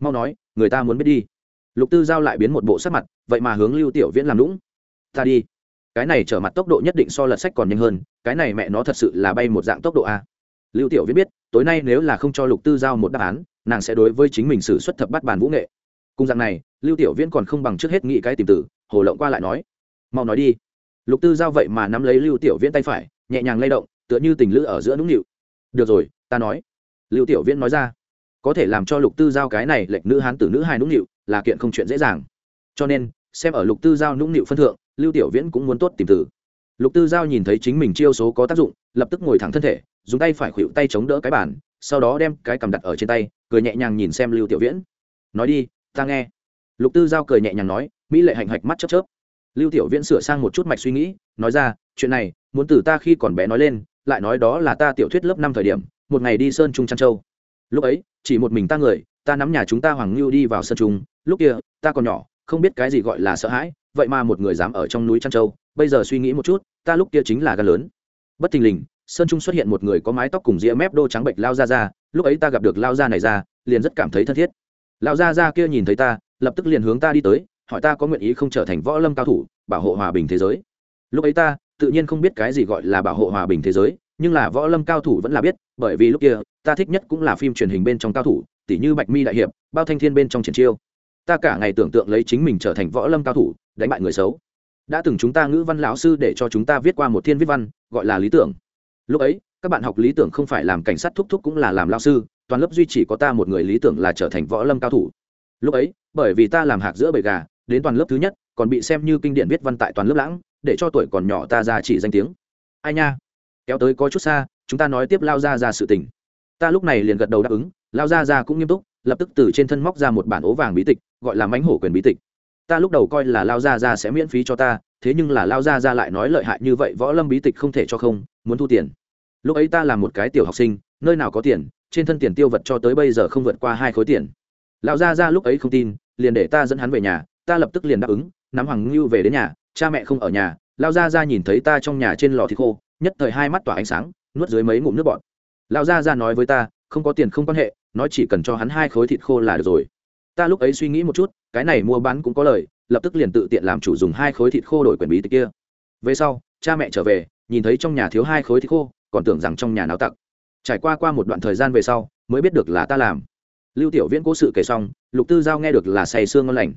mau nói, người ta muốn biết đi. Lục tư giao lại biến một bộ sắc mặt, vậy mà hướng lưu tiểu viễn làm lũng ta đi. Cái này trở mặt tốc độ nhất định so lật sách còn nhanh hơn, cái này mẹ nó thật sự là bay một dạng tốc độ a. Lưu tiểu viễn biết, tối nay nếu là không cho lục tư giao một đáp án, nàng sẽ đối với chính mình xử xuất thập bắt bàn vũ nghệ. Cùng dạng này, lưu tiểu viễn còn không bằng trước hết nghĩ cái tìm tử hồ lộng qua lại nói. Mau nói đi. Lục tư giao vậy mà nắm lấy lưu tiểu viễn tay phải, nhẹ nhàng lay động, tựa như tình lữ ở giữa nũng nịu. Được rồi, ta nói. Lưu tiểu viễn nói ra có thể làm cho lục tư giao cái này lệnh nữ hán tử nữ hai nũng nịu là kiện không chuyện dễ dàng. Cho nên, xem ở lục tư giao nũng nịu phân thượng, lưu tiểu viễn cũng muốn tốt tìm tử. Lục tư giao nhìn thấy chính mình chiêu số có tác dụng, lập tức ngồi thẳng thân thể, dùng tay phải khuỵu tay chống đỡ cái bàn, sau đó đem cái cầm đặt ở trên tay, cười nhẹ nhàng nhìn xem lưu tiểu viễn. Nói đi, ta nghe. Lục tư giao cười nhẹ nhàng nói, mỹ lệ hạnh hạch mắt chớp chớp. Lưu tiểu viễn sửa sang một chút mạch suy nghĩ, nói ra, chuyện này, muốn từ ta khi còn bé nói lên, lại nói đó là ta tiểu thuyết lớp năm thời điểm, một ngày đi sơn trung trăn châu lúc ấy, chỉ một mình ta người, ta nắm nhà chúng ta hoàng ngưu đi vào sân trung. Lúc kia, ta còn nhỏ, không biết cái gì gọi là sợ hãi, vậy mà một người dám ở trong núi trăn châu. Bây giờ suy nghĩ một chút, ta lúc kia chính là gan lớn. Bất thình lình sơn trung xuất hiện một người có mái tóc cùng ria mép đô trắng bệnh lao ra ra. Lúc ấy ta gặp được lao ra này ra, liền rất cảm thấy thân thiết. Lao ra ra kia nhìn thấy ta, lập tức liền hướng ta đi tới, hỏi ta có nguyện ý không trở thành võ lâm cao thủ, bảo hộ hòa bình thế giới. Lúc ấy ta, tự nhiên không biết cái gì gọi là bảo hộ hòa bình thế giới nhưng là võ lâm cao thủ vẫn là biết, bởi vì lúc kia, ta thích nhất cũng là phim truyền hình bên trong cao thủ tỷ như bạch mi đại hiệp, bao thanh thiên bên trong triển chiêu. Ta cả ngày tưởng tượng lấy chính mình trở thành võ lâm cao thủ, đánh bại người xấu. Đã từng chúng ta ngữ văn lão sư để cho chúng ta viết qua một thiên viết văn, gọi là lý tưởng. Lúc ấy, các bạn học lý tưởng không phải làm cảnh sát thúc thúc cũng là làm lao sư, toàn lớp duy chỉ có ta một người lý tưởng là trở thành võ lâm cao thủ. Lúc ấy, bởi vì ta làm hạc giữa bầy gà, đến toàn lớp thứ nhất, còn bị xem như kinh điển viết văn tại toàn lớp lãng, để cho tuổi còn nhỏ ta ra chỉ danh tiếng. Ai nha? Kéo tới có chút xa, chúng ta nói tiếp lao ra ra sự tình. Ta lúc này liền gật đầu đáp ứng, lao ra ra cũng nghiêm túc, lập tức từ trên thân móc ra một bản ố vàng bí tịch, gọi là mánh hổ quyền bí tịch. Ta lúc đầu coi là lao ra ra sẽ miễn phí cho ta, thế nhưng là lao ra ra lại nói lợi hại như vậy võ lâm bí tịch không thể cho không, muốn thu tiền. Lúc ấy ta là một cái tiểu học sinh, nơi nào có tiền, trên thân tiền tiêu vật cho tới bây giờ không vượt qua hai khối tiền. Lão gia ra lúc ấy không tin, liền để ta dẫn hắn về nhà, ta lập tức liền đáp ứng, nắm hoàng ngưu về đến nhà, cha mẹ không ở nhà lão gia ra nhìn thấy ta trong nhà trên lò thịt khô nhất thời hai mắt tỏa ánh sáng, nuốt dưới mấy ngụm nước bọt. Lão gia ra nói với ta, không có tiền không quan hệ, nói chỉ cần cho hắn hai khối thịt khô là được rồi. Ta lúc ấy suy nghĩ một chút, cái này mua bán cũng có lời, lập tức liền tự tiện làm chủ dùng hai khối thịt khô đổi quyền bí tịch kia. Về sau, cha mẹ trở về, nhìn thấy trong nhà thiếu hai khối thịt khô, còn tưởng rằng trong nhà náo tặc. Trải qua qua một đoạn thời gian về sau, mới biết được là ta làm. Lưu tiểu viễn cố sự kể xong, lục tư giao nghe được là say sương ngon lành.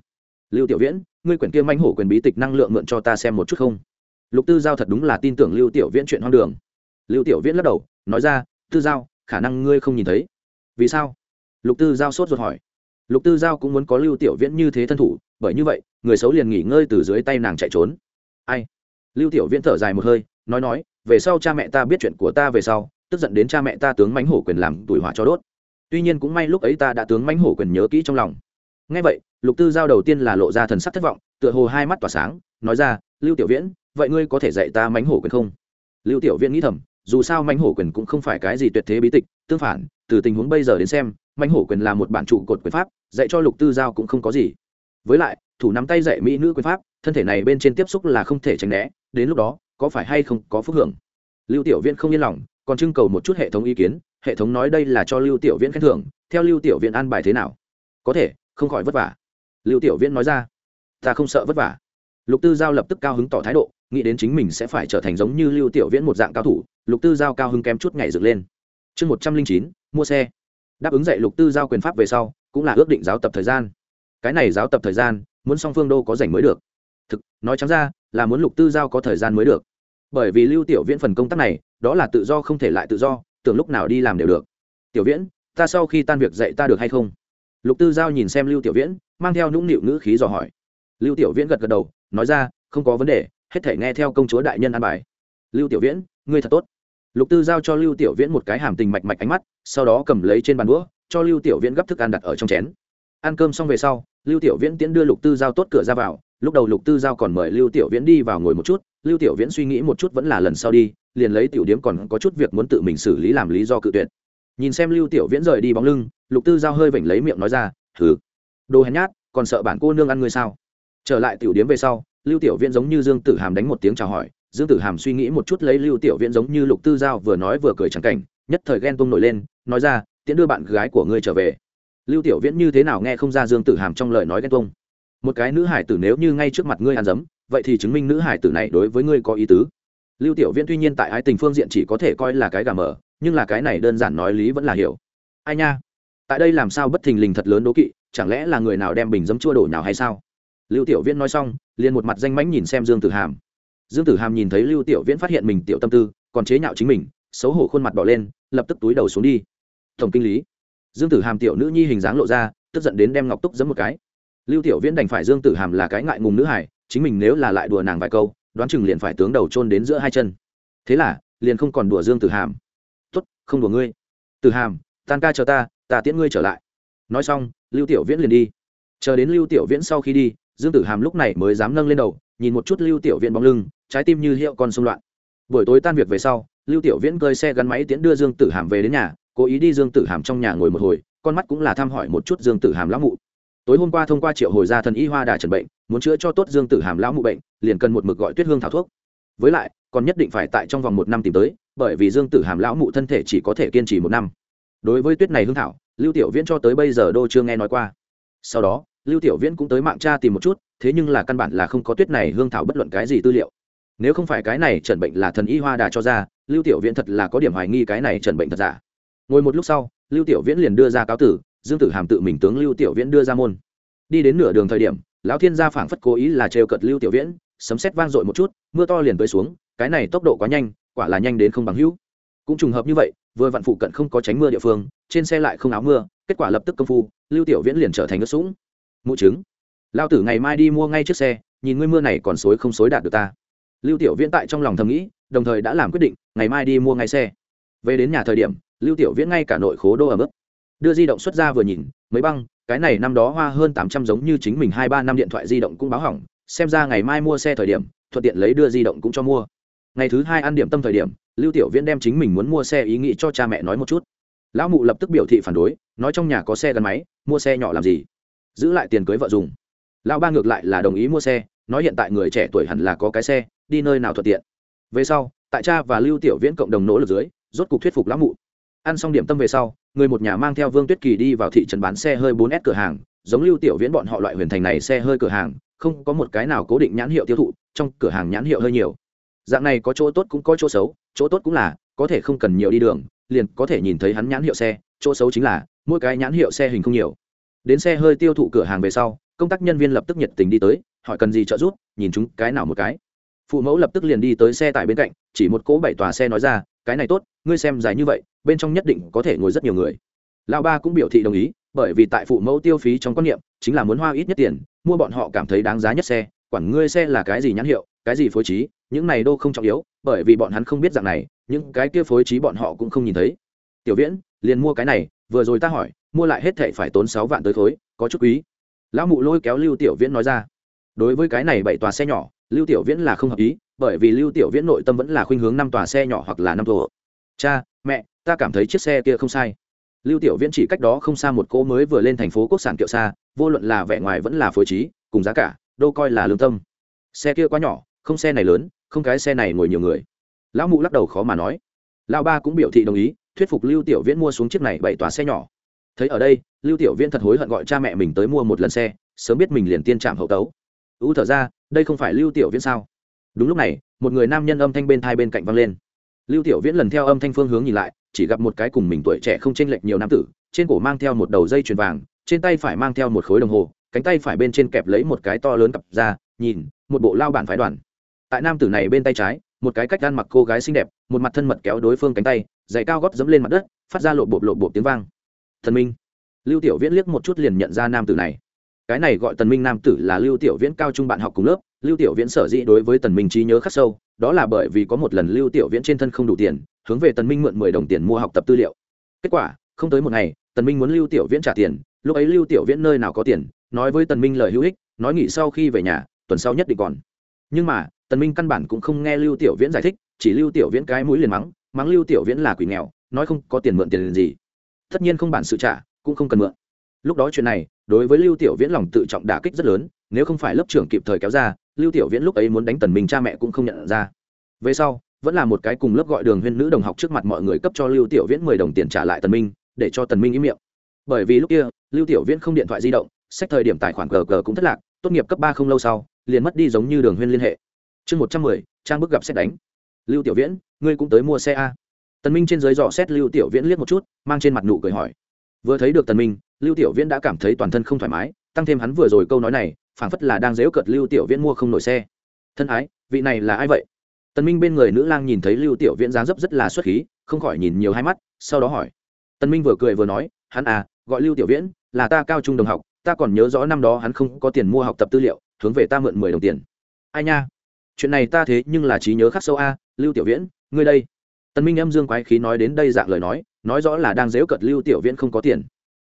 Lưu tiểu viễn, ngươi quyển kia manh hổ quyền bí tịch năng lượng mượn cho ta xem một chút không? Lục tư giao thật đúng là tin tưởng lưu tiểu viễn chuyện hoang đường. Lưu tiểu viễn lắc đầu, nói ra, tư giao, khả năng ngươi không nhìn thấy. Vì sao? Lục tư giao sốt ruột hỏi. Lục tư giao cũng muốn có lưu tiểu viễn như thế thân thủ, bởi như vậy, người xấu liền nghỉ ngơi từ dưới tay nàng chạy trốn. Ai? Lưu tiểu viễn thở dài một hơi, nói nói, về sau cha mẹ ta biết chuyện của ta về sau, tức giận đến cha mẹ ta tướng mánh hổ quyền làm tuổi hỏa cho đốt. Tuy nhiên cũng may lúc ấy ta đã tướng mánh hổ quyền nhớ kỹ trong lòng. Ngay vậy, lục tư giao đầu tiên là lộ ra thần sắc thất vọng, tựa hồ hai mắt tỏa sáng, nói ra, lưu tiểu viễn vậy ngươi có thể dạy ta mánh hổ quyền không? Lưu tiểu viễn nghĩ thầm, dù sao mánh hổ quyền cũng không phải cái gì tuyệt thế bí tịch, tương phản, từ tình huống bây giờ đến xem mánh hổ quyền là một bản trụ cột quyền pháp, dạy cho lục tư giao cũng không có gì. Với lại, thủ nắm tay dạy mỹ nữ quyền pháp, thân thể này bên trên tiếp xúc là không thể tránh né, đến lúc đó, có phải hay không có phúc hưởng? Lưu tiểu viễn không yên lòng, còn trưng cầu một chút hệ thống ý kiến, hệ thống nói đây là cho lưu tiểu viễn khen thưởng, theo lưu tiểu viễn an bài thế nào? Có thể, không khỏi vất vả. Lưu tiểu viễn nói ra, ta không sợ vất vả. Lục tư giao lập tức cao hứng tỏ thái độ nghĩ đến chính mình sẽ phải trở thành giống như lưu tiểu viễn một dạng cao thủ, lục tư giao cao hứng kém chút ngày dựng lên. Chương một trăm linh chín, mua xe. Đáp ứng dạy lục tư giao quyền pháp về sau, cũng là ước định giáo tập thời gian. Cái này giáo tập thời gian, muốn song phương đô có rảnh mới được. Thực, nói chẳng ra, là muốn lục tư giao có thời gian mới được. Bởi vì lưu tiểu viễn phần công tác này, đó là tự do không thể lại tự do, tưởng lúc nào đi làm đều được. Tiểu viễn, ta sau khi tan việc dạy ta được hay không? Lục tư giao nhìn xem lưu tiểu viễn, mang theo nũng nịu ngữ khí dò hỏi. Lưu tiểu viễn gật gật đầu, nói ra, không có vấn đề hết thể nghe theo công chúa đại nhân an bài. Lưu tiểu viễn, ngươi thật tốt. Lục tư giao cho lưu tiểu viễn một cái hàm tình mạch mạch ánh mắt, sau đó cầm lấy trên bàn đũa, cho lưu tiểu viễn gấp thức ăn đặt ở trong chén. Ăn cơm xong về sau, lưu tiểu viễn tiễn đưa lục tư giao tốt cửa ra vào, lúc đầu lục tư giao còn mời lưu tiểu viễn đi vào ngồi một chút, lưu tiểu viễn suy nghĩ một chút vẫn là lần sau đi, liền lấy tiểu điếm còn có chút việc muốn tự mình xử lý làm lý do cự tuyệt. Nhìn xem lưu tiểu viễn rời đi bóng lưng, lục tư giao hơi vểnh lấy miệng nói ra thứ đồ hèn nhát, còn sợ bản cô nương ăn ngươi sao? Trở lại tiểu điếm về sau lưu tiểu viễn giống như dương tử hàm đánh một tiếng chào hỏi, dương tử hàm suy nghĩ một chút lấy lưu tiểu viễn giống như lục tư giao vừa nói vừa cười chẳng cảnh, nhất thời ghen tung nổi lên, nói ra, tiễn đưa bạn gái của ngươi trở về. Lưu tiểu viễn như thế nào nghe không ra dương tử hàm trong lời nói ghen tuông. Một cái nữ hải tử nếu như ngay trước mặt ngươi ăn dấm, vậy thì chứng minh nữ hải tử này đối với ngươi có ý tứ. Lưu tiểu viễn tuy nhiên tại ái tình phương diện chỉ có thể coi là cái gà mở nhưng là cái này đơn giản nói lý vẫn là hiểu. Ai nha, tại đây làm sao bất thình lình thật lớn đố kỵ, chẳng lẽ là người nào đem bình dấm chua đổ nào hay sao? Lưu tiểu viễn nói xong, liền một mặt danh mãnh nhìn xem dương tử hàm. Dương tử hàm nhìn thấy lưu tiểu viễn phát hiện mình tiểu tâm tư, còn chế nhạo chính mình, xấu hổ khuôn mặt đỏ lên, lập tức túi đầu xuống đi. Tổng kinh lý. Dương tử hàm tiểu nữ nhi hình dáng lộ ra, tức giận đến đem ngọc túc giấm một cái. Lưu tiểu viễn đành phải dương tử hàm là cái ngại ngùng nữ hải chính mình nếu là lại đùa nàng vài câu, đoán chừng liền phải tướng đầu trôn đến giữa hai chân. Thế là, liền không còn đùa dương tử hàm. Tốt, không đùa ngươi. Tử hàm, tan ca chờ ta ta tiễn ngươi trở lại. Nói xong, lưu tiểu viễn liền đi. Chờ đến lưu tiểu viễn sau khi đi dương tử hàm lúc này mới dám nâng lên đầu, nhìn một chút lưu tiểu viễn bóng lưng, trái tim như hiệu con xung loạn. Buổi tối tan việc về sau, lưu tiểu viễn cơi xe gắn máy tiễn đưa dương tử hàm về đến nhà, cố ý đi dương tử hàm trong nhà ngồi một hồi, con mắt cũng là thăm hỏi một chút dương tử hàm lão mụ. Tối hôm qua thông qua triệu hồi gia thần y hoa đà trần bệnh, muốn chữa cho tốt dương tử hàm lão mụ bệnh, liền cần một mực gọi tuyết hương thảo thuốc. Với lại, còn nhất định phải tại trong vòng một năm tìm tới, bởi vì dương tử hàm lão mụ thân thể chỉ có thể kiên trì một năm. Đối với tuyết này hương thảo, lưu tiểu viễn cho tới bây giờ đô chưa nghe nói qua. Sau đó lưu tiểu viễn cũng tới mạng cha tìm một chút, thế nhưng là căn bản là không có tuyết này hương thảo bất luận cái gì tư liệu. Nếu không phải cái này trần bệnh là thần y hoa đà cho ra, lưu tiểu viễn thật là có điểm hoài nghi cái này trần bệnh thật giả. Ngồi một lúc sau, lưu tiểu viễn liền đưa ra cáo tử, dương tử hàm tự mình tướng lưu tiểu viễn đưa ra môn. Đi đến nửa đường thời điểm, lão thiên gia phảng phất cố ý là trêu cợt lưu tiểu viễn, sấm sét vang dội một chút, mưa to liền tới xuống, cái này tốc độ quá nhanh, quả là nhanh đến không bằng hữu. Cũng trùng hợp như vậy, vừa vặn phụ cận không có tránh mưa địa phương, trên xe lại không áo mưa, kết quả lập tức công phu, lưu tiểu viễn liền trở thành nước sũng mụ trứng, lao tử ngày mai đi mua ngay chiếc xe nhìn ngươi mưa này còn xối không xối đạt được ta. Lưu tiểu viễn tại trong lòng thầm nghĩ đồng thời đã làm quyết định ngày mai đi mua ngay xe. Về đến nhà thời điểm lưu tiểu viễn ngay cả nội khố đô ở mức đưa di động xuất ra vừa nhìn mấy băng cái này năm đó hoa hơn tám trăm giống như chính mình hai ba năm điện thoại di động cũng báo hỏng xem ra ngày mai mua xe thời điểm thuận tiện lấy đưa di động cũng cho mua. Ngày thứ hai ăn điểm tâm thời điểm lưu tiểu viễn đem chính mình muốn mua xe ý nghĩ cho cha mẹ nói một chút. Lão mụ lập tức biểu thị phản đối nói trong nhà có xe gắn máy mua xe nhỏ làm gì? Giữ lại tiền cưới vợ dùng. Lão ba ngược lại là đồng ý mua xe, nói hiện tại người trẻ tuổi hẳn là có cái xe, đi nơi nào thuận tiện. Về sau, tại cha và lưu tiểu viễn cộng đồng nỗ lực dưới, rốt cục thuyết phục lão mụ. Ăn xong điểm tâm về sau, người một nhà mang theo vương tuyết kỳ đi vào thị trấn bán xe hơi 4S cửa hàng, giống lưu tiểu viễn bọn họ loại huyền thành này xe hơi cửa hàng, không có một cái nào cố định nhãn hiệu tiêu thụ, trong cửa hàng nhãn hiệu hơi nhiều. Dạng này có chỗ tốt cũng có chỗ xấu, chỗ tốt cũng là, có thể không cần nhiều đi đường, liền có thể nhìn thấy hắn nhãn hiệu xe, chỗ xấu chính là, mỗi cái nhãn hiệu xe hình không nhiều đến xe hơi tiêu thụ cửa hàng về sau, công tác nhân viên lập tức nhiệt tình đi tới, hỏi cần gì trợ giúp, nhìn chúng cái nào một cái. Phụ mẫu lập tức liền đi tới xe tải bên cạnh, chỉ một cỗ bảy tòa xe nói ra, cái này tốt, ngươi xem dài như vậy, bên trong nhất định có thể ngồi rất nhiều người. Lão ba cũng biểu thị đồng ý, bởi vì tại phụ mẫu tiêu phí trong quan niệm, chính là muốn hoa ít nhất tiền, mua bọn họ cảm thấy đáng giá nhất xe, quản ngươi xe là cái gì nhãn hiệu, cái gì phối trí, những này đô không trọng yếu, bởi vì bọn hắn không biết dạng này, những cái kia phối trí bọn họ cũng không nhìn thấy. Tiểu viễn, liền mua cái này, vừa rồi ta hỏi mua lại hết thệ phải tốn sáu vạn tới khối, có chút quý. Lão mụ lôi kéo lưu tiểu viễn nói ra. Đối với cái này bảy tòa xe nhỏ, lưu tiểu viễn là không hợp ý, bởi vì lưu tiểu viễn nội tâm vẫn là khuynh hướng năm tòa xe nhỏ hoặc là năm tổ cha, mẹ, ta cảm thấy chiếc xe kia không sai. Lưu tiểu viễn chỉ cách đó không xa một cô mới vừa lên thành phố quốc sản kiệu xa vô luận là vẻ ngoài vẫn là phối trí, cùng giá cả, đâu coi là lương tâm. Xe kia quá nhỏ, không xe này lớn, không cái xe này ngồi nhiều người. Lão mụ lắc đầu khó mà nói. Lão ba cũng biểu thị đồng ý, thuyết phục lưu tiểu viễn mua xuống chiếc này bảy tòa xe nhỏ thấy ở đây, lưu tiểu viễn thật hối hận gọi cha mẹ mình tới mua một lần xe, sớm biết mình liền tiên trạm hậu tấu. U thở ra, đây không phải lưu tiểu viễn sao? Đúng lúc này, một người nam nhân âm thanh bên thai bên cạnh văng lên. Lưu tiểu viễn lần theo âm thanh phương hướng nhìn lại, chỉ gặp một cái cùng mình tuổi trẻ không chênh lệch nhiều nam tử, trên cổ mang theo một đầu dây chuyền vàng, trên tay phải mang theo một khối đồng hồ, cánh tay phải bên trên kẹp lấy một cái to lớn cặp ra nhìn, một bộ lao bản phái đoàn. Tại nam tử này bên tay trái, một cái cách gan mặc cô gái xinh đẹp, một mặt thân mật kéo đối phương cánh tay, giày cao gót dẫm lên mặt đất, phát ra lộ bộp lộ bộp tiếng vang thần minh. Lưu tiểu viễn liếc một chút liền nhận ra nam tử này. Cái này gọi tần minh nam tử là lưu tiểu viễn cao trung bạn học cùng lớp. Lưu tiểu viễn sở dĩ đối với tần minh trí nhớ khắc sâu, đó là bởi vì có một lần lưu tiểu viễn trên thân không đủ tiền, hướng về tần minh mượn mười đồng tiền mua học tập tư liệu. Kết quả, không tới một ngày, tần minh muốn lưu tiểu viễn trả tiền. Lúc ấy lưu tiểu viễn nơi nào có tiền, nói với tần minh lời hữu ích, nói nghỉ sau khi về nhà, tuần sau nhất định còn. Nhưng mà, tần minh căn bản cũng không nghe lưu tiểu viễn giải thích, chỉ lưu tiểu viễn cái mũi liền mắng mắng lưu tiểu viễn là quỷ nghèo, nói không có tiền mượn tiền gì tất nhiên không bản sự trả, cũng không cần mượn. Lúc đó chuyện này, đối với lưu tiểu viễn lòng tự trọng đả kích rất lớn, nếu không phải lớp trưởng kịp thời kéo ra, lưu tiểu viễn lúc ấy muốn đánh tần minh cha mẹ cũng không nhận ra. Về sau, vẫn là một cái cùng lớp gọi đường huyên nữ đồng học trước mặt mọi người cấp cho lưu tiểu viễn mười đồng tiền trả lại tần minh, để cho tần minh ý miệng. Bởi vì lúc kia, lưu tiểu viễn không điện thoại di động, sách thời điểm tài khoản cờ cờ cũng thất lạc, tốt nghiệp cấp ba không lâu sau, liền mất đi giống như đường huyên liên hệ. Chương một trăm mười, trang bức gặp xét đánh. Lưu tiểu viễn, ngươi cũng tới mua xe a tần minh trên dưới dò xét lưu tiểu viễn liếc một chút, mang trên mặt nụ cười hỏi. Vừa thấy được tần minh, lưu tiểu viễn đã cảm thấy toàn thân không thoải mái, tăng thêm hắn vừa rồi câu nói này, phảng phất là đang dếu cợt lưu tiểu viễn mua không nổi xe. Thân ái, vị này là ai vậy? Tần minh bên người nữ lang nhìn thấy lưu tiểu viễn dáng dấp rất là xuất khí, không khỏi nhìn nhiều hai mắt, sau đó hỏi. Tần minh vừa cười vừa nói, hắn à gọi lưu tiểu viễn, là ta cao trung đồng học, ta còn nhớ rõ năm đó hắn không có tiền mua học tập tư liệu, hướng về ta mượn mười đồng tiền. Ai nha? Chuyện này ta thế nhưng là trí nhớ khắc sâu a, lưu tiểu viễn, ngươi đây tần minh âm dương quái khí nói đến đây dạng lời nói nói rõ là đang dếu cợt lưu tiểu viễn không có tiền.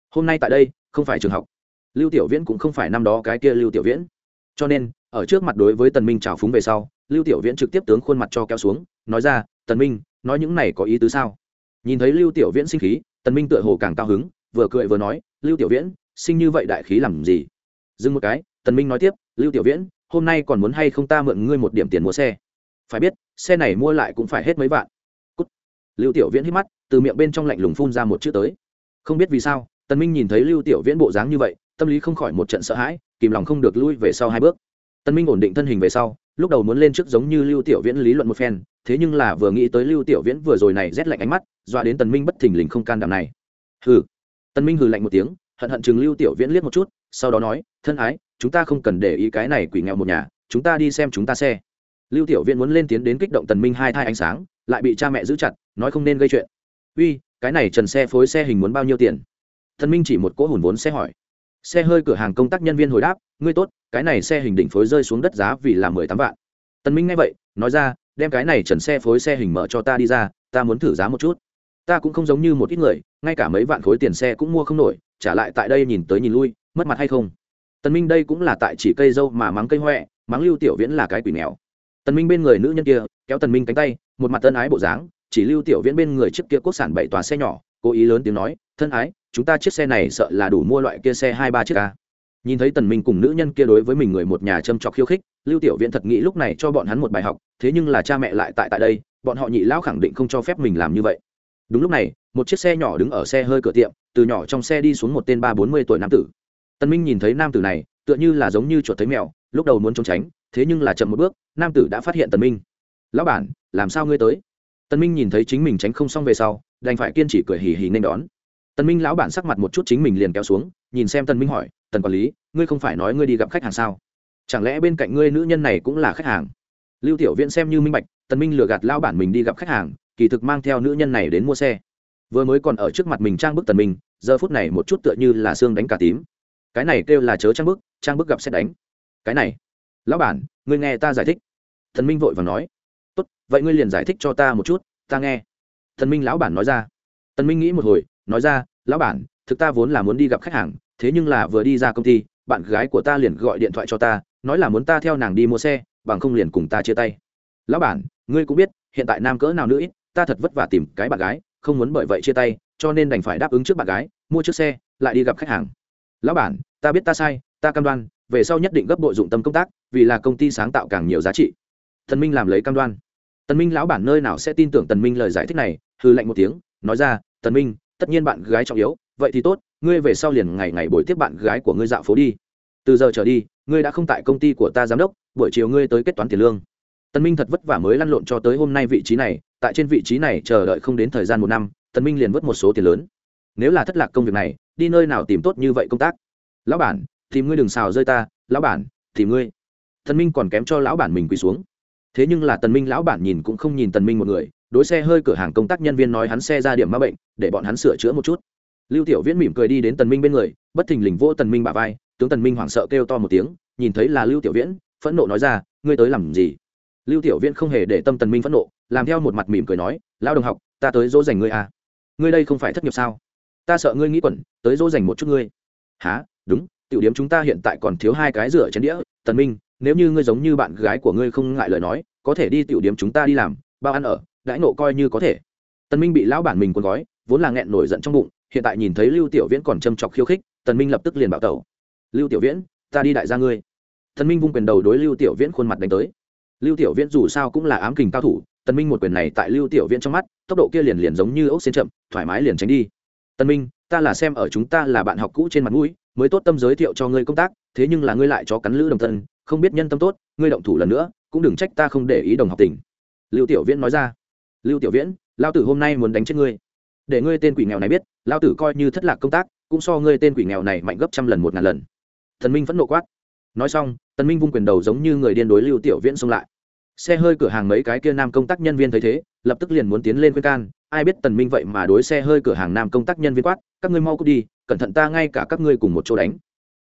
Hôm nay tại đây, không phải trường học. Lưu tiểu viễn cũng không phải năm đó cái kia lưu tiểu viễn. Cho nên, ở trước mặt đối với tần minh trào phúng về sau, lưu tiểu viễn trực tiếp tướng khuôn mặt cho kéo xuống, nói ra, tần minh, nói những này có ý tứ sao? Nhìn thấy lưu tiểu viễn sinh khí, tần minh tựa hồ càng cao hứng, vừa cười vừa nói, lưu tiểu viễn, sinh như vậy đại khí làm gì? Dừng một cái, tần minh nói tiếp, lưu tiểu viễn, hôm nay còn muốn hay không ta mượn ngươi một điểm tiền mua xe? Phải biết, xe này mua lại cũng phải hết mấy vạn lưu tiểu viễn hít mắt, từ miệng bên trong lạnh lùng phun ra một chữ tới. Không biết vì sao, tần minh nhìn thấy lưu tiểu viễn bộ dáng như vậy, tâm lý không khỏi một trận sợ hãi, kìm lòng không được lui về sau hai bước. Tần minh ổn định thân hình về sau, lúc đầu muốn lên trước giống như lưu tiểu viễn lý luận một phen, thế nhưng là vừa nghĩ tới lưu tiểu viễn vừa rồi này rét lạnh ánh mắt, dọa đến tần minh bất thình lình không can đảm này. Hừ. Tần minh hừ lạnh một tiếng, hận hận chừng lưu tiểu viễn liếc một chút, sau đó nói, thân ái, chúng ta không cần để ý cái này quỷ nghèo một nhà, chúng ta đi xem chúng ta xe lưu tiểu viễn muốn lên tiến đến kích động tần minh hai thai ánh sáng, lại bị cha mẹ giữ chặt, nói không nên gây chuyện. Uy, cái này trần xe phối xe hình muốn bao nhiêu tiền? Tần minh chỉ một cỗ hùn vốn xe hỏi. Xe hơi cửa hàng công tác nhân viên hồi đáp, ngươi tốt, cái này xe hình đỉnh phối rơi xuống đất giá vì là mười tám vạn. Tần minh nghe vậy, nói ra, đem cái này trần xe phối xe hình mở cho ta đi ra, ta muốn thử giá một chút. Ta cũng không giống như một ít người, ngay cả mấy vạn khối tiền xe cũng mua không nổi, trả lại tại đây nhìn tới nhìn lui, mất mặt hay không? Tần minh đây cũng là tại chỉ cây dâu mà mắng cây hoẹ, mắng lưu tiểu viễn là cái quỷ nghèo tần minh bên người nữ nhân kia, kéo tần minh cánh tay, một mặt thân ái bộ dáng, chỉ lưu tiểu viễn bên người chiếc kia quốc sản bảy tòa xe nhỏ, cố ý lớn tiếng nói, thân ái, chúng ta chiếc xe này sợ là đủ mua loại kia xe hai ba chiếc ca nhìn thấy tần minh cùng nữ nhân kia đối với mình người một nhà châm trọc khiêu khích, lưu tiểu viễn thật nghĩ lúc này cho bọn hắn một bài học, thế nhưng là cha mẹ lại tại tại đây, bọn họ nhị lão khẳng định không cho phép mình làm như vậy. Đúng lúc này, một chiếc xe nhỏ đứng ở xe hơi cửa tiệm, từ nhỏ trong xe đi xuống một tên ba bốn mươi tuổi nam tử. Tần minh nhìn thấy nam tử này, tựa như là giống như chuột thấy mèo, lúc đầu muốn trốn tránh thế nhưng là chậm một bước, nam tử đã phát hiện tần minh. Lão bản, làm sao ngươi tới? Tần minh nhìn thấy chính mình tránh không xong về sau, đành phải kiên trì cười hì hì nên đón. Tần minh lão bản sắc mặt một chút chính mình liền kéo xuống, nhìn xem tần minh hỏi, tần quản lý, ngươi không phải nói ngươi đi gặp khách hàng sao? Chẳng lẽ bên cạnh ngươi nữ nhân này cũng là khách hàng? Lưu tiểu viễn xem như minh bạch, tần minh lừa gạt lão bản mình đi gặp khách hàng, kỳ thực mang theo nữ nhân này đến mua xe. Vừa mới còn ở trước mặt mình trang bức tần minh, giờ phút này một chút tựa như là xương đánh cả tím. Cái này kêu là chớ trang bức trang bức gặp xét đánh. Cái này lão bản, ngươi nghe ta giải thích. Thần minh vội và nói, tốt, vậy ngươi liền giải thích cho ta một chút, ta nghe. Thần minh lão bản nói ra. Tần minh nghĩ một hồi, nói ra, lão bản, thực ta vốn là muốn đi gặp khách hàng, thế nhưng là vừa đi ra công ty, bạn gái của ta liền gọi điện thoại cho ta, nói là muốn ta theo nàng đi mua xe, bằng không liền cùng ta chia tay. Lão bản, ngươi cũng biết, hiện tại nam cỡ nào nữa ít, ta thật vất vả tìm cái bạn gái, không muốn bởi vậy chia tay, cho nên đành phải đáp ứng trước bạn gái, mua chiếc xe, lại đi gặp khách hàng. Lão bản, ta biết ta sai, ta cam đoan về sau nhất định gấp bội dụng tâm công tác, vì là công ty sáng tạo càng nhiều giá trị. Tần minh làm lấy cam đoan. Tần minh lão bản nơi nào sẽ tin tưởng tần minh lời giải thích này hư lạnh một tiếng, nói ra, tần minh, tất nhiên bạn gái trọng yếu, vậy thì tốt, ngươi về sau liền ngày ngày buổi tiếp bạn gái của ngươi dạo phố đi. Từ giờ trở đi, ngươi đã không tại công ty của ta giám đốc, buổi chiều ngươi tới kết toán tiền lương. Tần minh thật vất vả mới lăn lộn cho tới hôm nay vị trí này, tại trên vị trí này chờ đợi không đến thời gian một năm, tần minh liền vớt một số tiền lớn. Nếu là thất lạc công việc này, đi nơi nào tìm tốt như vậy công tác? Lão bản tìm ngươi đừng xào rơi ta, lão bản, tìm ngươi. Tần minh còn kém cho lão bản mình quỳ xuống. Thế nhưng là tần minh lão bản nhìn cũng không nhìn tần minh một người, đối xe hơi cửa hàng công tác nhân viên nói hắn xe ra điểm ma bệnh, để bọn hắn sửa chữa một chút. Lưu tiểu viễn mỉm cười đi đến tần minh bên người, bất thình lình vỗ tần minh bả vai, tướng tần minh hoảng sợ kêu to một tiếng, nhìn thấy là lưu tiểu viễn, phẫn nộ nói ra, ngươi tới làm gì? Lưu tiểu viễn không hề để tâm tần minh phẫn nộ, làm theo một mặt mỉm cười nói, lão đồng học, ta tới dỗ dành ngươi à. Ngươi đây không phải thất nghiệp sao? Ta sợ ngươi nghĩ quẩn, tới dỗ dành một chút ngươi. Há đúng tiểu điểm chúng ta hiện tại còn thiếu hai cái rửa chén đĩa, tần minh, nếu như ngươi giống như bạn gái của ngươi không ngại lời nói, có thể đi tiểu điểm chúng ta đi làm, bao ăn ở, đãi nộ coi như có thể. Tần minh bị lão bản mình cuốn gói, vốn là nghẹn nổi giận trong bụng, hiện tại nhìn thấy lưu tiểu viễn còn châm chọc khiêu khích, tần minh lập tức liền bảo tẩu. Lưu tiểu viễn, ta đi đại gia ngươi. Tần minh vung quyền đầu đối lưu tiểu viễn khuôn mặt đánh tới. Lưu tiểu viễn dù sao cũng là ám kình cao thủ, tần minh một quyền này tại lưu tiểu viễn trong mắt, tốc độ kia liền liền giống như ốc xên chậm, thoải mái liền tránh đi. Tân minh, ta là xem ở chúng ta là bạn học cũ trên mặt mũi mới tốt tâm giới thiệu cho ngươi công tác, thế nhưng là ngươi lại cho cắn lữ đồng tân không biết nhân tâm tốt, ngươi động thủ lần nữa, cũng đừng trách ta không để ý đồng học tình. Lưu tiểu viễn nói ra. Lưu tiểu viễn lao tử hôm nay muốn đánh chết ngươi. Để ngươi tên quỷ nghèo này biết lao tử coi như thất lạc công tác, cũng so ngươi tên quỷ nghèo này mạnh gấp trăm lần một ngàn lần. Thần minh vẫn nộ quát. Nói xong, tần minh vung quyền đầu giống như người điên đối lưu tiểu viễn xông lại xe hơi cửa hàng mấy cái kia nam công tác nhân viên thấy thế, lập tức liền muốn tiến lên khuyên can, ai biết tần minh vậy mà đối xe hơi cửa hàng nam công tác nhân viên quát, các ngươi mau cút đi, cẩn thận ta ngay cả các ngươi cùng một chỗ đánh.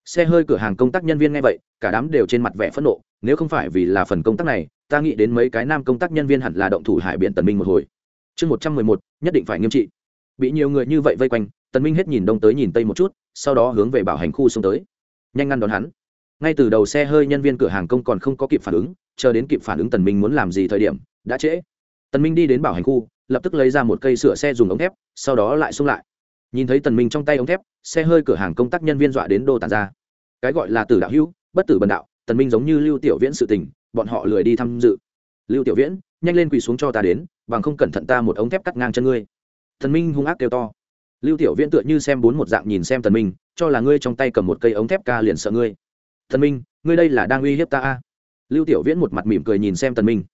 Xe hơi cửa hàng công tác nhân viên nghe vậy, cả đám đều trên mặt vẻ phẫn nộ, nếu không phải vì là phần công tác này, ta nghĩ đến mấy cái nam công tác nhân viên hẳn là động thủ hải biện tần minh một hồi. Chương một trăm mười một, nhất định phải nghiêm trị. Bị nhiều người như vậy vây quanh, tần minh hết nhìn đông tới nhìn tây một chút, sau đó hướng về bảo hành khu xuống tới. Nhanh ngăn đón hắn. Ngay từ đầu xe hơi nhân viên cửa hàng công còn không có kịp phản ứng chờ đến kịp phản ứng tần minh muốn làm gì thời điểm, đã trễ. Tần minh đi đến bảo hành khu, lập tức lấy ra một cây sửa xe dùng ống thép, sau đó lại xông lại. Nhìn thấy tần minh trong tay ống thép, xe hơi cửa hàng công tác nhân viên dọa đến đô tàn ra. Cái gọi là tử đạo hữu, bất tử bần đạo, tần minh giống như lưu tiểu viễn sự tình, bọn họ lười đi tham dự. Lưu tiểu viễn, nhanh lên quỳ xuống cho ta đến, bằng không cẩn thận ta một ống thép cắt ngang chân ngươi. Tần minh hung ác kêu to. Lưu tiểu viễn tựa như xem bốn một dạng nhìn xem tần minh, cho là ngươi trong tay cầm một cây ống thép ca liền sợ ngươi. Tần minh, ngươi đây là đang uy hiếp ta a? Lưu tiểu viễn một mặt mỉm cười nhìn xem tần minh.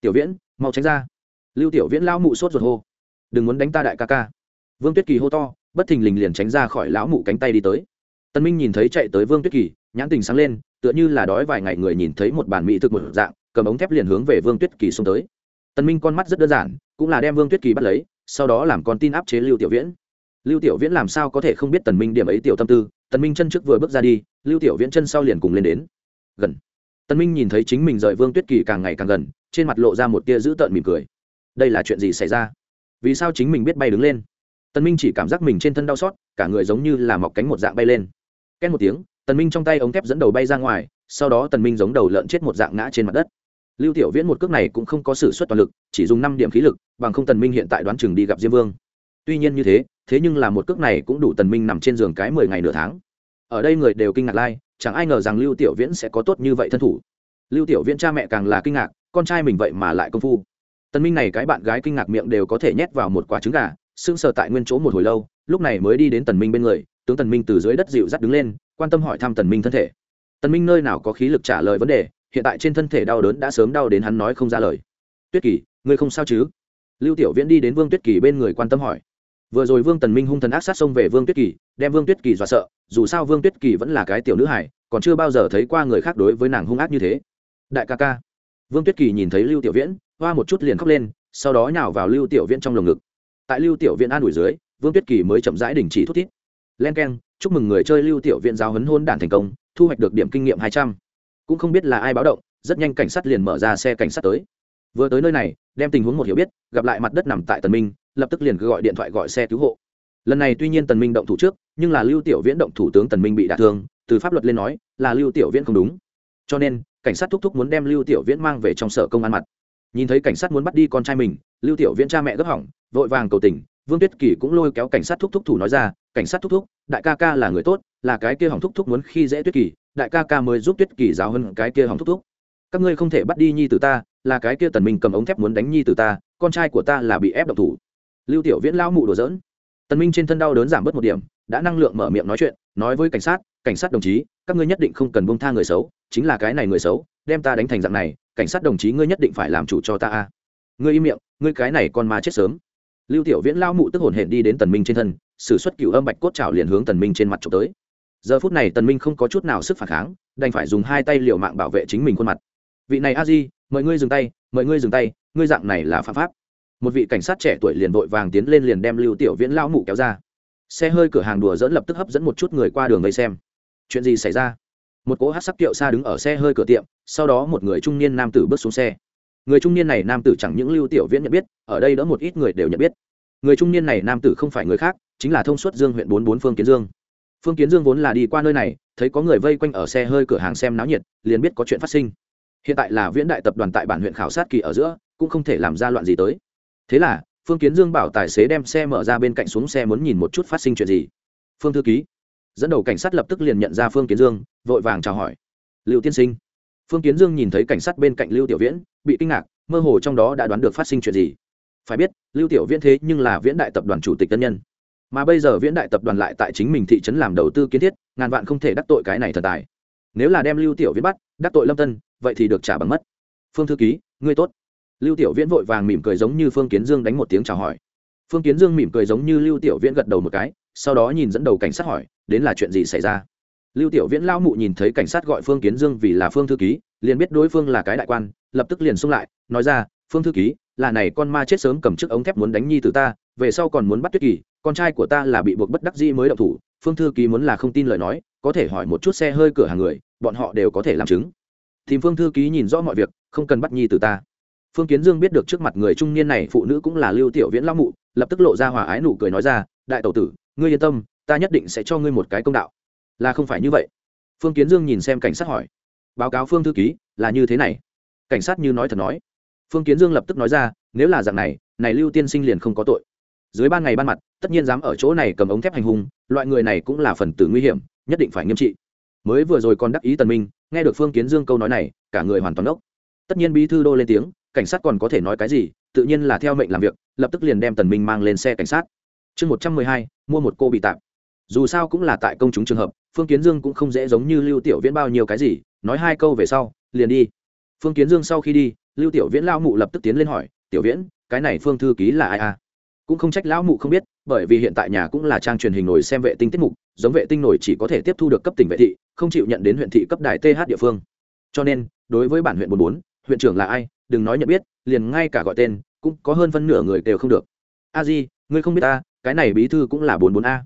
Tiểu viễn, mau tránh ra. Lưu tiểu viễn lão mụ sốt ruột hô. Đừng muốn đánh ta đại ca ca. Vương tuyết kỳ hô to, bất thình lình liền tránh ra khỏi lão mụ cánh tay đi tới. Tần minh nhìn thấy chạy tới vương tuyết kỳ, nhãn tình sáng lên, tựa như là đói vài ngày người nhìn thấy một bản mỹ thực một dạng, cầm ống thép liền hướng về vương tuyết kỳ xông tới. Tần minh con mắt rất đơn giản, cũng là đem vương tuyết kỳ bắt lấy, sau đó làm con tin áp chế lưu tiểu viễn. Lưu tiểu viễn làm sao có thể không biết tần minh điểm ấy tiểu tâm tư, tần minh chân trước vừa bước ra đi, lưu tiểu viễn chân sau liền cùng lên đến. Gần. Tân minh nhìn thấy chính mình rời vương tuyết kỳ càng ngày càng gần, trên mặt lộ ra một tia dữ tợn mỉm cười. Đây là chuyện gì xảy ra? Vì sao chính mình biết bay đứng lên? Tân minh chỉ cảm giác mình trên thân đau xót, cả người giống như là mọc cánh một dạng bay lên. Két một tiếng, tần minh trong tay ống thép dẫn đầu bay ra ngoài, sau đó tần minh giống đầu lợn chết một dạng ngã trên mặt đất. Lưu tiểu viễn một cước này cũng không có sử xuất toàn lực, chỉ dùng năm điểm khí lực, bằng không tần minh hiện tại đoán chừng đi gặp diêm vương. Tuy nhiên như thế thế nhưng là một cước này cũng đủ tần minh nằm trên giường cái mười ngày nửa tháng. Ở đây người đều kinh ngạc lai, chẳng ai ngờ rằng lưu tiểu viễn sẽ có tốt như vậy thân thủ lưu tiểu viễn cha mẹ càng là kinh ngạc, con trai mình vậy mà lại công phu. Tần minh này cái bạn gái kinh ngạc miệng đều có thể nhét vào một quả trứng gà, sững sờ tại nguyên chỗ một hồi lâu, lúc này mới đi đến tần minh bên người, tướng tần minh từ dưới đất dịu dắt đứng lên, quan tâm hỏi thăm tần minh thân thể. Tần minh nơi nào có khí lực trả lời vấn đề, hiện tại trên thân thể đau đớn đã sớm đau đến hắn nói không ra lời. Tuyết kỳ, ngươi không sao chứ? Lưu tiểu viễn đi đến vương tuyết kỳ bên người quan tâm hỏi. Vừa rồi vương tần minh hung thần ác sát xông về vương tuyết kỳ, đem vương tuyết kỳ dọa sợ, dù sao vương tuyết kỳ vẫn là cái tiểu nữ hải còn chưa bao giờ thấy qua người khác đối với nàng hung ác như thế đại ca ca. Vương tuyết kỳ nhìn thấy lưu tiểu viễn, hoa một chút liền khóc lên, sau đó nhào vào lưu tiểu viễn trong lồng ngực. Tại lưu tiểu viễn an ủi dưới, vương tuyết kỳ mới chậm rãi đình chỉ thút thít. Len k e n chúc mừng người chơi lưu tiểu viễn giáo huấn hôn đản thành công, thu hoạch được điểm kinh nghiệm hai trăm. Cũng không biết là ai báo động, rất nhanh cảnh sát liền mở ra xe cảnh sát tới. Vừa tới nơi này, đem tình huống một hiểu biết, gặp lại mặt đất nằm tại tần minh, lập tức liền gọi điện thoại gọi xe cứu hộ. Lần này tuy nhiên tần minh động thủ trước, nhưng là lưu tiểu viễn động thủ tướng tần minh bị đả thương, từ pháp luật lên nói là lưu tiểu viễn không đúng. Cho nên cảnh sát thúc thúc muốn đem lưu tiểu viễn mang về trong sở công an mặt. Nhìn thấy cảnh sát muốn bắt đi con trai mình, lưu tiểu viễn cha mẹ gấp hỏng, vội vàng cầu tình. Vương tuyết kỳ cũng lôi kéo cảnh sát thúc thúc thủ nói ra, cảnh sát thúc thúc, đại ca ca là người tốt, là cái kia hỏng thúc thúc muốn khi dễ tuyết kỳ, đại ca ca mới giúp tuyết kỳ giáo hơn cái kia hỏng thúc thúc. Các ngươi không thể bắt đi nhi từ ta, là cái kia tần minh cầm ống thép muốn đánh nhi từ ta, con trai của ta là bị ép độc thủ. Lưu tiểu viễn lao mụ đùa giỡn. Tần minh trên thân đau đớn giảm bớt một điểm, đã năng lượng mở miệng nói chuyện nói với cảnh sát cảnh sát đồng chí, các ngươi nhất định không cần buông tha người xấu, chính là cái này người xấu, đem ta đánh thành dạng này, cảnh sát đồng chí ngươi nhất định phải làm chủ cho ta a. Ngươi im miệng, ngươi cái này con ma chết sớm. Lưu tiểu viễn lao mụ tức hồn hển đi đến tần minh trên thân, sử xuất cựu âm bạch cốt trào liền hướng tần minh trên mặt trộm tới. Giờ phút này tần minh không có chút nào sức phản kháng, đành phải dùng hai tay liều mạng bảo vệ chính mình khuôn mặt. Vị này a di, mời ngươi dừng tay, mời ngươi dừng tay, ngươi dạng này là phạm pháp. Một vị cảnh sát trẻ tuổi liền vội vàng tiến lên liền đem lưu tiểu viễn lao mụ kéo ra xe hơi cửa hàng đùa dẫn lập tức hấp dẫn một chút người qua đường vây xem. Chuyện gì xảy ra? Một cỗ hát sắc kiệu xa đứng ở xe hơi cửa tiệm, sau đó một người trung niên nam tử bước xuống xe. Người trung niên này nam tử chẳng những lưu tiểu viễn nhận biết, ở đây đỡ một ít người đều nhận biết. Người trung niên này nam tử không phải người khác, chính là thông suất dương huyện bốn bốn phương kiến dương. Phương kiến dương vốn là đi qua nơi này, thấy có người vây quanh ở xe hơi cửa hàng xem náo nhiệt, liền biết có chuyện phát sinh. Hiện tại là viễn đại tập đoàn tại bản huyện khảo sát kỳ ở giữa, cũng không thể làm ra loạn gì tới. Thế là phương kiến dương bảo tài xế đem xe mở ra bên cạnh xuống xe muốn nhìn một chút phát sinh chuyện gì. Phương thư ký. Dẫn đầu cảnh sát lập tức liền nhận ra phương kiến dương, vội vàng chào hỏi. Lưu tiên sinh. Phương kiến dương nhìn thấy cảnh sát bên cạnh lưu tiểu viễn, bị kinh ngạc, mơ hồ trong đó đã đoán được phát sinh chuyện gì. Phải biết, lưu tiểu viễn thế nhưng là viễn đại tập đoàn chủ tịch tân nhân. Mà bây giờ viễn đại tập đoàn lại tại chính mình thị trấn làm đầu tư kiến thiết, ngàn vạn không thể đắc tội cái này thần tài. Nếu là đem lưu tiểu viễn bắt, đắc tội lâm tân, vậy thì được trả bằng mất. Phương thư ký, ngươi tốt lưu tiểu viễn vội vàng mỉm cười giống như phương kiến dương đánh một tiếng chào hỏi. Phương kiến dương mỉm cười giống như lưu tiểu viễn gật đầu một cái, sau đó nhìn dẫn đầu cảnh sát hỏi, đến là chuyện gì xảy ra? Lưu tiểu viễn lao mụ nhìn thấy cảnh sát gọi phương kiến dương vì là phương thư ký, liền biết đối phương là cái đại quan, lập tức liền xung lại, nói ra, phương thư ký, là này con ma chết sớm cầm chiếc ống thép muốn đánh nhi từ ta, về sau còn muốn bắt tuyết kỳ, con trai của ta là bị buộc bất đắc dĩ mới động thủ, phương thư ký muốn là không tin lời nói, có thể hỏi một chút xe hơi cửa hàng người, bọn họ đều có thể làm chứng. Thì phương thư ký nhìn rõ mọi việc, không cần bắt nhi từ ta phương kiến dương biết được trước mặt người trung niên này phụ nữ cũng là lưu tiểu viễn lão mụ, lập tức lộ ra hòa ái nụ cười nói ra, đại tẩu tử, ngươi yên tâm, ta nhất định sẽ cho ngươi một cái công đạo. Là không phải như vậy. Phương kiến dương nhìn xem cảnh sát hỏi. Báo cáo phương thư ký, là như thế này. Cảnh sát như nói thật nói. Phương kiến dương lập tức nói ra, nếu là dạng này này lưu tiên sinh liền không có tội. Dưới ban ngày ban mặt, tất nhiên dám ở chỗ này cầm ống thép hành hung, loại người này cũng là phần tử nguy hiểm, nhất định phải nghiêm trị. Mới vừa rồi còn đắc ý tần minh, nghe được phương kiến dương câu nói này, cả người hoàn toàn ốc tất nhiên bí thư đô lên tiếng cảnh sát còn có thể nói cái gì, tự nhiên là theo mệnh làm việc, lập tức liền đem tần minh mang lên xe cảnh sát. Chương một trăm mười hai, mua một cô bị tạm. Dù sao cũng là tại công chúng trường hợp, phương kiến dương cũng không dễ giống như lưu tiểu viễn bao nhiêu cái gì, nói hai câu về sau, liền đi. Phương kiến dương sau khi đi, lưu tiểu viễn lao mụ lập tức tiến lên hỏi, tiểu viễn, cái này phương thư ký là ai à? Cũng không trách lão mụ không biết, bởi vì hiện tại nhà cũng là trang truyền hình nổi xem vệ tinh tiết mục, giống vệ tinh nổi chỉ có thể tiếp thu được cấp tỉnh vệ thị, không chịu nhận đến huyện thị cấp đài th địa phương. Cho nên, đối với bản huyện bốn bốn, huyện trưởng là ai đừng nói nhận biết, liền ngay cả gọi tên, cũng có hơn phân nửa người đều không được. A di, ngươi không biết ta, cái này bí thư cũng là bốn bốn a.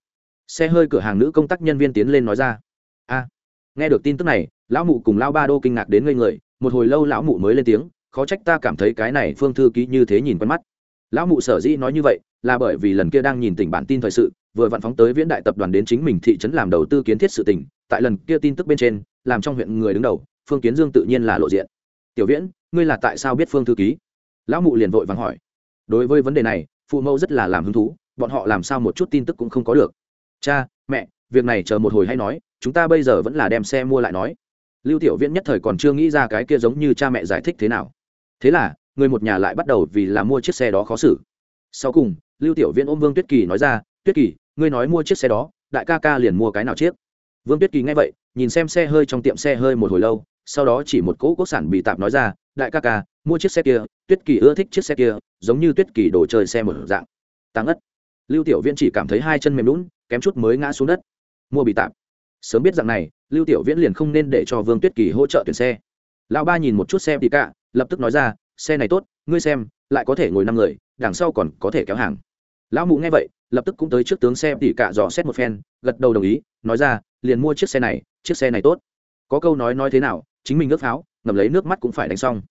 Xe hơi cửa hàng nữ công tác nhân viên tiến lên nói ra. A. Nghe được tin tức này, lão mụ cùng lão ba đô kinh ngạc đến ngây người, một hồi lâu lão mụ mới lên tiếng, khó trách ta cảm thấy cái này phương thư ký như thế nhìn quen mắt. Lão mụ sở dĩ nói như vậy, là bởi vì lần kia đang nhìn tỉnh bản tin thời sự, vừa vặn phóng tới viễn đại tập đoàn đến chính mình thị trấn làm đầu tư kiến thiết sự tỉnh, tại lần kia tin tức bên trên, làm trong huyện người đứng đầu, phương kiến dương tự nhiên là lộ diện tiểu viễn, ngươi là tại sao biết phương thư ký? Lão mụ liền vội vàng hỏi. Đối với vấn đề này, phụ mẫu rất là làm hứng thú, bọn họ làm sao một chút tin tức cũng không có được. Cha, mẹ, việc này chờ một hồi hay nói, chúng ta bây giờ vẫn là đem xe mua lại nói. Lưu tiểu viễn nhất thời còn chưa nghĩ ra cái kia giống như cha mẹ giải thích thế nào. Thế là, người một nhà lại bắt đầu vì là mua chiếc xe đó khó xử. Sau cùng, lưu tiểu viễn ôm vương tuyết kỳ nói ra, tuyết kỳ, ngươi nói mua chiếc xe đó, đại ca ca liền mua cái nào chiếc? Vương tuyết kỳ nghe vậy, nhìn xem xe hơi trong tiệm xe hơi một hồi lâu sau đó chỉ một cỗ quốc sản bị tạp nói ra, đại ca ca, mua chiếc xe kia, tuyết kỳ ưa thích chiếc xe kia, giống như tuyết kỳ đồ chơi xe mở dạng. Tăng ất lưu tiểu viễn chỉ cảm thấy hai chân mềm lún kém chút mới ngã xuống đất. Mua bị tạp. Sớm biết rằng này, lưu tiểu viễn liền không nên để cho vương tuyết kỳ hỗ trợ tuyển xe. Lão ba nhìn một chút xe thì cả lập tức nói ra, xe này tốt, ngươi xem, lại có thể ngồi năm người, đằng sau còn có thể kéo hàng. Lão mụ nghe vậy, lập tức cũng tới trước tướng xe tỉ cả dò xét một phen, gật đầu đồng ý, nói ra, liền mua chiếc xe này, chiếc xe này tốt. Có câu nói nói thế nào chính mình ước pháo ngầm lấy nước mắt cũng phải đánh xong.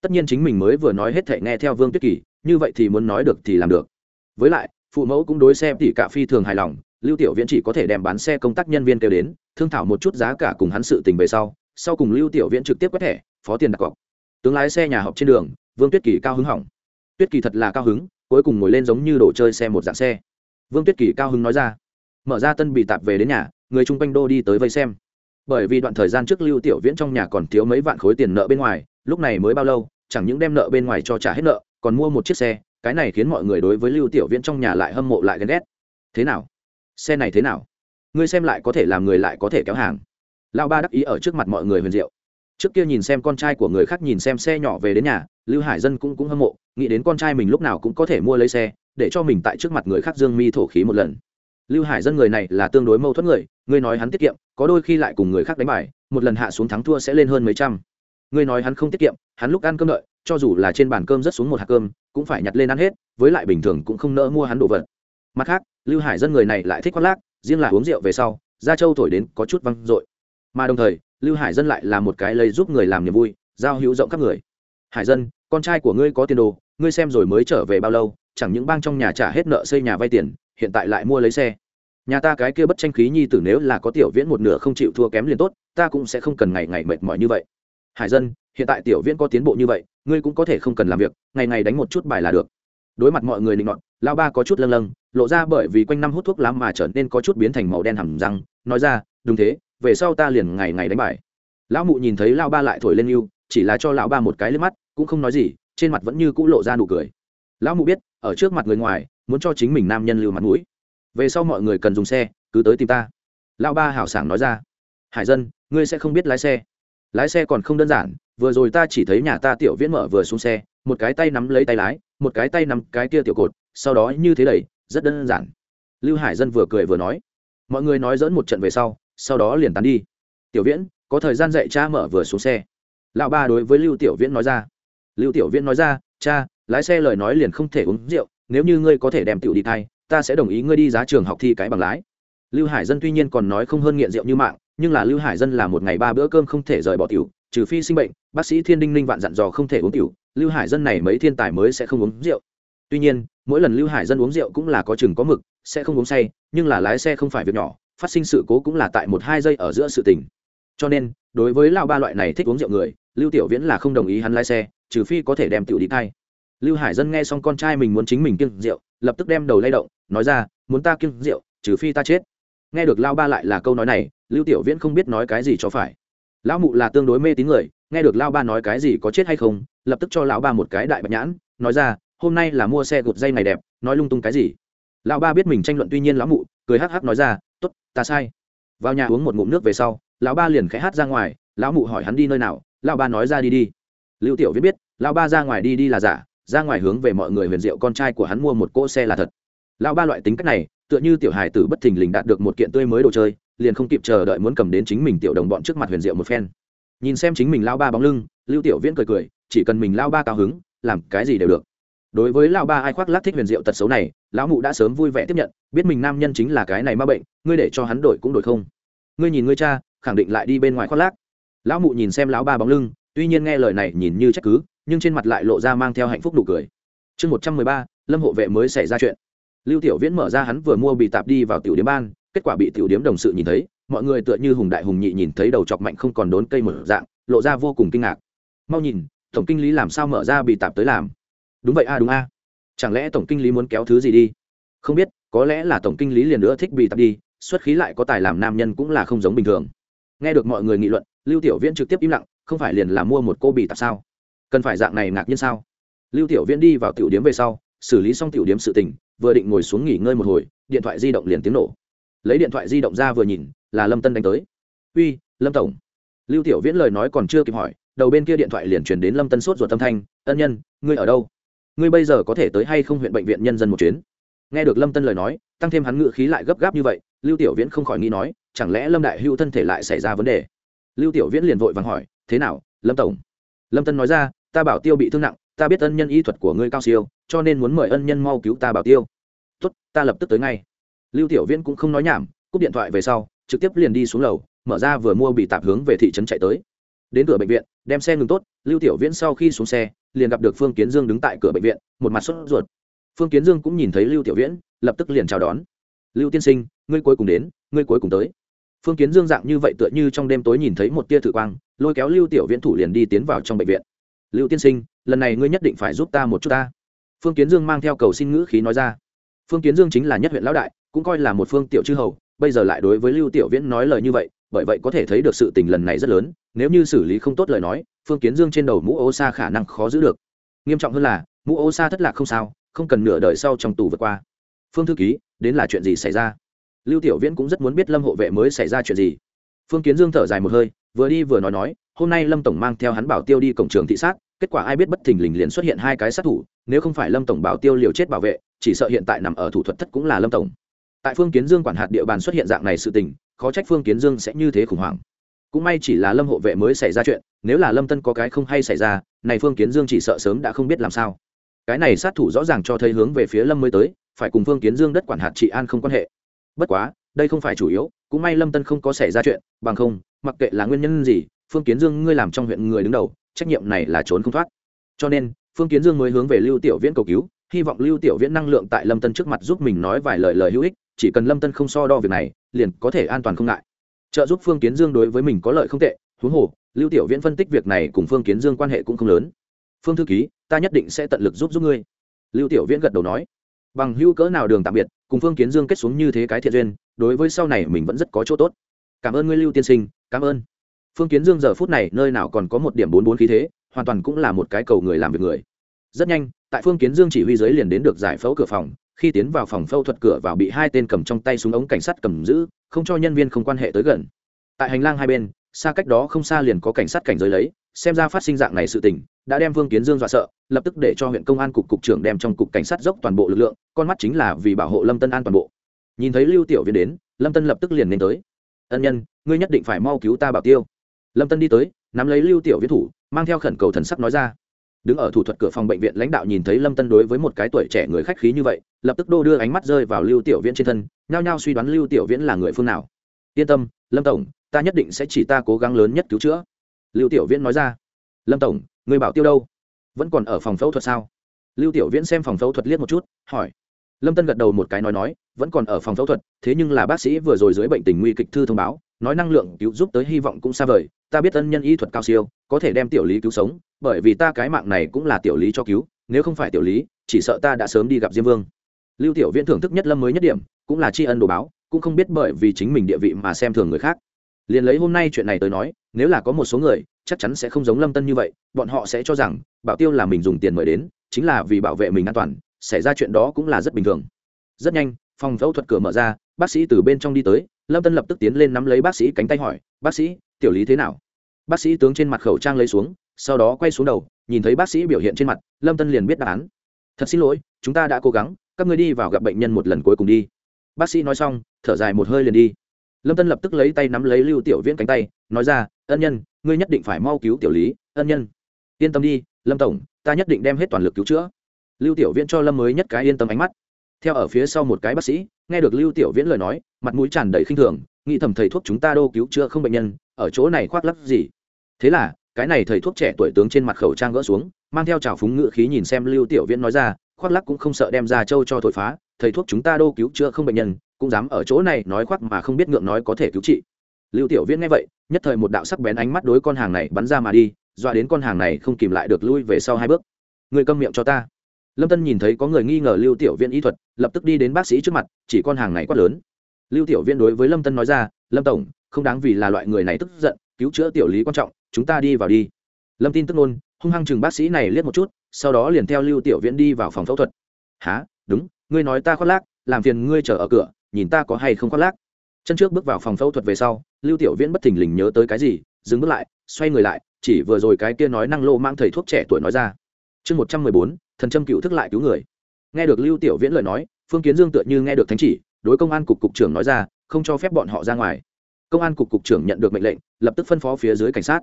Tất nhiên chính mình mới vừa nói hết thể nghe theo vương tuyết kỳ, như vậy thì muốn nói được thì làm được. Với lại, phụ mẫu cũng đối xe tỉ cả phi thường hài lòng, lưu tiểu viễn chỉ có thể đem bán xe công tác nhân viên kêu đến, thương thảo một chút giá cả cùng hắn sự tình về sau sau cùng lưu tiểu viễn trực tiếp quét thẻ, phó tiền đặt cọc. Tướng lái xe nhà họp trên đường, vương tuyết kỳ cao hứng hỏng. Tuyết kỳ thật là cao hứng, cuối cùng ngồi lên giống như đồ chơi xe một dạng xe. Vương tuyết kỳ cao hứng nói ra, mở ra tân bị tạp về đến nhà, người chung quanh đô đi tới vây xem bởi vì đoạn thời gian trước lưu tiểu viễn trong nhà còn thiếu mấy vạn khối tiền nợ bên ngoài, lúc này mới bao lâu, chẳng những đem nợ bên ngoài cho trả hết nợ, còn mua một chiếc xe, cái này khiến mọi người đối với lưu tiểu viễn trong nhà lại hâm mộ lại ghen ghét. Thế nào? Xe này thế nào? Ngươi xem lại có thể làm người lại có thể kéo hàng. Lão ba đắc ý ở trước mặt mọi người huyền diệu. Trước kia nhìn xem con trai của người khác nhìn xem xe nhỏ về đến nhà, lưu hải dân cũng cũng hâm mộ, nghĩ đến con trai mình lúc nào cũng có thể mua lấy xe, để cho mình tại trước mặt người khác dương mi thổ khí một lần. Lưu hải dân người này là tương đối mâu thuẫn người ngươi nói hắn tiết kiệm, có đôi khi lại cùng người khác đánh bài, một lần hạ xuống thắng thua sẽ lên hơn mấy trăm. Ngươi nói hắn không tiết kiệm, hắn lúc ăn cơm đợi, cho dù là trên bàn cơm rất xuống một hạt cơm, cũng phải nhặt lên ăn hết, với lại bình thường cũng không nỡ mua hắn đồ vật. Mặt khác, lưu hải dân người này lại thích khoác lác, riêng là uống rượu về sau gia châu thổi đến có chút văng dội mà đồng thời, lưu hải dân lại là một cái lây giúp người làm niềm vui, giao hữu rộng các người. Hải dân, con trai của ngươi có tiền đồ, ngươi xem rồi mới trở về bao lâu, chẳng những bang trong nhà trả hết nợ xây nhà vay tiền, hiện tại lại mua lấy xe nhà ta cái kia bất tranh khí nhi tử nếu là có tiểu viễn một nửa không chịu thua kém liền tốt, ta cũng sẽ không cần ngày ngày mệt mỏi như vậy. Hải dân, hiện tại tiểu viễn có tiến bộ như vậy, ngươi cũng có thể không cần làm việc, ngày ngày đánh một chút bài là được. Đối mặt mọi người định luận lao ba có chút lâng lâng, lộ ra bởi vì quanh năm hút thuốc lá mà trở nên có chút biến thành màu đen hầm răng, nói ra, đúng thế, về sau ta liền ngày ngày đánh bài. Lão mụ nhìn thấy lao ba lại thổi lên yêu, chỉ là cho lão ba một cái lên mắt, cũng không nói gì, trên mặt vẫn như cũ lộ ra nụ cười. Lão mụ biết, ở trước mặt người ngoài, muốn cho chính mình nam nhân lưu mặt mũi về sau mọi người cần dùng xe, cứ tới tìm ta. Lão ba hảo sảng nói ra. Hải dân, ngươi sẽ không biết lái xe. Lái xe còn không đơn giản, vừa rồi ta chỉ thấy nhà ta tiểu viễn mở vừa xuống xe, một cái tay nắm lấy tay lái, một cái tay nắm cái kia tiểu cột, sau đó như thế đẩy, rất đơn giản. Lưu hải dân vừa cười vừa nói. Mọi người nói dỡn một trận về sau sau đó liền tán đi. Tiểu viễn, có thời gian dạy cha mở vừa xuống xe. Lão ba đối với lưu tiểu viễn nói ra. Lưu tiểu viễn nói ra, cha, lái xe lời nói liền không thể uống rượu, nếu như ngươi có thể đem tiểu đi thay ta sẽ đồng ý ngươi đi giá trường học thi cái bằng lái. Lưu hải dân tuy nhiên còn nói không hơn nghiện rượu như mạng, nhưng là lưu hải dân là một ngày ba bữa cơm không thể rời bỏ tiểu, trừ phi sinh bệnh, bác sĩ thiên đinh ninh vạn dặn dò không thể uống tiểu, lưu hải dân này mấy thiên tài mới sẽ không uống rượu. Tuy nhiên, mỗi lần lưu hải dân uống rượu cũng là có chừng có mực, sẽ không uống say, nhưng là lái xe không phải việc nhỏ, phát sinh sự cố cũng là tại một hai giây ở giữa sự tình. Cho nên, đối với lão ba loại này thích uống rượu người, lưu tiểu viễn là không đồng ý hắn lái xe, trừ phi có thể đem tiểu đi thay lưu hải dân nghe xong con trai mình muốn chính mình kiêng rượu, lập tức đem đầu lay động, nói ra, muốn ta kiêng rượu, trừ phi ta chết. Nghe được lao ba lại là câu nói này, lưu tiểu viễn không biết nói cái gì cho phải. Lão mụ là tương đối mê tín người, nghe được lao ba nói cái gì có chết hay không, lập tức cho lão ba một cái đại bạch nhãn, nói ra, hôm nay là mua xe gột dây này đẹp, nói lung tung cái gì? Lão ba biết mình tranh luận tuy nhiên lão mụ, cười hắc hắc nói ra t ố t ta sai. Vào nhà uống một ngụm nước về sau, lão ba liền khẽ hát ra ngoài, lão mụ hỏi hắn đi nơi nào, lão ba nói ra đi đi. Lưu tiểu Viễn biết, lão ba ra ngoài đi đi là giả ra ngoài hướng về mọi người huyền diệu con trai của hắn mua một cỗ xe là thật. Lão ba loại tính cách này, tựa như tiểu hài tử bất thình lình đạt được một kiện tươi mới đồ chơi, liền không kịp chờ đợi muốn cầm đến chính mình tiểu đồng bọn trước mặt huyền diệu một phen. Nhìn xem chính mình lao ba bóng lưng, lưu tiểu viễn cười cười, chỉ cần mình lao ba cao hứng, làm cái gì đều được. Đối với lao ba ai khoác lác thích huyền diệu tật xấu này, lão mụ đã sớm vui vẻ tiếp nhận, biết mình nam nhân chính là cái này ma bệnh, ngươi để cho hắn đổi cũng đổi không. Ngươi nhìn ngươi cha, khẳng định lại đi bên ngoài khoác lác. Lão mụ nhìn xem lão ba bóng lưng, tuy nhiên nghe lời này nhìn như trách cứ nhưng trên mặt lại lộ ra mang theo hạnh phúc nụ cười. Chương một trăm mười ba, lâm hộ vệ mới xảy ra chuyện. Lưu tiểu viễn mở ra hắn vừa mua bị tạp đi vào tiểu điếm ban, kết quả bị tiểu điếm đồng sự nhìn thấy, mọi người tựa như hùng đại hùng nhị nhìn thấy đầu chọc mạnh không còn đốn cây mở dạng, lộ ra vô cùng kinh ngạc. Mau nhìn, tổng kinh lý làm sao mở ra bị tạp tới làm? Đúng vậy a, đúng a. Chẳng lẽ tổng kinh lý muốn kéo thứ gì đi? Không biết, có lẽ là tổng kinh lý liền nữa thích bị tạp đi, xuất khí lại có tài làm nam nhân cũng là không giống bình thường. Nghe được mọi người nghị luận, lưu tiểu viễn trực tiếp im lặng, không phải liền là mua một cô bị tạp sao? Cần phải dạng này ngạc nhiên sao? Lưu tiểu viễn đi vào tiểu điếm về sau, xử lý xong tiểu điếm sự tình, vừa định ngồi xuống nghỉ ngơi một hồi, điện thoại di động liền tiếng nổ. Lấy điện thoại di động ra vừa nhìn, là lâm tân đánh tới. Uy, lâm tổng. Lưu tiểu viễn lời nói còn chưa kịp hỏi, đầu bên kia điện thoại liền truyền đến lâm tân sốt ruột tâm thanh, ân nhân, ngươi ở đâu? Ngươi bây giờ có thể tới hay không huyện bệnh viện nhân dân một chuyến? Nghe được lâm tân lời nói, tăng thêm hắn ngự khí lại gấp gáp như vậy, lưu tiểu viễn không khỏi nghĩ nói, chẳng lẽ lâm đại hưu thân thể lại xảy ra vấn đề? Lưu tiểu viễn liền vội vàng hỏi, thế nào, lâm tổng? Lâm tân nói ra ta bảo tiêu bị thương nặng, ta biết ân nhân y thuật của ngươi cao siêu, cho nên muốn mời ân nhân mau cứu ta bảo tiêu. Tốt, ta lập tức tới ngay. Lưu tiểu viễn cũng không nói nhảm, cúp điện thoại về sau, trực tiếp liền đi xuống lầu, mở ra vừa mua bị tạp hướng về thị trấn chạy tới. Đến cửa bệnh viện, đem xe ngừng tốt, lưu tiểu viễn sau khi xuống xe, liền gặp được phương kiến dương đứng tại cửa bệnh viện, một mặt sốt ruột. Phương kiến dương cũng nhìn thấy lưu tiểu viễn, lập tức liền chào đón. Lưu tiên sinh, ngươi cuối cùng đến, ngươi cuối cùng tới. Phương kiến dương dạng như vậy tựa như trong đêm tối nhìn thấy một tia thử quang, lôi kéo lưu tiểu viễn thủ liền đi tiến vào trong bệnh viện lưu tiên sinh, lần này ngươi nhất định phải giúp ta một chút ta. Phương kiến dương mang theo cầu xin ngữ khí nói ra. Phương kiến dương chính là nhất huyện lão đại, cũng coi là một phương tiểu chư hầu, bây giờ lại đối với lưu tiểu viễn nói lời như vậy, bởi vậy có thể thấy được sự tình lần này rất lớn, nếu như xử lý không tốt lời nói, phương kiến dương trên đầu mũ ô sa khả năng khó giữ được. Nghiêm trọng hơn là, mũ ô sa thất lạc không sao, không cần nửa đời sau trong tù vượt qua. Phương thư ký, đến là chuyện gì xảy ra? Lưu tiểu viễn cũng rất muốn biết lâm hộ vệ mới xảy ra chuyện gì. Phương kiến dương thở dài một hơi vừa đi vừa nói nói, hôm nay lâm tổng mang theo hắn bảo tiêu đi cổng trường thị sát, kết quả ai biết bất thình lình liền xuất hiện hai cái sát thủ, nếu không phải lâm tổng bảo tiêu liều chết bảo vệ, chỉ sợ hiện tại nằm ở thủ thuật thất cũng là lâm tổng. Tại phương kiến dương quản hạt địa bàn xuất hiện dạng này sự tình, khó trách phương kiến dương sẽ như thế khủng hoảng. Cũng may chỉ là lâm hộ vệ mới xảy ra chuyện, nếu là lâm tân có cái không hay xảy ra, này phương kiến dương chỉ sợ sớm đã không biết làm sao. Cái này sát thủ rõ ràng cho thấy hướng về phía lâm mới tới, phải cùng phương kiến dương đất quản hạt trị an không quan hệ. Bất quá, đây không phải chủ yếu, cũng may lâm tân không có xảy ra chuyện, bằng không mặc kệ là nguyên nhân gì, phương kiến dương ngươi làm trong huyện người đứng đầu, trách nhiệm này là trốn không thoát. Cho nên, phương kiến dương mới hướng về lưu tiểu viễn cầu cứu, hy vọng lưu tiểu viễn năng lượng tại lâm tân trước mặt giúp mình nói vài lời lời hữu ích, chỉ cần lâm tân không so đo việc này, liền có thể an toàn không ngại. Trợ giúp phương kiến dương đối với mình có lợi không tệ, huống hồ, lưu tiểu viễn phân tích việc này cùng phương kiến dương quan hệ cũng không lớn. Phương thư ký, ta nhất định sẽ tận lực giúp giúp ngươi. Lưu tiểu viễn gật đầu nói. Bằng hữu cỡ nào đường tạm biệt, cùng phương kiến dương kết xuống như thế cái thiện duyên, đối với sau này mình vẫn rất có chỗ tốt. Cảm ơn ngươi, lưu tiên sinh cảm ơn. Phương kiến dương giờ phút này nơi nào còn có một điểm bốn bốn khí thế, hoàn toàn cũng là một cái cầu người làm việc người. Rất nhanh, tại phương kiến dương chỉ huy giới liền đến được giải phẫu cửa phòng, khi tiến vào phòng phẫu thuật cửa vào bị hai tên cầm trong tay súng ống cảnh sát cầm giữ, không cho nhân viên không quan hệ tới gần. Tại hành lang hai bên, xa cách đó không xa liền có cảnh sát cảnh giới lấy, xem ra phát sinh dạng này sự tình, đã đem vương kiến dương dọa sợ, lập tức để cho huyện công an cục cục trưởng đem trong cục cảnh sát dốc toàn bộ lực lượng, con mắt chính là vì bảo hộ lâm tân an toàn bộ. Nhìn thấy lưu tiểu viên đến, lâm tân lập tức liền nên tới ân nhân, ngươi nhất định phải mau cứu ta bảo tiêu. Lâm tân đi tới, nắm lấy lưu tiểu viễn thủ, mang theo khẩn cầu thần sắc nói ra. Đứng ở thủ thuật cửa phòng bệnh viện lãnh đạo nhìn thấy lâm tân đối với một cái tuổi trẻ người khách khí như vậy, lập tức đô đưa ánh mắt rơi vào lưu tiểu viễn trên thân, nhao nhao suy đoán lưu tiểu viễn là người phương nào. Yên tâm, lâm tổng, ta nhất định sẽ chỉ ta cố gắng lớn nhất cứu chữa. Lưu tiểu viễn nói ra. Lâm tổng, người bảo tiêu đâu? Vẫn còn ở phòng phẫu thuật sao? Lưu tiểu viễn xem phòng phẫu thuật liếc một chút, hỏi. Lâm tân gật đầu một cái nói nói vẫn còn ở phòng phẫu thuật, thế nhưng là bác sĩ vừa rồi dưới bệnh tình nguy kịch thư thông báo, nói năng lượng cứu giúp tới hy vọng cũng xa vời, ta biết ân nhân y thuật cao siêu, có thể đem tiểu lý cứu sống, bởi vì ta cái mạng này cũng là tiểu lý cho cứu, nếu không phải tiểu lý, chỉ sợ ta đã sớm đi gặp diêm vương. Lưu tiểu viễn thưởng thức nhất lâm mới nhất điểm, cũng là tri ân đồ báo, cũng không biết bởi vì chính mình địa vị mà xem thường người khác. Liền lấy hôm nay chuyện này tới nói, nếu là có một số người, chắc chắn sẽ không giống lâm tân như vậy, bọn họ sẽ cho rằng, bảo tiêu là mình dùng tiền mời đến, chính là vì bảo vệ mình an toàn, xảy ra chuyện đó cũng là rất bình thường. Rất nhanh phòng phẫu thuật cửa mở ra, bác sĩ từ bên trong đi tới, lâm tân lập tức tiến lên nắm lấy bác sĩ cánh tay hỏi, bác sĩ, tiểu lý thế nào? Bác sĩ tướng trên mặt khẩu trang lấy xuống, sau đó quay xuống đầu, nhìn thấy bác sĩ biểu hiện trên mặt, lâm tân liền biết đáp án. Thật xin lỗi, chúng ta đã cố gắng, các người đi vào gặp bệnh nhân một lần cuối cùng đi. Bác sĩ nói xong, thở dài một hơi liền đi. Lâm tân lập tức lấy tay nắm lấy lưu tiểu viễn cánh tay, nói ra, ân nhân, ngươi nhất định phải mau cứu tiểu lý, ân nhân. Yên tâm đi, lâm tổng, ta nhất định đem hết toàn lực cứu chữa. Lưu tiểu viễn cho lâm mới nhất cái yên tâm ánh mắt theo ở phía sau một cái bác sĩ, nghe được lưu tiểu viễn lời nói, mặt mũi tràn đầy khinh thường, nghĩ thầm thầy thuốc chúng ta đô cứu chữa không bệnh nhân, ở chỗ này khoác lắc gì? Thế là, cái này thầy thuốc trẻ tuổi tướng trên mặt khẩu trang gỡ xuống, mang theo trào phúng ngự khí nhìn xem lưu tiểu viễn nói ra, khoác lắc cũng không sợ đem ra châu cho thổi phá, thầy thuốc chúng ta đô cứu chữa không bệnh nhân, cũng dám ở chỗ này nói khoác mà không biết ngượng nói có thể cứu trị. Lưu tiểu viễn nghe vậy, nhất thời một đạo sắc bén ánh mắt đối con hàng này bắn ra mà đi, dọa đến con hàng này không kìm lại được lui về sau hai bước. Người câm miệng cho ta lâm tân nhìn thấy có người nghi ngờ lưu tiểu Viên y thuật, lập tức đi đến bác sĩ trước mặt, chỉ con hàng này quát lớn. Lưu tiểu Viên đối với lâm tân nói ra, lâm tổng, không đáng vì là loại người này tức giận, cứu chữa tiểu lý quan trọng, chúng ta đi vào đi. Lâm tin tức nôn, hung hăng chừng bác sĩ này liếc một chút, sau đó liền theo lưu tiểu viễn đi vào phòng phẫu thuật. Há đúng, ngươi nói ta khoác lác, làm phiền ngươi chờ ở cửa, nhìn ta có hay không khoác lác. Chân trước bước vào phòng phẫu thuật về sau, lưu tiểu viễn bất thình lình nhớ tới cái gì, dừng bước lại, xoay người lại, chỉ vừa rồi cái kia nói năng lô mang thầy thuốc trẻ tuổi nói ra. Chương một trăm mười bốn thần châm cựu thức lại cứu người. Nghe được lưu tiểu viễn lời nói, phương kiến dương tựa như nghe được thánh chỉ, đối công an cục cục trưởng nói ra, không cho phép bọn họ ra ngoài. Công an cục cục trưởng nhận được mệnh lệnh, lập tức phân phó phía dưới cảnh sát.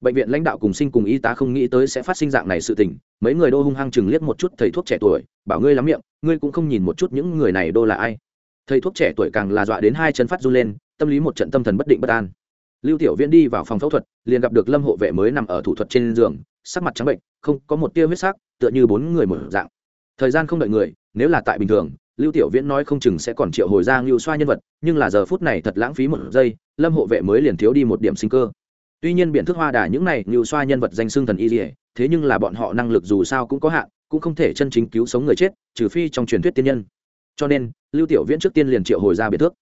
Bệnh viện lãnh đạo cùng sinh cùng y tá không nghĩ tới sẽ phát sinh dạng này sự tình, mấy người đô hung hăng chừng liếc một chút thầy thuốc trẻ tuổi, bảo ngươi lắm miệng, ngươi cũng không nhìn một chút những người này đô là ai. Thầy thuốc trẻ tuổi càng là dọa đến hai chân phát run lên, tâm lý một trận tâm thần bất định bất an. Lưu tiểu viễn đi vào phòng phẫu thuật, liền gặp được lâm hộ vệ mới nằm ở thủ thuật trên giường, sắc mặt trắng bệnh, không có một tia huyết sắc tựa như bốn người mở dạng. Thời gian không đợi người, nếu là tại bình thường, lưu tiểu viễn nói không chừng sẽ còn triệu hồi ra lưu xoa nhân vật, nhưng là giờ phút này thật lãng phí một giây, lâm hộ vệ mới liền thiếu đi một điểm sinh cơ. Tuy nhiên biện thức hoa đà những này lưu xoa nhân vật danh xưng thần y dỉa thế nhưng là bọn họ năng lực dù sao cũng có hạn, cũng không thể chân chính cứu sống người chết, trừ phi trong truyền thuyết tiên nhân. Cho nên, lưu tiểu viễn trước tiên liền triệu hồi ra biện thước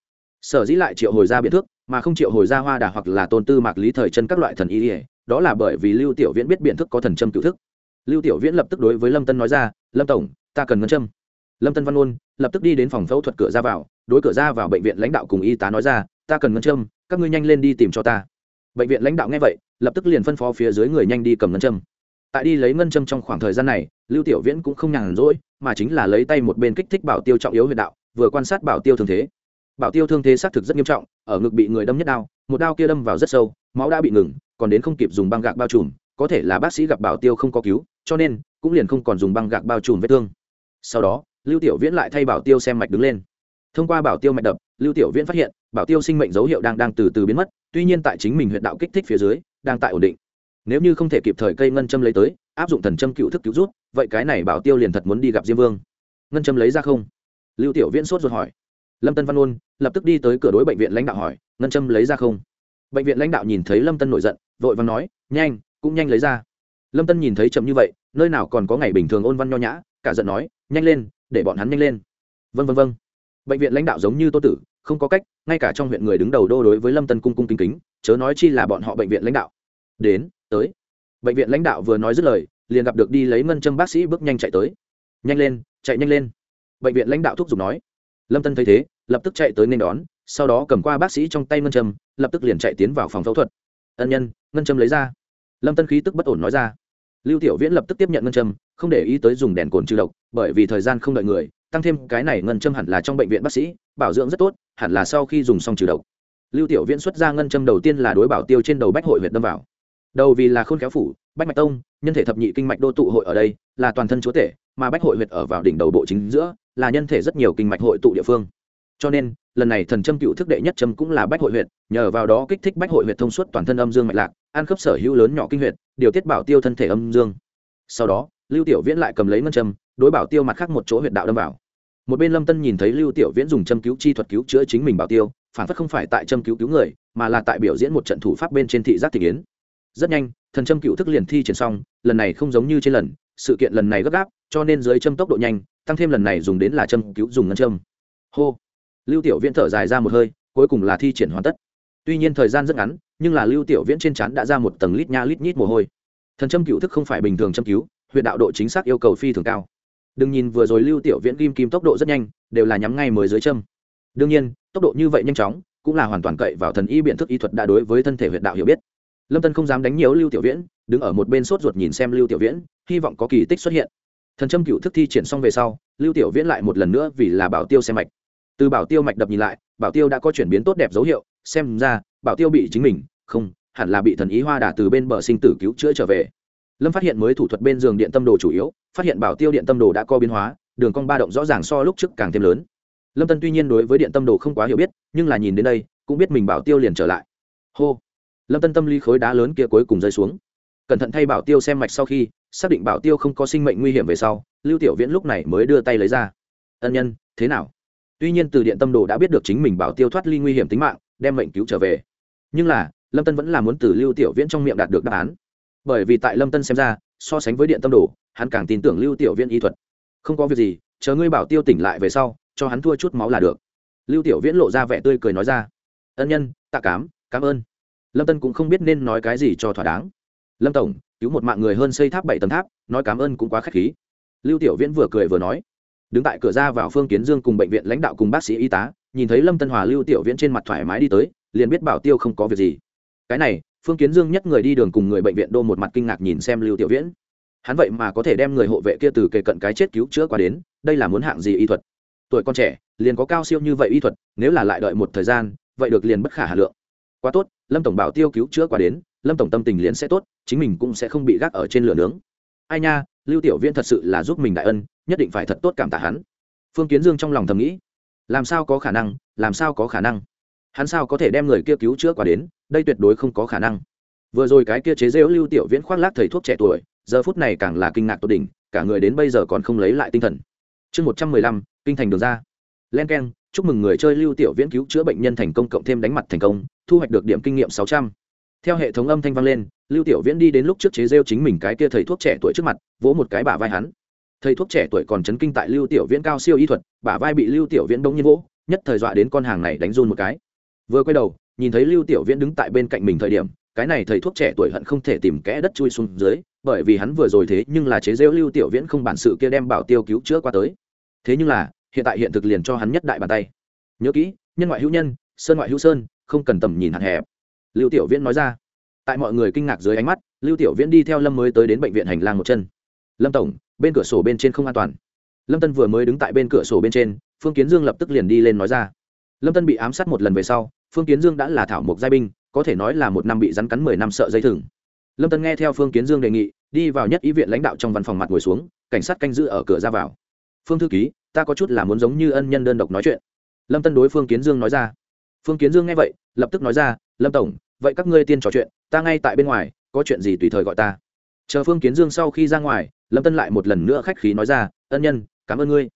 sở dĩ lại triệu hồi ra biện thước mà không triệu hồi ra hoa đà hoặc là tôn tư mạc lý thời chân các loại thần y dỉa đó là bởi vì lưu tiểu viễn biết biện thức có thần châm cựu thức lưu tiểu viễn lập tức đối với lâm tân nói ra, lâm tổng, ta cần ngân châm. Lâm tân văn ôn, lập tức đi đến phòng phẫu thuật cửa ra vào, đối cửa ra vào bệnh viện lãnh đạo cùng y tá nói ra, ta cần ngân châm, các ngươi nhanh lên đi tìm cho ta. Bệnh viện lãnh đạo nghe vậy, lập tức liền phân phó phía dưới người nhanh đi cầm ngân châm. Tại đi lấy ngân châm trong khoảng thời gian này, lưu tiểu viễn cũng không nhàn rỗi, mà chính là lấy tay một bên kích thích bảo tiêu trọng yếu huyệt đạo, vừa quan sát bảo tiêu thương thế. Bảo tiêu thương thế xác thực rất nghiêm trọng, ở ngực bị người đâm nhất đao một đao kia đâm vào rất sâu, máu đã bị ngừng, còn đến không kịp dùng băng gạc bao trùm, có thể là bác sĩ gặp bảo tiêu không có cứu cho nên cũng liền không còn dùng băng gạc bao trùm vết thương. Sau đó, lưu tiểu viễn lại thay bảo tiêu xem mạch đứng lên. Thông qua bảo tiêu mạch đập, lưu tiểu viễn phát hiện, bảo tiêu sinh mệnh dấu hiệu đang đang từ từ biến mất, tuy nhiên tại chính mình huyện đạo kích thích phía dưới, đang tại ổn định. Nếu như không thể kịp thời cây ngân châm lấy tới, áp dụng thần châm cựu thức cứu rút, vậy cái này bảo tiêu liền thật muốn đi gặp diêm vương. Ngân châm lấy ra không? Lưu tiểu viễn sốt ruột hỏi. Lâm tân văn ôn lập tức đi tới cửa đối bệnh viện lãnh đạo hỏi, ngân châm lấy ra không? Bệnh viện lãnh đạo nhìn thấy lâm tân nổi giận, vội và nói, nhanh, cũng nhanh lấy ra. Lâm tân nhìn thấy chậm như vậy nơi nào còn có ngày bình thường ôn văn nho nhã, cả giận nói, nhanh lên, để bọn hắn nhanh lên. Vân vân vân bệnh viện lãnh đạo giống như tô tử, không có cách, ngay cả trong huyện người đứng đầu đô đối với lâm tân cung cung kính kính, chớ nói chi là bọn họ bệnh viện lãnh đạo. Đến, tới. Bệnh viện lãnh đạo vừa nói dứt lời, liền gặp được đi lấy ngân châm bác sĩ bước nhanh chạy tới. Nhanh lên, chạy nhanh lên. Bệnh viện lãnh đạo thúc giục nói. Lâm tân thấy thế, lập tức chạy tới nên đón, sau đó cầm qua bác sĩ trong tay ngân châm, lập tức liền chạy tiến vào phòng phẫu thuật. Ân nhân, ngân châm lấy ra. Lâm tân khí tức bất ổn nói ra lưu tiểu viễn lập tức tiếp nhận ngân châm, không để ý tới dùng đèn cồn trừ độc, bởi vì thời gian không đợi người, tăng thêm cái này ngân châm hẳn là trong bệnh viện bác sĩ, bảo dưỡng rất tốt, hẳn là sau khi dùng xong trừ độc. Lưu tiểu viễn xuất ra ngân châm đầu tiên là đối bảo tiêu trên đầu bách hội huyệt đâm vào. Đầu vì là khôn khéo phủ, bách mạch tông, nhân thể thập nhị kinh mạch đô tụ hội ở đây, là toàn thân chúa tể, mà bách hội huyệt ở vào đỉnh đầu bộ chính giữa, là nhân thể rất nhiều kinh mạch hội tụ địa phương. Cho nên lần này thần châm cựu thức đệ nhất châm cũng là bách hội huyệt, nhờ vào đó kích thích bách hội huyệt thông suốt toàn thân âm dương mạch lạc an khớp sở hữu lớn nhỏ kinh huyệt, điều tiết bảo tiêu thân thể âm dương. Sau đó, lưu tiểu viễn lại cầm lấy ngân châm, đối bảo tiêu mặt khác một chỗ huyệt đạo đâm vào. Một bên lâm tân nhìn thấy lưu tiểu viễn dùng châm cứu chi thuật cứu chữa chính mình bảo tiêu, phản phất không phải tại châm cứu cứu người, mà là tại biểu diễn một trận thủ pháp bên trên thị giác thị kiến. Rất nhanh, thần châm cựu thức liền thi triển xong, lần này không giống như trên lần, sự kiện lần này gấp gáp, cho nên dưới châm tốc độ nhanh, tăng thêm lần này dùng đến là châm cứu dùng ngân châm. Hô! Lưu tiểu viễn thở dài ra một hơi, cuối cùng là thi triển hoàn tất. Tuy nhiên thời gian rất ngắn, nhưng là lưu tiểu viễn trên trán đã ra một tầng lít nha lít nhít mồ hôi. Thần châm cựu thức không phải bình thường châm cứu, huyện đạo độ chính xác yêu cầu phi thường cao. Đừng nhìn vừa rồi lưu tiểu viễn kim kim tốc độ rất nhanh, đều là nhắm ngay mới dưới châm. Đương nhiên, tốc độ như vậy nhanh chóng, cũng là hoàn toàn cậy vào thần y biện thức y thuật đã đối với thân thể huyện đạo hiểu biết. Lâm tân không dám đánh nhiều lưu tiểu viễn, đứng ở một bên sốt ruột nhìn xem lưu tiểu viễn, hy vọng có kỳ tích xuất hiện. Thần châm cựu thức thi triển xong về sau, lưu tiểu viễn lại một lần nữa vì là bảo tiêu xe mạch từ bảo tiêu mạch đập nhìn lại, bảo tiêu đã có chuyển biến tốt đẹp dấu hiệu, xem ra, bảo tiêu bị chính mình, không, hẳn là bị thần ý hoa đả từ bên bờ sinh tử cứu chữa trở về. Lâm phát hiện mới thủ thuật bên giường điện tâm đồ chủ yếu, phát hiện bảo tiêu điện tâm đồ đã có biến hóa, đường cong ba động rõ ràng so lúc trước càng thêm lớn. Lâm tân tuy nhiên đối với điện tâm đồ không quá hiểu biết, nhưng là nhìn đến đây, cũng biết mình bảo tiêu liền trở lại. Hô! Lâm tân tâm lý khối đá lớn kia cuối cùng rơi xuống. Cẩn thận thay bảo tiêu xem mạch sau khi, xác định bảo tiêu không có sinh mệnh nguy hiểm về sau, lưu tiểu viễn lúc này mới đưa tay lấy ra. Ân nhân, thế nào? Tuy nhiên từ điện tâm đồ đã biết được chính mình bảo tiêu thoát ly nguy hiểm tính mạng, đem mệnh cứu trở về. Nhưng là, lâm tân vẫn là muốn từ lưu tiểu viễn trong miệng đạt được đáp án. Bởi vì tại lâm tân xem ra, so sánh với điện tâm đồ, hắn càng tin tưởng lưu tiểu viễn y thuật. Không có việc gì, chờ ngươi bảo tiêu tỉnh lại về sau, cho hắn thua chút máu là được. Lưu tiểu viễn lộ ra vẻ tươi cười nói ra. Ân nhân, tạ cám cảm ơn. Lâm tân cũng không biết nên nói cái gì cho thỏa đáng. Lâm tổng, cứu một mạng người hơn xây tháp bảy tầng tháp, nói cảm ơn cũng quá k h á c h khí. Lưu tiểu viễn vừa cười vừa nói đứng tại cửa ra vào phương kiến dương cùng bệnh viện lãnh đạo cùng bác sĩ y tá, nhìn thấy lâm tân hòa, lưu tiểu viễn trên mặt thoải mái đi tới, liền biết bảo tiêu không có việc gì. Cái này, phương kiến dương nhất người đi đường cùng người bệnh viện đô một mặt kinh ngạc nhìn xem lưu tiểu viễn. Hắn vậy mà có thể đem người hộ vệ kia từ kề cận cái chết cứu chữa qua đến, đây là muốn hạng gì y thuật? Tuổi con trẻ, liền có cao siêu như vậy y thuật, nếu là lại đợi một thời gian, vậy được liền bất khả hà lượng. Quá tốt, lâm tổng bảo tiêu cứu chữa qua đến, lâm tổng tâm tình liền sẽ tốt, chính mình cũng sẽ không bị gác ở trên lửa nướng ai nha, lưu tiểu viễn thật sự là giúp mình đại ân, nhất định phải thật tốt cảm tạ hắn. Phương kiến dương trong lòng thầm nghĩ. Làm sao có khả năng, làm sao có khả năng? Hắn sao có thể đem người kia cứu chữa qua đến, đây tuyệt đối không có khả năng. Vừa rồi cái kia chế rêu lưu tiểu viễn khoác lác thầy thuốc trẻ tuổi, giờ phút này càng là kinh ngạc tột đỉnh, cả người đến bây giờ còn không lấy lại tinh thần. Chương một trăm mười lăm, kinh thành đường ra. Len k e n chúc mừng người chơi lưu tiểu viễn cứu chữa bệnh nhân thành công cộng thêm đánh mặt thành công, thu hoạch được điểm kinh nghiệm sáu trăm. Theo hệ thống âm thanh vang lên lưu tiểu viễn đi đến lúc trước chế rêu chính mình cái kia thầy thuốc trẻ tuổi trước mặt, vỗ một cái bả vai hắn. Thầy thuốc trẻ tuổi còn chấn kinh tại lưu tiểu viễn cao siêu y thuật, bả vai bị lưu tiểu viễn bỗng nhiên vỗ, nhất thời dọa đến con hàng này đánh run một cái. Vừa quay đầu, nhìn thấy lưu tiểu viễn đứng tại bên cạnh mình thời điểm, cái này thầy thuốc trẻ tuổi hận không thể tìm kẽ đất chui xuống dưới, bởi vì hắn vừa rồi thế nhưng là chế rêu lưu tiểu viễn không bản sự kia đem bảo tiêu cứu chữa qua tới. Thế nhưng là, hiện tại hiện thực liền cho hắn nhất đại bàn tay. Nhớ kỹ, nhân ngoại hữu nhân, sơn ngoại hữu sơn, không cần tầm nhìn hạn hẹp. Lưu tiểu viễn nói ra tại mọi người kinh ngạc dưới ánh mắt, lưu tiểu viễn đi theo lâm mới tới đến bệnh viện hành lang một chân. Lâm tổng, bên cửa sổ bên trên không an toàn. Lâm tân vừa mới đứng tại bên cửa sổ bên trên, phương kiến dương lập tức liền đi lên nói ra. Lâm tân bị ám sát một lần về sau, phương kiến dương đã là thảo mộc giai binh, có thể nói là một năm bị rắn cắn mười năm sợ dây thừng. Lâm tân nghe theo phương kiến dương đề nghị, đi vào nhất ý viện lãnh đạo trong văn phòng mặt ngồi xuống, cảnh sát canh giữ ở cửa ra vào. Phương thư ký, ta có chút là muốn giống như ân nhân đơn độc nói chuyện. Lâm tân đối phương kiến dương nói ra. Phương kiến dương nghe vậy, lập tức nói ra, lâm tổng vậy các ngươi tiên trò chuyện, ta ngay tại bên ngoài, có chuyện gì tùy thời gọi ta. Chờ phương kiến dương sau khi ra ngoài, lâm tân lại một lần nữa khách khí nói ra, ân nhân, cảm ơn ngươi.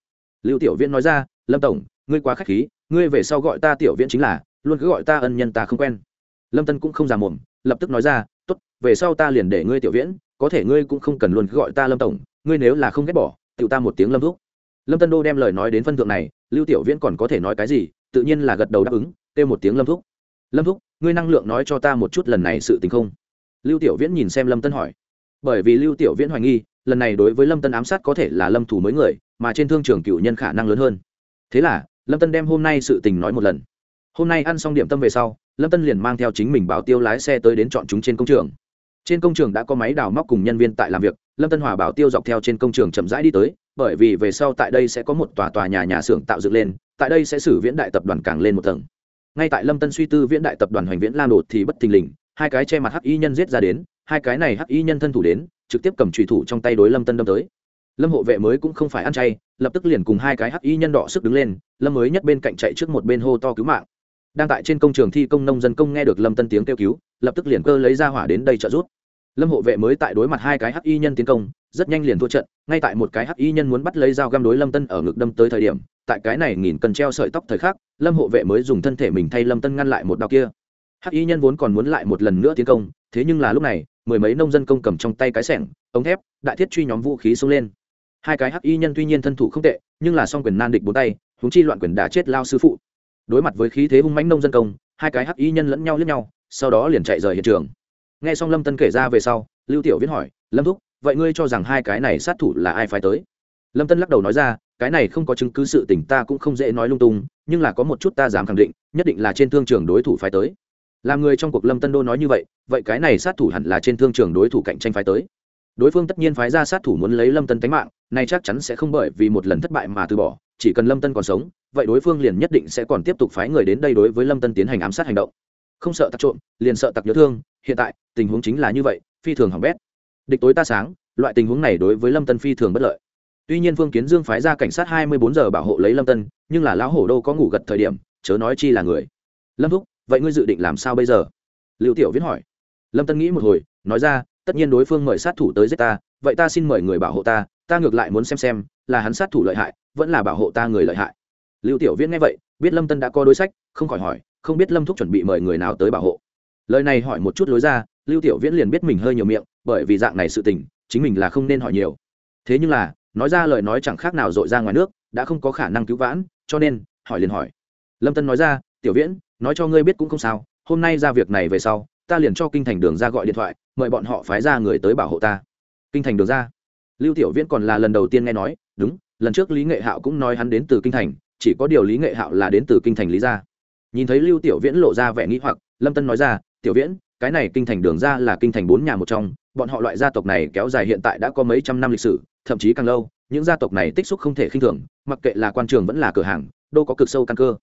Lưu tiểu viễn nói ra, lâm tổng, ngươi quá khách khí, ngươi về sau gọi ta tiểu viễn chính là, luôn cứ gọi ta ân nhân ta không quen. Lâm tân cũng không già mồm lập tức nói ra, tốt, về sau ta liền để ngươi tiểu viễn, có thể ngươi cũng không cần luôn cứ gọi ta lâm tổng, ngươi nếu là không ghét bỏ tự ta một tiếng lâm thúc. Lâm tân đô đem lời nói đến phân thượng này, lưu tiểu viễn còn có thể nói cái gì, tự nhiên là gật đầu đáp ứng, kêu một tiếng lâm thúc lâm thúc, ngươi năng lượng nói cho ta một chút lần này sự tình không? Lưu tiểu viễn nhìn xem lâm tân hỏi. Bởi vì lưu tiểu viễn hoài nghi, lần này đối với lâm tân ám sát có thể là lâm thủ mới người, mà trên thương trường cựu nhân khả năng lớn hơn. Thế là, lâm tân đem hôm nay sự tình nói một lần. Hôm nay ăn xong điểm tâm về sau, lâm tân liền mang theo chính mình bảo tiêu lái xe tới đến chọn chúng trên công trường. Trên công trường đã có máy đào móc cùng nhân viên tại làm việc, lâm tân hòa bảo tiêu dọc theo trên công trường chậm rãi đi tới, bởi vì về sau tại đây sẽ có một tòa tòa nhà nhà xưởng tạo dựng lên, tại đây sẽ xử viễn đại tập đoàn càng lên một tầng ngay tại lâm tân suy tư viễn đại tập đoàn hoành viễn Lam đột thì bất thình lình, hai cái che mặt hắc y nhân giết ra đến, hai cái này hắc y nhân thân thủ đến, trực tiếp cầm trùy thủ trong tay đối lâm tân đâm tới. Lâm hộ vệ mới cũng không phải ăn chay, lập tức liền cùng hai cái hắc y nhân đỏ sức đứng lên, lâm mới nhất bên cạnh chạy trước một bên hô to cứu mạng. Đang tại trên công trường thi công nông dân công nghe được lâm tân tiếng kêu cứu, lập tức liền cơ lấy ra hỏa đến đây trợ giúp. Lâm hộ vệ mới tại đối mặt hai cái hắc y nhân tiến công, rất nhanh liền thua trận, ngay tại một cái hắc y nhân muốn bắt lấy dao găm đối lâm tân ở ngực đâm tới thời điểm tại cái này nghìn cần treo sợi tóc thời khắc, lâm hộ vệ mới dùng thân thể mình thay lâm tân ngăn lại một đao kia. Hắc y nhân vốn còn muốn lại một lần nữa tiến công, thế nhưng là lúc này, mười mấy nông dân công cầm trong tay cái sẻng, ống thép, đại thiết truy nhóm vũ khí xông lên. Hai cái hắc y nhân tuy nhiên thân thủ không tệ, nhưng là song quyền nan địch bốn tay húng chi loạn quyền đã chết lao sư phụ. Đối mặt với khí thế hung mãnh nông dân công, hai cái hắc y nhân lẫn nhau lẫn nhau, sau đó liền chạy rời hiện trường. Nghe xong lâm tân kể ra về sau, lưu tiểu viễn hỏi, lâm thúc, vậy ngươi cho rằng hai cái này sát thủ là ai phải tới? Lâm tân lắc đầu nói ra cái này không có chứng cứ sự tình ta cũng không dễ nói lung tung, nhưng là có một chút ta dám khẳng định, nhất định là trên thương trường đối thủ phải tới. Làm người trong cuộc lâm tân đô nói như vậy vậy cái này sát thủ hẳn là trên thương trường đối thủ cạnh tranh phái tới. Đối phương tất nhiên phái ra sát thủ muốn lấy lâm tân tánh mạng, này chắc chắn sẽ không bởi vì một lần thất bại mà từ bỏ, chỉ cần lâm tân còn sống, vậy đối phương liền nhất định sẽ còn tiếp tục phái người đến đây đối với lâm tân tiến hành ám sát hành động. Không sợ tặc trộm, liền sợ tặc nhớ thương, hiện tại, tình huống chính là như vậy, phi thường hỏng bét. Địch tối ta sáng, loại tình huống này đối với lâm tân phi thường bất lợi tuy nhiên phương kiến dương phái ra cảnh sát hai mươi bốn giờ bảo hộ lấy lâm tân, nhưng là lão hổ đô có ngủ gật thời điểm, chớ nói chi là người. Lâm thúc, vậy ngươi dự định làm sao bây giờ? Liệu tiểu viễn hỏi. Lâm tân nghĩ một hồi, nói ra, tất nhiên đối phương mời sát thủ tới giết ta, vậy ta xin mời người bảo hộ ta ta ngược lại muốn xem xem, là hắn sát thủ lợi hại, vẫn là bảo hộ ta người lợi hại. Lưu tiểu viễn nghe vậy, biết lâm tân đã có đối sách, không khỏi hỏi, không biết lâm thúc chuẩn bị mời người nào tới bảo hộ. Lời này hỏi một chút lối ra, lưu tiểu viễn liền biết mình hơi nhiều miệng, bởi vì dạng này sự tình, chính mình là không nên hỏi nhiều. Thế nhưng là nói ra lời nói chẳng khác nào dội ra ngoài nước, đã không có khả năng cứu vãn, cho nên, hỏi liền hỏi. Lâm tân nói ra, tiểu viễn, nói cho ngươi biết cũng không sao, hôm nay ra việc này về sau, ta liền cho kinh thành đường ra gọi điện thoại, mời bọn họ phái ra người tới bảo hộ ta. Kinh thành đường ra. Lưu tiểu viễn còn là lần đầu tiên nghe nói, đúng, lần trước lý nghệ hạo cũng nói hắn đến từ kinh thành, chỉ có điều lý nghệ hạo là đến từ kinh thành lý gia. Nhìn thấy lưu tiểu viễn lộ ra vẻ nghĩ hoặc, lâm tân nói ra, tiểu viễn, cái này kinh thành đường ra là kinh thành bốn nhà một trong bọn họ loại gia tộc này kéo dài hiện tại đã có mấy trăm năm lịch sử, thậm chí càng lâu, những gia tộc này tích xúc không thể khinh thường, mặc kệ là quan trường vẫn là cửa hàng, đâu có cực sâu căn cơ.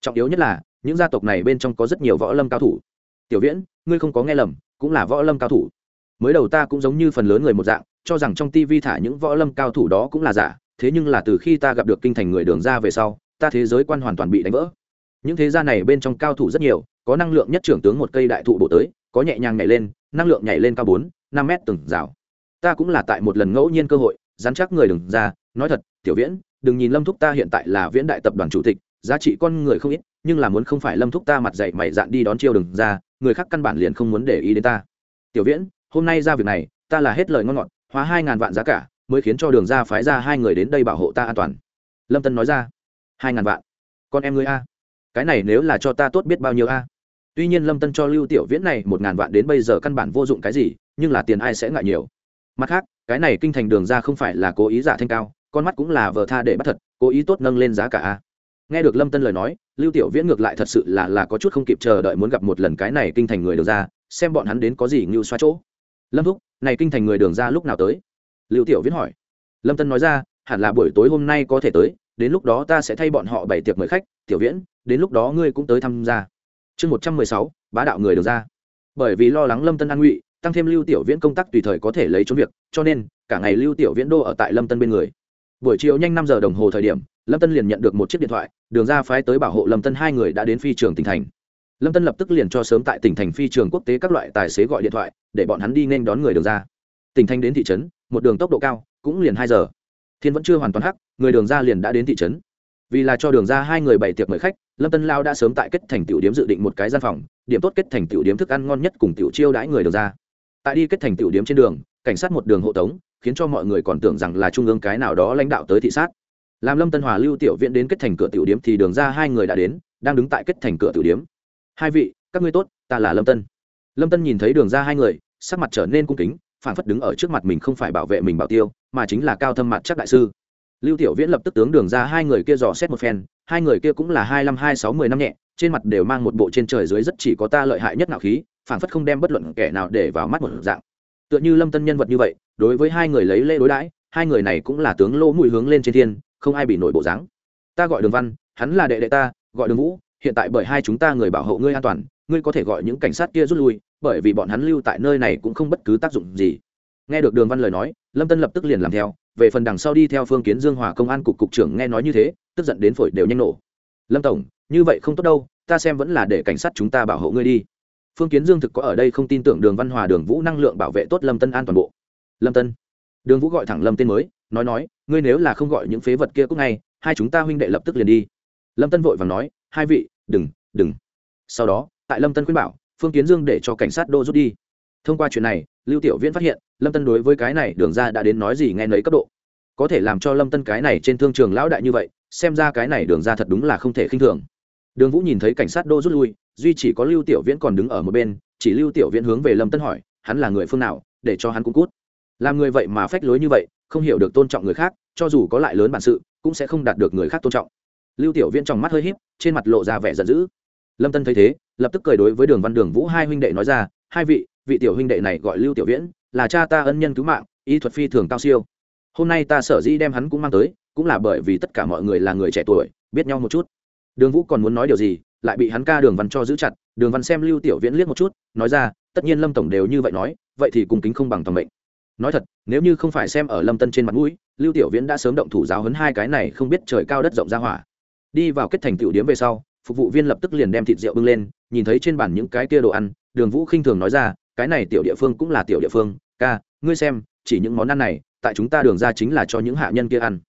Trọng yếu nhất là, những gia tộc này bên trong có rất nhiều võ lâm cao thủ. Tiểu viễn, ngươi không có nghe lầm, cũng là võ lâm cao thủ. Mới đầu ta cũng giống như phần lớn người một dạng, cho rằng trong tivi thả những võ lâm cao thủ đó cũng là giả, thế nhưng là từ khi ta gặp được kinh thành người đường ra về sau, ta thế giới quan hoàn toàn bị đánh vỡ. Những thế gia này bên trong cao thủ rất nhiều, có năng lượng nhất trưởng tướng một cây đại thụ bổ tới, có nhẹ nhàng nhảy lên, năng lượng nhảy lên cao bốn năm mét từng rào. Ta cũng là tại một lần ngẫu nhiên cơ hội dán chắc người đừng ra, nói thật, tiểu viễn, đừng nhìn lâm thúc ta hiện tại là viễn đại tập đoàn chủ tịch, giá trị con người không ít, nhưng là muốn không phải lâm thúc ta mặt dạy mày dạn đi đón chiêu đừng ra, người khác căn bản liền không muốn để ý đến ta. Tiểu viễn, hôm nay ra việc này, ta là hết lời ngon ngọt, hóa hai ngàn vạn giá cả, mới khiến cho đường ra phái ra hai người đến đây bảo hộ ta an toàn. Lâm tân nói ra, hai ngàn vạn. Con em ngươi a, cái này nếu là cho ta tốt biết bao nhiêu a? Tuy nhiên lâm tân cho lưu tiểu viễn này một ngàn vạn đến bây giờ căn bản vô dụng cái gì, nhưng là tiền ai sẽ ngại nhiều. Mặt khác, cái này kinh thành đường ra không phải là cố ý giả thanh cao, con mắt cũng là vờ tha để bắt thật, cố ý tốt nâng lên giá cả a. Nghe được lâm tân lời nói, lưu tiểu viễn ngược lại thật sự là là có chút không kịp chờ đợi muốn gặp một lần cái này kinh thành người đường ra, xem bọn hắn đến có gì ngưu xoa chỗ. Lâm thúc, này kinh thành người đường ra lúc nào tới? Lưu tiểu viễn hỏi. Lâm tân nói ra, hẳn là buổi tối hôm nay có thể tới, đến lúc đó ta sẽ thay bọn họ bày tiệc mời khách, tiểu viễn, đến lúc đó ngươi cũng tới tham gia chương một trăm mười sáu, bá đạo người đường ra. Bởi vì lo lắng lâm tân an ngụy tăng thêm lưu tiểu viễn công tác tùy thời có thể lấy trốn việc, cho nên, cả ngày lưu tiểu viễn đô ở tại lâm tân bên người. Buổi chiều nhanh năm giờ đồng hồ thời điểm, lâm tân liền nhận được một chiếc điện thoại, đường ra phái tới bảo hộ lâm tân hai người đã đến phi trường tỉnh thành. Lâm tân lập tức liền cho sớm tại tỉnh thành phi trường quốc tế các loại tài xế gọi điện thoại, để bọn hắn đi nên đón người đường ra. Tỉnh thành đến thị trấn, một đường tốc độ cao, cũng liền hai giờ. Thiên vẫn chưa hoàn toàn hắc, người đường ra liền đã đến thị trấn vì là cho đường ra hai người bày tiệc mời khách, lâm tân lao đã sớm tại kết thành tiểu điếm dự định một cái gian phòng, điểm tốt kết thành tiểu điếm thức ăn ngon nhất cùng tiểu chiêu đãi người đường ra. Tại đi kết thành tiểu điếm trên đường, cảnh sát một đường hộ tống, khiến cho mọi người còn tưởng rằng là trung ương cái nào đó lãnh đạo tới thị sát. Làm lâm tân hòa lưu tiểu viện đến kết thành cửa tiểu điếm thì đường ra hai người đã đến, đang đứng tại kết thành cửa tiểu điếm. Hai vị, các ngươi tốt, ta là lâm tân. Lâm tân nhìn thấy đường ra hai người, sắc mặt trở nên cung kính phản phất đứng ở trước mặt mình không phải bảo vệ mình bảo tiêu, mà chính là cao thâm mặt chắc đại sư lưu tiểu viễn lập tức tướng đường ra hai người kia dò xét một phen, hai người kia cũng là hai năm hai sáu, mười năm nhẹ, trên mặt đều mang một bộ trên trời dưới rất chỉ có ta lợi hại nhất nào khí phản phất không đem bất luận kẻ nào để vào mắt một dạng. Tựa như lâm tân nhân vật như vậy, đối với hai người lấy lễ đối đãi, hai người này cũng là tướng lỗ mùi hướng lên trên thiên, không ai bị nổi bộ dáng. Ta gọi đường văn, hắn là đệ đệ ta, gọi đường vũ, hiện tại bởi hai chúng ta người bảo hộ ngươi an toàn, ngươi có thể gọi những cảnh sát kia rút lui, bởi vì bọn hắn lưu tại nơi này cũng không bất cứ tác dụng gì. Nghe được đường văn lời nói, lâm tân lập tức liền làm theo về phần đằng sau đi theo phương kiến dương hòa công an cục cục trưởng nghe nói như thế, tức giận đến phổi đều nhanh nổ. Lâm tổng, như vậy không tốt đâu, ta xem vẫn là để cảnh sát chúng ta bảo hộ ngươi đi. Phương kiến dương thực có ở đây không tin tưởng đường văn hòa đường vũ năng lượng bảo vệ tốt lâm tân an toàn bộ. Lâm tân. Đường vũ gọi thẳng lâm tên mới, nói nói, ngươi nếu là không gọi những phế vật kia cũng ngay, hai chúng ta huynh đệ lập tức liền đi. Lâm tân vội và nói, hai vị, đừng đừng. Sau đó, tại lâm tân khuyên bảo, phương kiến dương để cho cảnh sát đô rút đi. Thông qua chuyện này lưu tiểu viễn phát hiện, lâm tân đối với cái này đường ra đã đến nói gì nghe nấy cấp độ. Có thể làm cho lâm tân cái này trên thương trường lão đại như vậy, xem ra cái này đường ra thật đúng là không thể khinh thường. Đường vũ nhìn thấy cảnh sát đô rút lui, duy chỉ có lưu tiểu viễn còn đứng ở một bên, chỉ lưu tiểu viễn hướng về lâm tân hỏi, hắn là người phương nào, để cho hắn cũng cút. Làm người vậy mà phách lối như vậy, không hiểu được tôn trọng người khác, cho dù có lại lớn bản sự, cũng sẽ không đạt được người khác tôn trọng. Lưu tiểu viễn trong mắt hơi híp, trên mặt lộ ra vẻ giận dữ. Lâm tân thấy thế, lập tức cười đối với đường văn đường vũ hai huynh đệ nói ra, hai vị vị tiểu huynh đệ này gọi lưu tiểu viễn, là cha ta ân nhân cứu mạng, y thuật phi thường cao siêu. Hôm nay ta sở dĩ đem hắn cũng mang tới, cũng là bởi vì tất cả mọi người là người trẻ tuổi, biết nhau một chút. Đường vũ còn muốn nói điều gì, lại bị hắn ca đường văn cho giữ chặt, đường văn xem lưu tiểu viễn liếc một chút, nói ra, tất nhiên lâm tổng đều như vậy nói, vậy thì cùng kính không bằng tầm mệnh. Nói thật, nếu như không phải xem ở lâm tân trên mặt mũi, lưu tiểu viễn đã sớm động thủ giáo hấn hai cái này không biết trời cao đất rộng ra hỏa. Đi vào kết thành tiểu điếm về sau phục vụ viên lập tức liền đem thịt rượu bưng lên, nhìn thấy trên bàn những cái kia đồ ăn, đường vũ khinh thường nói ra, cái này tiểu địa phương cũng là tiểu địa phương, ca, ngươi xem, chỉ những món ăn này, tại chúng ta đường ra chính là cho những hạ nhân kia ăn.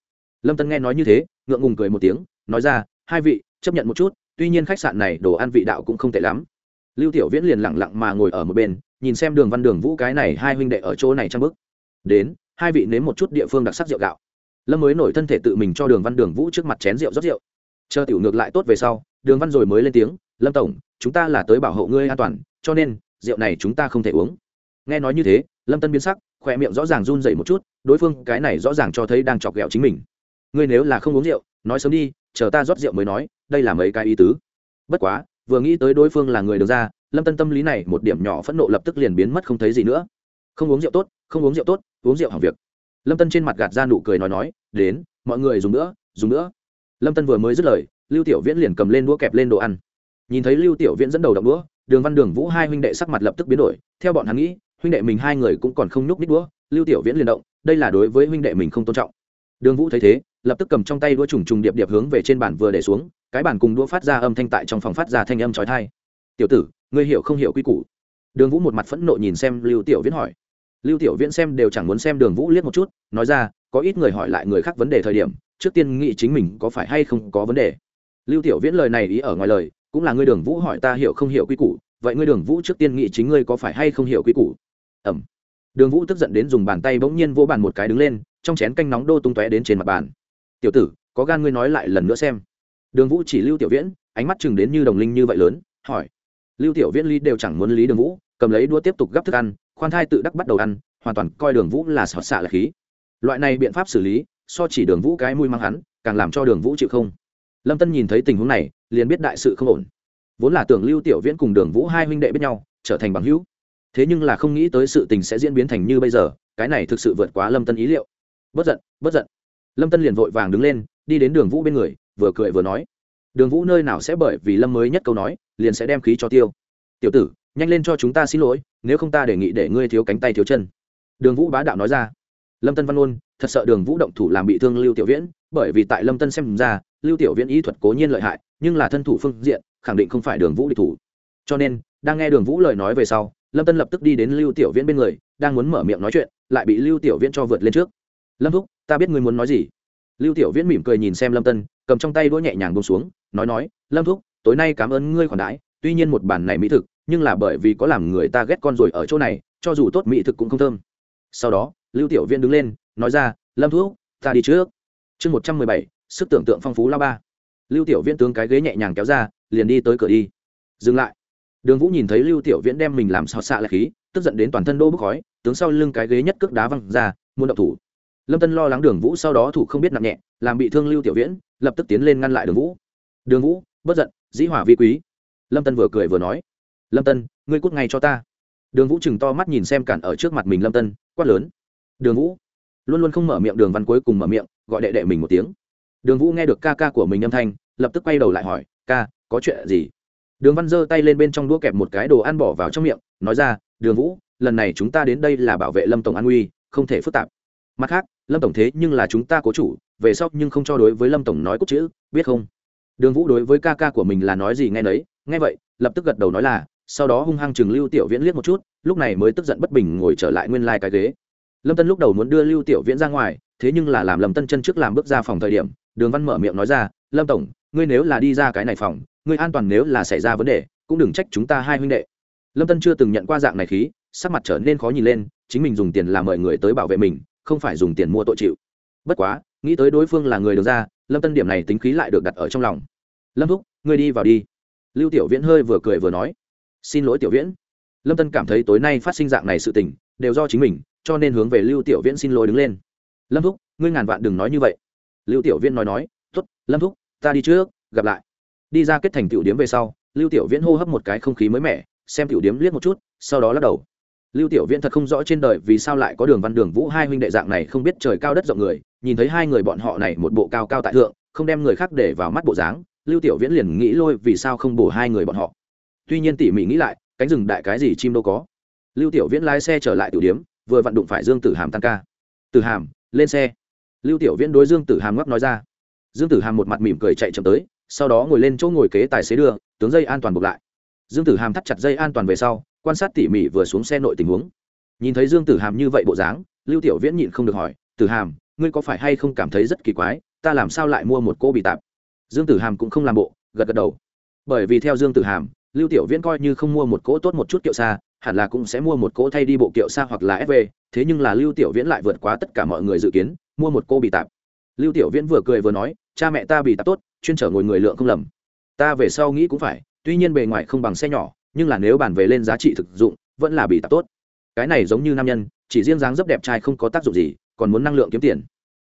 Lâm tân nghe nói như thế, ngượng ngùng cười một tiếng, nói ra, hai vị, chấp nhận một chút, tuy nhiên khách sạn này đồ ăn vị đạo cũng không tệ lắm. Lưu tiểu viễn liền lẳng lặng mà ngồi ở một bên, nhìn xem đường văn đường vũ cái này hai huynh đệ ở chỗ này trang bức đến, hai vị nếm một chút địa phương đặc sắc rượu gạo. Lâm mới nổi thân thể tự mình cho đường văn đường vũ trước mặt chén rượu rót rượu. Chờ tiểu ngược lại tốt về sau đường văn rồi mới lên tiếng, lâm tổng, chúng ta là tới bảo hộ ngươi an toàn, cho nên rượu này chúng ta không thể uống. Nghe nói như thế, lâm tân biến sắc, khỏe miệng rõ ràng run dậy một chút, đối phương cái này rõ ràng cho thấy đang chọc ghẹo chính mình. Ngươi nếu là không uống rượu, nói sớm đi, chờ ta rót rượu mới nói, đây là mấy cái ý tứ. Bất quá, vừa nghĩ tới đối phương là người được ra, lâm tân tâm lý này một điểm nhỏ phẫn nộ lập tức liền biến mất không thấy gì nữa. Không uống rượu tốt, không uống rượu tốt, uống rượu hỏng việc. Lâm tân trên mặt gạt ra nụ cười nói nói, đến, mọi người dùng nữa dùng nữa. Lâm tân vừa mới dứt lời lưu tiểu viễn liền cầm lên đũa kẹp lên đồ ăn. Nhìn thấy lưu tiểu viễn dẫn đầu đậu đũa, đường văn đường vũ hai huynh đệ sắc mặt lập tức biến đổi. Theo bọn hắn nghĩ, huynh đệ mình hai người cũng còn không nhúc nít đũa. Lưu tiểu viễn liền động, đây là đối với huynh đệ mình không tôn trọng. Đường vũ thấy thế, lập tức cầm trong tay đũa trùng trùng điệp điệp hướng về trên bàn vừa để xuống, cái bàn cùng đũa phát ra âm thanh tại trong phòng phát ra thanh âm trói thai tiểu tử, ngươi hiểu không hiểu quy củ? Đường vũ một mặt phẫn nộ nhìn xem lưu tiểu viễn hỏi. Lưu tiểu viễn xem đều chẳng muốn xem đường vũ liếc một chút, nói ra, có ít người hỏi lại người khác vấn đề thời điểm, trước tiên nghĩ chính mình có phải hay không có vấn đề lưu tiểu viễn lời này ý ở ngoài lời, cũng là ngươi đường vũ hỏi ta hiểu không hiểu quy củ, vậy ngươi đường vũ trước tiên nghĩ chính ngươi có phải hay không hiểu quy củ? Ẩm. Đường vũ tức giận đến dùng bàn tay bỗng nhiên vỗ bàn một cái đứng lên, trong chén canh nóng đô tung tóe đến trên mặt bàn. Tiểu tử, có gan ngươi nói lại lần nữa xem. Đường vũ chỉ lưu tiểu viễn, ánh mắt chừng đến như đồng linh như vậy lớn, hỏi. Lưu tiểu viễn lý đều chẳng muốn lý đường vũ, cầm lấy đua tiếp tục gắp thức ăn, khoan thai tự đắc bắt đầu ăn, hoàn toàn coi đường vũ là sọt xạ là khí. Loại này biện pháp xử lý, so chỉ đường vũ cái mùi mang hắn, càng làm cho đường vũ chịu không lâm tân nhìn thấy tình huống này, liền biết đại sự không ổn. Vốn là tưởng lưu tiểu viễn cùng đường vũ hai huynh đệ biết nhau, trở thành bằng hữu. Thế nhưng là không nghĩ tới sự tình sẽ diễn biến thành như bây giờ, cái này thực sự vượt quá lâm tân ý liệu. Bất giận bất giận. Lâm tân liền vội vàng đứng lên, đi đến đường vũ bên người, vừa cười vừa nói. Đường vũ nơi nào sẽ bởi vì lâm mới nhất câu nói, liền sẽ đem khí cho tiêu. Tiểu tử, nhanh lên cho chúng ta xin lỗi, nếu không ta đề nghị để ngươi thiếu cánh tay thiếu chân. Đường vũ bá đạo nói ra. Lâm tân văn ôn thật sợ đường vũ động thủ làm bị thương lưu tiểu viễn, bởi vì tại lâm tân xem ra lưu tiểu viễn ý thuật cố nhiên lợi hại, nhưng là thân thủ phương diện, khẳng định không phải đường vũ địch thủ. Cho nên, đang nghe đường vũ lời nói về sau, lâm tân lập tức đi đến lưu tiểu viễn bên người, đang muốn mở miệng nói chuyện, lại bị lưu tiểu viễn cho vượt lên trước. Lâm thúc, ta biết ngươi muốn nói gì. Lưu tiểu viễn mỉm cười nhìn xem lâm tân, cầm trong tay đũa nhẹ nhàng bông xuống, nói nói, lâm thúc, tối nay cảm ơn ngươi khoản đãi, tuy nhiên một bản này mỹ thực, nhưng là bởi vì có làm người ta ghét con rồi ở chỗ này, cho dù tốt mỹ thực cũng không thơm. Sau đó, lưu tiểu viễn đứng lên, nói ra, lâm thúc, ta đi trước. Chương một trăm mười bảy sức tưởng tượng phong phú la ba. Lưu tiểu viễn tướng cái ghế nhẹ nhàng kéo ra, liền đi tới cửa đi. Dừng lại. Đường vũ nhìn thấy lưu tiểu viễn đem mình làm sao xạ lại khí, tức giận đến toàn thân đô bốc khói, tướng sau lưng cái ghế nhất cước đá văng ra, muốn động thủ. Lâm tân lo lắng đường vũ sau đó thủ không biết nặng nhẹ, làm bị thương lưu tiểu viễn, lập tức tiến lên ngăn lại đường vũ. Đường vũ, bất giận, dĩ hỏa vi quý. Lâm tân vừa cười vừa nói. Lâm tân, ngươi cút ngay cho ta. Đường vũ chừng to mắt nhìn xem cản ở trước mặt mình lâm tân, quát lớn. Đường vũ. Luôn luôn không mở miệng đường văn cuối cùng mở miệng, gọi đệ đệ mình một tiếng đường vũ nghe được ca ca của mình âm thanh, lập tức quay đầu lại hỏi, ca, có chuyện gì? Đường văn giơ tay lên bên trong đũa kẹp một cái đồ ăn bỏ vào trong miệng, nói ra, đường vũ, lần này chúng ta đến đây là bảo vệ lâm tổng an nguy, không thể phức tạp. Mặt khác, lâm tổng thế nhưng là chúng ta cố chủ, về sau nhưng không cho đối với lâm tổng nói cốt chữ, biết không? Đường vũ đối với ca ca của mình là nói gì nghe nấy, nghe vậy, lập tức gật đầu nói là, sau đó hung hăng chừng lưu tiểu viễn liếc một chút, lúc này mới tức giận bất bình ngồi trở lại nguyên lai、like、cái ghế. Lâm tân lúc đầu muốn đưa lưu tiểu viễn ra ngoài, thế nhưng là làm lâm tân chân trước làm bước ra phòng thời điểm đường văn mở miệng nói ra, lâm tổng, ngươi nếu là đi ra cái này phòng, ngươi an toàn nếu là xảy ra vấn đề, cũng đừng trách chúng ta hai huynh đệ. Lâm tân chưa từng nhận qua dạng này khí, sắc mặt trở nên khó nhìn lên, chính mình dùng tiền làm mời người tới bảo vệ mình, không phải dùng tiền mua tội chịu. Bất quá, nghĩ tới đối phương là người được ra, lâm tân điểm này tính khí lại được đặt ở trong lòng. Lâm thúc, ngươi đi vào đi. Lưu tiểu viễn hơi vừa cười vừa nói. Xin lỗi tiểu viễn. Lâm tân cảm thấy tối nay phát sinh dạng này sự tình, đều do chính mình, cho nên hướng về lưu tiểu viễn xin lỗi đứng lên. Lâm thúc, ngươi ngàn vạn đừng nói như vậy lưu tiểu viễn nói nói t ố t lâm thúc, ta đi trước, gặp lại. Đi ra kết thành tiểu điếm về sau, lưu tiểu viễn hô hấp một cái không khí mới mẻ, xem tiểu điếm liếc một chút, sau đó lắc đầu. Lưu tiểu viễn thật không rõ trên đời vì sao lại có đường văn đường vũ hai huynh đệ dạng này không biết trời cao đất rộng người, nhìn thấy hai người bọn họ này một bộ cao cao tại thượng, không đem người khác để vào mắt bộ dáng, lưu tiểu viễn liền nghĩ lôi vì sao không bổ hai người bọn họ. Tuy nhiên tỉ mỉ nghĩ lại, cánh rừng đại cái gì chim đâu có. Lưu tiểu viễn lái xe trở lại tiểu điếm, vừa vặn đụng phải dương tử hàm tăng ca. Tử hàm, lên xe lưu tiểu viễn đối dương tử hàm ngóc nói ra. Dương tử hàm một mặt mỉm cười chạy chậm tới, sau đó ngồi lên chỗ ngồi kế tài xế đưa, tướng dây an toàn buộc lại. Dương tử hàm thắt chặt dây an toàn về sau, quan sát tỉ mỉ vừa xuống xe nội tình huống. Nhìn thấy dương tử hàm như vậy bộ dáng, lưu tiểu viễn nhịn không được hỏi, tử hàm, ngươi có phải hay không cảm thấy rất kỳ quái, ta làm sao lại mua một cô bị tạp? Dương tử hàm cũng không làm bộ, gật gật đầu. Bởi vì theo dương tử hàm, lưu tiểu viễn coi như không mua một cỗ tốt một chút kiệu xa, hẳn là cũng sẽ mua một cỗ thay đi bộ kiệu xa hoặc là fv thế nhưng là lưu tiểu viễn lại vượt quá tất cả mọi người dự kiến mua một cô bị tạp. Lưu tiểu viễn vừa cười vừa nói, cha mẹ ta bị tạp tốt, chuyên trở ngồi người lượng không lầm. Ta về sau nghĩ cũng phải, tuy nhiên bề ngoài không bằng xe nhỏ, nhưng là nếu bàn về lên giá trị thực dụng, vẫn là bị tạp tốt. Cái này giống như nam nhân, chỉ riêng dáng dấp đẹp trai không có tác dụng gì, còn muốn năng lượng kiếm tiền.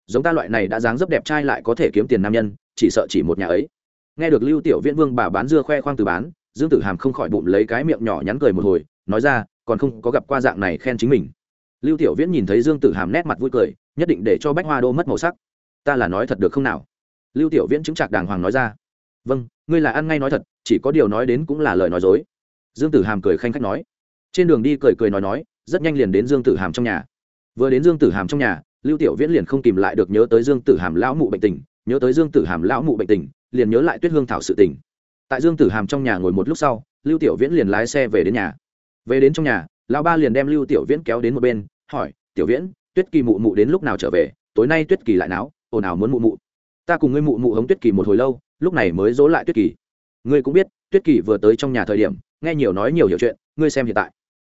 Giống ta loại này đã dáng dấp đẹp trai lại có thể kiếm tiền nam nhân, chỉ sợ chỉ một nhà ấy. Nghe được lưu tiểu viễn vương bà bán dưa khoe khoang từ bán, dương tử hàm không khỏi bụng lấy cái miệng nhỏ nhắn cười một hồi, nói ra, còn không có gặp qua dạng này khen chính mình. Lưu tiểu viễn nhìn thấy dương tử hàm nét mặt vui cười nhất định để cho bách hoa đô mất màu sắc. Ta là nói thật được không nào? Lưu tiểu viễn chứng trạc đàng hoàng nói ra. Vâng ngươi là ăn ngay nói thật, chỉ có điều nói đến cũng là lời nói dối. Dương tử hàm cười khanh khách nói. Trên đường đi cười cười nói nói, rất nhanh liền đến dương tử hàm trong nhà. Vừa đến dương tử hàm trong nhà, lưu tiểu viễn liền không kìm lại được nhớ tới dương tử hàm lão mụ bệnh tình, nhớ tới dương tử hàm lão mụ bệnh tình, liền nhớ lại tuyết hương thảo sự tình. Tại dương tử hàm trong nhà ngồi một lúc sau, lưu tiểu viễn liền lái xe về đến nhà. Về đến trong nhà, lão ba liền đem lưu tiểu viễn kéo đến một bên, hỏi, tiểu viễn tuyết kỳ mụ mụ đến lúc nào trở về, tối nay tuyết kỳ lại náo, ồn ào muốn mụ mụ. Ta cùng ngươi mụ mụ hống tuyết kỳ một hồi lâu, lúc này mới dỗ lại tuyết kỳ. Ngươi cũng biết, tuyết kỳ vừa tới trong nhà thời điểm, nghe nhiều nói nhiều hiểu chuyện, ngươi xem hiện tại.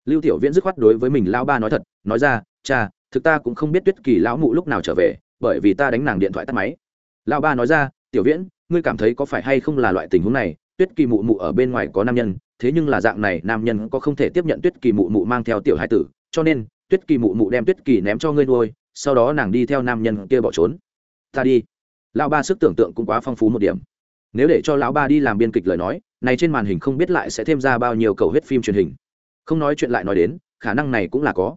Lưu tiểu viễn dứt khoát đối với mình lão ba nói thật, nói ra, cha, thực ta cũng không biết tuyết kỳ lão mụ lúc nào trở về, bởi vì ta đánh nàng điện thoại tắt máy. Lão ba nói ra, tiểu viễn, ngươi cảm thấy có phải hay không là loại tình huống này? Tuyết kỳ mụ mụ ở bên ngoài có nam nhân, thế nhưng là dạng này, nam nhân có không thể tiếp nhận tuyết kỳ mụ mụ mang theo tiểu hải tử, cho nên tuyết kỳ mụ mụ đem tuyết kỳ ném cho ngươi nuôi, sau đó nàng đi theo nam nhân kia bỏ trốn. Ta đi. Lão ba sức tưởng tượng cũng quá phong phú một điểm. Nếu để cho lão ba đi làm biên kịch lời nói, này trên màn hình không biết lại sẽ thêm ra bao nhiêu cầu huyết phim truyền hình. Không nói chuyện lại nói đến, khả năng này cũng là có.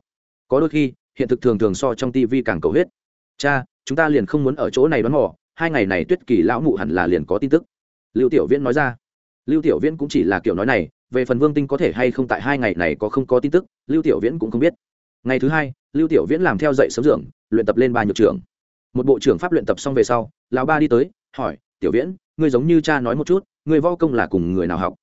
Có đôi khi, hiện thực thường thường so trong TV càng cầu huyết cha, chúng ta liền không muốn ở chỗ này đoán mò, hai ngày này tuyết kỳ lão mụ hẳn là liền có tin tức. Lưu tiểu viễn nói ra. Lưu tiểu viễn cũng chỉ là kiểu nói này, về phần vương tinh có thể hay không tại hai ngày này có không có tin tức, lưu tiểu viễn cũng không biết ngày thứ hai, lưu tiểu viễn làm theo dạy sớm dưỡng, luyện tập lên ba nhược trưởng. Một bộ trưởng pháp luyện tập xong về sau, lão ba đi tới, hỏi, tiểu viễn, ngươi giống như cha nói một chút người vo công là cùng người nào học?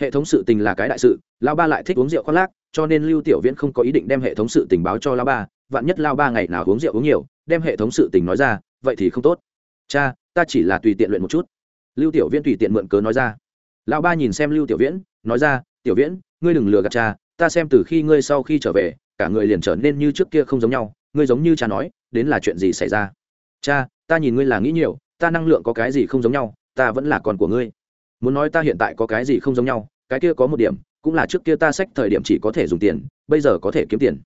Hệ thống sự tình là cái đại sự, lão ba lại thích uống rượu khoác lác, cho nên lưu tiểu viễn không có ý định đem hệ thống sự tình báo cho lão ba, vạn nhất lao ba ngày nào uống rượu uống nhiều, đem hệ thống sự tình nói ra, vậy thì không tốt. Cha, ta chỉ là tùy tiện luyện một chút. Lưu tiểu viễn tùy tiện mượn cớ nói ra. Lão ba nhìn xem lưu tiểu viễn, nói ra, tiểu viễn, ngươi đừng lừa gạt cha, ta xem từ khi ngươi sau khi trở về cả người liền trở nên như trước kia không giống nhau, ngươi giống như cha nói, đến là chuyện gì xảy ra? Cha, ta nhìn ngươi là nghĩ nhiều, ta năng lượng có cái gì không giống nhau, ta vẫn là con của ngươi. Muốn nói ta hiện tại có cái gì không giống nhau, cái kia có một điểm, cũng là trước kia ta sách thời điểm chỉ có thể dùng tiền, bây giờ có thể kiếm tiền.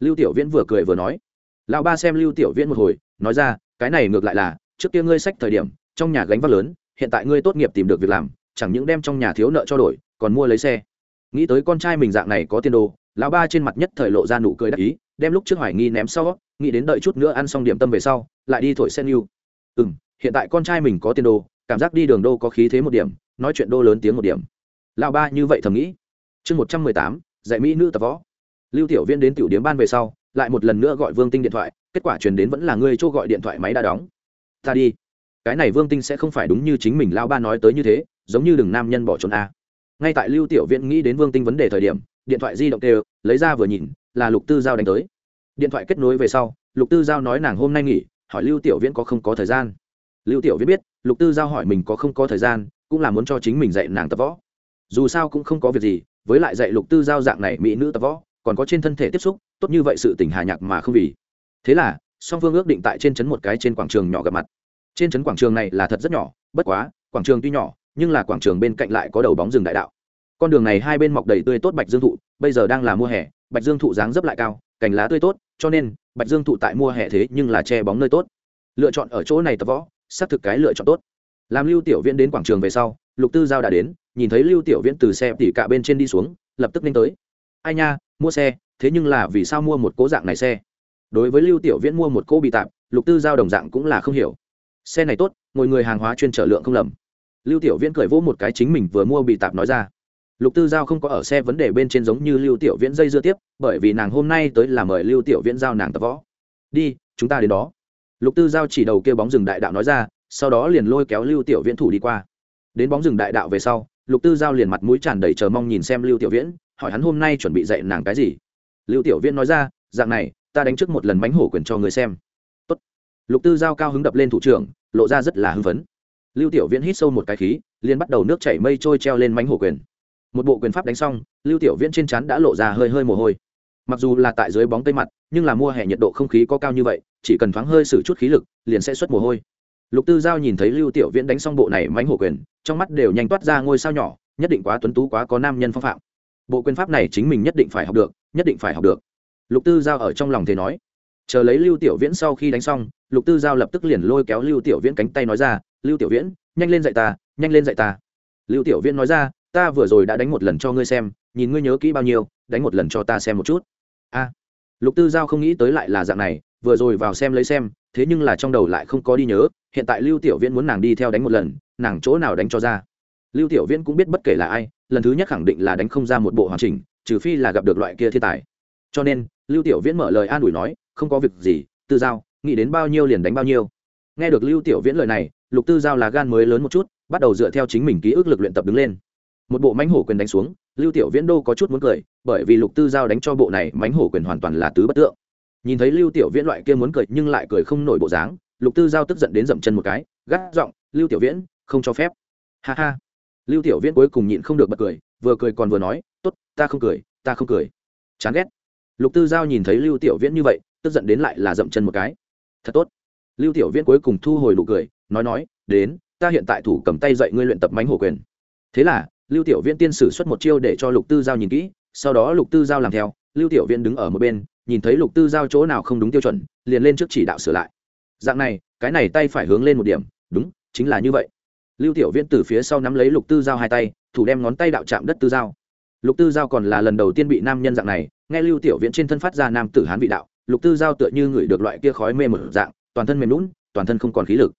Lưu tiểu viễn vừa cười vừa nói. Lão ba xem lưu tiểu viễn một hồi, nói ra, cái này ngược lại là, trước kia ngươi sách thời điểm, trong nhà gánh vác lớn, hiện tại ngươi tốt nghiệp tìm được việc làm, chẳng những đem trong nhà thiếu nợ cho đổi, còn mua lấy xe. Nghĩ tới con trai mình dạng này có tiền đồ lão ba trên mặt nhất thời lộ ra nụ cười đắc ý, đem lúc trước hoài nghi ném sau, nghĩ đến đợi chút nữa ăn xong điểm tâm về sau, lại đi thổi sen yêu ừ m hiện tại con trai mình có tiền đồ, cảm giác đi đường đô có khí thế một điểm, nói chuyện đô lớn tiếng một điểm. Lão ba như vậy thầm nghĩ. Chương một trăm mười tám, dạy mỹ nữ tập võ. Lưu tiểu viên đến tiểu điếm ban về sau, lại một lần nữa gọi vương tinh điện thoại, kết quả truyền đến vẫn là ngươi chỗ gọi điện thoại máy đã đóng. Ta đi. Cái này vương tinh sẽ không phải đúng như chính mình lao ba nói tới như thế, giống như đừng nam nhân bỏ trốn a. Ngay tại lưu tiểu viễn nghĩ đến vương tinh vấn đề thời điểm điện thoại di động đều lấy ra vừa nhìn, là lục tư giao đánh tới. Điện thoại kết nối về sau, lục tư giao nói nàng hôm nay nghỉ, hỏi lưu tiểu viễn có không có thời gian. Lưu tiểu viễn biết, lục tư giao hỏi mình có không có thời gian, cũng là muốn cho chính mình dạy nàng tập võ. Dù sao cũng không có việc gì, với lại dạy lục tư giao dạng này mỹ nữ tập võ, còn có trên thân thể tiếp xúc, tốt như vậy sự tình hà nhạc mà không vì. Thế là, song phương ước định tại trên trấn một cái trên quảng trường nhỏ gặp mặt. Trên trấn quảng trường này là thật rất nhỏ, bất quá, quảng trường tuy nhỏ, nhưng là quảng trường bên cạnh lại có đầu bóng rừng đại đạo con đường này hai bên mọc đầy tươi tốt bạch dương thụ, bây giờ đang là mùa hè, bạch dương thụ dáng dấp lại cao, cành lá tươi tốt, cho nên, bạch dương thụ tại mùa hè thế nhưng là che bóng nơi tốt. Lựa chọn ở chỗ này tập võ, xác thực cái lựa chọn tốt. Làm lưu tiểu viễn đến quảng trường về sau, lục tư giao đã đến, nhìn thấy lưu tiểu viễn từ xe tỉ cả bên trên đi xuống, lập tức nên tới. Ai nha, mua xe, thế nhưng là vì sao mua một cố dạng này xe? Đối với lưu tiểu viễn mua một cô bị tạm lục tư giao đồng dạng cũng là không hiểu. Xe này tốt, ngồi người hàng hóa chuyên trở lượng không lầm. Lưu tiểu viễn cười vỗ một cái chính mình vừa mua bị tạp nói ra lục tư giao không có ở xe vấn đề bên trên giống như lưu tiểu viễn dây dưa tiếp, bởi vì nàng hôm nay tới là mời lưu tiểu viễn giao nàng tập võ. Đi, chúng ta đến đó. Lục tư giao chỉ đầu kêu bóng rừng đại đạo nói ra, sau đó liền lôi kéo lưu tiểu viễn thủ đi qua. Đến bóng rừng đại đạo về sau, lục tư giao liền mặt mũi tràn đầy chờ mong nhìn xem lưu tiểu viễn, hỏi hắn hôm nay chuẩn bị dạy nàng cái gì. Lưu tiểu viễn nói ra, dạng này, ta đánh trước một lần bánh hổ quyền cho người xem. Tốt. lục tư giao cao hứng đập lên thủ trưởng, lộ ra rất là hưng phấn. Lưu tiểu viễn hít sâu một cái khí, liền bắt đầu nước chảy mây trôi treo lên bánh hổ quyền một bộ quyền pháp đánh xong, lưu tiểu viễn trên chắn đã lộ ra hơi hơi mồ hôi. Mặc dù là tại dưới bóng tây mặt, nhưng là mùa hè nhiệt độ không khí có cao như vậy, chỉ cần thoáng hơi xử chút khí lực, liền sẽ xuất mồ hôi. Lục tư giao nhìn thấy lưu tiểu viễn đánh xong bộ này mánh hổ quyền, trong mắt đều nhanh toát ra ngôi sao nhỏ, nhất định quá tuấn tú quá có nam nhân phong phạm. Bộ quyền pháp này chính mình nhất định phải học được, nhất định phải học được. Lục tư giao ở trong lòng thế nói. Chờ lấy lưu tiểu viễn sau khi đánh xong, lục tư giao lập tức liền lôi kéo lưu tiểu viễn cánh tay nói ra, lưu tiểu viễn, nhanh lên dạy ta, nhanh lên dạy ta. Lưu tiểu viễn nói ra ta vừa rồi đã đánh một lần cho ngươi xem, nhìn ngươi nhớ kỹ bao nhiêu, đánh một lần cho ta xem một chút. A. Lục tư giao không nghĩ tới lại là dạng này, vừa rồi vào xem lấy xem, thế nhưng là trong đầu lại không có đi nhớ, hiện tại lưu tiểu viễn muốn nàng đi theo đánh một lần, nàng chỗ nào đánh cho ra? Lưu tiểu viễn cũng biết bất kể là ai, lần thứ nhất khẳng định là đánh không ra một bộ hoàn chỉnh, trừ phi là gặp được loại kia thiên tài. Cho nên, lưu tiểu viễn mở lời an ủi nói, không có việc gì, tư giao, nghĩ đến bao nhiêu liền đánh bao nhiêu. Nghe được lưu tiểu viễn lời này, lục tư giao là gan mới lớn một chút, bắt đầu dựa theo chính mình ký ức lực luyện tập đứng lên một bộ mánh hổ quyền đánh xuống, lưu tiểu viễn đô có chút muốn cười, bởi vì lục tư giao đánh cho bộ này mánh hổ quyền hoàn toàn là tứ bất tượng. Nhìn thấy lưu tiểu viễn loại kia muốn cười nhưng lại cười không nổi bộ dáng, lục tư giao tức giận đến dậm chân một cái, gắt giọng, lưu tiểu viễn, không cho phép. Ha ha. Lưu tiểu viễn cuối cùng nhịn không được bật cười, vừa cười còn vừa nói, tốt, ta không cười, ta không cười. Chán ghét. Lục tư giao nhìn thấy lưu tiểu viễn như vậy, tức giận đến lại là dậm chân một cái. Thật tốt. Lưu tiểu viễn cuối cùng thu hồi nụ cười, nói nói, đến, ta hiện tại thủ cầm tay dạy ngươi luyện tập mánh hổ quyền. Thế là lưu tiểu viễn tiên sử xuất một chiêu để cho lục tư giao nhìn kỹ, sau đó lục tư giao làm theo, lưu tiểu viễn đứng ở một bên, nhìn thấy lục tư giao chỗ nào không đúng tiêu chuẩn, liền lên trước chỉ đạo sửa lại. Dạng này, cái này tay phải hướng lên một điểm, đúng, chính là như vậy. Lưu tiểu viễn từ phía sau nắm lấy lục tư giao hai tay, thủ đem ngón tay đạo chạm đất tư giao. Lục tư giao còn là lần đầu tiên bị nam nhân dạng này, nghe lưu tiểu viễn trên thân phát ra nam tử hán vị đạo, lục tư giao tựa như ngửi được loại kia khói mê một dạng, toàn thân mềm lún toàn thân không còn khí lực.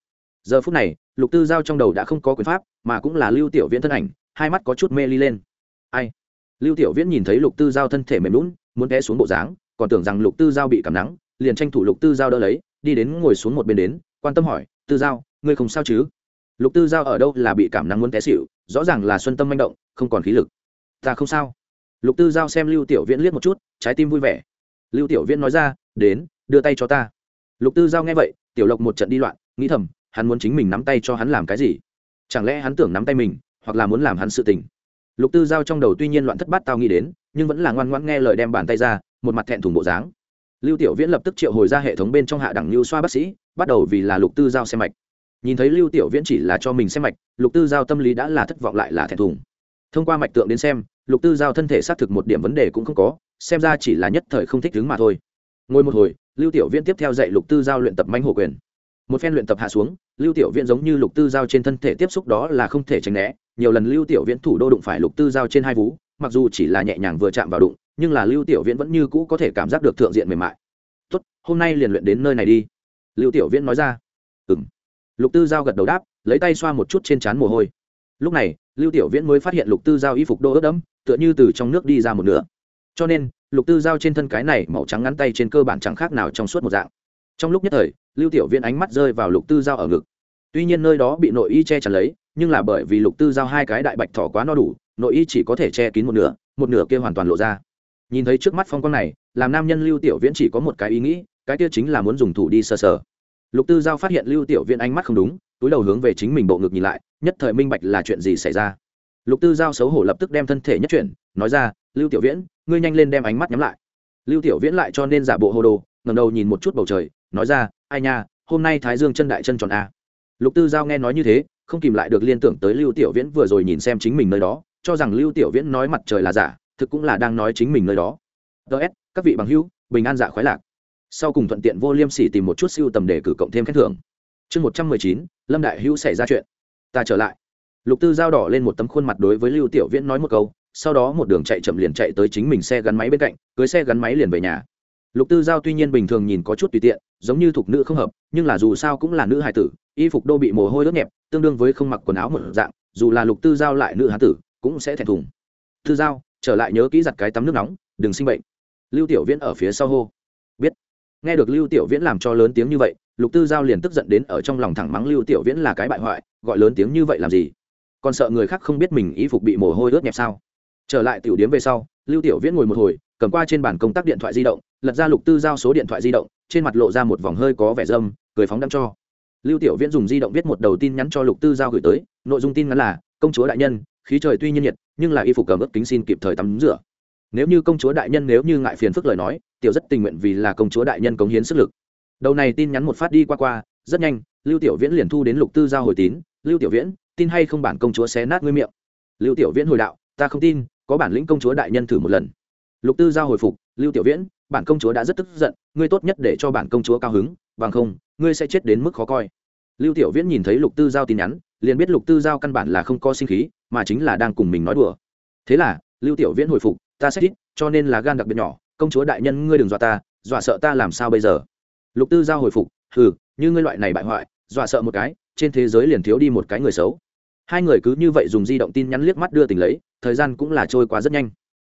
Giờ phút này, lục tư giao trong đầu đã không có quyền pháp, mà cũng là lưu tiểu viễn thân ảnh hai mắt có chút mê ly lên. Ai? Lưu tiểu viễn nhìn thấy lục tư giao thân thể mềm lún muốn té xuống bộ dáng, còn tưởng rằng lục tư giao bị cảm nắng, liền tranh thủ lục tư giao đỡ lấy, đi đến ngồi xuống một bên đến, quan tâm hỏi, tư giao, ngươi không sao chứ? Lục tư giao ở đâu là bị cảm nắng muốn té xịu rõ ràng là xuân tâm manh động, không còn khí lực. Ta không sao. Lục tư giao xem lưu tiểu viễn liếc một chút, trái tim vui vẻ. Lưu tiểu viễn nói ra, đến, đưa tay cho ta. Lục tư giao nghe vậy, tiểu lộc một trận đi loạn, nghĩ thầm, hắn muốn chính mình nắm tay cho hắn làm cái gì? Chẳng lẽ hắn tưởng nắm tay mình? Hoặc là muốn làm hắn sự tình. Lục tư giao trong đầu tuy nhiên loạn thất bát tao nghĩ đến, nhưng vẫn là ngoan ngoãn nghe lời đem bàn tay ra, một mặt thẹn thùng bộ dáng. Lưu tiểu viễn lập tức triệu hồi ra hệ thống bên trong hạ đẳng lưu xoa bác sĩ, bắt đầu vì là lục tư giao xem mạch. Nhìn thấy lưu tiểu viễn chỉ là cho mình xem mạch, lục tư giao tâm lý đã là thất vọng lại là thẹn thùng. Thông qua mạch tượng đến xem, lục tư giao thân thể xác thực một điểm vấn đề cũng không có, xem ra chỉ là nhất thời không thích đứng mà thôi. Ngồi một hồi, lưu tiểu viễn tiếp theo dạy lục tư giao luyện tập manh hổ quyền. Một phen luyện tập hạ xuống lưu tiểu viễn giống như lục tư giao trên thân thể tiếp xúc đó là không thể tránh né, nhiều lần lưu tiểu viễn thủ đô đụng phải lục tư giao trên hai vú, mặc dù chỉ là nhẹ nhàng vừa chạm vào đụng, nhưng là lưu tiểu viễn vẫn như cũ có thể cảm giác được thượng diện mềm mại. Tốt, hôm nay liền luyện đến nơi này đi. Lưu tiểu viễn nói ra. Ừ m lục tư giao gật đầu đáp, lấy tay xoa một chút trên trán mồ hôi. Lúc này, lưu tiểu viễn mới phát hiện lục tư giao y phục đô ướt đẫm, tựa như từ trong nước đi ra một nửa. Cho nên, lục tư giao trên thân cái này màu trắng ngắn tay trên cơ bản chẳng khác nào trong suốt một dạng trong lúc nhất thời, lưu tiểu viễn ánh mắt rơi vào lục tư giao ở ngực. Tuy nhiên nơi đó bị nội y che chắn lấy, nhưng là bởi vì lục tư giao hai cái đại bạch thỏ quá no đủ, nội y chỉ có thể che kín một nửa một nửa kia hoàn toàn lộ ra. Nhìn thấy trước mắt phong quang này, làm nam nhân lưu tiểu viễn chỉ có một cái ý nghĩ, cái kia chính là muốn dùng thủ đi sờ sờ. Lục tư giao phát hiện lưu tiểu viễn ánh mắt không đúng, túi đầu hướng về chính mình bộ ngực nhìn lại, nhất thời minh bạch là chuyện gì xảy ra. Lục tư giao xấu hổ lập tức đem thân thể nhất chuyển, nói ra, lưu tiểu viễn, ngươi nhanh lên đem ánh mắt nhắm lại. Lưu tiểu viễn lại cho nên giả bộ hồ đồ ngầm đầu nhìn một chút bầu trời nói ra, ai nha, hôm nay thái dương chân đại chân tròn a. Lục tư giao nghe nói như thế, không kìm lại được liên tưởng tới lưu tiểu viễn vừa rồi nhìn xem chính mình nơi đó, cho rằng lưu tiểu viễn nói mặt trời là giả, thực cũng là đang nói chính mình nơi đó. Ts các vị bằng hữu, bình an dạ khoái lạc. Sau cùng thuận tiện vô liêm sỉ tìm một chút siêu tầm để cử cộng thêm khen thưởng. Chương một trăm mười chín, lâm đại hữu xảy ra chuyện. Ta trở lại. Lục tư giao đỏ lên một tấm khuôn mặt đối với lưu tiểu viễn nói một câu, sau đó một đường chạy chậm liền chạy tới chính mình xe gắn máy bên cạnh, cưới xe gắn máy liền về nhà. Lục tư giao tuy nhiên bình thường nhìn có chút tùy tiện giống như thuộc nữ không hợp, nhưng là dù sao cũng là nữ hài tử, y phục đô bị mồ hôi ướt nhẹp, tương đương với không mặc quần áo một dạng, dù là lục tư giao lại nữ hán tử, cũng sẽ thẹn thùng. Tư giao, trở lại nhớ kỹ giặt cái tắm nước nóng, đừng sinh bệnh. Lưu tiểu viễn ở phía sau hô. Biết. Nghe được lưu tiểu viễn làm cho lớn tiếng như vậy, lục tư giao liền tức giận đến ở trong lòng thẳng mắng lưu tiểu viễn là cái bại hoại, gọi lớn tiếng như vậy làm gì? Còn sợ người khác không biết mình y phục bị mồ hôi ướt nhẹp sao? Trở lại tiểu điếm về sau, lưu tiểu viễn ngồi một hồi, cầm qua trên bàn công tác điện thoại di động, lật ra lục tư giao số điện thoại di động trên mặt lộ ra một vòng hơi có vẻ dâm, cười phóng đăng cho. Lưu tiểu viễn dùng di động viết một đầu tin nhắn cho lục tư giao gửi tới, nội dung tin nhắn là, công chúa đại nhân, khí trời tuy nhiên nhiệt, nhưng là y phục cầm ướt kính xin kịp thời tắm rửa. Nếu như công chúa đại nhân nếu như ngại phiền phức lời nói, tiểu rất tình nguyện vì là công chúa đại nhân cống hiến sức lực. Đầu này tin nhắn một phát đi qua qua, rất nhanh, lưu tiểu viễn liền thu đến lục tư giao hồi tín, lưu tiểu viễn, tin hay không bản công chúa xé nát ngươi miệng? Lưu tiểu viễn hồi đạo, ta không tin, có bản lĩnh công chúa đại nhân thử một lần. Lục tư giao hồi phục, lưu tiểu viễn bản công chúa đã rất tức giận, ngươi tốt nhất để cho bản công chúa cao hứng, bằng không, ngươi sẽ chết đến mức khó coi. Lưu tiểu viễn nhìn thấy lục tư giao tin nhắn, liền biết lục tư giao căn bản là không có sinh khí, mà chính là đang cùng mình nói đùa. Thế là, lưu tiểu viễn hồi phục, ta sẽ ít cho nên là gan đặc biệt nhỏ, công chúa đại nhân ngươi đừng dọa ta, dọa sợ ta làm sao bây giờ? Lục tư giao hồi phục, hừ, như ngươi loại này bại hoại, dọa sợ một cái, trên thế giới liền thiếu đi một cái người xấu. Hai người cứ như vậy dùng di động tin nhắn liếc mắt đưa tình lấy, thời gian cũng là trôi qua rất nhanh.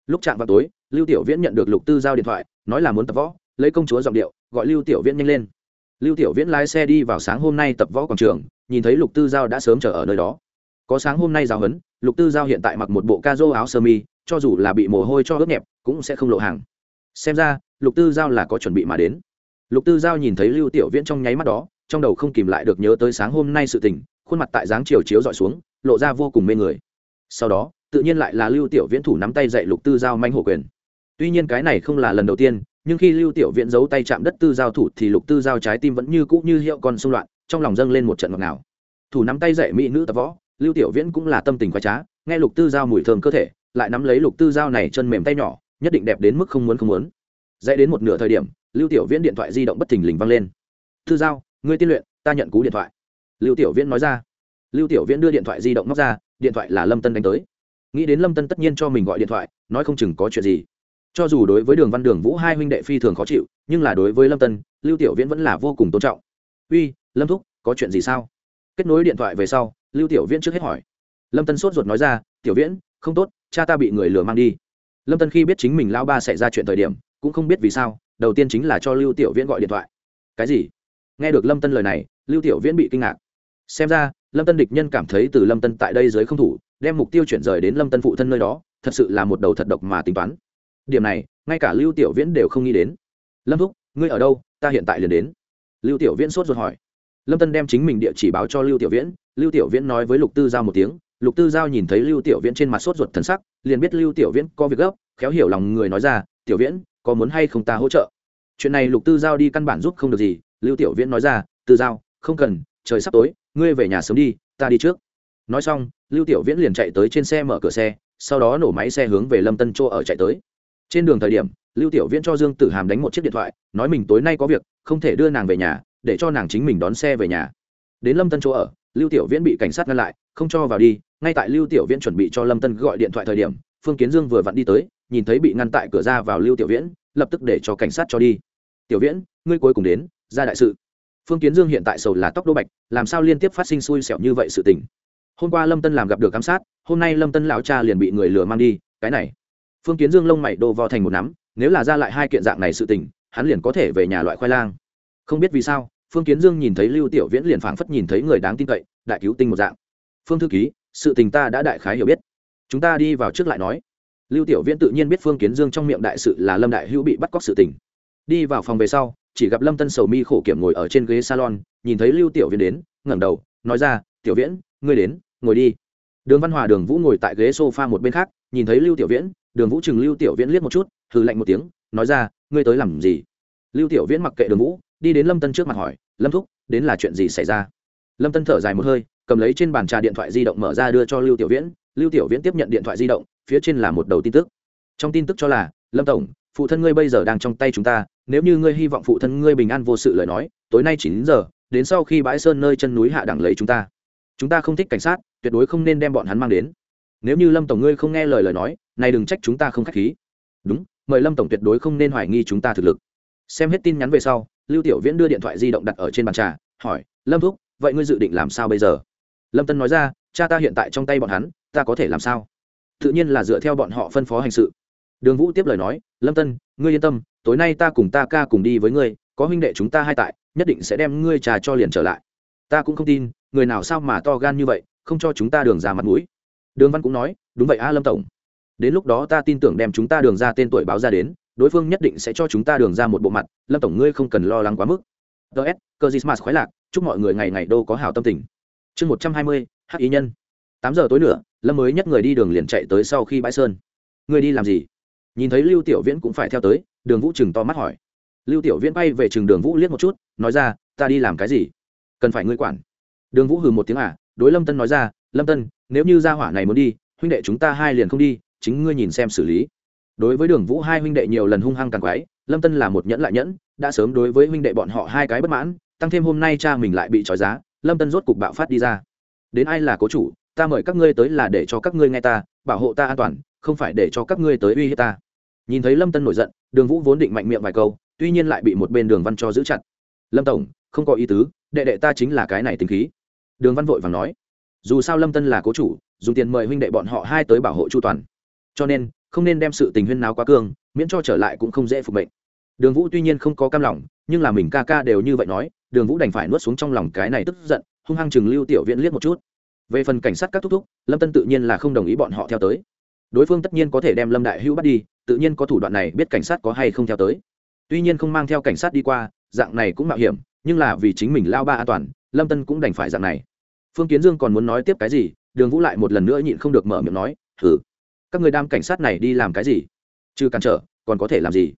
Lúc chạm vào tối, lưu tiểu viễn nhận được lục tư giao điện thoại nói là muốn tập võ, lấy công chúa giọng điệu, gọi lưu tiểu viễn nhanh lên. Lưu tiểu viễn lái xe đi vào sáng hôm nay tập võ quảng trường, nhìn thấy lục tư giao đã sớm chờ ở nơi đó. Có sáng hôm nay giáo huấn, lục tư giao hiện tại mặc một bộ ca dô áo sơ mi, cho dù là bị mồ hôi cho ướt nhẹp, cũng sẽ không lộ hàng. Xem ra, lục tư giao là có chuẩn bị mà đến. Lục tư giao nhìn thấy lưu tiểu viễn trong nháy mắt đó, trong đầu không kìm lại được nhớ tới sáng hôm nay sự tình, khuôn mặt tại dáng chiều chiếu dọi xuống, lộ ra vô cùng mê người. Sau đó, tự nhiên lại là lưu tiểu viễn thủ nắm tay dạy lục tư giao manh hổ quyền tuy nhiên cái này không là lần đầu tiên, nhưng khi lưu tiểu viễn giấu tay chạm đất tư giao thủ thì lục tư giao trái tim vẫn như cũ như hiệu con xung loạn, trong lòng dâng lên một trận ngọt ngào. Thủ nắm tay dạy mỹ nữ tập võ, lưu tiểu viễn cũng là tâm tình khoái trá, nghe lục tư giao mùi thơm cơ thể, lại nắm lấy lục tư giao này chân mềm tay nhỏ, nhất định đẹp đến mức không muốn không muốn. Dạy đến một nửa thời điểm, lưu tiểu viễn điện thoại di động bất thình lình vang lên. Tư giao, ngươi tiên luyện, ta nhận cú điện thoại. Lưu tiểu viễn nói ra. Lưu tiểu viễn đưa điện thoại di động móc ra, điện thoại là lâm tân đánh tới. Nghĩ đến lâm tân tất nhiên cho mình gọi điện thoại, nói không chừng có chuyện gì cho dù đối với đường văn đường vũ hai huynh đệ phi thường khó chịu, nhưng là đối với lâm tân, lưu tiểu viễn vẫn là vô cùng tôn trọng. Uy, lâm thúc, có chuyện gì sao? Kết nối điện thoại về sau, lưu tiểu viễn trước hết hỏi. Lâm tân sốt ruột nói ra, tiểu viễn, không tốt, cha ta bị người lừa mang đi. Lâm tân khi biết chính mình lao ba xảy ra chuyện thời điểm, cũng không biết vì sao, đầu tiên chính là cho lưu tiểu viễn gọi điện thoại. Cái gì? Nghe được lâm tân lời này, lưu tiểu viễn bị kinh ngạc. Xem ra, lâm tân địch nhân cảm thấy từ lâm tân tại đây giới không thủ, đem mục tiêu chuyển rời đến lâm tân phụ thân nơi đó, thật sự là một đầu thật độc mà tính toán điểm này, ngay cả lưu tiểu viễn đều không nghĩ đến. Lâm thúc, ngươi ở đâu? Ta hiện tại liền đến. Lưu tiểu viễn sốt ruột hỏi. Lâm tân đem chính mình địa chỉ báo cho lưu tiểu viễn. Lưu tiểu viễn nói với lục tư giao một tiếng. Lục tư giao nhìn thấy lưu tiểu viễn trên mặt sốt ruột thần sắc, liền biết lưu tiểu viễn có việc gấp, khéo hiểu lòng người nói ra, tiểu viễn, có muốn hay không ta hỗ trợ? Chuyện này lục tư giao đi căn bản giúp không được gì. Lưu tiểu viễn nói ra, tư giao, không cần, trời sắp tối, ngươi về nhà sớm đi, ta đi trước. Nói xong, lưu tiểu viễn liền chạy tới trên xe mở cửa xe, sau đó nổ máy xe hướng về lâm tân chỗ ở chạy tới trên đường thời điểm, lưu tiểu viễn cho dương tử hàm đánh một chiếc điện thoại, nói mình tối nay có việc, không thể đưa nàng về nhà, để cho nàng chính mình đón xe về nhà. Đến lâm tân chỗ ở, lưu tiểu viễn bị cảnh sát ngăn lại, không cho vào đi, ngay tại lưu tiểu viễn chuẩn bị cho lâm tân gọi điện thoại thời điểm, phương kiến dương vừa vặn đi tới, nhìn thấy bị ngăn tại cửa ra vào lưu tiểu viễn, lập tức để cho cảnh sát cho đi. Tiểu viễn, ngươi cuối cùng đến, ra đại sự. Phương kiến dương hiện tại sầu là tóc đô bạch, làm sao liên tiếp phát sinh xui xẻo như vậy sự tình? Hôm qua lâm tân làm gặp được giám sát, hôm nay lâm tân lão cha liền bị người lừa mang đi, cái này phương kiến dương lông mày đô vò thành một nắm, nếu là ra lại hai kiện dạng này sự tình, hắn liền có thể về nhà loại khoai lang. Không biết vì sao, phương kiến dương nhìn thấy lưu tiểu viễn liền phảng phất nhìn thấy người đáng tin cậy, đại cứu tinh một dạng. Phương thư ký, sự tình ta đã đại khái hiểu biết. Chúng ta đi vào trước lại nói. Lưu tiểu viễn tự nhiên biết phương kiến dương trong miệng đại sự là lâm đại hữu bị bắt cóc sự tình. Đi vào phòng về sau, chỉ gặp lâm tân sầu mi khổ kiểm ngồi ở trên ghế salon, nhìn thấy lưu tiểu viễn đến, ngẩng đầu, nói ra, tiểu viễn, ngươi đến, ngồi đi. Đường văn hòa, đường vũ ngồi tại ghế sofa một bên khác, nhìn thấy lưu tiểu viễn đường vũ chừng lưu tiểu viễn liếc một chút, hừ lạnh một tiếng, nói ra, ngươi tới làm gì? Lưu tiểu viễn mặc kệ đường vũ, đi đến lâm tân trước mặt hỏi, lâm thúc, đến là chuyện gì xảy ra? Lâm tân thở dài một hơi, cầm lấy trên bàn trà điện thoại di động mở ra đưa cho lưu tiểu viễn. Lưu tiểu viễn tiếp nhận điện thoại di động, phía trên là một đầu tin tức. Trong tin tức cho là, lâm tổng, phụ thân ngươi bây giờ đang trong tay chúng ta, nếu như ngươi hy vọng phụ thân ngươi bình an vô sự lời nói, tối nay chín giờ, đến sau khi bãi sơn nơi chân núi hạ đẳng lấy chúng ta. Chúng ta không thích cảnh sát, tuyệt đối không nên đem bọn hắn mang đến nếu như lâm tổng ngươi không nghe lời lời nói này đừng trách chúng ta không k h á c h khí. Đúng, mời lâm tổng tuyệt đối không nên hoài nghi chúng ta thực lực. Xem hết tin nhắn về sau, lưu tiểu viễn đưa điện thoại di động đặt ở trên bàn trà, hỏi, lâm thúc, vậy ngươi dự định làm sao bây giờ? Lâm tân nói ra, cha ta hiện tại trong tay bọn hắn, ta có thể làm sao? Tự nhiên là dựa theo bọn họ phân phó hành sự. Đường vũ tiếp lời nói, lâm tân, ngươi yên tâm, tối nay ta cùng ta ca cùng đi với ngươi, có huynh đệ chúng ta hai tại, nhất định sẽ đem ngươi trà cho liền trở lại. Ta cũng không tin, người nào sao mà to gan như vậy, không cho chúng ta đường ra mặt mũi đường văn cũng nói, đúng vậy a lâm tổng. Đến lúc đó ta tin tưởng đem chúng ta đường ra tên tuổi báo ra đến, đối phương nhất định sẽ cho chúng ta đường ra một bộ mặt, lâm tổng ngươi không cần lo lắng quá mức. Ts cơ dì smart khoái lạc, chúc mọi người ngày ngày đô có hảo tâm tình. Chương một trăm hai mươi, hắc ý nhân. Tám giờ tối nữa lâm mới nhất người đi đường liền chạy tới sau khi bãi sơn. Ngươi đi làm gì? Nhìn thấy lưu tiểu viễn cũng phải theo tới, đường vũ chừng to mắt hỏi. Lưu tiểu viễn bay về trường đường vũ liếc một chút, nói ra, ta đi làm cái gì? Cần phải ngươi quản. Đường vũ hừ một tiếng à đối lâm tân nói ra lâm tân, nếu như gia hỏa này muốn đi, huynh đệ chúng ta hai liền không đi, chính ngươi nhìn xem xử lý. Đối với đường vũ hai huynh đệ nhiều lần hung hăng càng quái, lâm tân là một nhẫn lại nhẫn, đã sớm đối với huynh đệ bọn họ hai cái bất mãn, tăng thêm hôm nay cha mình lại bị trói giá, lâm tân rốt cục bạo phát đi ra. Đến ai là cố chủ, ta mời các ngươi tới là để cho các ngươi nghe ta, bảo hộ ta an toàn, không phải để cho các ngươi tới uy hiếp ta. Nhìn thấy lâm tân nổi giận, đường vũ vốn định mạnh miệng vài câu, tuy nhiên lại bị một bên đường văn cho giữ chặt. Lâm tổng, không có ý tứ, đệ đệ ta chính là cái này tính khí. Đường văn vội và nói dù sao lâm tân là cố chủ dùng tiền mời huynh đệ bọn họ hai tới bảo hộ chu toàn cho nên không nên đem sự tình huyên nào quá cương miễn cho trở lại cũng không dễ phục mệnh đường vũ tuy nhiên không có cam lòng nhưng là mình ca ca đều như vậy nói đường vũ đành phải nuốt xuống trong lòng cái này tức giận hung hăng chừng lưu tiểu viễn liếc một chút về phần cảnh sát các thúc thúc lâm tân tự nhiên là không đồng ý bọn họ theo tới đối phương tất nhiên có thể đem lâm đại hữu bắt đi tự nhiên có thủ đoạn này biết cảnh sát có hay không theo tới tuy nhiên không mang theo cảnh sát đi qua dạng này cũng mạo hiểm nhưng là vì chính mình lao ba an toàn lâm tân cũng đành phải dạng này phương kiến dương còn muốn nói tiếp cái gì, đường vũ lại một lần nữa nhịn không được mở miệng nói thử các người đam cảnh sát này đi làm cái gì? Chứ cản trở, còn có thể làm gì?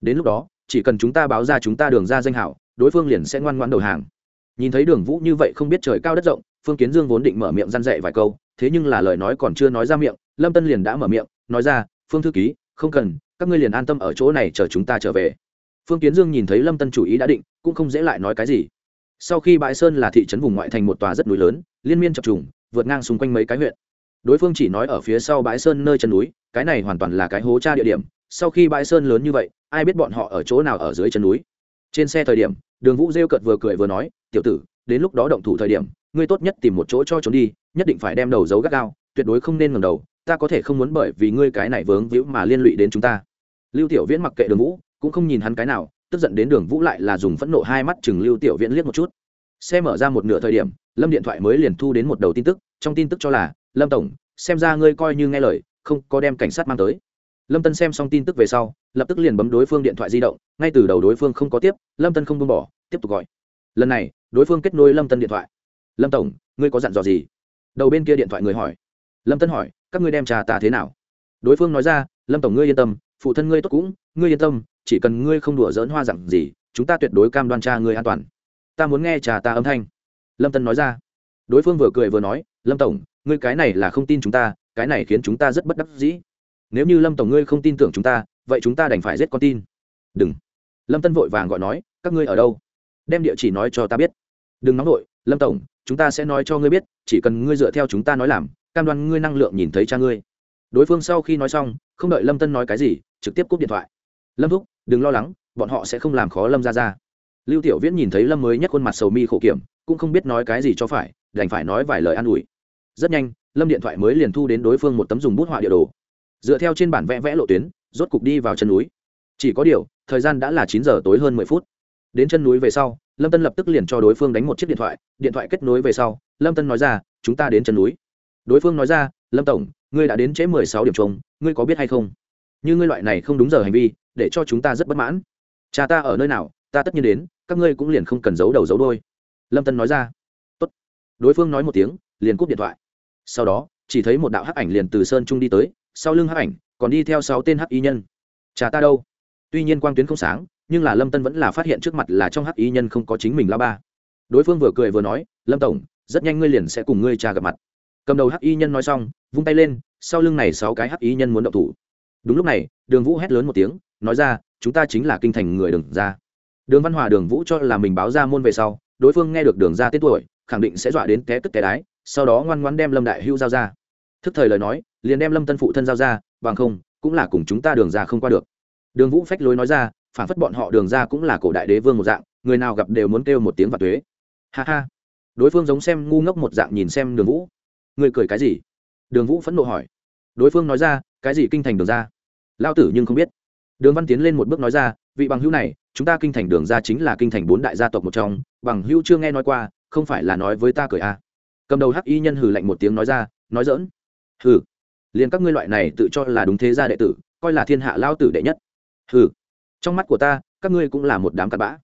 Đến lúc đó, chỉ cần chúng ta báo ra chúng ta đường ra danh hảo, đối phương liền sẽ ngoan ngoan đầu hàng. Nhìn thấy đường vũ như vậy không biết trời cao đất rộng, phương kiến dương vốn định mở miệng răn dậy vài câu, thế nhưng là lời nói còn chưa nói ra miệng, lâm tân liền đã mở miệng, nói ra, phương thư ký, không cần, các ngươi liền an tâm ở chỗ này chờ chúng ta trở về. Phương kiến dương nhìn thấy lâm tân chủ ý đã định, cũng không dễ lại nói cái gì sau khi bãi sơn là thị trấn vùng ngoại thành một tòa rất núi lớn, liên miên chập trùng, vượt ngang xung quanh mấy cái huyện. Đối phương chỉ nói ở phía sau bãi sơn nơi chân núi, cái này hoàn toàn là cái hố tra địa điểm, sau khi bãi sơn lớn như vậy, ai biết bọn họ ở chỗ nào ở dưới chân núi. Trên xe thời điểm, đường vũ rêu cợt vừa cười vừa nói, tiểu tử, đến lúc đó động thủ thời điểm, ngươi tốt nhất tìm một chỗ cho trốn đi, nhất định phải đem đầu giấu gắt gao, tuyệt đối không nên ngầm đầu, ta có thể không muốn bởi vì ngươi cái này vướng víu mà liên lụy đến chúng ta. Lưu tiểu viễn mặc kệ đường vũ, cũng không nhìn hắn cái nào tức giận đến đường vũ lại là dùng phẫn nộ hai mắt chừng lưu tiểu viễn liếc một chút. Xe mở ra một nửa thời điểm, lâm điện thoại mới liền thu đến một đầu tin tức, trong tin tức cho là, lâm tổng, xem ra ngươi coi như nghe lời, không có đem cảnh sát mang tới. Lâm tân xem xong tin tức về sau, lập tức liền bấm đối phương điện thoại di động, ngay từ đầu đối phương không có tiếp, lâm tân không buông bỏ, tiếp tục gọi. Lần này, đối phương kết nối lâm tân điện thoại. Lâm tổng, ngươi có dặn dò gì? Đầu bên kia điện thoại người hỏi. Lâm tân hỏi, các ngươi đem trà ta thế nào? Đối phương nói ra, lâm tổng ngươi yên tâm, phụ thân ngươi tốt cũng, ngươi yên tâm chỉ cần ngươi không đùa dỡn hoa dặn gì, chúng ta tuyệt đối cam đoan cha ngươi an toàn. Ta muốn nghe trà ta âm thanh. Lâm tân nói ra. Đối phương vừa cười vừa nói, lâm tổng, ngươi cái này là không tin chúng ta, cái này khiến chúng ta rất bất đắc dĩ. Nếu như lâm tổng ngươi không tin tưởng chúng ta, vậy chúng ta đành phải giết con tin. Đừng. Lâm tân vội vàng gọi nói, các ngươi ở đâu? Đem địa chỉ nói cho ta biết. Đừng nóng vội, lâm tổng, chúng ta sẽ nói cho ngươi biết, chỉ cần ngươi dựa theo chúng ta nói làm, cam đoan ngươi năng lượng nhìn thấy cha ngươi. Đối phương sau khi nói xong, không đợi lâm tân nói cái gì, trực tiếp cúp điện thoại lâm thúc, đừng lo lắng, bọn họ sẽ không làm khó lâm ra ra lưu tiểu viễn nhìn thấy lâm mới nhất khuôn mặt sầu mi khổ kiểm, cũng không biết nói cái gì cho phải, đành phải nói vài lời an ủi. Rất nhanh, lâm điện thoại mới liền thu đến đối phương một tấm dùng bút họa địa đồ. Dựa theo trên bản vẽ vẽ lộ tuyến, rốt cục đi vào chân núi. Chỉ có điều, thời gian đã là chín giờ tối hơn mười phút. Đến chân núi về sau, lâm tân lập tức liền cho đối phương đánh một chiếc điện thoại điện thoại kết nối về sau, lâm tân nói ra, chúng ta đến chân núi. Đối phương nói ra, lâm tổng, ngươi đã đến trễ mười sáu điểm trống, ngươi có biết hay không? Như ngươi loại này không đúng giờ hành vi, để cho chúng ta rất bất mãn. Cha ta ở nơi nào, ta tất nhiên đến, các ngươi cũng liền không cần giấu đầu giấu đôi lâm tân nói ra. Tốt. đối phương nói một tiếng, liền cúp điện thoại. Sau đó, chỉ thấy một đạo hắc ảnh liền từ sơn trung đi tới, sau lưng hắc ảnh, còn đi theo sáu tên hắc y nhân. Cha ta đâu? Tuy nhiên quang tuyến không sáng, nhưng là lâm tân vẫn là phát hiện trước mặt là trong hắc y nhân không có chính mình la ba. Đối phương vừa cười vừa nói, lâm tổng, rất nhanh ngươi liền sẽ cùng ngươi cha gặp mặt. Cầm đầu hắc y nhân nói xong, vung tay lên, sau lưng này sáu cái hắc y nhân muốn động thủ đúng lúc này, đường vũ hét lớn một tiếng, nói ra, chúng ta chính là kinh thành người đường ra đường văn hòa, đường vũ cho là mình báo ra môn về sau, đối phương nghe được đường ra tên tuổi, khẳng định sẽ dọa đến té tức té đái, sau đó ngoan ngoan đem lâm đại hưu giao ra. Thức thời lời nói, liền đem lâm tân phụ thân giao ra, bằng không, cũng là cùng chúng ta đường ra không qua được. Đường vũ phách lối nói ra, phản phất bọn họ đường ra cũng là cổ đại đế vương một dạng, người nào gặp đều muốn kêu một tiếng và thuế ha ha. Đối phương giống xem ngu ngốc một dạng nhìn xem đường vũ. Người cười cái gì? Đường vũ phẫn nộ hỏi. Đối phương nói ra, cái gì kinh thành đường ra lao tử nhưng không biết. Đường văn tiến lên một bước nói ra, vị bằng hữu này, chúng ta kinh thành đường ra chính là kinh thành bốn đại gia tộc một trong, bằng hữu chưa nghe nói qua, không phải là nói với ta cười à. cầm đầu hắc y nhân hừ lạnh một tiếng nói ra, nói dỡn hừ, liền các ngươi loại này tự cho là đúng thế gia đệ tử, coi là thiên hạ lao tử đệ nhất. Hừ, trong mắt của ta, các ngươi cũng là một đám cặn bã.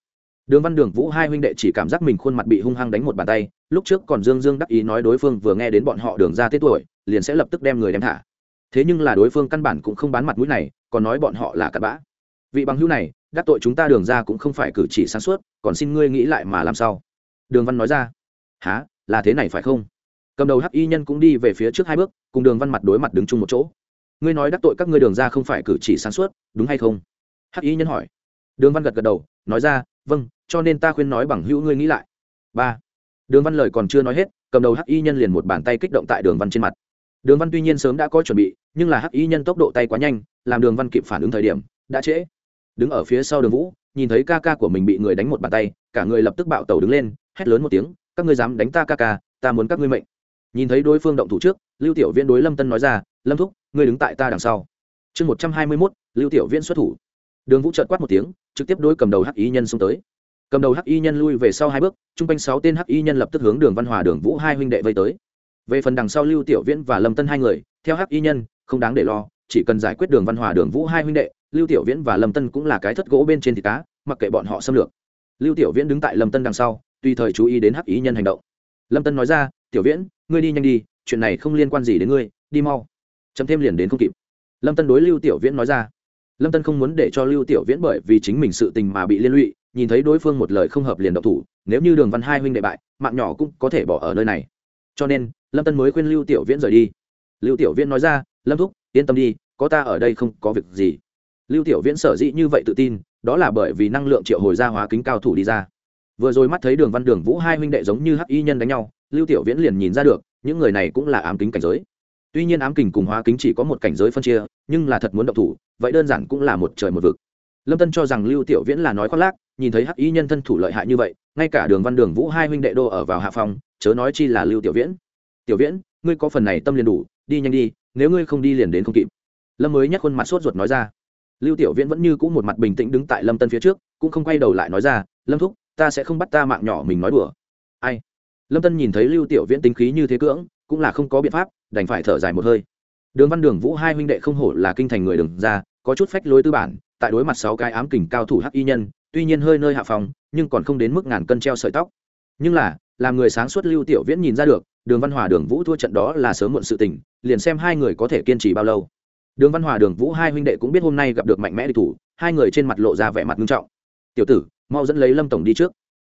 Đường văn đường vũ hai huynh đệ chỉ cảm giác mình khuôn mặt bị hung hăng đánh một bàn tay, lúc trước còn dương dương đắc ý nói đối phương vừa nghe đến bọn họ đường ra tết tuổi, liền sẽ lập tức đem người đem thả thế nhưng là đối phương căn bản cũng không bán mặt mũi này, còn nói bọn họ là cặn bã. Vị bằng hữu này, đắc tội chúng ta đường ra cũng không phải cử chỉ sáng suốt, còn xin ngươi nghĩ lại mà làm sao? Đường văn nói ra. Há là thế này phải không? Cầm đầu hắc y nhân cũng đi về phía trước hai bước, cùng đường văn mặt đối mặt đứng chung một chỗ. Ngươi nói đắc tội các ngươi đường ra không phải cử chỉ sáng suốt, đúng hay không? Hắc y nhân hỏi. Đường văn gật gật đầu, nói ra vâng cho nên ta khuyên nói bằng hữu ngươi nghĩ lại. Ba. Đường văn lời còn chưa nói hết, cầm đầu hắc y nhân liền một bàn tay kích động tại đường văn trên mặt đường văn tuy nhiên sớm đã có chuẩn bị, nhưng là hắc y nhân tốc độ tay quá nhanh, làm đường văn kịp phản ứng thời điểm, đã trễ. Đứng ở phía sau đường vũ, nhìn thấy ca ca của mình bị người đánh một bàn tay, cả người lập tức bạo tẩu đứng lên, hét lớn một tiếng, các ngươi dám đánh ta ca ca, ta muốn các ngươi mệnh. Nhìn thấy đối phương động thủ trước, lưu tiểu viễn đối lâm tân nói ra, lâm thúc, ngươi đứng tại ta đằng sau. Chương một trăm hai mươi mốt, lưu tiểu viễn xuất thủ. Đường vũ trợt quát một tiếng, trực tiếp đối cầm đầu hắc y nhân xông tới. Cầm đầu hắc y nhân lui về sau hai bước trung quanh sáu tên hắc y nhân lập tức hướng đường văn hòa, đường vũ hai huynh đệ vây tới về phần đằng sau lưu tiểu viễn và lâm tân hai người, theo hắc y nhân, không đáng để lo, chỉ cần giải quyết đường văn hòa, đường vũ hai huynh đệ, lưu tiểu viễn và lâm tân cũng là cái thất gỗ bên trên thịt cá, mặc kệ bọn họ xâm lược. Lưu tiểu viễn đứng tại lâm tân đằng sau, tùy thời chú ý đến hắc y nhân hành động. Lâm tân nói ra, tiểu viễn, ngươi đi nhanh đi, chuyện này không liên quan gì đến ngươi, đi mau. Chấm thêm liền đến không kịp. Lâm tân đối lưu tiểu viễn nói ra. Lâm tân không muốn để cho lưu tiểu viễn bởi vì chính mình sự tình mà bị liên lụy, nhìn thấy đối phương một lời không hợp liền độc thủ, nếu như đường văn hai huynh đệ bại, mạng nhỏ cũng có thể bỏ ở nơi này. Cho nên lâm tân mới khuyên lưu tiểu viễn rời đi. Lưu tiểu viễn nói ra, lâm thúc, yên tâm đi, có ta ở đây không có việc gì. Lưu tiểu viễn sở dĩ như vậy tự tin, đó là bởi vì năng lượng triệu hồi ra hóa kính cao thủ đi ra. Vừa rồi mắt thấy đường văn đường vũ hai huynh đệ giống như hắc y nhân đánh nhau, lưu tiểu viễn liền nhìn ra được, những người này cũng là ám kính cảnh giới. Tuy nhiên ám kình cùng hóa kính chỉ có một cảnh giới phân chia, nhưng là thật muốn động thủ, vậy đơn giản cũng là một trời một vực. Lâm tân cho rằng lưu tiểu viễn là nói khoác lác, nhìn thấy hắc y nhân thân thủ lợi hại như vậy, ngay cả đường văn đường vũ hai huynh đệ đô ở vào hạ phòng, chớ nói chi là lưu tiểu viễn tiểu viễn, ngươi có phần này tâm liền đủ, đi nhanh đi, nếu ngươi không đi liền đến không kịp. Lâm mới nhắc khuôn mặt sốt ruột nói ra. Lưu tiểu viễn vẫn như cũ một mặt bình tĩnh đứng tại lâm tân phía trước, cũng không quay đầu lại nói ra, lâm thúc, ta sẽ không bắt ta mạng nhỏ mình nói đùa. Ai? Lâm tân nhìn thấy lưu tiểu viễn tính khí như thế cưỡng, cũng là không có biện pháp, đành phải thở dài một hơi. Đường văn đường vũ hai huynh đệ không hổ là kinh thành người đường ra, có chút phách lối tư bản, tại đối mặt sáu cái ám kình cao thủ hắc y nhân, tuy nhiên hơi nơi hạ phòng, nhưng còn không đến mức ngàn cân treo sợi tóc nhưng là, làm người sáng suốt lưu tiểu viễn nhìn ra được, đường văn hòa, đường vũ thua trận đó là sớm muộn sự tình, liền xem hai người có thể kiên trì bao lâu. Đường văn hòa, đường vũ hai huynh đệ cũng biết hôm nay gặp được mạnh mẽ địch thủ, hai người trên mặt lộ ra vẻ mặt nghiêm trọng. Tiểu tử, mau dẫn lấy lâm tổng đi trước.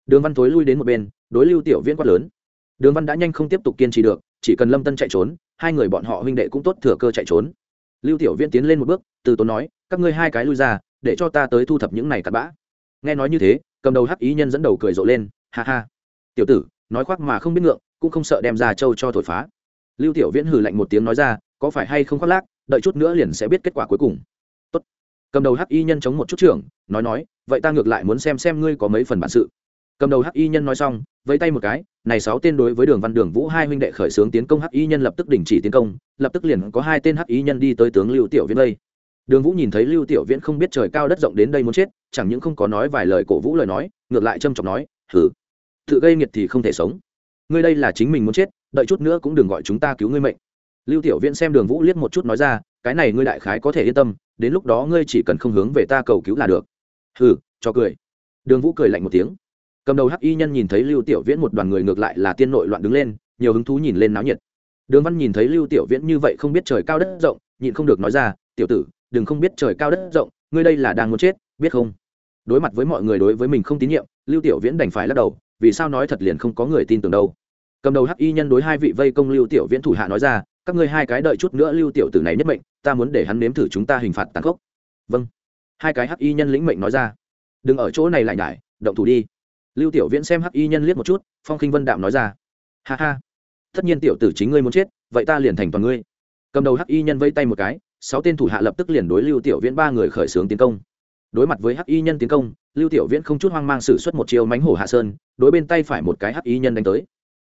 Đường văn thối lui đến một bên, đối lưu tiểu viễn quát lớn. Đường văn đã nhanh không tiếp tục kiên trì được, chỉ cần lâm tân chạy trốn, hai người bọn họ huynh đệ cũng tốt thừa cơ chạy trốn. Lưu tiểu viễn tiến lên một bước, từ tốn nói, các ngươi hai cái lui ra, để cho ta tới thu thập những này cặn bã. Nghe nói như thế, cầm đầu hắc ý nhân dẫn đầu cười rộ lên, ha ha tiểu tử, nói khoác mà không biết ngượng, cũng không sợ đem ra châu cho thổi phá. Lưu tiểu viễn hừ lạnh một tiếng nói ra, có phải hay không khoác lác, đợi chút nữa liền sẽ biết kết quả cuối cùng. Tốt. cầm đầu hắc y nhân chống một chút trưởng, nói nói, vậy ta ngược lại muốn xem xem ngươi có mấy phần bản sự. Cầm đầu hắc y nhân nói xong, vẫy tay một cái, này sáu tên đối với đường văn đường vũ hai huynh đệ khởi xướng tiến công hắc y nhân lập tức đình chỉ tiến công, lập tức liền có hai tên hắc y nhân đi tới tướng lưu tiểu viễn đây. Đường vũ nhìn thấy lưu tiểu viễn không biết trời cao đất rộng đến đây muốn chết, chẳng những không có nói vài lời cổ vũ lời nói, ngược lại trâm trọng nói, hử? Tự gây nghiệt thì không thể sống. Ngươi đây là chính mình muốn chết, đợi chút nữa cũng đừng gọi chúng ta cứu ngươi mệnh. Lưu tiểu viễn xem đường vũ liếc một chút nói ra, cái này ngươi đại khái có thể yên tâm, đến lúc đó ngươi chỉ cần không hướng về ta cầu cứu là được. Hừ, cho cười. Đường vũ cười lạnh một tiếng. Cầm đầu hắc y nhân nhìn thấy lưu tiểu viễn một đoàn người ngược lại là tiên nội loạn đứng lên, nhiều hứng thú nhìn lên náo nhiệt. Đường văn nhìn thấy lưu tiểu viễn như vậy không biết trời cao đất rộng, nhịn không được nói ra, tiểu tử, đừng không biết trời cao đất rộng, ngươi đây là đang muốn chết, biết không? Đối mặt với mọi người đối với mình không tín nhiệm, lưu tiểu viễn đành phải lắc đầu vì sao nói thật liền không có người tin tưởng đâu. Cầm đầu hắc y nhân đối hai vị vây công lưu tiểu viễn thủ hạ nói ra, các ngươi hai cái đợi chút nữa lưu tiểu tử này nhất mệnh, ta muốn để hắn nếm thử chúng ta hình phạt tàn khốc. Vâng. Hai cái hắc y nhân lĩnh mệnh nói ra. Đừng ở chỗ này lại nhải, động thủ đi. Lưu tiểu viễn xem hắc y nhân liếc một chút, phong khinh vân đạm nói ra. Ha ha. Tất nhiên tiểu tử chính ngươi muốn chết, vậy ta liền thành toàn ngươi. Cầm đầu hắc y nhân vây tay một cái, sáu tên thủ hạ lập tức liền đối lưu tiểu viễn ba người khởi xướng tiến công. Đối mặt với hắc y nhân tiến công lưu tiểu viễn không chút hoang mang sử xuất một chiều mánh hổ hạ sơn, đối bên tay phải một cái hắc y nhân đánh tới.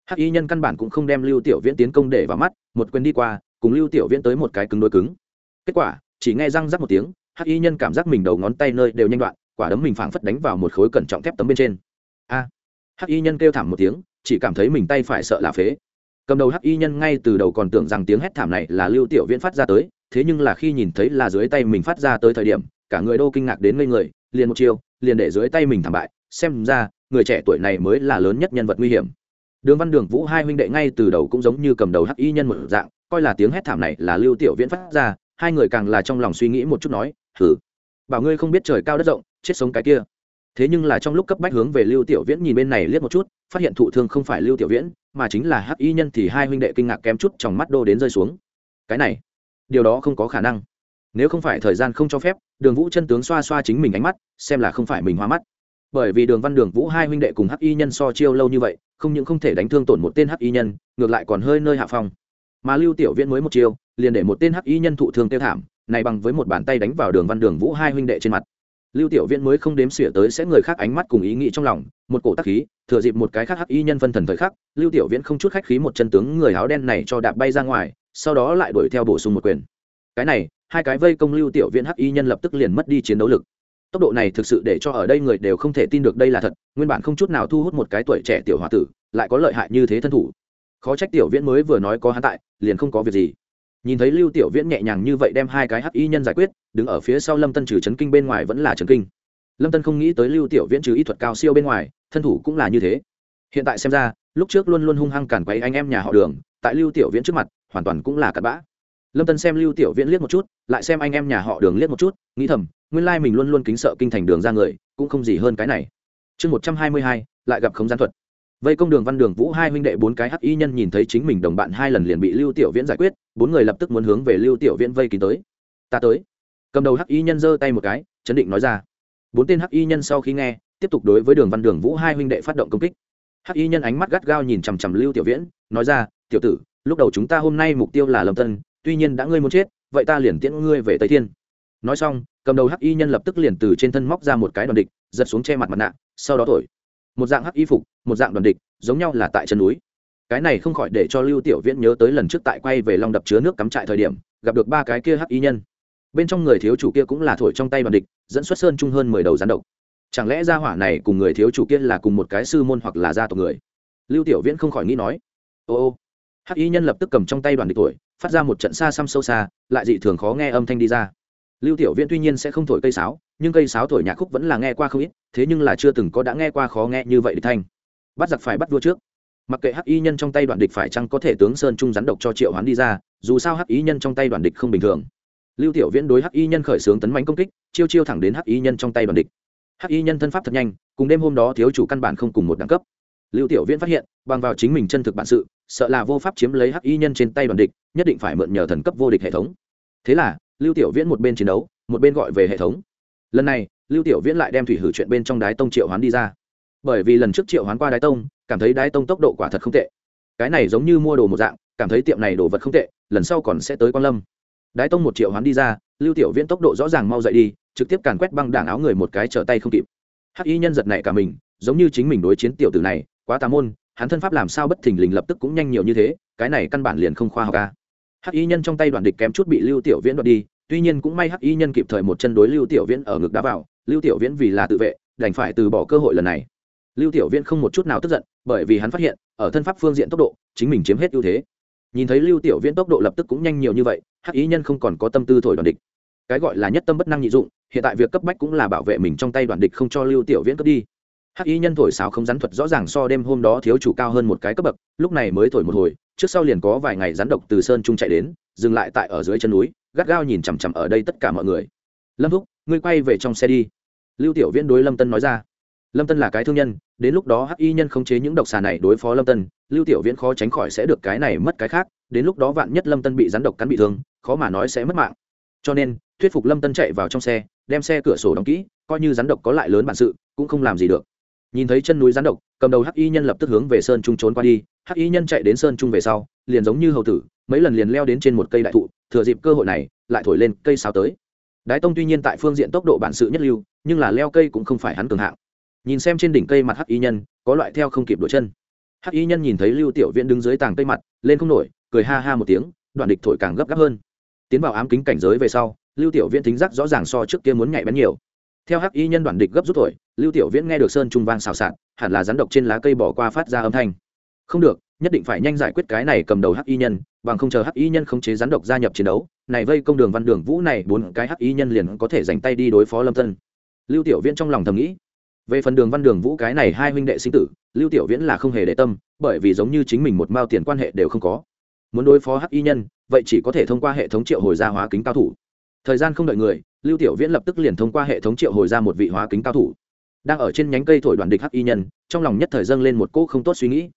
Hắc y nhân căn bản cũng không đem lưu tiểu viễn tiến công để vào mắt, một quyền đi qua, cùng lưu tiểu viễn tới một cái cứng đối cứng. Kết quả, chỉ nghe răng rắc một tiếng, hắc y nhân cảm giác mình đầu ngón tay nơi đều nhanh đoạn, quả đấm mình phảng phất đánh vào một khối cẩn trọng thép tấm bên trên. A! Hắc y nhân kêu thảm một tiếng, chỉ cảm thấy mình tay phải sợ là phế. Cầm đầu hắc y nhân ngay từ đầu còn tưởng rằng tiếng hét thảm này là lưu tiểu viễn phát ra tới, thế nhưng là khi nhìn thấy là dưới tay mình phát ra tới thời điểm, cả người đô kinh ngạc đến ngây người, liền một chiều liền để dưới tay mình thảm bại, xem ra, người trẻ tuổi này mới là lớn nhất nhân vật nguy hiểm. Đường văn đường vũ hai huynh đệ ngay từ đầu cũng giống như cầm đầu hắc y nhân một dạng, coi là tiếng hét thảm này là lưu tiểu viễn phát ra, hai người càng là trong lòng suy nghĩ một chút nói thử bảo ngươi không biết trời cao đất rộng, chết sống cái kia. Thế nhưng là trong lúc cấp bách hướng về lưu tiểu viễn nhìn bên này liếc một chút, phát hiện thụ thương không phải lưu tiểu viễn, mà chính là hắc y nhân thì hai huynh đệ kinh ngạc kém chút trong mắt đô đến rơi xuống. Cái này, điều đó không có khả năng nếu không phải thời gian không cho phép, đường vũ chân tướng xoa xoa chính mình ánh mắt, xem là không phải mình hoa mắt. Bởi vì đường văn đường vũ hai huynh đệ cùng hắc y nhân so chiêu lâu như vậy, không những không thể đánh thương tổn một tên hắc y nhân, ngược lại còn hơi nơi hạ phong. Mà lưu tiểu viễn mới một chiêu, liền để một tên hắc y nhân thụ thương tiêu thảm, này bằng với một bàn tay đánh vào đường văn đường vũ hai huynh đệ trên mặt. Lưu tiểu viễn mới không đếm xỉa tới sẽ người khác ánh mắt cùng ý nghĩ trong lòng, một cổ tắc khí, thừa dịp một cái khác hắc y nhân phân thần thời khắc, lưu tiểu viễn không chút khách khí một chân tướng người áo đen này cho đạp bay ra ngoài, sau đó lại đuổi theo bổ sung một quyền. Cái này hai cái vây công lưu tiểu viễn hắc y nhân lập tức liền mất đi chiến đấu lực. Tốc độ này thực sự để cho ở đây người đều không thể tin được đây là thật, nguyên bản không chút nào thu hút một cái tuổi trẻ tiểu h o a tử, lại có lợi hại như thế thân thủ. Khó trách tiểu viễn mới vừa nói có hắn tại, liền không có việc gì. Nhìn thấy lưu tiểu viễn nhẹ nhàng như vậy đem hai cái hắc y nhân giải quyết, đứng ở phía sau lâm tân trừ chấn kinh bên ngoài vẫn là chấn kinh. Lâm tân không nghĩ tới lưu tiểu viễn trừ y thuật cao siêu bên ngoài, thân thủ cũng là như thế. Hiện tại xem ra, lúc trước luôn luôn hung hăng cản quấy anh em nhà họ đường, tại lưu tiểu viễn trước mặt, hoàn toàn cũng là cặn bã lâm tân xem lưu tiểu viễn liếc một chút, lại xem anh em nhà họ đường liếc một chút, nghĩ thầm, nguyên lai mình luôn luôn kính sợ kinh thành đường ra người, cũng không gì hơn cái này. Chương một trăm hai mươi hai, lại gặp không gian thuật. Vây công đường văn đường vũ hai huynh đệ bốn cái hắc y nhân nhìn thấy chính mình đồng bạn hai lần liền bị lưu tiểu viễn giải quyết, bốn người lập tức muốn hướng về lưu tiểu viễn vây kín tới. Ta tới. Cầm đầu hắc y nhân giơ tay một cái, chấn định nói ra. Bốn tên hắc y nhân sau khi nghe, tiếp tục đối với đường văn đường vũ hai huynh đệ phát động công kích. Hắc y nhân ánh mắt gắt gao nhìn chằm chằm lưu tiểu viễn, nói ra, tiểu tử, lúc đầu chúng ta hôm nay mục tiêu là lâm tân tuy nhiên đã ngươi muốn chết, vậy ta liền tiễn ngươi về tây thiên. Nói xong, cầm đầu hắc y nhân lập tức liền từ trên thân móc ra một cái đoàn địch, giật xuống che mặt mặt nạ, sau đó thổi. Một dạng hắc y phục, một dạng đoàn địch, giống nhau là tại chân núi. Cái này không khỏi để cho lưu tiểu viễn nhớ tới lần trước tại quay về long đập chứa nước cắm trại thời điểm, gặp được ba cái kia hắc y nhân. Bên trong người thiếu chủ kia cũng là thổi trong tay đoàn địch, dẫn xuất sơn chung hơn mười đầu rắn độc. Chẳng lẽ gia hỏa này cùng người thiếu chủ kia là cùng một cái sư môn hoặc là gia tộc người? Lưu tiểu viễn không khỏi nghĩ nói. Ô ô. Hắc y nhân lập tức cầm trong tay đoàn địch tuổi phát ra một trận xa xăm sâu xa, lại dị thường khó nghe âm thanh đi ra. Lưu tiểu viễn tuy nhiên sẽ không thổi cây sáo, nhưng cây sáo thổi nhạc khúc vẫn là nghe qua không ít, thế nhưng là chưa từng có đã nghe qua khó nghe như vậy địch thanh. Bắt giặc phải bắt vua trước. Mặc kệ hắc y nhân trong tay đoạn địch phải chăng có thể tướng sơn trung rắn độc cho triệu hoán đi ra, dù sao hắc y nhân trong tay đoạn địch không bình thường. Lưu tiểu viễn đối hắc y nhân khởi xướng tấn mánh công kích, chiêu chiêu thẳng đến hắc y nhân trong tay đoạn địch. Hắc y nhân thân pháp thật nhanh, cùng đêm hôm đó thiếu chủ căn bản không cùng một đẳng cấp lưu tiểu viễn phát hiện, bằng vào chính mình chân thực bản sự, sợ là vô pháp chiếm lấy hắc y nhân trên tay đoàn địch, nhất định phải mượn nhờ thần cấp vô địch hệ thống. Thế là, lưu tiểu viễn một bên chiến đấu, một bên gọi về hệ thống. Lần này, lưu tiểu viễn lại đem thủy hử chuyện bên trong đái tông triệu hoán đi ra. Bởi vì lần trước triệu hoán qua đái tông, cảm thấy đái tông tốc độ quả thật không tệ. Cái này giống như mua đồ một dạng, cảm thấy tiệm này đồ vật không tệ, lần sau còn sẽ tới quan lâm. Đái tông một triệu hoán đi ra, lưu tiểu viễn tốc độ rõ ràng mau dậy đi, trực tiếp càn quét băng đảng áo người một cái trở tay không kịp. Hắc y nhân giật này cả mình, giống như chính mình đối chiến tiểu tử này quá tà môn, hắn thân pháp làm sao bất thình lình lập tức cũng nhanh nhiều như thế, cái này căn bản liền không khoa học ca hắc y nhân trong tay đoàn địch kém chút bị lưu tiểu viễn đoạt đi, tuy nhiên cũng may hắc y nhân kịp thời một chân đối lưu tiểu viễn ở ngực đá vào, lưu tiểu viễn vì là tự vệ, đành phải từ bỏ cơ hội lần này. Lưu tiểu viễn không một chút nào tức giận, bởi vì hắn phát hiện, ở thân pháp phương diện tốc độ, chính mình chiếm hết ưu thế. Nhìn thấy lưu tiểu viễn tốc độ lập tức cũng nhanh nhiều như vậy, hắc Y nhân không còn có tâm tư thổi đoàn địch. Cái gọi là nhất tâm bất năng nhị dụng, hiện tại việc cấp bách cũng là bảo vệ mình trong tay đoàn địch không cho lưu tiểu viễn cướp đi hắc y nhân thổi sáo không rắn thuật rõ ràng so đêm hôm đó thiếu chủ cao hơn một cái cấp bậc, lúc này mới thổi một hồi, trước sau liền có vài ngày rắn độc từ sơn trung chạy đến, dừng lại tại ở dưới chân núi, gắt gao nhìn chằm chằm ở đây tất cả mọi người. Lâm thúc, ngươi quay về trong xe đi. Lưu tiểu viễn đối lâm tân nói ra. Lâm tân là cái thương nhân, đến lúc đó hắc y nhân khống chế những độc xà này đối phó lâm tân, lưu tiểu viễn khó tránh khỏi sẽ được cái này mất cái khác, đến lúc đó vạn nhất lâm tân bị rắn độc cắn bị thương, khó mà nói sẽ mất mạng. Cho nên, thuyết phục lâm tân chạy vào trong xe, đem xe cửa sổ đóng kỹ, coi như rắn độc có lại lớn bản sự, cũng không làm gì được nhìn thấy chân núi rắn độc, cầm đầu hắc y nhân lập tức hướng về sơn trung trốn qua đi. Hắc y nhân chạy đến sơn trung về sau, liền giống như hầu tử, mấy lần liền leo đến trên một cây đại thụ, thừa dịp cơ hội này, lại thổi lên cây sao tới. Đái tông tuy nhiên tại phương diện tốc độ bản sự nhất lưu, nhưng là leo cây cũng không phải hắn cường hạng. Nhìn xem trên đỉnh cây mặt hắc y nhân, có loại theo không kịp đổi chân. Hắc y nhân nhìn thấy lưu tiểu viễn đứng dưới tàng cây mặt, lên không nổi, cười ha ha một tiếng, đoạn địch thổi càng gấp gáp hơn. Tiến vào ám kính cảnh giới về sau, lưu tiểu viễn thính giác rõ ràng so trước kia muốn nhạy bén nhiều. Theo hắc y nhân đoạn địch gấp rút thổi lưu tiểu viễn nghe được sơn trung vang xào xạc, hẳn là rắn độc trên lá cây bỏ qua phát ra âm thanh. Không được, nhất định phải nhanh giải quyết cái này cầm đầu hắc y nhân, bằng không chờ hắc y nhân không chế rắn độc gia nhập chiến đấu, này vây công đường văn đường vũ này, bốn cái hắc y nhân liền có thể dành tay đi đối phó lâm tân. Lưu tiểu viễn trong lòng thầm nghĩ, về phần đường văn đường vũ cái này hai huynh đệ sinh tử, lưu tiểu viễn là không hề để tâm, bởi vì giống như chính mình một mao tiền quan hệ đều không có. Muốn đối phó hắc y nhân, vậy chỉ có thể thông qua hệ thống triệu hồi gia hóa kính cao thủ. Thời gian không đợi người, lưu tiểu viễn lập tức liền thông qua hệ thống triệu hồi ra một vị hóa kính cao thủ đang ở trên nhánh cây thổi đoàn địch hắc y nhân, trong lòng nhất thời dâng lên một cỗ không tốt suy nghĩ.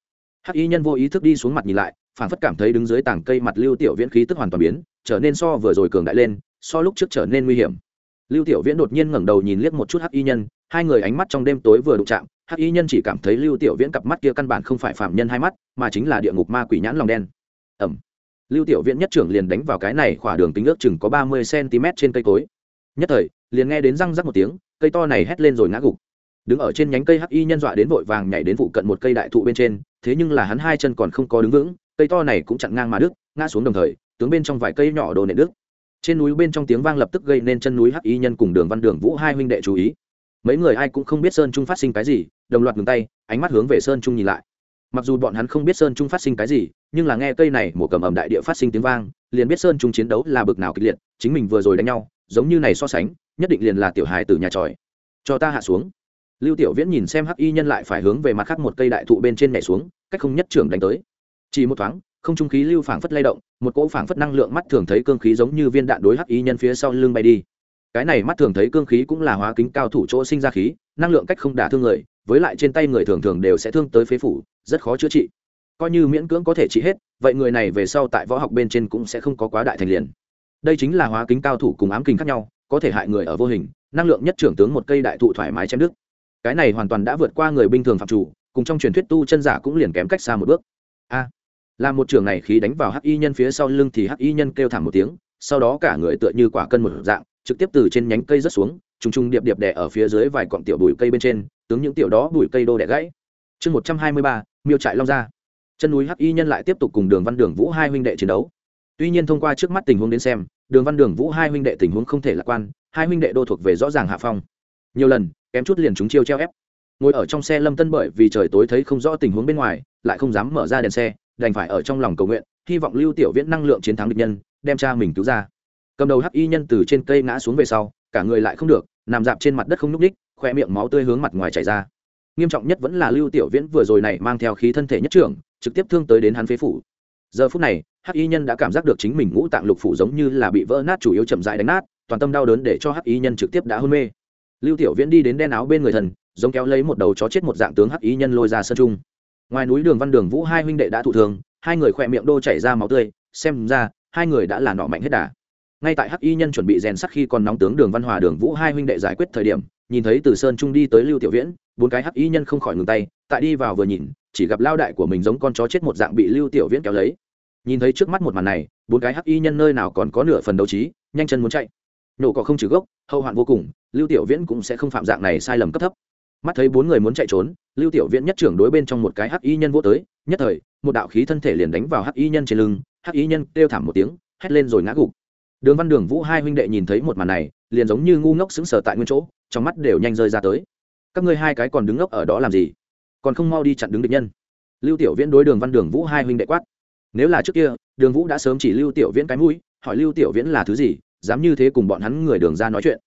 Hắc y nhân vô ý thức đi xuống mặt nhìn lại phản phất cảm thấy đứng dưới tảng cây mặt lưu tiểu viễn khí tức hoàn toàn biến, trở nên so vừa rồi cường đại lên, so lúc trước trở nên nguy hiểm. Lưu tiểu viễn đột nhiên ngẩng đầu nhìn liếc một chút hắc y nhân, hai người ánh mắt trong đêm tối vừa đụng chạm, hắc y nhân chỉ cảm thấy lưu tiểu viễn cặp mắt kia căn bản không phải phạm nhân hai mắt, mà chính là địa ngục ma quỷ nhãn lòng đen. Ẩm lưu tiểu viễn nhất trưởng liền đánh vào cái này khỏa đường tính ước chừng có ba mươi cm trên cây cối. Nhất thời, liền nghe đến răng rắc một tiếng, cây to này hét lên rồi ngã gục đứng ở trên nhánh cây hắc y nhân dọa đến vội vàng nhảy đến vụ cận một cây đại thụ bên trên, thế nhưng là hắn hai chân còn không có đứng vững, cây to này cũng chặn ngang mà đứt, ngã xuống đồng thời, tướng bên trong vài cây nhỏ đồ nện đứt. Trên núi bên trong tiếng vang lập tức gây nên chân núi hắc y nhân cùng đường văn đường vũ hai huynh đệ chú ý. Mấy người ai cũng không biết sơn trung phát sinh cái gì, đồng loạt ngừng tay, ánh mắt hướng về sơn trung nhìn lại. Mặc dù bọn hắn không biết sơn trung phát sinh cái gì, nhưng là nghe cây này một cầm ẩm đại địa phát sinh tiếng vang, liền biết sơn trung chiến đấu là bực nào kịch liệt, chính mình vừa rồi đánh nhau, giống như này so sánh, nhất định liền là tiểu hài từ nhà tròi. Cho ta hạ xuống lưu tiểu viễn nhìn xem hắc y nhân lại phải hướng về mặt khác một cây đại thụ bên trên nhảy xuống, cách không nhất trưởng đánh tới. Chỉ một thoáng, không trung khí lưu phảng phất lay động, một cỗ phảng phất năng lượng mắt thường thấy cương khí giống như viên đạn đối hắc y nhân phía sau lưng bay đi. Cái này mắt thường thấy cương khí cũng là hóa kính cao thủ chỗ sinh ra khí, năng lượng cách không đả thương người, với lại trên tay người thường thường đều sẽ thương tới phế phủ, rất khó chữa trị. Coi như miễn cưỡng có thể trị hết, vậy người này về sau tại võ học bên trên cũng sẽ không có quá đại thành liền. Đây chính là hóa kính cao thủ cùng ám kình khác nhau, có thể hại người ở vô hình, năng lượng nhất trưởng tướng một cây đại thụ thoải mái chém đức cái này hoàn toàn đã vượt qua người bình thường phạm chủ, cùng trong truyền thuyết tu chân giả cũng liền kém cách xa một bước. A, là một trường này khí đánh vào hắc y nhân phía sau lưng thì hắc y nhân kêu thảm một tiếng, sau đó cả người tựa như quả cân một dạng, trực tiếp từ trên nhánh cây rớt xuống, trùng trùng điệp điệp đè ở phía dưới vài cọng tiểu bụi cây bên trên, tướng những tiểu đó bụi cây đô đẻ gãy. Chương một trăm hai mươi ba, miêu trại long ra chân núi hắc y nhân lại tiếp tục cùng đường văn đường vũ hai huynh đệ chiến đấu. Tuy nhiên thông qua trước mắt tình huống đến xem, đường văn đường vũ hai huynh đệ tình huống không thể lạc quan, hai huynh đệ đô thuộc về rõ ràng hạ phong. Nhiều lần kém chút liền chúng chiêu treo ép. Ngồi ở trong xe lâm tân bởi vì trời tối thấy không rõ tình huống bên ngoài, lại không dám mở ra đèn xe, đành phải ở trong lòng cầu nguyện, hy vọng lưu tiểu viễn năng lượng chiến thắng địch nhân, đem cha mình cứu ra. Cầm đầu hắc y nhân từ trên cây ngã xuống về sau, cả người lại không được, nằm dạp trên mặt đất không n ú c ních khoe miệng máu tươi hướng mặt ngoài chảy ra. Nghiêm trọng nhất vẫn là lưu tiểu viễn vừa rồi này mang theo khí thân thể nhất trưởng, trực tiếp thương tới đến hắn phế phủ. Giờ phút này, hắc y nhân đã cảm giác được chính mình ngũ tạng lục phủ giống như là bị vỡ nát chủ yếu chậm dại đánh nát, toàn tâm đau đớn để cho hắc y nhân trực tiếp đã hôn mê lưu tiểu viễn đi đến đen áo bên người thần, giống kéo lấy một đầu chó chết một dạng tướng hắc y nhân lôi ra sân trung. Ngoài núi đường văn đường vũ hai huynh đệ đã thụ thường hai người khỏe miệng đô chảy ra máu tươi, xem ra, hai người đã là nọ mạnh hết đà. Ngay tại hắc y nhân chuẩn bị rèn sắt khi còn nóng tướng đường văn hòa đường vũ hai huynh đệ giải quyết thời điểm, nhìn thấy từ sơn trung đi tới lưu tiểu viễn, bốn cái hắc y nhân không khỏi ngừng tay, tại đi vào vừa nhìn, chỉ gặp lao đại của mình giống con chó chết một dạng bị lưu tiểu viễn kéo lấy. Nhìn thấy trước mắt một màn này, bốn cái hắc y nhân nơi nào còn có nửa phần đấu trí, nhanh chân muốn chạy nổ cỏ không trừ gốc, hậu hoạn vô cùng, lưu tiểu viễn cũng sẽ không phạm dạng này sai lầm cấp thấp. Mắt thấy bốn người muốn chạy trốn, lưu tiểu viễn nhất trưởng đối bên trong một cái hắc y nhân vô tới, nhất thời, một đạo khí thân thể liền đánh vào hắc y nhân trên lưng, hắc y nhân kêu thảm một tiếng, hét lên rồi ngã gục. Đường văn đường vũ hai huynh đệ nhìn thấy một màn này, liền giống như ngu ngốc sững sờ tại nguyên chỗ, trong mắt đều nhanh rơi ra tới. Các ngươi hai cái còn đứng ngốc ở đó làm gì? Còn không mau đi chặn đứng địch nhân. Lưu tiểu viễn đối đường văn đường vũ hai huynh đệ quát. Nếu là trước kia, đường vũ đã sớm chỉ lưu tiểu viễn cái mũi, hỏi lưu tiểu viễn là thứ gì dám như thế cùng bọn hắn người đường ra nói chuyện.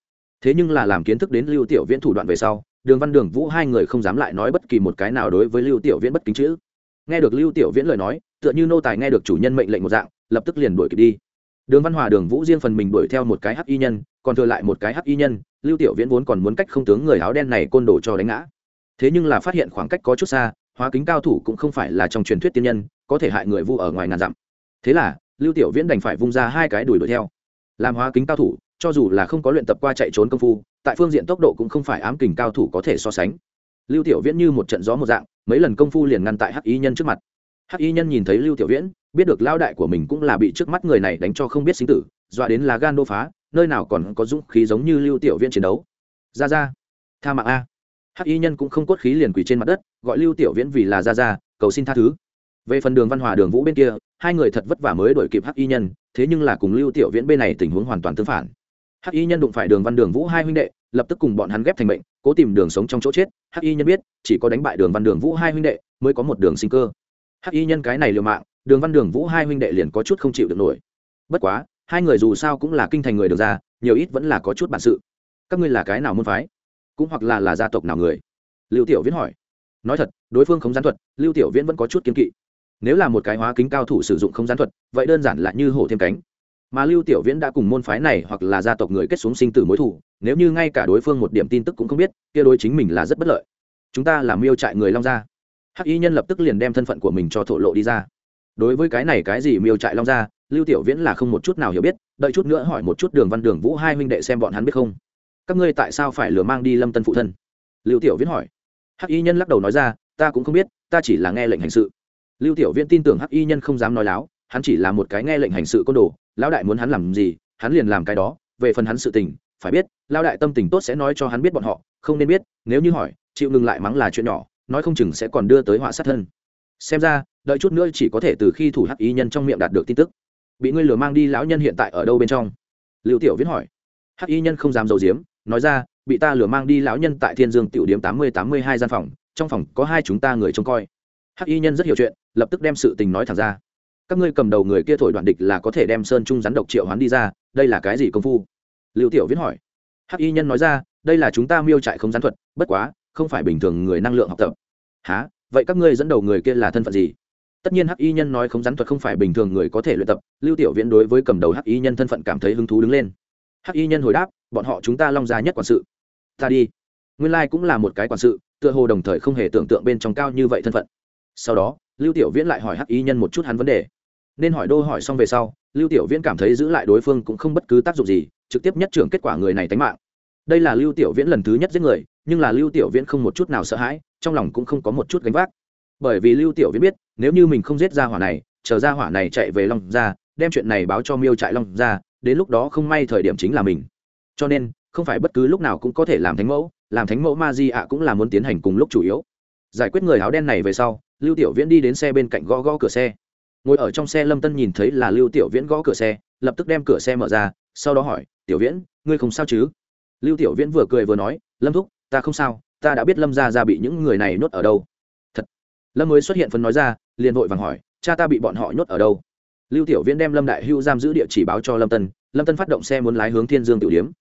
Thế nhưng là làm kiến thức đến lưu tiểu viễn thủ đoạn về sau, đường văn đường vũ hai người không dám lại nói bất kỳ một cái nào đối với lưu tiểu viễn bất kính chữ. Nghe được lưu tiểu viễn lời nói, tựa như nô tài nghe được chủ nhân mệnh lệnh một dạng, lập tức liền đuổi kịp đi. Đường văn hòa, đường vũ riêng phần mình đuổi theo một cái hắc y nhân, còn thừa lại một cái hắc y nhân, lưu tiểu viễn vốn còn muốn cách không tướng người áo đen này côn đồ cho đánh ngã. Thế nhưng là phát hiện khoảng cách có chút xa, hóa kính cao thủ cũng không phải là trong truyền thuyết tiên nhân, có thể hại người vu ở ngoài ngàn dặm. Thế là, lưu tiểu viễn đành phải vung ra hai cái đuổi đuổi theo làm hóa kính cao thủ, cho dù là không có luyện tập qua chạy trốn công phu, tại phương diện tốc độ cũng không phải ám kình cao thủ có thể so sánh. Lưu tiểu viễn như một trận gió một dạng, mấy lần công phu liền ngăn tại hắc y nhân trước mặt. Hắc y nhân nhìn thấy lưu tiểu viễn, biết được lao đại của mình cũng là bị trước mắt người này đánh cho không biết sinh tử, dọa đến là gan đô phá, nơi nào còn có dũng khí giống như lưu tiểu viễn chiến đấu. Ra ra, tha mạng a. Hắc y nhân cũng không cốt khí liền quỳ trên mặt đất, gọi lưu tiểu viễn vì là ra ra, cầu xin tha thứ. Về phần đường văn hòa đường vũ bên kia hai người thật vất vả mới đổi kịp hắc y nhân, thế nhưng là cùng lưu tiểu viễn bên này tình huống hoàn toàn tương phản. Hắc y nhân đụng phải đường văn đường vũ hai huynh đệ, lập tức cùng bọn hắn ghép thành bệnh cố tìm đường sống trong chỗ chết. Hắc y nhân biết, chỉ có đánh bại đường văn đường vũ hai huynh đệ mới có một đường sinh cơ. Hắc y nhân cái này liều mạng, đường văn đường vũ hai huynh đệ liền có chút không chịu được nổi. Bất quá, hai người dù sao cũng là kinh thành người được ra, nhiều ít vẫn là có chút bản sự. Các ngươi là cái nào môn phái? Cũng hoặc là là gia tộc nào người? Lưu tiểu viễn hỏi. Nói thật, đối phương không gián thuật, lưu tiểu viễn vẫn có chút kiên kỵ nếu là một cái hóa kính cao thủ sử dụng không gian thuật, vậy đơn giản là như hổ thêm cánh. Mà lưu tiểu viễn đã cùng môn phái này hoặc là gia tộc người kết xuống sinh tử mối thủ nếu như ngay cả đối phương một điểm tin tức cũng không biết, kia đối chính mình là rất bất lợi. Chúng ta là miêu trại người long gia. Hắc y nhân lập tức liền đem thân phận của mình cho thổ lộ đi ra. Đối với cái này cái gì miêu trại long gia, lưu tiểu viễn là không một chút nào hiểu biết, đợi chút nữa hỏi một chút đường văn đường vũ hai huynh đệ xem bọn hắn biết không. Các ngươi tại sao phải lừa mang đi lâm tân phụ thân? Lưu tiểu viễn hỏi. Hắc y nhân lắc đầu nói ra, ta cũng không biết, ta chỉ là nghe lệnh hành sự lưu tiểu viễn tin tưởng hắc y nhân không dám nói láo, hắn chỉ là một cái nghe lệnh hành sự côn đồ, lão đại muốn hắn làm gì, hắn liền làm cái đó, về phần hắn sự tình, phải biết, lão đại tâm tình tốt sẽ nói cho hắn biết bọn họ, không nên biết, nếu như hỏi, chịu ngừng lại mắng là chuyện nhỏ, nói không chừng sẽ còn đưa tới họa sát thân. Xem ra, đợi chút nữa chỉ có thể từ khi thủ hắc y nhân trong miệng đạt được tin tức. Bị ngươi lừa mang đi lão nhân hiện tại ở đâu bên trong? Lưu tiểu viễn hỏi. Hắc y nhân không dám dầu giếm, nói ra, bị ta lừa mang đi lão nhân tại thiên dương tiểu điếm tám mươi tám mươi hai gian phòng, trong phòng có hai chúng ta người trông coi hắc y nhân rất hiểu chuyện, lập tức đem sự tình nói thẳng ra. Các ngươi cầm đầu người kia thổi đoạn địch là có thể đem sơn trung rắn độc triệu hoán đi ra, đây là cái gì công phu? Lưu tiểu viễn hỏi. Hắc y nhân nói ra, đây là chúng ta miêu trại không gián thuật, bất quá, không phải bình thường người năng lượng học tập. Há vậy các ngươi dẫn đầu người kia là thân phận gì? Tất nhiên hắc y nhân nói không gián thuật không phải bình thường người có thể luyện tập, lưu tiểu viễn đối với cầm đầu hắc y nhân thân phận cảm thấy hứng thú đứng lên. Hắc y nhân hồi đáp, bọn họ chúng ta long gia nhất quản sự. Ta đi. Nguyên lai cũng là một cái quản sự, tựa hồ đồng thời không hề tưởng tượng bên trong cao như vậy thân phận sau đó, lưu tiểu viễn lại hỏi hắc y nhân một chút hắn vấn đề. Nên hỏi đô hỏi xong về sau, lưu tiểu viễn cảm thấy giữ lại đối phương cũng không bất cứ tác dụng gì, trực tiếp nhất trưởng kết quả người này tánh mạng. Đây là lưu tiểu viễn lần thứ nhất giết người, nhưng là lưu tiểu viễn không một chút nào sợ hãi, trong lòng cũng không có một chút gánh vác. Bởi vì lưu tiểu viễn biết, nếu như mình không giết ra hỏa này, chờ ra hỏa này chạy về long ra đem chuyện này báo cho miêu trại long ra đến lúc đó không may thời điểm chính là mình. Cho nên, không phải bất cứ lúc nào cũng có thể làm thánh mẫu, làm thánh mẫu ma di ạ cũng là muốn tiến hành cùng lúc chủ yếu giải quyết người áo đen này về sau, lưu tiểu viễn đi đến xe bên cạnh gõ gõ cửa xe. Ngồi ở trong xe lâm tân nhìn thấy là lưu tiểu viễn gõ cửa xe, lập tức đem cửa xe mở ra, sau đó hỏi, tiểu viễn, ngươi không sao chứ? Lưu tiểu viễn vừa cười vừa nói, lâm thúc, ta không sao, ta đã biết lâm ra ra bị những người này nhốt ở đâu. Thật. Lâm mới xuất hiện phần nói ra, liền vội vàng hỏi, cha ta bị bọn họ nhốt ở đâu? Lưu tiểu viễn đem lâm đại hưu giam giữ địa chỉ báo cho lâm tân lâm tân phát động xe muốn lái hướng thiên dương tiểu điếm.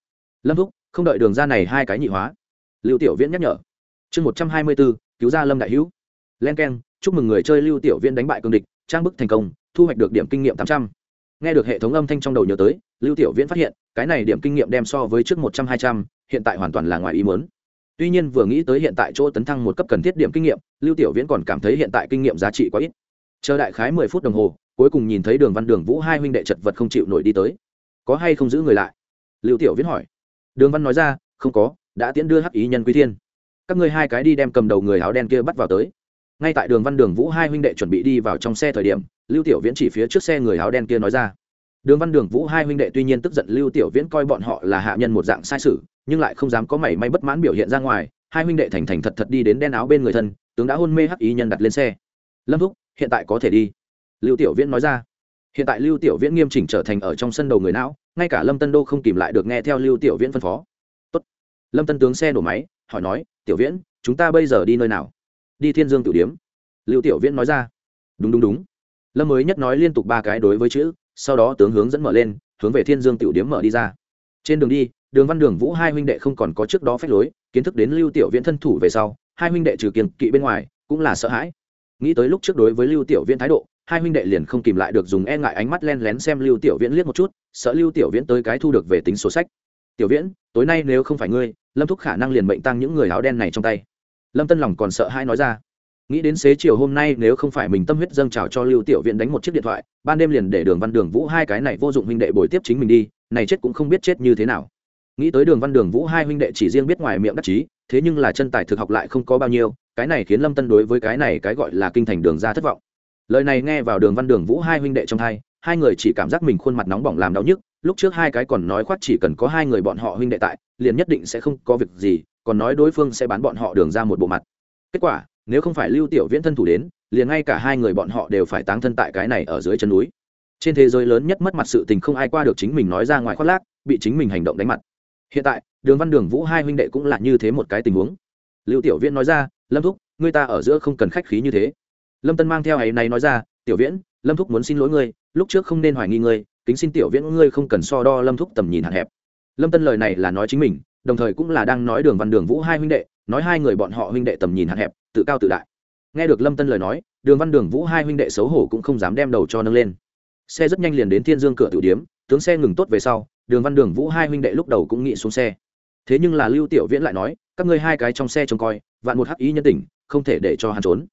Lâm thúc, không đợi đường ra này hai cái nhị hóa. Lưu tiểu viễn nhắc nhở. Chương một trăm hai mươi bốn cứu ra lâm đại hữu. Len k e n chúc mừng người chơi lưu tiểu viễn đánh bại cương địch, trang bức thành công, thu hoạch được điểm kinh nghiệm tám trăm. Nghe được hệ thống âm thanh trong đầu nhớ tới, lưu tiểu viễn phát hiện, cái này điểm kinh nghiệm đem so với trước một trăm, hai trăm, hiện tại hoàn toàn là ngoài ý muốn. Tuy nhiên vừa nghĩ tới hiện tại chỗ tấn thăng một cấp cần thiết điểm kinh nghiệm, lưu tiểu viễn còn cảm thấy hiện tại kinh nghiệm giá trị quá ít. Chờ đại khái mười phút đồng hồ, cuối cùng nhìn thấy đường văn đường vũ hai huynh đệ chật vật không chịu nổi đi tới. Có hay không giữ người lại? Lưu tiểu viễn hỏi. Đường văn nói ra, không có, đã tiễn đưa hắc ý nhân quý thiên các ngươi hai cái đi đem cầm đầu người áo đen kia bắt vào tới. Ngay tại đường văn đường vũ hai huynh đệ chuẩn bị đi vào trong xe thời điểm, lưu tiểu viễn chỉ phía trước xe người áo đen kia nói ra. Đường văn đường vũ hai huynh đệ tuy nhiên tức giận lưu tiểu viễn coi bọn họ là hạ nhân một dạng sai sự, nhưng lại không dám có mảy may bất mãn biểu hiện ra ngoài, hai huynh đệ thành thành thật thật đi đến đen áo bên người thân, tướng đã hôn mê hắc ý nhân đặt lên xe. Lâm thúc, hiện tại có thể đi. Lưu tiểu viễn nói ra. Hiện tại lưu tiểu viễn nghiêm chỉnh trở thành ở trong sân đầu người não, ngay cả lâm tân đô không kìm lại được nghe theo lưu tiểu viễn phân phó. Tốt. lâm tân tướng xe nổ máy hỏi nói, tiểu viễn, chúng ta bây giờ đi nơi nào? Đi thiên dương tiểu điếm. Lưu tiểu viễn nói ra. Đúng đúng đúng. Lâm mới nhất nói liên tục ba cái đối với chữ, sau đó tướng hướng dẫn mở lên, hướng về thiên dương tiểu điếm mở đi ra. Trên đường đi, đường văn đường vũ hai huynh đệ không còn có trước đó phép lối, kiến thức đến lưu tiểu viễn thân thủ về sau, hai huynh đệ trừ kiềm kỵ bên ngoài, cũng là sợ hãi. Nghĩ tới lúc trước đối với lưu tiểu viễn thái độ, hai huynh đệ liền không kìm lại được dùng e ngại ánh mắt len lén xem lưu tiểu viễn liếc một chút, sợ lưu tiểu viễn tới cái thu được về tính sổ sách tiểu viễn, tối nay nếu không phải ngươi, lâm thúc khả năng liền bệnh tăng những người áo đen này trong tay. Lâm tân lòng còn sợ hai nói ra. Nghĩ đến xế chiều hôm nay nếu không phải mình tâm huyết dâng trào cho lưu tiểu viễn đánh một chiếc điện thoại, ban đêm liền để đường văn đường vũ hai cái này vô dụng huynh đệ bồi tiếp chính mình đi, này chết cũng không biết chết như thế nào. Nghĩ tới đường văn đường vũ hai huynh đệ chỉ riêng biết ngoài miệng đắc chí, thế nhưng là chân tài thực học lại không có bao nhiêu, cái này khiến lâm tân đối với cái này cái gọi là kinh thành đường ra thất vọng. Lời này nghe vào đường văn đường vũ hai huynh đệ trong hai hai người chỉ cảm giác mình khuôn mặt nóng bỏng làm đau nhức lúc trước hai cái còn nói khoác chỉ cần có hai người bọn họ huynh đệ tại, liền nhất định sẽ không có việc gì, còn nói đối phương sẽ bán bọn họ đường ra một bộ mặt. Kết quả, nếu không phải lưu tiểu viễn thân thủ đến, liền ngay cả hai người bọn họ đều phải táng thân tại cái này ở dưới chân núi. Trên thế giới lớn nhất mất mặt sự tình không ai qua được chính mình nói ra ngoài khoác lác, bị chính mình hành động đánh mặt. Hiện tại, đường văn đường vũ hai huynh đệ cũng là như thế một cái tình huống. Lưu tiểu viễn nói ra, lâm thúc, ngươi ta ở giữa không cần khách khí như thế. Lâm tân mang theo ấy này nói ra, tiểu viễn, lâm thúc muốn xin lỗi ngươi, lúc trước không nên hoài nghi ngươi kính xin tiểu viễn ngươi không cần so đo lâm thúc tầm nhìn hạn hẹp. Lâm tân lời này là nói chính mình, đồng thời cũng là đang nói đường văn đường vũ hai huynh đệ, nói hai người bọn họ huynh đệ tầm nhìn hạn hẹp, tự cao tự đại. Nghe được lâm tân lời nói, đường văn đường vũ hai huynh đệ xấu hổ cũng không dám đem đầu cho nâng lên. Xe rất nhanh liền đến thiên dương cửa tử điếm, tướng xe ngừng tốt về sau, đường văn đường vũ hai huynh đệ lúc đầu cũng nghĩ xuống xe. Thế nhưng là lưu tiểu viễn lại nói, các ngươi hai cái trong xe trông coi, vạn một hắc ý nhân tình, không thể để cho hắn trốn.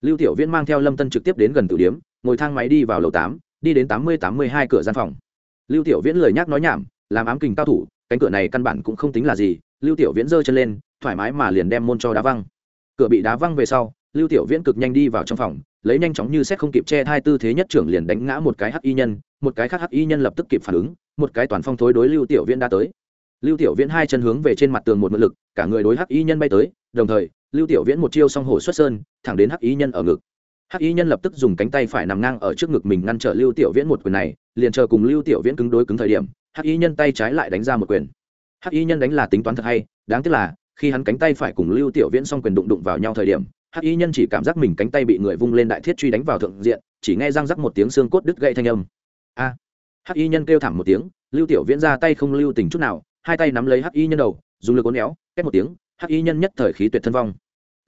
Lưu tiểu viễn mang theo lâm tân trực tiếp đến gần tử điếm, ngồi thang máy đi vào lầu tám đi đến tám mươi tám mươi hai cửa gian phòng. Lưu tiểu viễn lời nhắc nói nhảm, làm ám kình cao thủ, cánh cửa này căn bản cũng không tính là gì, lưu tiểu viễn giơ chân lên, thoải mái mà liền đem môn cho đá văng. Cửa bị đá văng về sau, lưu tiểu viễn cực nhanh đi vào trong phòng, lấy nhanh chóng như xét không kịp che hai tư thế nhất trưởng liền đánh ngã một cái hắc y nhân, một cái khác hắc y nhân lập tức kịp phản ứng, một cái toàn phong thối đối lưu tiểu viễn đã tới. Lưu tiểu viễn hai chân hướng về trên mặt tường một mượn lực, cả người đối hắc y nhân bay tới, đồng thời, lưu tiểu viễn một chiêu song hổ xuất sơn, thẳng đến hắc y nhân ở ngực hắc y nhân lập tức dùng cánh tay phải nằm ngang ở trước ngực mình ngăn trở lưu tiểu viễn một quyền này, liền chờ cùng lưu tiểu viễn cứng đối cứng thời điểm, hắc y nhân tay trái lại đánh ra một quyền. Hắc y nhân đánh là tính toán thật hay, đáng tiếc là, khi hắn cánh tay phải cùng lưu tiểu viễn song quyền đụng đụng vào nhau thời điểm, hắc y nhân chỉ cảm giác mình cánh tay bị người vung lên đại thiết truy đánh vào thượng diện, chỉ nghe răng rắc một tiếng xương cốt đứt gãy thanh âm. A! Hắc y nhân kêu thảm một tiếng, lưu tiểu viễn ra tay không lưu tình chút nào, hai tay nắm lấy hắc y nhân đầu, dùng lực uốn éo, két một tiếng, hắc y nhân nhất thời khí tuyệt thân vong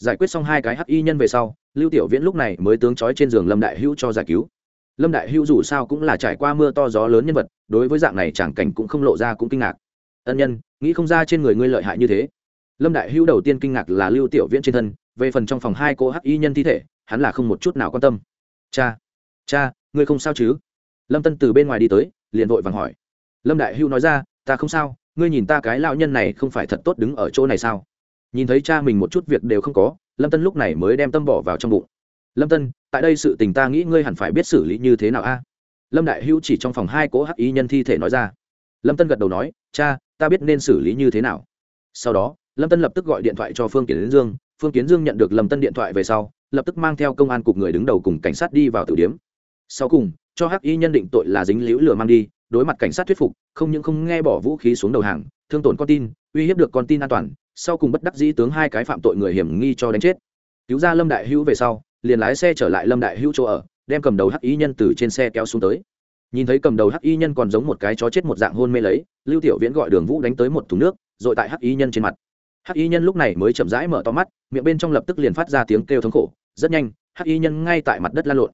giải quyết xong hai cái hắc y nhân về sau, lưu tiểu viễn lúc này mới tướng trói trên giường lâm đại hữu cho giải cứu. Lâm đại hữu dù sao cũng là trải qua mưa to gió lớn nhân vật, đối với dạng này chẳng cảnh cũng không lộ ra cũng kinh ngạc. Ân nhân, nghĩ không ra trên người ngươi lợi hại như thế. Lâm đại hữu đầu tiên kinh ngạc là lưu tiểu viễn trên thân, về phần trong phòng hai cô hắc y nhân thi thể, hắn là không một chút nào quan tâm. Cha cha, ngươi không sao chứ? Lâm tân từ bên ngoài đi tới, liền vội vàng hỏi. Lâm đại hữu nói ra, ta không sao, ngươi nhìn ta cái lão nhân này không phải thật tốt đứng ở chỗ này sao? Nhìn thấy cha mình một chút việc đều không có, lâm tân lúc này mới đem tâm bỏ vào trong bụng. Lâm tân, tại đây sự tình ta nghĩ ngươi hẳn phải biết xử lý như thế nào a? Lâm đại hữu chỉ trong phòng hai cỗ hắc ý nhân thi thể nói ra. Lâm tân gật đầu nói, cha, ta biết nên xử lý như thế nào. Sau đó, lâm tân lập tức gọi điện thoại cho phương kiến dương. Phương kiến dương nhận được lâm tân điện thoại về sau, lập tức mang theo công an cục người đứng đầu cùng cảnh sát đi vào tử điếm sau cùng, cho hắc y nhân định tội là dính liễu lừa mang đi, đối mặt cảnh sát thuyết phục, không những không nghe bỏ vũ khí xuống đầu hàng, thương tổn con tin, uy hiếp được con tin an toàn sau cùng bất đắc dĩ tướng hai cái phạm tội người hiểm nghi cho đánh chết. Cứu ra lâm đại hữu về sau, liền lái xe trở lại lâm đại hữu chỗ ở, đem cầm đầu hắc y nhân từ trên xe kéo xuống tới. Nhìn thấy cầm đầu hắc y nhân còn giống một cái chó chết một dạng hôn mê lấy, lưu tiểu viễn gọi đường vũ đánh tới một thùng nước, rồi tại hắc y nhân trên mặt. Hắc y nhân lúc này mới chậm rãi mở to mắt, miệng bên trong lập tức liền phát ra tiếng kêu thống khổ, rất nhanh, hắc y nhân ngay tại mặt đất lan lộn.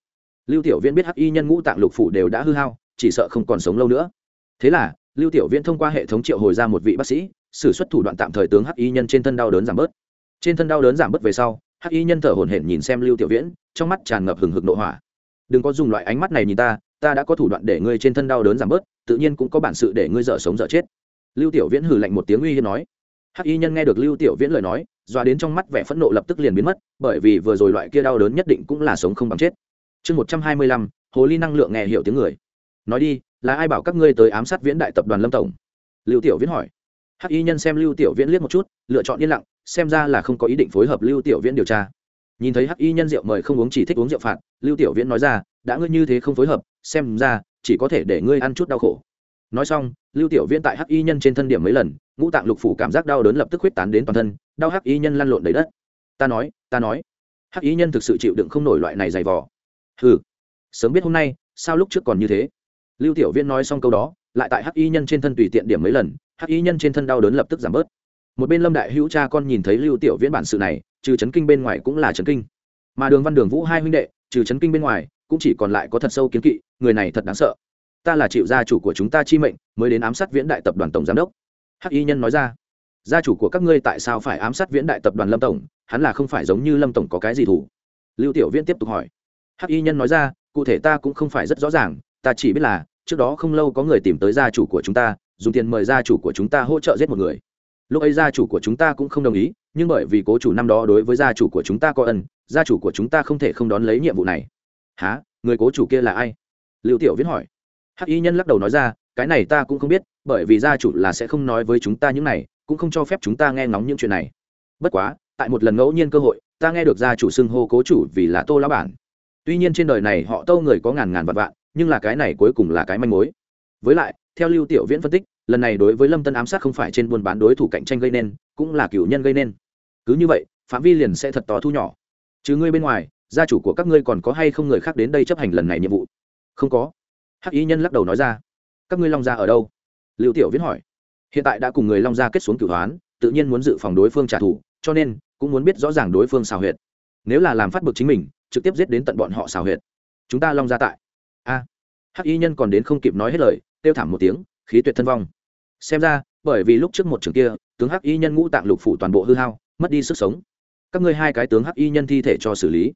Lưu tiểu viễn biết hắc y nhân ngũ tạng lục phủ đều đã hư hao, chỉ sợ không còn sống lâu nữa. Thế là, lưu tiểu viễn thông qua hệ thống triệu hồi ra một vị bác sĩ sử xuất thủ đoạn tạm thời tướng hắc y nhân trên thân đau đớn giảm bớt. Trên thân đau đớn giảm bớt về sau, hắc y nhân thở hổn hển nhìn xem lưu tiểu viễn, trong mắt tràn ngập hừng hực nội hỏa. Đừng có dùng loại ánh mắt này nhìn ta ta đã có thủ đoạn để ngươi trên thân đau đớn giảm bớt, tự nhiên cũng có bản sự để ngươi dở sống dở chết. Lưu tiểu viễn hừ lạnh một tiếng uy hiếp nói. Hắc y nhân nghe được lưu tiểu viễn lời nói, doa đến trong mắt vẻ phẫn nộ lập tức liền biến mất, bởi vì vừa rồi loại kia đau đớn nhất định cũng là sống không bằng chết. Chương một trăm hai mươi lăm, hồ ly năng lượng nghe hiểu tiếng người. Nói đi, là ai bảo các ngươi tới ám sát viễn đại tập đoàn lâm tổng? Lưu tiểu viễn hỏi hắc y nhân xem lưu tiểu viễn liếc một chút, lựa chọn yên lặng, xem ra là không có ý định phối hợp lưu tiểu viễn điều tra. Nhìn thấy hắc y nhân rượu mời không uống chỉ thích uống rượu phạt, lưu tiểu viễn nói ra, đã ngươi như thế không phối hợp, xem ra chỉ có thể để ngươi ăn chút đau khổ. Nói xong, lưu tiểu viễn tại hắc y nhân trên thân điểm mấy lần, ngũ tạng lục phủ cảm giác đau đớn lập tức huyết tán đến toàn thân, đau hắc y nhân lăn lộn đầy đất. Ta nói ta nói. Hắc y nhân thực sự chịu đựng không nổi loại này dày vò. Hừ, sớm biết hôm nay, sao lúc trước còn như thế? Lưu tiểu viễn nói xong câu đó, lại tại hắc y nhân trên thân tùy tiện điểm mấy lần hắc y nhân trên thân đau đớn lập tức giảm bớt. Một bên lâm đại hữu cha con nhìn thấy lưu tiểu viễn bản sự này, trừ chấn kinh bên ngoài cũng là chấn kinh. Mà đường văn đường vũ hai huynh đệ, trừ chấn kinh bên ngoài, cũng chỉ còn lại có thật sâu kiến kỵ, người này thật đáng sợ. Ta là chịu gia chủ của chúng ta chi mệnh, mới đến ám sát viễn đại tập đoàn tổng giám đốc. Hắc y nhân nói ra. Gia chủ của các ngươi tại sao phải ám sát viễn đại tập đoàn lâm tổng? Hắn là không phải giống như lâm tổng có cái gì thủ. Lưu tiểu viễn tiếp tục hỏi. Hắc y nhân nói ra, cụ thể ta cũng không phải rất rõ ràng, ta chỉ biết là, trước đó không lâu có người tìm tới gia chủ của chúng ta dùng tiền mời gia chủ của chúng ta hỗ trợ giết một người. Lúc ấy gia chủ của chúng ta cũng không đồng ý, nhưng bởi vì cố chủ năm đó đối với gia chủ của chúng ta có ân, gia chủ của chúng ta không thể không đón lấy nhiệm vụ này. Há người cố chủ kia là ai? Lưu tiểu viễn hỏi. Hắc y nhân lắc đầu nói ra, cái này ta cũng không biết, bởi vì gia chủ là sẽ không nói với chúng ta những này, cũng không cho phép chúng ta nghe ngóng những chuyện này. Bất quá, tại một lần ngẫu nhiên cơ hội, ta nghe được gia chủ xưng hô cố chủ vì là tô lão bản. Tuy nhiên trên đời này họ tô người có ngàn ngàn vạn vạn, nhưng là cái này cuối cùng là cái manh mối với lại, theo lưu tiểu viễn phân tích, lần này đối với lâm tân ám sát không phải trên buôn bán đối thủ cạnh tranh gây nên, cũng là cựu nhân gây nên. Cứ như vậy, phạm vi liền sẽ thật to thu nhỏ. Chứ ngươi bên ngoài, gia chủ của các ngươi còn có hay không người khác đến đây chấp hành lần này nhiệm vụ? Không có. Hắc y nhân lắc đầu nói ra. Các ngươi long gia ở đâu? Lưu tiểu viễn hỏi. Hiện tại đã cùng người long gia kết xuống cửu hoán, tự nhiên muốn dự phòng đối phương trả thù, cho nên cũng muốn biết rõ ràng đối phương xào huyệt. Nếu là làm phát bực chính mình, trực tiếp giết đến tận bọn họ xào huyệt. Chúng ta long gia tại. A. Hắc y nhân còn đến không kịp nói hết lời kêu thảm một tiếng, khí tuyệt thân vong. Xem ra, bởi vì lúc trước một trường kia, tướng hắc y nhân ngũ tạng lục phủ toàn bộ hư hao, mất đi sức sống. Các ngươi hai cái tướng hắc y nhân thi thể cho xử lý.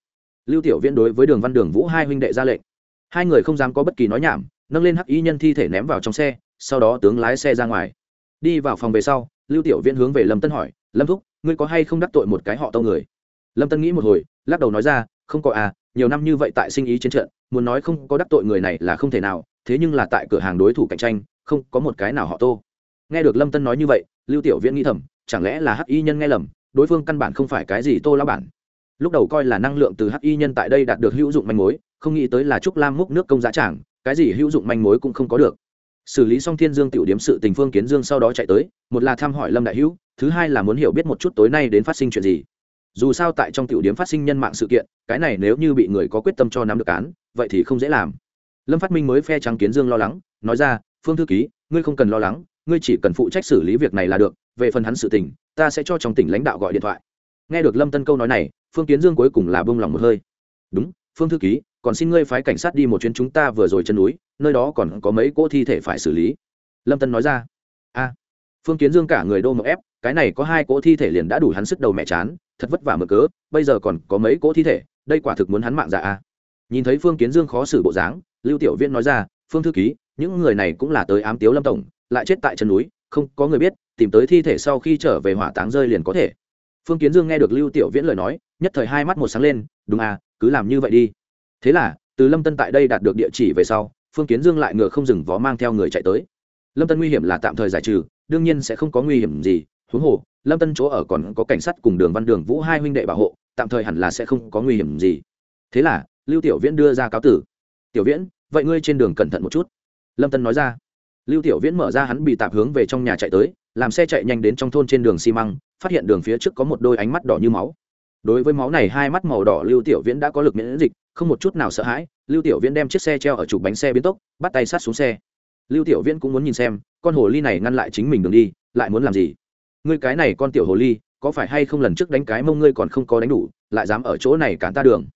Lưu tiểu viễn đối với đường văn đường vũ hai huynh đệ ra lệnh. Hai người không dám có bất kỳ nói nhảm, nâng lên hắc y nhân thi thể ném vào trong xe, sau đó tướng lái xe ra ngoài. Đi vào phòng về sau, lưu tiểu viễn hướng về lâm tân hỏi, lâm thúc, ngươi có hay không đắc tội một cái họ tâu người? Lâm tân nghĩ một hồi, lắc đầu nói ra, không có à nhiều năm như vậy tại sinh ý chiến trận, muốn nói không có đắc tội người này là không thể nào thế nhưng là tại cửa hàng đối thủ cạnh tranh, không có một cái nào họ tô. Nghe được lâm tân nói như vậy, lưu tiểu viễn nghĩ thầm, chẳng lẽ là hắc y nhân nghe lầm, đối phương căn bản không phải cái gì tô lao bản. Lúc đầu coi là năng lượng từ hắc y nhân tại đây đạt được hữu dụng manh mối, không nghĩ tới là trúc lam múc nước công giá trảng, cái gì hữu dụng manh mối cũng không có được. Xử lý xong thiên dương tiểu điếm sự tình phương kiến dương sau đó chạy tới, một là thăm hỏi lâm đại hữu, thứ hai là muốn hiểu biết một chút tối nay đến phát sinh chuyện gì. Dù sao tại trong tiểu điếm phát sinh nhân mạng sự kiện, cái này nếu như bị người có quyết tâm cho nắm được án, vậy thì không dễ làm lâm phát minh mới phe trắng kiến dương lo lắng, nói ra, phương thư ký, ngươi không cần lo lắng, ngươi chỉ cần phụ trách xử lý việc này là được, về phần hắn sự tỉnh ta sẽ cho trong tỉnh lãnh đạo gọi điện thoại. Nghe được lâm tân câu nói này, phương kiến dương cuối cùng là bông lòng một hơi. Đúng, phương thư ký, còn xin ngươi phái cảnh sát đi một chuyến chúng ta vừa rồi chân núi, nơi đó còn có mấy cỗ thi thể phải xử lý. Lâm tân nói ra. A. Phương kiến dương cả người đô mậu ép, cái này có hai cỗ thi thể liền đã đủ hắn sức đầu mẹ chán, thật vất vả mở cớ, bây giờ còn có mấy cỗ thi thể, đây quả thực muốn hắn mạng dạ a. Nhìn thấy phương kiến dương khó xử bộ dáng lưu tiểu Viễn nói ra, phương thư ký, những người này cũng là tới ám tiếu lâm tổng, lại chết tại chân núi, không có người biết, tìm tới thi thể sau khi trở về hỏa táng rơi liền có thể. Phương kiến dương nghe được lưu tiểu viễn lời nói, nhất thời hai mắt một sáng lên, đúng à cứ làm như vậy đi. Thế là, từ lâm tân tại đây đạt được địa chỉ về sau, phương kiến dương lại ngựa không dừng vó mang theo người chạy tới. Lâm tân nguy hiểm là tạm thời giải trừ, đương nhiên sẽ không có nguy hiểm gì, huống hồ, lâm tân chỗ ở còn có cảnh sát cùng đường văn đường vũ hai huynh đệ bảo hộ, tạm thời hẳn là sẽ không có nguy hiểm gì. Thế là, lưu tiểu viễn đưa ra cáo tử tiểu viễn, vậy ngươi trên đường cẩn thận một chút. Lâm tân nói ra. Lưu tiểu viễn mở ra hắn bị tạp hướng về trong nhà chạy tới, làm xe chạy nhanh đến trong thôn trên đường xi măng, phát hiện đường phía trước có một đôi ánh mắt đỏ như máu. Đối với máu này hai mắt màu đỏ, lưu tiểu viễn đã có lực miễn dịch, không một chút nào sợ hãi, lưu tiểu viễn đem chiếc xe treo ở trục bánh xe biến tốc, bắt tay sát xuống xe. Lưu tiểu viễn cũng muốn nhìn xem, con hồ ly này ngăn lại chính mình đường đi, lại muốn làm gì? Ngươi cái này con tiểu hồ ly, có phải hay không lần trước đánh cái mông ngươi còn không có đánh đủ, lại dám ở chỗ này cản ta đường?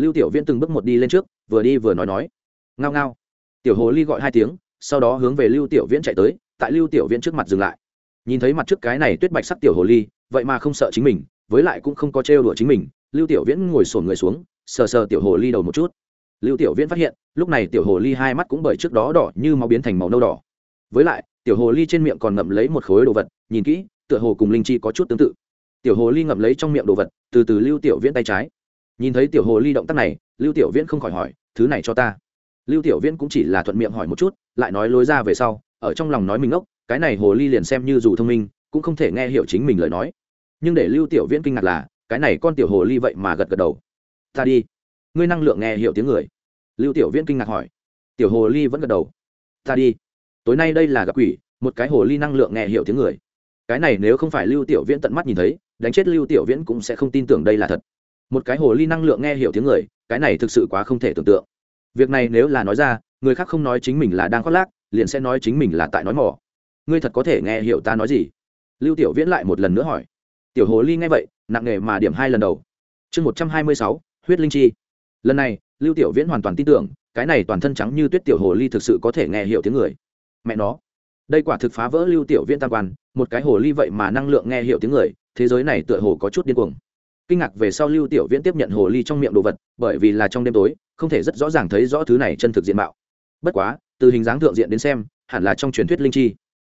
Lưu tiểu viễn từng bước một đi lên trước, vừa đi vừa nói nói. Ngao ngao. Tiểu hồ ly gọi hai tiếng, sau đó hướng về lưu tiểu viễn chạy tới, tại lưu tiểu viễn trước mặt dừng lại. Nhìn thấy mặt trước cái này tuyết bạch sắc tiểu hồ ly, vậy mà không sợ chính mình, với lại cũng không có trêu đùa chính mình, lưu tiểu viễn ngồi sổn người xuống, sờ sờ tiểu hồ ly đầu một chút. Lưu tiểu viễn phát hiện, lúc này tiểu hồ ly hai mắt cũng bởi trước đó đỏ như máu biến thành màu nâu đỏ. Với lại, tiểu hồ ly trên miệng còn ngậm lấy một khối đồ vật, nhìn kỹ, tựa hồ cùng linh chi có chút tương tự. Tiểu hồ ly ngậm lấy trong miệng đồ vật, từ từ lưu tiểu viễn tay trái nhìn thấy tiểu hồ ly động tác này, lưu tiểu viễn không khỏi hỏi, thứ này cho ta. Lưu tiểu viễn cũng chỉ là thuận miệng hỏi một chút, lại nói lối ra về sau, ở trong lòng nói mình ngốc, cái này hồ ly liền xem như dù thông minh, cũng không thể nghe hiểu chính mình lời nói. Nhưng để lưu tiểu viễn kinh ngạc là, cái này con tiểu hồ ly vậy mà gật gật đầu. Ta đi. Ngươi năng lượng nghe hiểu tiếng người. Lưu tiểu viễn kinh ngạc hỏi. Tiểu hồ ly vẫn gật đầu. Ta đi. Tối nay đây là gặp quỷ, một cái hồ ly năng lượng nghe hiểu tiếng người. Cái này nếu không phải lưu tiểu viễn tận mắt nhìn thấy, đánh chết lưu tiểu viễn cũng sẽ không tin tưởng đây là thật một cái hồ ly năng lượng nghe hiểu tiếng người, cái này thực sự quá không thể tưởng tượng. Việc này nếu là nói ra, người khác không nói chính mình là đang khoác lác, liền sẽ nói chính mình là tại nói mỏ. Ngươi thật có thể nghe hiểu ta nói gì? Lưu tiểu viễn lại một lần nữa hỏi. Tiểu hồ ly nghe vậy, nặng nề mà điểm hai lần đầu. Chương một trăm hai mươi sáu, huyết linh chi. Lần này, lưu tiểu viễn hoàn toàn tin tưởng, cái này toàn thân trắng như tuyết tiểu hồ ly thực sự có thể nghe hiểu tiếng người. Mẹ nó. Đây quả thực phá vỡ lưu tiểu viễn tam quan, một cái hồ ly vậy mà năng lượng nghe hiểu tiếng người, thế giới này tựa hồ có chút điên cuồng kinh ngạc về sau lưu tiểu viễn tiếp nhận hồ ly trong miệng đồ vật, bởi vì là trong đêm tối, không thể rất rõ ràng thấy rõ thứ này chân thực diện mạo. Bất quá, từ hình dáng thượng diện đến xem, hẳn là trong truyền thuyết linh chi.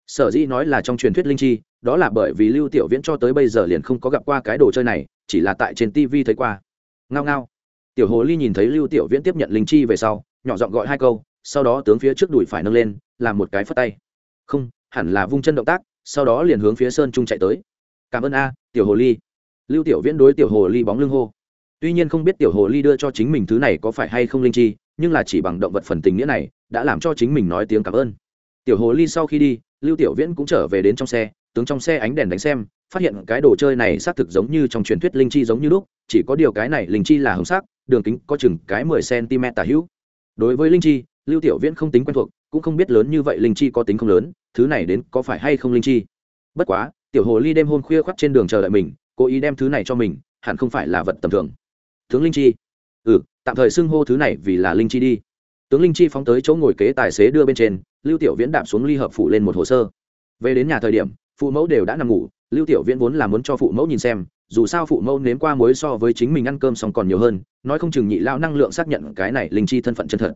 Sở dĩ nói là trong truyền thuyết linh chi, đó là bởi vì lưu tiểu viễn cho tới bây giờ liền không có gặp qua cái đồ chơi này, chỉ là tại trên tv thấy qua. Ngao ngao. Tiểu hồ ly nhìn thấy lưu tiểu viễn tiếp nhận linh chi về sau, nhỏ giọng gọi hai câu, sau đó tướng phía trước đùi phải nâng lên, làm một cái phất tay. Không, hẳn là vung chân động tác, sau đó liền hướng phía sơn trung chạy tới. Cảm ơn a, tiểu hồ ly lưu tiểu viễn đối tiểu hồ ly bóng lưng hô. Tuy nhiên không biết tiểu hồ ly đưa cho chính mình thứ này có phải hay không linh chi, nhưng là chỉ bằng động vật phần tình nghĩa này, đã làm cho chính mình nói tiếng cảm ơn. Tiểu hồ ly sau khi đi, lưu tiểu viễn cũng trở về đến trong xe, tướng trong xe ánh đèn đánh xem, phát hiện cái đồ chơi này xác thực giống như trong truyền thuyết linh chi giống như lúc, chỉ có điều cái này linh chi là hồng sắc, đường kính có chừng cái mười cm tả hữu. Đối với linh chi, lưu tiểu viễn không tính quen thuộc, cũng không biết lớn như vậy linh chi có tính không lớn, thứ này đến có phải hay không linh chi. Bất quá, tiểu hồ ly đêm hôm khuya khoắt trên đường chờ đợi mình cố ý đem thứ này cho mình, hẳn không phải là vật tầm thường. Tướng linh chi. Ừ tạm thời xưng hô thứ này vì là linh chi đi. Tướng linh chi phóng tới chỗ ngồi kế tài xế đưa bên trên, lưu tiểu viễn đạp xuống ly hợp phụ lên một hồ sơ. Về đến nhà thời điểm, phụ mẫu đều đã nằm ngủ, lưu tiểu viễn vốn là muốn cho phụ mẫu nhìn xem, dù sao phụ mẫu nếm qua muối so với chính mình ăn cơm xong còn nhiều hơn, nói không chừng nhị lao năng lượng xác nhận cái này linh chi thân phận chân thật.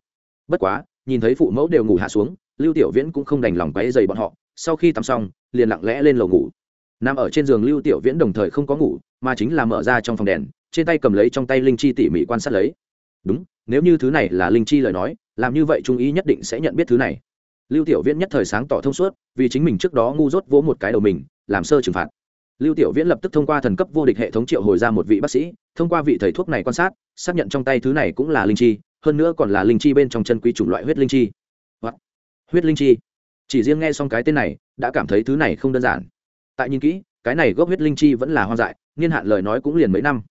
Bất quá, nhìn thấy phụ mẫu đều ngủ hạ xuống, lưu tiểu viễn cũng không đành lòng quáy dày bọn họ, sau khi tắm xong, liền lặng lẽ lên lầu ngủ nằm ở trên giường lưu tiểu viễn đồng thời không có ngủ mà chính là mở ra trong phòng đèn trên tay cầm lấy trong tay linh chi tỉ mỉ quan sát lấy. Đúng nếu như thứ này là linh chi lời nói làm như vậy trung ý nhất định sẽ nhận biết thứ này. Lưu tiểu viễn nhất thời sáng tỏ thông suốt vì chính mình trước đó ngu dốt vỗ một cái đầu mình làm sơ trừng phạt. Lưu tiểu viễn lập tức thông qua thần cấp vô địch hệ thống triệu hồi ra một vị bác sĩ thông qua vị thầy thuốc này quan sát xác nhận trong tay thứ này cũng là linh chi hơn nữa còn là linh chi bên trong chân quý chủng loại huyết linh chi. Hoặc, huyết linh chi? Chỉ riêng nghe xong cái tên này đã cảm thấy thứ này không đơn giản tại nhìn kỹ, cái này gốc huyết linh chi vẫn là hoang dại, niên hạn lời nói cũng liền mấy năm.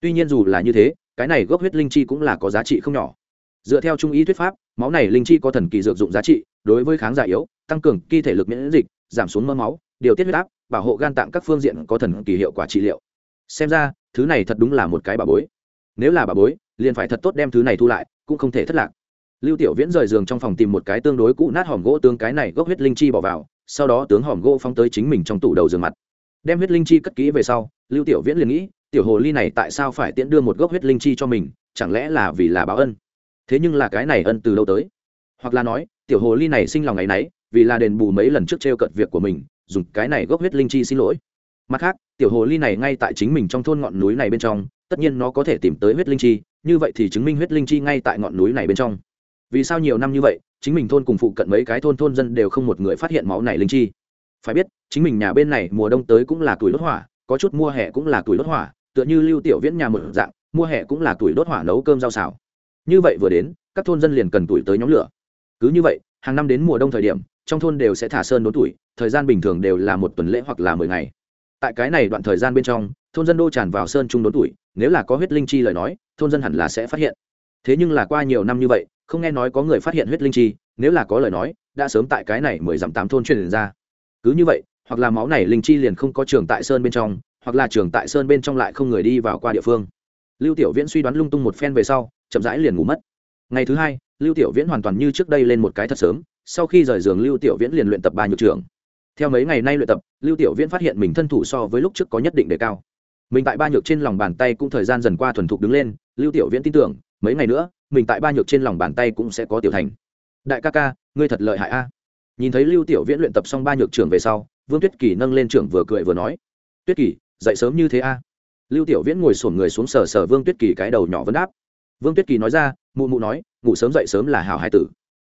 Tuy nhiên dù là như thế, cái này gốc huyết linh chi cũng là có giá trị không nhỏ. Dựa theo trung ý thuyết pháp, máu này linh chi có thần kỳ dược dụng giá trị, đối với kháng giả yếu, tăng cường kỳ thể lực miễn dịch, giảm xuống mỡ máu, điều tiết huyết áp, bảo hộ gan tạng các phương diện có thần kỳ hiệu quả trị liệu. Xem ra, thứ này thật đúng là một cái bà bối. Nếu là bà bối, liền phải thật tốt đem thứ này thu lại, cũng không thể thất lạc. Lưu tiểu viễn rời giường trong phòng tìm một cái tương đối cũ nát hòm gỗ tương cái này gốc huyết linh chi bỏ vào sau đó tướng hòm gỗ phóng tới chính mình trong tủ đầu giường mặt. Đem huyết linh chi cất kỹ về sau, lưu tiểu viễn liền nghĩ, tiểu hồ ly này tại sao phải tiễn đưa một gốc huyết linh chi cho mình, chẳng lẽ là vì là báo ân? Thế nhưng là cái này ân từ đâu tới? Hoặc là nói, tiểu hồ ly này sinh lòng ngày nấy, vì là đền bù mấy lần trước t r e o cận việc của mình, dùng cái này gốc huyết linh chi xin lỗi. Mặt khác, tiểu hồ ly này ngay tại chính mình trong thôn ngọn núi này bên trong, tất nhiên nó có thể tìm tới huyết linh chi, như vậy thì chứng minh huyết linh chi ngay tại ngọn núi này bên trong. Vì sao nhiều năm như vậy chính mình thôn cùng phụ cận mấy cái thôn thôn dân đều không một người phát hiện máu này linh chi. Phải biết, chính mình nhà bên này mùa đông tới cũng là tuổi đốt hỏa, có chút mùa hè cũng là tuổi đốt hỏa, tựa như lưu tiểu viễn nhà một dạng, mùa hè cũng là tuổi đốt hỏa nấu cơm rau xào. Như vậy vừa đến, các thôn dân liền cần tuổi tới nhóm lửa. Cứ như vậy, hàng năm đến mùa đông thời điểm, trong thôn đều sẽ thả sơn đốn tuổi, thời gian bình thường đều là một tuần lễ hoặc là mười ngày. Tại cái này đoạn thời gian bên trong, thôn dân đô tràn vào sơn trung đốn tuổi, nếu là có huyết linh chi lời nói, thôn dân hẳn là sẽ phát hiện. Thế nhưng là qua nhiều năm như vậy không nghe nói có người phát hiện huyết linh chi, nếu là có lời nói, đã sớm tại cái này mười dặm tám thôn truyền ra. Cứ như vậy, hoặc là máu này linh chi liền không có trường tại sơn bên trong, hoặc là trường tại sơn bên trong lại không người đi vào qua địa phương. Lưu tiểu viễn suy đoán lung tung một phen về sau, chậm rãi liền ngủ mất. Ngày thứ hai, lưu tiểu viễn hoàn toàn như trước đây lên một cái thật sớm, sau khi rời giường lưu tiểu viễn liền luyện tập ba nhược trường. Theo mấy ngày nay luyện tập, lưu tiểu viễn phát hiện mình thân thủ so với lúc trước có nhất định đề cao. Mình tại ba nhược trên lòng bàn tay cũng thời gian dần qua thuần thục đứng lên, lưu tiểu viễn tin tưởng mấy ngày nữa, mình tại ba nhược trên lòng bàn tay cũng sẽ có tiểu thành. Đại ca ca, ngươi thật lợi hại a. Nhìn thấy lưu tiểu viễn luyện tập xong ba nhược trưởng về sau, vương tuyết kỳ nâng lên trưởng vừa cười vừa nói, tuyết kỳ, dậy sớm như thế a? Lưu tiểu viễn ngồi sổn người xuống sờ sờ vương tuyết kỳ cái đầu nhỏ vấn đáp. Vương tuyết kỳ nói ra, mụ mụ nói, ngủ sớm dậy sớm là hảo hai tử.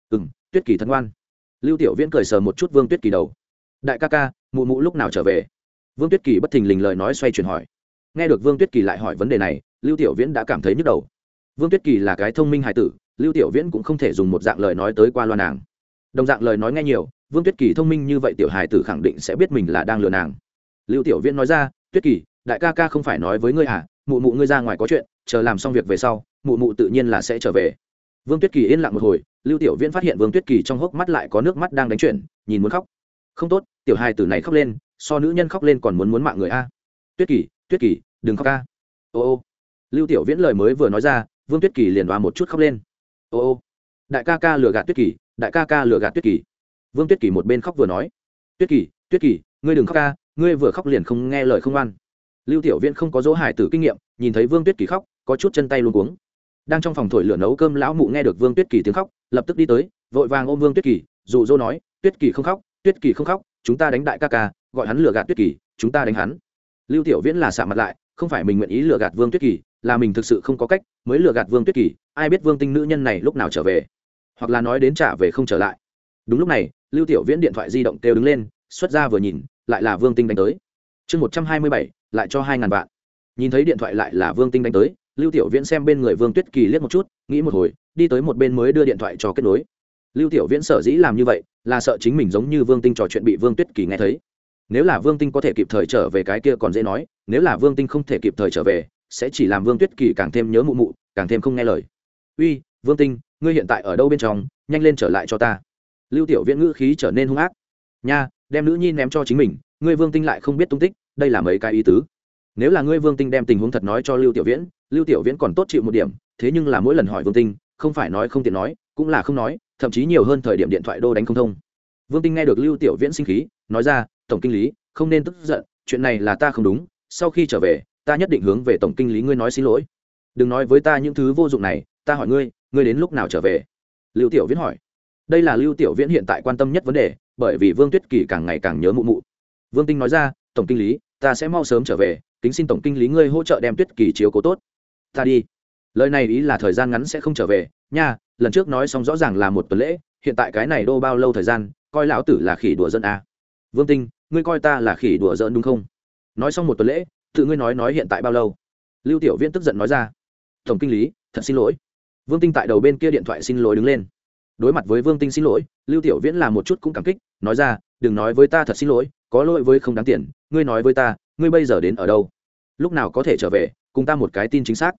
Ừ m tuyết kỳ thân ngoan. Lưu tiểu viễn cười sờ một chút vương tuyết kỳ đầu. Đại ca ca, mụ mụ lúc nào trở về? Vương tuyết kỳ bất thình lình lời nói xoay chuyển hỏi. Nghe được vương tuyết kỳ lại hỏi vấn đề này, lưu tiểu viễn đã cảm thấy nhức đầu vương tuyết kỳ là cái thông minh hài tử, lưu tiểu viễn cũng không thể dùng một dạng lời nói tới qua loa nàng. Đồng dạng lời nói nghe nhiều, vương tuyết kỳ thông minh như vậy tiểu hài tử khẳng định sẽ biết mình là đang lừa nàng. Lưu tiểu viễn nói ra, tuyết kỳ, đại ca ca không phải nói với ngươi à mụ mụ ngươi ra ngoài có chuyện, chờ làm xong việc về sau, mụ mụ tự nhiên là sẽ trở về. Vương tuyết kỳ yên lặng một hồi, lưu tiểu viễn phát hiện vương tuyết kỳ trong hốc mắt lại có nước mắt đang đánh chuyển, nhìn muốn khóc. Không tốt, tiểu hài tử này khóc lên, so nữ nhân khóc lên còn muốn muốn mạng người a. Tuyết kỳ tuyết kỳ, đừng khóc ca ô ô. Lưu tiểu viễn lời mới vừa nói ra vương tuyết kỳ liền đoa một chút khóc lên. Ô ô, đại ca ca lừa gạt tuyết kỳ, đại ca ca lừa gạt tuyết kỳ. Vương tuyết kỳ một bên khóc vừa nói. Tuyết kỳ tuyết kỳ, ngươi đừng khóc ca, ngươi vừa khóc liền không nghe lời không ăn lưu tiểu viễn không có dỗ hải tử kinh nghiệm, nhìn thấy vương tuyết kỳ khóc, có chút chân tay luôn cuống. Đang trong phòng thổi lửa nấu cơm, lão mụ nghe được vương tuyết kỳ tiếng khóc, lập tức đi tới, vội vàng ôm vương tuyết kỳ, dụ dỗ nói, tuyết kỳ không khóc, tuyết kỳ không khóc, chúng ta đánh đại ca ca, gọi hắn lừa gạt tuyết kỳ, chúng ta đánh hắn. Lưu tiểu viễn là xạ mặt lại, không phải mình nguyện ý lừa gạt vương tuyết kỳ là mình thực sự không có cách, mới lừa gạt vương tuyết kỳ, ai biết vương tinh nữ nhân này lúc nào trở về? Hoặc là nói đến trả về không trở lại. Đúng lúc này, lưu tiểu viễn điện thoại di động kêu đứng lên, xuất ra vừa nhìn, lại là vương tinh đánh tới. Chương một trăm hai mươi bảy, lại cho hai ngàn vạn. Nhìn thấy điện thoại lại là vương tinh đánh tới, lưu tiểu viễn xem bên người vương tuyết kỳ liếc một chút, nghĩ một hồi, đi tới một bên mới đưa điện thoại cho kết nối. Lưu tiểu viễn sở dĩ làm như vậy, là sợ chính mình giống như vương tinh trò chuyện bị vương tuyết kỳ nghe thấy. Nếu là vương tinh có thể kịp thời trở về cái kia còn dễ nói, nếu là vương tinh không thể kịp thời trở về sẽ chỉ làm vương tuyết kỳ càng thêm nhớ mụ mụ, càng thêm không nghe lời. Uy, vương tinh, ngươi hiện tại ở đâu bên trong? Nhanh lên trở lại cho ta. Lưu tiểu viễn ngữ khí trở nên hung ác. Nha, đem nữ nhi ném cho chính mình, ngươi vương tinh lại không biết tung tích, đây là mấy cái ý tứ. Nếu là ngươi vương tinh đem tình huống thật nói cho lưu tiểu viễn, lưu tiểu viễn còn tốt chịu một điểm, thế nhưng là mỗi lần hỏi vương tinh, không phải nói không tiện nói, cũng là không nói, thậm chí nhiều hơn thời điểm điện thoại đô đánh không thông. Vương tinh nghe được lưu tiểu viễn sinh khí, nói ra, tổng kinh lý, không nên tức giận, chuyện này là ta không đúng, sau khi trở về ta nhất định hướng về tổng kinh lý ngươi nói xin lỗi. Đừng nói với ta những thứ vô dụng này, ta hỏi ngươi ngươi đến lúc nào trở về? Lưu tiểu viễn hỏi. Đây là lưu tiểu viễn hiện tại quan tâm nhất vấn đề, bởi vì vương tuyết kỳ càng ngày càng nhớ mụ mụ. Vương tinh nói ra, tổng kinh lý, ta sẽ mau sớm trở về, kính xin tổng kinh lý ngươi hỗ trợ đem tuyết kỳ chiếu cố tốt. Ta đi. Lời này ý là thời gian ngắn sẽ không trở về. Nha, lần trước nói xong rõ ràng là một tuần lễ, hiện tại cái này đô bao lâu thời gian, coi lão tử là khỉ đùa dân à. vương tinh, ngươi coi ta là khỉ đùa giỡn đúng không? Nói xong một tuần lễ tự ngươi nói nói hiện tại bao lâu? Lưu tiểu viễn tức giận nói ra. Tổng kinh lý, thật xin lỗi. Vương tinh tại đầu bên kia điện thoại xin lỗi đứng lên. Đối mặt với vương tinh xin lỗi, lưu tiểu viễn là một chút cũng cảm kích, nói ra, đừng nói với ta thật xin lỗi, có lỗi với không đáng tiền, ngươi nói với ta, ngươi bây giờ đến ở đâu? Lúc nào có thể trở về, cùng ta một cái tin chính xác.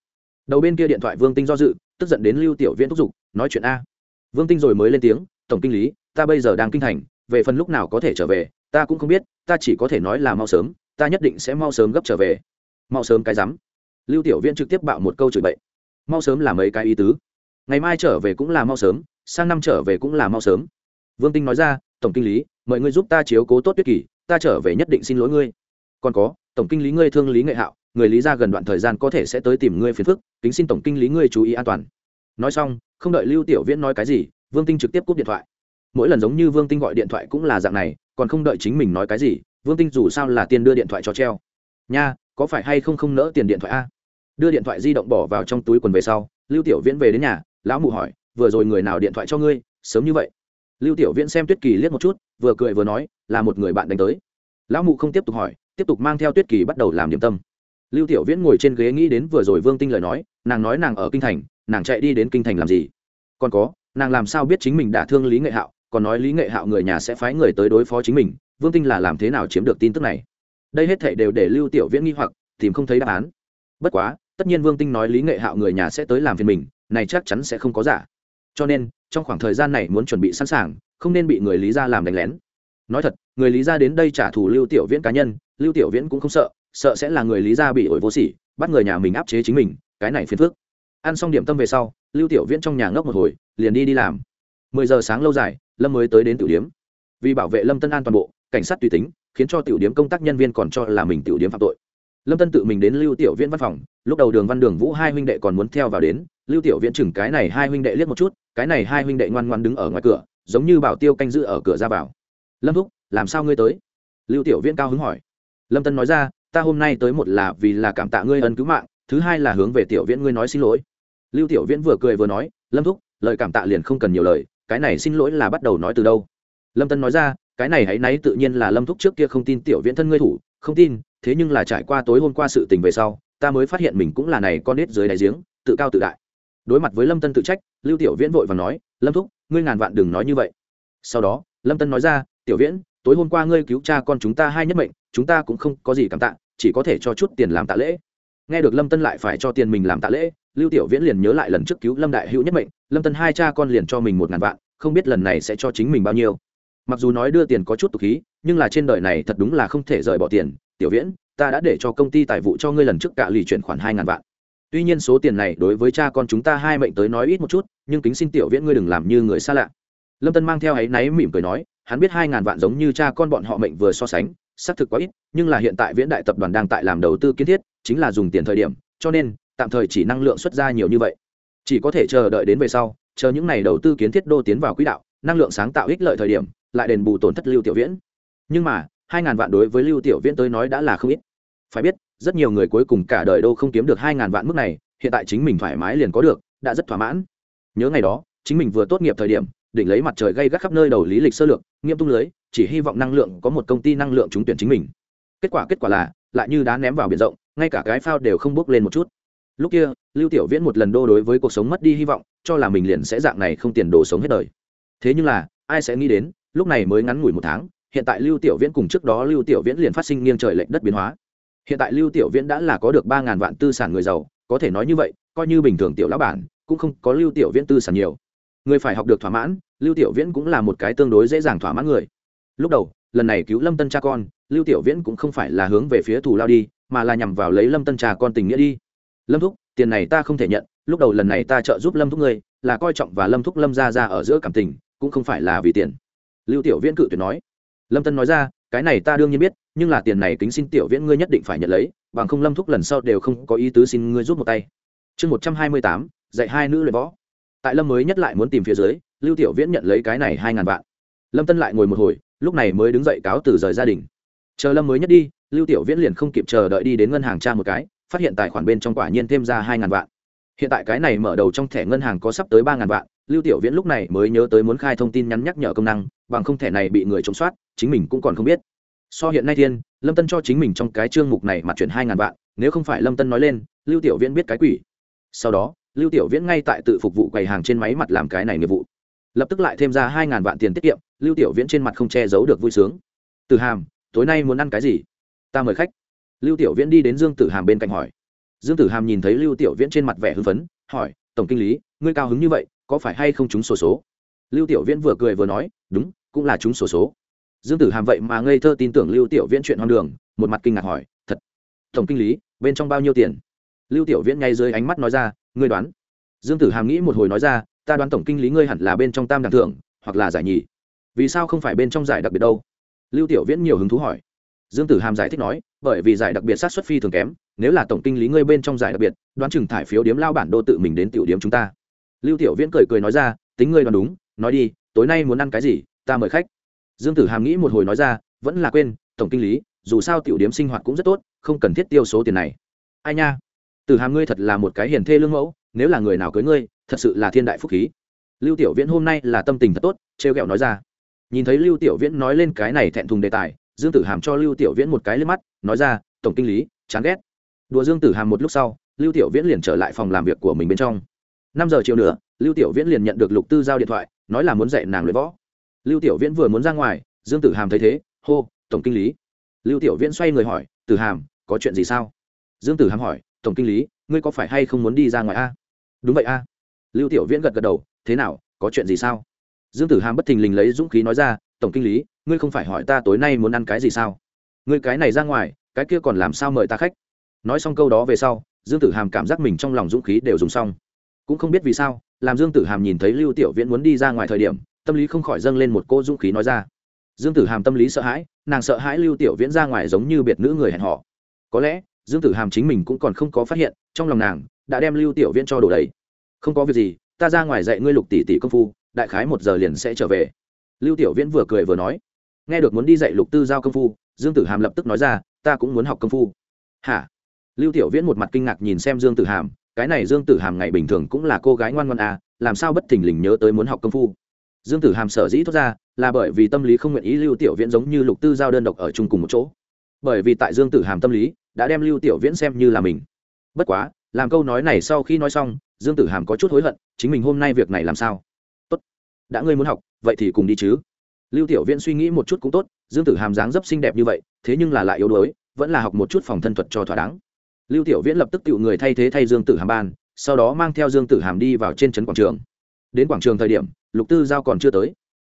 Đầu bên kia điện thoại vương tinh do dự, tức giận đến lưu tiểu viễn thúc giục, nói chuyện a. Vương tinh rồi mới lên tiếng, tổng kinh lý, ta bây giờ đang kinh thành, về phần lúc nào có thể trở về, ta cũng không biết, ta chỉ có thể nói là mau sớm ta nhất định sẽ mau sớm gấp trở về. Mau sớm cái rắm. Lưu tiểu viễn trực tiếp bạo một câu chửi bậy. Mau sớm là mấy cái ý tứ? Ngày mai trở về cũng là mau sớm, sang năm trở về cũng là mau sớm. Vương tinh nói ra, tổng kinh lý, mời ngươi giúp ta chiếu cố tốt tuyết kỳ, ta trở về nhất định xin lỗi ngươi. Còn có, tổng kinh lý ngươi thương lý nghệ hạo, người lý ra gần đoạn thời gian có thể sẽ tới tìm ngươi phiền phức, kính xin tổng kinh lý ngươi chú ý an toàn. Nói xong, không đợi lưu tiểu viễn nói cái gì, vương tinh trực tiếp cúp điện thoại. Mỗi lần giống như vương tinh gọi điện thoại cũng là dạng này, còn không đợi chính mình nói cái gì vương tinh dù sao là tiền đưa điện thoại cho treo. Nha, có phải hay không không nỡ tiền điện thoại a? Đưa điện thoại di động bỏ vào trong túi quần về sau, lưu tiểu viễn về đến nhà, lão mụ hỏi, vừa rồi người nào điện thoại cho ngươi? Sớm như vậy. Lưu tiểu viễn xem tuyết kỳ liếc một chút, vừa cười vừa nói, là một người bạn đánh tới. Lão mụ không tiếp tục hỏi, tiếp tục mang theo tuyết kỳ bắt đầu làm điểm tâm. Lưu tiểu viễn ngồi trên ghế nghĩ đến vừa rồi vương tinh lời nói, nàng nói nàng ở kinh thành, nàng chạy đi đến kinh thành làm gì? Còn có, nàng làm sao biết chính mình đã thương lý nghệ hạo, còn nói lý nghệ hạo người nhà sẽ phái người tới đối phó chính mình vương tinh là làm thế nào chiếm được tin tức này? Đây hết thể đều để lưu tiểu viễn nghi hoặc, tìm không thấy đáp án. Bất quá, tất nhiên vương tinh nói lý nghệ hạo người nhà sẽ tới làm phiền mình, này chắc chắn sẽ không có giả. Cho nên, trong khoảng thời gian này muốn chuẩn bị sẵn sàng, không nên bị người lý ra làm đánh lén. Nói thật, người lý ra đến đây trả thù lưu tiểu viễn cá nhân, lưu tiểu viễn cũng không sợ sợ sẽ là người lý ra bị ổi vô sỉ, bắt người nhà mình áp chế chính mình, cái này phiền phức. Ăn xong điểm tâm về sau, lưu tiểu viễn trong nhà ngốc một hồi, liền đi đi làm. Mười giờ sáng lâu dài, lâm mới tới đến tiểu điếm vì bảo vệ lâm tân an toàn bộ cảnh sát tùy tính, khiến cho tiểu điếm công tác nhân viên còn cho là mình tiểu điếm phạm tội. Lâm tân tự mình đến lưu tiểu viễn văn phòng, lúc đầu đường văn đường vũ hai huynh đệ còn muốn theo vào đến, lưu tiểu viễn chừng cái này hai huynh đệ liếc một chút, cái này hai huynh đệ ngoan ngoan đứng ở ngoài cửa, giống như bảo tiêu canh giữ ở cửa ra vào. Lâm thúc, làm sao ngươi tới? Lưu tiểu viễn cao hứng hỏi. Lâm tân nói ra, ta hôm nay tới một là vì là cảm tạ ngươi ân cứu mạng, thứ hai là hướng về tiểu viễn ngươi nói xin lỗi. Lưu tiểu viễn vừa cười vừa nói, lâm thúc, lời cảm tạ liền không cần nhiều lời, cái này xin lỗi là bắt đầu nói từ đâu? Lâm tân nói ra cái này hãy náy tự nhiên là lâm thúc trước kia không tin tiểu viễn thân ngươi thủ, không tin, thế nhưng là trải qua tối hôm qua sự tình về sau, ta mới phát hiện mình cũng là này con nết dưới đáy giếng, tự cao tự đại. Đối mặt với lâm tân tự trách, lưu tiểu viễn vội và nói, lâm thúc, ngươi ngàn vạn đừng nói như vậy. Sau đó, lâm tân nói ra, tiểu viễn, tối hôm qua ngươi cứu cha con chúng ta hai nhất mệnh, chúng ta cũng không có gì cảm tạ, chỉ có thể cho chút tiền làm tạ lễ. Nghe được lâm tân lại phải cho tiền mình làm tạ lễ, lưu tiểu viễn liền nhớ lại lần trước cứu lâm đại hữu nhất mệnh, lâm tân hai cha con liền cho mình một ngàn vạn, không biết lần này sẽ cho chính mình bao nhiêu mặc dù nói đưa tiền có chút tục khí, nhưng là trên đời này thật đúng là không thể rời bỏ tiền. Tiểu viễn, ta đã để cho công ty tài vụ cho ngươi lần trước cả lì chuyển khoản hai ngàn vạn. Tuy nhiên số tiền này đối với cha con chúng ta hai mệnh tới nói ít một chút, nhưng kính xin tiểu viễn ngươi đừng làm như người xa lạ. Lâm tân mang theo áy náy mỉm cười nói, hắn biết hai ngàn vạn giống như cha con bọn họ mệnh vừa so sánh, xác thực quá ít, nhưng là hiện tại viễn đại tập đoàn đang tại làm đầu tư kiến thiết, chính là dùng tiền thời điểm, cho nên, tạm thời chỉ năng lượng xuất ra nhiều như vậy. Chỉ có thể chờ đợi đến về sau, chờ những n à y đầu tư kiến thiết đô tiến vào quỹ đạo, năng lượng sáng tạo ích lợi thời điểm lại đền bù tổn thất lưu tiểu viễn. Nhưng mà, hai ngàn vạn đối với lưu tiểu viễn tới nói đã là không ít. Phải biết, rất nhiều người cuối cùng cả đời đâu không kiếm được hai ngàn vạn mức này, hiện tại chính mình thoải mái liền có được, đã rất thỏa mãn. Nhớ ngày đó, chính mình vừa tốt nghiệp thời điểm định lấy mặt trời gây gắt khắp nơi đầu lý lịch sơ lược, nghiêm tung lưới, chỉ hy vọng năng lượng có một công ty năng lượng trúng tuyển chính mình. Kết quả kết quả là, lại như đá ném vào biển rộng, ngay cả cái phao đều không bước lên một chút. Lúc kia, lưu tiểu viễn một lần đô đối với cuộc sống mất đi hy vọng, cho là mình liền sẽ dạng này không tiền đồ sống hết đời. Thế nhưng là, ai sẽ nghĩ đến lúc này mới ngắn ngủi một tháng, hiện tại lưu tiểu viễn cùng trước đó lưu tiểu viễn liền phát sinh nghiêng trời lệnh đất biến hóa. Hiện tại lưu tiểu viễn đã là có được ba ngàn vạn tư sản người giàu, có thể nói như vậy, coi như bình thường tiểu lão bản, cũng không có lưu tiểu viễn tư sản nhiều. Người phải học được thỏa mãn, lưu tiểu viễn cũng là một cái tương đối dễ dàng thỏa mãn người. Lúc đầu, lần này cứu lâm tân cha con, lưu tiểu viễn cũng không phải là hướng về phía thủ lao đi, mà là nhằm vào lấy lâm tân cha con tình nghĩa đi. Lâm thúc, tiền này ta không thể nhận, lúc đầu lần này ta trợ giúp lâm thúc ngươi, là coi trọng và lâm thúc lâm ra ra ở giữa cảm tình, cũng không phải là vì tiền lưu tiểu viễn cự tuyệt nói. Lâm tân nói ra, cái này ta đương nhiên biết, nhưng là tiền này kính xin tiểu viễn ngươi nhất định phải nhận lấy, bằng không lâm thúc lần sau đều không có ý tứ xin ngươi giúp một tay. Chương một trăm hai mươi tám, dạy hai nữ luyện võ. Tại lâm mới nhất lại muốn tìm phía dưới, lưu tiểu viễn nhận lấy cái này hai ngàn vạn. Lâm tân lại ngồi một hồi, lúc này mới đứng dậy cáo từ rời gia đình. Chờ lâm mới nhất đi, lưu tiểu viễn liền không kịp chờ đợi đi đến ngân hàng tra một cái, phát hiện tài khoản bên trong quả nhiên thêm ra hai ngàn vạn. Hiện tại cái này mở đầu trong thẻ ngân hàng có sắp tới ba ngàn vạn, lưu tiểu viễn lúc này mới nhớ tới muốn khai thông tin nhắn nhắc nhở công năng bằng không thẻ này bị người trộm soát chính mình cũng còn không biết. So hiện nay thiên lâm tân cho chính mình trong cái chương mục này mặt chuyển hai ngàn vạn nếu không phải lâm tân nói lên lưu tiểu viễn biết cái quỷ. Sau đó lưu tiểu viễn ngay tại tự phục vụ quầy hàng trên máy mặt làm cái này nghiệp vụ. Lập tức lại thêm ra hai ngàn vạn tiền tiết kiệm lưu tiểu viễn trên mặt không che giấu được vui sướng. Từ hàm tối nay muốn ăn cái gì? Ta mời khách. Lưu tiểu viễn đi đến dương tử hàm bên cạnh hỏi. Dương tử hàm nhìn thấy lưu tiểu viễn trên mặt vẻ hưng phấn hỏi tổng kinh lý ngươi cao hứng như vậy có phải hay không trúng sổ số, số? Lưu tiểu viễn vừa cười vừa nói đúng cũng là chúng sổ số, số dương tử hàm vậy mà ngây thơ tin tưởng lưu tiểu viễn chuyện hoang đường một mặt kinh ngạc hỏi thật tổng kinh lý bên trong bao nhiêu tiền? Lưu tiểu viễn ngay dưới ánh mắt nói ra ngươi đoán. Dương tử hàm nghĩ một hồi nói ra ta đoán tổng kinh lý ngươi hẳn là bên trong tam đẳng thưởng hoặc là giải nhì. Vì sao không phải bên trong giải đặc biệt đâu? Lưu tiểu viễn nhiều hứng thú hỏi. Dương tử hàm giải thích nói bởi vì giải đặc biệt sát xuất phi thường kém nếu là tổng kinh lý ngươi bên trong giải đặc biệt đoán chừng thải phiếu điếm lao bản đô tự mình đến tiểu điếm chúng ta. Lưu tiểu viễn cười cười nói ra tính ngươi đoán đúng nói đi tối nay muốn ăn cái gì ta mời khách. Dương tử hàm nghĩ một hồi nói ra, vẫn là quên, tổng kinh lý, dù sao tiểu điếm sinh hoạt cũng rất tốt, không cần thiết tiêu số tiền này. Ai nha? Tử hàm ngươi thật là một cái hiền thê lương mẫu, nếu là người nào cưới ngươi, thật sự là thiên đại phúc khí. Lưu tiểu viễn hôm nay là tâm tình thật tốt, trêu ghẹo nói ra. Nhìn thấy lưu tiểu viễn nói lên cái này thẹn thùng đề tài, dương tử hàm cho lưu tiểu viễn một cái lên mắt, nói ra, tổng kinh lý, chán ghét. Đùa dương tử hàm một lúc sau, lưu tiểu viễn liền trở lại phòng làm việc của mình bên trong. Năm giờ chiều nữa, lưu tiểu viễn liền nhận được lục tư giao điện thoại, nói là muốn dạy nàng luyện võ lưu tiểu viễn vừa muốn ra ngoài, dương tử hàm thấy thế, hô, tổng kinh lý. Lưu tiểu viễn xoay người hỏi, tử hàm, có chuyện gì sao? Dương tử hàm hỏi, tổng kinh lý, ngươi có phải hay không muốn đi ra ngoài a? Đúng vậy a. Lưu tiểu viễn gật gật đầu, thế nào, có chuyện gì sao? Dương tử hàm bất thình lình lấy dũng khí nói ra, tổng kinh lý, ngươi không phải hỏi ta tối nay muốn ăn cái gì sao? Ngươi cái này ra ngoài, cái kia còn làm sao mời ta khách? Nói xong câu đó về sau, dương tử hàm cảm giác mình trong lòng dũng khí đều dùng xong. Cũng không biết vì sao, làm dương tử hàm nhìn thấy lưu tiểu viễn muốn đi ra ngoài thời điểm tâm lý không khỏi dâng lên một cô dũng khí nói ra. Dương tử hàm tâm lý sợ hãi, nàng sợ hãi lưu tiểu viễn ra ngoài giống như biệt nữ người hẹn họ có lẽ, dương tử hàm chính mình cũng còn không có phát hiện, trong lòng nàng đã đem lưu tiểu viễn cho đổ đầy. Không có việc gì, ta ra ngoài dạy ngươi lục tỷ tỷ công phu, đại khái một giờ liền sẽ trở về. Lưu tiểu viễn vừa cười vừa nói. Nghe được muốn đi dạy lục tư giao công phu, dương tử hàm lập tức nói ra, ta cũng muốn học công phu. Hả? Lưu tiểu viễn một mặt kinh ngạc nhìn xem dương tử hàm, cái này dương tử hàm ngày bình thường cũng là cô gái ngoan ngoan à làm sao bất thình lình nhớ tới muốn học công phu? Dương tử hàm sở dĩ thoát ra là bởi vì tâm lý không nguyện ý lưu tiểu viễn giống như lục tư giao đơn độc ở chung cùng một chỗ. Bởi vì tại dương tử hàm tâm lý, đã đem lưu tiểu viễn xem như là mình. Bất quá, làm câu nói này sau khi nói xong, dương tử hàm có chút hối hận, chính mình hôm nay việc này làm sao? Tốt, đã ngươi muốn học, vậy thì cùng đi chứ. Lưu tiểu viễn suy nghĩ một chút cũng tốt, dương tử hàm dáng dấp xinh đẹp như vậy, thế nhưng là lại yếu đuối, vẫn là học một chút phòng thân thuật cho thỏa đáng. Lưu tiểu viễn lập tức tự người thay thế thay dương tử hàm ban, sau đó mang theo dương tử hàm đi vào trên trấn quảng trường. Đến quảng trường thời điểm lục tư giao còn chưa tới.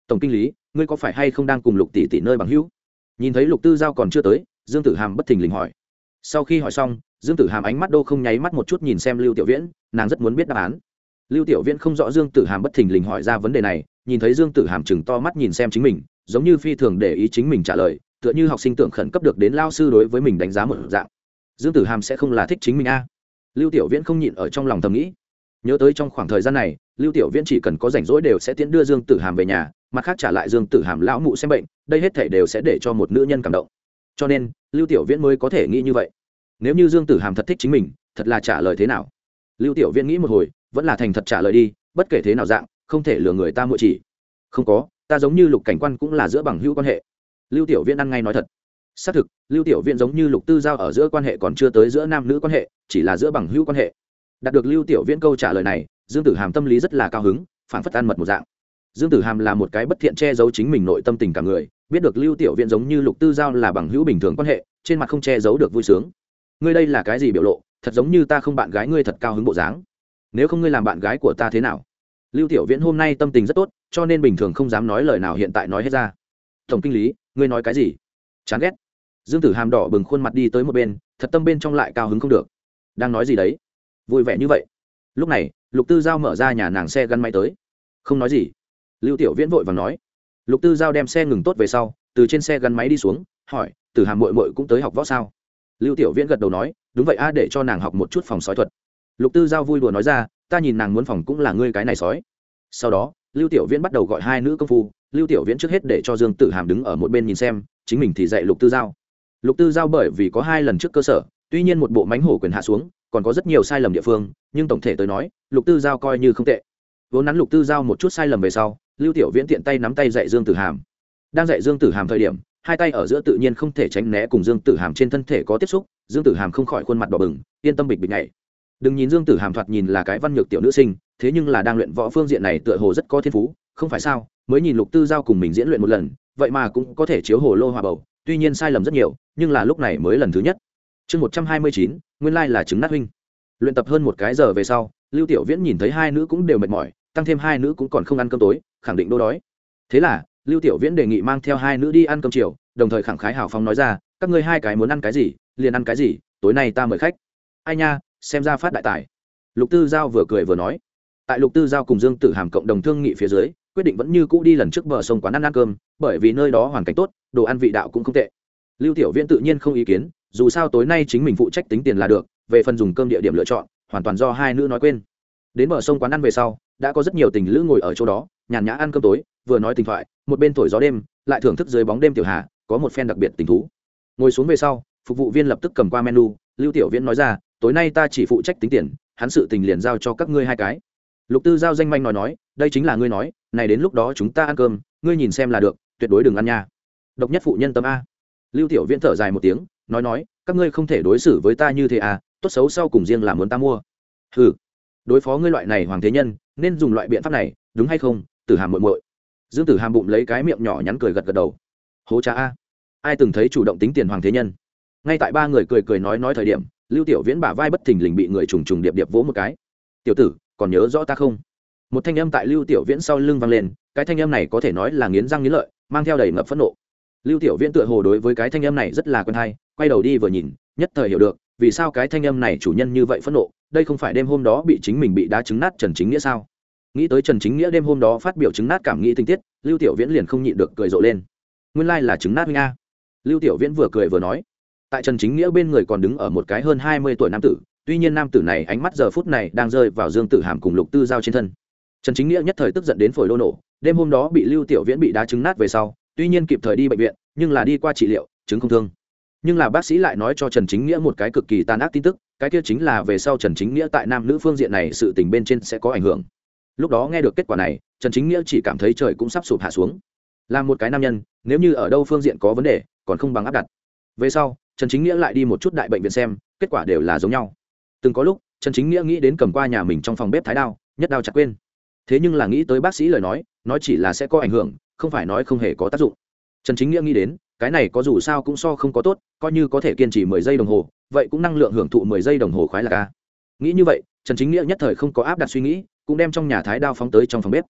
Tổng kinh lý, ngươi có phải hay không đang cùng lục tỷ tỷ nơi bằng hữu? Nhìn thấy lục tư giao còn chưa tới, dương tử hàm bất thình lình hỏi. Sau khi hỏi xong, dương tử hàm ánh mắt đô không nháy mắt một chút nhìn xem lưu tiểu viễn, nàng rất muốn biết đáp án. Lưu tiểu viễn không rõ dương tử hàm bất thình lình hỏi ra vấn đề này, nhìn thấy dương tử hàm chừng to mắt nhìn xem chính mình, giống như phi thường để ý chính mình trả lời, tựa như học sinh tưởng khẩn cấp được đến lao sư đối với mình đánh giá một dạng. Dương tử hàm sẽ không là thích chính mình a. Lưu tiểu viễn không nhịn ở trong lòng thầm nghĩ nhớ tới trong khoảng thời gian này, lưu tiểu viễn chỉ cần có rảnh rỗi đều sẽ tiến đưa dương tử hàm về nhà, mặt khác trả lại dương tử hàm lão mụ xem bệnh, đây hết thể đều sẽ để cho một nữ nhân cảm động. Cho nên, lưu tiểu viễn mới có thể nghĩ như vậy. Nếu như dương tử hàm thật thích chính mình, thật là trả lời thế nào? Lưu tiểu viễn nghĩ một hồi, vẫn là thành thật trả lời đi, bất kể thế nào dạng, không thể lừa người ta mụ chỉ. Không có, ta giống như lục cảnh quan cũng là giữa bằng hữu quan hệ. Lưu tiểu viễn ăn ngay nói thật. Xác thực, lưu tiểu viễn giống như lục tư giao ở giữa quan hệ còn chưa tới giữa nam nữ quan hệ, chỉ là giữa bằng hữu quan hệ đạt được lưu tiểu viễn câu trả lời này, dương tử hàm tâm lý rất là cao hứng phản phất ăn mật một dạng. Dương tử hàm là một cái bất thiện che giấu chính mình nội tâm tình cả người, biết được lưu tiểu viễn giống như lục tư giao là bằng hữu bình thường quan hệ, trên mặt không che giấu được vui sướng. Ngươi đây là cái gì biểu lộ, thật giống như ta không bạn gái ngươi thật cao hứng bộ dáng. Nếu không ngươi làm bạn gái của ta thế nào? Lưu tiểu viễn hôm nay tâm tình rất tốt, cho nên bình thường không dám nói lời nào hiện tại nói hết ra. Tổng kinh lý, ngươi nói cái gì? Chán ghét. Dương tử hàm đỏ bừng khuôn mặt đi tới một bên, thật tâm bên trong lại cao hứng không được. Đang nói gì đấy? Vui vẻ như vậy. Lúc này, lục tư giao mở ra nhà nàng xe gắn máy tới. Không nói gì. Lưu tiểu viễn vội và nói. Lục tư giao đem xe ngừng tốt về sau, từ trên xe gắn máy đi xuống, hỏi tử hàm mội mội cũng tới học võ sao? Lưu tiểu viễn gật đầu nói, đúng vậy a, để cho nàng học một chút phòng sói thuật. Lục tư giao vui đùa nói ra, ta nhìn nàng muốn phòng cũng là ngươi cái này sói. Sau đó, lưu tiểu viễn bắt đầu gọi hai nữ công phu. Lưu tiểu viễn trước hết để cho dương tử hàm đứng ở một bên nhìn xem, chính mình thì dạy lục tư giao. Lục tư giao bởi vì có hai lần trước cơ sở, tuy nhiên một bộ mánh hổ quyền hạ xuống còn có rất nhiều sai lầm địa phương, nhưng tổng thể tới nói, lục tư giao coi như không tệ. Vốn nắn lục tư giao một chút sai lầm về sau, lưu tiểu viễn tiện tay nắm tay dạy dương tử hàm. Đang dạy dương tử hàm thời điểm, hai tay ở giữa tự nhiên không thể tránh né cùng dương tử hàm trên thân thể có tiếp xúc, dương tử hàm không khỏi khuôn mặt đỏ bừng, yên tâm bịch bịch nhảy. Đừng nhìn dương tử hàm thoạt nhìn là cái văn nhược tiểu nữ sinh, thế nhưng là đang luyện võ phương diện này tựa hồ rất có thiên phú, không phải sao, mới nhìn lục tư giao cùng mình diễn luyện một lần, vậy mà cũng có thể chiếu hồ lô hòa bầu, tuy nhiên sai lầm rất nhiều, nhưng là lúc này mới lần thứ nhất chương một trăm hai mươi chín, nguyên lai là chứng nát huynh. Luyện tập hơn một cái giờ về sau, lưu tiểu viễn nhìn thấy hai nữ cũng đều mệt mỏi, tăng thêm hai nữ cũng còn không ăn cơm tối, khẳng định đô đói. Thế là, lưu tiểu viễn đề nghị mang theo hai nữ đi ăn cơm chiều, đồng thời khẳng khái hào phóng nói ra, các ngươi hai cái muốn ăn cái gì, liền ăn cái gì, tối nay ta mời khách. Ai nha, xem ra phát đại tài. Lục tư giao vừa cười vừa nói. Tại lục tư giao cùng dương tử hàm cộng đồng thương nghị phía dưới, quyết định vẫn như cũ đi lần trước bờ sông quán ăn ăn cơm, bởi vì nơi đó hoàn cảnh tốt, đồ ăn vị đạo cũng không tệ. Lưu tiểu viễn tự nhiên không ý kiến dù sao tối nay chính mình phụ trách tính tiền là được, về phần dùng cơm địa điểm lựa chọn, hoàn toàn do hai nữ nói quên. Đến bờ sông quán ăn về sau, đã có rất nhiều tình lữ ngồi ở chỗ đó, nhàn nhã ăn cơm tối, vừa nói tình thoại, một bên thổi gió đêm, lại thưởng thức dưới bóng đêm tiểu hà, có một phen đặc biệt tình thú. Ngồi xuống về sau, phục vụ viên lập tức cầm qua menu, lưu tiểu viễn nói ra, tối nay ta chỉ phụ trách tính tiền, hắn sự tình liền giao cho các ngươi hai cái. Lục tư giao danh manh nói nói, đây chính là ngươi nói, này đến lúc đó chúng ta ăn cơm, ngươi nhìn xem là được, tuyệt đối đừng ăn nha. Độc nhất phụ nhân tâm a. Lưu tiểu viễn thở dài một tiếng nói nói, các ngươi không thể đối xử với ta như thế à tốt xấu sau cùng riêng là muốn ta mua. Ừ đối phó ngươi loại này hoàng thế nhân, nên dùng loại biện pháp này, đúng hay không? Tử hàm muội muội. Dương tử hàm bụng lấy cái miệng nhỏ nhắn cười gật gật đầu. Hố cha a, ai từng thấy chủ động tính tiền hoàng thế nhân? Ngay tại ba người cười cười nói nói thời điểm, lưu tiểu viễn bả vai bất thình lình bị người trùng trùng điệp điệp vỗ một cái. Tiểu tử, còn nhớ rõ ta không? Một thanh âm tại lưu tiểu viễn sau lưng vang lên, cái thanh âm này có thể nói là nghiến răng nghiến lợi, mang theo đầy ngập phẫn nộ. Lưu tiểu viễn tựa hồ đối với cái thanh âm này rất là quen hay quay đầu đi vừa nhìn, nhất thời hiểu được, vì sao cái thanh âm này chủ nhân như vậy phẫn nộ, đây không phải đêm hôm đó bị chính mình bị đá trứng nát trần chính nghĩa sao? Nghĩ tới trần chính nghĩa đêm hôm đó phát biểu trứng nát cảm nghĩ tình tiết, lưu tiểu viễn liền không nhịn được cười rộ lên. Nguyên lai là trứng nát nga lưu tiểu viễn vừa cười vừa nói, tại trần chính nghĩa bên người còn đứng ở một cái hơn hai mươi tuổi nam tử, tuy nhiên nam tử này ánh mắt giờ phút này đang rơi vào dương tử hàm cùng lục tư giao trên thân. Trần chính nghĩa nhất thời tức giận đến phổi lô nổ, đêm hôm đó bị lưu tiểu viễn bị đá trứng nát về sau, tuy nhiên kịp thời đi bệnh viện, nhưng là đi qua trị liệu, chứng không thương nhưng là bác sĩ lại nói cho trần chính nghĩa một cái cực kỳ tàn ác tin tức, cái kia chính là về sau trần chính nghĩa tại nam nữ phương diện này sự tình bên trên sẽ có ảnh hưởng. Lúc đó nghe được kết quả này, trần chính nghĩa chỉ cảm thấy trời cũng sắp sụp hạ xuống. Là một cái nam nhân, nếu như ở đâu phương diện có vấn đề, còn không bằng áp đặt. Về sau, trần chính nghĩa lại đi một chút đại bệnh viện xem, kết quả đều là giống nhau. Từng có lúc, trần chính nghĩa nghĩ đến cầm qua nhà mình trong phòng bếp thái đao, nhất đao chặt quên. Thế nhưng là nghĩ tới bác sĩ lời nói nói chỉ là sẽ có ảnh hưởng, không phải nói không hề có tác dụng. Trần chính nghĩa nghĩ đến cái này có dù sao cũng so không có tốt, coi như có thể kiên trì mười giây đồng hồ, vậy cũng năng lượng hưởng thụ mười giây đồng hồ khoái là ca nghĩ như vậy, trần chính nghĩa nhất thời không có áp đặt suy nghĩ, cũng đem trong nhà thái đao phóng tới trong phòng bếp.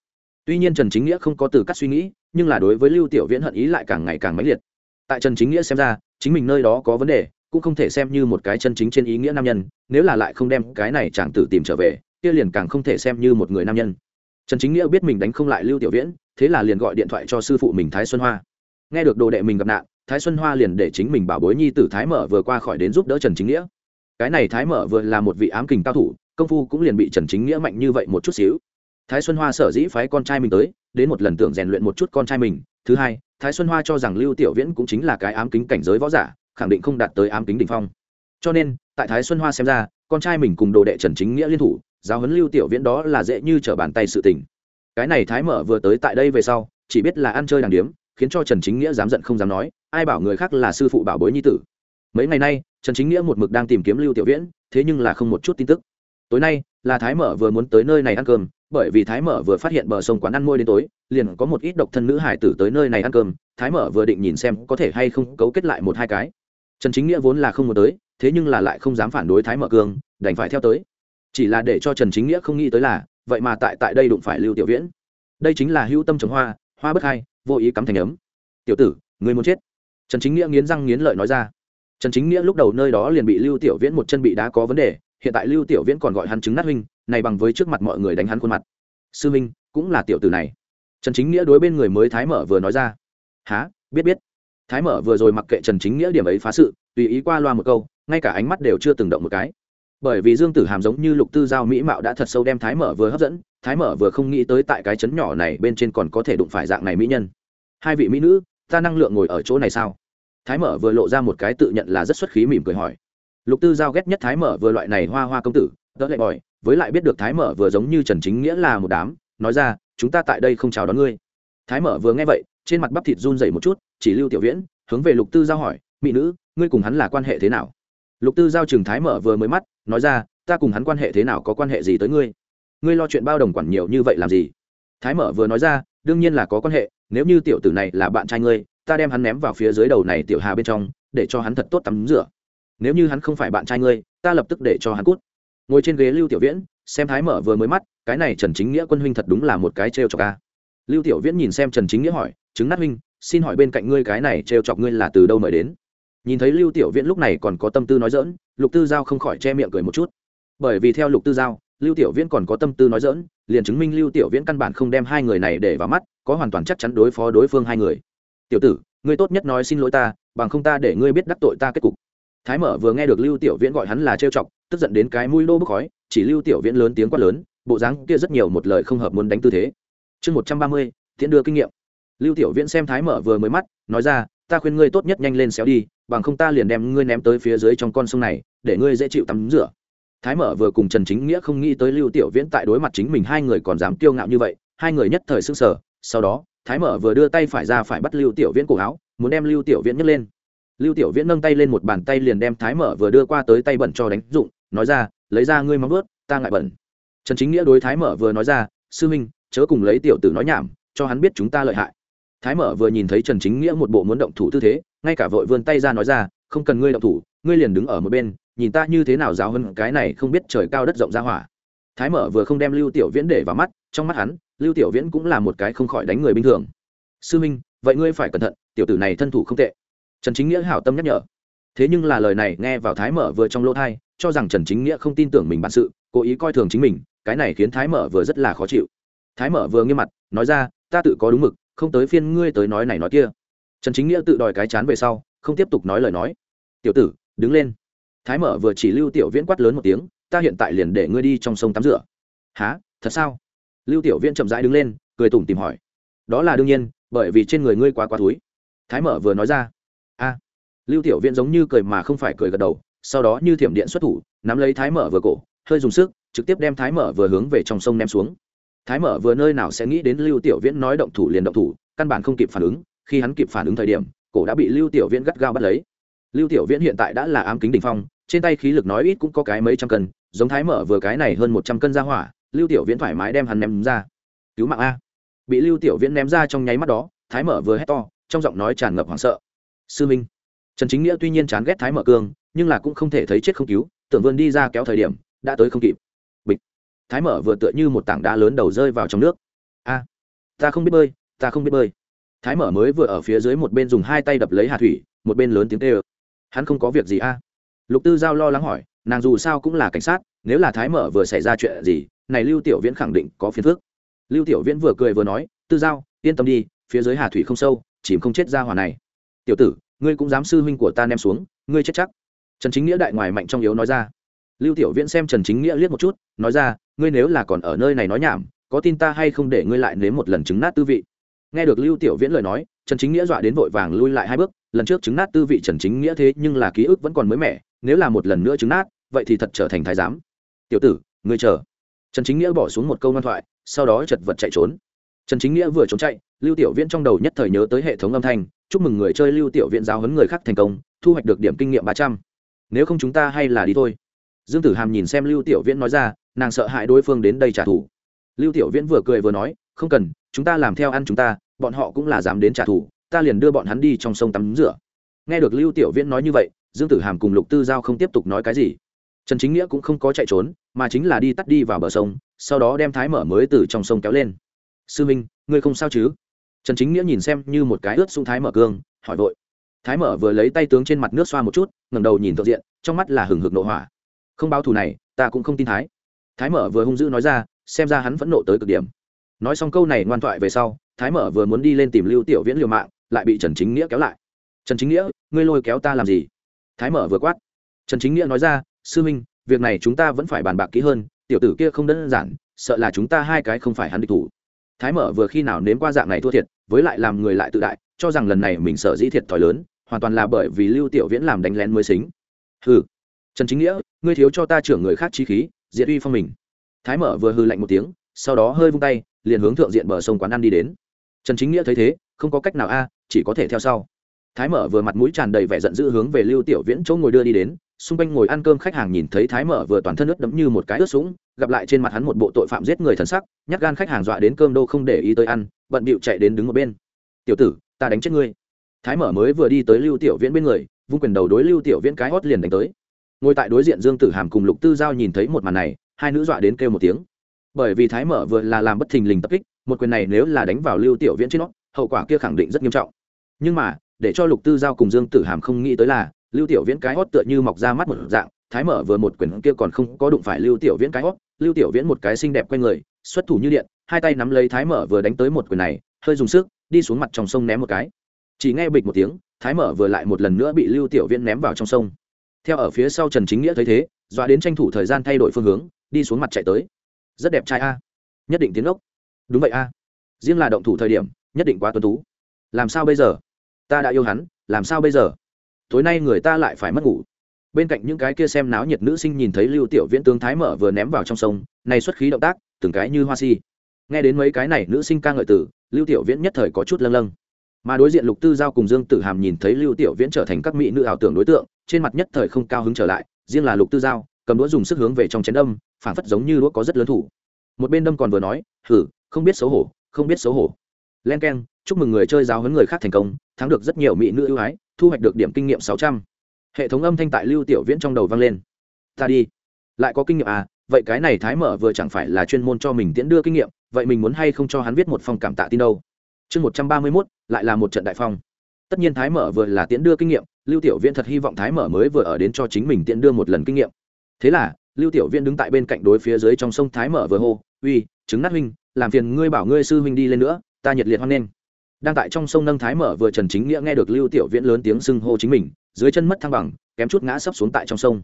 Tuy nhiên trần chính nghĩa không có từ cắt suy nghĩ, nhưng là đối với lưu tiểu viễn hận ý lại càng ngày càng mãnh liệt. Tại trần chính nghĩa xem ra, chính mình nơi đó có vấn đề, cũng không thể xem như một cái chân chính trên ý nghĩa nam nhân, nếu là lại không đem cái này chàng tử tìm trở về, kia liền càng không thể xem như một người nam nhân. Trần chính nghĩa biết mình đánh không lại lưu tiểu viễn, thế là liền gọi điện thoại cho sư phụ mình thái xuân hoa nghe được đồ đệ mình gặp nạn, thái xuân hoa liền để chính mình bảo bối nhi tử thái mở vừa qua khỏi đến giúp đỡ trần chính nghĩa. Cái này thái mở vừa là một vị ám kình cao thủ, công phu cũng liền bị trần chính nghĩa mạnh như vậy một chút xíu. Thái xuân hoa sở dĩ phái con trai mình tới, đến một lần tưởng rèn luyện một chút con trai mình. Thứ hai, thái xuân hoa cho rằng lưu tiểu viễn cũng chính là cái ám kính cảnh giới võ giả, khẳng định không đạt tới ám kính đ ỉ n h phong. Cho nên, tại thái xuân hoa xem ra, con trai mình cùng đồ đệ trần chính nghĩa liên thủ, giáo huấn lưu tiểu viễn đó là dễ như trở bàn tay sự tình. Cái này thái mở vừa tới tại đây về sau, chỉ biết là ăn chơi đàng điếm khiến cho trần chính nghĩa dám giận không dám nói ai bảo người khác là sư phụ bảo bối nhi tử. Mấy ngày nay trần chính nghĩa một mực đang tìm kiếm lưu tiểu viễn thế nhưng là không một chút tin tức. Tối nay là thái mở vừa muốn tới nơi này ăn cơm bởi vì thái mở vừa phát hiện bờ sông quán ăn môi đến tối liền có một ít độc thân nữ hải tử tới nơi này ăn cơm thái mở vừa định nhìn xem có thể hay không cấu kết lại một hai cái. Trần chính nghĩa vốn là không muốn tới thế nhưng là lại không dám phản đối thái mở cường, đành phải theo tới. Chỉ là để cho trần chính nghĩa không nghĩ tới là vậy mà tại tại đây đụng phải lưu tiểu viễn. Đây chính là hữu tâm trồng hoa hoa bất hai vô ý cắm thành ấm. Tiểu tử người muốn chết? Trần chính nghĩa nghiến răng nghiến lợi nói ra. Trần chính nghĩa lúc đầu nơi đó liền bị lưu tiểu viễn một chân bị đá có vấn đề, hiện tại lưu tiểu viễn còn gọi hắn chứng nát huynh, này bằng với trước mặt mọi người đánh hắn khuôn mặt. Sư huynh, cũng là tiểu tử này. Trần chính nghĩa đối bên người mới thái mở vừa nói ra. Há biết biết. Thái mở vừa rồi mặc kệ trần chính nghĩa điểm ấy phá sự, tùy ý qua loa một câu, ngay cả ánh mắt đều chưa từng động một cái. Bởi vì dương tử hàm giống như lục tư giao mỹ mạo đã thật sâu đem thái mở vừa hấp dẫn, thái mở vừa không nghĩ tới tại cái chấn nhỏ này bên trên còn có thể đụng phải dạng này mỹ nhân hai vị mỹ nữ, ta năng lượng ngồi ở chỗ này sao? Thái mở vừa lộ ra một cái tự nhận là rất xuất khí mỉm cười hỏi. Lục tư giao ghét nhất thái mở vừa loại này hoa hoa công tử đỡ lại bòi với lại biết được thái mở vừa giống như trần chính nghĩa là một đám, nói ra, chúng ta tại đây không chào đón ngươi. Thái mở vừa nghe vậy, trên mặt bắp thịt run dày một chút, chỉ lưu tiểu viễn, hướng về lục tư giao hỏi, mỹ nữ, ngươi cùng hắn là quan hệ thế nào? Lục tư giao chừng thái mở vừa mới mắt, nói ra, ta cùng hắn quan hệ thế nào có quan hệ gì tới ngươi? Ngươi lo chuyện bao đồng quản nhiều như vậy làm gì? Thái mở vừa nói ra, đương nhiên là có quan hệ nếu như tiểu tử này là bạn trai ngươi, ta đem hắn ném vào phía dưới đầu này tiểu hà bên trong, để cho hắn thật tốt tắm rửa. Nếu như hắn không phải bạn trai ngươi, ta lập tức để cho hắn cút. Ngồi trên ghế lưu tiểu viễn, xem thái mở vừa mới mắt, cái này trần chính nghĩa quân huynh thật đúng là một cái trêu chọc ca lưu tiểu viễn nhìn xem trần chính nghĩa hỏi chứng nát huynh, xin hỏi bên cạnh ngươi cái này trêu chọc ngươi là từ đâu mời đến? Nhìn thấy lưu tiểu viễn lúc này còn có tâm tư nói dỡn lục tư giao không khỏi che miệng cười một chút. Bởi vì theo lục tư giao, lưu tiểu viễn còn có tâm tư nói dỡn liền chứng minh lưu tiểu viễn căn bản không đem hai người này để vào mắt, có hoàn toàn chắc chắn đối phó đối phương hai người. Tiểu tử, ngươi tốt nhất nói xin lỗi ta, bằng không ta để ngươi biết đắc tội ta kết cục. Thái mở vừa nghe được lưu tiểu viễn gọi hắn là trêu chọc, tức giận đến cái mũi lô bốc khói, chỉ lưu tiểu viễn lớn tiếng quát lớn, bộ dáng kia rất nhiều một lời không hợp muốn đánh tư thế. Chương một trăm ba mươi, tiễn đưa kinh nghiệm. Lưu tiểu viễn xem thái mở vừa mới mắt, nói ra, ta khuyên ngươi tốt nhất nhanh lên xéo đi, bằng không ta liền đem ngươi ném tới phía dưới trong con sông này, để ngươi dễ chịu tắm rửa thái mở vừa cùng trần chính nghĩa không nghĩ tới lưu tiểu viễn tại đối mặt chính mình hai người còn dám kiêu ngạo như vậy, hai người nhất thời s ư n g sở sau đó, thái mở vừa đưa tay phải ra phải bắt lưu tiểu viễn cổ áo, muốn đem lưu tiểu viễn nhấc lên. Lưu tiểu viễn nâng tay lên một bàn tay liền đem thái mở vừa đưa qua tới tay bẩn cho đánh dụng, nói ra, lấy ra ngươi móng ướt ta ngại bẩn. Trần chính nghĩa đối thái mở vừa nói ra, sư minh, chớ cùng lấy tiểu tử nói nhảm, cho hắn biết chúng ta lợi hại. Thái mở vừa nhìn thấy trần chính nghĩa một bộ muốn động thủ tư thế, ngay cả vội vươn tay ra nói ra, không cần ngươi động thủ, ngươi liền đứng ở một bên nhìn ta như thế nào giáo hơn cái này không biết trời cao đất rộng ra hỏa. Thái mở vừa không đem lưu tiểu viễn để vào mắt, trong mắt hắn, lưu tiểu viễn cũng là một cái không khỏi đánh người bình thường. Sư minh, vậy ngươi phải cẩn thận, tiểu tử này thân thủ không tệ. Trần chính nghĩa hảo tâm nhắc nhở. Thế nhưng là lời này nghe vào thái mở vừa trong lỗ thai, cho rằng trần chính nghĩa không tin tưởng mình bản sự, cố ý coi thường chính mình, cái này khiến thái mở vừa rất là khó chịu. Thái mở vừa nghiêm mặt, nói ra, ta tự có đúng mực, không tới phiên ngươi tới nói này nói kia. Trần chính nghĩa tự đòi cái chán về sau, không tiếp tục nói lời nói. Tiểu tử, đứng lên thái mở vừa chỉ lưu tiểu viễn quát lớn một tiếng, ta hiện tại liền để ngươi đi trong sông tắm rửa. Há thật sao? Lưu tiểu viễn chậm rãi đứng lên, cười tủm tìm hỏi. Đó là đương nhiên, bởi vì trên người ngươi quá quá túi thái mở vừa nói ra. A. Lưu tiểu viễn giống như cười mà không phải cười gật đầu, sau đó như thiểm điện xuất thủ, nắm lấy thái mở vừa cổ, hơi dùng sức, trực tiếp đem thái mở vừa hướng về trong sông ném xuống. Thái mở vừa nơi nào sẽ nghĩ đến lưu tiểu viễn nói động thủ liền động thủ, căn bản không kịp phản ứng, khi hắn kịp phản ứng thời điểm, cổ đã bị lưu tiểu viễn gắt gao bắt lấy. Lưu tiểu viễn hiện tại đã là ám kính đỉnh phong trên tay khí lực nói ít cũng có cái mấy trăm cân, giống thái mở vừa cái này hơn một trăm cân ra hỏa, lưu tiểu viễn thoải mái đem hắn ném ra. Cứu mạng a. Bị lưu tiểu viễn ném ra trong nháy mắt đó, thái mở vừa hét to, trong giọng nói tràn ngập hoảng sợ. Sư minh. Trần chính nghĩa tuy nhiên chán ghét thái mở cương nhưng là cũng không thể thấy chết không cứu, tưởng vươn đi ra kéo thời điểm, đã tới không kịp. Bịch. Thái mở vừa tựa như một tảng đá lớn đầu rơi vào trong nước. A. Ta không biết bơi, ta không biết bơi. Thái mở mới vừa ở phía dưới một bên dùng hai tay đập lấy hà thủy, một bên lớn tiếng tê ơ hắn không có việc gì a lục tư giao lo lắng hỏi, nàng dù sao cũng là cảnh sát, nếu là thái mở vừa xảy ra chuyện gì, này lưu tiểu viễn khẳng định có phiền phức. Lưu tiểu viễn vừa cười vừa nói, tư giao, yên tâm đi, phía dưới hà thủy không sâu, chìm không chết ra hỏa này. Tiểu tử, ngươi cũng dám sư huynh của ta ném xuống, ngươi chết chắc. Trần chính nghĩa đại ngoài mạnh trong yếu nói ra. Lưu tiểu viễn xem trần chính nghĩa liếc một chút, nói ra, ngươi nếu là còn ở nơi này nói nhảm, có tin ta hay không để ngươi lại nếm một lần trứng nát tư vị? Nghe được lưu tiểu viễn lời nói, trần chính nghĩa dọa đến vội vàng lui lại hai bước, lần trước trứng nát tư vị trần chính nghĩa thế nhưng là ký ức vẫn còn mới mẻ nếu là một lần nữa trứng nát, vậy thì thật trở thành thái giám. Tiểu tử, ngươi chờ. Trần chính nghĩa bỏ xuống một câu ngoan thoại, sau đó chật vật chạy trốn. Trần chính nghĩa vừa trốn chạy, lưu tiểu viễn trong đầu nhất thời nhớ tới hệ thống âm thanh, chúc mừng người chơi lưu tiểu viễn giao huấn người khác thành công, thu hoạch được điểm kinh nghiệm ba trăm. Nếu không chúng ta hay là đi thôi. Dương tử hàm nhìn xem lưu tiểu viễn nói ra, nàng sợ hãi đối phương đến đây trả thù. Lưu tiểu viễn vừa cười vừa nói, không cần, chúng ta làm theo ăn chúng ta, bọn họ cũng là dám đến trả thù, ta liền đưa bọn hắn đi trong sông tắm rửa nghe được lưu tiểu viễn nói như vậy, dương tử hàm cùng lục tư giao không tiếp tục nói cái gì. Trần chính nghĩa cũng không có chạy trốn, mà chính là đi tắt đi vào bờ sông, sau đó đem thái mở mới từ trong sông kéo lên. Sư minh, ngươi không sao chứ? Trần chính nghĩa nhìn xem như một cái ướt sung thái mở cương, hỏi vội. Thái mở vừa lấy tay tướng trên mặt nước xoa một chút, ngẩng đầu nhìn thượng diện, trong mắt là hừng hực nộ hỏa. Không báo thù này, ta cũng không tin thái. Thái mở vừa hung dữ nói ra, xem ra hắn vẫn nộ tới cực điểm. Nói xong câu này ngoan thoại về sau, thái mở vừa muốn đi lên tìm lưu tiểu viễn liều mạng, lại bị trần chính nghĩa kéo lại trần chính nghĩa, ngươi lôi kéo ta làm gì? Thái mở vừa quát. Trần chính nghĩa nói ra, sư minh, việc này chúng ta vẫn phải bàn bạc kỹ hơn, tiểu tử kia không đơn giản, sợ là chúng ta hai cái không phải hắn địch thủ. Thái mở vừa khi nào nếm qua dạng này thua thiệt, với lại làm người lại tự đại, cho rằng lần này mình sợ dĩ thiệt thòi lớn, hoàn toàn là bởi vì lưu tiểu viễn làm đánh lén mới xính. Hừ. Trần chính nghĩa, ngươi thiếu cho ta trưởng người khác chi khí, diệt uy phong mình. Thái mở vừa hư lạnh một tiếng, sau đó hơi vung tay, liền hướng thượng diện bờ sông quán ăn đi đến. Trần chính nghĩa thấy thế, không có cách nào a, chỉ có thể theo sau thái mở vừa mặt mũi tràn đầy vẻ giận dữ hướng về lưu tiểu viễn chỗ ngồi đưa đi đến, xung quanh ngồi ăn cơm khách hàng nhìn thấy thái mở vừa toàn thân ướt đẫm như một cái ướt sũng, gặp lại trên mặt hắn một bộ tội phạm giết người thần sắc, nhát gan khách hàng dọa đến cơm đô không để ý tới ăn, bận bịu chạy đến đứng một bên. Tiểu tử, ta đánh chết ngươi. Thái mở mới vừa đi tới lưu tiểu viễn bên người, vung quyền đầu đối lưu tiểu viễn cái hót liền đánh tới. Ngồi tại đối diện dương tử hàm cùng lục tư giao nhìn thấy một màn này, hai nữ dọa đến kêu một tiếng. Bởi vì thái mở vừa là làm bất thình lình tập kích, một quyền này nếu là đánh vào lưu tiểu viễn trên nó, hậu quả kia khẳng định rất nghiêm trọng. Nhưng mà để cho lục tư giao cùng dương tử hàm không nghĩ tới là lưu tiểu viễn cái hót tựa như mọc ra mắt một dạng, thái mở vừa một quyền kia còn không có đụng phải lưu tiểu viễn cái hót, lưu tiểu viễn một cái xinh đẹp quanh người, xuất thủ như điện, hai tay nắm lấy thái mở vừa đánh tới một quyền này, hơi dùng sức, đi xuống mặt trong sông ném một cái. Chỉ nghe bịch một tiếng, thái mở vừa lại một lần nữa bị lưu tiểu viễn ném vào trong sông. Theo ở phía sau trần chính nghĩa thấy thế, dọa đến tranh thủ thời gian thay đổi phương hướng, đi xuống mặt chạy tới. Rất đẹp trai a. Nhất định tiến ốc. Đúng vậy a. Riêng là động thủ thời điểm, nhất định quá tuân tú. Làm sao bây giờ? Ta đã yêu hắn, làm sao bây giờ? Tối nay người ta lại phải mất ngủ. Bên cạnh những cái kia xem náo nhiệt nữ sinh nhìn thấy lưu tiểu viễn tướng thái mở vừa ném vào trong sông, này xuất khí động tác, từng cái như hoa si. Nghe đến mấy cái này nữ sinh ca ngợi tử lưu tiểu viễn nhất thời có chút lâng lâng. Mà đối diện lục tư giao cùng dương tử hàm nhìn thấy lưu tiểu viễn trở thành các mỹ nữ ảo tưởng đối tượng, trên mặt nhất thời không cao hứng trở lại, riêng là lục tư giao, cầm đũa dùng sức hướng về trong chén đâm, phảng phất giống như đũa có rất lớn thủ. Một bên đâm còn vừa nói, hử, không biết xấu hổ, không biết xấu hổ len k chúc mừng người chơi giáo huấn người khác thành công, thắng được rất nhiều mỹ nữ ưu ái, thu hoạch được điểm kinh nghiệm sáu trăm. Hệ thống âm thanh tại lưu tiểu viễn trong đầu vang lên. Ta đi. Lại có kinh nghiệm à vậy cái này thái mở vừa chẳng phải là chuyên môn cho mình tiễn đưa kinh nghiệm, vậy mình muốn hay không cho hắn viết một phong cảm tạ tin đâu? Chương một trăm ba mươi mốt, lại là một trận đại phong. Tất nhiên thái mở vừa là tiễn đưa kinh nghiệm, lưu tiểu viễn thật hy vọng thái mở mới vừa ở đến cho chính mình tiễn đưa một lần kinh nghiệm. Thế là, lưu tiểu viễn đứng tại bên cạnh đối phía dưới trong sông thái mở vừa hô, uy chứng nát huynh, làm phiền ngươi bảo ngươi sư huynh đi lên nữa ta nhiệt liệt hoan nghênh. Đang tại trong sông nâng thái mở vừa trần chính nghĩa nghe được lưu tiểu viễn lớn tiếng xưng hô chính mình, dưới chân mất thăng bằng, kém chút ngã sấp xuống tại trong sông.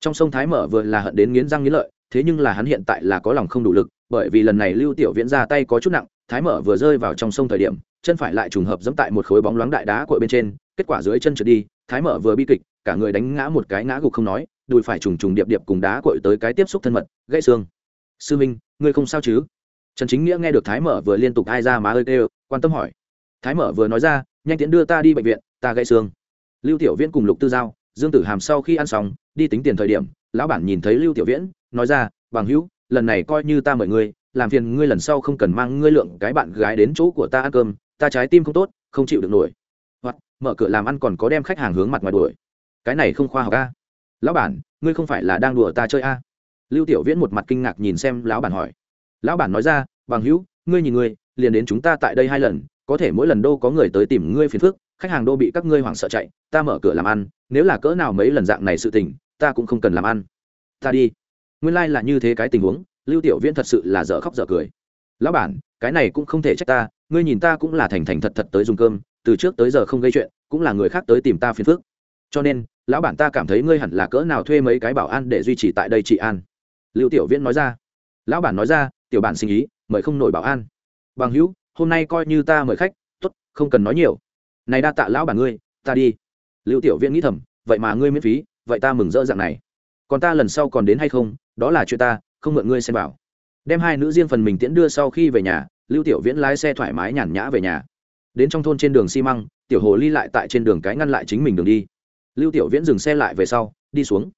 Trong sông thái mở vừa là hận đến nghiến răng nghiến lợi, thế nhưng là hắn hiện tại là có lòng không đủ lực, bởi vì lần này lưu tiểu viễn ra tay có chút nặng, thái mở vừa rơi vào trong sông thời điểm, chân phải lại trùng hợp dẫm tại một khối bóng loáng đại đá cội bên trên, kết quả dưới chân trượt đi, thái mở vừa bi kịch, cả người đánh ngã một cái ngã gục không nói, đùi phải trùng trùng điệp điệp cùng đá cội tới cái tiếp xúc thân mật, gãy xương. Sư minh, ngươi không sao chứ? Trần chính nghĩa nghe được thái mở vừa liên tục ai ra má ơi tê, quan tâm hỏi. Thái mở vừa nói ra, nhanh tiến đưa ta đi bệnh viện, ta gãy xương. Lưu tiểu viễn cùng lục tư giao, dương tử hàm sau khi ăn xong, đi tính tiền thời điểm, lão bản nhìn thấy lưu tiểu viễn, nói ra, bằng hữu, lần này coi như ta mời ngươi, làm phiền ngươi lần sau không cần mang ngươi lượng cái bạn gái đến chỗ của ta ăn cơm, ta trái tim không tốt, không chịu được nổi. Hoặc, mở cửa làm ăn còn có đem khách hàng hướng mặt ngoài đuổi. Cái này không khoa học a. Lão bản, ngươi không phải là đang đùa ta chơi a? Lưu tiểu viễn một mặt kinh ngạc nhìn xem lão bản hỏi lão bản nói ra, bằng hữu, ngươi nhìn ngươi, liền đến chúng ta tại đây hai lần, có thể mỗi lần đô có người tới tìm ngươi phiền phức, khách hàng đô bị các ngươi hoảng sợ chạy, ta mở cửa làm ăn, nếu là cỡ nào mấy lần dạng này sự tình, ta cũng không cần làm ăn. Ta đi. Nguyên lai、like、là như thế cái tình huống, lưu tiểu viễn thật sự là dở khóc dở cười. Lão bản, cái này cũng không thể trách ta, ngươi nhìn ta cũng là thành thành thật thật tới dùng cơm, từ trước tới giờ không gây chuyện, cũng là người khác tới tìm ta phiền phức. Cho nên, lão bản ta cảm thấy ngươi hẳn là cỡ nào thuê mấy cái bảo an để duy trì tại đây trị an. Lưu tiểu viễn nói ra. Lão bản nói ra tiểu bản sinh ý, mời không nổi bảo an. Bằng hữu, hôm nay coi như ta mời khách t ố t không cần nói nhiều. Này đa tạ lão bản ngươi, ta đi. Lưu tiểu viễn nghĩ thầm, vậy mà ngươi miễn phí, vậy ta mừng rỡ dạng này. Còn ta lần sau còn đến hay không, đó là chuyện ta, không mượn ngươi xem bảo. Đem hai nữ riêng phần mình tiễn đưa sau khi về nhà, lưu tiểu viễn lái xe thoải mái nhàn nhã về nhà. Đến trong thôn trên đường xi măng, tiểu hồ ly lại tại trên đường cái ngăn lại chính mình đường đi. Lưu tiểu viễn dừng xe lại về sau, đi xuống.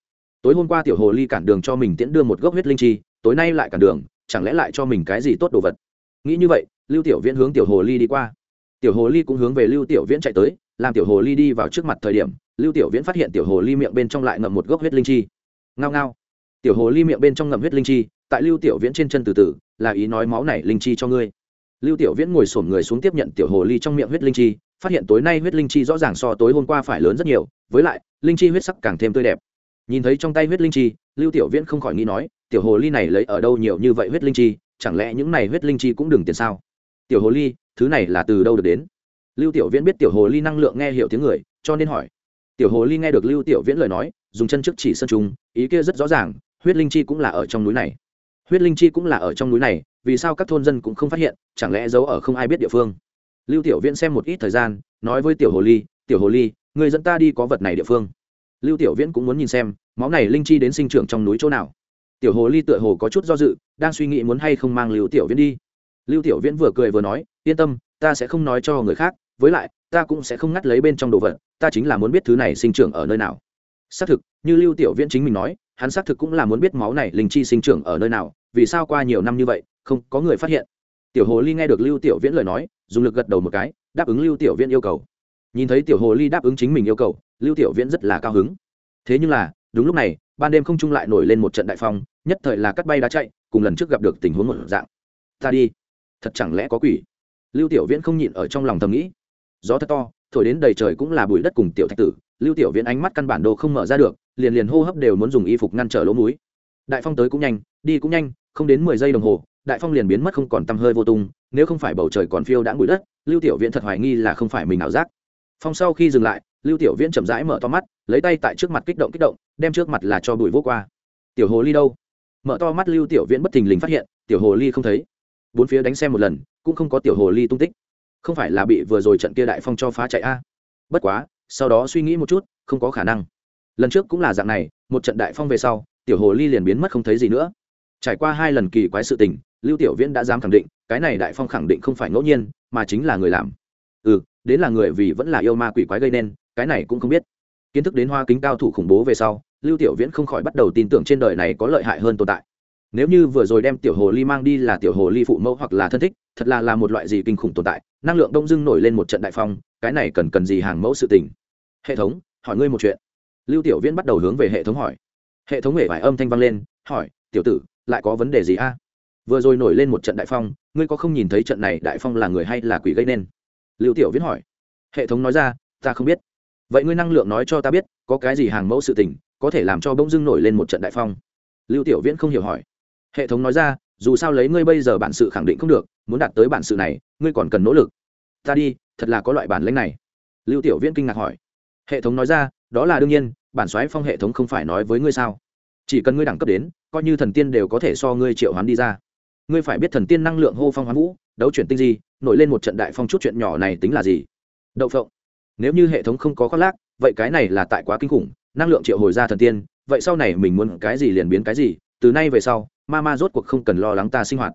Tối hôm qua tiểu hồ ly cản đường cho mình tiễn đưa một gốc huyết linh chi, tối nay lại cản đường chẳng lẽ lại cho mình cái gì tốt đồ vật? Nghĩ như vậy, lưu tiểu viễn hướng tiểu hồ ly đi qua. Tiểu hồ ly cũng hướng về lưu tiểu viễn chạy tới, làm tiểu hồ ly đi vào trước mặt thời điểm, lưu tiểu viễn phát hiện tiểu hồ ly miệng bên trong lại ngậm một gốc huyết linh chi. Ngao ngao. Tiểu hồ ly miệng bên trong ngậm huyết linh chi, tại lưu tiểu viễn trên chân từ từ, là ý nói máu này linh chi cho ngươi. Lưu tiểu viễn ngồi sổm người xuống tiếp nhận tiểu hồ ly trong miệng huyết linh chi, phát hiện tối nay huyết linh chi rõ ràng so tối hôm qua phải lớn rất nhiều, với lại, linh chi huyết sắc càng thêm tươi đẹp. Nhìn thấy trong tay huyết linh chi, lưu tiểu viễn không khỏi nghĩ nói tiểu hồ ly này lấy ở đâu nhiều như vậy huyết linh chi chẳng lẽ những này huyết linh chi cũng đừng tiền sao? Tiểu hồ ly thứ này là từ đâu được đến? Lưu tiểu viễn biết tiểu hồ ly năng lượng nghe hiểu tiếng người cho nên hỏi. Tiểu hồ ly nghe được lưu tiểu viễn lời nói dùng chân trước chỉ sân trung, ý kia rất rõ ràng huyết linh chi cũng là ở trong núi này. Huyết linh chi cũng là ở trong núi này vì sao các thôn dân cũng không phát hiện chẳng lẽ giấu ở không ai biết địa phương? Lưu tiểu viễn xem một ít thời gian nói với tiểu hồ ly tiểu hồ ly người dẫn ta đi có vật này địa phương. Lưu tiểu viễn cũng muốn nhìn xem máu này linh chi đến sinh trưởng trong núi chỗ nào tiểu hồ ly tựa hồ có chút do dự, đang suy nghĩ muốn hay không mang lưu tiểu viễn đi. Lưu tiểu viễn vừa cười vừa nói, yên tâm, ta sẽ không nói cho người khác, với lại, ta cũng sẽ không ngắt lấy bên trong đồ vật, ta chính là muốn biết thứ này sinh trưởng ở nơi nào. Xác thực, như lưu tiểu viễn chính mình nói, hắn xác thực cũng là muốn biết máu này linh chi sinh trưởng ở nơi nào, vì sao qua nhiều năm như vậy, không có người phát hiện. Tiểu hồ ly nghe được lưu tiểu viễn lời nói, dùng lực gật đầu một cái, đáp ứng lưu tiểu viễn yêu cầu. Nhìn thấy tiểu hồ ly đáp ứng chính mình yêu cầu, lưu tiểu viễn rất là cao hứng. Thế nhưng là đúng lúc này, ban đêm không trung lại nổi lên một trận đại phong, nhất thời là cắt bay đá chạy, cùng lần trước gặp được tình huống một dạng. Ta đi. Thật chẳng lẽ có quỷ? Lưu tiểu viễn không nhịn ở trong lòng thầm nghĩ. Gió thật to, thổi đến đầy trời cũng là bụi đất cùng tiểu thạch tử. Lưu tiểu viễn ánh mắt căn bản đồ không mở ra được, liền liền hô hấp đều muốn dùng y phục ngăn trở lỗ mũi. Đại phong tới cũng nhanh, đi cũng nhanh, không đến mười giây đồng hồ, đại phong liền biến mất không còn tăm hơi vô tung, nếu không phải bầu trời còn phiêu đã bụi đất, lưu tiểu viễn thật hoài nghi là không phải mình ảo giác. Phong sau khi dừng lại lưu tiểu viễn chậm rãi mở to mắt, lấy tay tại trước mặt kích động kích động, đem trước mặt là cho bụi vô qua. Tiểu hồ ly đâu? Mở to mắt lưu tiểu viễn bất thình lình phát hiện, tiểu hồ ly không thấy. Bốn phía đánh xem một lần, cũng không có tiểu hồ ly tung tích. Không phải là bị vừa rồi trận kia đại phong cho phá chạy a? Bất quá, sau đó suy nghĩ một chút, không có khả năng. Lần trước cũng là dạng này, một trận đại phong về sau, tiểu hồ ly liền biến mất không thấy gì nữa. Trải qua hai lần kỳ quái sự tình, lưu tiểu viễn đã dám khẳng định, cái này đại phong khẳng định không phải ngẫu nhiên, mà chính là người làm. Ừ đến là người vì vẫn là yêu ma quỷ quái gây nên cái này cũng không biết. Kiến thức đến hoa kính cao thủ khủng bố về sau, lưu tiểu viễn không khỏi bắt đầu tin tưởng trên đời này có lợi hại hơn tồn tại. Nếu như vừa rồi đem tiểu hồ ly mang đi là tiểu hồ ly phụ mẫu hoặc là thân thích, thật là là một loại gì kinh khủng tồn tại, năng lượng đông dưng nổi lên một trận đại phong, cái này cần cần gì hàng mẫu sự tình? Hệ thống, hỏi ngươi một chuyện. Lưu tiểu viễn bắt đầu hướng về hệ thống hỏi. Hệ thống hệ vải âm thanh vang lên, hỏi, tiểu tử, lại có vấn đề gì a? Vừa rồi nổi lên một trận đại phong, ngươi có không nhìn thấy trận này đại phong là người hay là quỷ gây nên? Lưu tiểu viễn hỏi. Hệ thống nói ra, ta không biết vậy ngươi năng lượng nói cho ta biết có cái gì hàng mẫu sự tình có thể làm cho bỗng dưng nổi lên một trận đại phong? Lưu tiểu viễn không hiểu hỏi. Hệ thống nói ra dù sao lấy ngươi bây giờ bản sự khẳng định không được muốn đạt tới bản sự này ngươi còn cần nỗ lực. Ta đi thật là có loại bản lãnh này. Lưu tiểu viễn kinh ngạc hỏi. Hệ thống nói ra đó là đương nhiên bản xoáy phong hệ thống không phải nói với ngươi sao? Chỉ cần ngươi đẳng cấp đến coi như thần tiên đều có thể so ngươi triệu hoán đi ra. Ngươi phải biết thần tiên năng lượng hô phong hoán vũ đấu chuyển tinh gì, nổi lên một trận đại phong chút chuyện nhỏ này tính là gì? Đậu phộng nếu như hệ thống không có khoác lác, vậy cái này là tại quá kinh khủng, năng lượng triệu hồi ra thần tiên, vậy sau này mình muốn cái gì liền biến cái gì, từ nay về sau, ma ma rốt cuộc không cần lo lắng ta sinh hoạt.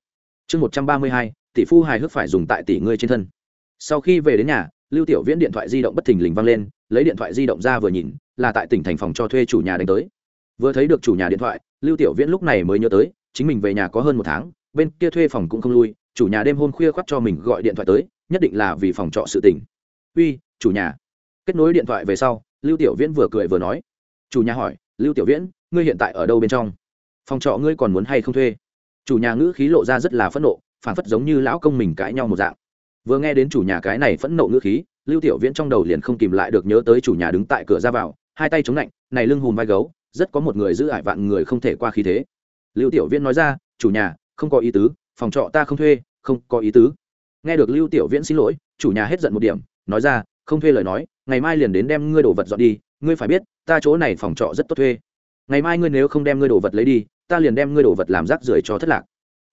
Chương một trăm ba mươi hai, tỷ phu hài hước phải dùng tại tỷ ngươi trên thân. Sau khi về đến nhà, lưu tiểu viễn điện thoại di động bất thình lình văng lên, lấy điện thoại di động ra vừa nhìn, là tại tỉnh thành phòng cho thuê chủ nhà đánh tới. Vừa thấy được chủ nhà điện thoại, lưu tiểu viễn lúc này mới nhớ tới, chính mình về nhà có hơn một tháng, bên kia thuê phòng cũng không lui, chủ nhà đêm hôm khuya khoắt cho mình gọi điện thoại tới, nhất định là vì phòng trọ sự tỉnh. Uy chủ nhà. Kết nối điện thoại về sau, lưu tiểu viễn vừa cười vừa nói, chủ nhà hỏi, lưu tiểu viễn, ngươi hiện tại ở đâu bên trong? Phòng trọ ngươi còn muốn hay không thuê? Chủ nhà ngữ khí lộ ra rất là phẫn nộ, phản phất giống như lão công mình cãi nhau một dạng. Vừa nghe đến chủ nhà cái này phẫn nộ ngữ khí, lưu tiểu viễn trong đầu liền không kìm lại được nhớ tới chủ nhà đứng tại cửa ra vào, hai tay chống lạnh, này lưng hùm vai gấu, rất có một người giữ ải vạn người không thể qua khí thế. Lưu tiểu viễn nói ra, chủ nhà, không có ý tứ, phòng trọ ta không thuê, không có ý tứ. Nghe được lưu tiểu viễn xin lỗi, chủ nhà hết giận một điểm, nói ra không thuê lời nói, ngày mai liền đến đem ngươi đồ vật dọn đi, ngươi phải biết, ta chỗ này phòng trọ rất tốt thuê. Ngày mai ngươi nếu không đem ngươi đồ vật lấy đi, ta liền đem ngươi đồ vật làm rác rưởi cho thất lạc.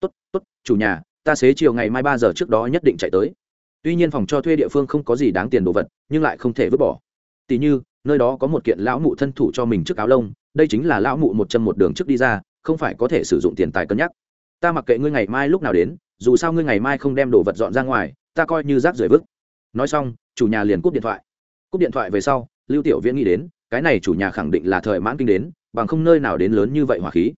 Tốt tốt, chủ nhà, ta xế chiều ngày mai ba giờ trước đó nhất định chạy tới. Tuy nhiên phòng cho thuê địa phương không có gì đáng tiền đồ vật, nhưng lại không thể vứt bỏ. Tỉ như, nơi đó có một kiện lão mụ thân thủ cho mình trước áo lông, đây chính là lão mụ một chân một đường trước đi ra, không phải có thể sử dụng tiền tài cân nhắc. Ta mặc kệ ngươi ngày mai lúc nào đến, dù sao ngươi ngày mai không đem đồ vật dọn ra ngoài, ta coi như rác rưởi vứt. Nói xong chủ nhà liền cúp điện thoại. Cúp điện thoại về sau, lưu tiểu viễn nghĩ đến, cái này chủ nhà khẳng định là thời mãn kinh đến, bằng không nơi nào đến lớn như vậy hỏa khí.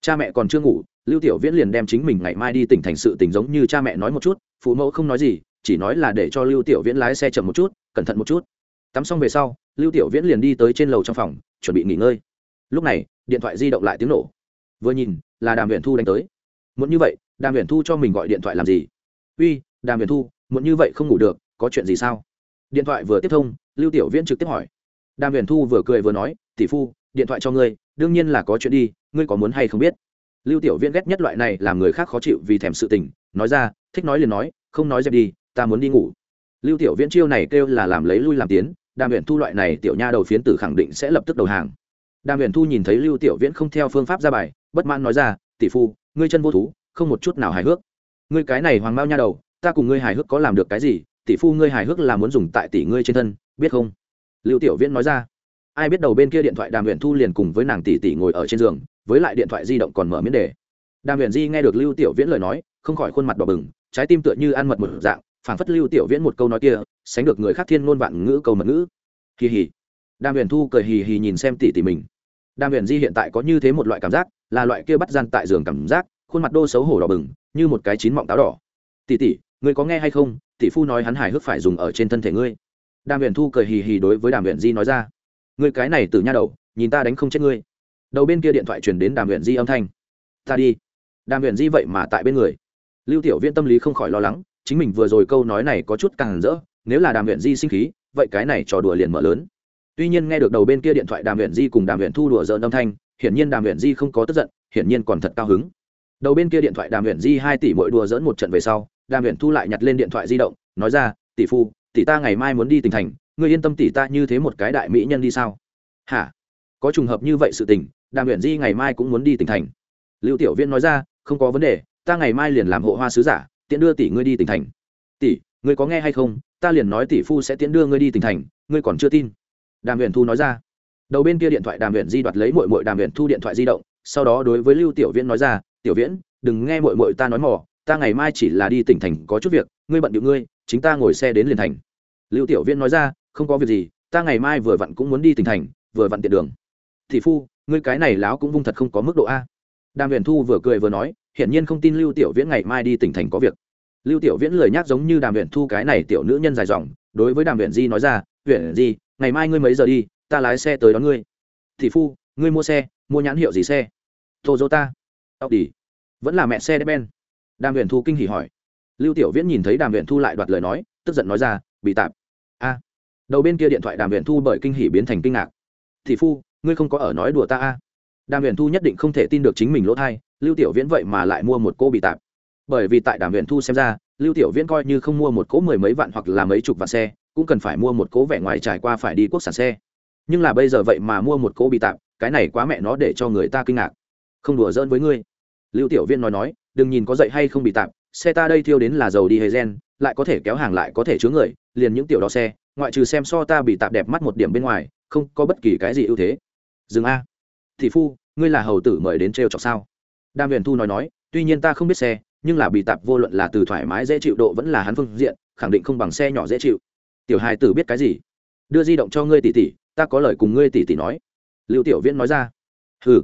Cha mẹ còn chưa ngủ, lưu tiểu viễn liền đem chính mình ngày mai đi tỉnh thành sự tình giống như cha mẹ nói một chút, phụ mẫu không nói gì, chỉ nói là để cho lưu tiểu viễn lái xe chậm một chút, cẩn thận một chút. Tắm xong về sau, lưu tiểu viễn liền đi tới trên lầu trong phòng, chuẩn bị nghỉ ngơi. Lúc này, điện thoại di động lại tiếng nổ. Vừa nhìn, là đàm viện thu đánh tới. Muốn như vậy, đàm viện thu cho mình gọi điện thoại làm gì? Uy, đàm viện thu muốn như vậy không ngủ được, có chuyện gì sao? Điện thoại vừa tiếp thông, lưu tiểu viễn trực tiếp hỏi. Đàm huyền thu vừa cười vừa nói, tỷ phu, điện thoại cho ngươi, đương nhiên là có chuyện đi, ngươi có muốn hay không biết? Lưu tiểu viễn ghét nhất loại này làm người khác khó chịu vì thèm sự tình, nói ra, thích nói liền nói, không nói dẹp đi, ta muốn đi ngủ. Lưu tiểu viễn chiêu này kêu là làm lấy lui làm tiến, đàm huyền thu loại này tiểu nha đầu phiến tử khẳng định sẽ lập tức đầu hàng. Đàm huyền thu nhìn thấy lưu tiểu viễn không theo phương pháp ra bài, bất mãn nói ra, tỷ phu, ngươi chân vô thú, không một chút nào hài hước. Ngươi cái này hoàng mao nha đầu, ta cùng ngươi hài hước có làm được cái gì tỷ phu ngươi hài hước là muốn dùng tại tỷ ngươi trên thân, biết không? Lưu tiểu viễn nói ra. Ai biết đầu bên kia điện thoại đàm huyện thu liền cùng với nàng tỷ tỷ ngồi ở trên giường, với lại điện thoại di động còn mở miễn đề. Đàm huyện di nghe được lưu tiểu viễn lời nói, không khỏi khuôn mặt đỏ bừng, trái tim tựa như ăn mật một dạng, phảng phất lưu tiểu viễn một câu nói kia, sánh được người khác thiên ngôn vạn ngữ câu mật ngữ. Kỳ hì. Đàm huyền thu cười hì hì nhìn xem tỷ tỷ mình. Đàm huyền di hiện tại có như thế một loại cảm giác, là loại kia bắt gian tại giường cảm giác, khuôn mặt đô xấu hổ đỏ bừng, như một cái chín mọng táo đỏ. Tỷ tỷ người có nghe hay không? Tỷ phu nói hắn hài hước phải dùng ở trên thân thể ngươi. Đàm huyền thu cười hì hì đối với đàm huyền di nói ra, ngươi cái này từ nha đầu, nhìn ta đánh không chết ngươi. Đầu bên kia điện thoại truyền đến đàm huyền di âm thanh, ta đi. Đàm huyền di vậy mà tại bên người. Lưu tiểu viên tâm lý không khỏi lo lắng, chính mình vừa rồi câu nói này có chút càng rỡ, nếu là đàm huyện di sinh khí, vậy cái này trò đùa liền mở lớn. Tuy nhiên nghe được đầu bên kia điện thoại đàm huyện di cùng đàm huyện thu đùa dợn âm thanh, hiển nhiên đàm huyện di không có tức giận, hiển nhiên còn thật cao hứng. Đầu bên kia điện thoại đàm huyện di hai tỷ mỗi đùa dỡn một trận về sau đàm huyện thu lại nhặt lên điện thoại di động, nói ra, tỷ phu, tỷ ta ngày mai muốn đi tỉnh thành, ngươi yên tâm tỷ ta như thế một cái đại mỹ nhân đi sao? Hả? Có trùng hợp như vậy sự tình, đàm huyện di ngày mai cũng muốn đi tỉnh thành. Lưu tiểu viên nói ra, không có vấn đề, ta ngày mai liền làm hộ hoa sứ giả tiện đưa tỷ ngươi đi tỉnh thành. Tỷ, ngươi có nghe hay không? Ta liền nói tỷ phu sẽ tiễn đưa ngươi đi tỉnh thành, ngươi còn chưa tin. Đàm huyện thu nói ra. Đầu bên kia điện thoại đàm huyện di đoạt lấy mội mội đàm huyện thu điện thoại di động, sau đó đối với lưu tiểu viễn nói ra, tiểu viễn, đừng nghe mội mội ta nói mỏ ta ngày mai chỉ là đi tỉnh thành có chút việc, ngươi bận điệu ngươi, chính ta ngồi xe đến liền thành. Lưu tiểu viễn nói ra, không có việc gì, ta ngày mai vừa vặn cũng muốn đi tỉnh thành, vừa vặn tiện đường. Thị phu, ngươi cái này láo cũng vung thật không có mức độ a. Đàm huyền thu vừa cười vừa nói, hiển nhiên không tin lưu tiểu viễn ngày mai đi tỉnh thành có việc. Lưu tiểu viễn lời nhắc giống như đàm huyền thu cái này tiểu nữ nhân dài dòng, đối với đàm huyền di nói ra huyền di, ngày mai ngươi mấy giờ đi, ta lái xe tới đón ngươi. Thị phu, ngươi mua xe, mua nhãn hiệu gì xe? Toyota. Tao đi vẫn là mẹ xe ben đàm huyền thu kinh hỉ hỏi. Lưu tiểu viễn nhìn thấy đàm huyền thu lại đoạt lời nói, tức giận nói ra, bị tạm. a. Đầu bên kia điện thoại đàm huyền thu bởi kinh hỉ biến thành kinh ngạc. Thị phu, ngươi không có ở nói đùa ta a? Đàm huyền thu nhất định không thể tin được chính mình lỗ thai, lưu tiểu viễn vậy mà lại mua một cô bị tạp. Bởi vì tại đàm huyền thu xem ra, lưu tiểu viễn coi như không mua một cỗ mười mấy vạn hoặc là mấy chục vạn xe, cũng cần phải mua một cỗ vẻ ngoài trải qua phải đi quốc sản xe. Nhưng là bây giờ vậy mà mua một cỗ bị tạp, cái này quá mẹ nó để cho người ta kinh ngạc. Không đùa giỡn với ngươi. Lưu tiểu Viễn nói nói đừng nhìn có dậy hay không bị tạm xe ta đây thiêu đến là dầu đi hề gen, lại có thể kéo hàng lại có thể chứa người, liền những tiểu đó xe, ngoại trừ xem so ta bị tạm đẹp mắt một điểm bên ngoài, không có bất kỳ cái gì ưu thế. Dừng a. Thị phu, ngươi là hầu tử mời đến trêu chọc sao? Đàm huyền thu nói nói, tuy nhiên ta không biết xe, nhưng là bị tạp vô luận là từ thoải mái dễ chịu độ vẫn là hắn phương diện, khẳng định không bằng xe nhỏ dễ chịu. Tiểu hài tử biết cái gì? Đưa di động cho ngươi tỷ tỷ, ta có lời cùng ngươi tỷ tỷ nói. Lưu tiểu viễn nói ra. Hừ.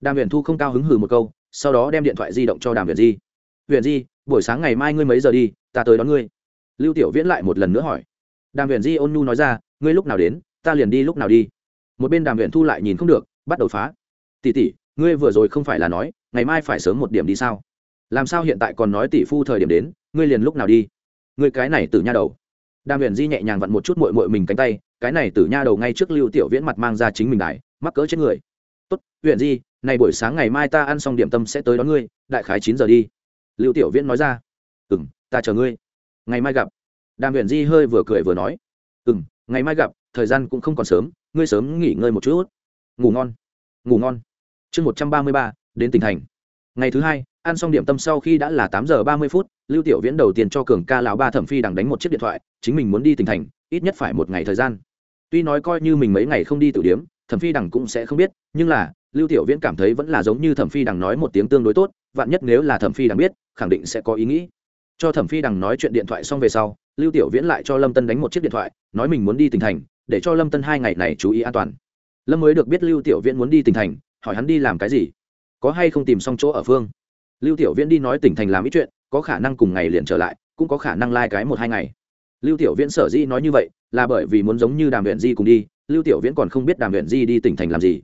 Đàm huyền thu không cao hứng hừ một câu sau đó đem điện thoại di động cho đàm viện di. Viện di, buổi sáng ngày mai ngươi mấy giờ đi, ta tới đón ngươi. Lưu tiểu viễn lại một lần nữa hỏi. Đàm viện di ôn nhu nói ra, ngươi lúc nào đến, ta liền đi lúc nào đi. Một bên đàm viện thu lại nhìn không được, bắt đầu phá. Tỷ tỷ, ngươi vừa rồi không phải là nói, ngày mai phải sớm một điểm đi sao? Làm sao hiện tại còn nói tỷ phu thời điểm đến, ngươi liền lúc nào đi? Ngươi cái này từ nha đầu. Đàm viện di nhẹ nhàng vặn một chút mội mội mình cánh tay, cái này từ nha đầu ngay trước lưu tiểu viễn mặt mang ra chính mình đại mắc cỡ chết người. Tốt huyện di này buổi sáng ngày mai ta ăn xong điểm tâm sẽ tới đón ngươi, đại khái chín giờ đi. Lưu tiểu viễn nói ra. Ừ m ta chờ ngươi. Ngày mai gặp. Đàm huyện di hơi vừa cười vừa nói. Ừ m ngày mai gặp, thời gian cũng không còn sớm, ngươi sớm nghỉ ngơi một chút. Ngủ ngon. Ngủ ngon. Chương một trăm ba mươi ba, đến tỉnh thành. Ngày thứ hai, ăn xong điểm tâm sau khi đã là tám giờ ba mươi phút, lưu tiểu viễn đầu tiên cho cường ca lão ba thẩm phi đằng đánh một chiếc điện thoại, chính mình muốn đi tỉnh thành, ít nhất phải một ngày thời gian. Tuy nói coi như mình mấy ngày không đi tử điếm thẩm phi đằng cũng sẽ không biết, nhưng là lưu tiểu viễn cảm thấy vẫn là giống như thẩm phi đằng nói một tiếng tương đối tốt, vạn nhất nếu là thẩm phi đằng biết, khẳng định sẽ có ý nghĩ. Cho thẩm phi đằng nói chuyện điện thoại xong về sau, lưu tiểu viễn lại cho lâm tân đánh một chiếc điện thoại, nói mình muốn đi tỉnh thành, để cho lâm tân hai ngày này chú ý an toàn. Lâm mới được biết lưu tiểu viễn muốn đi tỉnh thành, hỏi hắn đi làm cái gì, có hay không tìm xong chỗ ở phương. Lưu tiểu viễn đi nói tỉnh thành làm ít chuyện, có khả năng cùng ngày liền trở lại, cũng có khả năng lai、like、cái một hai ngày. Lưu tiểu viễn sở dĩ nói như vậy, là bởi vì muốn giống như đàm huyện di cùng đi, lưu tiểu viễn còn không biết đàm huyện di đi tỉnh thành làm gì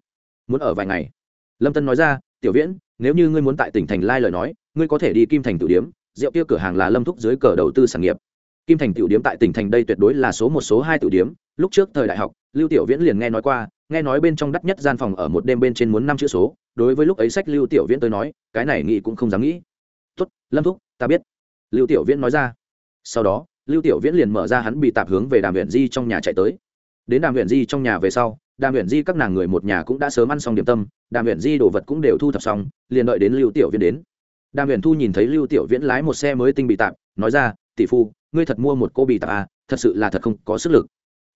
muốn ở vài ngày. Lâm tân nói ra, tiểu viễn, nếu như ngươi muốn tại tỉnh thành lai lời nói, ngươi có thể đi kim thành tử điếm, rượu kia cửa hàng là lâm thúc dưới cờ đầu tư sản nghiệp. Kim thành tử điếm tại tỉnh thành đây tuyệt đối là số một, số hai tử điếm, lúc trước thời đại học, lưu tiểu viễn liền nghe nói qua, nghe nói bên trong đắt nhất gian phòng ở một đêm bên trên muốn năm chữ số, đối với lúc ấy sách lưu tiểu viễn tới nói, cái này nghĩ cũng không dám nghĩ. Tốt, lâm thúc, ta biết. Lưu tiểu viễn nói ra. Sau đó, lưu tiểu viễn liền mở ra hắn bị tạp hướng về đàm viện di trong nhà chạy tới đến đàm huyện di trong nhà về sau, đàm huyện di các nàng người một nhà cũng đã sớm ăn xong điểm tâm, đàm huyện di đồ vật cũng đều thu thập xong, liền đợi đến lưu tiểu viễn đến. Đàm huyện thu nhìn thấy lưu tiểu viễn lái một xe mới tinh bị tạp nói ra, tỷ phu, ngươi thật mua một cô bị tạp à thật sự là thật không có sức lực.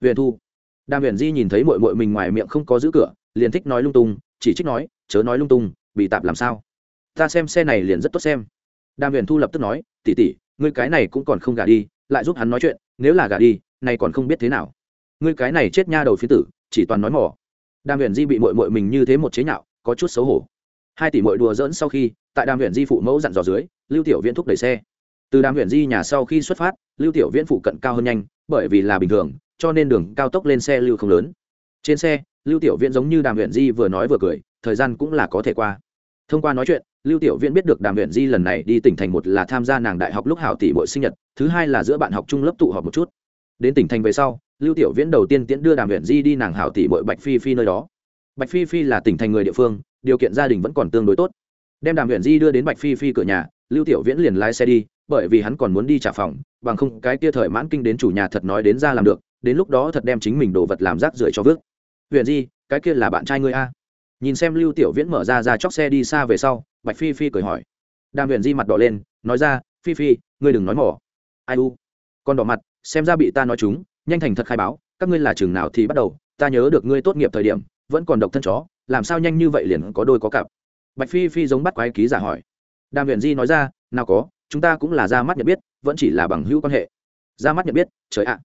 Huyện thu? Đàm huyện di nhìn thấy mội mội mình ngoài miệng không có giữ cửa, liền thích nói lung tung, chỉ trích nói, chớ nói lung tung, bị tạp làm sao? Ta xem xe này liền rất tốt xem. Đàm huyền thu lập tức nói tỉ tỉ ngươi cái này cũng còn không gả đi, lại giúp hắn nói chuyện, nếu là gả đi, này còn không biết thế nào ngươi cái này chết nha đầu phía tử, chỉ toàn nói mỏ đàm huyền di bị mội mội mình như thế một chế nhạo, có chút xấu hổ. Hai tỷ mội đùa dỡn sau khi, tại đàm huyền di phụ mẫu dặn dò dưới, lưu tiểu viễn thúc đẩy xe. Từ đàm huyền di nhà sau khi xuất phát, lưu tiểu viễn phụ cận cao hơn nhanh, bởi vì là bình thường, cho nên đường cao tốc lên xe lưu không lớn. Trên xe, lưu tiểu viễn giống như đàm huyền di vừa nói vừa cười, thời gian cũng là có thể qua. Thông qua nói chuyện, lưu tiểu viễn biết được đàm Huyền di lần này đi tỉnh thành một là tham gia nàng đại học lúc hảo tỷ bội sinh nhật, thứ hai là giữa bạn học chung lớp tụ họp một chút đến tỉnh thành về sau, lưu tiểu viễn đầu tiên tiễn đưa đàm huyện di đi nàng hảo tỷ bội bạch phi phi nơi đó. Bạch phi phi là tỉnh thành người địa phương, điều kiện gia đình vẫn còn tương đối tốt. Đem đàm huyện di đưa đến bạch phi phi cửa nhà, lưu tiểu viễn liền lái xe đi, bởi vì hắn còn muốn đi trả phòng, bằng không cái kia thời mãn kinh đến chủ nhà thật nói đến ra làm được, đến lúc đó thật đem chính mình đồ vật làm rác rưởi cho vước huyện di, cái kia là bạn trai ngươi a? Nhìn xem lưu tiểu viễn mở ra ra chóc xe đi xa về sau, bạch phi phi cười hỏi. Đàm huyện di mặt đỏ lên, nói ra, phi phi, ngươi đừng nói mỏ. Ai u? Còn đỏ mặt xem ra bị ta nói chúng, nhanh thành thật khai báo, các ngươi là chừng nào thì bắt đầu, ta nhớ được ngươi tốt nghiệp thời điểm, vẫn còn độc thân chó, làm sao nhanh như vậy liền có đôi có cặp. Bạch phi phi giống bắt quái ký giả hỏi. Đàm huyền di nói ra, nào có, chúng ta cũng là ra mắt nhận biết, vẫn chỉ là bằng hữu quan hệ. Ra mắt nhận biết, trời ạ.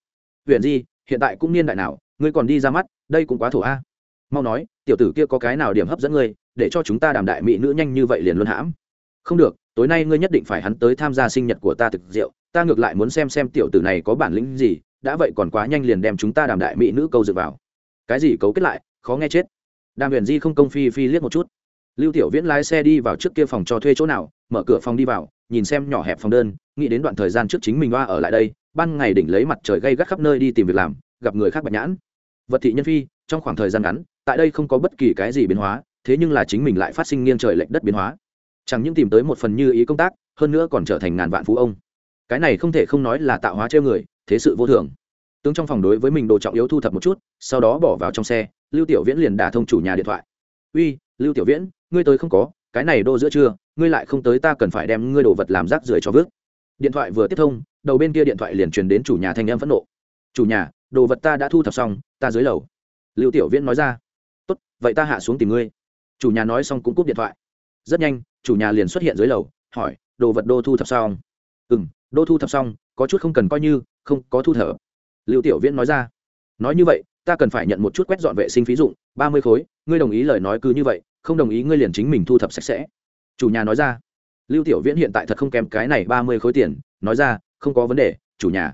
Huyền di, hiện tại cũng niên đại nào, ngươi còn đi ra mắt, đây cũng quá thổ a. Mau nói, tiểu tử kia có cái nào điểm hấp dẫn ngươi, để cho chúng ta đàm đại mỹ nữ nhanh như vậy liền luôn hãm. Không được tối nay ngươi nhất định phải hắn tới tham gia sinh nhật của ta thực rượu, ta ngược lại muốn xem xem tiểu tử này có bản lĩnh gì, đã vậy còn quá nhanh liền đem chúng ta đàm đại mỹ nữ câu dựa vào. Cái gì cấu kết lại, khó nghe chết. Đàm huyền di không công phi phi liếc một chút. Lưu tiểu viễn lái xe đi vào trước kia phòng cho thuê chỗ nào, mở cửa phòng đi vào, nhìn xem nhỏ hẹp phòng đơn, nghĩ đến đoạn thời gian trước chính mình loa ở lại đây, ban ngày đỉnh lấy mặt trời gây gắt khắp nơi đi tìm việc làm, gặp người khác bạch nhãn. Vật thị nhân phi, trong khoảng thời gian ngắn, tại đây không có bất kỳ cái gì biến hóa, thế nhưng là chính mình lại phát sinh nghiêng trời lệch đất biến hóa chẳng những tìm tới một phần như ý công tác, hơn nữa còn trở thành ngàn vạn phú ông. Cái này không thể không nói là tạo hóa treo người, thế sự vô thường. Tướng trong phòng đối với mình đồ trọng yếu thu thập một chút, sau đó bỏ vào trong xe, lưu tiểu viễn liền đả thông chủ nhà điện thoại. Uy, lưu tiểu viễn, ngươi tới không có, cái này đô giữa trưa, ngươi lại không tới ta cần phải đem ngươi đồ vật làm rác rưởi cho vứt. Điện thoại vừa tiếp thông, đầu bên kia điện thoại liền truyền đến chủ nhà thanh em phẫn nộ. Chủ nhà, đồ vật ta đã thu thập xong, ta dưới lầu. Lưu tiểu viễn nói ra. Tốt, vậy ta hạ xuống tìm ngươi. Chủ nhà nói xong cũng cúp điện thoại. Rất nhanh chủ nhà liền xuất hiện dưới lầu, hỏi, đồ vật đô thu thập xong? Ừ m đô thu thập xong, có chút không cần coi như, không, có thu thập. Lưu tiểu viễn nói ra. Nói như vậy, ta cần phải nhận một chút quét dọn vệ sinh phí dụng, ba mươi khối, ngươi đồng ý lời nói cứ như vậy, không đồng ý ngươi liền chính mình thu thập sạch sẽ. Chủ nhà nói ra. Lưu tiểu viễn hiện tại thật không kém cái này ba mươi khối tiền, nói ra, không có vấn đề, chủ nhà.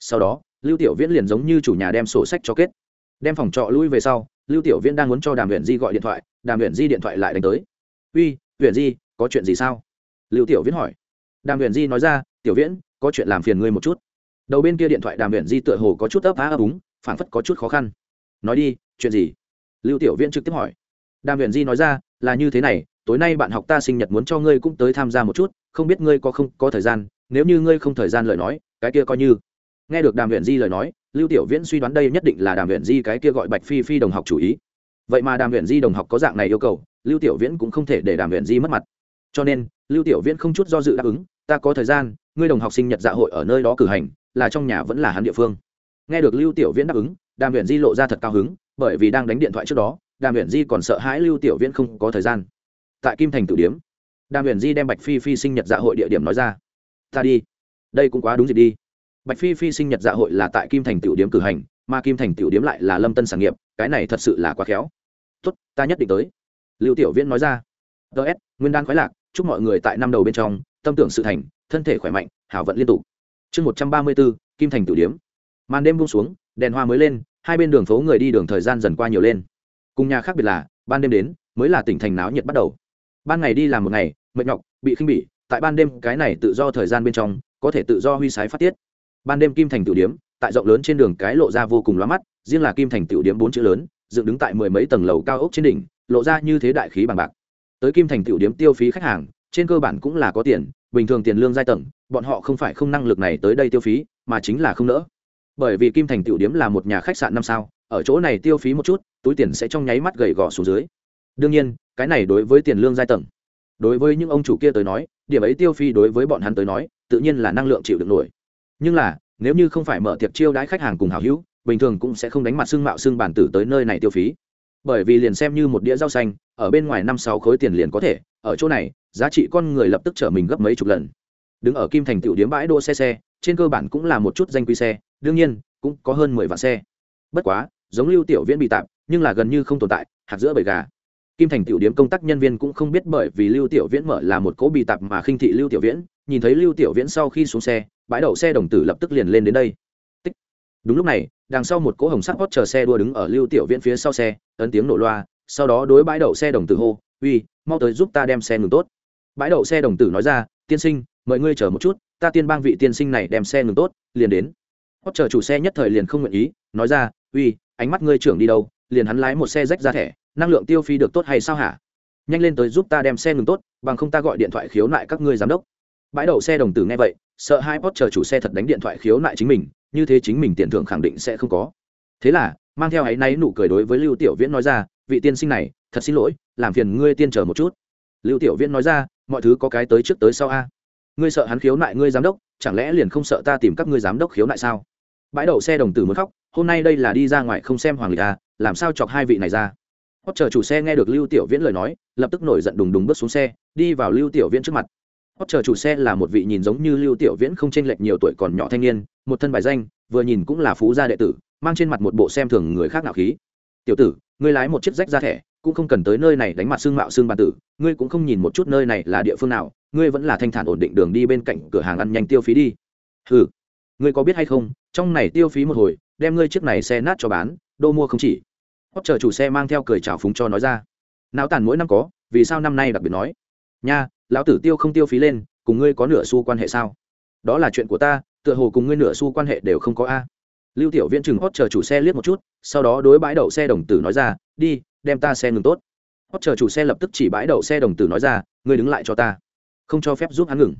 Sau đó, lưu tiểu viễn liền giống như chủ nhà đem sổ sách cho kết. Đem phòng trọ lui về sau, lưu tiểu viễn đang muốn cho đàm huyện di gọi điện thoại, đàm huyện di điện thoại lại đánh tới. Uy huyện di có chuyện gì sao? Lưu tiểu viễn hỏi. Đàm huyện di nói ra, tiểu viễn, có chuyện làm phiền ngươi một chút. Đầu bên kia điện thoại đàm huyện di tựa hồ có chút ấp á ấp úng, phảng phất có chút khó khăn. Nói đi, chuyện gì? Lưu tiểu viễn trực tiếp hỏi. Đàm huyện di nói ra, là như thế này, tối nay bạn học ta sinh nhật muốn cho ngươi cũng tới tham gia một chút, không biết ngươi có không, có thời gian, nếu như ngươi không thời gian lời nói, cái kia coi như. Nghe được đàm huyện di lời nói, lưu tiểu viễn suy đoán đây nhất định là đàm huyện di cái kia gọi bạch phi phi đồng học chủ ý. Vậy mà đàm huyện di đồng học có dạng này yêu cầu, lưu tiểu viễn cũng không thể để đàm huyện di mất mặt cho nên, lưu tiểu viễn không chút do dự đáp ứng, ta có thời gian, ngươi đồng học sinh nhật dạ hội ở nơi đó cử hành, là trong nhà vẫn là hắn địa phương. Nghe được lưu tiểu viễn đáp ứng, đàm huyện di lộ ra thật cao hứng, bởi vì đang đánh điện thoại trước đó, đàm huyện di còn sợ hãi lưu tiểu viễn không có thời gian. Tại kim thành tử điếm, đàm huyền di đem bạch phi phi sinh nhật dạ hội địa điểm nói ra. Ta đi, đây cũng quá đúng gì đi. Bạch phi phi sinh nhật dạ hội là tại kim thành tiểu điếm cử hành, mà kim thành tiểu điếm lại là lâm tân sản nghiệp, cái này thật sự là quá khéo. Tốt, ta nhất định tới. Lưu tiểu viễn nói ra. Ts nguyên đan khoái lạc chúc mọi người tại năm đầu bên trong, tâm tưởng sự thành, thân thể khỏe mạnh, hảo vận liên tục. Chương một trăm ba mươi bốn, kim thành Tử điếm. Màn đêm buông xuống, đèn hoa mới lên, hai bên đường phố người đi đường thời gian dần qua nhiều lên. Cùng nhà khác biệt là, ban đêm đến, mới là tỉnh thành náo nhiệt bắt đầu. Ban ngày đi làm một ngày, mệt nhọc, bị khinh bỉ, tại ban đêm cái này tự do thời gian bên trong, có thể tự do huy sái phát tiết. Ban đêm kim thành Tử điếm, tại rộng lớn trên đường cái lộ ra vô cùng loa mắt, riêng là kim thành Tử điếm bốn chữ lớn, dựng đứng tại mười mấy tầng lầu cao ốc trên đỉnh, lộ ra như thế đại khí bằng bạc tới kim thành tiểu điếm tiêu phí khách hàng, trên cơ bản cũng là có tiền, bình thường tiền lương giai tầng, bọn họ không phải không năng lực này tới đây tiêu phí, mà chính là không nỡ. Bởi vì kim thành tiểu điếm là một nhà khách sạn năm sao, ở chỗ này tiêu phí một chút, túi tiền sẽ trong nháy mắt gầy gò xuống dưới. Đương nhiên, cái này đối với tiền lương giai tầng, đối với những ông chủ kia tới nói, điểm ấy tiêu phí đối với bọn hắn tới nói, tự nhiên là năng lượng chịu được nổi. Nhưng là, nếu như không phải mở tiệc chiêu đãi khách hàng cùng hào hữu, bình thường cũng sẽ không đánh mặt xương mạo xương bản tử tới nơi này tiêu phí bởi vì liền xem như một đĩa rau xanh, ở bên ngoài năm sáu khối tiền liền có thể, ở chỗ này, giá trị con người lập tức trở mình gấp mấy chục lần. Đứng ở kim thành tiểu điếm bãi đỗ xe xe, trên cơ bản cũng là một chút danh quy xe, đương nhiên, cũng có hơn mười vạn xe. Bất quá, giống lưu tiểu viễn bị tạm, nhưng là gần như không tồn tại, hạt giữa bầy gà. Kim thành tiểu điếm công tác nhân viên cũng không biết bởi vì lưu tiểu viễn mở là một cỗ bị tạp mà khinh thị lưu tiểu viễn, nhìn thấy lưu tiểu viễn sau khi xuống xe, bãi đậu xe đồng tử lập tức liền lên đến đây. Tích. đúng lúc này đằng sau một cỗ hồng sắc hót chờ xe đua đứng ở lưu tiểu viễn phía sau xe, ấn tiếng nổ loa, sau đó đối bãi đậu xe đồng tử hô, uy, mau tới giúp ta đem xe ngừng tốt. Bãi đậu xe đồng tử nói ra, tiên sinh, mời ngươi chờ một chút, ta tiên bang vị tiên sinh này đem xe ngừng tốt, liền đến. Hót chờ chủ xe nhất thời liền không nguyện ý, nói ra, uy, ánh mắt ngươi trưởng đi đâu, liền hắn lái một xe rách ra thẻ, năng lượng tiêu phí được tốt hay sao hả? Nhanh lên tới giúp ta đem xe ngừng tốt, bằng không ta gọi điện thoại khiếu nại các ngươi giám đốc. Bãi đậu xe đồng tử nghe vậy, sợ hai pot chờ chủ xe thật đánh điện thoại khiếu nại chính mình như thế chính mình tiền thưởng khẳng định sẽ không có. Thế là, mang theo áy náy nụ cười đối với lưu tiểu viễn nói ra, vị tiên sinh này, thật xin lỗi, làm phiền ngươi tiên chờ một chút. Lưu tiểu viễn nói ra, mọi thứ có cái tới trước tới sau a. Ngươi sợ hắn khiếu nại ngươi giám đốc, chẳng lẽ liền không sợ ta tìm các ngươi giám đốc khiếu nại sao? Bãi đậu xe đồng tử muốn khóc, hôm nay đây là đi ra ngoài không xem hoàng lịch a làm sao chọc hai vị này ra? Hót chờ chủ xe nghe được lưu tiểu viễn lời nói, lập tức nổi giận đùng đùng bước xuống xe, đi vào lưu tiểu viễn trước mặt hót chờ chủ xe là một vị nhìn giống như lưu tiểu viễn không chênh lệch nhiều tuổi còn nhỏ thanh niên, một thân bài danh, vừa nhìn cũng là phú gia đệ tử, mang trên mặt một bộ xem thường người khác nào khí. Tiểu tử, ngươi lái một chiếc rách ra thẻ, cũng không cần tới nơi này đánh mặt xương mạo xương bàn tử, ngươi cũng không nhìn một chút nơi này là địa phương nào, ngươi vẫn là thanh thản ổn định đường đi bên cạnh cửa hàng ăn nhanh tiêu phí đi. Ừ ngươi có biết hay không, trong này tiêu phí một hồi, đem ngươi chiếc này xe nát cho bán, đô mua không chỉ. Hót chờ chủ xe mang theo cười trào phúng cho nói ra. Não tàn mỗi năm có, vì sao năm nay đặc biệt nói? Nha lão tử tiêu không tiêu phí lên cùng ngươi có nửa xu quan hệ sao? Đó là chuyện của ta tựa hồ cùng ngươi nửa xu quan hệ đều không có a. Lưu tiểu viễn chừng hót chờ chủ xe liếc một chút sau đó đối bãi đậu xe đồng tử nói ra đi đem ta xe ngừng tốt. Hót chờ chủ xe lập tức chỉ bãi đậu xe đồng tử nói ra ngươi đứng lại cho ta. Không cho phép giúp hắn ngừng.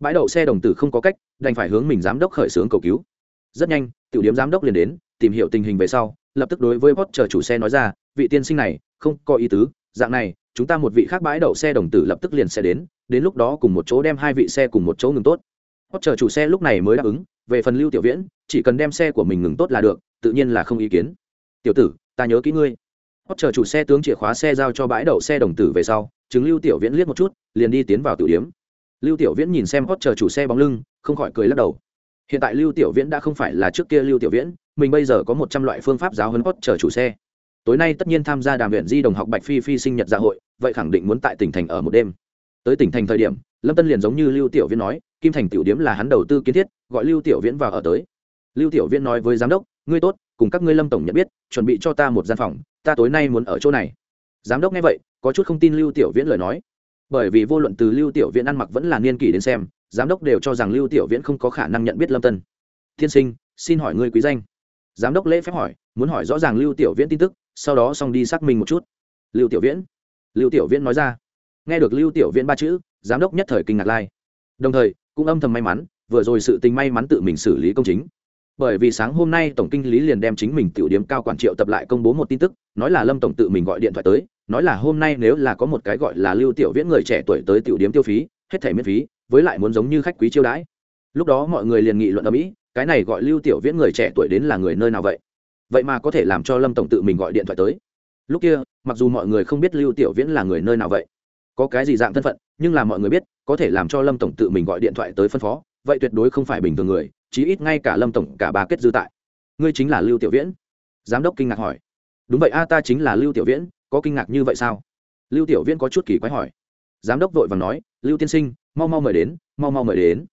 Bãi đậu xe đồng tử không có cách đành phải hướng mình giám đốc khởi xướng cầu cứu. Rất nhanh tiểu điểm giám đốc liền đến tìm hiểu tình hình về sau lập tức đối với Potter chủ xe nói ra, vị tiên sinh này, không có ý tứ, dạng này chúng ta một vị khác bãi đậu xe đồng tử lập tức liền sẽ đến đến lúc đó cùng một chỗ đem hai vị xe cùng một chỗ ngừng tốt. Hót chờ chủ xe lúc này mới đáp ứng, về phần lưu tiểu viễn, chỉ cần đem xe của mình ngừng tốt là được, tự nhiên là không ý kiến. Tiểu tử, ta nhớ kỹ ngươi. Hót chờ chủ xe tướng chìa khóa xe giao cho bãi đậu xe đồng tử về sau chứng lưu tiểu viễn liếc một chút, liền đi tiến vào tiểu điếm lưu tiểu viễn nhìn xem hót chờ chủ xe bóng lưng, không khỏi cười lắc đầu. Hiện tại lưu tiểu viễn đã không phải là trước kia lưu tiểu viễn, mình bây giờ có một trăm loại phương pháp giáo huấn hót chờ chủ xe tối nay tất nhiên tham gia đàm viện di đồng học bạch phi phi sinh nhật dạ hội, vậy khẳng định muốn tại tỉnh thành ở một đêm. Tới tỉnh thành thời điểm, lâm tân liền giống như lưu tiểu viễn nói, kim thành tiểu điếm là hắn đầu tư kiến thiết, gọi lưu tiểu viễn vào ở tới. Lưu tiểu viễn nói với giám đốc, ngươi tốt, cùng các ngươi lâm tổng nhận biết, chuẩn bị cho ta một gian phòng, ta tối nay muốn ở chỗ này. Giám đốc nghe vậy, có chút không tin lưu tiểu viễn lời nói. Bởi vì vô luận từ lưu tiểu viễn ăn mặc vẫn là niên kỷ đến xem, giám đốc đều cho rằng lưu tiểu viễn không có khả năng nhận biết lâm tân. Thiên sinh, xin hỏi ngươi quý danh? Giám đốc lễ phép hỏi, muốn hỏi rõ ràng lưu tiểu viễn tin tức, sau đó xong đi xác minh một chút. Lưu tiểu viễn? Lưu tiểu viễn nói ra. Nghe được lưu tiểu viễn ba chữ, giám đốc nhất thời kinh ngạc lai. Đồng thời, cũng âm thầm may mắn, vừa rồi sự tình may mắn tự mình xử lý công chính. Bởi vì sáng hôm nay tổng kinh lý liền đem chính mình tiểu điểm cao quản triệu tập lại công bố một tin tức, nói là lâm tổng tự mình gọi điện thoại tới, nói là hôm nay nếu là có một cái gọi là lưu tiểu viễn người trẻ tuổi tới tiểu điểm tiêu phí, hết thẻ miễn phí, với lại muốn giống như khách quý chiêu đãi. Lúc đó mọi người liền nghị luận ở mỹ cái này gọi lưu tiểu viễn người trẻ tuổi đến là người nơi nào vậy? Vậy mà có thể làm cho lâm tổng tự mình gọi điện thoại tới. Lúc kia, mặc dù mọi người không biết lưu tiểu viễn là người nơi nào vậy, có cái gì dạng thân phận, nhưng là mọi người biết, có thể làm cho lâm tổng tự mình gọi điện thoại tới phân phó, vậy tuyệt đối không phải bình thường người, chí ít ngay cả lâm tổng, cả ba kết dư tại. Ngươi chính là lưu tiểu viễn? Giám đốc kinh ngạc hỏi. Đúng vậy, a, ta chính là lưu tiểu viễn, có kinh ngạc như vậy sao? Lưu tiểu viễn có chút kỳ quái hỏi. Giám đốc vội vàng nói, lưu tiên sinh, mau mau mời đến, mau mau mời đến.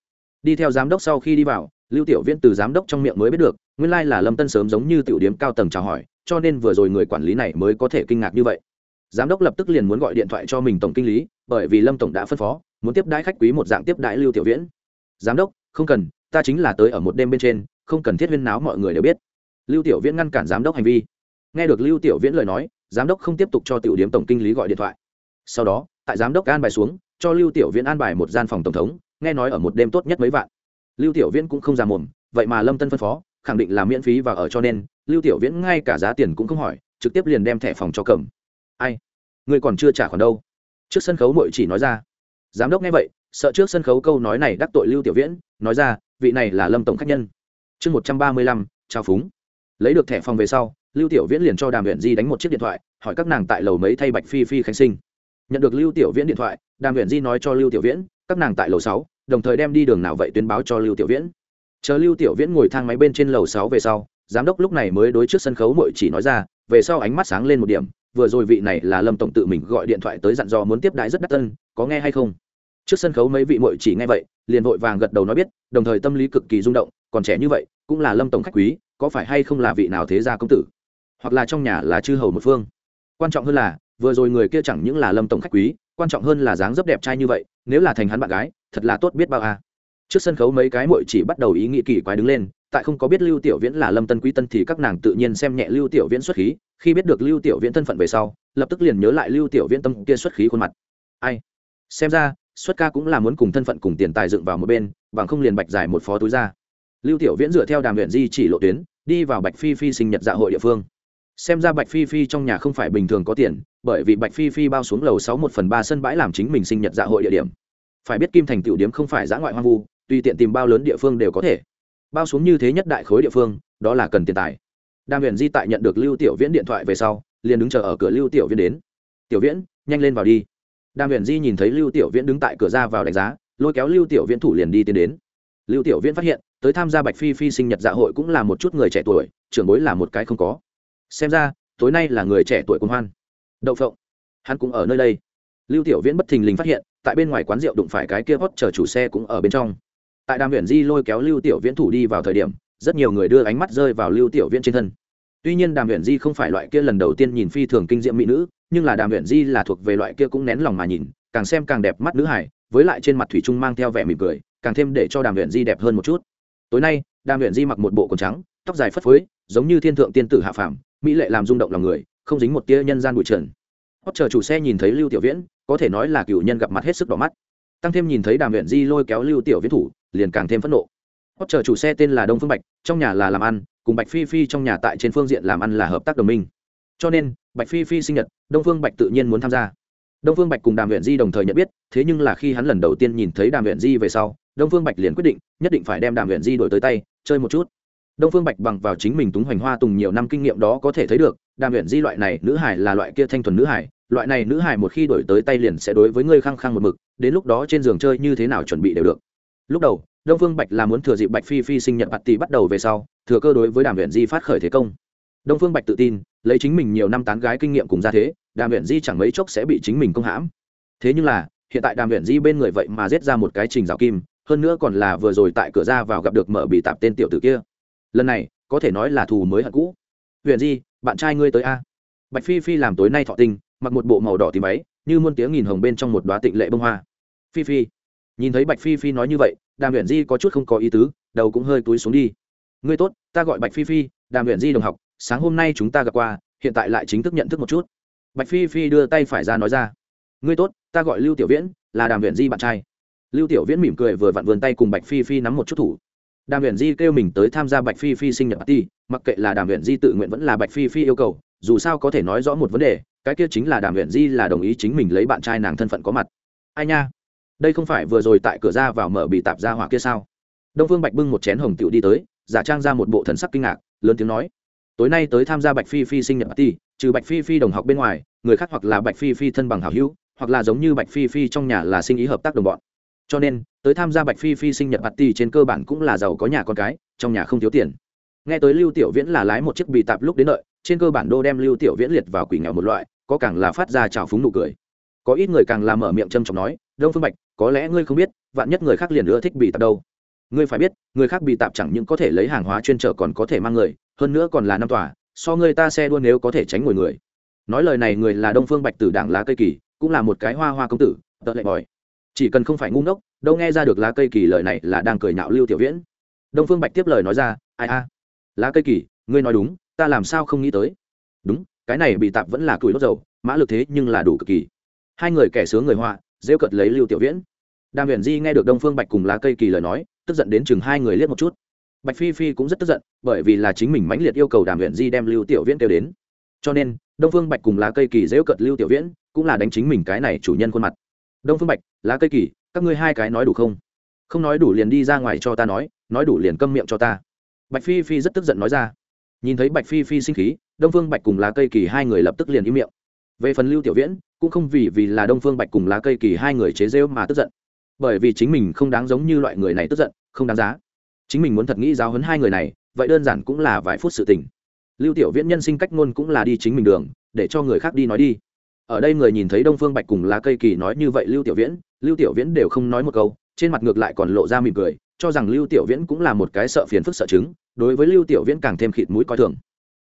Đi theo giám đốc sau khi đi vào lưu tiểu viễn từ giám đốc trong miệng mới biết được, nguyên lai là lâm tân sớm giống như tiểu điếm cao tầng chào hỏi, cho nên vừa rồi người quản lý này mới có thể kinh ngạc như vậy. Giám đốc lập tức liền muốn gọi điện thoại cho mình tổng kinh lý, bởi vì lâm tổng đã phân phó, muốn tiếp đãi khách quý một dạng tiếp đãi lưu tiểu viễn. Giám đốc, không cần, ta chính là tới ở một đêm bên trên, không cần thiết viên náo mọi người đều biết. Lưu tiểu viễn ngăn cản giám đốc hành vi. Nghe được lưu tiểu viễn lời nói, giám đốc không tiếp tục cho tiểu điếm tổng kinh lý gọi điện thoại. Sau đó, tại giám đốc an bài xuống, cho lưu tiểu viễn an bài một gian phòng tổng thống, nghe nói ở một đêm tốt nhất mấy vạn lưu tiểu viễn cũng không ra mồm, vậy mà lâm tân phân phó, khẳng định là miễn phí và ở cho nên, lưu tiểu viễn ngay cả giá tiền cũng không hỏi, trực tiếp liền đem thẻ phòng cho cầm. Ai? Người còn chưa trả khoản đâu. Trước sân khấu mội chỉ nói ra. Giám đốc nghe vậy, sợ trước sân khấu câu nói này đắc tội lưu tiểu viễn, nói ra, vị này là lâm tổng khách nhân. Chương một trăm ba mươi lăm, trao phúng. Lấy được thẻ phòng về sau, lưu tiểu viễn liền cho đàm huyện di đánh một chiếc điện thoại, hỏi các nàng tại lầu mấy thay bạch phi phi khánh sinh. Nhận được lưu tiểu viễn điện thoại, đàm huyện di nói cho lưu tiểu viễn, các nàng tại lầu sáu đồng thời đem đi đường nào vậy tuyên báo cho lưu tiểu viễn. Chờ lưu tiểu viễn ngồi thang máy bên trên lầu sáu về sau, giám đốc lúc này mới đối trước sân khấu mội chỉ nói ra, về sau ánh mắt sáng lên một điểm, vừa rồi vị này là lâm tổng tự mình gọi điện thoại tới dặn dò muốn tiếp đãi rất đắt tân có nghe hay không? Trước sân khấu mấy vị mội chỉ nghe vậy, liền vội vàng gật đầu nói biết, đồng thời tâm lý cực kỳ rung động, còn trẻ như vậy, cũng là lâm tổng khách quý, có phải hay không là vị nào thế gia công tử? Hoặc là trong nhà là chư hầu một phương? Quan trọng hơn là, vừa rồi người kia chẳng những là lâm tổng khách quý, quan trọng hơn là dáng dấp đẹp trai như vậy, nếu là thành hắn bạn gái thật là tốt biết bao à. trước sân khấu mấy cái mội chỉ bắt đầu ý nghĩ kỳ quái đứng lên, tại không có biết lưu tiểu viễn là lâm tân quý tân thì các nàng tự nhiên xem nhẹ lưu tiểu viễn xuất khí, khi biết được lưu tiểu viễn thân phận về sau, lập tức liền nhớ lại lưu tiểu viễn tâm kia xuất khí khuôn mặt. Ai? Xem ra, xuất ca cũng là muốn cùng thân phận cùng tiền tài dựng vào một bên, bằng không liền bạch giải một phó túi ra. Lưu tiểu viễn dựa theo đàm luyện di chỉ lộ tuyến, đi vào bạch phi phi sinh nhật dạ hội địa phương. Xem ra bạch phi phi trong nhà không phải bình thường có tiền, bởi vì bạch phi phi bao xuống lầu sáu một phần ba sân bãi làm chính mình sinh nhật dạ hội địa điểm phải biết kim thành tiểu điếm không phải giã ngoại hoang vu, tùy tiện tìm bao lớn địa phương đều có thể. Bao xuống như thế nhất đại khối địa phương, đó là cần tiền tài. Đàm huyền di tại nhận được lưu tiểu viễn điện thoại về sau, liền đứng chờ ở cửa lưu tiểu viễn đến. Tiểu viễn, nhanh lên vào đi. Đàm huyền di nhìn thấy lưu tiểu viễn đứng tại cửa ra vào đánh giá, lôi kéo lưu tiểu viễn thủ liền đi tiến đến. Lưu tiểu viễn phát hiện, tới tham gia bạch phi phi sinh nhật dạ hội cũng là một chút người trẻ tuổi, trưởng bối là một cái không có. Xem ra, tối nay là người trẻ tuổi quân hoan. Đậu phộng, hắn cũng ở nơi đây lưu tiểu viễn bất thình lình phát hiện, tại bên ngoài quán rượu đụng phải cái kia hót chờ chủ xe cũng ở bên trong. Tại đàm huyền di lôi kéo lưu tiểu viễn thủ đi vào thời điểm, rất nhiều người đưa ánh mắt rơi vào lưu tiểu viễn trên thân. Tuy nhiên đàm huyền di không phải loại kia lần đầu tiên nhìn phi thường kinh diệm mỹ nữ, nhưng là đàm huyền di là thuộc về loại kia cũng nén lòng mà nhìn, càng xem càng đẹp mắt nữ hải với lại trên mặt thủy trung mang theo vẻ mỉm cười, càng thêm để cho đàm huyền di đẹp hơn một chút. Tối nay, đàm huyền di mặc một bộ quần trắng, tóc dài phất phới, giống như thiên thượng tiên tử hạ phàm, mỹ lệ làm rung động lòng người, không dính một tia nhân gian bụi trần hót chờ chủ xe nhìn thấy lưu tiểu viễn, có thể nói là cựu nhân gặp mặt hết sức đỏ mắt. Tăng thêm nhìn thấy đàm huyện di lôi kéo lưu tiểu viễn thủ, liền càng thêm phẫn nộ. Hót chờ chủ xe tên là đông phương bạch, trong nhà là làm ăn, cùng bạch phi phi trong nhà tại trên phương diện làm ăn là hợp tác đồng minh. Cho nên, bạch phi phi sinh nhật, đông phương bạch tự nhiên muốn tham gia. Đông phương bạch cùng đàm huyện di đồng thời nhận biết, thế nhưng là khi hắn lần đầu tiên nhìn thấy đàm huyện di về sau, đông phương bạch liền quyết định, nhất định phải đem đàm huyện di đổi tới tay, chơi một chút đông phương bạch bằng vào chính mình túng hoành hoa tùng nhiều năm kinh nghiệm đó có thể thấy được, đàm huyện di loại này nữ hải là loại kia thanh thuần nữ hải loại này nữ hải một khi đổi tới tay liền sẽ đối với ngươi khăng khăng một mực, đến lúc đó trên giường chơi như thế nào chuẩn bị đều được. Lúc đầu, đông phương bạch là muốn thừa dịp bạch phi phi sinh nhật bạt tỷ bắt đầu về sau, thừa cơ đối với đàm huyện di phát khởi thế công. Đông phương bạch tự tin, lấy chính mình nhiều năm tán gái kinh nghiệm cùng ra thế, đàm huyện di chẳng mấy chốc sẽ bị chính mình công hãm. Thế nhưng là, hiện tại đàm huyện di bên người vậy mà giết ra một cái trình rào kim, hơn nữa còn là vừa rồi tại cửa ra vào gặp được mở bị tạp tên tiểu tử kia lần này có thể nói là thù mới hận cũ. Huyện di, bạn trai ngươi tới a. Bạch phi phi làm tối nay thọ tinh, mặc một bộ màu đỏ tím ấy như muôn tiếng nghìn hồng bên trong một đoá tịnh lệ bông hoa. Phi phi, nhìn thấy bạch phi phi nói như vậy, đàm huyện di có chút không có ý tứ, đầu cũng hơi túi xuống đi. Ngươi tốt, ta gọi bạch phi phi, đàm huyện di đồng học, sáng hôm nay chúng ta gặp qua, hiện tại lại chính thức nhận thức một chút. Bạch phi phi đưa tay phải ra nói ra. Ngươi tốt, ta gọi lưu tiểu viễn, là đàm huyện di bạn trai. Lưu tiểu viễn mỉm cười vừa vặn vườn tay cùng bạch phi phi nắm một chút thủ đàm huyền di kêu mình tới tham gia bạch phi phi sinh nhật party, mặc kệ là đàm huyền di tự nguyện vẫn là bạch phi phi yêu cầu, dù sao có thể nói rõ một vấn đề, cái kia chính là đàm huyền di là đồng ý chính mình lấy bạn trai nàng thân phận có mặt. Ai nha? Đây không phải vừa rồi tại cửa ra vào mở bị tạp ra hỏa kia sao? Đông phương bạch bưng một chén hồng tiểu đi tới, giả trang ra một bộ thần sắc kinh ngạc, lớn tiếng nói, tối nay tới tham gia bạch phi phi sinh nhật party, trừ bạch phi phi đồng học bên ngoài, người khác hoặc là bạch phi phi thân bằng hảo hữu, hoặc là giống như bạch phi phi trong nhà là sinh ý hợp tác đồng bọn cho nên, tới tham gia bạch phi phi sinh nhật party trên cơ bản cũng là giàu có nhà con cái, trong nhà không thiếu tiền. Nghe tới lưu tiểu viễn là lái một chiếc bị tạp lúc đến đợi, trên cơ bản đô đem lưu tiểu viễn liệt vào quỷ nghèo một loại, có càng là phát ra trào phúng nụ cười. Có ít người càng làm mở miệng châm trọng nói, đông phương bạch, có lẽ ngươi không biết, vạn nhất người khác liền ưa thích bị tạp đâu. Ngươi phải biết, người khác bị tạp chẳng những có thể lấy hàng hóa chuyên trở còn có thể mang người, hơn nữa còn là năm tòa, so người ta xe đua nếu có thể tránh ngồi người. Nói lời này người là đông phương bạch tử đảng lá cây kỳ, cũng là một cái hoa hoa công tử, tợ lệ bòi chỉ cần không phải ngu ngốc, đâu nghe ra được lá cây kỳ lời này là đang cười nhạo lưu tiểu viễn. Đông phương bạch tiếp lời nói ra, ai a, lá cây kỳ, ngươi nói đúng, ta làm sao không nghĩ tới? Đúng, cái này bị tạp vẫn là tuổi đốt dầu, mã lực thế nhưng là đủ cực kỳ. Hai người kẻ sướng người họa, rêu cợt lấy lưu tiểu viễn. Đàm huyền di nghe được đông phương bạch cùng lá cây kỳ lời nói, tức giận đến chừng hai người liếc một chút. Bạch phi phi cũng rất tức giận, bởi vì là chính mình mãnh liệt yêu cầu đàm huyền di đem lưu tiểu viễn kêu đến. Cho nên, đông phương bạch cùng lá cây kỳ rêu cợt lưu tiểu viễn, cũng là đánh chính mình cái này chủ nhân khuôn mặt đông phương bạch, lá cây kỳ, các ngươi hai cái nói đủ không? Không nói đủ liền đi ra ngoài cho ta nói nói đủ liền câm miệng cho ta. Bạch phi phi rất tức giận nói ra. Nhìn thấy bạch phi phi sinh khí, đông phương bạch cùng lá cây kỳ hai người lập tức liền im miệng. Về phần lưu tiểu viễn, cũng không vì vì là đông phương bạch cùng lá cây kỳ hai người chế rêu mà tức giận. Bởi vì chính mình không đáng giống như loại người này tức giận, không đáng giá. Chính mình muốn thật nghĩ giáo hấn hai người này, vậy đơn giản cũng là vài phút sự tình. Lưu tiểu viễn nhân sinh cách ngôn cũng là đi chính mình đường, để cho người khác đi nói đi ở đây người nhìn thấy đông phương bạch cùng lá cây kỳ nói như vậy lưu tiểu viễn, lưu tiểu viễn đều không nói một câu, trên mặt ngược lại còn lộ ra mỉm cười, cho rằng lưu tiểu viễn cũng là một cái sợ phiền phức sợ chứng, đối với lưu tiểu viễn càng thêm khịt mũi coi thường.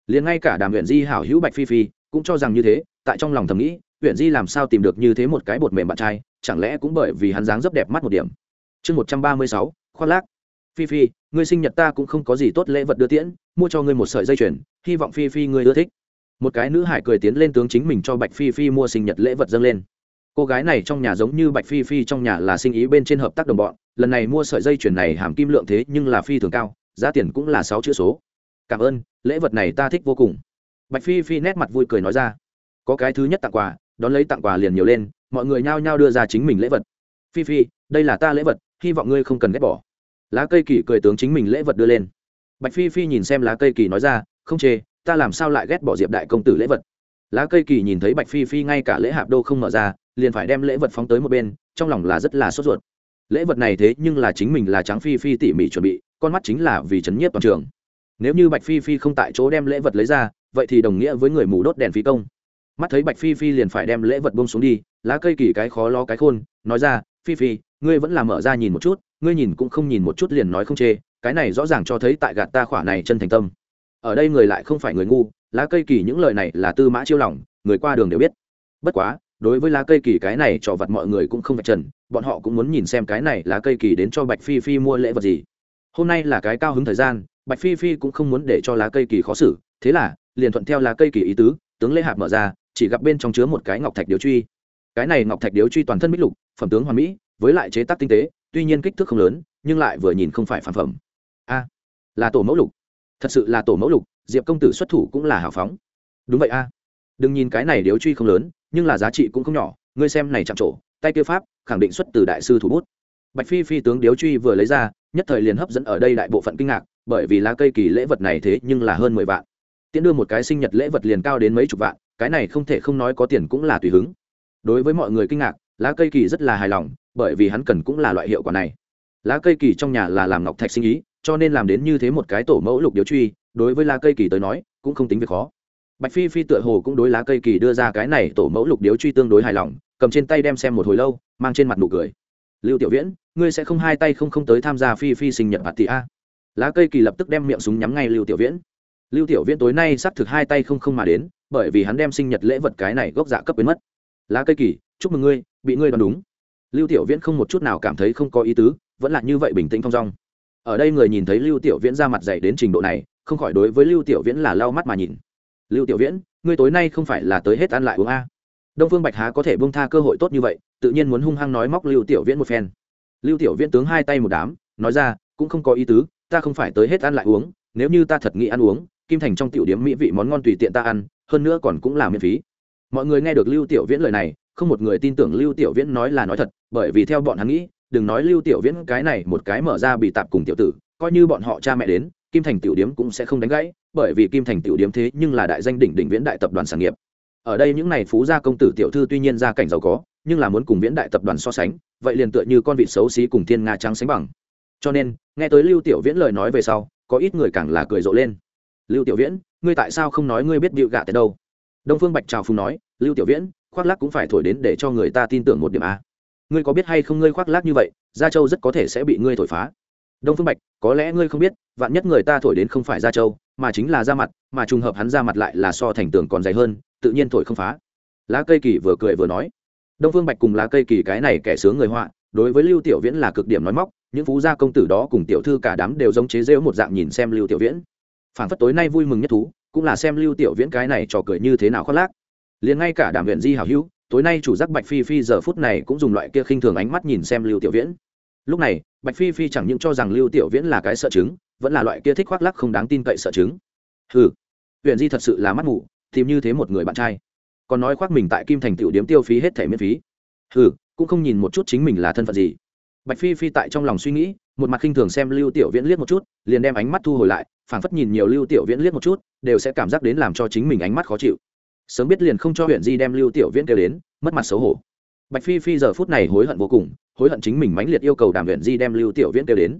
Liền ngay cả đàm huyện di hảo hữu bạch phi phi cũng cho rằng như thế, tại trong lòng thầm nghĩ huyện di làm sao tìm được như thế một cái bột mềm bạn trai, chẳng lẽ cũng bởi vì hắn dáng rất đẹp mắt một điểm. Chương một trăm ba mươi sáu, khoác lác. Phi phi ngươi sinh nhật ta cũng không có gì tốt lễ vật đưa tiễn, mua cho ngươi một sợi dây chuyền, hy vọng phi phi ngươi ưa thích một cái nữ hải cười tiến lên tướng chính mình cho bạch phi phi mua sinh nhật lễ vật dâng lên. Cô gái này trong nhà giống như bạch phi phi trong nhà là sinh ý bên trên hợp tác đồng bọn, lần này mua sợi dây chuyền này hàm kim lượng thế nhưng là phi thường cao, giá tiền cũng là sáu chữ số. Cảm ơn, lễ vật này ta thích vô cùng. Bạch phi phi nét mặt vui cười nói ra. Có cái thứ nhất tặng quà, đón lấy tặng quà liền nhiều lên, mọi người nhao nhao đưa ra chính mình lễ vật. Phi phi, đây là ta lễ vật, hy vọng ngươi không cần ghét bỏ. Lá cây kỳ cười tướng chính mình lễ vật đưa lên. Bạch phi phi nhìn xem lá cây kỳ nói ra, không chê ta làm sao lại ghét bỏ diệp đại công tử lễ vật? Lá cây kỳ nhìn thấy bạch phi phi ngay cả lễ hạp đô không mở ra, liền phải đem lễ vật phóng tới một bên, trong lòng là rất là sốt ruột. Lễ vật này thế nhưng là chính mình là tráng phi phi tỉ mỉ chuẩn bị, con mắt chính là vì chấn nhiếp toàn trường. Nếu như bạch phi phi không tại chỗ đem lễ vật lấy ra, vậy thì đồng nghĩa với người mù đốt đèn phi công. Mắt thấy bạch phi phi liền phải đem lễ vật bông xuống đi, lá cây kỳ cái khó lo cái khôn, nói ra, phi phi, ngươi vẫn là mở ra nhìn một chút, ngươi nhìn cũng không nhìn một chút liền nói không chê, cái này rõ ràng cho thấy tại gạt ta khỏa này chân thành tâm ở đây người lại không phải người ngu, lá cây kỳ những lời này là tư mã chiêu lòng, người qua đường đều biết. Bất quá, đối với lá cây kỳ cái này trò vật mọi người cũng không phải trần, bọn họ cũng muốn nhìn xem cái này lá cây kỳ đến cho bạch phi phi mua lễ vật gì. Hôm nay là cái cao hứng thời gian, bạch phi phi cũng không muốn để cho lá cây kỳ khó xử, thế là, liền thuận theo lá cây kỳ ý tứ, tướng lễ hạp mở ra, chỉ gặp bên trong chứa một cái ngọc thạch điếu truy. Cái này ngọc thạch điếu truy toàn thân bích lục, phẩm tướng hoàn mỹ, với lại chế tác tinh tế, tuy nhiên kích thước không lớn, nhưng lại vừa nhìn không phải phản phẩm. A, là tổ mẫu lục thật sự là tổ mẫu lục, diệp công tử xuất thủ cũng là hào phóng. Đúng vậy a. Đừng nhìn cái này điếu truy không lớn, nhưng là giá trị cũng không nhỏ, ngươi xem này chạm trổ, tay kia pháp, khẳng định xuất từ đại sư thủ bút. Bạch phi phi tướng điếu truy vừa lấy ra, nhất thời liền hấp dẫn ở đây đại bộ phận kinh ngạc, bởi vì lá cây kỳ lễ vật này thế nhưng là hơn mười vạn. Tiễn đưa một cái sinh nhật lễ vật liền cao đến mấy chục vạn, cái này không thể không nói có tiền cũng là tùy hứng. Đối với mọi người kinh ngạc, lá cây kỳ rất là hài lòng, bởi vì hắn cần cũng là loại hiệu quả này. Lá cây kỳ trong nhà là làm ngọc thạch sinh ý cho nên làm đến như thế một cái tổ mẫu lục điếu truy, đối với lá cây kỳ tới nói, cũng không tính việc khó. Bạch phi phi tựa hồ cũng đối lá cây kỳ đưa ra cái này tổ mẫu lục điếu truy tương đối hài lòng, cầm trên tay đem xem một hồi lâu, mang trên mặt nụ cười. Lưu tiểu viễn, ngươi sẽ không hai tay không không tới tham gia phi phi sinh nhật hạt thị a lá cây kỳ lập tức đem miệng súng nhắm ngay lưu tiểu viễn. Lưu tiểu viễn tối nay sắp thực hai tay không không mà đến, bởi vì hắn đem sinh nhật lễ vật cái này gốc dạ cấp biến mất. Lá cây kỳ, chúc mừng ngươi, bị ngươi đoán đúng. Lưu tiểu viễn không một chút nào cảm thấy không có ý tứ, vẫn là như vậy bình tĩnh thong dong ở đây người nhìn thấy lưu tiểu viễn ra mặt dày đến trình độ này, không khỏi đối với lưu tiểu viễn là lau mắt mà nhìn. Lưu tiểu viễn, ngươi tối nay không phải là tới hết ăn lại uống a đông phương bạch há có thể bông tha cơ hội tốt như vậy, tự nhiên muốn hung hăng nói móc lưu tiểu viễn một phen. Lưu tiểu viễn tướng hai tay một đám, nói ra, cũng không có ý tứ, ta không phải tới hết ăn lại uống, nếu như ta thật nghĩ ăn uống, kim thành trong tiểu điếm mỹ vị món ngon tùy tiện ta ăn, hơn nữa còn cũng là miễn phí. Mọi người nghe được lưu tiểu viễn lời này, không một người tin tưởng lưu tiểu viễn nói là nói thật, bởi vì theo bọn hắn nghĩ đừng nói lưu tiểu viễn, cái này một cái mở ra bị tạp cùng tiểu tử, coi như bọn họ cha mẹ đến, kim thành tiểu điếm cũng sẽ không đánh gãy, bởi vì kim thành tiểu điếm thế nhưng là đại danh đỉnh đỉnh viễn đại tập đoàn sản nghiệp. Ở đây những này phú gia công tử tiểu thư tuy nhiên gia cảnh giàu có, nhưng là muốn cùng viễn đại tập đoàn so sánh, vậy liền tựa như con vịt xấu xí cùng thiên nga trắng sánh bằng. Cho nên, nghe tới lưu tiểu viễn lời nói về sau, có ít người càng là cười rộ lên. Lưu tiểu viễn, ngươi tại sao không nói ngươi biết bịu gạ tới đâu? Đông phương bạch trào phùng nói, lưu tiểu viễn, khoác lác cũng phải thổi đến để cho người ta tin tưởng một điểm a ngươi có biết hay không ngươi khoác lác như vậy, gia châu rất có thể sẽ bị ngươi thổi phá. Đông phương bạch, có lẽ ngươi không biết, vạn nhất người ta thổi đến không phải gia châu, mà chính là da mặt, mà trùng hợp hắn ra mặt lại là so thành tường còn dày hơn, tự nhiên thổi không phá. Lá cây kỳ vừa cười vừa nói. Đông phương bạch cùng lá cây kỳ cái này kẻ sướng người họa, đối với lưu tiểu viễn là cực điểm nói móc, những phú gia công tử đó cùng tiểu thư cả đám đều giống chế rễu một dạng nhìn xem lưu tiểu viễn. Phản phất tối nay vui mừng nhất thú, cũng là xem lưu tiểu viễn cái này trò cười như thế nào khoác lác. Liền ngay cả đảm huyện di hảo hữu tối nay chủ giác bạch phi phi giờ phút này cũng dùng loại kia khinh thường ánh mắt nhìn xem lưu tiểu viễn. Lúc này, bạch phi phi chẳng những cho rằng lưu tiểu viễn là cái sợ chứng, vẫn là loại kia thích khoác lắc không đáng tin cậy sợ chứng. Ừ huyện di thật sự là mắt mù, tìm như thế một người bạn trai. Còn nói khoác mình tại kim thành tiểu điếm tiêu phí hết thẻ miễn phí. Ừ cũng không nhìn một chút chính mình là thân phận gì. Bạch phi phi tại trong lòng suy nghĩ, một mặt khinh thường xem lưu tiểu viễn liếc một chút, liền đem ánh mắt thu hồi lại, phảng phất nhìn nhiều lưu tiểu viễn liếc một chút, đều sẽ cảm giác đến làm cho chính mình ánh mắt khó chịu sớm biết liền không cho huyện di đem lưu tiểu viễn kêu đến, mất mặt xấu hổ. Bạch phi phi giờ phút này hối hận vô cùng, hối hận chính mình mãnh liệt yêu cầu đàm huyện di đem lưu tiểu viễn kêu đến.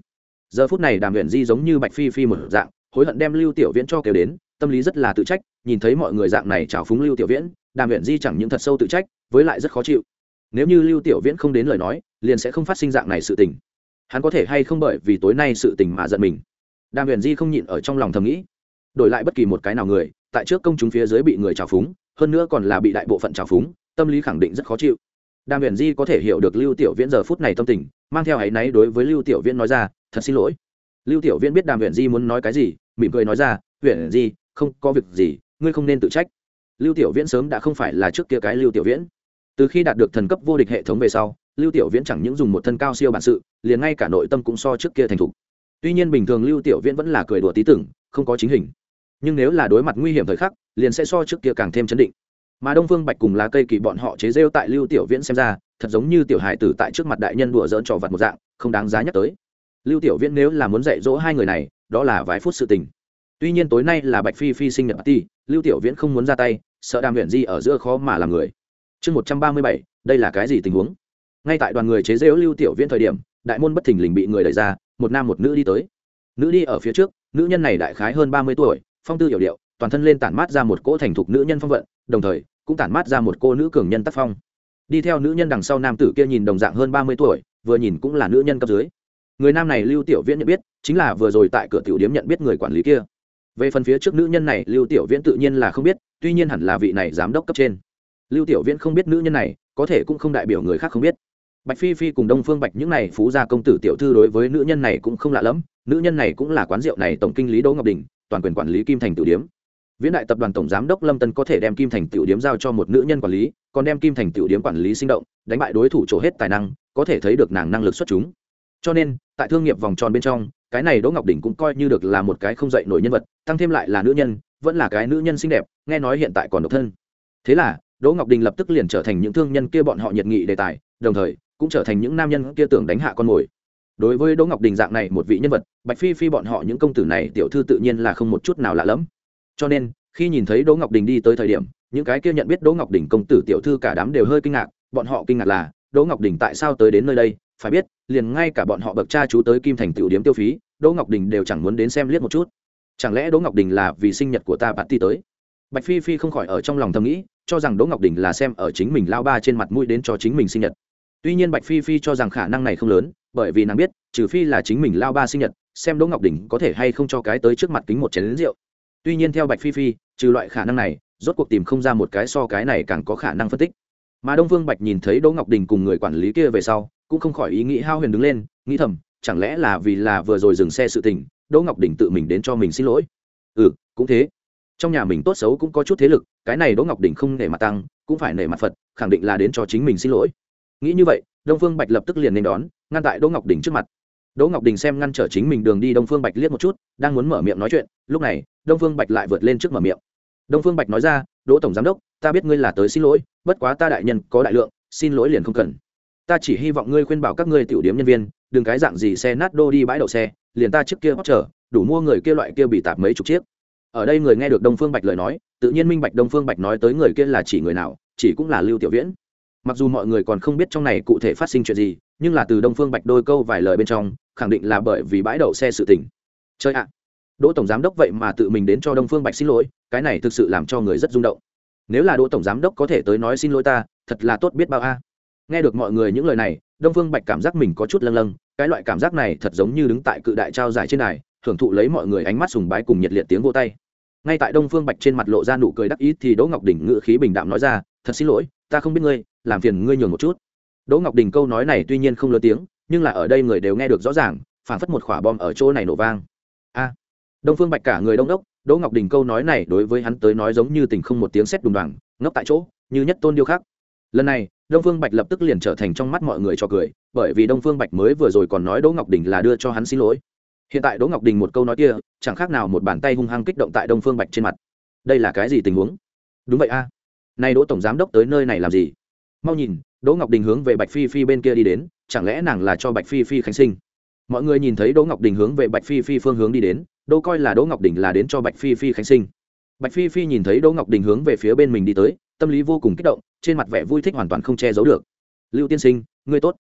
Giờ phút này đàm huyện di giống như bạch phi phi một dạng, hối hận đem lưu tiểu viễn cho kêu đến, tâm lý rất là tự trách, nhìn thấy mọi người dạng này trào phúng lưu tiểu viễn, đàm huyện di chẳng những thật sâu tự trách, với lại rất khó chịu. Nếu như lưu tiểu viễn không đến lời nói, liền sẽ không phát sinh dạng này sự tình. Hắn có thể hay không bởi vì tối nay sự tình mà giận mình? Đàm huyền di không nhịn ở trong lòng thầm nghĩ. Đổi lại bất kỳ một cái nào người tại trước công chúng phía dưới bị người trào phúng, hơn nữa còn là bị đại bộ phận trào phúng, tâm lý khẳng định rất khó chịu. Đàm huyền di có thể hiểu được lưu tiểu viễn giờ phút này tâm tình, mang theo áy náy đối với lưu tiểu viễn nói ra, thật xin lỗi. Lưu tiểu viễn biết đàm huyền di muốn nói cái gì, mỉm cười nói ra huyền di, không có việc gì, ngươi không nên tự trách. Lưu tiểu viễn sớm đã không phải là trước kia cái lưu tiểu viễn. Từ khi đạt được thần cấp vô địch hệ thống về sau, lưu tiểu viễn chẳng những dùng một thân cao siêu bản sự, liền ngay cả nội tâm cũng so trước kia thành thục. Tuy nhiên bình thường lưu tiểu viễn vẫn là cười đùa tí tưởng, không có chính hình nhưng nếu là đối mặt nguy hiểm thời khắc, liền sẽ so trước kia càng thêm chấn định. Mà đông phương bạch cùng lá cây kỳ bọn họ chế rêu tại lưu tiểu viễn xem ra, thật giống như tiểu hài tử tại trước mặt đại nhân đùa dỡn trò vặt một dạng, không đáng giá nhắc tới. Lưu tiểu viễn nếu là muốn dạy dỗ hai người này, đó là vài phút sự tình. Tuy nhiên tối nay là bạch phi phi sinh nhật ti lưu tiểu viễn không muốn ra tay, sợ đàm huyện di ở giữa khó mà làm người. Chương một trăm ba mươi bảy, đây là cái gì tình huống? Ngay tại đoàn người chế rêu lưu tiểu viễn thời điểm, đại môn bất thình lình bị người đẩy ra, một nam một nữ đi tới. Nữ đi ở phía trước, nữ nhân này đại khái hơn ba mươi tuổi phong tư hiểu điệu, toàn thân lên tản mát ra một cỗ thành thục nữ nhân phong vận, đồng thời, cũng tản mát ra một cô nữ cường nhân tác phong. Đi theo nữ nhân đằng sau nam tử kia nhìn đồng dạng hơn ba mươi tuổi, vừa nhìn cũng là nữ nhân cấp dưới. Người nam này lưu tiểu viễn nhận biết, chính là vừa rồi tại cửa tiểu điếm nhận biết người quản lý kia. Về phần phía trước nữ nhân này, lưu tiểu viễn tự nhiên là không biết, tuy nhiên hẳn là vị này giám đốc cấp trên. Lưu tiểu viễn không biết nữ nhân này, có thể cũng không đại biểu người khác không biết. Bạch phi phi cùng đông phương bạch những này phú gia công tử tiểu thư đối với nữ nhân này cũng không lạ lẫm, nữ nhân này cũng là quán rượu này tổng kinh lý đỗ ngọc đình toàn quyền quản lý kim thành tiểu điếm. Viễn đại tập đoàn tổng giám đốc lâm tân có thể đem kim thành tiểu điếm giao cho một nữ nhân quản lý, còn đem kim thành tiểu điếm quản lý sinh động, đánh bại đối thủ trổ hết tài năng, có thể thấy được nàng năng lực xuất chúng. Cho nên, tại thương nghiệp vòng tròn bên trong, cái này đỗ ngọc đỉnh cũng coi như được là một cái không dạy nổi nhân vật, tăng thêm lại là nữ nhân, vẫn là cái nữ nhân xinh đẹp, nghe nói hiện tại còn độc thân. Thế là, đỗ ngọc đình lập tức liền trở thành những thương nhân kia bọn họ nhiệt nghị đề tài, đồng thời, cũng trở thành những nam nhân kia tưởng đánh hạ con mồi đối với đỗ ngọc đình dạng này một vị nhân vật, bạch phi phi bọn họ những công tử này tiểu thư tự nhiên là không một chút nào lạ lẫm. Cho nên, khi nhìn thấy đỗ ngọc đình đi tới thời điểm, những cái kia nhận biết đỗ ngọc đình công tử tiểu thư cả đám đều hơi kinh ngạc, bọn họ kinh ngạc là, đỗ ngọc đình tại sao tới đến nơi đây? Phải biết, liền ngay cả bọn họ bậc cha chú tới kim thành tiểu điếm tiêu phí, đỗ ngọc đình đều chẳng muốn đến xem liếc một chút. Chẳng lẽ đỗ ngọc đình là vì sinh nhật của ta bạn ti tới? Bạch phi phi không khỏi ở trong lòng thầm nghĩ, cho rằng đỗ ngọc đình là xem ở chính mình lao ba trên mặt mũi đến cho chính mình sinh nhật. Tuy nhiên bạch phi phi cho rằng khả năng này không lớn bởi vì nàng biết, trừ phi là chính mình lao ba sinh nhật, xem đỗ ngọc đình có thể hay không cho cái tới trước mặt kính một chén lính rượu. Tuy nhiên theo bạch phi phi, trừ loại khả năng này, rốt cuộc tìm không ra một cái so cái này càng có khả năng phân tích. Mà đông vương bạch nhìn thấy đỗ ngọc đình cùng người quản lý kia về sau, cũng không khỏi ý nghĩ hao huyền đứng lên, nghĩ thầm, chẳng lẽ là vì là vừa rồi dừng xe sự tình, đỗ ngọc đình tự mình đến cho mình xin lỗi. Ừ cũng thế. Trong nhà mình tốt xấu cũng có chút thế lực, cái này đỗ ngọc đình không nể mặt tăng, cũng phải nể mặt phật, khẳng định là đến cho chính mình xin lỗi. Nghĩ như vậy, đông phương bạch lập tức liền nên đón ngăn tại đỗ ngọc đình trước mặt. Đỗ ngọc đình xem ngăn trở chính mình đường đi đông phương bạch liếc một chút, đang muốn mở miệng nói chuyện, lúc này, đông phương bạch lại vượt lên trước mở miệng. Đông phương bạch nói ra, đỗ tổng giám đốc, ta biết ngươi là tới xin lỗi, bất quá ta đại nhân có đại lượng, xin lỗi liền không cần. Ta chỉ hy vọng ngươi khuyên bảo các ngươi tiểu điểm nhân viên, đừng cái dạng gì xe nát đô đi bãi đậu xe, liền ta trước kia hót trở đủ mua người kia loại kia bị tạp mấy chục chiếc. Ở đây người nghe được đông phương bạch lời nói, tự nhiên minh bạch đông phương bạch nói tới người kia là chỉ người nào, chỉ cũng là lưu tiểu viễn mặc dù mọi người còn không biết trong này cụ thể phát sinh chuyện gì, nhưng là từ đông phương bạch đôi câu vài lời bên trong, khẳng định là bởi vì bãi đậu xe sự tình. Chơi ạ! Đỗ tổng giám đốc vậy mà tự mình đến cho đông phương bạch xin lỗi, cái này thực sự làm cho người rất rung động. Nếu là đỗ tổng giám đốc có thể tới nói xin lỗi ta, thật là tốt biết bao a. Nghe được mọi người những lời này, đông phương bạch cảm giác mình có chút lâng lâng, cái loại cảm giác này thật giống như đứng tại cự đại trao giải trên này thưởng thụ lấy mọi người ánh mắt sùng bái cùng nhiệt liệt tiếng vô tay. Ngay tại đông phương bạch trên mặt lộ ra nụ cười đắc ý thì đỗ ngọc Đỉnh ngự khí bình đạm nói ra, thật xin lỗi, ta không biết ngươi làm phiền ngươi nhường một chút. Đỗ ngọc đình câu nói này tuy nhiên không lớn tiếng, nhưng là ở đây người đều nghe được rõ ràng phản phất một quả bom ở chỗ này nổ vang. A. Đông phương bạch cả người đông đốc, đỗ ngọc đình câu nói này đối với hắn tới nói giống như tình không một tiếng sét đùng đoàng, ngốc tại chỗ, như nhất tôn điêu khắc. Lần này, đông phương bạch lập tức liền trở thành trong mắt mọi người cho cười, bởi vì đông phương bạch mới vừa rồi còn nói đỗ ngọc đình là đưa cho hắn xin lỗi. Hiện tại đỗ ngọc đình một câu nói kia, chẳng khác nào một bàn tay hung hăng kích động tại đông phương bạch trên mặt. Đây là cái gì tình huống? Đúng vậy a. À. nay đỗ tổng giám đốc tới nơi này làm gì? Mau nhìn, đỗ ngọc đình hướng về bạch phi phi bên kia đi đến, chẳng lẽ nàng là cho bạch phi phi khánh sinh? Mọi người nhìn thấy đỗ ngọc đình hướng về bạch phi phi phương hướng đi đến đỗ coi là đỗ ngọc đình là đến cho bạch phi phi khánh sinh. Bạch phi phi nhìn thấy đỗ ngọc đình hướng về phía bên mình đi tới, tâm lý vô cùng kích động, trên mặt vẻ vui thích hoàn toàn không che giấu được. Lưu tiên sinh, ngươi tốt.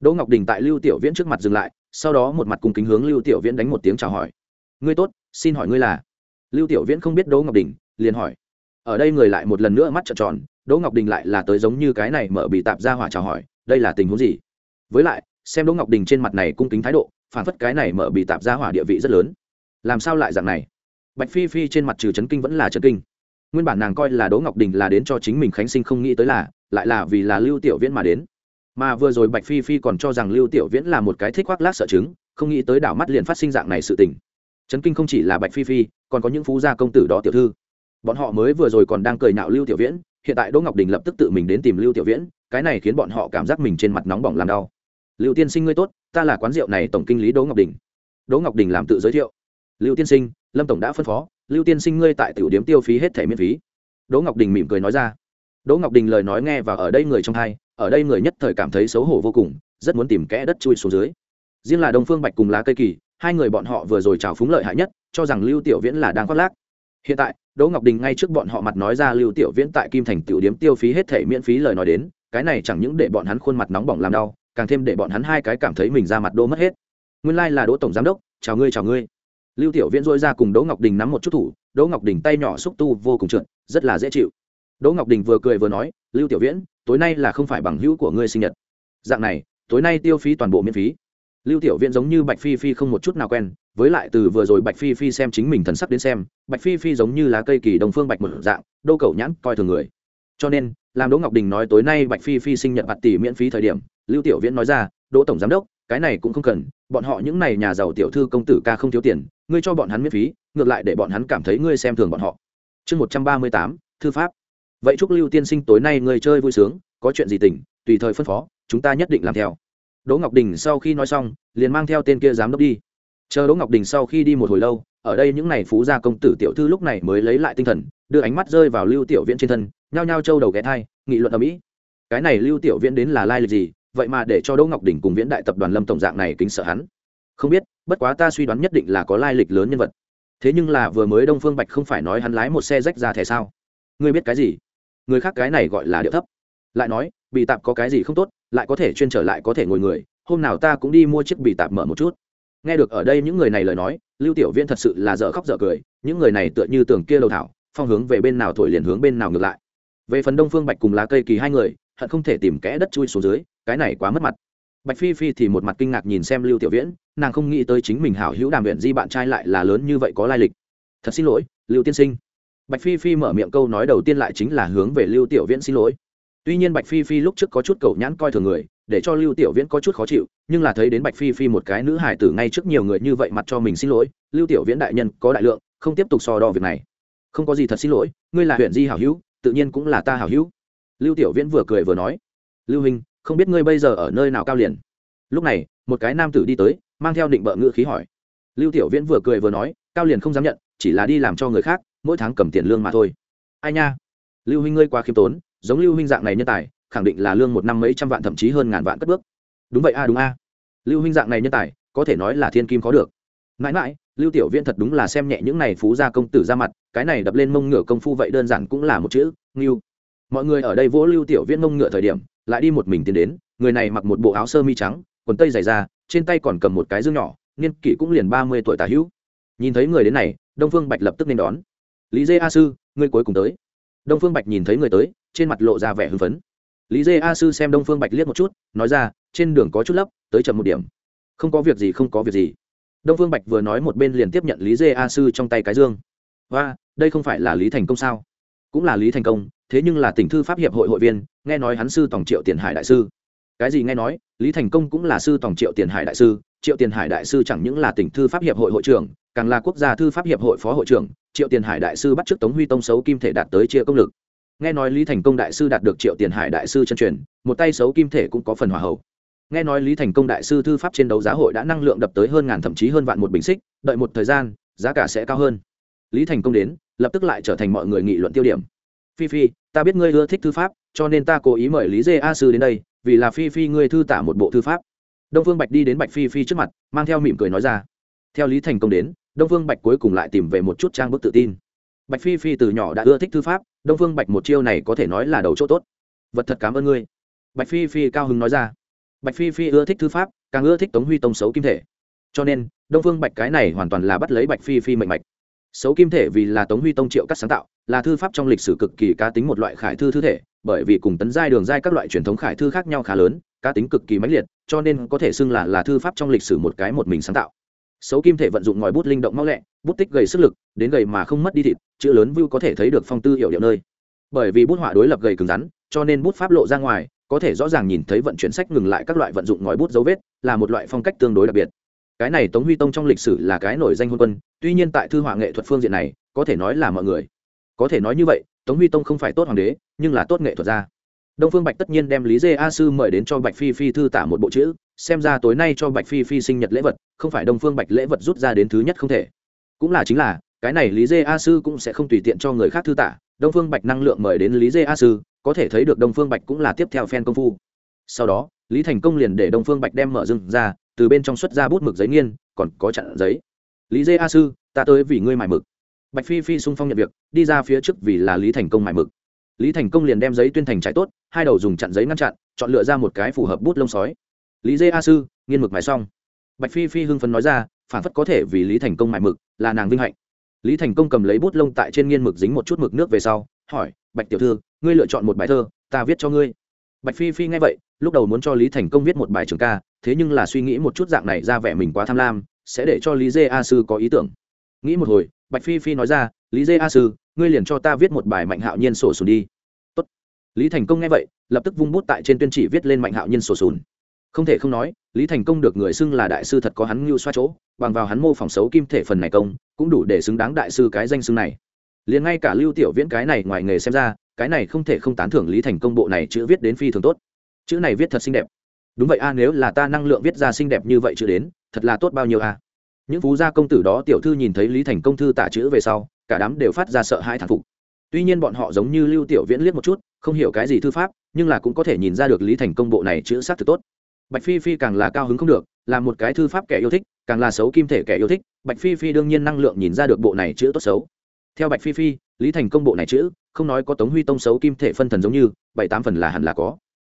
Đỗ ngọc đình tại lưu tiểu viễn trước mặt dừng lại, sau đó một mặt cùng kính hướng lưu tiểu viễn đánh một tiếng chào hỏi. Ngươi tốt, xin hỏi ngươi là? Lưu tiểu viễn không biết đỗ ngọc đình, liền hỏi. Ở đây người lại một lần nữa mắt trợn tròn đỗ ngọc đình lại là tới giống như cái này mở bị tạp ra hỏa chào hỏi, đây là tình huống gì? Với lại, xem đỗ ngọc đình trên mặt này cung kính thái độ, phản phất cái này mở bị tạp ra hỏa địa vị rất lớn. Làm sao lại dạng này? Bạch phi phi trên mặt trừ chấn kinh vẫn là chấn kinh. Nguyên bản nàng coi là đỗ ngọc đình là đến cho chính mình khánh sinh không nghĩ tới là, lại là vì là lưu tiểu viễn mà đến. Mà vừa rồi bạch phi phi còn cho rằng lưu tiểu viễn là một cái thích khoác lác sợ chứng, không nghĩ tới đảo mắt liền phát sinh dạng này sự tình. Chấn kinh không chỉ là bạch phi phi, còn có những phú gia công tử đó tiểu thư. Bọn họ mới vừa rồi còn đang cười nạo lưu tiểu viễn hiện tại đỗ ngọc đình lập tức tự mình đến tìm lưu tiểu viễn, cái này khiến bọn họ cảm giác mình trên mặt nóng bỏng làm đau. Lưu tiên sinh ngươi tốt, ta là quán rượu này tổng kinh lý đỗ ngọc đình. Đỗ ngọc đình làm tự giới thiệu. Lưu tiên sinh, lâm tổng đã phân phó, lưu tiên sinh ngươi tại tiểu điếm tiêu phí hết thẻ miễn phí. Đỗ ngọc đình mỉm cười nói ra. Đỗ ngọc đình lời nói nghe và ở đây người trong hai, ở đây người nhất thời cảm thấy xấu hổ vô cùng, rất muốn tìm kẽ đất chui xuống dưới. Riêng là đông phương bạch cùng lá cây kỳ, hai người bọn họ vừa rồi trào phúng lợi hại nhất, cho rằng lưu tiểu viễn là đang khoác lác hiện tại, đỗ ngọc đình ngay trước bọn họ mặt nói ra lưu tiểu viễn tại kim thành tiểu điếm tiêu phí hết thể miễn phí lời nói đến, cái này chẳng những để bọn hắn khuôn mặt nóng bỏng làm đau, càng thêm để bọn hắn hai cái cảm thấy mình ra mặt Đỗ mất hết. Nguyên lai、like、là đỗ tổng giám đốc, chào ngươi chào ngươi. Lưu tiểu viễn dôi ra cùng đỗ ngọc đình nắm một chút thủ, đỗ ngọc đình tay nhỏ xúc tu vô cùng trượt, rất là dễ chịu. Đỗ ngọc đình vừa cười vừa nói, lưu tiểu viễn, tối nay là không phải bằng hữu của ngươi sinh nhật. Dạng này, tối nay tiêu phí toàn bộ miễn phí lưu tiểu viễn giống như bạch phi phi không một chút nào quen, với lại từ vừa rồi bạch phi phi xem chính mình thần sắc đến xem, bạch phi phi giống như lá cây kỳ đồng phương bạch một dạng, đô cầu nhãn, coi thường người. Cho nên, làm đỗ ngọc đình nói tối nay bạch phi phi sinh nhật bạt tỷ miễn phí thời điểm, lưu tiểu viễn nói ra, đỗ tổng giám đốc, cái này cũng không cần, bọn họ những này nhà giàu tiểu thư công tử ca không thiếu tiền, ngươi cho bọn hắn miễn phí, ngược lại để bọn hắn cảm thấy ngươi xem thường bọn họ. Chương một trăm ba mươi tám, thư pháp. Vậy chúc lưu tiên sinh tối nay ngươi chơi vui sướng, có chuyện gì tỉnh, tùy thời phân phó, chúng ta nhất định làm theo đỗ ngọc đình sau khi nói xong, liền mang theo tên kia giám đốc đi. Chờ đỗ ngọc đình sau khi đi một hồi lâu, ở đây những n à y phú gia công tử tiểu thư lúc này mới lấy lại tinh thần, đưa ánh mắt rơi vào lưu tiểu viễn trên thân, nhao nhao trâu đầu ghé thai, nghị luận ở mỹ cái này lưu tiểu viễn đến là lai lịch gì? Vậy mà để cho đỗ ngọc Đình cùng viễn đại tập đoàn lâm tổng dạng này kính sợ hắn. Không biết, bất quá ta suy đoán nhất định là có lai lịch lớn nhân vật. Thế nhưng là vừa mới đông phương bạch không phải nói hắn lái một xe rách ra thẻ sao? Ngươi biết cái gì? Người khác cái này gọi là điệu thấp. Lại nói bị tạp có cái gì không tốt, lại có thể chuyên trở lại có thể ngồi người, hôm nào ta cũng đi mua chiếc bị tạp mở một chút. Nghe được ở đây những người này lời nói, lưu tiểu viên thật sự là dở khóc dở cười, những người này tựa như tường kia lầu thảo, phong hướng về bên nào thổi liền hướng bên nào ngược lại. Về phần đông phương bạch cùng lá cây kỳ hai người, hận không thể tìm kẽ đất chui xuống dưới, cái này quá mất mặt. Bạch phi phi thì một mặt kinh ngạc nhìn xem lưu tiểu viễn, nàng không nghĩ tới chính mình hảo hữu đàm viện di bạn trai lại là lớn như vậy có lai lịch. Thật xin lỗi, lưu tiên sinh. Bạch phi phi mở miệng câu nói đầu tiên lại chính là hướng về lưu tiểu viễn xin lỗi tuy nhiên bạch phi phi lúc trước có chút cầu nhãn coi thường người, để cho lưu tiểu viễn có chút khó chịu, nhưng là thấy đến bạch phi phi một cái nữ hải tử ngay trước nhiều người như vậy mặt cho mình xin lỗi, lưu tiểu viễn đại nhân có đại lượng, không tiếp tục so đo việc này. Không có gì thật xin lỗi, ngươi là huyện di hảo hữu, tự nhiên cũng là ta hảo hữu. Lưu tiểu viễn vừa cười vừa nói, lưu hình không biết ngươi bây giờ ở nơi nào cao liền? Lúc này, một cái nam tử đi tới, mang theo định bợ ngữ khí hỏi. Lưu tiểu viễn vừa cười vừa nói, cao liền không dám nhận, chỉ là đi làm cho người khác, mỗi tháng cầm tiền lương mà thôi. Ai nha? Lưu huynh ngươi quá khiêm tốn giống lưu huynh dạng này nhân tài, khẳng định là lương một năm mấy trăm vạn thậm chí hơn ngàn vạn cất bước. Đúng vậy a, đúng a. Lưu huynh dạng này nhân tài, có thể nói là thiên kim có được. Mãi mãi, lưu tiểu viễn thật đúng là xem nhẹ những này phú gia công tử ra mặt, cái này đập lên mông ngựa công phu vậy đơn giản cũng là một chữ, ngưu. Mọi người ở đây vỗ lưu tiểu viễn mông ngựa thời điểm, lại đi một mình tiến đến, người này mặc một bộ áo sơ mi trắng, quần tây dày da, trên tay còn cầm một cái dương nhỏ, niên kỷ cũng liền ba mươi tuổi tả hữu. Nhìn thấy người đến này, đông phương bạch lập tức nên đón. Lý dê a sư, ngươi cuối cùng tới. Đông phương bạch nhìn thấy người tới trên mặt lộ ra vẻ hưng phấn. Lý dê a sư xem đông phương bạch liếc một chút, nói ra, trên đường có chút lấp, tới chậm một điểm. Không có việc gì, không có việc gì. Đông phương bạch vừa nói một bên liền tiếp nhận lý dê a sư trong tay cái dương. Và đây không phải là lý thành công sao? Cũng là lý thành công, thế nhưng là tỉnh thư pháp hiệp hội hội viên, nghe nói hắn sư tổng triệu tiền hải đại sư. Cái gì nghe nói? Lý thành công cũng là sư tổng triệu tiền hải đại sư, triệu tiền hải đại sư chẳng những là tỉnh thư pháp hiệp hội hội trưởng, càng là quốc gia thư pháp hiệp hội phó hội trưởng, triệu tiền hải đại sư bắt t tống huy tông xấu kim thể đạt tới chia công lực nghe nói lý thành công đại sư đạt được triệu tiền hải đại sư chân truyền, một tay xấu kim thể cũng có phần hòa hậu. Nghe nói lý thành công đại sư thư pháp trên đấu giá hội đã năng lượng đập tới hơn ngàn thậm chí hơn vạn một bình xích, đợi một thời gian, giá cả sẽ cao hơn. Lý thành công đến, lập tức lại trở thành mọi người nghị luận tiêu điểm. Phi phi, ta biết ngươi ưa thích thư pháp, cho nên ta cố ý mời lý dê a sư đến đây, vì là phi phi ngươi thư tả một bộ thư pháp. Đông phương bạch đi đến bạch phi phi trước mặt, mang theo mỉm cười nói ra. Theo lý thành công đến, đông phương bạch cuối cùng lại tìm về một chút trang bức tự tin. Bạch phi phi từ nhỏ đã ưa thích thư pháp đông phương bạch một chiêu này có thể nói là đầu chỗ tốt. Vật thật cảm ơn ngươi. Bạch phi phi cao hứng nói ra. Bạch phi phi ưa thích thư pháp, càng ưa thích tống huy tông xấu kim thể. Cho nên, đông phương bạch cái này hoàn toàn là bắt lấy bạch phi phi mệnh mạch. Xấu kim thể vì là tống huy tông triệu các sáng tạo, là thư pháp trong lịch sử cực kỳ cá tính một loại khải thư thư thể, bởi vì cùng tấn giai, đường giai các loại truyền thống khải thư khác nhau khá lớn, cá tính cực kỳ mãnh liệt, cho nên có thể xưng là là thư pháp trong lịch sử một cái một mình sáng tạo xấu kim thể vận dụng ngòi bút linh động mau lẹ, bút tích gầy sức lực, đến gầy mà không mất đi thịt, chữ lớn vưu có thể thấy được phong tư hiểu điệu nơi. Bởi vì bút họa đối lập gầy cứng rắn, cho nên bút pháp lộ ra ngoài, có thể rõ ràng nhìn thấy vận chuyển sách ngừng lại các loại vận dụng ngòi bút dấu vết, là một loại phong cách tương đối đặc biệt. Cái này tống huy tông trong lịch sử là cái nổi danh hôn quân, tuy nhiên tại thư họa nghệ thuật phương diện này, có thể nói là mọi người. Có thể nói như vậy, tống huy tông không phải tốt hoàng đế, nhưng là tốt nghệ thuật gia. Đông phương bạch tất nhiên đem lý dê a sư mời đến cho bạch phi phi thư tả một bộ chữ xem ra tối nay cho bạch phi phi sinh nhật lễ vật, không phải đông phương bạch lễ vật rút ra đến thứ nhất không thể. Cũng là chính là, cái này lý dê a sư cũng sẽ không tùy tiện cho người khác thư tả, đông phương bạch năng lượng mời đến lý dê a sư, có thể thấy được đông phương bạch cũng là tiếp theo phen công phu. Sau đó, lý thành công liền để đông phương bạch đem mở rừng ra, từ bên trong xuất ra bút mực giấy nghiên, còn có chặn giấy. Lý dê a sư, ta tới vì ngươi mải mực. Bạch phi phi sung phong nhận việc, đi ra phía trước vì là lý thành công mải mực. Lý thành công liền đem giấy tuyên thành trái tốt, hai đầu dùng chặn giấy ngăn chặn, chọn lựa ra một cái phù hợp bút lông sói lý dê a sư, nghiên mực mài xong. Bạch phi phi hưng phấn nói ra, phản phất có thể vì lý thành công mài mực, là nàng vinh hạnh. Lý thành công cầm lấy bút lông tại trên nghiên mực dính một chút mực nước về sau, hỏi, bạch tiểu thư, ngươi lựa chọn một bài thơ, ta viết cho ngươi. Bạch phi phi nghe vậy, lúc đầu muốn cho lý thành công viết một bài trường ca, thế nhưng là suy nghĩ một chút dạng này ra vẻ mình quá tham lam, sẽ để cho lý dê a sư có ý tưởng. Nghĩ một hồi, bạch phi phi nói ra, lý dê a sư, ngươi liền cho ta viết một bài mạnh hạo nhiên sổ sùn đi. Tốt. lý thành công nghe vậy, lập tức vung bút tại trên tuyên chỉ viết lên mạnh hạo nhiên sổ sùn không thể không nói, lý thành công được người xưng là đại sư thật có hắn ngưu xoa chỗ, bằng vào hắn mô phỏng xấu kim thể phần này công, cũng đủ để xứng đáng đại sư cái danh xưng này. Liền ngay cả lưu tiểu viễn cái này ngoài nghề xem ra, cái này không thể không tán thưởng lý thành công bộ này chữ viết đến phi thường tốt. Chữ này viết thật xinh đẹp. Đúng vậy a, nếu là ta năng lượng viết ra xinh đẹp như vậy chữ đến, thật là tốt bao nhiêu a? Những phú gia công tử đó tiểu thư nhìn thấy lý thành công thư tả chữ về sau, cả đám đều phát ra sợ hai thản phục. Tuy nhiên bọn họ giống như lưu tiểu viễn liếc một chút, không hiểu cái gì thư pháp, nhưng là cũng có thể nhìn ra được lý thành công bộ này chữ sát thực tốt bạch phi phi càng là cao hứng không được, là một cái thư pháp kẻ yêu thích, càng là xấu kim thể kẻ yêu thích, bạch phi phi đương nhiên năng lượng nhìn ra được bộ này chữ tốt xấu. Theo bạch phi phi, lý thành công bộ này chữ, không nói có tống huy tông xấu kim thể phân thần giống như, bảy tám phần là hẳn là có.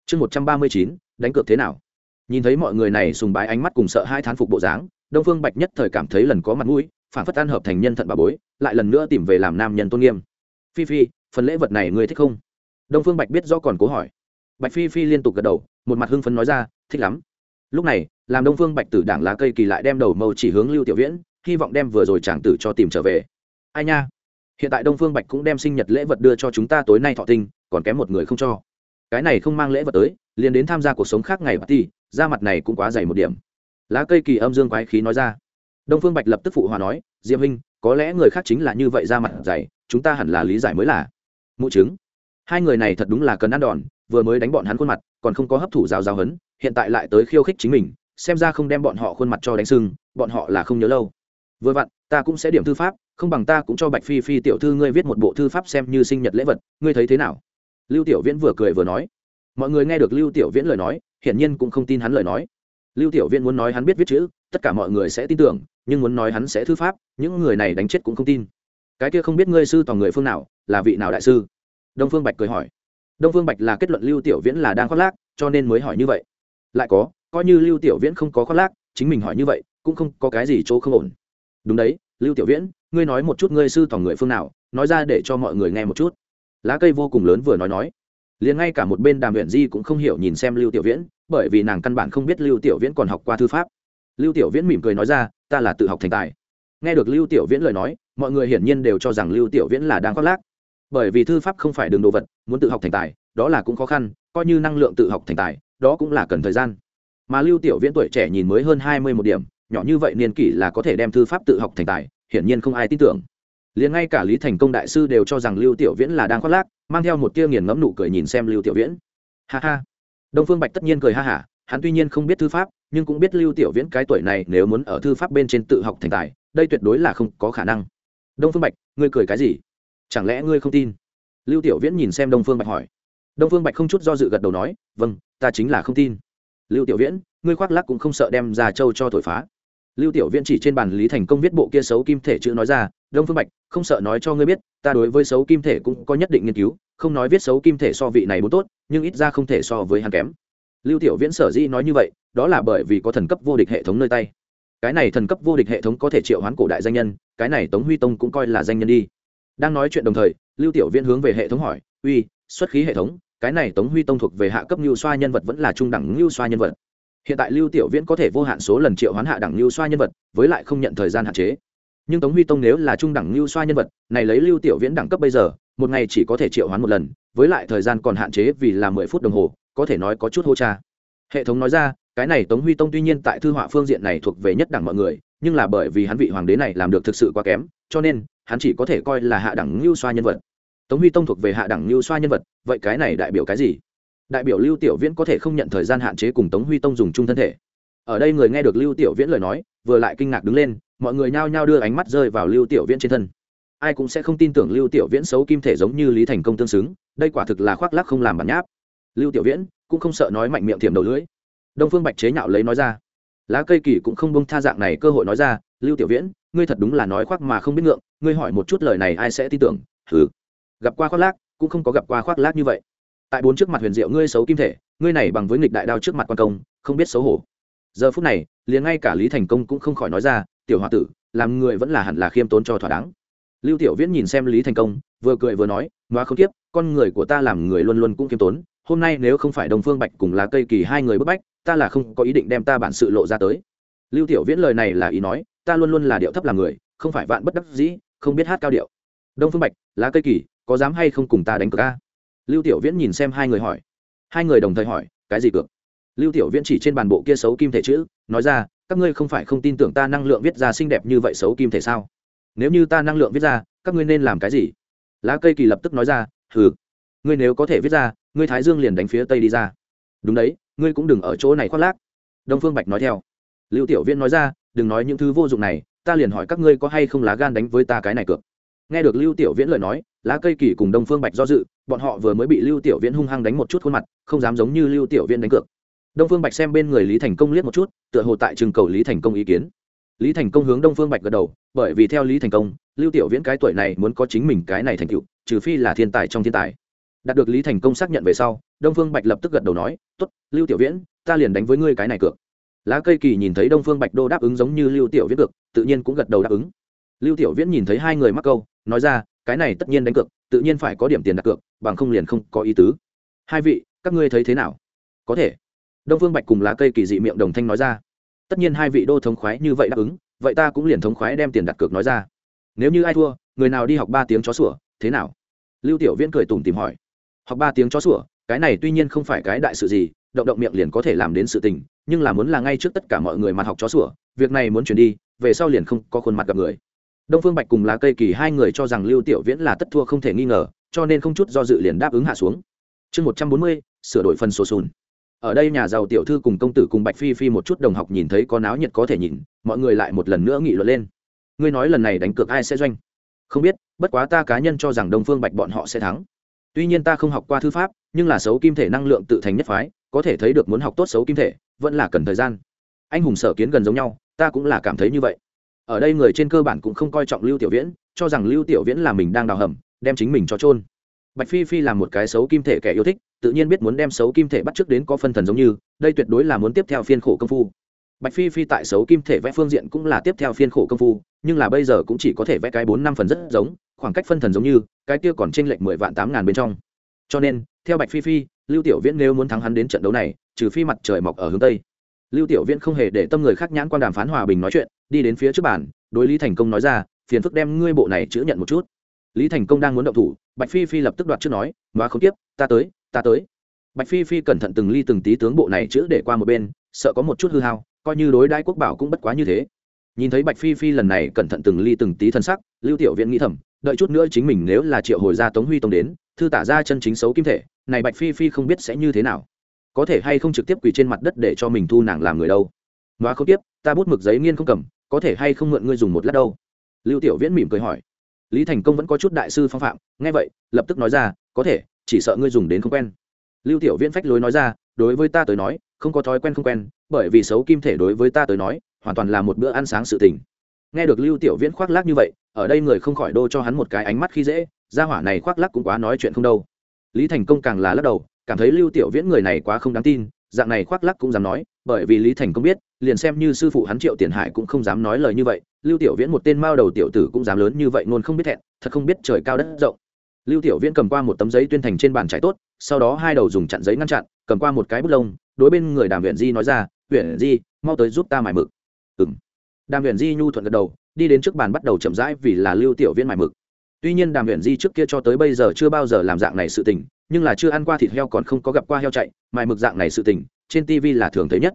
Chương một trăm ba mươi chín, đánh cược thế nào? Nhìn thấy mọi người này sùng bái ánh mắt cùng sợ hai thán phục bộ dáng, đông phương bạch nhất thời cảm thấy lần có mặt mũi, phản phất tan hợp thành nhân thận bà bối, lại lần nữa tìm về làm nam nhân tôn nghiêm. Phi phi, phần lễ vật này ngươi thích không? Đông phương bạch biết do còn cố hỏi. Bạch phi phi liên tục gật đầu một mặt hưng phấn nói ra, thích lắm. Lúc này, làm đông phương bạch tử đảng lá cây kỳ lại đem đầu mâu chỉ hướng lưu tiểu viễn, hy vọng đem vừa rồi chàng tử cho tìm trở về. Ai nha, hiện tại đông phương bạch cũng đem sinh nhật lễ vật đưa cho chúng ta tối nay thọ tinh, còn kém một người không cho. Cái này không mang lễ vật tới, liền đến tham gia cuộc sống khác ngày bà ti da mặt này cũng quá dày một điểm. Lá cây kỳ âm dương quái khí nói ra. Đông phương bạch lập tức phụ hòa nói diệm hinh có lẽ người khác chính là như vậy da mặt dày, chúng ta hẳn là lý giải mới là. Mụ chứng. Hai người này thật đúng là cần ăn đòn vừa mới đánh bọn hắn khuôn mặt, còn không có hấp thụ rào rào hấn, hiện tại lại tới khiêu khích chính mình, xem ra không đem bọn họ khuôn mặt cho đánh sưng, bọn họ là không nhớ lâu. Vừa vặn, ta cũng sẽ điểm thư pháp, không bằng ta cũng cho bạch phi phi tiểu thư ngươi viết một bộ thư pháp xem như sinh nhật lễ vật, ngươi thấy thế nào? Lưu tiểu viễn vừa cười vừa nói. Mọi người nghe được lưu tiểu viễn lời nói, hiển nhiên cũng không tin hắn lời nói. Lưu tiểu viễn muốn nói hắn biết viết chữ, tất cả mọi người sẽ tin tưởng, nhưng muốn nói hắn sẽ thư pháp, những người này đánh chết cũng không tin. Cái kia không biết ngươi sư toàn người phương nào, là vị nào đại sư? Đông phương bạch cười hỏi đông phương bạch là kết luận lưu tiểu viễn là đang khoác lác, cho nên mới hỏi như vậy. Lại có, coi như lưu tiểu viễn không có khoác lác, chính mình hỏi như vậy, cũng không có cái gì chỗ không ổn. Đúng đấy, lưu tiểu viễn, ngươi nói một chút ngươi sư tòng người phương nào, nói ra để cho mọi người nghe một chút. Lá cây vô cùng lớn vừa nói nói. Liền ngay cả một bên đàm huyện di cũng không hiểu nhìn xem lưu tiểu viễn, bởi vì nàng căn bản không biết lưu tiểu viễn còn học qua thư pháp. Lưu tiểu viễn mỉm cười nói ra, ta là tự học thành tài. Nghe được lưu tiểu viễn lời nói, mọi người hiển nhiên đều cho rằng lưu tiểu viễn là đang khoác lác bởi vì thư pháp không phải đường đồ vật, muốn tự học thành tài, đó là cũng khó khăn, coi như năng lượng tự học thành tài, đó cũng là cần thời gian. Mà lưu tiểu viễn tuổi trẻ nhìn mới hơn hai mươi một điểm, nhỏ như vậy niên kỷ là có thể đem thư pháp tự học thành tài, hiển nhiên không ai tin tưởng. Liền ngay cả lý thành công đại sư đều cho rằng lưu tiểu viễn là đang khoác lác, mang theo một tia nghiền ngẫm nụ cười nhìn xem lưu tiểu viễn. Ha ha. Đông phương bạch tất nhiên cười ha hả, hắn tuy nhiên không biết thư pháp, nhưng cũng biết lưu tiểu viễn cái tuổi này nếu muốn ở thư pháp bên trên tự học thành tài, đây tuyệt đối là không có khả năng. Đông phương bạch, ngươi cười cái gì? Chẳng lẽ ngươi không tin? Lưu tiểu viễn nhìn xem đông phương bạch hỏi. Đông phương bạch không chút do dự gật đầu nói vâng ta chính là không tin. Lưu tiểu viễn, ngươi khoác lắc cũng không sợ đem ra châu cho thổi phá. Lưu tiểu viễn chỉ trên bàn lý thành công viết bộ kia xấu kim thể chữ nói ra, đông phương bạch, không sợ nói cho ngươi biết, ta đối với xấu kim thể cũng có nhất định nghiên cứu, không nói viết xấu kim thể so vị này bố tốt, nhưng ít ra không thể so với hắn kém. Lưu tiểu viễn sở dĩ nói như vậy, đó là bởi vì có thần cấp vô địch hệ thống nơi tay. Cái này thần cấp vô địch hệ thống có thể triệu hoán cổ đại danh nhân, cái này tống huy tông cũng coi là danh nhân đi đang nói chuyện đồng thời, lưu tiểu viễn hướng về hệ thống hỏi, uy, xuất khí hệ thống, cái này tống huy tông thuộc về hạ cấp lưu xoa nhân vật vẫn là trung đẳng lưu xoa nhân vật. Hiện tại lưu tiểu viễn có thể vô hạn số lần triệu hoán hạ đẳng lưu xoa nhân vật, với lại không nhận thời gian hạn chế. Nhưng tống huy tông nếu là trung đẳng lưu xoa nhân vật, này lấy lưu tiểu viễn đẳng cấp bây giờ, một ngày chỉ có thể triệu hoán một lần, với lại thời gian còn hạn chế vì là mười phút đồng hồ, có thể nói có chút hô cha. Hệ thống nói ra, cái này tống huy tông tuy nhiên tại thư họa phương diện này thuộc về nhất đẳng mọi người nhưng là bởi vì hắn vị hoàng đế này làm được thực sự quá kém, cho nên, hắn chỉ có thể coi là hạ đẳng lưu xoa nhân vật. Tống huy tông thuộc về hạ đẳng lưu xoa nhân vật, vậy cái này đại biểu cái gì? Đại biểu lưu tiểu viễn có thể không nhận thời gian hạn chế cùng tống huy tông dùng chung thân thể. Ở đây người nghe được lưu tiểu viễn lời nói, vừa lại kinh ngạc đứng lên, mọi người nhao nhao đưa ánh mắt rơi vào lưu tiểu viễn trên thân. Ai cũng sẽ không tin tưởng lưu tiểu viễn xấu kim thể giống như lý thành công tương xứng, đây quả thực là khoác lắc không làm bản nháp. Lưu tiểu viễn cũng không sợ nói mạnh miệng thiểm đầu lưỡi. Đông phương bạch chế nhạo lấy nói ra lá cây kỳ cũng không bông tha dạng này cơ hội nói ra, lưu tiểu viễn, ngươi thật đúng là nói khoác mà không biết ngượng, ngươi hỏi một chút lời này ai sẽ tin tưởng thử gặp qua khoác lác, cũng không có gặp qua khoác lác như vậy. Tại bốn trước mặt huyền diệu ngươi xấu kim thể, ngươi này bằng với nghịch đại đao trước mặt quan công, không biết xấu hổ. Giờ phút này, liền ngay cả lý thành công cũng không khỏi nói ra, tiểu h o a tử, làm người vẫn là hẳn là khiêm tốn cho thỏa đáng. Lưu tiểu viễn nhìn xem lý thành công, vừa cười vừa nói, ngoa không tiếp, con người của ta làm người luôn luôn cũng khiêm tốn, hôm nay nếu không phải đồng phương bạch cùng lá cây kỳ hai người bức bách ta là không có ý định đem ta bản sự lộ ra tới. Lưu tiểu viễn lời này là ý nói, ta luôn luôn là điệu thấp làm người, không phải vạn bất đắc dĩ, không biết hát cao điệu. Đông phương bạch, lá cây kỳ, có dám hay không cùng ta đánh cược ca lưu tiểu viễn nhìn xem hai người hỏi. Hai người đồng thời hỏi, cái gì cược? Lưu tiểu viễn chỉ trên bàn bộ kia xấu kim thể chữ, nói ra, các ngươi không phải không tin tưởng ta năng lượng viết ra xinh đẹp như vậy xấu kim thể sao? Nếu như ta năng lượng viết ra, các ngươi nên làm cái gì? Lá cây kỳ lập tức nói ra, hừ, ngươi nếu có thể viết ra, ngươi thái dương liền đánh phía tây đi ra. Đúng đấy ngươi cũng đừng ở chỗ này khoác lác. Đông phương bạch nói theo. Lưu tiểu viễn nói ra, đừng nói những thứ vô dụng này, ta liền hỏi các ngươi có hay không lá gan đánh với ta cái này cược. Nghe được lưu tiểu viễn lời nói, lá cây kỳ cùng đông phương bạch do dự, bọn họ vừa mới bị lưu tiểu viễn hung hăng đánh một chút khuôn mặt, không dám giống như lưu tiểu viễn đánh cược. Đông phương bạch xem bên người lý thành công liếc một chút, tựa hồ tại trường cầu lý thành công ý kiến. Lý thành công hướng đông phương bạch gật đầu, bởi vì theo lý thành công, lưu tiểu viễn cái tuổi này muốn có chính mình cái này thành tựu, trừ phi là thiên tài trong thiên tài đạt được lý thành công xác nhận về sau, đông phương bạch lập tức gật đầu nói t ố t lưu tiểu viễn, ta liền đánh với ngươi cái này cược. Lá cây kỳ nhìn thấy đông phương bạch đô đáp ứng giống như lưu tiểu viễn cược, tự nhiên cũng gật đầu đáp ứng. Lưu tiểu viễn nhìn thấy hai người mắc câu, nói ra, cái này tất nhiên đánh cược, tự nhiên phải có điểm tiền đặt cược, bằng không liền không có ý tứ. Hai vị, các ngươi thấy thế nào? Có thể. Đông phương bạch cùng lá cây kỳ dị miệng đồng thanh nói ra. Tất nhiên hai vị đô thống khoái như vậy đáp ứng, vậy ta cũng liền thống khoái đem tiền đặt cược nói ra. Nếu như ai thua, người nào đi học ba tiếng chó sủa, thế nào? Lưu tiểu viễn cười tủm tìm hỏi học ba tiếng chó sủa, cái này tuy nhiên không phải cái đại sự gì, động động miệng liền có thể làm đến sự tình, nhưng là muốn là ngay trước tất cả mọi người mặt học chó sủa, việc này muốn chuyển đi, về sau liền không có khuôn mặt gặp người. Đông phương bạch cùng lá cây kỳ hai người cho rằng lưu tiểu viễn là tất thua không thể nghi ngờ, cho nên không chút do dự liền đáp ứng hạ xuống. Chương một trăm bốn mươi, sửa đổi phần sổ sùn. Ở đây nhà giàu tiểu thư cùng công tử cùng bạch phi phi một chút đồng học nhìn thấy có náo nhiệt có thể nhìn, mọi người lại một lần nữa nghị luận lên. Ngươi nói lần này đánh cược ai sẽ doanh? Không biết, bất quá ta cá nhân cho rằng đông phương bạch bọn họ sẽ thắng tuy nhiên ta không học qua thư pháp, nhưng là xấu kim thể năng lượng tự thành nhất phái, có thể thấy được muốn học tốt xấu kim thể, vẫn là cần thời gian. Anh hùng sở kiến gần giống nhau, ta cũng là cảm thấy như vậy. Ở đây người trên cơ bản cũng không coi trọng lưu tiểu viễn, cho rằng lưu tiểu viễn là mình đang đào hầm, đem chính mình cho trôn bạch phi phi là một cái xấu kim thể kẻ yêu thích, tự nhiên biết muốn đem xấu kim thể bắt trước đến có phân thần giống như, đây tuyệt đối là muốn tiếp theo phiên khổ công phu bạch phi phi tại xấu kim thể vẽ phương diện cũng là tiếp theo phiên khổ công phu, nhưng là bây giờ cũng chỉ có thể vẽ cái bốn năm phần rất giống, khoảng cách phân thần giống như, cái kia còn chênh lệch mười vạn tám ngàn bên trong. Cho nên, theo bạch phi phi, lưu tiểu viễn nếu muốn thắng hắn đến trận đấu này, trừ phi mặt trời mọc ở hướng tây. Lưu tiểu viễn không hề để tâm người khác nhãn quan đàm phán hòa bình nói chuyện, đi đến phía trước bàn, đối lý thành công nói ra, phiền phức đem ngươi bộ này chữ nhận một chút. Lý thành công đang muốn động thủ, bạch phi phi lập tức đoạt trước nói nói không tiếp ta tới ta tới. Bạch phi phi cẩn thận từng ly từng tí tướng bộ này chữ để qua một bên, sợ có một chút hư hao coi như đối đãi quốc bảo cũng bất quá như thế. Nhìn thấy bạch phi phi lần này cẩn thận từng ly từng tí thân sắc, lưu tiểu viễn nghĩ thầm, đợi chút nữa chính mình nếu là triệu hồi ra tống huy tông đến, thư tả ra chân chính xấu kim thể, này bạch phi phi không biết sẽ như thế nào. Có thể hay không trực tiếp quỳ trên mặt đất để cho mình thu nàng làm người đâu. Nói không tiếp, ta bút mực giấy nghiên không cầm, có thể hay không mượn ngươi dùng một lát đâu? Lưu tiểu viễn mỉm cười hỏi. Lý thành công vẫn có chút đại sư phong phạm, nghe vậy, lập tức nói ra, có thể, chỉ sợ ngươi dùng đến không quen. Lưu tiểu viễn phách lối nói ra, đối với ta tới nói không có thói quen không quen, bởi vì xấu kim thể đối với ta tới nói, hoàn toàn là một bữa ăn sáng sự tình. Nghe được lưu tiểu viễn khoác lác như vậy, ở đây người không khỏi đô cho hắn một cái ánh mắt khi dễ, gia hỏa này khoác lác cũng quá nói chuyện không đâu. Lý thành công càng là lắc đầu, cảm thấy lưu tiểu viễn người này quá không đáng tin, dạng này khoác lắc cũng dám nói, bởi vì lý thành công biết, liền xem như sư phụ hắn triệu tiền hải cũng không dám nói lời như vậy, lưu tiểu viễn một tên mao đầu tiểu tử cũng dám lớn như vậy luôn không biết thẹn, thật không biết trời cao đất rộng. Lưu tiểu viễn cầm qua một tấm giấy tuyên thành trên bàn trải tốt, sau đó hai đầu dùng chặn giấy ngăn chặn, cầm qua một cái bút lông đối bên người đàm huyện di nói ra huyện di, mau tới giúp ta mải mực. Ừ m đàm huyện di nhu thuận gật đầu, đi đến trước bàn bắt đầu chậm rãi vì là lưu tiểu viễn mải mực. Tuy nhiên đàm huyện di trước kia cho tới bây giờ chưa bao giờ làm dạng này sự tình, nhưng là chưa ăn qua thịt heo còn không có gặp qua heo chạy, mài mực dạng này sự tình, trên tv là thường thấy nhất.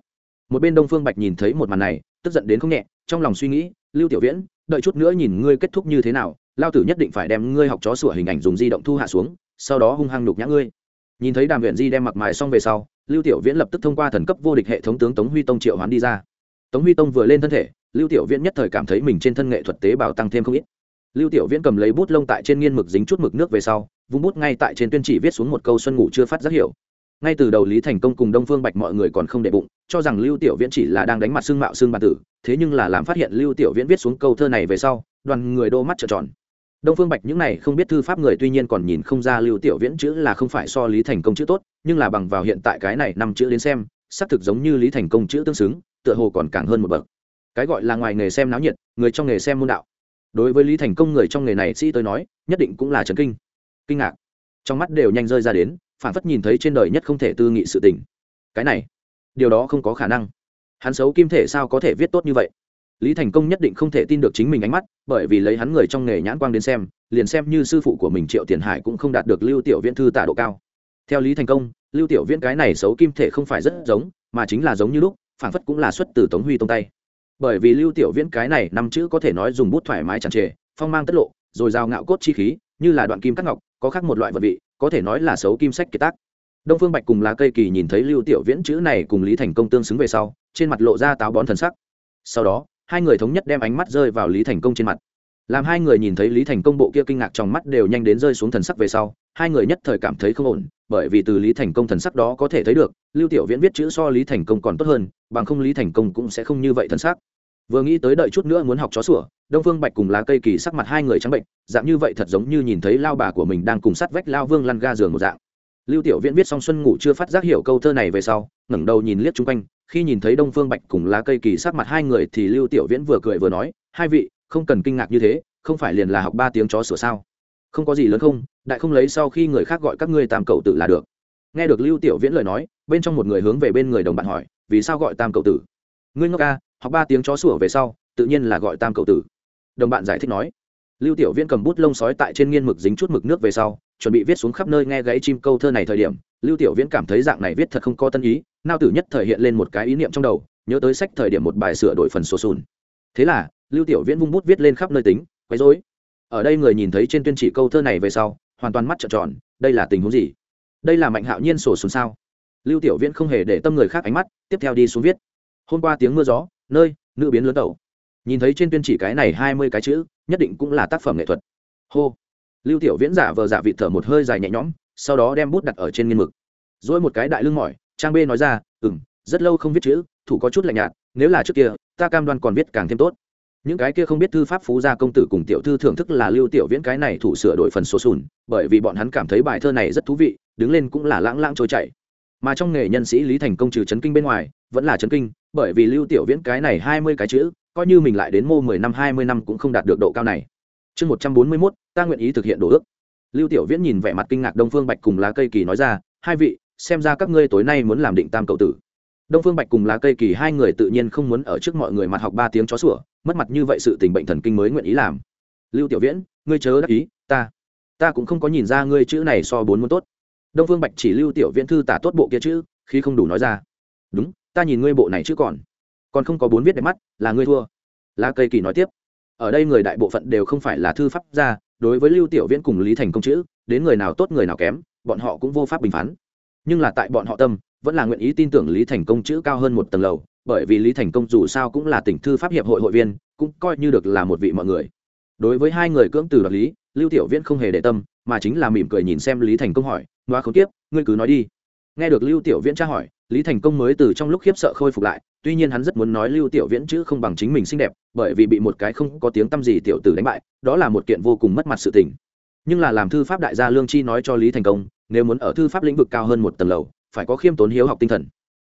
Một bên đông phương bạch nhìn thấy một màn này, tức giận đến không nhẹ, trong lòng suy nghĩ, lưu tiểu viễn, đợi chút nữa nhìn ngươi kết thúc như thế nào, lao tử nhất định phải đem ngươi học chó sửa hình ảnh dùng di động thu hạ xuống, sau đó hung hăng nhục nhã ngươi. Nhìn thấy đàm huyện di đem mặc mài xong về sau lưu tiểu viễn lập tức thông qua thần cấp vô địch hệ thống tướng tống huy tông triệu hoán đi ra. Tống huy tông vừa lên thân thể, lưu tiểu viễn nhất thời cảm thấy mình trên thân nghệ thuật tế bào tăng thêm không ít. Lưu tiểu viễn cầm lấy bút lông tại trên nghiên mực dính chút mực nước về sau, vung bút ngay tại trên tuyên chỉ viết xuống một câu xuân ngủ chưa phát giác hiểu. Ngay từ đầu lý thành công cùng đông phương bạch mọi người còn không để bụng, cho rằng lưu tiểu viễn chỉ là đang đánh mặt xương mạo xương bản tử, thế nhưng là làm phát hiện lưu tiểu viễn viết xuống câu thơ này về sau, đoàn người đô mắt trợn tròn. Đông phương bạch những này không biết thư pháp người tuy nhiên còn nhìn không ra lưu tiểu viễn chữ là không phải so lý thành công chữ tốt nhưng là bằng vào hiện tại cái này năm chữ đến xem, xác thực giống như lý thành công chữ tương xứng, tựa hồ còn càng hơn một bậc. Cái gọi là ngoài nghề xem náo nhiệt, người trong nghề xem môn đạo. Đối với lý thành công người trong nghề này sĩ tới nói, nhất định cũng là trấn kinh. Kinh ngạc. Trong mắt đều nhanh rơi ra đến, phản phất nhìn thấy trên đời nhất không thể tư nghị sự tình. Cái này, điều đó không có khả năng. Hắn xấu kim thể sao có thể viết tốt như vậy? Lý thành công nhất định không thể tin được chính mình ánh mắt, bởi vì lấy hắn người trong nghề nhãn quang đến xem, liền xem như sư phụ của mình triệu tiền hải cũng không đạt được lưu tiểu viễn thư tạ độ cao. Theo lý thành công lưu tiểu viễn cái này xấu kim thể không phải rất giống, mà chính là giống như lúc phản phất cũng là xuất từ tống huy tông tay. Bởi vì lưu tiểu viễn cái này năm chữ có thể nói dùng bút thoải mái chẳng trề, phong mang tất lộ, rồi rào ngạo cốt chi khí, như là đoạn kim cắt ngọc, có khác một loại vật vị, có thể nói là xấu kim sách kiệt tác. Đông phương bạch cùng lá cây kỳ nhìn thấy lưu tiểu viễn chữ này cùng lý thành công tương xứng về sau, trên mặt lộ ra táo bón thần sắc. Sau đó, hai người thống nhất đem ánh mắt rơi vào lý thành công trên mặt. Làm hai người nhìn thấy lý thành công bộ kia kinh ngạc trong mắt đều nhanh đến rơi xuống thần sắc về sau hai người nhất thời cảm thấy không ổn, bởi vì từ lý thành công thần sắc đó có thể thấy được, lưu tiểu viễn viết chữ so lý thành công còn tốt hơn, bằng không lý thành công cũng sẽ không như vậy thần sắc. Vừa nghĩ tới đợi chút nữa muốn học chó sủa, đông phương bạch cùng lá cây kỳ sắc mặt hai người trắng bệnh, dạng như vậy thật giống như nhìn thấy lao bà của mình đang cùng sát vách lao vương lăn ga giường một dạng. Lưu tiểu viễn viết xong xuân ngủ chưa phát giác hiểu câu thơ này về sau, ngẩng đầu nhìn liếc chung quanh, khi nhìn thấy đông phương bạch cùng lá cây kỳ sắc mặt hai người thì lưu tiểu viễn vừa cười vừa nói, hai vị, không cần kinh ngạc như thế, không phải liền là học ba tiếng chó sửa sao? Không có gì lớn không đại không lấy sau khi người khác gọi các ngươi tam cậu tử là được. Nghe được lưu tiểu viễn lời nói, bên trong một người hướng về bên người đồng bạn hỏi, vì sao gọi tam cậu tử? Ngươi ngốc ca, học ba tiếng chó sủa về sau, tự nhiên là gọi tam cậu tử. Đồng bạn giải thích nói. Lưu tiểu viễn cầm bút lông sói tại trên nghiên mực dính chút mực nước về sau, chuẩn bị viết xuống khắp nơi nghe gáy chim câu thơ này thời điểm, lưu tiểu viễn cảm thấy dạng này viết thật không có tân ý, nao tử nhất thời hiện lên một cái ý niệm trong đầu, nhớ tới sách thời điểm một bài sửa đổi phần sổ sùn. Thế là, lưu tiểu viễn vung bút viết lên khắp nơi tính, quấy rối. Ở đây người nhìn thấy trên tuyên chỉ câu thơ này về sau hoàn toàn mắt trợn tròn, đây là tình huống gì? Đây là mạnh hạo nhiên sổ xuống sao? Lưu tiểu viễn không hề để tâm người khác ánh mắt, tiếp theo đi xuống viết. Hôm qua tiếng mưa gió, nơi, nữ biến lớn tẩu. Nhìn thấy trên tuyên chỉ cái này hai mươi cái chữ, nhất định cũng là tác phẩm nghệ thuật. Hô. Lưu tiểu viễn giả vờ giả vị thở một hơi dài nhẹ nhõm, sau đó đem bút đặt ở trên nghiên mực. Dỗi một cái đại lưng mỏi, trang b nói ra ừ m rất lâu không viết chữ, thủ có chút lạnh nhạt, nếu là trước kia, ta cam đoan còn viết càng thêm tốt những cái kia không biết thư pháp phú gia công tử cùng tiểu thư thưởng thức là lưu tiểu viễn cái này thủ sửa đổi phần số sùn, bởi vì bọn hắn cảm thấy bài thơ này rất thú vị, đứng lên cũng là lãng lãng trôi chảy. Mà trong nghề nhân sĩ lý thành công trừ chấn kinh bên ngoài, vẫn là chấn kinh, bởi vì lưu tiểu viễn cái này hai mươi cái chữ, coi như mình lại đến mô mười năm, hai mươi năm cũng không đạt được độ cao này. Chương một trăm bốn mươi mốt, ta nguyện ý thực hiện đồ ước. Lưu tiểu viễn nhìn vẻ mặt kinh ngạc đông phương bạch cùng lá cây kỳ nói ra, hai vị, xem ra các ngươi tối nay muốn làm định tam cậu tử đông phương bạch cùng lá cây kỳ hai người tự nhiên không muốn ở trước mọi người mặt học ba tiếng chó sủa, mất mặt như vậy sự tình bệnh thần kinh mới nguyện ý làm. Lưu tiểu viễn, ngươi chớ đắc ý, ta ta cũng không có nhìn ra ngươi chữ này so bốn muốn tốt. Đông phương bạch chỉ lưu tiểu viễn thư tả tốt bộ kia chữ, khi không đủ nói ra. Đúng, ta nhìn ngươi bộ này chứ còn còn không có bốn viết đẹp mắt, là ngươi thua. Lá cây kỳ nói tiếp, ở đây người đại bộ phận đều không phải là thư pháp gia, đối với lưu tiểu viễn cùng lý thành công chữ, đến người nào tốt người nào kém, bọn họ cũng vô pháp bình phán. Nhưng là tại bọn họ tâm vẫn là nguyện ý tin tưởng lý thành công chữ cao hơn một tầng lầu, bởi vì lý thành công dù sao cũng là tỉnh thư pháp hiệp hội hội viên, cũng coi như được là một vị mọi người. Đối với hai người cưỡng từ đoạt lý, lưu tiểu viễn không hề để tâm, mà chính là mỉm cười nhìn xem lý thành công hỏi, ngoa không tiếp, ngươi cứ nói đi. Nghe được lưu tiểu viễn tra hỏi, lý thành công mới từ trong lúc khiếp sợ khôi phục lại, tuy nhiên hắn rất muốn nói lưu tiểu viễn chữ không bằng chính mình xinh đẹp, bởi vì bị một cái không có tiếng t â m gì tiểu tử đánh bại, đó là một kiện vô cùng mất mặt sự tình. Nhưng là làm thư pháp đại gia lương chi nói cho lý thành công, nếu muốn ở thư pháp lĩnh vực cao hơn một tầng lầu phải có khiêm tốn hiếu học tinh thần.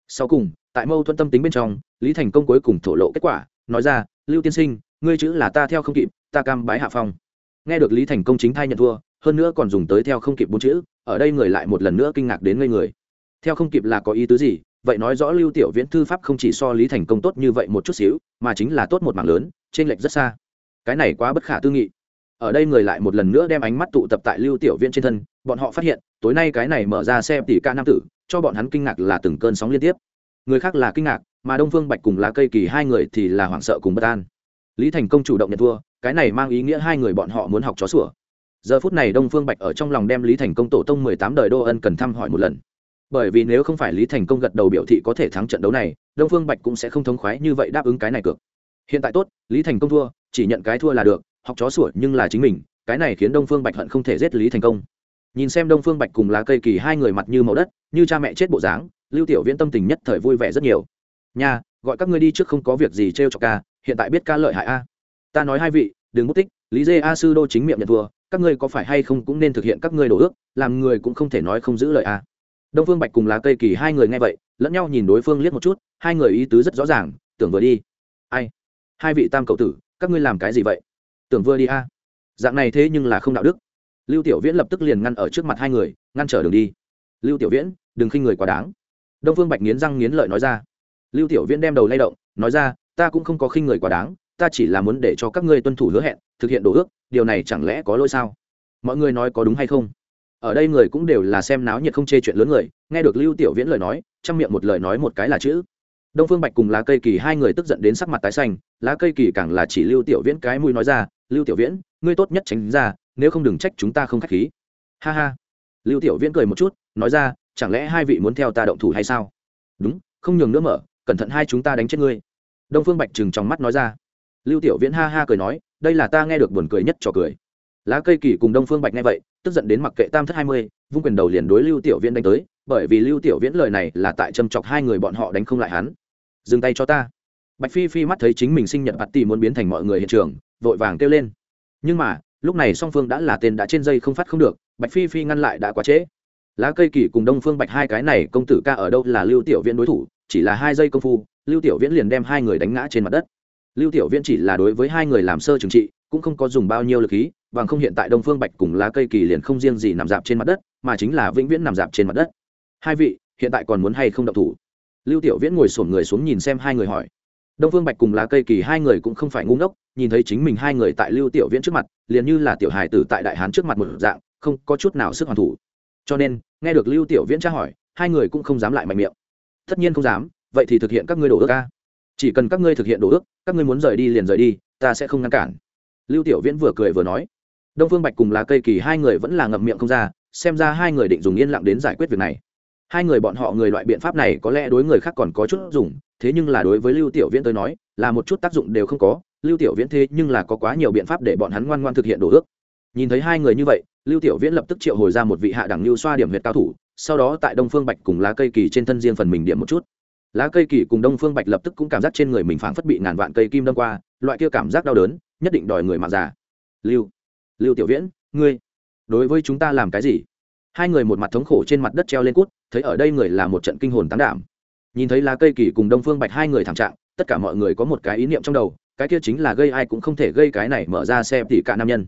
Sau cùng, tại mâu thuẫn tâm tính bên trong, lý thành công cuối cùng thổ lộ kết quả, nói ra, lưu tiên sinh, ngươi chữ là ta theo không kịp, ta cam bái hạ phong. Nghe được lý thành công chính thay nhận thua, hơn nữa còn dùng tới theo không kịp bốn chữ, ở đây người lại một lần nữa kinh ngạc đến ngây người. Theo không kịp là có ý tứ gì? Vậy nói rõ lưu tiểu viễn thư pháp không chỉ so lý thành công tốt như vậy một chút xíu, mà chính là tốt một mảng lớn trên lệch rất xa. Cái này quá bất khả tư nghị. Ở đây người lại một lần nữa đem ánh mắt tụ tập tại lưu tiểu viễn trên thân, bọn họ phát hiện, tối nay cái này mở ra xe tỷ ca nam tử cho bọn hắn kinh ngạc là từng cơn sóng liên tiếp. Người khác là kinh ngạc, mà đông phương bạch cùng lá cây kỳ hai người thì là hoảng sợ cùng bất an. Lý thành công chủ động nhận thua, cái này mang ý nghĩa hai người bọn họ muốn học chó sủa. Giờ phút này đông phương bạch ở trong lòng đem lý thành công tổ tông mười tám đời đô ân cần thăm hỏi một lần. Bởi vì nếu không phải lý thành công gật đầu biểu thị có thể thắng trận đấu này, đông phương bạch cũng sẽ không thống khoái như vậy đáp ứng cái này cược. Hiện tại tốt, lý thành công thua, chỉ nhận cái thua là được, học chó sủa nhưng là chính mình, cái này khiến đông phương bạch hận không thể giết lý thành công nhìn xem đông phương bạch cùng lá cây kỳ hai người mặt như màu đất, như cha mẹ chết bộ dáng, lưu tiểu viễn tâm tình nhất thời vui vẻ rất nhiều. Nha, gọi các ngươi đi trước không có việc gì t r e o cho ca, hiện tại biết ca lợi hại a. Ta nói hai vị, đừng mất tích, lý dê a sư đô chính miệng nhận thua, các ngươi có phải hay không cũng nên thực hiện các ngươi đổ ước, làm người cũng không thể nói không giữ lời a. Đông phương bạch cùng lá cây kỳ hai người nghe vậy, lẫn nhau nhìn đối phương liếc một chút, hai người ý tứ rất rõ ràng, tưởng vừa đi. Ai? Hai vị tam cậu tử, các ngươi làm cái gì vậy? Tưởng vừa đi a. Dạng này thế nhưng là không đạo đức lưu tiểu viễn lập tức liền ngăn ở trước mặt hai người, ngăn trở đường đi. Lưu tiểu viễn, đừng khinh người quá đáng. Đông phương bạch nghiến răng nghiến lợi nói ra. Lưu tiểu viễn đem đầu lay động, nói ra, ta cũng không có khinh người quá đáng, ta chỉ là muốn để cho các ngươi tuân thủ hứa hẹn, thực hiện đồ ước, điều này chẳng lẽ có lỗi sao? Mọi người nói có đúng hay không? Ở đây người cũng đều là xem náo nhiệt không chê chuyện lớn người, nghe được lưu tiểu viễn lời nói, trong miệng một lời nói một cái là chữ. Đông phương bạch cùng lá cây kỳ hai người tức giận đến sắc mặt tái xanh, lá cây kỳ càng là chỉ lưu tiểu viễn cái mũi nói ra, lưu tiểu viễn, ngươi tốt nhất tránh ra nếu không đừng trách chúng ta không k h á c h khí. Ha ha. Lưu tiểu viễn cười một chút, nói ra, chẳng lẽ hai vị muốn theo ta động thủ hay sao? Đúng, không nhường nữa mở, cẩn thận hai chúng ta đánh chết ngươi. Đông phương bạch trừng trong mắt nói ra. Lưu tiểu viễn ha ha cười nói, đây là ta nghe được buồn cười nhất trò cười. Lá cây kỳ cùng đông phương bạch nghe vậy, tức giận đến mặc kệ tam thất hai mươi, vung quyền đầu liền đối lưu tiểu viễn đánh tới, bởi vì lưu tiểu viễn lời này là tại châm chọc hai người bọn họ đánh không lại hắn. Dừng tay cho ta. Bạch phi phi mắt thấy chính mình sinh nhật bạt tỷ muốn biến thành mọi người hiện trường, vội vàng kêu lên. Nhưng mà lúc này song phương đã là tên đã trên dây không phát không được, bạch phi phi ngăn lại đã quá trễ. Lá cây kỳ cùng đông phương bạch hai cái này công tử ca ở đâu là lưu tiểu viễn đối thủ, chỉ là hai giây công phu, lưu tiểu viễn liền đem hai người đánh ngã trên mặt đất. Lưu tiểu viễn chỉ là đối với hai người làm sơ trừng trị, cũng không có dùng bao nhiêu lực khí bằng không hiện tại đông phương bạch cùng lá cây kỳ liền không riêng gì nằm dạp trên mặt đất, mà chính là vĩnh viễn nằm dạp trên mặt đất. Hai vị, hiện tại còn muốn hay không động thủ? Lưu tiểu viễn ngồi sổm người xuống nhìn xem hai người hỏi đông phương bạch cùng lá cây kỳ hai người cũng không phải ngu ngốc, nhìn thấy chính mình hai người tại lưu tiểu viễn trước mặt, liền như là tiểu hài tử tại đại hán trước mặt một dạng, không có chút nào sức hoàn thủ. Cho nên, nghe được lưu tiểu viễn tra hỏi, hai người cũng không dám lại mạnh miệng. Tất nhiên không dám, vậy thì thực hiện các ngươi đổ ước ca chỉ cần các ngươi thực hiện đổ ước, các ngươi muốn rời đi liền rời đi, ta sẽ không ngăn cản. Lưu tiểu viễn vừa cười vừa nói. Đông phương bạch cùng lá cây kỳ hai người vẫn là ngậm miệng không ra, xem ra hai người định dùng yên lặng đến giải quyết việc này. Hai người bọn họ người loại biện pháp này có lẽ đối người khác còn có chút dùng thế nhưng là đối với lưu tiểu viễn tới nói, là một chút tác dụng đều không có. Lưu tiểu viễn thế nhưng là có quá nhiều biện pháp để bọn hắn ngoan ngoan thực hiện đổ ước. Nhìn thấy hai người như vậy, lưu tiểu viễn lập tức triệu hồi ra một vị hạ đẳng lưu xoa điểm huyệt cao thủ, sau đó tại đông phương bạch cùng lá cây kỳ trên thân riêng phần mình điểm một chút. Lá cây kỳ cùng đông phương bạch lập tức cũng cảm giác trên người mình phảng phất bị ngàn vạn cây kim đâm qua, loại kia cảm giác đau đớn, nhất định đòi người mạng già. Lưu lưu tiểu viễn, ngươi, đối với chúng ta làm cái gì? Hai người một mặt thống khổ trên mặt đất treo lên cút, thấy ở đây người là một trận kinh hồn tán đảm nhìn thấy lá cây kỳ cùng đông phương bạch hai người thảm trạng, tất cả mọi người có một cái ý niệm trong đầu, cái kia chính là gây ai cũng không thể gây cái này mở ra xe tỉ cả nam nhân.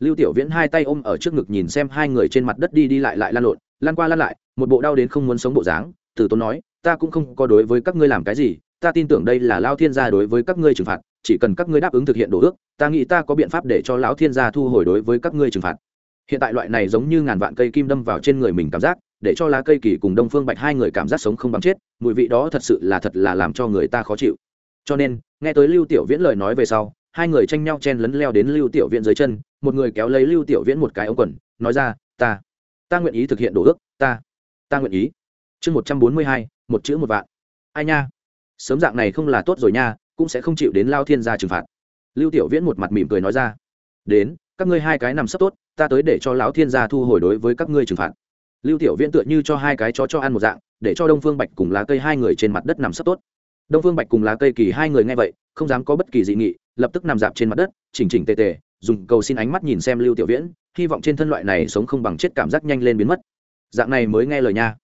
Lưu tiểu viễn hai tay ôm ở trước ngực nhìn xem hai người trên mặt đất đi đi lại lại lan lộn, lan qua lan lại, một bộ đau đến không muốn sống bộ dáng, từ tốn nói, ta cũng không có đối với các ngươi làm cái gì, ta tin tưởng đây là lao thiên gia đối với các ngươi trừng phạt, chỉ cần các ngươi đáp ứng thực hiện đồ ước, ta nghĩ ta có biện pháp để cho lão thiên gia thu hồi đối với các ngươi trừng phạt. Hiện tại loại này giống như ngàn vạn cây kim đâm vào trên người mình cảm giác để cho lá cây kỳ cùng đông phương bạch hai người cảm giác sống không bằng chết, mùi vị đó thật sự là thật là làm cho người ta khó chịu. Cho nên, nghe tới lưu tiểu viễn lời nói về sau, hai người tranh nhau chen lấn leo đến lưu tiểu viễn dưới chân, một người kéo lấy lưu tiểu viễn một cái ống quần, nói ra, ta ta nguyện ý thực hiện đồ ước, ta ta nguyện ý. Chương một trăm bốn mươi hai, một chữ một vạn. Ai nha? Sớm dạng này không là tốt rồi nha, cũng sẽ không chịu đến lao thiên gia trừng phạt. Lưu tiểu viễn một mặt mỉm cười nói ra, đến, các ngươi hai cái nằm sấp tốt, ta tới để cho lão thiên gia thu hồi đối với các ngươi trừng phạt lưu tiểu viễn tựa như cho hai cái chó cho ăn một dạng, để cho đông phương bạch cùng lá cây hai người trên mặt đất nằm sấp tốt. Đông phương bạch cùng lá cây kỳ hai người nghe vậy, không dám có bất kỳ dị nghị, lập tức nằm dạp trên mặt đất, chỉnh chỉnh tề tề, dùng cầu xin ánh mắt nhìn xem lưu tiểu viễn, hy vọng trên thân loại này sống không bằng chết cảm giác nhanh lên biến mất. Dạng này mới nghe lời nha.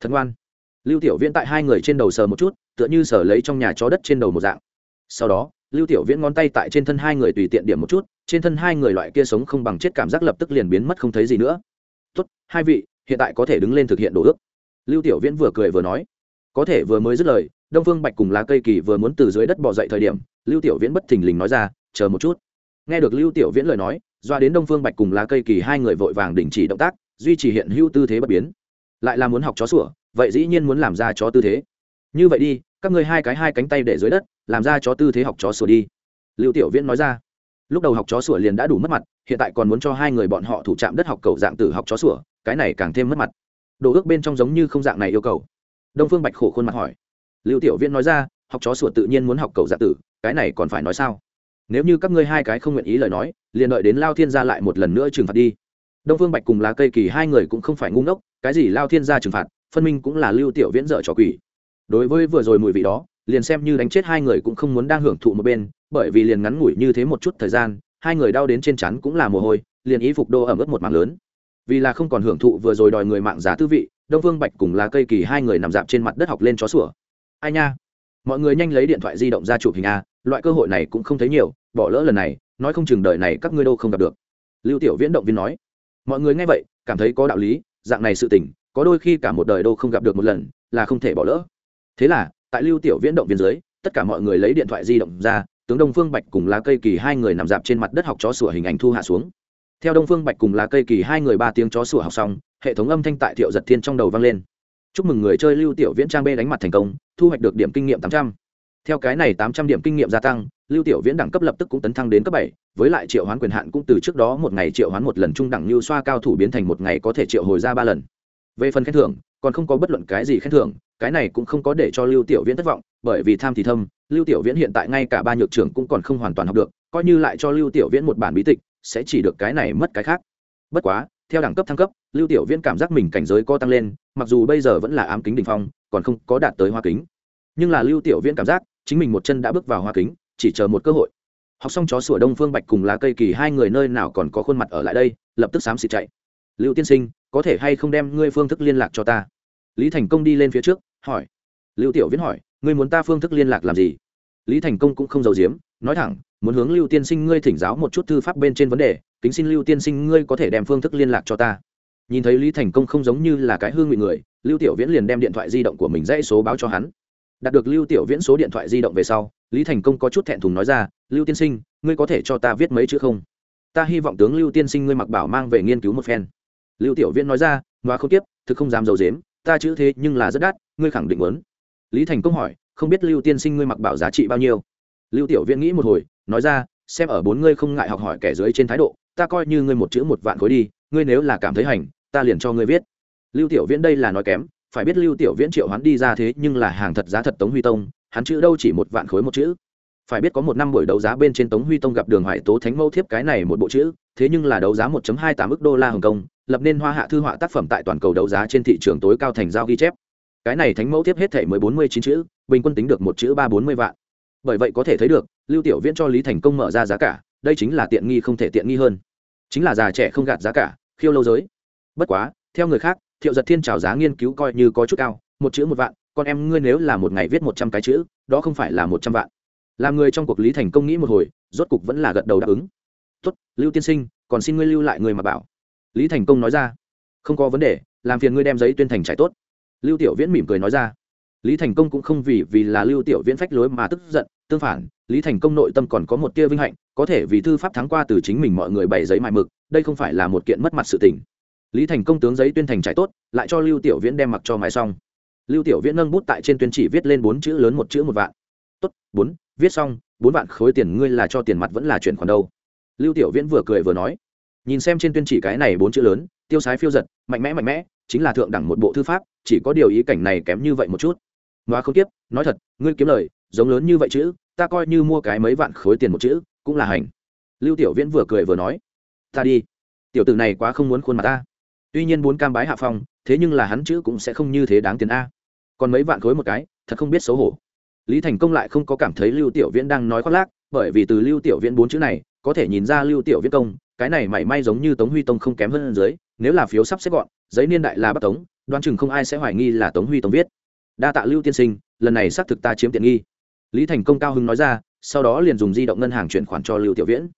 Thật ngoan. Lưu tiểu viễn tại hai người trên đầu sờ một chút, tựa như sờ lấy trong nhà chó đất trên đầu một dạng. Sau đó, lưu tiểu viễn ngón tay tại trên thân hai người tùy tiện điểm một chút, trên thân hai người loại kia sống không bằng chết cảm giác lập tức liền biến mất không thấy gì nữa. Tốt, hai vị hiện tại có thể đứng lên thực hiện đồ ước. Lưu tiểu viễn vừa cười vừa nói, có thể vừa mới dứt lời, đông phương bạch cùng lá cây kỳ vừa muốn từ dưới đất bỏ dậy thời điểm, lưu tiểu viễn bất thình lình nói ra, chờ một chút. Nghe được lưu tiểu viễn lời nói, doa đến đông phương bạch cùng lá cây kỳ hai người vội vàng đình chỉ động tác, duy trì hiện hữu tư thế bất biến. Lại là muốn học chó sủa, vậy dĩ nhiên muốn làm ra chó tư thế. Như vậy đi, các ngươi hai cái hai cánh tay để dưới đất, làm ra chó tư thế học chó sủa đi. Lưu tiểu viễn nói ra. Lúc đầu học chó sủa liền đã đủ mất mặt, hiện tại còn muốn cho hai người bọn họ thủ chạm đất học cầu dạng tử học chó sủa cái này càng thêm mất mặt. Đồ ước bên trong giống như không dạng này yêu cầu. Đông phương bạch khổ khuôn mặt hỏi. Lưu tiểu viễn nói ra, học chó sủa tự nhiên muốn học cầu dạ tử, cái này còn phải nói sao? Nếu như các ngươi hai cái không nguyện ý lời nói, liền đợi đến lao thiên gia lại một lần nữa trừng phạt đi. Đông phương bạch cùng lá cây kỳ hai người cũng không phải ngu ngốc, cái gì lao thiên gia trừng phạt, phân minh cũng là lưu tiểu viễn dở trò quỷ. Đối với vừa rồi mùi vị đó, liền xem như đánh chết hai người cũng không muốn đang hưởng thụ một bên, bởi vì liền ngắn ngủi như thế một chút thời gian, hai người đau đến trên chắn cũng là mồ hôi, liền ý phục đô ẩm ướt một mạng lớn vì là không còn hưởng thụ vừa rồi đòi người mạng giá tư vị, đông Vương bạch cùng lá cây kỳ hai người nằm dạp trên mặt đất học lên chó sủa. Ai nha? Mọi người nhanh lấy điện thoại di động ra chụp hình a, loại cơ hội này cũng không thấy nhiều, bỏ lỡ lần này, nói không chừng đời này các ngươi đâu không gặp được. Lưu tiểu viễn động viên nói. Mọi người nghe vậy, cảm thấy có đạo lý, dạng này sự tình, có đôi khi cả một đời đâu không gặp được một lần, là không thể bỏ lỡ. Thế là, tại lưu tiểu viễn động viên dưới, tất cả mọi người lấy điện thoại di động ra, tướng đông phương bạch cùng lá cây kỳ hai người nằm dạp trên mặt đất học chó sủa hình ảnh thu hạ xuống theo đông phương bạch cùng lá cây kỳ hai người ba tiếng chó sủa học xong, hệ thống âm thanh tại thiệu giật thiên trong đầu vang lên. Chúc mừng người chơi lưu tiểu viễn trang b đánh mặt thành công, thu hoạch được điểm kinh nghiệm tám trăm. Theo cái này tám trăm điểm kinh nghiệm gia tăng, lưu tiểu viễn đẳng cấp lập tức cũng tấn thăng đến cấp bảy, với lại triệu hoán quyền hạn cũng từ trước đó một ngày triệu hoán một lần trung đẳng lưu xoa cao thủ biến thành một ngày có thể triệu hồi ra ba lần. Về phần khen thưởng, còn không có bất luận cái gì khen thưởng, cái này cũng không có để cho lưu tiểu viễn thất vọng, bởi vì tham thì thâm, lưu tiểu viễn hiện tại ngay cả ba nhược trưởng cũng còn không hoàn toàn học được, coi như lại cho lưu tiểu viễn một bản bí tịch sẽ chỉ được cái này mất cái khác. Bất quá, theo đẳng cấp thăng cấp, lưu tiểu viễn cảm giác mình cảnh giới co tăng lên, mặc dù bây giờ vẫn là ám kính đ ỉ n h phong, còn không có đạt tới hoa kính. Nhưng là lưu tiểu viễn cảm giác, chính mình một chân đã bước vào hoa kính, chỉ chờ một cơ hội. Học xong chó sủa đông phương bạch cùng lá cây kỳ hai người nơi nào còn có khuôn mặt ở lại đây, lập tức xám xịt chạy. Lưu tiên sinh, có thể hay không đem ngươi phương thức liên lạc cho ta? Lý thành công đi lên phía trước, hỏi. Lưu tiểu viễn hỏi, ngươi muốn ta phương thức liên lạc làm gì? Lý thành công cũng không giàu diếm nói thẳng muốn hướng lưu tiên sinh ngươi thỉnh giáo một chút thư pháp bên trên vấn đề, kính xin lưu tiên sinh ngươi có thể đem phương thức liên lạc cho ta. Nhìn thấy lý thành công không giống như là cái hương ngụy người, lưu tiểu viễn liền đem điện thoại di động của mình dãy số báo cho hắn. Đạt được lưu tiểu viễn số điện thoại di động về sau, lý thành công có chút thẹn thùng nói ra, lưu tiên sinh, ngươi có thể cho ta viết mấy chữ không? Ta hy vọng tướng lưu tiên sinh ngươi mặc bảo mang về nghiên cứu một phen. Lưu tiểu viễn nói ra, ngoa không tiếp thực không dám dầu dếm ta chữ thế nhưng là rất đắt, ngươi khẳng định muốn. Lý thành công hỏi, không biết lưu tiên sinh ngươi mặc bảo giá trị bao nhiêu? Lưu tiểu viễn nghĩ một hồi, nói ra, xem ở bốn ngươi không ngại học hỏi kẻ dưới trên thái độ, ta coi như ngươi một chữ một vạn khối đi, ngươi nếu là cảm thấy hành, ta liền cho ngươi viết. Lưu tiểu viễn đây là nói kém, phải biết lưu tiểu viễn triệu hắn đi ra thế nhưng là hàng thật giá thật tống huy tông, hắn chữ đâu chỉ một vạn khối một chữ. Phải biết có một năm buổi đấu giá bên trên tống huy tông gặp đường hoại tố thánh mẫu thiếp cái này một bộ chữ, thế nhưng là đấu giá 1.28 ức đô la hồng kông, lập nên hoa hạ thư họa tác phẩm tại toàn cầu đấu giá trên thị trường tối cao thành giao ghi chép. Cái này thánh mẫu thiếp hết thể mới bốn mươi chín chữ, bình quân tính được một chữ ba bốn mươi vạn bởi vậy có thể thấy được, lưu tiểu viễn cho lý thành công mở ra giá cả, đây chính là tiện nghi không thể tiện nghi hơn. Chính là già trẻ không gạt giá cả, khiêu lâu giới. Bất quá, theo người khác, thiệu giật thiên trào giá nghiên cứu coi như có chút cao, một chữ một vạn, con em ngươi nếu là một ngày viết một trăm cái chữ, đó không phải là một trăm vạn. Làm người trong cuộc lý thành công nghĩ một hồi, rốt cục vẫn là gật đầu đáp ứng. Tốt, lưu tiên sinh, còn xin ngươi lưu lại người mà bảo. Lý thành công nói ra. Không có vấn đề, làm phiền ngươi đem giấy tuyên thành trải tốt. Lưu tiểu viễn mỉm cười nói ra lý thành công cũng không vì vì là lưu tiểu viễn phách lối mà tức giận, tương phản, lý thành công nội tâm còn có một tia vinh hạnh, có thể vì thư pháp thắng qua từ chính mình mọi người bày giấy mại mực, đây không phải là một kiện mất mặt sự tình. Lý thành công tướng giấy tuyên thành trải tốt, lại cho lưu tiểu viễn đem mặc cho mái xong. Lưu tiểu viễn nâng bút tại trên tuyên chỉ viết lên bốn chữ lớn một chữ một vạn. Tốt, bốn, viết xong, bốn vạn khối tiền ngươi là cho tiền mặt vẫn là chuyển khoản đâu? Lưu tiểu viễn vừa cười vừa nói. Nhìn xem trên tuyên chỉ cái này bốn chữ lớn, tiêu sái phiêu giật, mạnh mẽ mạnh mẽ, chính là thượng đẳng một bộ thư pháp, chỉ có điều ý cảnh này kém như vậy một chút nói không tiếp nói thật, ngươi kiếm lời, giống lớn như vậy chữ, ta coi như mua cái mấy vạn khối tiền một chữ, cũng là hành. Lưu tiểu viễn vừa cười vừa nói, ta đi. Tiểu tử này quá không muốn khuôn mặt ta. Tuy nhiên bốn cam bái hạ phong, thế nhưng là hắn chữ cũng sẽ không như thế đáng tiền a. Còn mấy vạn khối một cái, thật không biết xấu hổ. Lý thành công lại không có cảm thấy lưu tiểu viễn đang nói khoác lác, bởi vì từ lưu tiểu viễn bốn chữ này, có thể nhìn ra lưu tiểu viễn công, cái này mảy may giống như tống huy tông không kém hơn dưới, nếu là phiếu sắp xếp gọn, giấy niên đại là bắt tống, đoán chừng không ai sẽ hoài nghi là tống huy Tông viết đa tạ lưu tiên sinh, lần này xác thực ta chiếm tiện nghi. Lý thành công cao hưng nói ra, sau đó liền dùng di động ngân hàng chuyển khoản cho lưu tiểu viễn.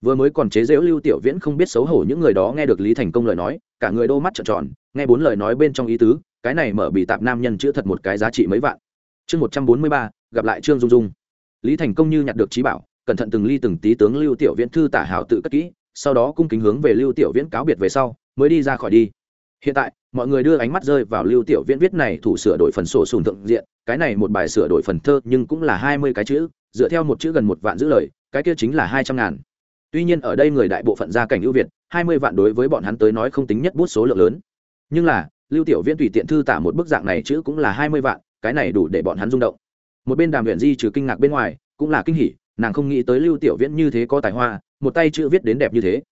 Vừa mới còn chế giễu lưu tiểu viễn không biết xấu hổ những người đó nghe được lý thành công lời nói, cả người đô mắt trợn tròn, nghe bốn lời nói bên trong ý tứ, cái này mở bị tạp nam nhân chữ thật một cái giá trị mấy vạn. Chương một trăm bốn mươi ba, gặp lại trương dung dung. Lý thành công như nhặt được trí bảo, cẩn thận từng ly từng tí tướng lưu tiểu viễn thư tả hảo tự cất kỹ, sau đó cung kính hướng về lưu tiểu viễn cáo biệt về sau, mới đi ra khỏi đi hiện tại, mọi người đưa ánh mắt rơi vào lưu tiểu viễn viết này thủ sửa đổi phần sổ sùng thượng diện, cái này một bài sửa đổi phần thơ nhưng cũng là hai mươi cái chữ, dựa theo một chữ gần một vạn giữ lời, cái kia chính là hai trăm ngàn. Tuy nhiên ở đây người đại bộ phận gia cảnh ưu việt, hai mươi vạn đối với bọn hắn tới nói không tính nhất bút số lượng lớn. Nhưng là, lưu tiểu viễn tùy tiện thư tả một bức dạng này chữ cũng là hai mươi vạn, cái này đủ để bọn hắn rung động. Một bên đàm luyện di trừ kinh ngạc bên ngoài, cũng là kinh hỉ, nàng không nghĩ tới lưu tiểu viễn như thế có tài hoa, một tay chữ viết đến đẹp như thế.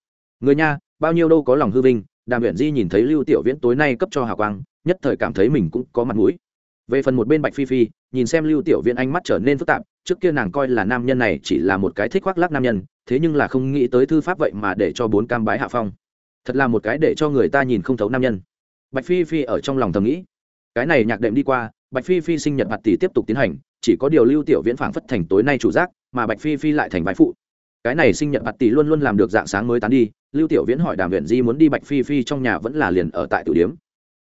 Người nha, bao nhiêu đâu có lòng hư vinh đàm luyện di nhìn thấy lưu tiểu viễn tối nay cấp cho hà quang, nhất thời cảm thấy mình cũng có mặt mũi. Về phần một bên bạch phi phi, nhìn xem lưu tiểu viễn ánh mắt trở nên phức tạp, trước kia nàng coi là nam nhân này chỉ là một cái thích khoác lác nam nhân, thế nhưng là không nghĩ tới thư pháp vậy mà để cho bốn cam bái hạ phong. Thật là một cái để cho người ta nhìn không thấu nam nhân. Bạch phi phi ở trong lòng thầm nghĩ, cái này nhạc đệm đi qua, bạch phi phi sinh nhật mặt tỷ tiếp tục tiến hành, chỉ có điều lưu tiểu viễn phảng phất thành tối nay chủ giác, mà bạch phi phi lại thành vai phụ cái này sinh nhật mặt tỷ luôn luôn làm được dạng sáng mới tán đi, lưu tiểu viễn hỏi đàm viện di muốn đi bạch phi phi trong nhà vẫn là liền ở tại tử điếm.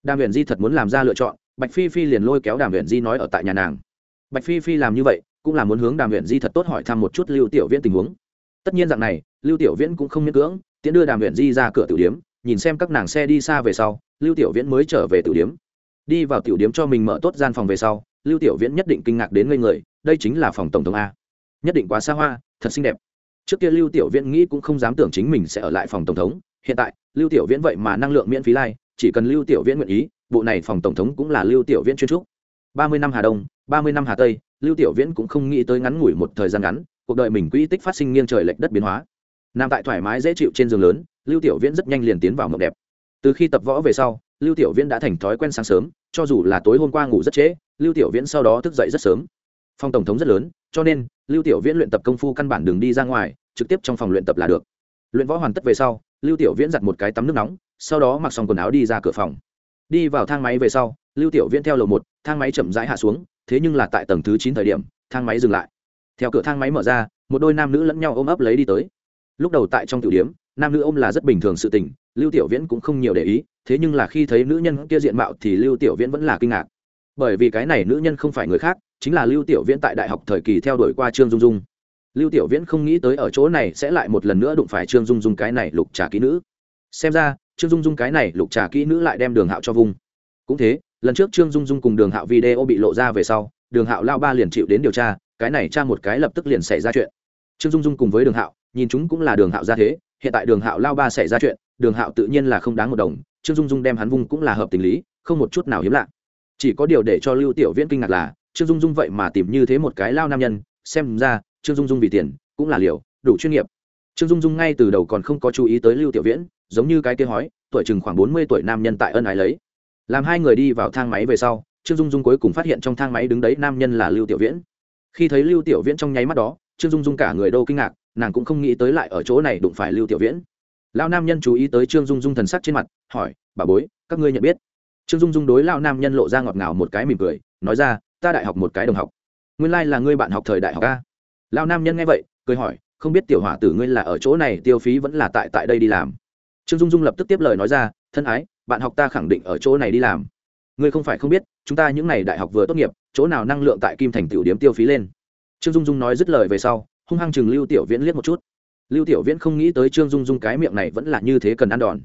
Đàm viện di thật muốn làm ra lựa chọn, bạch phi phi liền lôi kéo đàm viện di nói ở tại nhà nàng. Bạch phi phi làm như vậy, cũng là muốn hướng đàm viện di thật tốt hỏi thăm một chút lưu tiểu viễn tình huống. Tất nhiên dạng này, lưu tiểu viễn cũng không miễn cưỡng tiến đưa đàm viện di ra cửa tử điếm, nhìn xem các nàng xe đi xa về sau, lưu tiểu viễn mới trở về tử điếm. Đi vào tiểu điếm cho mình mở tốt gian phòng về sau, lưu tiểu viễn nhất định kinh ngạc đến ngây người, đây chính là phòng tổng thống a. Nhất định quá xa hoa, thật xinh đẹp trước kia lưu tiểu viễn nghĩ cũng không dám tưởng chính mình sẽ ở lại phòng tổng thống, hiện tại, lưu tiểu viễn vậy mà năng lượng miễn phí lai, chỉ cần lưu tiểu viễn nguyện ý, bộ này phòng tổng thống cũng là lưu tiểu viễn chuyên trúc. Ba mươi năm hà đông, ba mươi năm hà tây, lưu tiểu viễn cũng không nghĩ tới ngắn ngủi một thời gian ngắn, cuộc đời mình quỹ tích phát sinh nghiêng trời lệch đất biến hóa. Nằm tại thoải mái dễ chịu trên giường lớn, lưu tiểu viễn rất nhanh liền tiến vào mộng đẹp. Từ khi tập võ về sau, lưu tiểu viễn đã thành thói quen sáng sớm, cho dù là tối hôm qua ngủ rất trễ, lưu tiểu viễn sau đó thức dậy rất sớm. Phòng tổng thống rất lớn cho nên, lưu tiểu viễn luyện tập công phu căn bản đường đi ra ngoài, trực tiếp trong phòng luyện tập là được. Luyện võ hoàn tất về sau, lưu tiểu viễn giặt một cái tắm nước nóng, sau đó mặc xong quần áo đi ra cửa phòng. Đi vào thang máy về sau, lưu tiểu viễn theo lầu một, thang máy chậm rãi hạ xuống, thế nhưng là tại tầng thứ chín thời điểm, thang máy dừng lại. Theo cửa thang máy mở ra, một đôi nam nữ lẫn nhau ôm ấp lấy đi tới. Lúc đầu tại trong tiểu điếm nam nữ ôm là rất bình thường sự tình, lưu tiểu viễn cũng không nhiều để ý, thế nhưng là khi thấy nữ nhân kia diện mạo thì lưu tiểu viễn vẫn là kinh ngạc bởi vì cái này nữ nhân không phải người khác, chính là lưu tiểu viễn tại đại học thời kỳ theo đuổi qua trương dung dung. Lưu tiểu viễn không nghĩ tới ở chỗ này sẽ lại một lần nữa đụng phải trương dung dung cái này lục trà kỹ nữ. Xem ra, trương dung dung cái này lục trà kỹ nữ lại đem đường hạo cho vung. Cũng thế, lần trước trương dung dung cùng đường hạo video bị lộ ra về sau, đường hạo lao ba liền chịu đến điều tra, cái này tra một cái lập tức liền xảy ra chuyện. Trương dung dung cùng với đường hạo, nhìn chúng cũng là đường hạo ra thế, hiện tại đường hạo lao ba xảy ra chuyện, đường hạo tự nhiên là không đáng một đồng, trương dung dung đem hắn vung cũng là hợp tình lý, không một chút nào hiếm lạ chỉ có điều để cho lưu tiểu viễn kinh ngạc là, trương dung dung vậy mà tìm như thế một cái lao nam nhân, xem ra, trương dung dung vì tiền, cũng là liều, đủ chuyên nghiệp. Trương dung dung ngay từ đầu còn không có chú ý tới lưu tiểu viễn, giống như cái kia hói, tuổi chừng khoảng bốn mươi tuổi nam nhân tại ân ái lấy. Làm hai người đi vào thang máy về sau, trương dung dung cuối cùng phát hiện trong thang máy đứng đấy nam nhân là lưu tiểu viễn. Khi thấy lưu tiểu viễn trong nháy mắt đó, trương dung dung cả người đâu kinh ngạc, nàng cũng không nghĩ tới lại ở chỗ này đụng phải lưu tiểu viễn. Lao nam nhân chú ý tới trương dung dung thần sắc trên mặt, hỏi, bà bối, các ngươi nhận biết? Trương dung dung đối lao nam nhân lộ ra ngọt ngào một cái mỉm cười, nói ra, ta đại học một cái đồng học. Nguyên lai、like、là ngươi bạn học thời đại học a. Lao nam nhân nghe vậy, cười hỏi, không biết tiểu hỏa tử ngươi là ở chỗ này, tiêu phí vẫn là tại tại đây đi làm? Trương dung dung lập tức tiếp lời nói ra, thân ái, bạn học ta khẳng định ở chỗ này đi làm. Ngươi không phải không biết, chúng ta những n à y đại học vừa tốt nghiệp, chỗ nào năng lượng tại kim thành tiểu điếm tiêu phí lên? Trương dung dung nói dứt lời về sau, hung hăng chừng lưu tiểu viễn liếc một chút. Lưu tiểu viễn không nghĩ tới trương dung dung cái miệng này vẫn là như thế cần ăn đòn.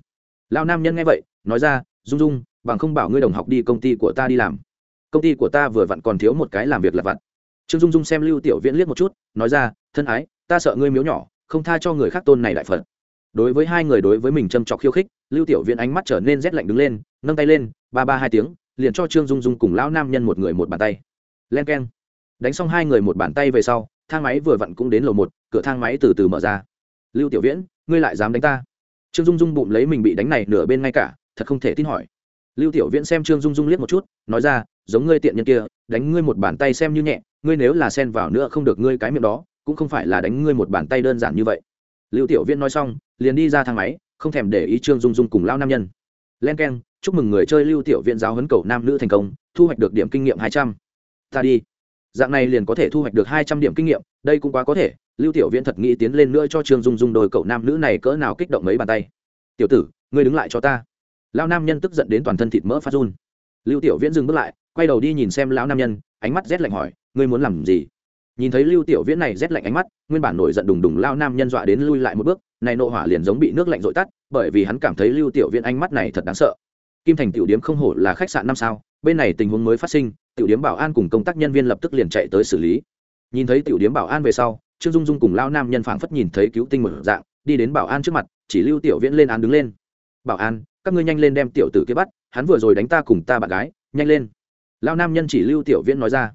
Lao nam nhân nghe vậy, nói ra, dung dung bằng không bảo ngươi đồng học đi công ty của ta đi làm. Công ty của ta vừa vặn còn thiếu một cái làm việc lặt vặt. Trương dung dung xem lưu tiểu viễn liếc một chút, nói ra, thân ái, ta sợ ngươi miếu nhỏ, không tha cho người khác tôn này đại phật. Đối với hai người đối với mình châm trọc khiêu khích, lưu tiểu viễn ánh mắt trở nên rét lạnh đứng lên, nâng tay lên, ba ba hai tiếng, liền cho trương dung dung cùng lão nam nhân một người một bàn tay. Len k e n đánh xong hai người một bàn tay về sau, thang máy vừa vặn cũng đến lầu một, cửa thang máy từ từ mở ra. Lưu tiểu viễn, ngươi lại dám đánh ta? Trương dung dung bụng lấy mình bị đánh này nửa bên ngay cả, thật không thể tin hỏi lưu tiểu viễn xem trương dung dung liếc một chút, nói ra, giống ngươi tiện nhân kia, đánh ngươi một bàn tay xem như nhẹ, ngươi nếu là xen vào nữa không được ngươi cái miệng đó, cũng không phải là đánh ngươi một bàn tay đơn giản như vậy. Lưu tiểu viễn nói xong, liền đi ra thang máy, không thèm để ý trương dung dung cùng lao nam nhân. Len k e n chúc mừng người chơi lưu tiểu viễn giáo huấn cầu nam nữ thành công, thu hoạch được điểm kinh nghiệm hai trăm. Ta đi. Dạng này liền có thể thu hoạch được hai trăm điểm kinh nghiệm, đây cũng quá có thể, lưu tiểu viễn thật nghĩ tiến lên nữa cho trương dung dung đôi cậu nam nữ này cỡ nào kích động mấy bàn tay. Tiểu tử, ngươi đứng lại cho ta lao nam nhân tức giận đến toàn thân thịt mỡ phát run. Lưu tiểu viễn dừng bước lại, quay đầu đi nhìn xem lão nam nhân, ánh mắt rét lạnh hỏi, ngươi muốn làm gì? Nhìn thấy lưu tiểu viễn này rét lạnh ánh mắt, nguyên bản nổi giận đùng đùng lao nam nhân dọa đến lui lại một bước, này nộ hỏa liền giống bị nước lạnh dội tắt, bởi vì hắn cảm thấy lưu tiểu viễn ánh mắt này thật đáng sợ. Kim thành tiểu điếm không hổ là khách sạn năm sao, bên này tình huống mới phát sinh, tiểu điếm bảo an cùng công tác nhân viên lập tức liền chạy tới xử lý. Nhìn thấy tiểu điếm bảo an về sau, trương dung dung cùng lao nam nhân phảng phất nhìn thấy cứu tinh một dạng, đi đến bảo an trước mặt, chỉ lưu tiểu viễn lên án đứng lên. Bảo an các ngươi nhanh lên đem tiểu tử kia bắt, hắn vừa rồi đánh ta cùng ta bạn gái, nhanh lên. Lao nam nhân chỉ lưu tiểu viễn nói ra.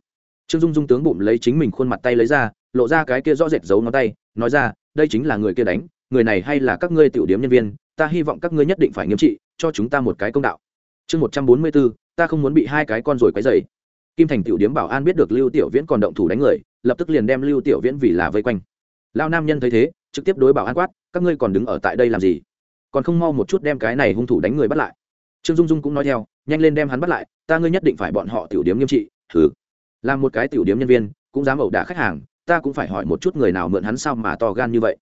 Trương dung dung tướng bụng lấy chính mình khuôn mặt tay lấy ra, lộ ra cái kia rõ rệt giấu ngón tay, nói ra, đây chính là người kia đánh, người này hay là các ngươi tiểu điếm nhân viên, ta hy vọng các ngươi nhất định phải nghiêm trị, cho chúng ta một cái công đạo. Chương một trăm bốn mươi bốn, ta không muốn bị hai cái con rồi quấy dày kim thành tiểu điếm bảo an biết được lưu tiểu viễn còn động thủ đánh người, lập tức liền đem lưu tiểu viễn vì là vây quanh. Lao nam nhân thấy thế, trực tiếp đối bảo an quát, các ngươi còn đứng ở tại đây làm gì? Còn không mau một chút đem cái này hung thủ đánh người bắt lại. Trương dung dung cũng nói theo, nhanh lên đem hắn bắt lại, ta ngươi nhất định phải bọn họ tiểu điếm nghiêm trị thử làm một cái tiểu điếm nhân viên, cũng dám ẩu đả khách hàng, ta cũng phải hỏi một chút người nào mượn hắn sao mà to gan như vậy.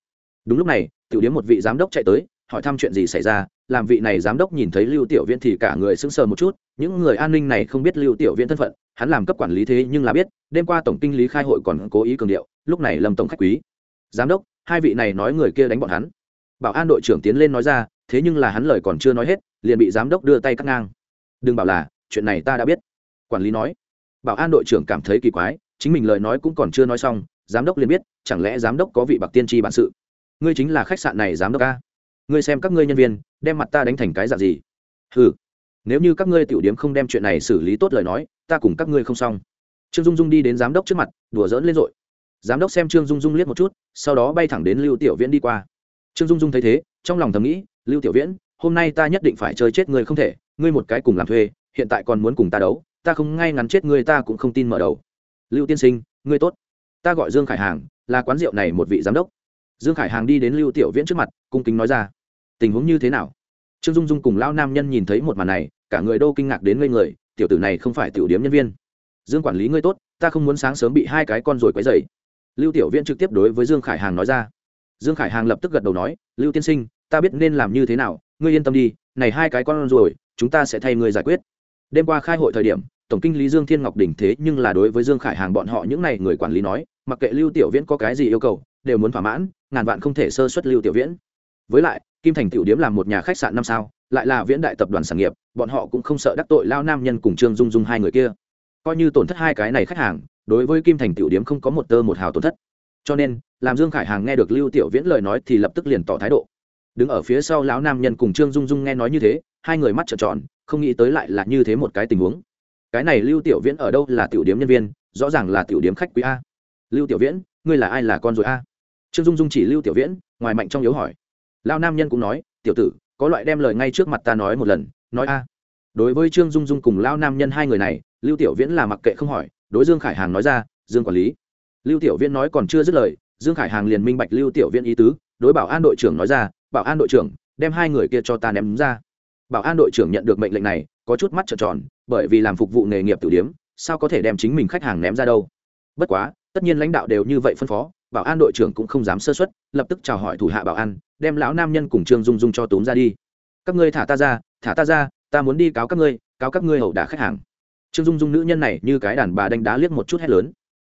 Đúng lúc này, tiểu điếm một vị giám đốc chạy tới, hỏi thăm chuyện gì xảy ra, làm vị này giám đốc nhìn thấy lưu tiểu viễn thì cả người sững sờ một chút, những người an ninh này không biết lưu tiểu viễn thân phận, hắn làm cấp quản lý thế nhưng là biết, đêm qua tổng kinh lý khai hội còn cố ý cường điệu, lúc này lâm tổng khách quý. Giám đốc, hai vị này nói người kia đánh bọn hắn bảo an đội trưởng tiến lên nói ra, thế nhưng là hắn lời còn chưa nói hết, liền bị giám đốc đưa tay cắt ngang. Đừng bảo là, chuyện này ta đã biết. Quản lý nói. Bảo an đội trưởng cảm thấy kỳ quái, chính mình lời nói cũng còn chưa nói xong, giám đốc liền biết, chẳng lẽ giám đốc có vị bạc tiên tri bản sự? Ngươi chính là khách sạn này giám đốc a. Ngươi xem các ngươi nhân viên, đem mặt ta đánh thành cái dạng gì? Ừ nếu như các ngươi tiểu điếm không đem chuyện này xử lý tốt lời nói, ta cùng các ngươi không xong. Trương dung dung đi đến giám đốc trước mặt, đùa dỡn lên rồi. Giám đốc xem trương dung dung liếc một chút, sau đó bay thẳng đến lưu tiểu viễn đi qua trương dung dung thấy thế, trong lòng thầm nghĩ, lưu tiểu viễn, hôm nay ta nhất định phải chơi chết ngươi không thể, ngươi một cái cùng làm thuê, hiện tại còn muốn cùng ta đấu, ta không ngay ngắn chết ngươi ta cũng không tin mở đầu. Lưu tiên sinh, ngươi tốt. Ta gọi dương khải hàng, là quán rượu này một vị giám đốc. Dương khải hàng đi đến lưu tiểu viễn trước mặt, cung kính nói ra, tình huống như thế nào? Trương dung dung cùng lão nam nhân nhìn thấy một màn này, cả người đô kinh ngạc đến ngây người, tiểu tử này không phải tiểu điếm nhân viên. Dương quản lý ngươi tốt, ta không muốn sáng sớm bị hai cái con rồi quấy dày lưu tiểu viễn trực tiếp đối với dương khải hàng nói ra dương khải hàng lập tức gật đầu nói, lưu tiên sinh, ta biết nên làm như thế nào, ngươi yên tâm đi, này hai cái con rồi chúng ta sẽ thay ngươi giải quyết. Đêm qua khai hội thời điểm, tổng kinh lý dương thiên ngọc đỉnh thế nhưng là đối với dương khải hàng bọn họ những n à y người quản lý nói, mặc kệ lưu tiểu viễn có cái gì yêu cầu, đều muốn thỏa mãn, ngàn vạn không thể sơ xuất lưu tiểu viễn. Với lại, kim thành tiểu điếm là một nhà khách sạn năm sao, lại là viễn đại tập đoàn sản nghiệp, bọn họ cũng không sợ đắc tội lao nam nhân cùng trương dung dung hai người kia. Coi như tổn thất hai cái này khách hàng, đối với kim thành tiểu điếm không có một tơ một hào tổn thất. Cho nên làm dương khải hàng nghe được lưu tiểu viễn lời nói thì lập tức liền tỏ thái độ. Đứng ở phía sau lão nam nhân cùng trương dung dung nghe nói như thế, hai người mắt trợn tròn, không nghĩ tới lại là như thế một cái tình huống. Cái này lưu tiểu viễn ở đâu là tiểu điếm nhân viên, rõ ràng là tiểu điếm khách quý a. Lưu tiểu viễn, ngươi là ai là con rồi a? Trương dung dung chỉ lưu tiểu viễn, ngoài mạnh trong yếu hỏi. Lão nam nhân cũng nói, tiểu tử, có loại đem lời ngay trước mặt ta nói một lần, nói a. Đối với trương dung dung cùng Lão nam nhân hai người này, lưu tiểu viễn là mặc kệ không hỏi, đối dương khải hàng nói ra, dương quản lý. Lưu tiểu viễn nói còn chưa dứt lời dương khải hàng liền minh bạch lưu tiểu viễn ý tứ, đối bảo an đội trưởng nói ra, bảo an đội trưởng, đem hai người kia cho ta ném ra. Bảo an đội trưởng nhận được mệnh lệnh này, có chút mắt trợn tròn, bởi vì làm phục vụ nghề nghiệp tử điếm, sao có thể đem chính mình khách hàng ném ra đâu? Bất quá, tất nhiên lãnh đạo đều như vậy phân phó, bảo an đội trưởng cũng không dám sơ xuất lập tức chào hỏi thủ hạ bảo an, đem lão nam nhân cùng trương dung dung cho tốn ra đi. Các ngươi thả ta ra, thả ta ra, ta muốn đi cáo các ngươi, cáo các ngươi hầu đả khách hàng. Trương dung dung nữ nhân này như cái đàn bà đánh đá liếc một chút hét lớn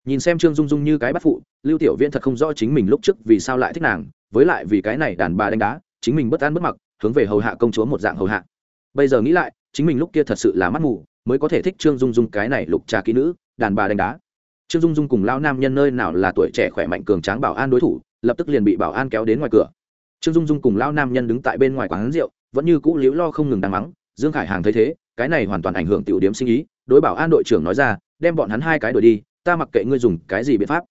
nhìn xem trương dung dung như cái bắt phụ, lưu tiểu viễn thật không rõ chính mình lúc trước vì sao lại thích nàng, với lại vì cái này đàn bà đánh đá, chính mình bất an bất mặc, hướng về hầu hạ công chúa một dạng hầu hạ. Bây giờ nghĩ lại, chính mình lúc kia thật sự là mắt mù, mới có thể thích trương dung dung cái này lục trà kỹ nữ, đàn bà đánh đá. Trương dung dung cùng lao nam nhân nơi nào là tuổi trẻ khỏe mạnh cường tráng bảo an đối thủ, lập tức liền bị bảo an kéo đến ngoài cửa. Trương dung dung cùng lao nam nhân đứng tại bên ngoài quán rượu, vẫn như cũ liễu lo không ngừng đang mắng, dương khải hàng thấy thế, cái này hoàn toàn ảnh hưởng tiểu điếm sinh ý, đối bảo an đội trưởng nói ra, đem bọn hắn hai cái đổi đi ta mặc kệ ngươi dùng cái gì biện pháp.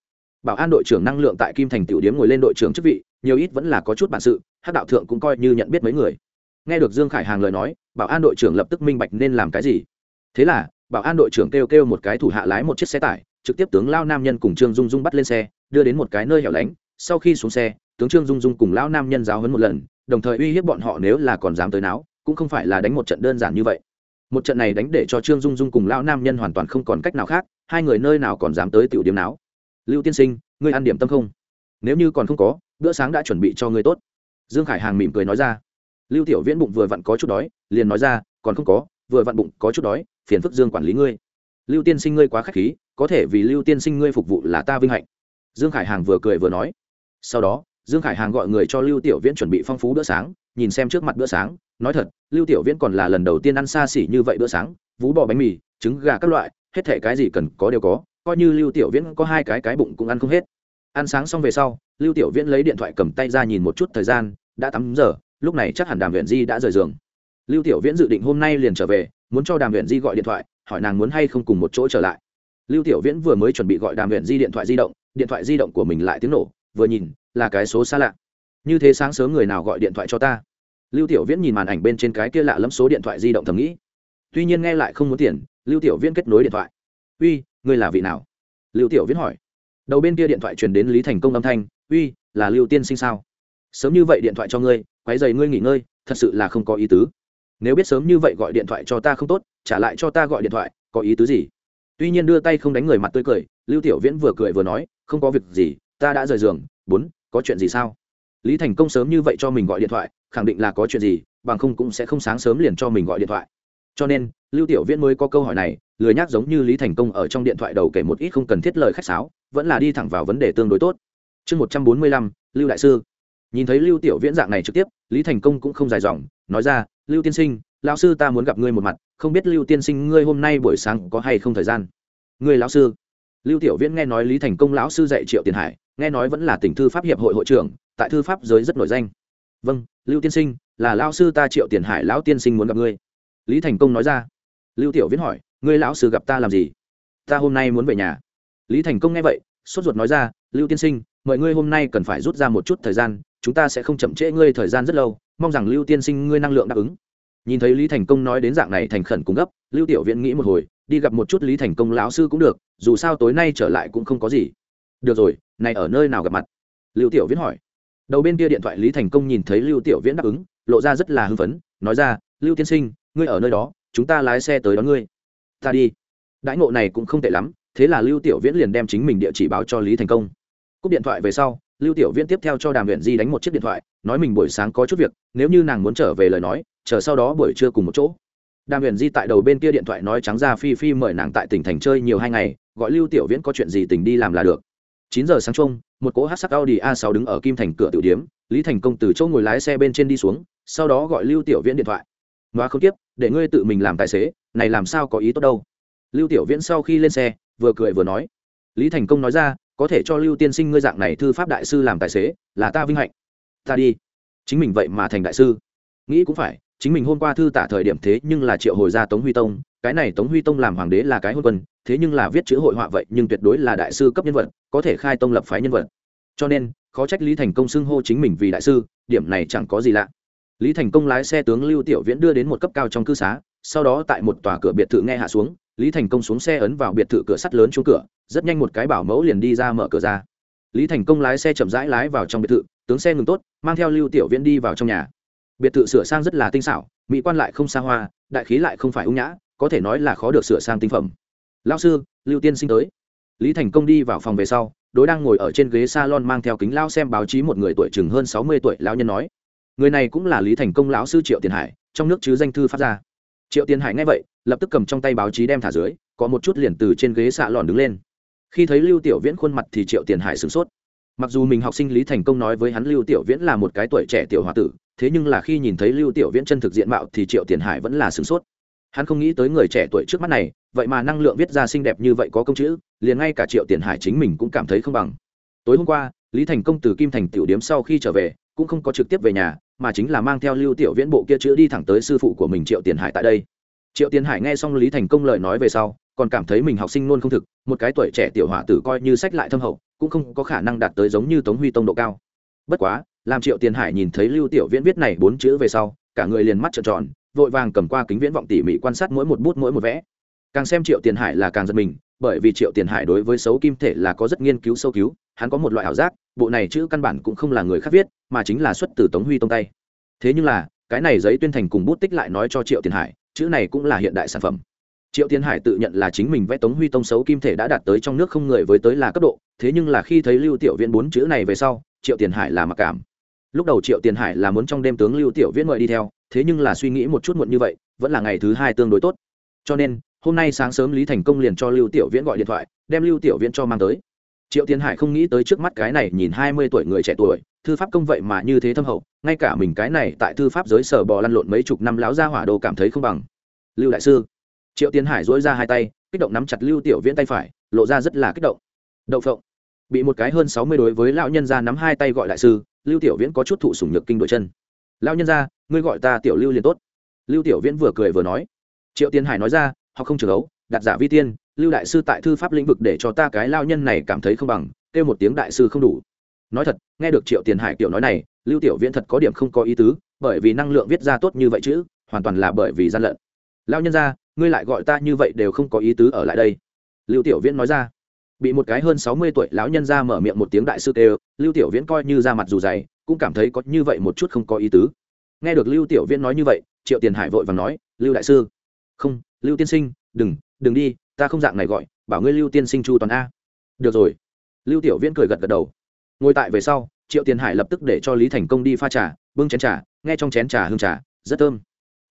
Bảo an đội trưởng năng lượng tại kim thành tiểu điếm ngồi lên đội trưởng chức vị, nhiều ít vẫn là có chút bản sự hát đạo thượng cũng coi như nhận biết mấy người. Nghe được dương khải hàng lời nói, bảo an đội trưởng lập tức minh bạch nên làm cái gì. Thế là, bảo an đội trưởng kêu kêu một cái thủ hạ lái một chiếc xe tải, trực tiếp tướng lao nam nhân cùng trương dung dung bắt lên xe, đưa đến một cái nơi hẻo lánh. Sau khi xuống xe, tướng trương dung dung cùng lão nam nhân giáo hấn một lần, đồng thời uy hiếp bọn họ nếu là còn dám tới não cũng không phải là đánh một trận đơn giản như vậy. Một trận này đánh để cho trương dung dung cùng lão nam nhân hoàn toàn không còn cách nào khác hai người nơi nào còn dám tới tiểu điểm náo? Lưu tiên sinh, ngươi ăn điểm tâm không? Nếu như còn không có, bữa sáng đã chuẩn bị cho ngươi tốt. Dương khải hàng mỉm cười nói ra. Lưu tiểu viễn bụng vừa vặn có chút đói, liền nói ra, còn không có, vừa vặn bụng có chút đói, phiền phức dương quản lý ngươi. Lưu tiên sinh ngươi quá k h á c h khí, có thể vì lưu tiên sinh ngươi phục vụ là ta vinh hạnh. Dương khải hàng vừa cười vừa nói. Sau đó, dương khải hàng gọi người cho lưu tiểu viễn chuẩn bị phong phú bữa sáng, nhìn xem trước mặt bữa sáng, nói thật, lưu tiểu viễn còn là lần đầu tiên ăn xa xỉ như vậy bữa sáng, vú bò bánh mì, trứng gà các loại hết thể cái gì cần có đều có, coi như lưu tiểu viễn có hai cái cái bụng cũng ăn không hết. Ăn sáng xong về sau, lưu tiểu viễn lấy điện thoại cầm tay ra nhìn một chút thời gian, đã tám giờ, lúc này chắc hẳn đàm viện di đã rời giường. Lưu tiểu viễn dự định hôm nay liền trở về, muốn cho đàm viện di gọi điện thoại, hỏi nàng muốn hay không cùng một chỗ trở lại. Lưu tiểu viễn vừa mới chuẩn bị gọi đàm viện di điện thoại di động, điện thoại di động của mình lại tiếng nổ, vừa nhìn, là cái số xa lạ. Như thế sáng sớm người nào gọi điện thoại cho ta? Lưu tiểu viễn nhìn màn ảnh bên trên cái kia lạ lẫm số điện thoại di động thầm nghĩ. Tuy nhiên nghe lại không muốn tiền lưu tiểu viễn kết nối điện thoại. Uy, ngươi là vị nào? Lưu tiểu viễn hỏi. Đầu bên kia điện thoại truyền đến lý thành công âm thanh, uy, là lưu tiên sinh sao? Sớm như vậy điện thoại cho ngươi, quấy giày ngươi nghỉ ngơi, thật sự là không có ý tứ. Nếu biết sớm như vậy gọi điện thoại cho ta không tốt, trả lại cho ta gọi điện thoại, có ý tứ gì? Tuy nhiên đưa tay không đánh người mặt tươi cười, lưu tiểu viễn vừa cười vừa nói, không có việc gì, ta đã rời giường, bốn, có chuyện gì sao? Lý thành công sớm như vậy cho mình gọi điện thoại, khẳng định là có chuyện gì, bằng không cũng sẽ không sáng sớm liền cho mình gọi điện thoại cho nên, lưu tiểu viễn mới có câu hỏi này, lười nhác giống như lý thành công ở trong điện thoại đầu kể một ít không cần thiết lời khách sáo, vẫn là đi thẳng vào vấn đề tương đối tốt. Chương một trăm bốn mươi lăm, lưu đại sư. Nhìn thấy lưu tiểu viễn dạng này trực tiếp, lý thành công cũng không dài dòng, nói ra, lưu tiên sinh, lão sư ta muốn gặp ngươi một mặt, không biết lưu tiên sinh ngươi hôm nay buổi sáng có hay không thời gian? Ngươi lão sư? Lưu tiểu viễn nghe nói lý thành công lão sư dạy triệu tiền hải, nghe nói vẫn là tỉnh thư pháp hiệp hội hội trưởng, tại thư pháp giới rất nổi danh. Vâng lưu tiên sinh, là lão sư ta triệu tiền hải lão tiên sinh muốn gặp ngươi lý thành công nói ra. Lưu tiểu viễn hỏi, ngươi lão sư gặp ta làm gì? Ta hôm nay muốn về nhà. Lý thành công nghe vậy, sốt ruột nói ra, lưu tiên sinh, mọi ngươi hôm nay cần phải rút ra một chút thời gian, chúng ta sẽ không chậm trễ ngươi thời gian rất lâu, mong rằng lưu tiên sinh ngươi năng lượng đáp ứng. Nhìn thấy lý thành công nói đến dạng này thành khẩn cung gấp, lưu tiểu viễn nghĩ một hồi, đi gặp một chút lý thành công lão sư cũng được, dù sao tối nay trở lại cũng không có gì. Được rồi, này ở nơi nào gặp mặt? Lưu tiểu viễn hỏi. Đầu bên kia điện thoại lý thành công nhìn thấy lưu tiểu viễn đáp ứng, lộ ra rất là hưng phấn, nói ra, lưu tiên sinh ngươi ở nơi đó, chúng ta lái xe tới đón ngươi. Ta đi. Đãi ngộ này cũng không tệ lắm, thế là lưu tiểu viễn liền đem chính mình địa chỉ báo cho lý thành công. Cúp điện thoại về sau, lưu tiểu viễn tiếp theo cho đàm huyện di đánh một chiếc điện thoại, nói mình buổi sáng có chút việc, nếu như nàng muốn trở về lời nói, chờ sau đó buổi trưa cùng một chỗ. Đàm huyền di tại đầu bên kia điện thoại nói trắng ra phi phi mời nàng tại tỉnh thành chơi nhiều hai ngày, gọi lưu tiểu viễn có chuyện gì tỉnh đi làm là được. Chín giờ sáng trông một cỗ hát sắc audi a 6 đứng ở kim thành cửa tiểu điếm, lý thành công từ chỗ ngồi lái xe bên trên đi xuống, sau đó gọi lưu tiểu viễn điện thoại nói không tiếp, để ngươi tự mình làm tài xế, này làm sao có ý tốt đâu. Lưu tiểu viễn sau khi lên xe, vừa cười vừa nói. Lý thành công nói ra, có thể cho lưu tiên sinh ngươi dạng này thư pháp đại sư làm tài xế, là ta vinh hạnh. Ta đi. Chính mình vậy mà thành đại sư. Nghĩ cũng phải, chính mình hôm qua thư tả thời điểm thế nhưng là triệu hồi ra tống huy tông, cái này tống huy tông làm hoàng đế là cái hôn quân, thế nhưng là viết chữ hội họa vậy nhưng tuyệt đối là đại sư cấp nhân vật, có thể khai tông lập phái nhân vật. Cho nên, khó trách lý thành công xưng hô chính mình vì đại sư, điểm này chẳng có gì lạ lý thành công lái xe tướng lưu tiểu viễn đưa đến một cấp cao trong cư xá, sau đó tại một tòa cửa biệt thự nghe hạ xuống, lý thành công xuống xe ấn vào biệt thự cửa sắt lớn chung cửa, rất nhanh một cái bảo mẫu liền đi ra mở cửa ra. Lý thành công lái xe chậm rãi lái vào trong biệt thự, tướng xe ngừng tốt, mang theo lưu tiểu viễn đi vào trong nhà. Biệt thự sửa sang rất là tinh xảo, mỹ quan lại không xa hoa, đại khí lại không phải ung nhã, có thể nói là khó được sửa sang tinh phẩm. Lao sư, lưu tiên sinh tới. Lý thành công đi vào phòng về sau, đối đang ngồi ở trên ghế salon mang theo kính lao xem báo chí một người tuổi chừng hơn sáu mươi tuổi, lão nhân nói người này cũng là lý thành công lão sư triệu tiền hải, trong nước chứ danh thư phát ra. Triệu tiền hải nghe vậy, lập tức cầm trong tay báo chí đem thả dưới, có một chút liền từ trên ghế xạ lòn đứng lên. Khi thấy lưu tiểu viễn khuôn mặt thì triệu tiền hải sửng sốt. Mặc dù mình học sinh lý thành công nói với hắn lưu tiểu viễn là một cái tuổi trẻ tiểu h o a tử, thế nhưng là khi nhìn thấy lưu tiểu viễn chân thực diện mạo thì triệu tiền hải vẫn là sửng sốt. Hắn không nghĩ tới người trẻ tuổi trước mắt này, vậy mà năng lượng viết ra xinh đẹp như vậy có công chữ, liền ngay cả triệu tiền hải chính mình cũng cảm thấy không bằng. Tối hôm qua, lý thành công từ kim thành tiểu điếm sau khi trở về, cũng không có trực tiếp về nhà mà chính là mang theo lưu tiểu viễn bộ kia chữ đi thẳng tới sư phụ của mình triệu tiền hải tại đây. Triệu tiền hải nghe xong lý thành công lời nói về sau, còn cảm thấy mình học sinh luôn không thực, một cái tuổi trẻ tiểu hỏa tử coi như sách lại thâm hậu, cũng không có khả năng đạt tới giống như tống huy tông độ cao. Bất quá, làm triệu tiền hải nhìn thấy lưu tiểu viễn viết này bốn chữ về sau, cả người liền mắt trợn tròn, vội vàng cầm qua kính viễn vọng tỉ mỉ quan sát mỗi một bút mỗi một vẽ. Càng xem triệu tiền hải là càng giật mình, bởi vì triệu tiền hải đối với xấu kim thể là có rất nghiên cứu sâu cứu hắn có một loại ảo giác, bộ này chữ căn bản cũng không là người khác viết, mà chính là xuất từ tống huy tông tay. Thế nhưng là, cái này giấy tuyên thành cùng bút tích lại nói cho triệu tiền hải, chữ này cũng là hiện đại sản phẩm. Triệu tiền hải tự nhận là chính mình vẽ tống huy tông xấu kim thể đã đạt tới trong nước không người với tới là cấp độ, thế nhưng là khi thấy lưu tiểu viễn bốn chữ này về sau, triệu tiền hải là mặc cảm. Lúc đầu triệu tiền hải là muốn trong đêm tướng lưu tiểu viễn mời đi theo, thế nhưng là suy nghĩ một chút muộn như vậy, vẫn là ngày thứ hai tương đối tốt. Cho nên, hôm nay sáng sớm lý thành công liền cho lưu tiểu viễn gọi điện thoại, đem lưu tiểu viễn cho mang tới triệu tiến hải không nghĩ tới trước mắt cái này nhìn hai mươi tuổi người trẻ tuổi, thư pháp công vậy mà như thế thâm hậu, ngay cả mình cái này tại thư pháp giới sở bò lăn lộn mấy chục năm láo ra hỏa đồ cảm thấy không bằng. Lưu đại sư. Triệu tiến hải dỗi ra hai tay, kích động nắm chặt lưu tiểu viễn tay phải, lộ ra rất là kích động. Đậu phộng. Bị một cái hơn sáu mươi đối với lão nhân gia nắm hai tay gọi đại sư, lưu tiểu viễn có chút thụ sủng nhược kinh đội chân. Lão nhân gia, ngươi gọi ta tiểu lưu liền tốt. Lưu tiểu viễn vừa cười vừa nói. Triệu tiến hải nói ra họ không trường ấu, đặt giả vi tiên lưu đại sư tại thư pháp lĩnh vực để cho ta cái lao nhân này cảm thấy không bằng, kêu một tiếng đại sư không đủ. Nói thật, nghe được triệu tiền hải kiểu nói này, lưu tiểu viễn thật có điểm không có ý tứ, bởi vì năng lượng viết ra tốt như vậy chứ, hoàn toàn là bởi vì gian lận. Lao nhân ra ngươi lại gọi ta như vậy đều không có ý tứ ở lại đây. Lưu tiểu viễn nói ra. Bị một cái hơn sáu mươi tuổi lão nhân ra mở miệng một tiếng đại sư kêu, lưu tiểu viễn coi như ra mặt dù dày, cũng cảm thấy có như vậy một chút không có ý tứ. Nghe được lưu tiểu viễn nói như vậy, triệu tiền hải vội và nói, lưu đại sư. Không, lưu tiên sinh, đừng đừng đi ta không dạng này gọi bảo ngươi lưu tiên sinh chu toàn a. Được rồi. Lưu tiểu viễn cười gật gật đầu. Ngồi tại về sau triệu tiền hải lập tức để cho lý thành công đi pha trà bưng chén trà nghe trong chén trà hương trà rất thơm.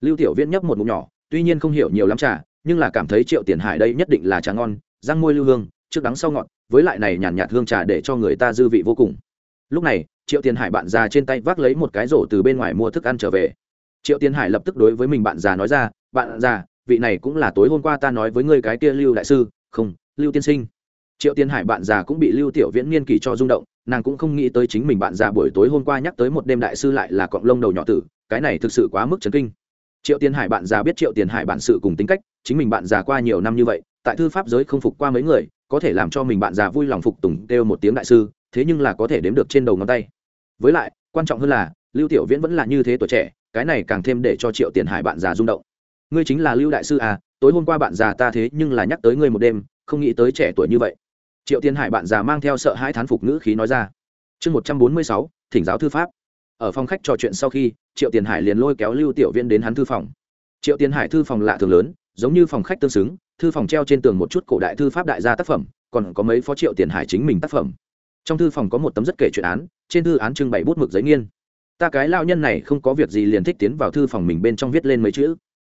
Lưu tiểu viễn nhấp một mụn nhỏ tuy nhiên không hiểu nhiều lắm trà nhưng là cảm thấy triệu tiền hải đây nhất định là trà ngon răng môi lưu hương trước đắng sau ngọt với lại này nhàn nhạt, nhạt hương trà để cho người ta dư vị vô cùng. Lúc này triệu tiền hải bạn già trên tay vác lấy một cái rổ từ bên ngoài mua thức ăn trở về. Triệu tiền hải lập tức đối với mình bạn già nói ra bạn già vị này cũng là tối hôm qua ta nói với ngươi cái kia lưu đại sư, không, lưu tiên sinh. Triệu tiên hải bạn già cũng bị lưu tiểu viễn niên kỷ cho rung động, nàng cũng không nghĩ tới chính mình bạn già buổi tối hôm qua nhắc tới một đêm đại sư lại là cọng lông đầu nhỏ tử, cái này thực sự quá mức chấn kinh. Triệu tiên hải bạn già biết triệu tiên hải bạn sự cùng tính cách, chính mình bạn già qua nhiều năm như vậy, tại thư pháp giới không phục qua mấy người, có thể làm cho mình bạn già vui lòng phục tùng kêu một tiếng đại sư, thế nhưng là có thể đếm được trên đầu ngón tay. Với lại, quan trọng hơn là, lưu tiểu viễn vẫn là như thế tuổi trẻ, cái này càng thêm để cho triệu tiền hải bạn già rung động ngươi chính là lưu đại sư à tối hôm qua bạn già ta thế nhưng là nhắc tới ngươi một đêm, không nghĩ tới trẻ tuổi như vậy. Triệu tiên hải bạn già mang theo sợ hãi thán phục ngữ khí nói ra. Chương một trăm bốn mươi sáu, thỉnh giáo thư pháp. Ở phòng khách trò chuyện sau khi, triệu tiền hải liền lôi kéo lưu tiểu Viên đến hắn thư phòng. Triệu tiền hải thư phòng lạ thường lớn, giống như phòng khách tương xứng, thư phòng treo trên tường một chút cổ đại thư pháp đại gia tác phẩm, còn có mấy phó triệu tiền hải chính mình tác phẩm. Trong thư phòng có một tấm rất kể chuyện án, trên thư án trưng bày bút mực giấy nghiên. Ta cái lao nhân này không có việc gì liền thích tiến vào thư phòng mình bên trong viết lên mấy chữ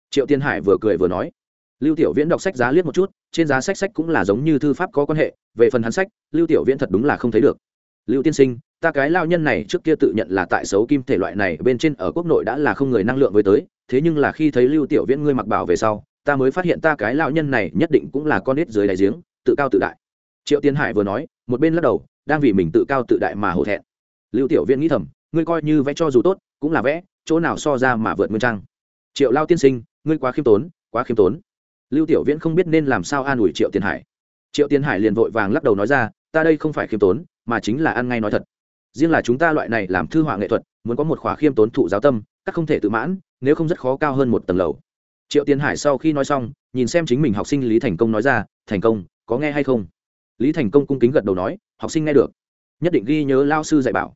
triệu tiên hải vừa cười vừa nói, lưu tiểu viễn đọc sách giá liếc một chút, trên giá sách sách cũng là giống như thư pháp có quan hệ, về phần hắn sách, lưu tiểu viễn thật đúng là không thấy được. Lưu tiên sinh, ta cái lao nhân này trước kia tự nhận là tại xấu kim thể loại này, bên trên ở quốc nội đã là không người năng lượng với tới, thế nhưng là khi thấy lưu tiểu viễn ngươi mặc bảo về sau, ta mới phát hiện ta cái lao nhân này nhất định cũng là con nít dưới đáy giếng, tự cao tự đại. Triệu tiên hải vừa nói, một bên lắc đầu, đang vì mình tự cao tự đại mà hổ thẹn. Lưu tiểu viễn nghĩ thầm, ngươi coi như vẽ cho dù tốt, cũng là vẽ, chỗ nào so ra mà vượt nguyên trang. Triệu lao tiên sinh ngươi quá khiêm tốn, quá khiêm tốn. Lưu tiểu viễn không biết nên làm sao an ủi triệu tiền hải. Triệu tiền hải liền vội vàng lắc đầu nói ra, ta đây không phải khiêm tốn, mà chính là ăn ngay nói thật. Riêng là chúng ta loại này làm thư họa nghệ thuật, muốn có một khóa khiêm tốn thụ giáo tâm, các không thể tự mãn, nếu không rất khó cao hơn một tầng lầu. Triệu tiền hải sau khi nói xong, nhìn xem chính mình học sinh lý thành công nói ra, thành công, có nghe hay không? Lý thành công cung kính gật đầu nói, học sinh nghe được. Nhất định ghi nhớ lao sư dạy bảo.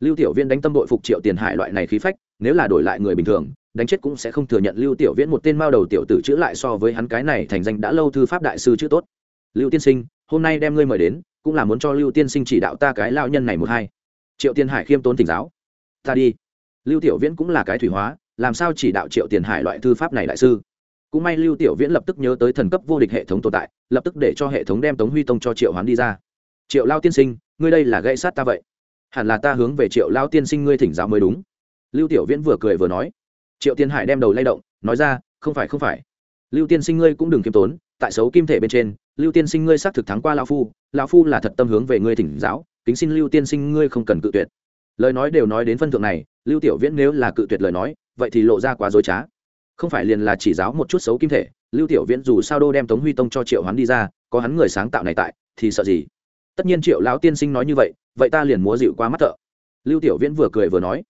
Lưu tiểu viên đánh tâm đội phục triệu tiền hải loại này khí phách, nếu là đổi lại người bình thường đánh chết cũng sẽ không thừa nhận lưu tiểu viễn một tên mao đầu tiểu tử chữ lại so với hắn cái này thành danh đã lâu thư pháp đại sư chữ tốt. Lưu tiên sinh, hôm nay đem ngươi mời đến, cũng là muốn cho lưu tiên sinh chỉ đạo ta cái lao nhân này một hai. Triệu Tiên hải khiêm tốn tỉnh giáo. Ta đi. Lưu tiểu viễn cũng là cái thủy hóa, làm sao chỉ đạo triệu tiền hải loại thư pháp này đại sư? Cũng may lưu tiểu viễn lập tức nhớ tới thần cấp vô địch hệ thống tồn tại, lập tức để cho hệ thống đem tống huy tông cho triệu hoán đi ra. Triệu lao tiên sinh, ngươi đây là gây sát ta vậy? Hẳn là ta hướng về triệu lao tiên sinh ngươi thỉnh giáo mới đúng. Lưu tiểu viễn vừa cười vừa nói triệu tiên hải đem đầu lay động, nói ra, không phải không phải. Lưu tiên sinh ngươi cũng đừng k i ê m tốn, tại xấu kim thể bên trên, lưu tiên sinh ngươi xác thực thắng qua lão phu lão phu là thật tâm hướng về ngươi thỉnh giáo, kính xin lưu tiên sinh ngươi không cần cự tuyệt. Lời nói đều nói đến phân thượng này, lưu tiểu viễn nếu là cự tuyệt lời nói, vậy thì lộ ra quá dối trá. Không phải liền là chỉ giáo một chút xấu kim thể, lưu tiểu viễn dù sao đô đem tống huy tông cho triệu hoán đi ra, có hắn người sáng tạo này tại, thì sợ gì? Tất nhiên triệu lão tiên sinh nói như vậy vậy ta liền múa dịu qua mắt thợ. Lưu tiểu viễn vừa cười vừa nói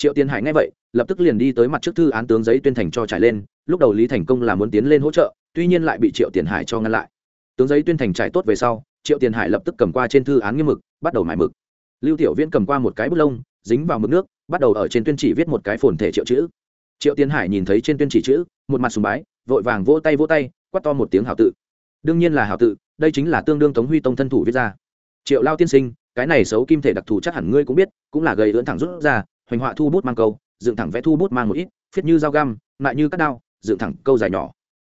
triệu tiên hải nghe vậy, lập tức liền đi tới mặt trước thư án tướng giấy tuyên thành cho trải lên, lúc đầu lý thành công là muốn tiến lên hỗ trợ, tuy nhiên lại bị triệu tiền hải cho ngăn lại. Tướng giấy tuyên thành trải tốt về sau, triệu tiền hải lập tức cầm qua trên thư án nghiêm mực, bắt đầu mải mực. Lưu tiểu viễn cầm qua một cái bút lông, dính vào mực nước, bắt đầu ở trên tuyên chỉ viết một cái phồn thể triệu chữ. Triệu tiền hải nhìn thấy trên tuyên chỉ chữ, một mặt sùng bái, vội vàng vỗ tay vỗ tay quắt to một tiếng hảo tự. Đương nhiên là hảo tự, đây chính là tương đương tống huy tông thân thủ viết ra. Triệu lao tiên sinh, cái này xấu kim thể đặc thù chắc hẳn ngươi cũng biết, cũng là gầy lưỡn thẳng rút ra hoành họa thu bút mang câu, dựng thẳng vẽ thu bút mang một ít phiết như dao găm, lại như cắt đao, dựng thẳng câu dài nhỏ.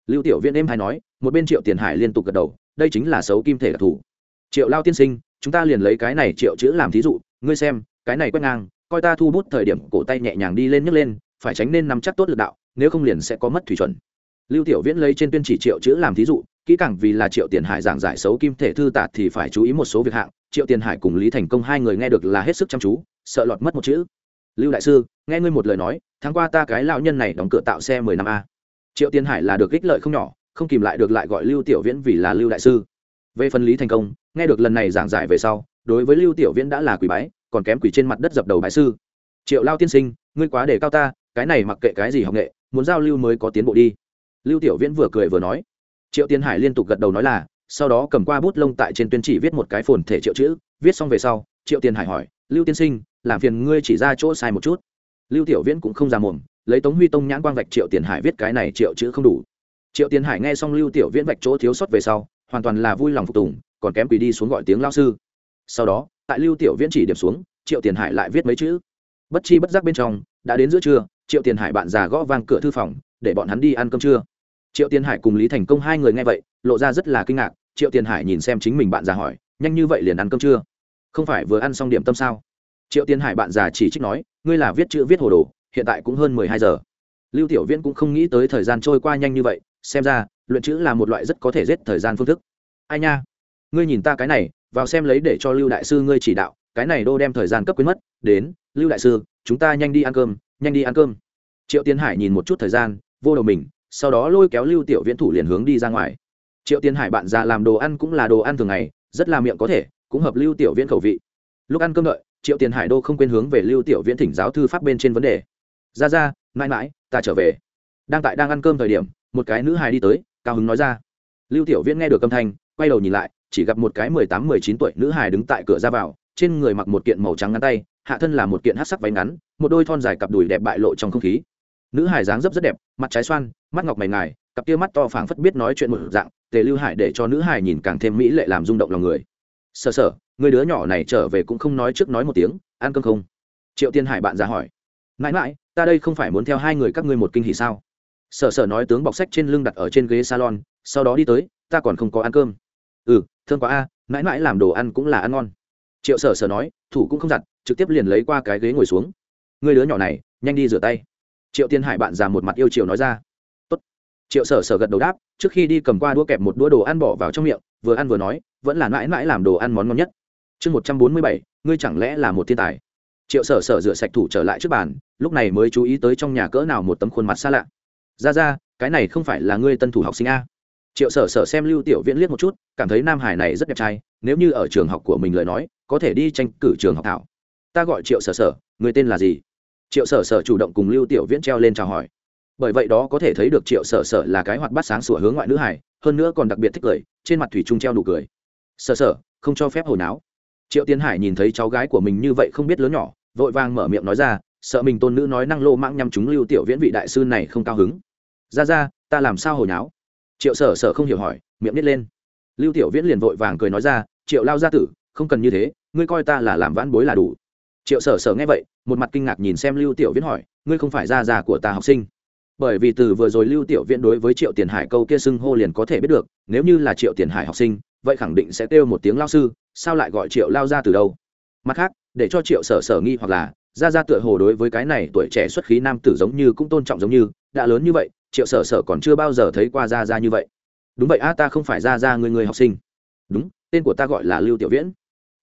Lưu tiểu viễn em hay nói, một bên triệu tiền hải liên tục gật đầu, đây chính là xấu kim thể đặc thù. Triệu lao tiên sinh, chúng ta liền lấy cái này triệu chữ làm thí dụ, ngươi xem, cái này quét ngang, coi ta thu bút thời điểm cổ tay nhẹ nhàng đi lên nhấc lên, phải tránh nên nắm chắc tốt lực đạo, nếu không liền sẽ có mất thủy chuẩn. Lưu tiểu viễn lấy trên tuyên chỉ triệu chữ làm thí dụ, kỹ càng vì là triệu tiền hải giảng giải xấu kim thể thư tạt thì phải chú ý một số việc hạng. Triệu tiền hải cùng lý thành công hai người nghe được là hết sức chăm chú, sợ lọt mất một chữ lưu đại sư, nghe ngươi một lời nói, tháng qua ta cái lão nhân này đóng cửa tạo xe mười năm a. Triệu Tiên hải là được ích lợi không nhỏ, không kìm lại được lại gọi lưu tiểu viễn vì là lưu đại sư. Về phần lý thành công, nghe được lần này giảng giải về sau, đối với lưu tiểu viễn đã là quỷ bái, còn kém quỷ trên mặt đất dập đầu bái sư. Triệu lao tiên sinh, ngươi quá để cao ta, cái này mặc kệ cái gì học nghệ, muốn giao lưu mới có tiến bộ đi. Lưu tiểu viễn vừa cười vừa nói. Triệu Tiên hải liên tục gật đầu nói là, sau đó cầm qua bút lông tại trên tuyên chỉ viết một cái phồn thể triệu chữ, viết xong về sau, triệu Tiên hải hỏi, lưu tiên sinh làm phiền ngươi chỉ ra chỗ sai một chút. Lưu tiểu viễn cũng không ra mồm lấy tống huy tông nhãn quang vạch triệu tiền hải viết cái này triệu chữ không đủ. Triệu tiền hải nghe xong lưu tiểu viễn vạch chỗ thiếu sót về sau, hoàn toàn là vui lòng phục tùng, còn kém quỳ đi xuống gọi tiếng lao sư. Sau đó, tại lưu tiểu viễn chỉ điểm xuống, triệu tiền hải lại viết mấy chữ. Bất chi bất giác bên trong, đã đến giữa trưa, triệu tiền hải bạn già gõ vang cửa thư phòng, để bọn hắn đi ăn cơm trưa. Triệu tiền hải cùng lý thành công hai người nghe vậy, lộ ra rất là kinh ngạc, triệu tiền hải nhìn xem chính mình bạn già hỏi, nhanh như vậy liền ăn cơm trưa? Không phải vừa ăn xong điểm tâm sao? Triệu tiên hải bạn già chỉ trích nói, ngươi là viết chữ viết hồ đồ, hiện tại cũng hơn mười hai giờ. Lưu tiểu viễn cũng không nghĩ tới thời gian trôi qua nhanh như vậy, xem ra, luyện chữ là một loại rất có thể giết thời gian phương thức. Ai nha, ngươi nhìn ta cái này, vào xem lấy để cho lưu đại sư ngươi chỉ đạo, cái này đô đem thời gian cấp quyến mất, đến, lưu đại sư, chúng ta nhanh đi ăn cơm, nhanh đi ăn cơm. Triệu tiến hải nhìn một chút thời gian, vô đầu mình, sau đó lôi kéo lưu tiểu viễn thủ liền hướng đi ra ngoài. Triệu Tiến hải bạn già làm đồ ăn cũng là đồ ăn thường ngày, rất là miệng có thể, cũng hợp lưu tiểu viễn khẩu vị. Lúc ăn cơm đợi triệu tiền hải đô không quên hướng về lưu tiểu viễn thỉnh giáo thư pháp bên trên vấn đề. Ra ra, mãi mãi, ta trở về. Đang tại đang ăn cơm thời điểm, một cái nữ hài đi tới, cao hứng nói ra. Lưu tiểu viễn nghe được âm thanh, quay đầu nhìn lại, chỉ gặp một cái mười tám, mười chín tuổi nữ hài đứng tại cửa ra vào, trên người mặc một kiện màu trắng ngắn tay, hạ thân là một kiện hát sắc váy ngắn, một đôi thon dài cặp đùi đẹp bại lộ trong không khí. Nữ hải dáng dấp rất đẹp, mặt trái xoan, mắt ngọc mày ngài, cặp kia mắt to phảng phất biết nói chuyện một dạng, tề lưu hải để cho nữ hải nhìn càng thêm mỹ lệ làm rung động lòng người. Sở sở người đứa nhỏ này trở về cũng không nói trước nói một tiếng, ăn cơm không? Triệu tiên hải bạn ra hỏi. Mãi mãi, ta đây không phải muốn theo hai người các ngươi một kinh hỉ sao? Sở sở nói tướng bọc sách trên lưng đặt ở trên ghế salon, sau đó đi tới, ta còn không có ăn cơm. Ừ thương quá a, mãi mãi làm đồ ăn cũng là ăn ngon. Triệu sở sở nói, thủ cũng không giặt trực tiếp liền lấy qua cái ghế ngồi xuống. Người đứa nhỏ này, nhanh đi rửa tay. Triệu tiên hải bạn già một mặt yêu chiều nói ra. Tốt. triệu sở sở gật đầu đáp, trước khi đi cầm qua đũa kẹp một đũa đồ ăn bỏ vào trong miệng, vừa ăn vừa nói, vẫn là mãi mãi làm đồ ăn món ngon nhất chương một trăm bốn mươi bảy, ngươi chẳng lẽ là một thiên tài? Triệu sở sở rửa sạch thủ trở lại trước bàn, lúc này mới chú ý tới trong nhà cỡ nào một tấm khuôn mặt xa lạ. Ra ra, cái này không phải là ngươi tân thủ học sinh a. Triệu sở sở xem lưu tiểu viễn liếc một chút, cảm thấy nam hải này rất đẹp trai, nếu như ở trường học của mình lời nói, có thể đi tranh cử trường học thảo. Ta gọi triệu sở sở, người tên là gì? Triệu sở sở chủ động cùng lưu tiểu viễn treo lên chào hỏi. Bởi vậy đó có thể thấy được triệu sở sở là cái hoạt bát sáng sủa hướng ngoại nữ hải, hơn nữa còn đặc biệt thích cười, trên mặt thủy trung treo nụ cười. Sở sở, không cho phép hồi náo triệu tiến hải nhìn thấy cháu gái của mình như vậy không biết lớn nhỏ, vội vàng mở miệng nói ra, sợ mình tôn nữ nói năng lô mãng nhằm chúng lưu tiểu viễn vị đại sư này không cao hứng. Ra ra, ta làm sao hồi nháo? triệu sở sở không hiểu hỏi, miệng nít lên. Lưu tiểu viễn liền vội vàng cười nói ra, triệu lao gia tử, không cần như thế, ngươi coi ta là làm vãn bối là đủ. Triệu sở sở nghe vậy, một mặt kinh ngạc nhìn xem lưu tiểu viễn hỏi, ngươi không phải gia già của ta học sinh. Bởi vì từ vừa rồi lưu tiểu viễn đối với triệu tiền hải câu kia xưng hô liền có thể biết được, nếu như là triệu tiền hải học sinh vậy khẳng định sẽ kêu một tiếng lao sư, sao lại gọi triệu lao ra từ đâu? Mặt khác, để cho triệu sở sở nghi hoặc là ra ra tựa hồ đối với cái này tuổi trẻ xuất khí nam tử giống như cũng tôn trọng giống như, đã lớn như vậy, triệu sở sở còn chưa bao giờ thấy qua ra ra như vậy. Đúng vậy a, ta không phải ra ra người người học sinh. Đúng, tên của ta gọi là lưu tiểu viễn.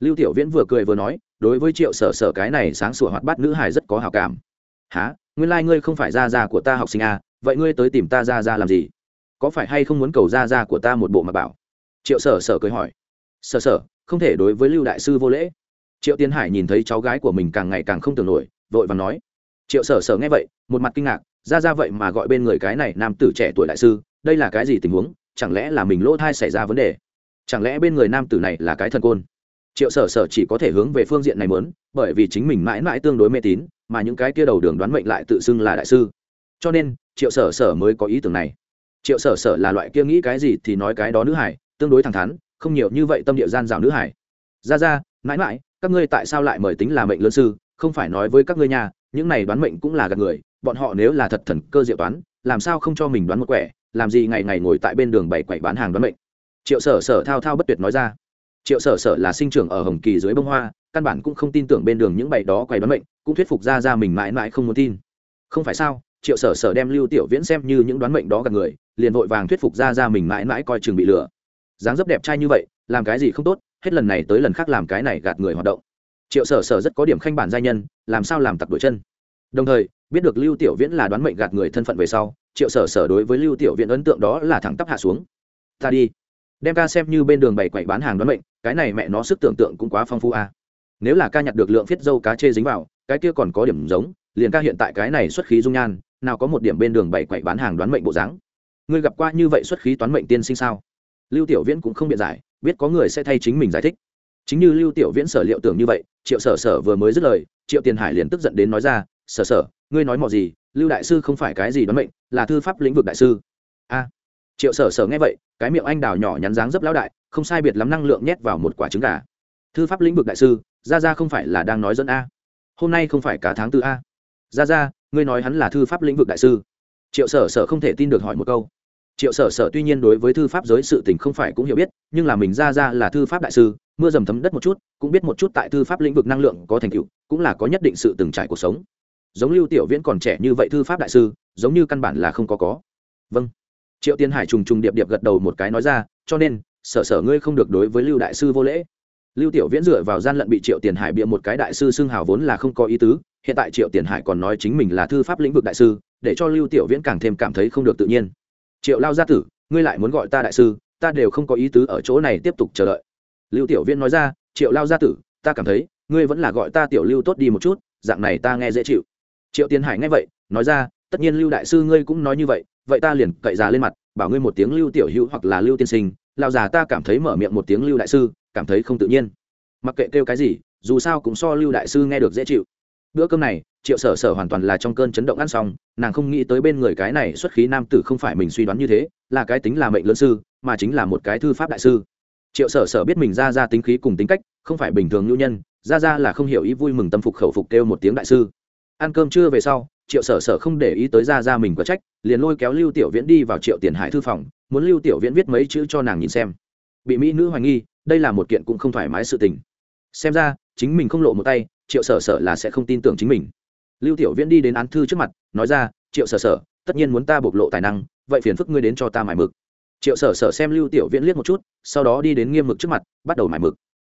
Lưu tiểu viễn vừa cười vừa nói, đối với triệu sở sở cái này sáng sủa hoạt bát nữ hài rất có hào cảm. Há nguyên lai、like、ngươi không phải ra ra của ta học sinh a, vậy ngươi tới tìm ta ra ra làm gì? Có phải hay không muốn cầu ra ra của ta một bộ mà bảo? Triệu sở sở cười hỏi. Sở sở, không thể đối với lưu đại sư vô lễ. Triệu tiến hải nhìn thấy cháu gái của mình càng ngày càng không tưởng nổi, vội và nói. Triệu sở sở nghe vậy, một mặt kinh ngạc, ra ra vậy mà gọi bên người cái này nam tử trẻ tuổi đại sư, đây là cái gì tình huống, chẳng lẽ là mình lỗ thai xảy ra vấn đề? Chẳng lẽ bên người nam tử này là cái thần côn? Triệu sở sở chỉ có thể hướng về phương diện này mớn bởi vì chính mình mãi mãi tương đối mê tín, mà những cái kia đầu đường đoán mệnh lại tự xưng là đại sư. Cho nên, triệu sở sở mới có ý tưởng này. Triệu sở sở là loại kia nghĩ cái gì thì nói cái đó nữ hải tương đối thẳng thắn, không nhiều như vậy tâm địa gian rào nữ hải. Ra ra mãi mãi, các ngươi tại sao lại mời tính là mệnh lớn sư, không phải nói với các ngươi nhà những này đoán mệnh cũng là gạt người, bọn họ nếu là thật thần cơ diệu toán, làm sao không cho mình đoán một quẻ, làm gì ngày ngày ngồi tại bên đường bảy quậy bán hàng đoán mệnh. Triệu sở sở thao thao bất tuyệt nói ra. Triệu sở sở là sinh trưởng ở hồng kỳ dưới bông hoa, căn bản cũng không tin tưởng bên đường những bày đó quay đoán mệnh, cũng thuyết phục ra ra mình mãi mãi không muốn tin. Không phải sao, triệu sở sở đem lưu tiểu viễn xem như những đoán mệnh đó gạt người, liền vội vàng thuyết phục ra ra mình mãi mãi coi chừng bị lừa dáng dấp đẹp trai như vậy, làm cái gì không tốt, hết lần này tới lần khác làm cái này gạt người hoạt động. Triệu sở sở rất có điểm khanh bản giai nhân, làm sao làm tặc đổi chân. Đồng thời, biết được lưu tiểu viễn là đoán mệnh gạt người thân phận về sau, triệu sở sở đối với lưu tiểu viễn ấn tượng đó là thẳng tắp hạ xuống. Ta đi, đem ca xem như bên đường bày quậy bán hàng đoán mệnh, cái này mẹ nó sức tưởng tượng cũng quá phong phú a. À. nếu là ca nhặt được lượng phiết dâu cá chê dính vào, cái kia còn có điểm giống, liền ca hiện tại cái này xuất khí dung nhan, nào có một điểm bên đường bày quậy bán hàng đoán mệnh bộ dáng. Ngươi gặp qua như vậy xuất khí toán mệnh tiên sinh sao? Lưu tiểu viễn cũng không biện giải, biết có người sẽ thay chính mình giải thích. Chính như lưu tiểu viễn sở liệu tưởng như vậy, triệu sở sở vừa mới dứt lời, triệu tiền hải liền tức giận đến nói ra, sở sở, ngươi nói mò gì? Lưu đại sư không phải cái gì đoán mệnh, là thư pháp lĩnh vực đại sư. A. Triệu sở sở nghe vậy, cái miệng anh đào nhỏ nhắn dáng dấp lão đại, không sai biệt lắm năng lượng nhét vào một quả trứng gà. Thư pháp lĩnh vực đại sư ra ra không phải là đang nói dẫn a. Hôm nay không phải cả tháng tư a. Ra ra ngươi nói hắn là thư pháp lĩnh vực đại sư. Triệu sở sở không thể tin được hỏi một câu triệu sở sở tuy nhiên đối với thư pháp giới sự tình không phải cũng hiểu biết, nhưng là mình ra ra là thư pháp đại sư, mưa dầm thấm đất một chút, cũng biết một chút tại thư pháp lĩnh vực năng lượng có thành tựu, cũng là có nhất định sự từng trải cuộc sống. Giống lưu tiểu viễn còn trẻ như vậy thư pháp đại sư, giống như căn bản là không có có. Vâng. Triệu tiên hải trùng trùng điệp điệp gật đầu một cái nói ra, cho nên, sở sở ngươi không được đối với lưu đại sư vô lễ. Lưu tiểu viễn dựa vào gian lận bị triệu tiền hải bịa một cái đại sư xưng hào vốn là không có ý tứ, hiện tại triệu tiền hải còn nói chính mình là thư pháp lĩnh vực đại sư, để cho lưu tiểu viễn càng thêm cảm thấy không được tự nhiên triệu lao gia tử, ngươi lại muốn gọi ta đại sư, ta đều không có ý tứ ở chỗ này tiếp tục chờ đợi. Lưu tiểu viễn nói ra, triệu lao gia tử, ta cảm thấy, ngươi vẫn là gọi ta tiểu lưu tốt đi một chút, dạng này ta nghe dễ chịu. Triệu tiến hải nghe vậy, nói ra, tất nhiên lưu đại sư ngươi cũng nói như vậy vậy ta liền cậy già lên mặt, bảo ngươi một tiếng lưu tiểu hữu hoặc là lưu tiên sinh, lao già ta cảm thấy mở miệng một tiếng lưu đại sư, cảm thấy không tự nhiên. Mặc kệ kêu cái gì, dù sao cũng so lưu đại sư nghe được dễ chịu bữa cơm này, triệu sở sở hoàn toàn là trong cơn chấn động ăn xong, nàng không nghĩ tới bên người cái này xuất khí nam tử không phải mình suy đoán như thế, là cái tính là mệnh lớn sư, mà chính là một cái thư pháp đại sư. Triệu sở sở biết mình ra ra tính khí cùng tính cách, không phải bình thường nhu nhân, ra ra là không hiểu ý vui mừng tâm phục khẩu phục kêu một tiếng đại sư. Ăn cơm trưa về sau, triệu sở sở không để ý tới ra ra mình có trách, liền lôi kéo lưu tiểu viễn đi vào triệu tiền hải thư phòng, muốn lưu tiểu viễn viết mấy chữ cho nàng nhìn xem. Bị mỹ nữ hoài nghi, đây là một kiện cũng không thoải mái sự tình. Xem ra, chính mình không lộ một tay triệu sở sở là sẽ không tin tưởng chính mình. Lưu tiểu viễn đi đến án thư trước mặt, nói ra, triệu sở sở, tất nhiên muốn ta bộc lộ tài năng, vậy phiền phức ngươi đến cho ta mải mực. Triệu sở sở xem lưu tiểu viễn liếc một chút, sau đó đi đến nghiêm mực trước mặt, bắt đầu mải mực.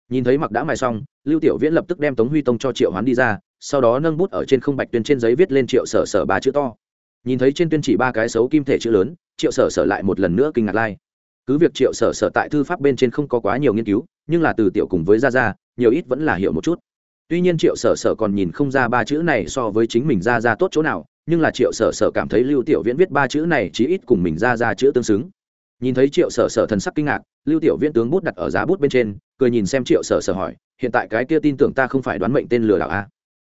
Nhìn thấy mặc đã mài xong, lưu tiểu viễn lập tức đem tống huy tông cho triệu hoán đi ra, sau đó nâng bút ở trên không bạch tuyên trên giấy viết lên triệu sở sở ba chữ to. Nhìn thấy trên tuyên chỉ ba cái xấu kim thể chữ lớn, triệu sở sở lại một lần nữa kinh ngạc lai、like. cứ việc triệu sở sở tại thư pháp bên trên không có quá nhiều nghiên cứu, nhưng là từ tiểu cùng với gia gia, nhiều ít vẫn là hiểu một chút tuy nhiên triệu sở sở còn nhìn không ra ba chữ này so với chính mình ra ra tốt chỗ nào, nhưng là triệu sở sở cảm thấy lưu tiểu viễn viết ba chữ này chí ít cùng mình ra ra chữ tương xứng. Nhìn thấy triệu sở sở thần sắc kinh ngạc, lưu tiểu viễn tướng bút đặt ở giá bút bên trên, cười nhìn xem triệu sở sở hỏi, hiện tại cái kia tin tưởng ta không phải đoán mệnh tên lừa đảo a à?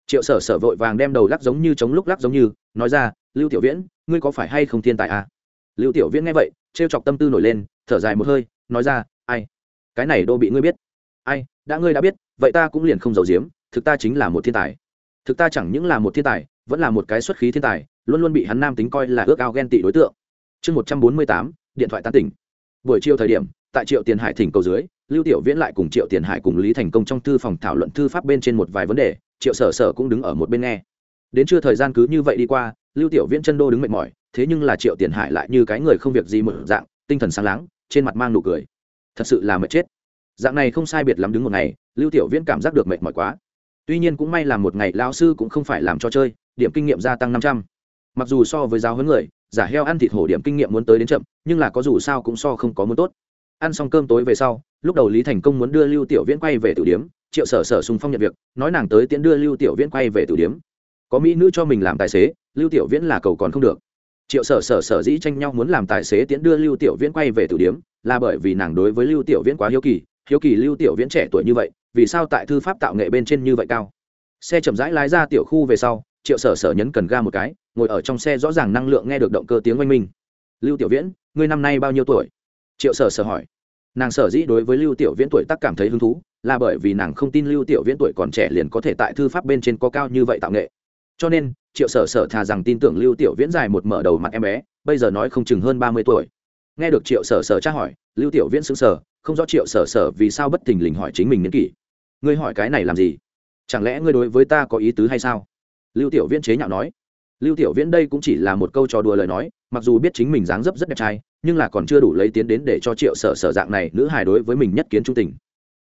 triệu sở sở vội vàng đem đầu lắc giống như chống lúc lắc giống như, nói ra, lưu tiểu viễn, ngươi có phải hay không thiên tài a à? lưu tiểu viễn nghe vậy, trêu chọc tâm tư nổi lên, thở dài một hơi, nói ra, ai? Cái này đô bị ngươi biết. Ai? Đã ngươi đã biết, vậy ta cũng liền không giấu giếm thực ta chính là một thiên tài. Thực ta chẳng những là một thiên tài, vẫn là một cái xuất khí thiên tài, luôn luôn bị hắn nam tính coi là ước ao ghen tị đối tượng. Chương một trăm bốn mươi tám, điện thoại tán tỉnh. Buổi chiều thời điểm, tại triệu tiền hải thỉnh cầu dưới, lưu tiểu viễn lại cùng triệu tiền hải cùng lý thành công trong thư phòng thảo luận thư pháp bên trên một vài vấn đề, triệu sở sở cũng đứng ở một bên nghe. Đến trưa thời gian cứ như vậy đi qua, lưu tiểu viễn chân đô đứng mệt mỏi, thế nhưng là triệu tiền hải lại như cái người không việc gì một dạng, tinh thần sáng láng, trên mặt mang nụ cười. Thật sự là mệt chết. Dạng này không sai biệt lắm đứng một ngày, lưu tiểu viễn cảm giác được mệt mỏi quá tuy nhiên cũng may là một ngày lao sư cũng không phải làm cho chơi, điểm kinh nghiệm gia tăng năm trăm. Mặc dù so với giáo huấn người, giả heo ăn thịt hổ điểm kinh nghiệm muốn tới đến chậm, nhưng là có dù sao cũng so không có muốn tốt. Ăn xong cơm tối về sau, lúc đầu lý thành công muốn đưa lưu tiểu viễn quay về tử điếm triệu sở sở sung phong nhận việc, nói nàng tới tiễn đưa lưu tiểu viễn quay về tử điếm có mỹ nữ cho mình làm tài xế, lưu tiểu viễn là cầu còn không được. Triệu sở sở sở dĩ tranh nhau muốn làm tài xế tiễn đưa lưu tiểu viễn quay về tử điếm là bởi vì nàng đối với lưu tiểu viễn quá hiếu kỳ hiếu kỳ lưu tiểu viễn trẻ tuổi như vậy vì sao tại thư pháp tạo nghệ bên trên như vậy cao? Xe chậm rãi lái ra tiểu khu về sau, triệu sở sở nhấn cần ga một cái, ngồi ở trong xe rõ ràng năng lượng nghe được động cơ tiếng oanh minh. Lưu tiểu viễn, ngươi năm nay bao nhiêu tuổi? Triệu sở sở hỏi. Nàng sở dĩ đối với lưu tiểu viễn tuổi tác cảm thấy hứng thú, là bởi vì nàng không tin lưu tiểu viễn tuổi còn trẻ liền có thể tại thư pháp bên trên có cao như vậy tạo nghệ. Cho nên, triệu sở sở thà rằng tin tưởng lưu tiểu viễn dài một mở đầu mặt em bé, bây giờ nói không chừng hơn ba mươi tuổi. Nghe được triệu sở sở tra hỏi, lưu tiểu viễn xứng sở không rõ triệu sở sở vì sao bất thình lình hỏi chính mình niên kỷ ngươi hỏi cái này làm gì? Chẳng lẽ ngươi đối với ta có ý tứ hay sao? Lưu tiểu viễn chế nhạo nói. Lưu tiểu viễn đây cũng chỉ là một câu trò đùa lời nói, mặc dù biết chính mình dáng dấp rất đẹp trai, nhưng là còn chưa đủ lấy tiến đến để cho triệu sở sở dạng này nữ hài đối với mình nhất kiến trung tình.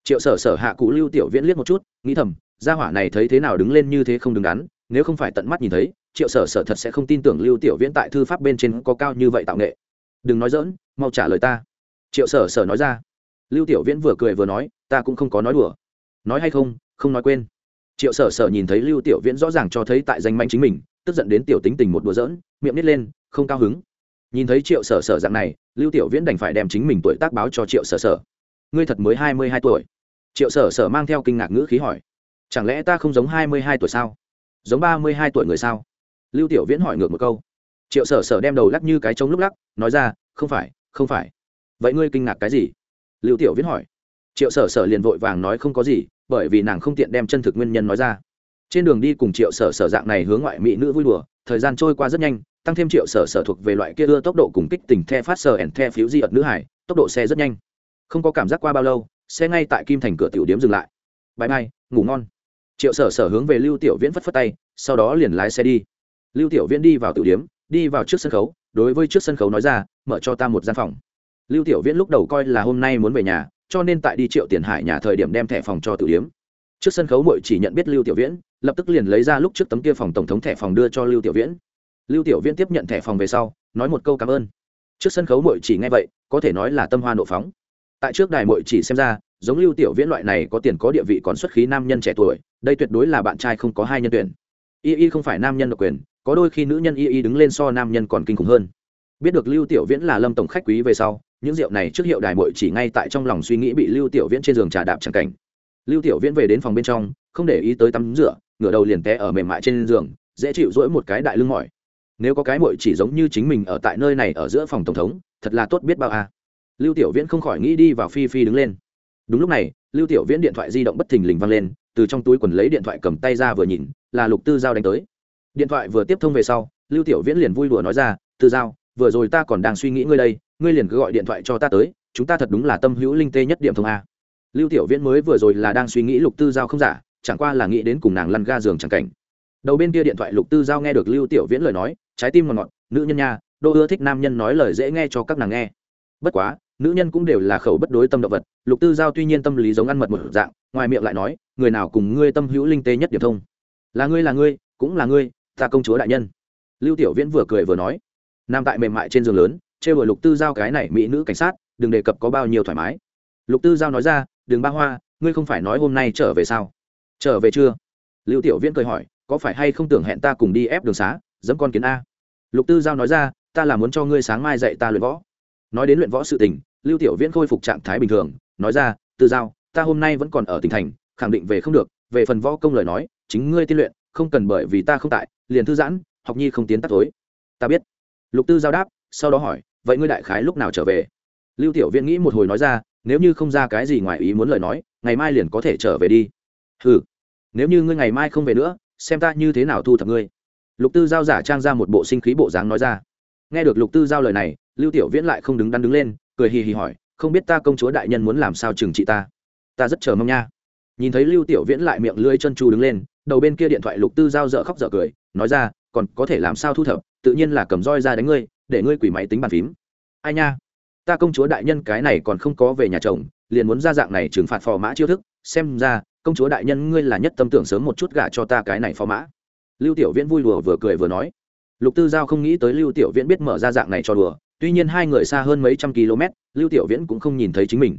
Triệu sở sở hạ cụ lưu tiểu viễn liếc một chút, nghĩ thầm, gia hỏa này thấy thế nào đứng lên như thế không đứng đắn, nếu không phải tận mắt nhìn thấy, triệu sở sở thật sẽ không tin tưởng lưu tiểu viễn tại thư pháp bên trên có cao như vậy tạo nghệ. Đừng nói dỡn mau trả lời ta. Triệu sở sở nói ra. Lưu tiểu viễn vừa cười vừa nói, ta cũng không có nói đùa nói hay không không nói quên. Triệu sở sở nhìn thấy lưu tiểu viễn rõ ràng cho thấy tại danh manh chính mình, tức giận đến tiểu tính tình một đùa dỡn miệng nít lên, không cao hứng. Nhìn thấy triệu sở sở dạng này, lưu tiểu viễn đành phải đem chính mình tuổi tác báo cho triệu sở sở. Ngươi thật mới hai mươi hai tuổi. Triệu sở sở mang theo kinh ngạc ngữ khí hỏi. Chẳng lẽ ta không giống hai mươi hai tuổi sao? Giống ba mươi hai tuổi người sao? Lưu tiểu viễn hỏi ngược một câu. Triệu sở sở đem đầu lắc như cái trống lúc lắc, nói ra, không phải không phải. Vậy ngươi kinh ngạc cái gì? Lưu tiểu viễn hỏi. Triệu sở sở liền vội vàng nói không có gì bởi vì nàng không tiện đem chân thực nguyên nhân nói ra. Trên đường đi cùng triệu sở sở dạng này hướng ngoại mỹ nữ vui đùa, thời gian trôi qua rất nhanh, tăng thêm triệu sở sở thuộc về loại kia ưa tốc độ cùng kích tình the phát sờ ẻn the phiếu di ợt nữ hải, tốc độ xe rất nhanh. Không có cảm giác qua bao lâu, xe ngay tại kim thành cửa tiểu điếm dừng lại. Bãi mai ngủ ngon. Triệu sở sở hướng về lưu tiểu viễn phất phất tay, sau đó liền lái xe đi. Lưu tiểu viễn đi vào tiểu điếm, đi vào trước sân khấu, đối với trước sân khấu nói ra, mở cho ta một gian phòng. Lưu tiểu viễn lúc đầu coi là hôm nay muốn về nhà cho nên tại đi triệu tiền hải nhà thời điểm đem thẻ phòng cho tử điếm trước sân khấu mội chỉ nhận biết lưu tiểu viễn, lập tức liền lấy ra lúc trước tấm kia phòng tổng thống thẻ phòng đưa cho lưu tiểu viễn. Lưu tiểu viễn tiếp nhận thẻ phòng về sau, nói một câu cảm ơn. Trước sân khấu mội chỉ nghe vậy, có thể nói là tâm hoa nộ phóng. Tại trước đài mội chỉ xem ra, giống lưu tiểu viễn loại này có tiền có địa vị còn xuất khí nam nhân trẻ tuổi, đây tuyệt đối là bạn trai không có hai nhân tuyển. Y y không phải nam nhân độc quyền, có đôi khi nữ nhân y y đứng lên so nam nhân còn kinh khủng hơn. Biết được lưu tiểu viễn là lâm tổng khách quý về sau những rượu này trước hiệu đài mội chỉ ngay tại trong lòng suy nghĩ bị lưu tiểu viễn trên giường trà đạp chẳng cảnh. Lưu tiểu viễn về đến phòng bên trong, không để ý tới tắm rửa, ngửa đầu liền té ở mềm mại trên giường, dễ chịu rỗi một cái đại lưng mỏi. Nếu có cái mội chỉ giống như chính mình ở tại nơi này ở giữa phòng tổng thống, thật là tốt biết bao à. lưu tiểu viễn không khỏi nghĩ đi vào phi phi đứng lên. Đúng lúc này, lưu tiểu viễn điện thoại di động bất thình lình văng lên, từ trong túi quần lấy điện thoại cầm tay ra vừa nhìn, là lục tư giao đánh tới. Điện thoại vừa tiếp thông về sau, lưu tiểu viễn liền vui đùa nói ra, tư giao, vừa rồi ta còn đang suy nghĩ ngươi đây ngươi liền cứ gọi điện thoại cho ta tới, chúng ta thật đúng là tâm hữu linh tê nhất điểm thông a. Lưu tiểu viễn mới vừa rồi là đang suy nghĩ lục tư giao không giả, chẳng qua là nghĩ đến cùng nàng lăn ga giường chẳng cảnh. Đầu bên kia điện thoại lục tư giao nghe được lưu tiểu viễn lời nói, trái tim ngọt ngọt, nữ nhân nha, đô ưa thích nam nhân nói lời dễ nghe cho các nàng nghe. Bất quá, nữ nhân cũng đều là khẩu bất đối tâm động vật, lục tư giao tuy nhiên tâm lý giống ăn mật một dạng, ngoài miệng lại nói, người nào cùng ngươi tâm hữu linh tê nhất điểm thông? Là ngươi là ngươi, cũng là ngươi, ta công chúa đại nhân. Lưu tiểu viễn vừa cười vừa nói, nam tại mềm mại trên giường lớn chê đùa lục tư giao cái này mỹ nữ cảnh sát, đừng đề cập có bao nhiêu thoải mái. Lục tư giao nói ra, đừng ba hoa, ngươi không phải nói hôm nay trở về sao? Trở về chưa? Lưu tiểu viễn cười hỏi, có phải hay không tưởng hẹn ta cùng đi ép đường xá dẫm con kiến a? Lục tư giao nói ra, ta là muốn cho ngươi sáng mai dạy ta luyện võ. Nói đến luyện võ sự tình, lưu tiểu viễn khôi phục trạng thái bình thường, nói ra, tư giao, ta hôm nay vẫn còn ở tỉnh thành, khẳng định về không được, về phần võ công lời nói, chính ngươi tiên luyện, không cần bởi vì ta không tại, liền thư giãn, học nhi không tiến tắt tối. Ta biết. Lục tư giao đáp, sau đó hỏi vậy ngươi đại khái lúc nào trở về? Lưu tiểu viễn nghĩ một hồi nói ra, nếu như không ra cái gì ngoài ý muốn lời nói, ngày mai liền có thể trở về đi. Ừ nếu như ngươi ngày mai không về nữa, xem ta như thế nào thu thập ngươi. Lục tư giao giả trang ra một bộ sinh khí bộ dáng nói ra. Nghe được lục tư giao lời này, lưu tiểu viễn lại không đứng đắn đứng lên, cười hì hì hỏi, không biết ta công chúa đại nhân muốn làm sao trừng trị ta? Ta rất chờ mong nha. Nhìn thấy lưu tiểu viễn lại miệng lưỡi chân chu đứng lên, đầu bên kia điện thoại lục tư giao dở khóc dở cười, nói ra, còn có thể làm sao thu thập? Tự nhiên là cầm roi ra đánh ngươi để ngươi quỷ máy tính bàn phím. Ai nha? Ta công chúa đại nhân cái này còn không có về nhà chồng, liền muốn ra dạng này trừng phạt phò mã chiêu thức. Xem ra, công chúa đại nhân ngươi là nhất tâm tưởng sớm một chút gả cho ta cái này phò mã. Lưu tiểu viễn vui đùa vừa cười vừa nói. Lục tư giao không nghĩ tới lưu tiểu viễn biết mở ra dạng này cho đùa, tuy nhiên hai người xa hơn mấy trăm km, lưu tiểu viễn cũng không nhìn thấy chính mình.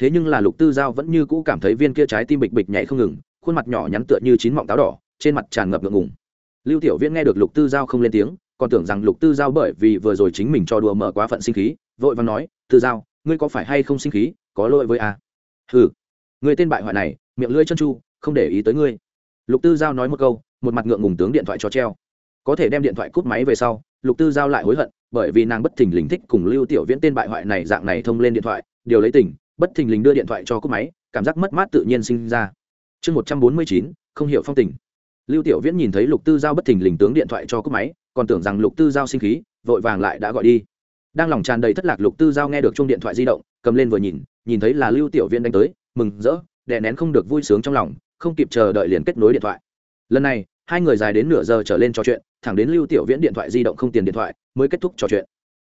Thế nhưng là lục tư giao vẫn như cũ cảm thấy viên kia trái tim bịch bịch nhảy không ngừng, khuôn mặt nhỏ nhắn tựa như chín mọng táo đỏ, trên mặt tràn ngập ngượng ngùng. Lưu tiểu viễn nghe được lục tư giao không lên tiếng còn tưởng rằng lục tư giao bởi vì vừa rồi chính mình cho đùa mở quá phận sinh khí, vội và nói, tư giao, ngươi có phải hay không sinh khí, có lỗi với a? À? ừ người tên bại hoại này, miệng lưỡi chân chu, không để ý tới ngươi. Lục tư giao nói một câu, một mặt ngượng ngùng tướng điện thoại cho treo. Có thể đem điện thoại cúp máy về sau, lục tư giao lại hối hận, bởi vì nàng bất thình lình thích cùng lưu tiểu viễn tên bại hoại này dạng này thông lên điện thoại, điều lấy tình, bất thình lình đưa điện thoại cho cúp máy, cảm giác mất mát tự nhiên sinh ra. Chương một trăm bốn mươi chín, không hiểu phong tình. Lưu tiểu viễn nhìn thấy lục tư giao bất thình lình tướng điện thoại cho cúp máy còn tưởng rằng lục tư giao sinh khí, vội vàng lại đã gọi đi. Đang lòng tràn đầy thất lạc, lục tư giao nghe được chung điện thoại di động, cầm lên vừa nhìn nhìn thấy là lưu tiểu viễn đánh tới, mừng rỡ, đè nén không được vui sướng trong lòng, không kịp chờ đợi liền kết nối điện thoại. Lần này, hai người dài đến nửa giờ trở lên trò chuyện, thẳng đến lưu tiểu viễn điện thoại di động không tiền điện thoại, mới kết thúc trò chuyện.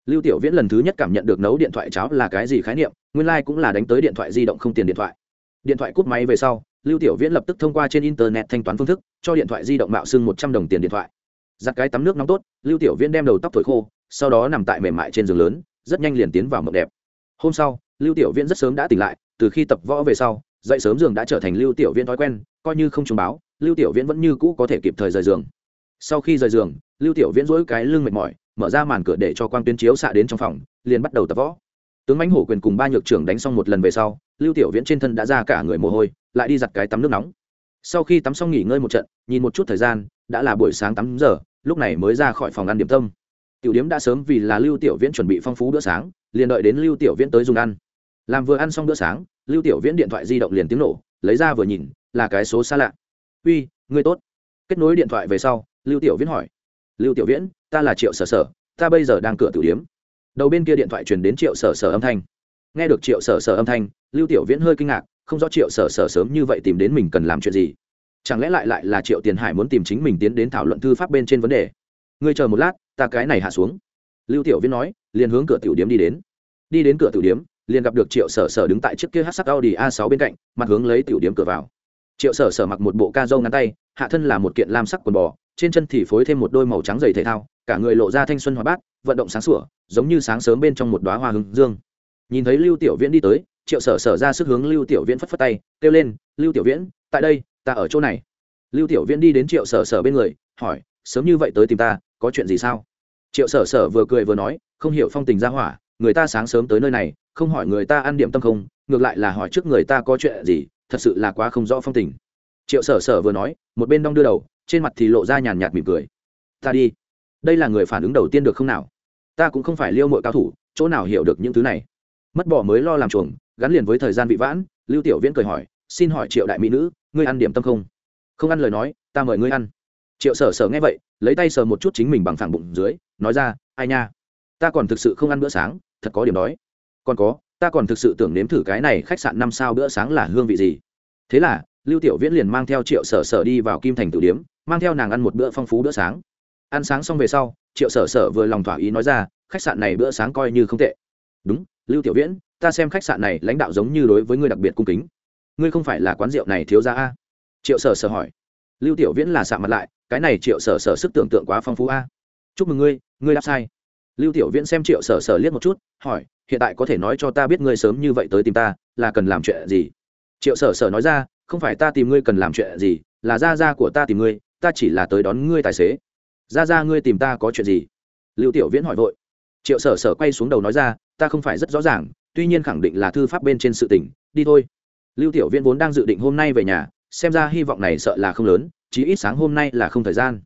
Lưu tiểu viễn lần thứ nhất cảm nhận được nấu điện thoại cháo là cái gì khái niệm, nguyên lai、like、cũng là đánh tới điện thoại di động không tiền điện thoại. Điện thoại cúp máy về sau, lưu tiểu viễn lập tức thông qua trên internet thanh toán phương thức, cho điện thoại di động mạo xưng một trăm đồng tiền điện thoại giặt cái tắm nước nóng tốt, lưu tiểu viễn đem đầu tóc thổi khô, sau đó nằm tại mềm mại trên giường lớn, rất nhanh liền tiến vào mộng đẹp. Hôm sau, lưu tiểu viễn rất sớm đã tỉnh lại, từ khi tập võ về sau, dậy sớm giường đã trở thành lưu tiểu viễn thói quen, coi như không trùng báo, lưu tiểu viễn vẫn như cũ có thể kịp thời rời giường. Sau khi rời giường, lưu tiểu viễn dỗi cái lưng mệt mỏi, mở ra màn cửa để cho quang tuyến chiếu xạ đến trong phòng, liền bắt đầu tập võ. Tướng mãnh hổ quyền cùng ba nhược trưởng đánh xong một lần về sau, lưu tiểu viễn trên thân đã ra cả người mồ hôi, lại đi giặt cái tắm nước nóng. Sau khi tắm xong nghỉ ngơi một trận, nhìn một chút thời gian, đã là buổi sáng tám giờ lúc này mới ra khỏi phòng ăn điểm tâm. Tiểu điếm đã sớm vì là lưu tiểu viễn chuẩn bị phong phú bữa sáng, liền đợi đến lưu tiểu viễn tới dùng ăn. Làm vừa ăn xong bữa sáng, lưu tiểu viễn điện thoại di động liền tiếng nổ, lấy ra vừa nhìn, là cái số xa lạ. Uy ngươi tốt. Kết nối điện thoại về sau, lưu tiểu viễn hỏi. Lưu tiểu viễn, ta là triệu sở sở, ta bây giờ đang cửa tiểu điếm. Đầu bên kia điện thoại truyền đến triệu sở sở âm thanh. Nghe được triệu sở sở âm thanh, lưu tiểu viễn hơi kinh ngạc, không rõ triệu sở sở sớm như vậy tìm đến mình cần làm chuyện gì chẳng lẽ lại lại là triệu tiền hải muốn tìm chính mình tiến đến thảo luận thư pháp bên trên vấn đề? Ngươi chờ một lát, ta cái này hạ xuống. Lưu tiểu viễn nói, liền hướng cửa tiểu điếm đi đến. Đi đến cửa tiểu điếm, liền gặp được triệu sở sở đứng tại chiếc kia hát sắc audi a 6 bên cạnh, mặt hướng lấy tiểu điếm cửa vào. Triệu sở sở mặc một bộ ca dâu ngắn tay, hạ thân là một kiện lam sắc quần bò, trên chân thì phối thêm một đôi màu trắng giày thể thao, cả người lộ ra thanh xuân hoa bát, vận động sáng sủa, giống như sáng sớm bên trong một đóa hoa hướng dương. Nhìn thấy lưu tiểu viễn đi tới, triệu sở sở ra sức hướng lưu tiểu viễn phất phất tay, kêu lên, lưu tiểu viễn, tại đây ta ở chỗ này. Lưu tiểu viễn đi đến triệu sở sở bên người, hỏi, sớm như vậy tới tìm ta, có chuyện gì sao? Triệu sở sở vừa cười vừa nói, không hiểu phong tình ra hỏa, người ta sáng sớm tới nơi này, không hỏi người ta ăn điểm tâm không, ngược lại là hỏi trước người ta có chuyện gì, thật sự là quá không rõ phong tình. Triệu sở sở vừa nói, một bên đong đưa đầu, trên mặt thì lộ ra nhàn nhạt mỉm cười. Ta đi. Đây là người phản ứng đầu tiên được không nào? Ta cũng không phải liêu mội cao thủ, chỗ nào hiểu được những thứ này? Mất bỏ mới lo làm chuồng, gắn liền với thời gian vị vãn, lưu tiểu viễn cười hỏi, xin hỏi triệu đại mỹ nữ ngươi ăn điểm tâm không? Không ăn lời nói, ta mời ngươi ăn. Triệu sở sở nghe vậy, lấy tay sờ một chút chính mình bằng phẳng bụng dưới, nói ra, ai nha, ta còn thực sự không ăn bữa sáng, thật có điểm đói. Còn có, ta còn thực sự tưởng nếm thử cái này khách sạn năm sao bữa sáng là hương vị gì. Thế là, lưu tiểu viễn liền mang theo triệu sở sở đi vào kim thành tử điếm, mang theo nàng ăn một bữa phong phú bữa sáng. Ăn sáng xong về sau, triệu sở sở vừa lòng thỏa ý nói ra, khách sạn này bữa sáng coi như không tệ. Đúng, lưu tiểu viễn, ta xem khách sạn này lãnh đạo giống như đối với ngươi đặc biệt cung kính ngươi không phải là quán rượu này thiếu ra a? Triệu sở sở hỏi. Lưu tiểu viễn là xạ mặt lại, cái này triệu sở sở sức tưởng tượng quá phong phú a. Chúc mừng ngươi ngươi đáp sai. Lưu tiểu viễn xem triệu sở sở liếc một chút, hỏi, hiện tại có thể nói cho ta biết ngươi sớm như vậy tới tìm ta, là cần làm chuyện gì? Triệu sở sở nói ra, không phải ta tìm ngươi cần làm chuyện gì, là gia gia của ta tìm ngươi, ta chỉ là tới đón ngươi tài xế. Gia gia ngươi tìm ta có chuyện gì? Lưu tiểu viễn hỏi vội. Triệu sở sở quay xuống đầu nói ra, ta không phải rất rõ ràng, tuy nhiên khẳng định là thư pháp bên trên sự tỉnh đi thôi lưu tiểu viễn vốn đang dự định hôm nay về nhà, xem ra hy vọng này sợ là không lớn, chí ít sáng hôm nay là không thời gian.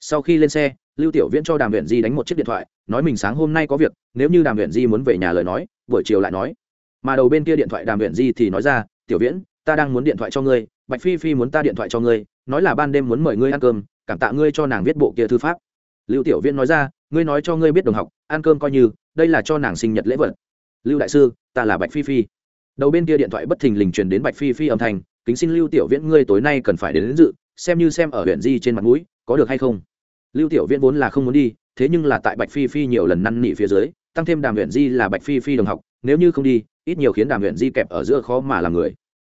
Sau khi lên xe, lưu tiểu viễn cho đàm huyện di đánh một chiếc điện thoại, nói mình sáng hôm nay có việc, nếu như đàm huyện di muốn về nhà lời nói, buổi chiều lại nói. Mà đầu bên kia điện thoại đàm huyện di thì nói ra, tiểu viễn, ta đang muốn điện thoại cho ngươi, bạch phi phi muốn ta điện thoại cho ngươi, nói là ban đêm muốn mời ngươi ăn cơm, cảm tạ ngươi cho nàng viết bộ kia thư pháp. Lưu tiểu viễn nói ra, ngươi nói cho ngươi biết đồng học, ăn cơm coi như, đây là cho nàng sinh nhật lễ vật. Lưu đại sư, ta là bạch phi phi đầu bên kia điện thoại bất thình lình truyền đến bạch phi phi âm thanh kính xin lưu tiểu viễn ngươi tối nay cần phải đến, đến dự xem như xem ở huyện di trên mặt mũi có được hay không? Lưu tiểu viễn vốn là không muốn đi thế nhưng là tại bạch phi phi nhiều lần năn nỉ phía dưới tăng thêm đàm huyện di là bạch phi phi đồng học nếu như không đi ít nhiều khiến đàm huyện di kẹp ở giữa khó mà làm người.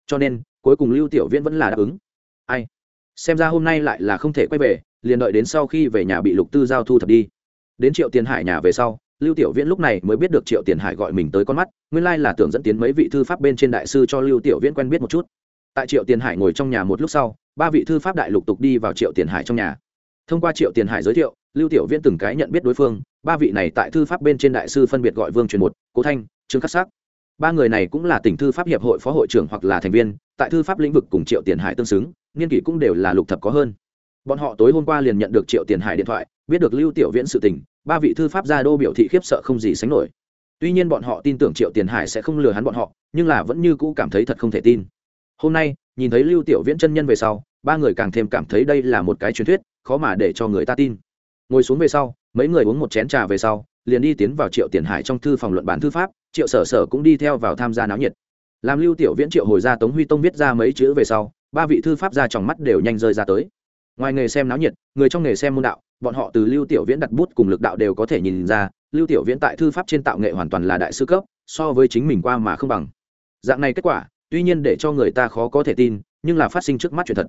Cho nên cuối cùng lưu tiểu viễn vẫn là đáp ứng. Ai? Xem ra hôm nay lại là không thể quay về liền đợi đến sau khi về nhà bị lục tư giao thu thập đi. Đến triệu tiền hải nhà về sau lưu tiểu viễn lúc này mới biết được triệu tiền hải gọi mình tới con mắt, nguyên lai là tưởng dẫn tiến mấy vị thư pháp bên trên đại sư cho lưu tiểu viễn quen biết một chút. Tại triệu tiền hải ngồi trong nhà một lúc sau, ba vị thư pháp đại lục tục đi vào triệu tiền hải trong nhà. Thông qua triệu tiền hải giới thiệu, lưu tiểu viễn từng cái nhận biết đối phương, ba vị này tại thư pháp bên trên đại sư phân biệt gọi vương truyền một, cố thanh, trương khắc sắc. Ba người này cũng là tỉnh thư pháp hiệp hội phó hội trưởng hoặc là thành viên, tại thư pháp lĩnh vực cùng triệu tiền hải tương xứng, niên kỷ cũng đều là lục thập có hơn. Bọn họ tối hôm qua liền nhận được triệu tiền hải điện thoại, biết được lưu tiểu viễn sự tình ba vị thư pháp gia đô biểu thị khiếp sợ không gì sánh nổi. Tuy nhiên bọn họ tin tưởng triệu tiền hải sẽ không lừa hắn bọn họ, nhưng là vẫn như cũ cảm thấy thật không thể tin. Hôm nay, nhìn thấy lưu tiểu viễn chân nhân về sau, ba người càng thêm cảm thấy đây là một cái truyền thuyết, khó mà để cho người ta tin. Ngồi xuống về sau, mấy người uống một chén trà về sau, liền đi tiến vào triệu tiền hải trong thư phòng luận bản thư pháp, triệu sở sở cũng đi theo vào tham gia náo nhiệt. Làm lưu tiểu viễn triệu hồi ra tống huy tông viết ra mấy chữ về sau, ba vị thư pháp ra trong mắt đều nhanh rơi ra tới. Ngoài nghề xem náo nhiệt, người trong nghề xem môn đạo bọn họ từ lưu tiểu viễn đặt bút cùng lực đạo đều có thể nhìn ra, lưu tiểu viễn tại thư pháp trên tạo nghệ hoàn toàn là đại sư cấp, so với chính mình qua mà không bằng. Dạng này kết quả, tuy nhiên để cho người ta khó có thể tin, nhưng là phát sinh trước mắt chuyện thật.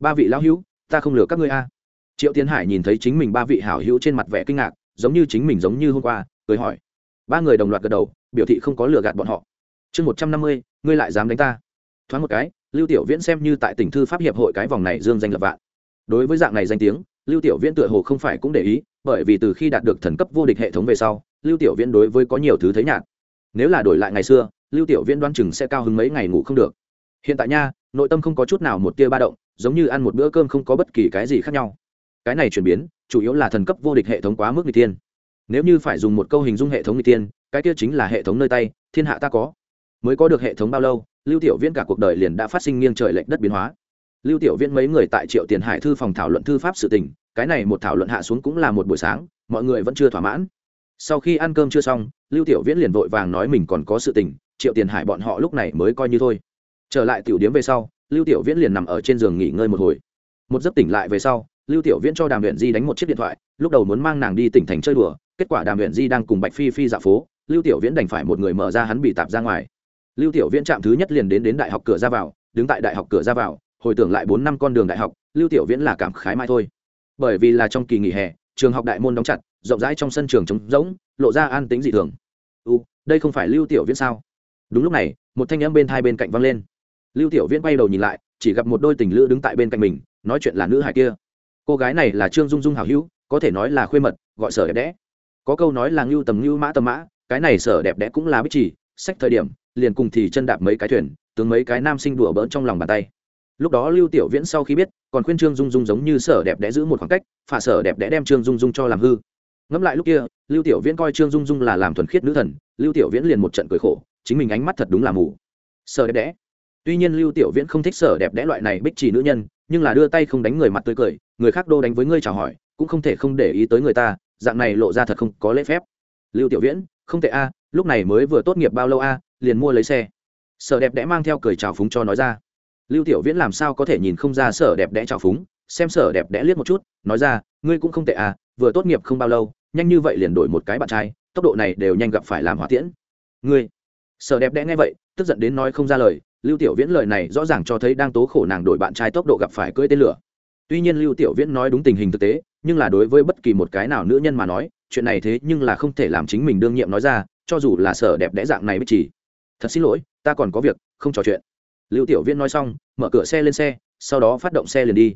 Ba vị lão hữu, ta không lừa các ngươi a. Triệu tiến hải nhìn thấy chính mình ba vị hảo hữu trên mặt vẻ kinh ngạc, giống như chính mình giống như hôm qua, cười hỏi. Ba người đồng loạt gật đầu, biểu thị không có lừa gạt bọn họ. Chương một trăm năm mươi, ngươi lại dám đánh ta. Thoáng một cái, lưu tiểu viễn xem như tại tỉnh thư pháp hiệp hội cái vòng này dương danh lập vạn. Đối với dạng này danh tiếng lưu tiểu viễn tựa hồ không phải cũng để ý, bởi vì từ khi đạt được thần cấp vô địch hệ thống về sau, lưu tiểu viễn đối với có nhiều thứ thấy nhạt. Nếu là đổi lại ngày xưa, lưu tiểu viễn đoan chừng sẽ cao hứng mấy ngày ngủ không được. Hiện tại nha, nội tâm không có chút nào một tia ba động, giống như ăn một bữa cơm không có bất kỳ cái gì khác nhau. Cái này chuyển biến, chủ yếu là thần cấp vô địch hệ thống quá mức người tiên nếu như phải dùng một câu hình dung hệ thống người tiên cái kia chính là hệ thống nơi tay, thiên hạ ta có. Mới có được hệ thống bao lâu, lưu tiểu viễn cả cuộc đời liền đã phát sinh nghiêng trời lệch đất biến hóa lưu tiểu viễn mấy người tại triệu tiền hải thư phòng thảo luận thư pháp sự tình, cái này một thảo luận hạ xuống cũng là một buổi sáng, mọi người vẫn chưa thỏa mãn. Sau khi ăn cơm chưa xong, lưu tiểu viễn liền vội vàng nói mình còn có sự tình, triệu tiền hải bọn họ lúc này mới coi như thôi. Trở lại tiểu điếm về sau, lưu tiểu viễn liền nằm ở trên giường nghỉ ngơi một hồi. Một giấc tỉnh lại về sau, lưu tiểu viễn cho đàm huyện di đánh một chiếc điện thoại, lúc đầu muốn mang nàng đi tỉnh thành chơi đùa, kết quả đàm huyện di đang cùng bạch phi phi dạo phố, lưu tiểu viễn đành phải một người mở ra hắn bị tạp ra ngoài. Lưu tiểu viễn chạm thứ nhất liền đến đến đại học cửa ra vào, đứng tại đại học cửa ra vào hồi tưởng lại bốn năm con đường đại học, lưu tiểu viễn là cảm khái mai thôi. Bởi vì là trong kỳ nghỉ hè, trường học đại môn đóng chặt, rộng rãi trong sân trường trống rỗng, lộ ra an tính dị thường. U, đây không phải lưu tiểu viễn sao? Đúng lúc này, một thanh âm bên hai bên cạnh văng lên. Lưu tiểu viễn quay đầu nhìn lại, chỉ gặp một đôi tình lữ đứng tại bên cạnh mình, nói chuyện là nữ hải kia. Cô gái này là trương dung dung hảo hữu, có thể nói là khuê mật, gọi sở đẹp đẽ. Có câu nói là ngưu tầm ngưu mã tầm mã, cái này sở đẹp đẽ cũng là bích chỉ sách thời điểm, liền cùng thì chân đạp mấy cái thuyền, tướng mấy cái nam sinh đùa bỡn trong lòng bàn tay lúc đó lưu tiểu viễn sau khi biết, còn khuyên trương dung dung giống như sở đẹp đẽ giữ một khoảng cách, phả sở đẹp đẽ đem trương dung dung cho làm hư. Ngẫm lại lúc kia, lưu tiểu viễn coi trương dung dung là làm thuần khiết nữ thần, lưu tiểu viễn liền một trận cười khổ, chính mình ánh mắt thật đúng là mù. Sở đẹp đẽ. Tuy nhiên lưu tiểu viễn không thích sở đẹp đẽ loại này bích trì nữ nhân, nhưng là đưa tay không đánh người mặt tươi cười, người khác đô đánh với ngươi chào hỏi, cũng không thể không để ý tới người ta, dạng này lộ ra thật không có lễ phép. Lưu tiểu viễn, không tệ a, lúc này mới vừa tốt nghiệp bao lâu a, liền mua lấy xe. Sở đẹp đẽ mang theo cười chào phúng cho nói ra lưu tiểu viễn làm sao có thể nhìn không ra sở đẹp đẽ trào phúng, xem sở đẹp đẽ liếc một chút, nói ra, ngươi cũng không tệ à vừa tốt nghiệp không bao lâu, nhanh như vậy liền đổi một cái bạn trai, tốc độ này đều nhanh gặp phải làm hỏa tiễn. Ngươi? Sở đẹp đẽ nghe vậy, tức giận đến nói không ra lời, lưu tiểu viễn lời này rõ ràng cho thấy đang tố khổ nàng đổi bạn trai tốc độ gặp phải cưỡi tên lửa. Tuy nhiên lưu tiểu viễn nói đúng tình hình thực tế, nhưng là đối với bất kỳ một cái nào nữ nhân mà nói, chuyện này thế nhưng là không thể làm chính mình đương nhiệm nói ra, cho dù là sở đẹp đẽ dạng này mới chỉ. Thật xin lỗi, ta còn có việc, không trò chuyện lưu tiểu viễn nói xong, mở cửa xe lên xe, sau đó phát động xe liền đi.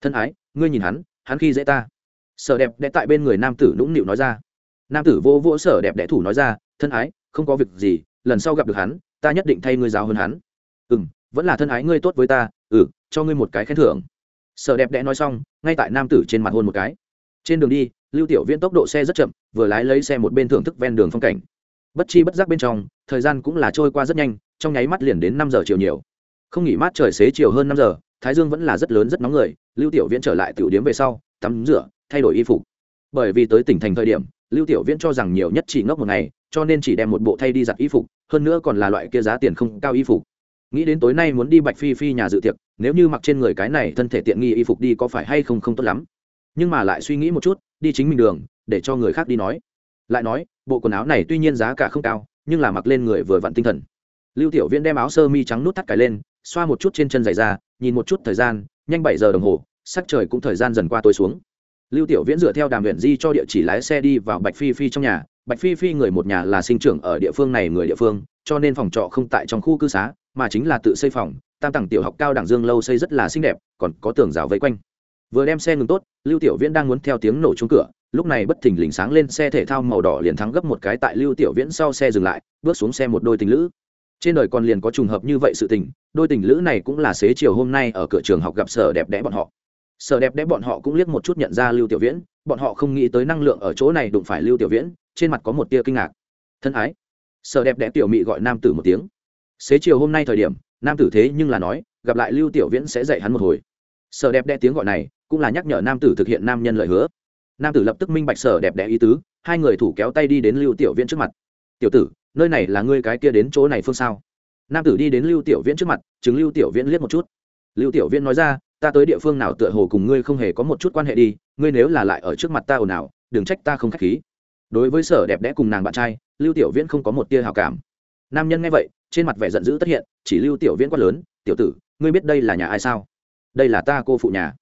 Thân ái, ngươi nhìn hắn hắn khi dễ ta. Sở đẹp đẽ tại bên người nam tử nũng nịu nói ra. Nam tử vô vỗ sở đẹp đẽ thủ nói ra, thân ái, không có việc gì, lần sau gặp được hắn, ta nhất định thay ngươi giáo hơn hắn. Ừ m vẫn là thân ái ngươi tốt với ta ừ cho ngươi một cái khen thưởng. Sở đẹp đẽ nói xong, ngay tại nam tử trên mặt hôn một cái. Trên đường đi, lưu tiểu viễn tốc độ xe rất chậm, vừa lái lấy xe một bên thưởng thức ven đường phong cảnh. Bất chi bất giác bên trong, thời gian cũng là trôi qua rất nhanh, trong nháy mắt liền đến năm giờ chiều nhiều không nghỉ mát trời xế chiều hơn năm giờ, thái dương vẫn là rất lớn rất nóng người, lưu tiểu viễn trở lại tiểu điếm về sau, tắm rửa, thay đổi y phục. Bởi vì tới tỉnh thành thời điểm, lưu tiểu viễn cho rằng nhiều nhất chỉ ngốc một ngày, cho nên chỉ đem một bộ thay đi giặt y phục, hơn nữa còn là loại kia giá tiền không cao y phục. Nghĩ đến tối nay muốn đi bạch phi phi nhà dự tiệc, nếu như mặc trên người cái này thân thể tiện nghi y phục đi có phải hay không không tốt lắm. Nhưng mà lại suy nghĩ một chút, đi chính mình đường, để cho người khác đi nói. Lại nói, bộ quần áo này tuy nhiên giá cả không cao, nhưng là mặc lên người vừa vặn tinh thần. Lưu tiểu viễn đem áo sơ mi trắng nút thắt cài lên xoa một chút trên chân giày ra, nhìn một chút thời gian, nhanh bảy giờ đồng hồ, sắc trời cũng thời gian dần qua tối xuống. Lưu tiểu viễn dựa theo đàm huyện di cho địa chỉ lái xe đi vào bạch phi phi trong nhà. Bạch phi phi người một nhà là sinh trưởng ở địa phương này người địa phương, cho nên phòng trọ không tại trong khu cư xá, mà chính là tự xây phòng. Tam tầng tiểu học cao đẳng dương lâu xây rất là xinh đẹp, còn có tường rào vây quanh. Vừa đem xe ngừng tốt, lưu tiểu viễn đang muốn theo tiếng nổ trúng cửa, lúc này bất thình lình sáng lên xe thể thao màu đỏ liền thắng gấp một cái tại lưu tiểu viễn sau xe dừng lại, bước xuống xe một đôi tình lữ trên đời còn liền có trùng hợp như vậy sự tình, đôi tình lữ này cũng là xế chiều hôm nay ở cửa trường học gặp sở đẹp đẽ bọn họ. Sở đẹp đẽ bọn họ cũng liếc một chút nhận ra lưu tiểu viễn, bọn họ không nghĩ tới năng lượng ở chỗ này đụng phải lưu tiểu viễn, trên mặt có một tia kinh ngạc. Thân ái, sở đẹp đẽ tiểu mị gọi nam tử một tiếng. Xế chiều hôm nay thời điểm, nam tử thế nhưng là nói, gặp lại lưu tiểu viễn sẽ dạy hắn một hồi. Sở đẹp đẽ tiếng gọi này, cũng là nhắc nhở nam tử thực hiện nam nhân lời hứa. Nam tử lập tức minh bạch sở đẹp đẽ ý tứ, hai người thủ kéo tay đi đến lưu tiểu viễn trước mặt tiểu tử, nơi này là ngươi cái kia đến chỗ này phương sao? Nam tử đi đến lưu tiểu viễn trước mặt chứng lưu tiểu viễn liếc một chút. Lưu tiểu viễn nói ra, ta tới địa phương nào tựa hồ cùng ngươi không hề có một chút quan hệ đi, ngươi nếu là lại ở trước mặt ta ồn ào, đừng trách ta không k h á c h khí. Đối với sở đẹp đẽ cùng nàng bạn trai, lưu tiểu viễn không có một tia hào cảm. Nam nhân nghe vậy, trên mặt vẻ giận dữ tất hiện, chỉ lưu tiểu viễn quát lớn, tiểu tử, ngươi biết đây là nhà ai sao? Đây là ta cô phụ nhà.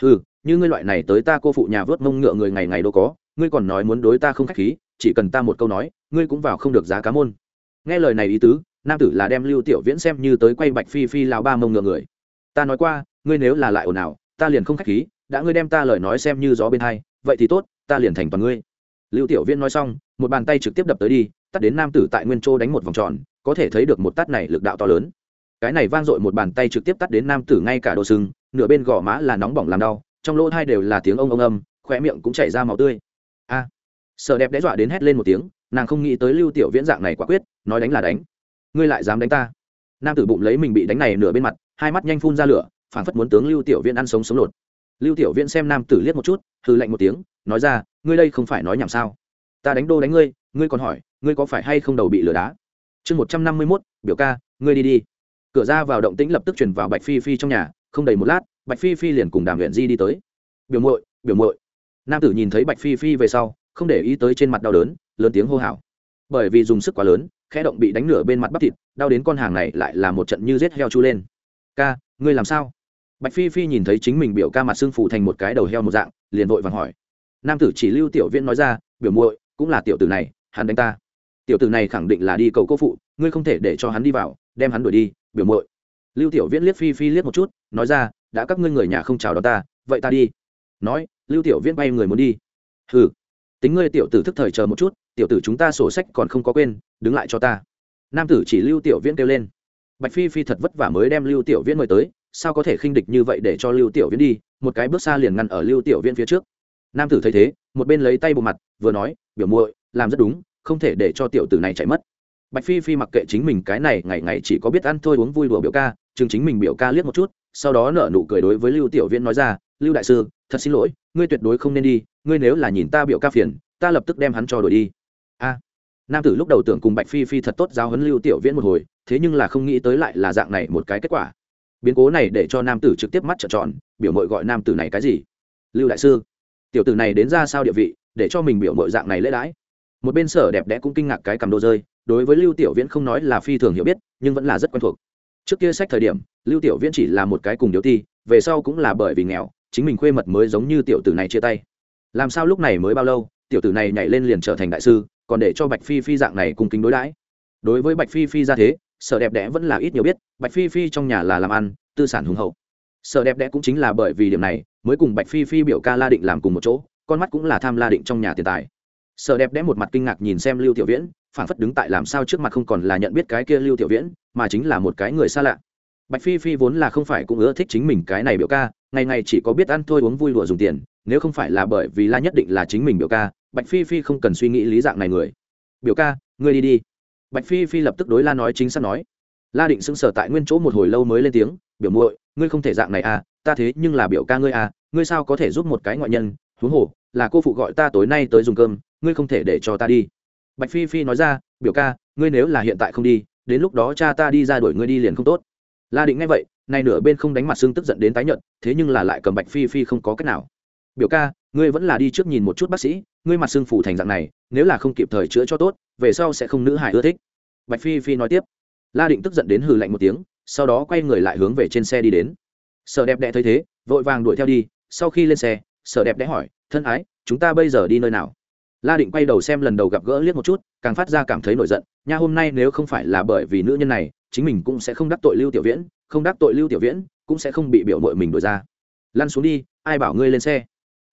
Ừ như ngươi loại này tới ta cô phụ nhà vớt mông ngựa người ngày ngày đâu có, ngươi còn nói muốn đối ta không k h á c h khí chỉ cần ta một câu nói, ngươi cũng vào không được giá cá môn. Nghe lời này ý tứ, nam tử là đem lưu tiểu viễn xem như tới quay bạch phi phi lao ba mông ngựa người. Ta nói qua, ngươi nếu là lại ồn ào, ta liền không k h á c h khí, đã ngươi đem ta lời nói xem như gió bên hai, vậy thì tốt, ta liền thành toàn ngươi. Lưu tiểu viễn nói xong, một bàn tay trực tiếp đập tới đi, tắt đến nam tử tại nguyên châu đánh một vòng tròn, có thể thấy được một tắt này lực đạo to lớn. Cái này vang dội một bàn tay trực tiếp tắt đến nam tử ngay cả đồ sưng nửa bên gò má là nóng bỏng làm đau, trong lỗ hai đều là tiếng ông ông âm, khóe miệng cũng chảy ra màu tươi sở sợ đẹp đe dọa đến hét lên một tiếng, nàng không nghĩ tới lưu tiểu viễn dạng này quả quyết, nói đánh là đánh. Ngươi lại dám đánh ta. Nam tử bụng lấy mình bị đánh này nửa bên mặt, hai mắt nhanh phun ra lửa phản phất muốn tướng lưu tiểu viễn ăn sống sống lột. Lưu tiểu viễn xem nam tử liếc một chút, hừ lạnh một tiếng, nói ra, ngươi đây không phải nói nhảm sao? Ta đánh đô đánh ngươi ngươi còn hỏi, ngươi có phải hay không đầu bị lửa đá? Chương một trăm năm mươi mốt, biểu ca, ngươi đi đi. Cửa ra vào động tĩnh lập tức chuyển vào bạch phi phi trong nhà, không đầy một lát, bạch phi phi liền cùng đàm luyện di đi tới. Biểu muội biểu muội. Nam tử nhìn thấy bạch phi phi về sau không để ý tới trên mặt đau đớn, lớn tiếng hô hào. Bởi vì dùng sức quá lớn, khẽ động bị đánh nửa bên mặt bắp thịt, đau đến con hàng này lại là một trận như rết heo chu lên. Ca, ngươi làm sao? Bạch phi phi nhìn thấy chính mình biểu ca mặt xương phủ thành một cái đầu heo một dạng, liền vội vàng hỏi. Nam tử chỉ lưu tiểu viễn nói ra, biểu muội, cũng là tiểu tử này, hắn đánh ta. Tiểu tử này khẳng định là đi cầu cô phụ, ngươi không thể để cho hắn đi vào, đem hắn đuổi đi, biểu muội. lưu tiểu viễn liếc phi phi liếc một chút, nói ra, đã các ngươi người nhà không chào đón ta, vậy ta đi. Nói, lưu tiểu viễn bay người muốn đi. Hừ tính ngươi tiểu tử thức thời chờ một chút, tiểu tử chúng ta sổ sách còn không có quên, đứng lại cho ta. Nam tử chỉ lưu tiểu viễn kêu lên. Bạch phi phi thật vất vả mới đem lưu tiểu viễn mời tới, sao có thể khinh địch như vậy để cho lưu tiểu viễn đi, một cái bước xa liền ngăn ở lưu tiểu viễn phía trước. Nam tử thấy thế, một bên lấy tay bộ mặt, vừa nói, biểu muội, làm rất đúng, không thể để cho tiểu tử này chạy mất. Bạch phi phi mặc kệ chính mình cái này, ngày ngày chỉ có biết ăn thôi uống vui đùa biểu ca, chừng chính mình biểu ca liếc một chút, sau đó nở nụ cười đối với lưu tiểu viễn nói ra, lưu đại sư, thật xin lỗi ngươi tuyệt đối không nên đi, ngươi nếu là nhìn ta biểu ca phiền, ta lập tức đem hắn cho đổi đi. A. Nam tử lúc đầu tưởng cùng bạch phi phi thật tốt giáo huấn lưu tiểu viễn một hồi, thế nhưng là không nghĩ tới lại là dạng này một cái kết quả. Biến cố này để cho nam tử trực tiếp mắt trợn tròn, biểu mội gọi nam tử này cái gì? Lưu đại sư. Tiểu tử này đến ra sao địa vị, để cho mình biểu mội dạng này lễ đãi. Một bên sở đẹp đẽ cũng kinh ngạc cái cầm đồ rơi, đối với lưu tiểu viễn không nói là phi thường hiểu biết, nhưng vẫn là rất quen thuộc. Trước kia sách thời điểm, lưu tiểu viễn chỉ là một cái cùng điếu ti, về sau cũng là bởi vì nghèo chính mình khuê mật mới giống như tiểu tử này chia tay. Làm sao lúc này mới bao lâu, tiểu tử này nhảy lên liền trở thành đại sư, còn để cho bạch phi phi dạng này cùng kính đối đãi. Đối với bạch phi phi ra thế, sở đẹp đẽ vẫn là ít nhiều biết, bạch phi phi trong nhà là làm ăn, tư sản hùng hậu. Sở đẹp đẽ cũng chính là bởi vì điểm này, mới cùng bạch phi phi biểu ca la định làm cùng một chỗ, con mắt cũng là tham la định trong nhà tiền tài. Sở đẹp đẽ một mặt kinh ngạc nhìn xem lưu tiểu viễn phản phất đứng tại làm sao trước mặt không còn là nhận biết cái kia lưu tiểu viễn, mà chính là một cái người xa lạ bạch phi phi vốn là không phải cũng ưa thích chính mình cái này biểu ca, ngày ngày chỉ có biết ăn thôi uống vui đùa dùng tiền, nếu không phải là bởi vì la nhất định là chính mình biểu ca, bạch phi phi không cần suy nghĩ lý dạng này người. Biểu ca, ngươi đi đi. Bạch phi phi lập tức đối la nói chính xác nói. La định sững sờ tại nguyên chỗ một hồi lâu mới lên tiếng, biểu muội, ngươi không thể dạng này à ta thế nhưng là biểu ca ngươi à ngươi sao có thể giúp một cái ngoại nhân? Huống hồ, là cô phụ gọi ta tối nay tới dùng cơm, ngươi không thể để cho ta đi. Bạch phi phi nói ra, biểu ca, ngươi nếu là hiện tại không đi, đến lúc đó cha ta đi ra đuổi ngươi đi liền không tốt la định nghe vậy, nay nửa bên không đánh mặt xương tức giận đến tái nhận thế nhưng là lại cầm bạch phi phi không có cách nào. Biểu ca, ngươi vẫn là đi trước nhìn một chút bác sĩ, ngươi mặt xương phủ thành dạng này, nếu là không kịp thời chữa cho tốt, về sau sẽ không nữ hải ưa thích. Bạch phi phi nói tiếp. La định tức giận đến hừ lạnh một tiếng, sau đó quay người lại hướng về trên xe đi đến. Sở đẹp đẽ thấy thế, vội vàng đuổi theo đi, sau khi lên xe, sở đẹp đẽ hỏi, thân ái, chúng ta bây giờ đi nơi nào? La định quay đầu xem lần đầu gặp gỡ liếc một chút, càng phát ra cảm thấy nổi giận, nha, hôm nay nếu không phải là bởi vì nữ nhân này, chính mình cũng sẽ không đắc tội lưu tiểu viễn, không đắc tội lưu tiểu viễn, cũng sẽ không bị biểu mội mình đuổi ra. Lăn xuống đi, ai bảo ngươi lên xe?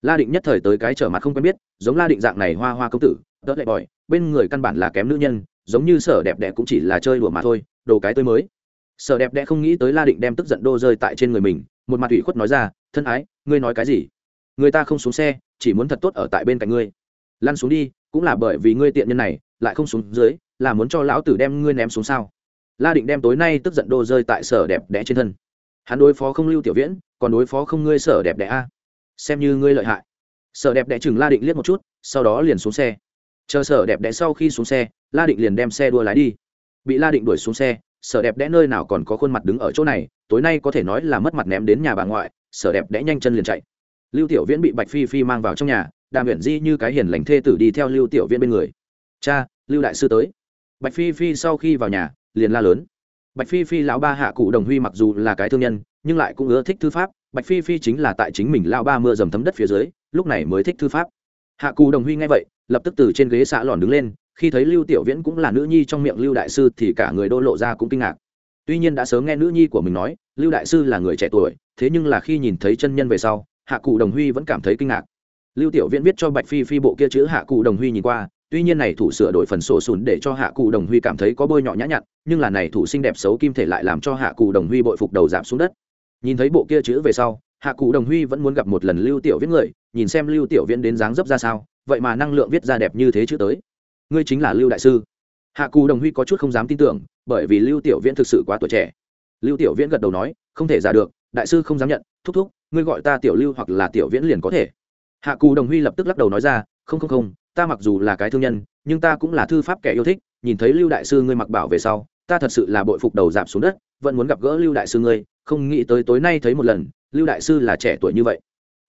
La định nhất thời tới cái trở mặt không quen biết, giống la định dạng này hoa hoa công tử, đỡ lại bòi, bên người căn bản là kém nữ nhân, giống như sở đẹp đẽ cũng chỉ là chơi đùa mà thôi, đồ cái tới mới. Sở đẹp đẽ không nghĩ tới la định đem tức giận đô rơi tại trên người mình, một mặt ủy khuất nói ra, thân ái, ngươi nói cái gì? Người ta không xuống xe, chỉ muốn thật tốt ở tại bên cạnh ngươi lăn xuống đi, cũng là bởi vì ngươi tiện nhân này, lại không xuống dưới, là muốn cho lão tử đem ngươi ném xuống sao? La định đem tối nay tức giận đô rơi tại sở đẹp đẽ trên thân. Hắn đối phó không lưu tiểu viễn, còn đối phó không ngươi sở đẹp đẽ a. Xem như ngươi lợi hại. Sở đẹp đẽ chừng la định liếc một chút, sau đó liền xuống xe. Chờ sở đẹp đẽ sau khi xuống xe, la định liền đem xe đua lái đi. Bị la định đuổi xuống xe, sở đẹp đẽ nơi nào còn có khuôn mặt đứng ở chỗ này, tối nay có thể nói là mất mặt ném đến nhà bà ngoại, sở đẹp đẽ nhanh chân liền chạy. Lưu tiểu viễn bị bạch phi phi mang vào trong nhà đàm nguyện di như cái hiền lành thê tử đi theo lưu tiểu viễn bên người. Cha, lưu đại sư tới. Bạch phi phi sau khi vào nhà, liền la lớn. Bạch phi phi lão ba hạ cụ đồng huy mặc dù là cái thương nhân, nhưng lại cũng ưa thích thư pháp. Bạch phi phi chính là tại chính mình lao ba mưa dầm thấm đất phía dưới, lúc này mới thích thư pháp. Hạ cù đồng huy nghe vậy, lập tức từ trên ghế xạ lòn đứng lên, khi thấy lưu tiểu viễn cũng là nữ nhi trong miệng lưu đại sư thì cả người đô lộ ra cũng kinh ngạc. Tuy nhiên đã sớm nghe nữ nhi của mình nói, lưu đại sư là người trẻ tuổi, thế nhưng là khi nhìn thấy chân nhân về sau, hạ cụ đồng huy vẫn cảm thấy kinh ngạc lưu tiểu viễn viết cho bạch phi phi bộ kia chữ hạ cụ đồng huy nhìn qua, tuy nhiên này thủ sửa đổi phần sổ sùn để cho hạ cụ đồng huy cảm thấy có bôi nhọ nhã nhặn, nhưng là này thủ xinh đẹp xấu kim thể lại làm cho hạ cụ đồng huy bội phục đầu giảm xuống đất. Nhìn thấy bộ kia chữ về sau, hạ cụ đồng huy vẫn muốn gặp một lần lưu tiểu viễn người, nhìn xem lưu tiểu viễn đến dáng dấp ra sao, vậy mà năng lượng viết ra đẹp như thế chữ tới. Ngươi chính là lưu đại sư. Hạ cụ đồng huy có chút không dám tin tưởng, bởi vì lưu tiểu viễn thực sự quá tuổi trẻ. Lưu tiểu viễn gật đầu nói, không thể giả được, đại sư không dám nhận, thúc thúc, ngươi gọi ta tiểu lưu hoặc là tiểu viễn liền có thể hạ cù đồng huy lập tức lắc đầu nói ra, không không không, ta mặc dù là cái thương nhân, nhưng ta cũng là thư pháp kẻ yêu thích, nhìn thấy lưu đại sư ngươi mặc bảo về sau, ta thật sự là bội phục đầu giảm xuống đất, vẫn muốn gặp gỡ lưu đại sư ngươi, không nghĩ tới tối nay thấy một lần, lưu đại sư là trẻ tuổi như vậy.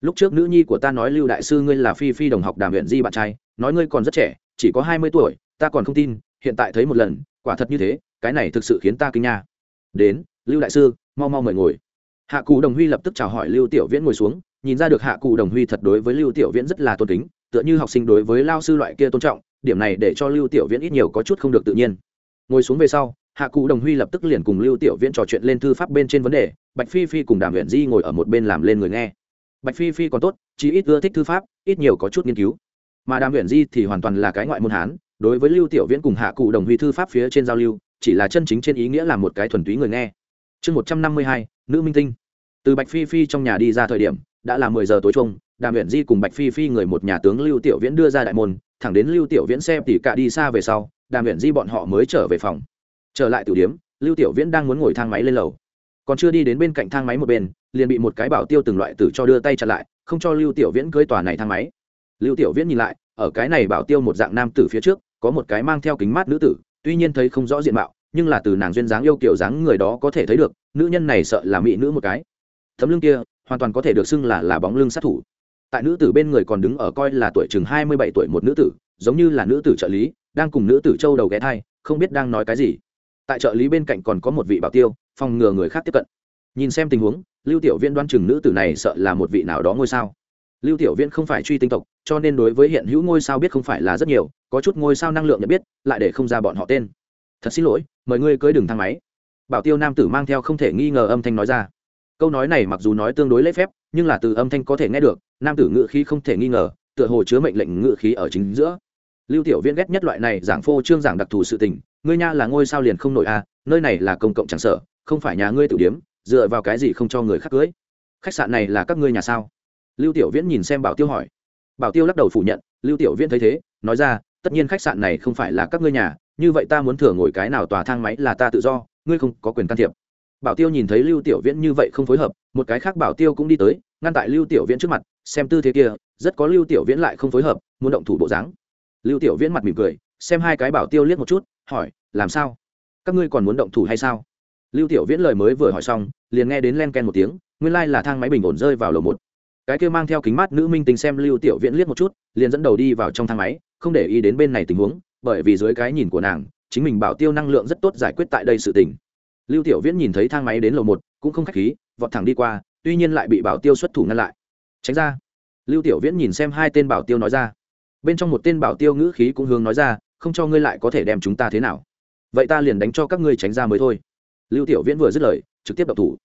Lúc trước nữ nhi của ta nói lưu đại sư ngươi là phi phi đồng học đàm huyện di bạn trai, nói ngươi còn rất trẻ, chỉ có hai mươi tuổi, ta còn không tin, hiện tại thấy một lần, quả thật như thế, cái này thực sự khiến ta kinh nha. Đến, lưu đại sư, mau mau mời ngồi. Hạ cù đồng huy lập tức chào hỏi lưu tiểu viễn ngồi xuống nhìn ra được hạ cụ đồng huy thật đối với lưu tiểu viễn rất là tôn kính, tựa như học sinh đối với lao sư loại kia tôn trọng, điểm này để cho lưu tiểu viễn ít nhiều có chút không được tự nhiên. Ngồi xuống về sau, hạ cụ đồng huy lập tức liền cùng lưu tiểu viễn trò chuyện lên thư pháp bên trên vấn đề, bạch phi phi cùng đàm huyện di ngồi ở một bên làm lên người nghe. Bạch phi phi còn tốt, chỉ ít ưa thích thư pháp, ít nhiều có chút nghiên cứu. Mà đàm huyện di thì hoàn toàn là cái ngoại môn hán, đối với lưu tiểu viễn cùng hạ cụ đồng huy thư pháp phía trên giao lưu, chỉ là chân chính trên ý nghĩa là một cái thuần túy người nghe. Chương một trăm năm mươi hai, nữ minh tinh. Từ bạch phi phi trong nhà đi ra thời điểm đã là mười giờ tối chung, đàm huyện di cùng bạch phi phi người một nhà tướng lưu tiểu viễn đưa ra đại môn, thẳng đến lưu tiểu viễn xem tỉ cả đi xa về sau, đàm huyện di bọn họ mới trở về phòng. Trở lại tiểu điếm lưu tiểu viễn đang muốn ngồi thang máy lên lầu. Còn chưa đi đến bên cạnh thang máy một bên, liền bị một cái bảo tiêu từng loại tử cho đưa tay chặn lại, không cho lưu tiểu viễn cưới tòa này thang máy. Lưu tiểu viễn nhìn lại, ở cái này bảo tiêu một dạng nam tử phía trước, có một cái mang theo kính mát nữ tử, tuy nhiên thấy không rõ diện mạo, nhưng là từ nàng duyên dáng yêu kiểu dáng người đó có thể thấy được, nữ nhân này sợ là mỹ nữ một cái. Tấm lưng kia hoàn toàn có thể được xưng là là bóng lưng sát thủ. Tại nữ tử bên người còn đứng ở coi là tuổi chừng hai mươi bảy tuổi một nữ tử, giống như là nữ tử trợ lý, đang cùng nữ tử châu đầu ghé thai, không biết đang nói cái gì. Tại trợ lý bên cạnh còn có một vị bảo tiêu, phòng ngừa người khác tiếp cận. Nhìn xem tình huống, lưu tiểu viễn đoan chừng nữ tử này sợ là một vị nào đó ngôi sao. Lưu tiểu viễn không phải truy tinh tộc, cho nên đối với hiện hữu ngôi sao biết không phải là rất nhiều, có chút ngôi sao năng lượng nhận biết, lại để không ra bọn họ tên. Thật xin lỗi, mời ngươi cưới đường thang máy. Bảo tiêu nam tử mang theo không thể nghi ngờ âm thanh nói ra câu nói này mặc dù nói tương đối lễ phép nhưng là từ âm thanh có thể nghe được nam tử ngự khí không thể nghi ngờ tựa hồ chứa mệnh lệnh ngự khí ở chính giữa. Lưu tiểu viễn ghét nhất loại này giảng phô trương giảng đặc thù sự tình ngươi nha là ngôi sao liền không nổi a à, nơi này là công cộng chẳng sợ không phải nhà ngươi tử điếm dựa vào cái gì không cho người khác cưới? Khách sạn này là các ngươi nhà sao? Lưu tiểu viễn nhìn xem bảo tiêu hỏi. Bảo tiêu lắc đầu phủ nhận lưu tiểu viễn thấy thế nói ra tất nhiên khách sạn này không phải là các ngươi nhà như vậy ta muốn thừa ngồi cái nào tòa thang máy là ta tự do ngươi không có quyền can thiệp bảo tiêu nhìn thấy lưu tiểu viễn như vậy không phối hợp, một cái khác bảo tiêu cũng đi tới, ngăn tại lưu tiểu viễn trước mặt, xem tư thế kia, rất có lưu tiểu viễn lại không phối hợp, muốn động thủ bộ dáng. Lưu tiểu viễn mặt mỉm cười, xem hai cái bảo tiêu liếc một chút, hỏi, làm sao? Các ngươi còn muốn động thủ hay sao? Lưu tiểu viễn lời mới vừa hỏi xong, liền nghe đến len ken một tiếng, nguyên lai là thang máy bình ổn rơi vào lầu một. Cái kia mang theo kính mắt nữ minh tình xem lưu tiểu viễn liếc một chút, liền dẫn đầu đi vào trong thang máy, không để ý đến bên này tình huống, bởi vì dưới cái nhìn của nàng, chính mình bảo tiêu năng lượng rất tốt giải quyết tại đây sự tình lưu tiểu viễn nhìn thấy thang máy đến lầu một, cũng không khách khí, vọt thẳng đi qua, tuy nhiên lại bị bảo tiêu xuất thủ ngăn lại. Tránh ra. Lưu tiểu viễn nhìn xem hai tên bảo tiêu nói ra. Bên trong một tên bảo tiêu ngữ khí cũng hướng nói ra, không cho ngươi lại có thể đem chúng ta thế nào. Vậy ta liền đánh cho các ngươi tránh ra mới thôi. Lưu tiểu viễn vừa dứt lời, trực tiếp đập thủ.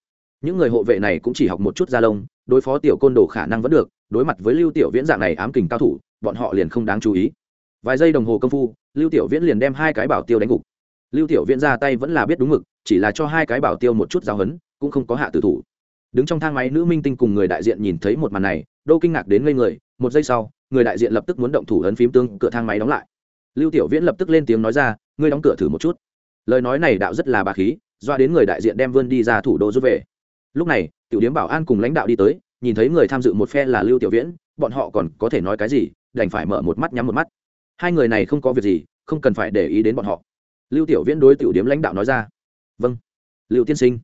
Những người hộ vệ này cũng chỉ học một chút gia lông, đối phó tiểu côn đồ khả năng vẫn được, đối mặt với lưu tiểu viễn dạng này ám kình cao thủ, bọn họ liền không đáng chú ý. Vài giây đồng hồ công phu, lưu tiểu viễn liền đem hai cái bảo tiêu đánh gục lưu tiểu viễn ra tay vẫn là biết đúng mực, chỉ là cho hai cái bảo tiêu một chút giáo hấn cũng không có hạ tử thủ. Đứng trong thang máy nữ minh tinh cùng người đại diện nhìn thấy một màn này, đô kinh ngạc đến ngây người, một giây sau, người đại diện lập tức muốn động thủ ấn phím tương cửa thang máy đóng lại. Lưu tiểu viễn lập tức lên tiếng nói ra, ngươi đóng cửa thử một chút. Lời nói này đạo rất là bà khí, doa đến người đại diện đem vươn đi ra thủ đô rút về. Lúc này, tiểu điếm bảo an cùng lãnh đạo đi tới, nhìn thấy người tham dự một phe là lưu tiểu viễn, bọn họ còn có thể nói cái gì, đành phải mở một mắt nhắm một mắt. Hai người này không có việc gì, không cần phải để ý đến bọn họ lưu tiểu viễn đối tiểu điếm lãnh đạo nói ra. Vâng lưu tiên sinh.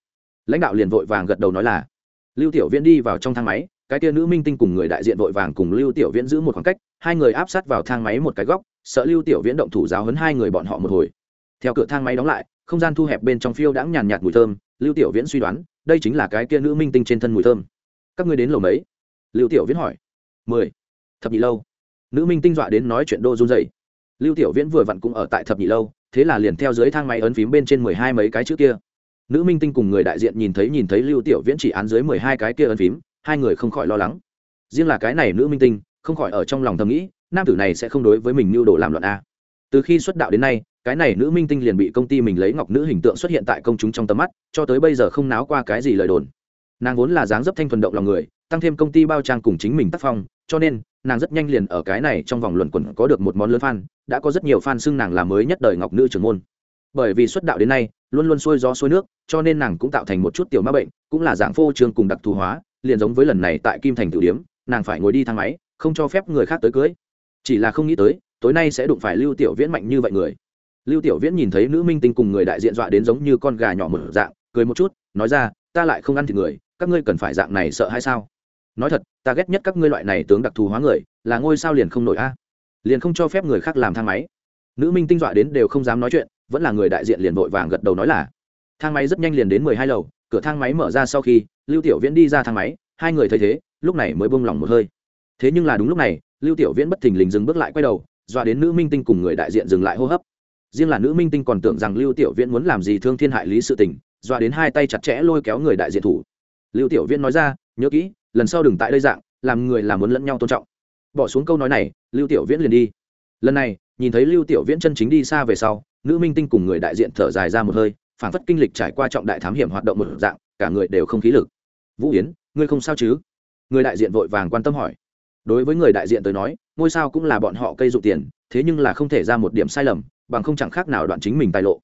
Lãnh đạo liền vội vàng gật đầu nói là, lưu tiểu viễn đi vào trong thang máy, cái kia nữ minh tinh cùng người đại diện vội vàng cùng lưu tiểu viễn giữ một khoảng cách, hai người áp sát vào thang máy một cái góc, sợ lưu tiểu viễn động thủ giáo hấn hai người bọn họ một hồi. Theo cửa thang máy đóng lại, không gian thu hẹp bên trong phiêu đãng nhàn nhạt mùi thơm, lưu tiểu viễn suy đoán, đây chính là cái kia nữ minh tinh trên thân mùi thơm. Các ngươi đến lầu mấy? Lưu tiểu viễn hỏi. Mười. Thập nhị lâu. Nữ minh tinh dọa đến nói chuyện đô run dày lưu tiểu viễn vừa vặn cũng ở tại thập nhị lâu thế là liền theo dưới thang máy ấn phím bên trên mười hai mấy cái chữ kia. Nữ minh tinh cùng người đại diện nhìn thấy nhìn thấy lưu tiểu viễn chỉ án dưới mười hai cái kia ấn phím, hai người không khỏi lo lắng. Riêng là cái này nữ minh tinh, không khỏi ở trong lòng thầm nghĩ, nam tử này sẽ không đối với mình như đồ làm loạn a. Từ khi xuất đạo đến nay, cái này nữ minh tinh liền bị công ty mình lấy ngọc nữ hình tượng xuất hiện tại công chúng trong tầm mắt, cho tới bây giờ không náo qua cái gì lời đồn. Nàng vốn là dáng dấp thanh thuần động lòng người, tăng thêm công ty bao trang cùng chính mình tác phong cho nên nàng rất nhanh liền ở cái này trong vòng luận quẩn có được một món lớn fan, đã có rất nhiều fan xưng nàng là mới nhất đời ngọc nữ trưởng môn. Bởi vì xuất đạo đến nay, luôn luôn xuôi gió xuôi nước, cho nên nàng cũng tạo thành một chút tiểu ma bệnh, cũng là dạng phô trương cùng đặc thù hóa, liền giống với lần này tại kim thành tử điếm, nàng phải ngồi đi thang máy, không cho phép người khác tới cưới. Chỉ là không nghĩ tới, tối nay sẽ đụng phải lưu tiểu viễn mạnh như vậy người. Lưu tiểu viễn nhìn thấy nữ minh tinh cùng người đại diện dọa đến giống như con gà nhỏ mở dạng, cười một chút, nói ra, ta lại không ăn thịt người, các ngươi cần phải dạng này sợ hay sao? Nói thật, ta ghét nhất các ngươi loại này tướng đặc thù hóa người, là ngôi sao liền không nổi a. Liền không cho phép người khác làm thang máy. Nữ minh tinh dọa đến đều không dám nói chuyện, vẫn là người đại diện liền vội vàng gật đầu nói là, thang máy rất nhanh liền đến mười hai lầu, cửa thang máy mở ra sau khi, lưu tiểu viễn đi ra thang máy, hai người thấy thế, lúc này mới bông lòng một hơi. Thế nhưng là đúng lúc này, lưu tiểu viễn bất thình lình dừng bước lại quay đầu, dọa đến nữ minh tinh cùng người đại diện dừng lại hô hấp. Riêng là nữ minh tinh còn tưởng rằng lưu tiểu viễn muốn làm gì thương thiên hại lý sự tình, dọa đến hai tay chặt chẽ lôi kéo người đại diện thủ. Lưu tiểu viễn nói ra, nhớ kỹ lần sau đừng tại đây dạng, làm người làm muốn lẫn nhau tôn trọng. Bỏ xuống câu nói này, lưu tiểu viễn liền đi. Lần này, nhìn thấy lưu tiểu viễn chân chính đi xa về sau, nữ minh tinh cùng người đại diện thở dài ra một hơi phản phất kinh lịch trải qua trọng đại thám hiểm hoạt động một dạng, cả người đều không khí lực. Vũ yến, ngươi không sao chứ? Người đại diện vội vàng quan tâm hỏi. Đối với người đại diện tới nói, ngôi sao cũng là bọn họ cây dụ tiền, thế nhưng là không thể ra một điểm sai lầm, bằng không chẳng khác nào đoạn chính mình tài lộ.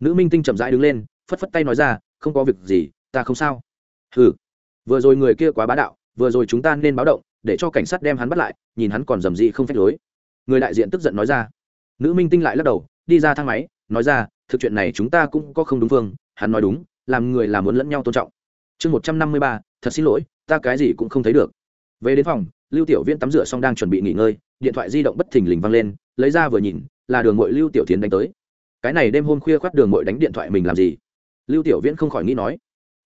Nữ minh tinh chậm rãi đứng lên, phất phất tay nói ra, không có việc gì, ta không sao. Ừ vừa rồi người kia quá bá đạo, vừa rồi chúng ta nên báo động, để cho cảnh sát đem hắn bắt lại, nhìn hắn còn dầm gì không phép lối. Người đại diện tức giận nói ra. Nữ minh tinh lại lắc đầu, đi ra thang máy, nói ra, thực chuyện này chúng ta cũng có không đúng phương, hắn nói đúng, làm người làm muốn lẫn nhau tôn trọng. Chương một trăm năm mươi ba, thật xin lỗi, ta cái gì cũng không thấy được. Về đến phòng, lưu tiểu viễn tắm rửa xong đang chuẩn bị nghỉ ngơi, điện thoại di động bất thình lình văng lên, lấy ra vừa nhìn, là đường mội lưu tiểu tiến đánh tới. Cái này đêm hôm khuya khoát đường mội đánh điện thoại mình làm gì? Lưu tiểu viễn không khỏi nghĩ nói.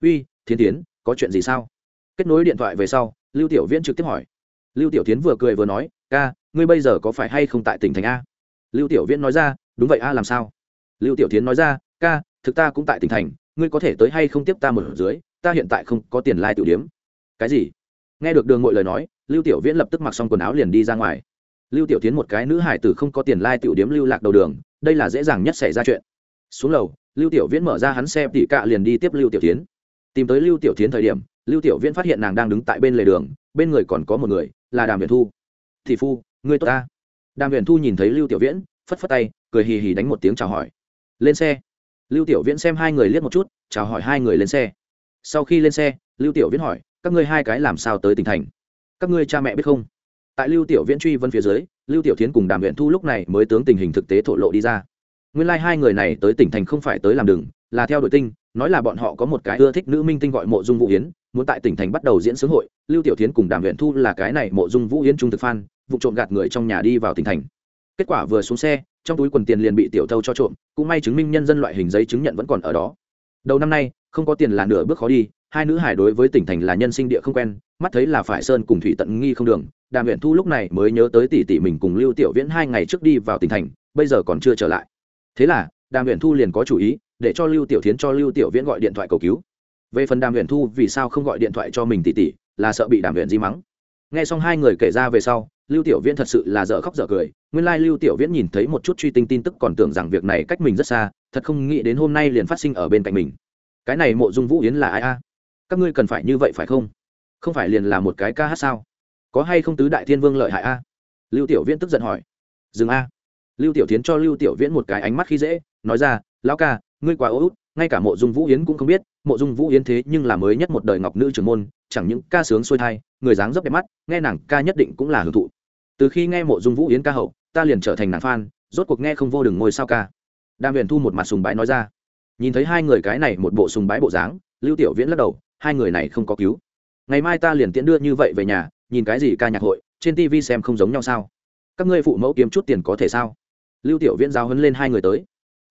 Uy thiên tiến có chuyện gì sao? Kết nối điện thoại về sau, lưu tiểu viễn trực tiếp hỏi. Lưu tiểu tiến vừa cười vừa nói, ca, ngươi bây giờ có phải hay không tại tỉnh thành a? Lưu tiểu viễn nói ra, đúng vậy a, làm sao? Lưu tiểu tiến nói ra, ca, thực ta cũng tại tỉnh thành, ngươi có thể tới hay không tiếp ta một dưới, ta hiện tại không có tiền lai、like、tiểu điếm. Cái gì? Nghe được đường ngội lời nói, lưu tiểu viễn lập tức mặc xong quần áo liền đi ra ngoài. Lưu tiểu tiến một cái nữ hải tử không có tiền lai、like、tiểu điếm lưu lạc đầu đường, đây là dễ dàng nhất xảy ra chuyện. Xuống lầu, lưu tiểu viễn mở ra hắn xe tỉ cạ liền đi tiếp lưu tiểu tiến tìm tới lưu tiểu tiến thời điểm, lưu tiểu viễn phát hiện nàng đang đứng tại bên lề đường, bên người còn có một người, là đàm viện thu. Thị phu người tốt ta. Đàm viện thu nhìn thấy lưu tiểu viễn, phất phất tay, cười hì hì đánh một tiếng chào hỏi. Lên xe. Lưu tiểu viễn xem hai người liếc một chút, chào hỏi hai người lên xe. Sau khi lên xe, lưu tiểu viễn hỏi, các ngươi hai cái làm sao tới tỉnh thành? Các ngươi cha mẹ biết không? Tại lưu tiểu viễn truy vân phía dưới, lưu tiểu tiến cùng đàm viện thu lúc này mới tướng tình hình thực tế thổ lộ đi ra. Nguyên lai、like、hai người này tới tỉnh thành không phải tới làm đường là theo đội tinh, nói là bọn họ có một cái ưa thích nữ minh tinh gọi mộ dung vũ yến, muốn tại tỉnh thành bắt đầu diễn sướng hội, lưu tiểu tiến cùng đàm viện thu là cái này mộ dung vũ yến trung thực phan vụ trộm gạt người trong nhà đi vào tỉnh thành. Kết quả vừa xuống xe, trong túi quần tiền liền bị tiểu thâu cho trộm, cũng may chứng minh nhân dân loại hình giấy chứng nhận vẫn còn ở đó. Đầu năm nay, không có tiền là nửa bước khó đi, hai nữ hải đối với tỉnh thành là nhân sinh địa không quen, mắt thấy là phải sơn cùng thủy tận nghi không đường, đàm huyện thu lúc này mới nhớ tới tỷ tỷ mình cùng lưu tiểu viễn hai ngày trước đi vào tỉnh thành, bây giờ còn chưa trở lại. Thế là, đàm huyện thu liền có chủ ý để cho lưu tiểu tiến cho lưu tiểu viễn gọi điện thoại cầu cứu. Về phần đàm huyền thu vì sao không gọi điện thoại cho mình tỉ tỉ, là sợ bị đàm huyền di mắng. Nghe xong hai người kể ra về sau, lưu tiểu viễn thật sự là dở khóc dở cười. Nguyên lai lưu tiểu viễn nhìn thấy một chút truy tinh tin tức còn tưởng rằng việc này cách mình rất xa, thật không nghĩ đến hôm nay liền phát sinh ở bên cạnh mình. Cái này mộ dung vũ yến là ai a? Các ngươi cần phải như vậy phải không? Không phải liền là một cái ca hát sao? Có hay không tứ đại thiên vương lợi hại a? Lưu tiểu viễn tức giận hỏi. Dừng a. Lưu tiểu tiến cho lưu tiểu viễn một cái ánh mắt khi dễ, nói ra lão ca, ngươi quá ô út ngay cả mộ dung vũ yến cũng không biết, mộ dung vũ yến thế nhưng là mới nhất một đời ngọc nữ trưởng môn, chẳng những ca sướng xuôi thai, người dáng dấp đẹp mắt, nghe nàng ca nhất định cũng là hưởng thụ. Từ khi nghe mộ dung vũ yến ca hậu, ta liền trở thành nàng fan, rốt cuộc nghe không vô đường ngôi sao ca. Đàm huyền thu một mặt sùng bái nói ra. Nhìn thấy hai người cái này một bộ sùng bái bộ dáng, lưu tiểu viễn lắc đầu, hai người này không có cứu. Ngày mai ta liền tiễn đưa như vậy về nhà, nhìn cái gì ca nhạc hội, trên tv xem không giống nhau sao? Các ngươi phụ mẫu kiếm chút tiền có thể sao? Lưu tiểu viễn giao hấn lên hai người tới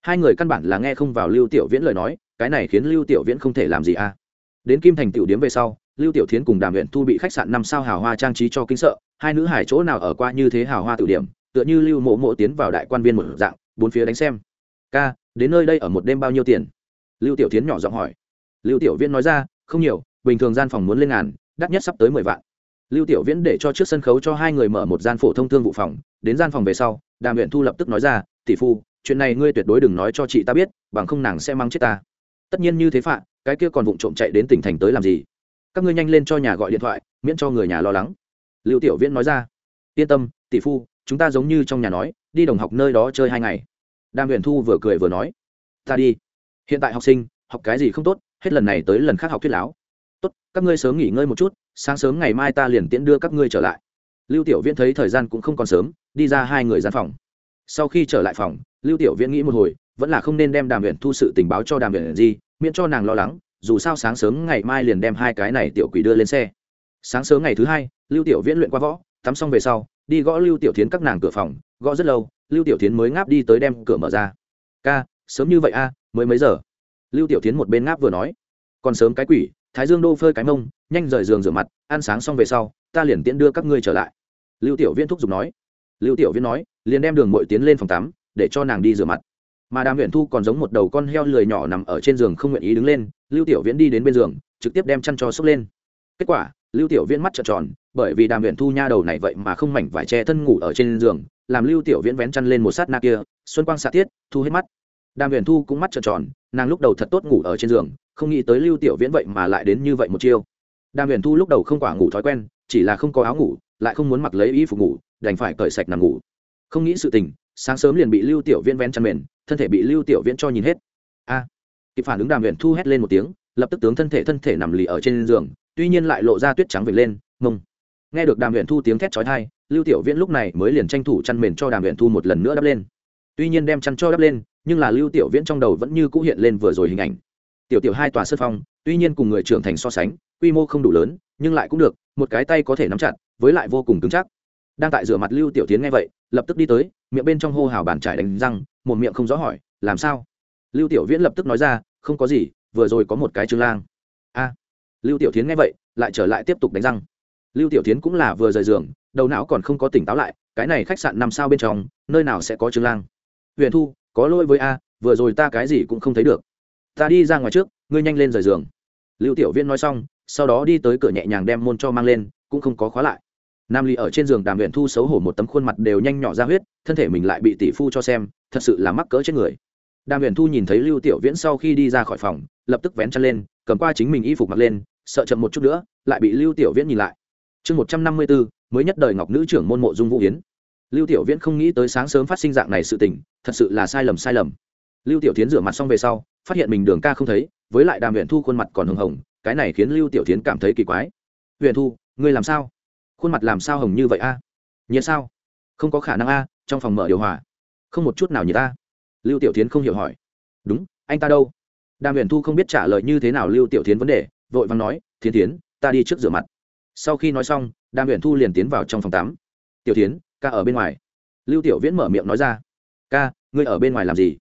hai người căn bản là nghe không vào lưu tiểu viễn lời nói, cái này khiến lưu tiểu viễn không thể làm gì à? Đến kim thành tiểu điếm về sau, lưu tiểu thiến cùng đàm huyện thu bị khách sạn năm sao hào hoa trang trí cho kinh sợ, hai nữ hải chỗ nào ở qua như thế hào hoa tự điểm, tựa như lưu mộ mộ tiến vào đại quan viên một dạng, bốn phía đánh xem. Ca, đến nơi đây ở một đêm bao nhiêu tiền? Lưu tiểu thiến nhỏ giọng hỏi. Lưu tiểu viễn nói ra, không nhiều, bình thường gian phòng muốn lên ngàn, đắt nhất sắp tới mười vạn. Lưu tiểu viễn để cho trước sân khấu cho hai người mở một gian phổ thông thương vụ phòng, đến gian phòng về sau, đàm huyện thu lập tức nói ra, tỷ phu chuyện này ngươi tuyệt đối đừng nói cho chị ta biết, bằng không nàng sẽ mang chết ta. Tất nhiên như thế phạm cái kia còn vụng trộm chạy đến tỉnh thành tới làm gì? Các ngươi nhanh lên cho nhà gọi điện thoại, miễn cho người nhà lo lắng. Lưu tiểu viễn nói ra. Yên tâm, tỷ phu, chúng ta giống như trong nhà nói, đi đồng học nơi đó chơi hai ngày. Đàm huyền thu vừa cười vừa nói. Ta đi. Hiện tại học sinh, học cái gì không tốt, hết lần này tới lần khác học thuyết láo. Tốt, các ngươi sớm nghỉ ngơi một chút, sáng sớm ngày mai ta liền tiễn đưa các ngươi trở lại. Lưu tiểu viễn thấy thời gian cũng không còn sớm, đi ra hai người gian phòng. Sau khi trở lại phòng lưu tiểu viễn nghĩ một hồi, vẫn là không nên đem đàm viện thu sự tình báo cho đàm viện gì miễn cho nàng lo lắng, dù sao sáng sớm ngày mai liền đem hai cái này tiểu quỷ đưa lên xe. Sáng sớm ngày thứ hai, lưu tiểu viễn luyện qua võ, tắm xong về sau, đi gõ lưu tiểu tiến các nàng cửa phòng, gõ rất lâu, lưu tiểu tiến mới ngáp đi tới đem cửa mở ra. Ca, sớm như vậy a, mới mấy giờ? Lưu tiểu tiến một bên ngáp vừa nói. Còn sớm cái quỷ, thái dương đô phơi cái mông, nhanh rời giường rửa mặt, ăn sáng xong về sau, ta liền tiễn đưa các ngươi trở lại. Lưu tiểu viễn thúc giục nói. Lưu tiểu viễn nói, liền đem đường mội tiến lên phòng tắm để cho nàng đi rửa mặt. Mà đàm nguyện thu còn giống một đầu con heo lười nhỏ nằm ở trên giường không nguyện ý đứng lên, lưu tiểu viễn đi đến bên giường, trực tiếp đem chăn cho xốc lên. Kết quả, lưu tiểu viễn mắt trợn tròn, bởi vì đàm nguyện thu nha đầu này vậy mà không mảnh vải che thân ngủ ở trên giường, làm lưu tiểu viễn vén chăn lên một sát na kia, xuân quang xạ tiết, thu hết mắt. Đàm huyền thu cũng mắt trợn tròn, nàng lúc đầu thật tốt ngủ ở trên giường, không nghĩ tới lưu tiểu viễn vậy mà lại đến như vậy một chiêu. Đàm huyền thu lúc đầu không quả ngủ thói quen, chỉ là không có áo ngủ, lại không muốn mặc lấy y phục ngủ, đành phải cởi sạch nằm ngủ. Không nghĩ sự tình sáng sớm liền bị lưu tiểu viễn vén chăn mền, thân thể bị lưu tiểu viễn cho nhìn hết. A, kịp phản ứng đàm huyền thu hét lên một tiếng, lập tức tướng thân thể thân thể nằm lì ở trên giường, tuy nhiên lại lộ ra tuyết trắng vệt lên mông nghe được đàm huyền thu tiếng thét chói tai, lưu tiểu viễn lúc này mới liền tranh thủ chăn mền cho đàm huyền thu một lần nữa đắp lên. Tuy nhiên đem chăn cho đắp lên, nhưng là lưu tiểu viễn trong đầu vẫn như cũ hiện lên vừa rồi hình ảnh. Tiểu tiểu hai tòa sân phong tuy nhiên cùng người trưởng thành so sánh, quy mô không đủ lớn, nhưng lại cũng được, một cái tay có thể nắm chặt, với lại vô cùng cứng chắc đang tại rửa mặt lưu tiểu tiến nghe vậy, lập tức đi tới, miệng bên trong hô hào bàn trải đánh răng, một miệng không rõ hỏi, làm sao? Lưu tiểu viễn lập tức nói ra, không có gì, vừa rồi có một cái trương lang. A. Lưu tiểu tiến nghe vậy, lại trở lại tiếp tục đánh răng. Lưu tiểu tiến cũng là vừa rời giường, đầu não còn không có tỉnh táo lại, cái này khách sạn nằm sao bên trong, nơi nào sẽ có trương lang? Huyền thu, có lỗi với a, vừa rồi ta cái gì cũng không thấy được. Ta đi ra ngoài trước, ngươi nhanh lên rời giường. Lưu tiểu Viễn nói xong, sau đó đi tới cửa nhẹ nhàng đem môn cho mang lên, cũng không có khóa lại nam ly ở trên giường đàm luyện thu xấu hổ một tấm khuôn mặt đều nhanh nhỏ ra huyết, thân thể mình lại bị tỷ phu cho xem, thật sự là mắc cỡ chết người. Đàm luyện thu nhìn thấy lưu tiểu viễn sau khi đi ra khỏi phòng, lập tức vén chân lên, cầm qua chính mình y phục mặc lên, sợ chậm một chút nữa, lại bị lưu tiểu viễn nhìn lại. Chương một trăm năm mươi bốn, mới nhất đời ngọc nữ trưởng môn mộ dung vũ yến. Lưu tiểu viễn không nghĩ tới sáng sớm phát sinh dạng này sự tình, thật sự là sai lầm sai lầm. Lưu tiểu tiến rửa mặt xong về sau, phát hiện mình đường ca không thấy, với lại đàm huyện thu khuôn mặt còn hồng hồng, cái này khiến lưu tiểu tiến cảm thấy kỳ quái. Huyện thu, ngươi làm sao? Khuôn mặt làm sao hồng như vậy a? À? nhiệt sao? Không có khả năng a, trong phòng mở điều hòa. Không một chút nào nhiệt ta lưu tiểu tiến không hiểu hỏi. Đúng, anh ta đâu? Đàm huyền thu không biết trả lời như thế nào lưu tiểu tiến vấn đề, vội vàng nói thiên tiến ta đi trước rửa mặt. Sau khi nói xong, đàm huyền thu liền tiến vào trong phòng tắm. Tiểu tiến ca ở bên ngoài. Lưu tiểu viễn mở miệng nói ra. Ca, ngươi ở bên ngoài làm gì?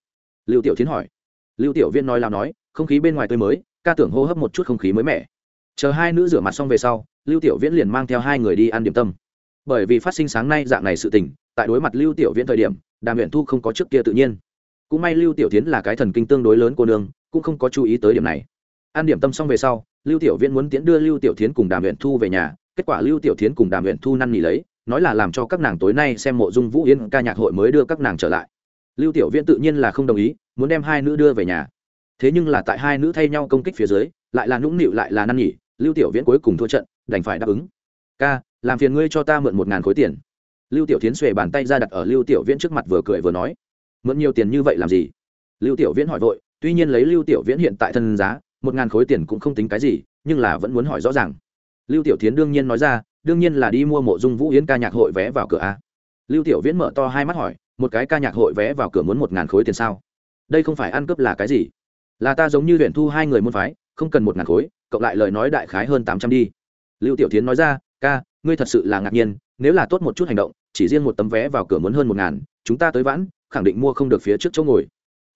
Lưu tiểu tiến hỏi. Lưu tiểu viễn nói lao nói, không khí bên ngoài tươi mới, ca tưởng hô hấp một chút không khí mới mẻ. Chờ hai nữ rửa mặt xong về sau lưu tiểu viễn liền mang theo hai người đi ăn điểm tâm. Bởi vì phát sinh sáng nay dạng này sự tình, tại đối mặt lưu tiểu viễn thời điểm, đàm huyện thu không có trước kia tự nhiên. Cũng may lưu tiểu tiến là cái thần kinh tương đối lớn của nương, cũng không có chú ý tới điểm này. Ăn điểm tâm xong về sau, lưu tiểu viễn muốn tiến đưa lưu tiểu tiến cùng đàm huyện thu về nhà, kết quả lưu tiểu tiến cùng đàm huyện thu năn nỉ lấy, nói là làm cho các nàng tối nay xem mộ dung vũ yên ca nhạc hội mới đưa các nàng trở lại. Lưu tiểu viễn tự nhiên là không đồng ý, muốn đem hai nữ đưa về nhà. Thế nhưng là tại hai nữ thay nhau công kích phía dưới, lại là nũng nịu lại là năn nỉ lưu tiểu viễn cuối cùng thua trận, đành phải đáp ứng. Ca, làm phiền ngươi cho ta mượn một ngàn khối tiền. Lưu tiểu tiến xuề bàn tay ra đặt ở lưu tiểu viễn trước mặt vừa cười vừa nói. Mượn nhiều tiền như vậy làm gì? Lưu tiểu viễn hỏi vội. Tuy nhiên lấy lưu tiểu viễn hiện tại thân giá, một ngàn khối tiền cũng không tính cái gì, nhưng là vẫn muốn hỏi rõ ràng. Lưu tiểu tiến đương nhiên nói ra, đương nhiên là đi mua mộ dung vũ yến ca nhạc hội vé vào cửa a. Lưu tiểu viễn mở to hai mắt hỏi, một cái ca nhạc hội vé vào cửa muốn một ngàn khối tiền sao? Đây không phải ăn cướp là cái gì? Là ta giống như luyện thu hai người môn phái không cần một ngàn khối, cộng lại lời nói đại khái hơn tám trăm đi. Lưu tiểu tiến nói ra, ca, ngươi thật sự là ngạc nhiên, nếu là tốt một chút hành động, chỉ riêng một tấm vé vào cửa muốn hơn một ngàn, chúng ta tới vãn, khẳng định mua không được phía trước chỗ ngồi.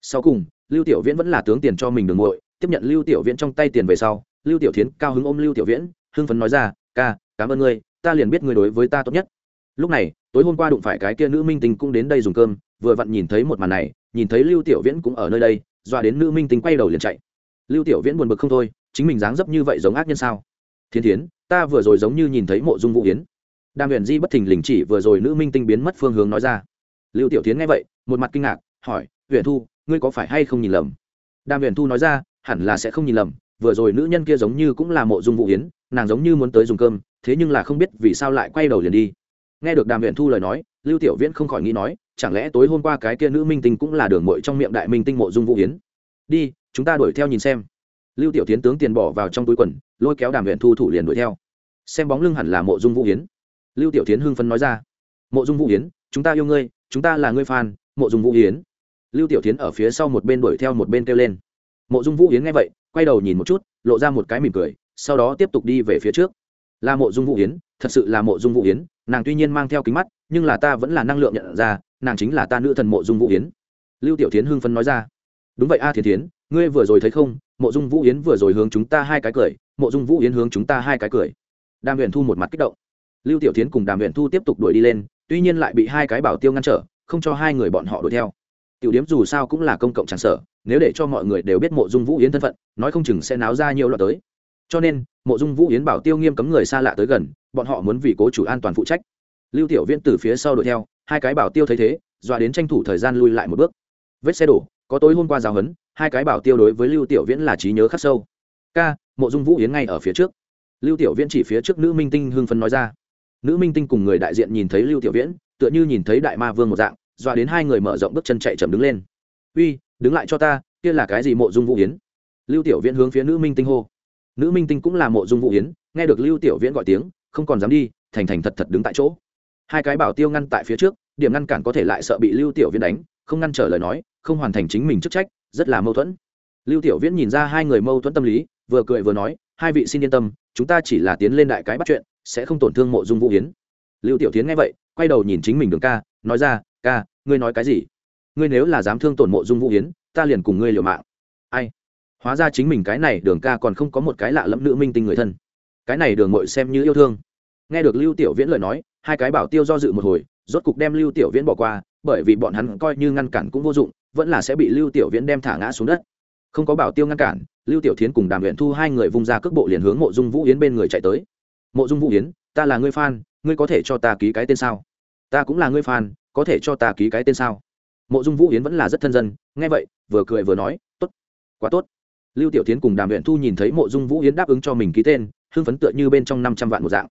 Sau cùng, lưu tiểu viễn vẫn là tướng tiền cho mình đường ngội, tiếp nhận lưu tiểu viễn trong tay tiền về sau, lưu tiểu tiến cao hứng ôm lưu tiểu viễn, hưng phấn nói ra, ca, cảm ơn ngươi, ta liền biết ngươi đối với ta tốt nhất. Lúc này, tối hôm qua đụng phải cái kia nữ minh tinh cũng đến đây dùng cơm, vừa vặn nhìn thấy một màn này, nhìn thấy lưu tiểu viễn cũng ở nơi đây, dọa đến nữ minh tinh quay đầu liền chạy lưu tiểu viễn buồn bực không thôi, chính mình dáng dấp như vậy giống ác nhân sao? Thiên thiến, ta vừa rồi giống như nhìn thấy mộ dung vũ yến. Đàm huyền di bất thình lình chỉ vừa rồi nữ minh tinh biến mất phương hướng nói ra. Lưu tiểu tiến nghe vậy, một mặt kinh ngạc, hỏi huyền thu, ngươi có phải hay không nhìn lầm? Đàm huyền thu nói ra, hẳn là sẽ không nhìn lầm, vừa rồi nữ nhân kia giống như cũng là mộ dung vũ yến, nàng giống như muốn tới dùng cơm, thế nhưng là không biết vì sao lại quay đầu liền đi. Nghe được đàm huyền thu lời nói, lưu tiểu viễn không khỏi nghĩ nói, chẳng lẽ tối hôm qua cái kia nữ minh tinh cũng là đường mội trong miệng đại minh tinh mộ dung vũ yến? Đi chúng ta đuổi theo nhìn xem. Lưu tiểu tiến tướng tiền bỏ vào trong túi quần lôi kéo đàm huyện thu thủ liền đuổi theo. Xem bóng lưng hẳn là mộ dung vũ hiến lưu tiểu tiến hưng phấn nói ra. Mộ dung vũ hiến chúng ta yêu ngươi chúng ta là ngươi fan mộ dung vũ hiến lưu tiểu tiến ở phía sau một bên đuổi theo một bên kêu lên. Mộ dung vũ hiến nghe vậy quay đầu nhìn một chút lộ ra một cái mỉm cười sau đó tiếp tục đi về phía trước. Là mộ dung vũ hiến thật sự là mộ dung vũ hiến nàng tuy nhiên mang theo kính mắt nhưng là ta vẫn là năng lượng nhận ra nàng chính là ta nữ thần mộ dung vũ hiến lưu tiểu tiến hưng phấn nói ra. Đúng vậy a à, thiên tiến ngươi vừa rồi thấy không, mộ dung vũ yến vừa rồi hướng chúng ta hai cái cười, mộ dung vũ yến hướng chúng ta hai cái cười. Đàm huyền thu một mặt kích động. Lưu tiểu tiến cùng đàm huyền thu tiếp tục đuổi đi lên, tuy nhiên lại bị hai cái bảo tiêu ngăn trở, không cho hai người bọn họ đuổi theo. Tiểu điếm dù sao cũng là công cộng tràn sở, nếu để cho mọi người đều biết mộ dung vũ yến thân phận, nói không chừng sẽ náo ra nhiều loạt tới. Cho nên, mộ dung vũ yến bảo tiêu nghiêm cấm người xa lạ tới gần, bọn họ muốn vì cố chủ an toàn phụ trách. Lưu tiểu viễn từ phía sau đuổi theo, hai cái bảo tiêu thấy thế, dọa đến tranh thủ thời gian lui lại một bước. Vết xe đổ, có tối hôm qua giáo huấn hai cái bảo tiêu đối với lưu tiểu viễn là trí nhớ khắc sâu. Ca, mộ dung vũ yến ngay ở phía trước. Lưu tiểu viễn chỉ phía trước nữ minh tinh hưng phấn nói ra. Nữ minh tinh cùng người đại diện nhìn thấy lưu tiểu viễn, tựa như nhìn thấy đại ma vương một dạng, dọa đến hai người mở rộng bước chân chạy chậm đứng lên. Uy, đứng lại cho ta, kia là cái gì mộ dung vũ yến? Lưu tiểu viễn hướng phía nữ minh tinh hô. Nữ minh tinh cũng là mộ dung vũ yến, nghe được lưu tiểu viễn gọi tiếng, không còn dám đi, thành thành thật thật đứng tại chỗ. Hai cái bảo tiêu ngăn tại phía trước, điểm ngăn cản có thể lại sợ bị lưu tiểu viễn đánh, không ngăn trở lời nói, không hoàn thành chính mình chức trách rất là mâu thuẫn. Lưu tiểu viễn nhìn ra hai người mâu thuẫn tâm lý, vừa cười vừa nói, hai vị xin yên tâm, chúng ta chỉ là tiến lên đại cái bắt chuyện, sẽ không tổn thương mộ dung vũ hiến. Lưu tiểu tiến nghe vậy, quay đầu nhìn chính mình đường ca, nói ra, ca, ngươi nói cái gì? Ngươi nếu là dám thương tổn mộ dung vũ hiến, ta liền cùng ngươi liều mạng. Ai? Hóa ra chính mình cái này, đường ca còn không có một cái lạ lẫm nữ minh tinh người thân. Cái này đường mội xem như yêu thương. Nghe được lưu tiểu viễn lời nói, hai cái bảo tiêu do dự một hồi, rốt cục đem lưu tiểu viễn bỏ qua, bởi vì bọn hắn coi như ngăn cản cũng vô dụng vẫn là sẽ bị lưu tiểu viễn đem thả ngã xuống đất. Không có bảo tiêu ngăn cản, lưu tiểu thiến cùng đàm luyện thu hai người vung ra cước bộ liền hướng mộ dung vũ yến bên người chạy tới. Mộ dung vũ yến, ta là ngươi fan, ngươi có thể cho ta ký cái tên sao? Ta cũng là ngươi fan, có thể cho ta ký cái tên sao? Mộ dung vũ yến vẫn là rất thân dân, nghe vậy, vừa cười vừa nói, tốt, quá tốt. Lưu tiểu tiến cùng đàm luyện thu nhìn thấy mộ dung vũ yến đáp ứng cho mình ký tên, hưng phấn tựa như bên trong năm trăm vạn một dạng.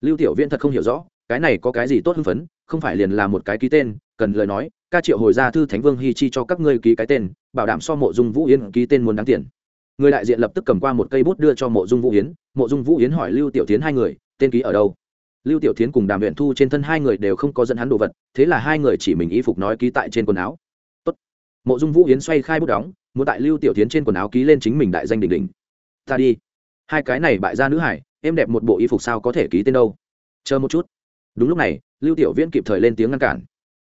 Lưu tiểu viễn thật không hiểu rõ, cái này có cái gì tốt hưng phấn, không phải liền là một cái ký tên, cần lời nói ca triệu hồi ra thư thánh vương hi chi cho các ngươi ký cái tên, bảo đảm so mộ dung vũ yến ký tên muốn đáng tiền. Người đại diện lập tức cầm qua một cây bút đưa cho mộ dung vũ yến, mộ dung vũ yến hỏi lưu tiểu tiến hai người, tên ký ở đâu? Lưu tiểu tiến cùng đàm huyện thu trên thân hai người đều không có dẫn hắn đồ vật, thế là hai người chỉ mình y phục nói ký tại trên quần áo. Tốt. mộ dung vũ yến xoay khai bút đóng, muốn tại lưu tiểu tiến trên quần áo ký lên chính mình đại danh đỉnh đỉnh. Ta đi. Hai cái này bại ra nữ hải, em đẹp một bộ y phục sao có thể ký tên đâu? Chờ một chút. Đúng lúc này, lưu tiểu viễn kịp thời lên tiếng ngăn cản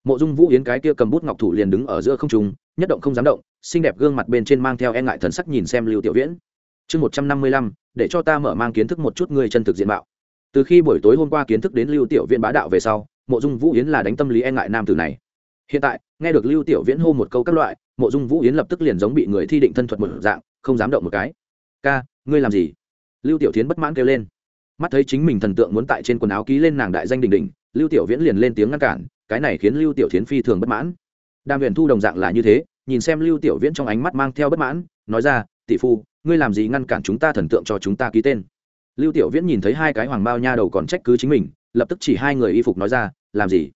mộ dung vũ yến cái kia cầm bút ngọc thủ liền đứng ở giữa không trung, nhất động không dám động, xinh đẹp gương mặt bên trên mang theo e ngại thần sắc nhìn xem lưu tiểu viễn. Chương một trăm năm mươi lăm, để cho ta mở mang kiến thức một chút người chân thực diện mạo. Từ khi buổi tối hôm qua kiến thức đến lưu tiểu viễn bá đạo về sau, mộ dung vũ yến là đánh tâm lý e ngại nam tử này. Hiện tại, nghe được lưu tiểu viễn hô một câu các loại, mộ dung vũ yến lập tức liền giống bị người thi định thân thuật một dạng, không dám động một cái. Ca, ngươi làm gì? Lưu tiểu tiến bất mãn kêu lên. Mắt thấy chính mình thần tượng muốn tại trên quần áo ký lên nàng đại danh đình đình lưu tiểu viễn liền lên tiếng ngăn cản cái này khiến lưu tiểu thiến phi thường bất mãn. Đàm huyền thu đồng dạng là như thế, nhìn xem lưu tiểu viễn trong ánh mắt mang theo bất mãn, nói ra, tỷ phu, ngươi làm gì ngăn cản chúng ta thần tượng cho chúng ta ký tên? Lưu tiểu viễn nhìn thấy hai cái hoàng bao nha đầu còn trách cứ chính mình, lập tức chỉ hai người y phục nói ra, làm gì?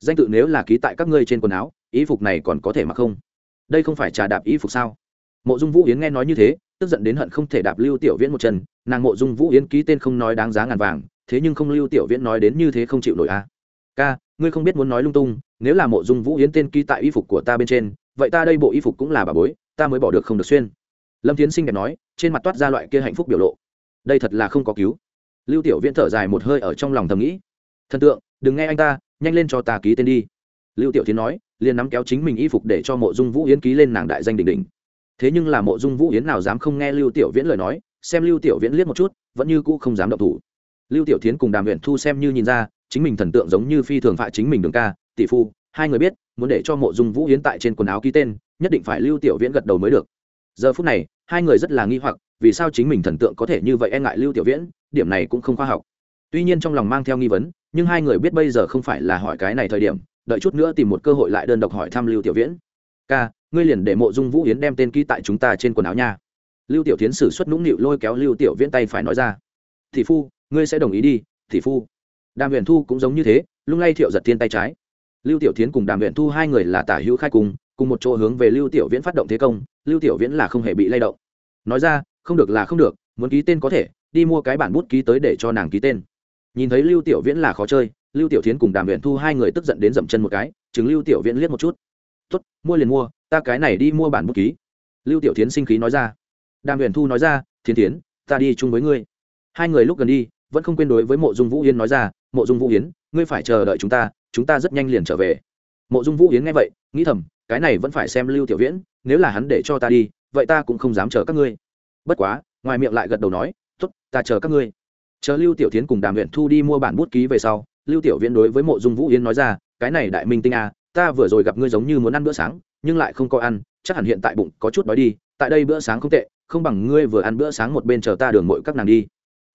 Danh tự nếu là ký tại các ngươi trên quần áo, y phục này còn có thể mặc không? Đây không phải trà đạp y phục sao? Mộ dung vũ yến nghe nói như thế, tức giận đến hận không thể đạp lưu tiểu viễn một chân, nàng mộ dung vũ yến ký tên không nói đáng giá ngàn vàng, thế nhưng không lưu tiểu viễn nói đến như thế không chịu nổi a. À. ca ngươi không biết muốn nói lung tung, nếu là mộ dung vũ yến tên ký tại y phục của ta bên trên, vậy ta đây bộ y phục cũng là bà bối, ta mới bỏ được không được xuyên. Lâm tiến sinh đẹp nói, trên mặt toát ra loại kia hạnh phúc biểu lộ. Đây thật là không có cứu. Lưu tiểu viễn thở dài một hơi ở trong lòng thầm nghĩ. Thần tượng, đừng nghe anh ta, nhanh lên cho ta ký tên đi. Lưu tiểu tiến nói, liền nắm kéo chính mình y phục để cho mộ dung vũ yến ký lên nàng đại danh đỉnh đỉnh. Thế nhưng là mộ dung vũ yến nào dám không nghe lưu tiểu viễn lời nói, xem lưu tiểu viễn liếc một chút, vẫn như cũ không dám động thủ. Lưu tiểu tiến cùng đàm huyện thu xem như nhìn ra chính mình thần tượng giống như phi thường phạ chính mình đường ca, tỷ phu, hai người biết, muốn để cho mộ dung vũ hiến tại trên quần áo ký tên, nhất định phải lưu tiểu viễn gật đầu mới được. Giờ phút này, hai người rất là nghi hoặc, vì sao chính mình thần tượng có thể như vậy e ngại lưu tiểu viễn, điểm này cũng không khoa học. Tuy nhiên trong lòng mang theo nghi vấn, nhưng hai người biết bây giờ không phải là hỏi cái này thời điểm, đợi chút nữa tìm một cơ hội lại đơn độc hỏi thăm lưu tiểu viễn. Ca, ngươi liền để mộ dung vũ hiến đem tên ký tại chúng ta trên quần áo nha. Lưu tiểu tiến sử xuất nũng nịu lôi kéo lưu tiểu viễn tay phải nói ra. Thị phu, ngươi sẽ đồng ý đi thị phu đàm huyền thu cũng giống như thế, lung lay thiệu giật thiên tay trái. Lưu tiểu tiến cùng đàm huyền thu hai người là tả hữu khai cùng cùng một chỗ hướng về lưu tiểu viễn phát động thế công, lưu tiểu viễn là không hề bị lay động. Nói ra, không được là không được, muốn ký tên có thể, đi mua cái bản bút ký tới để cho nàng ký tên. Nhìn thấy lưu tiểu viễn là khó chơi, lưu tiểu tiến cùng đàm huyền thu hai người tức giận đến dậm chân một cái chứng lưu tiểu viễn liếc một chút. Tốt, mua liền mua, ta cái này đi mua bản bút ký. Lưu tiểu tiến sinh khí nói ra. Đàm huyền thu nói ra thiên tiến ta đi chung với ngươi. Hai người lúc gần đi vẫn không quên đối với mộ dung vũ Yến nói ra, mộ dung vũ yến ngươi phải chờ đợi chúng ta chúng ta rất nhanh liền trở về. Mộ dung vũ yến nghe vậy, nghĩ thầm, cái này vẫn phải xem lưu tiểu viễn, nếu là hắn để cho ta đi, vậy ta cũng không dám chờ các ngươi. Bất quá, ngoài miệng lại gật đầu nói t ố t ta chờ các ngươi. Chờ lưu tiểu tiến cùng đàm huyện thu đi mua bản bút ký về sau, lưu tiểu viễn đối với mộ dung vũ yến nói ra, cái này đại minh tinh a ta vừa rồi gặp ngươi giống như muốn ăn bữa sáng, nhưng lại không có ăn, chắc hẳn hiện tại bụng có chút đói đi, tại đây bữa sáng không tệ, không bằng ngươi vừa ăn bữa sáng một bên chờ ta đường mội các nàng đi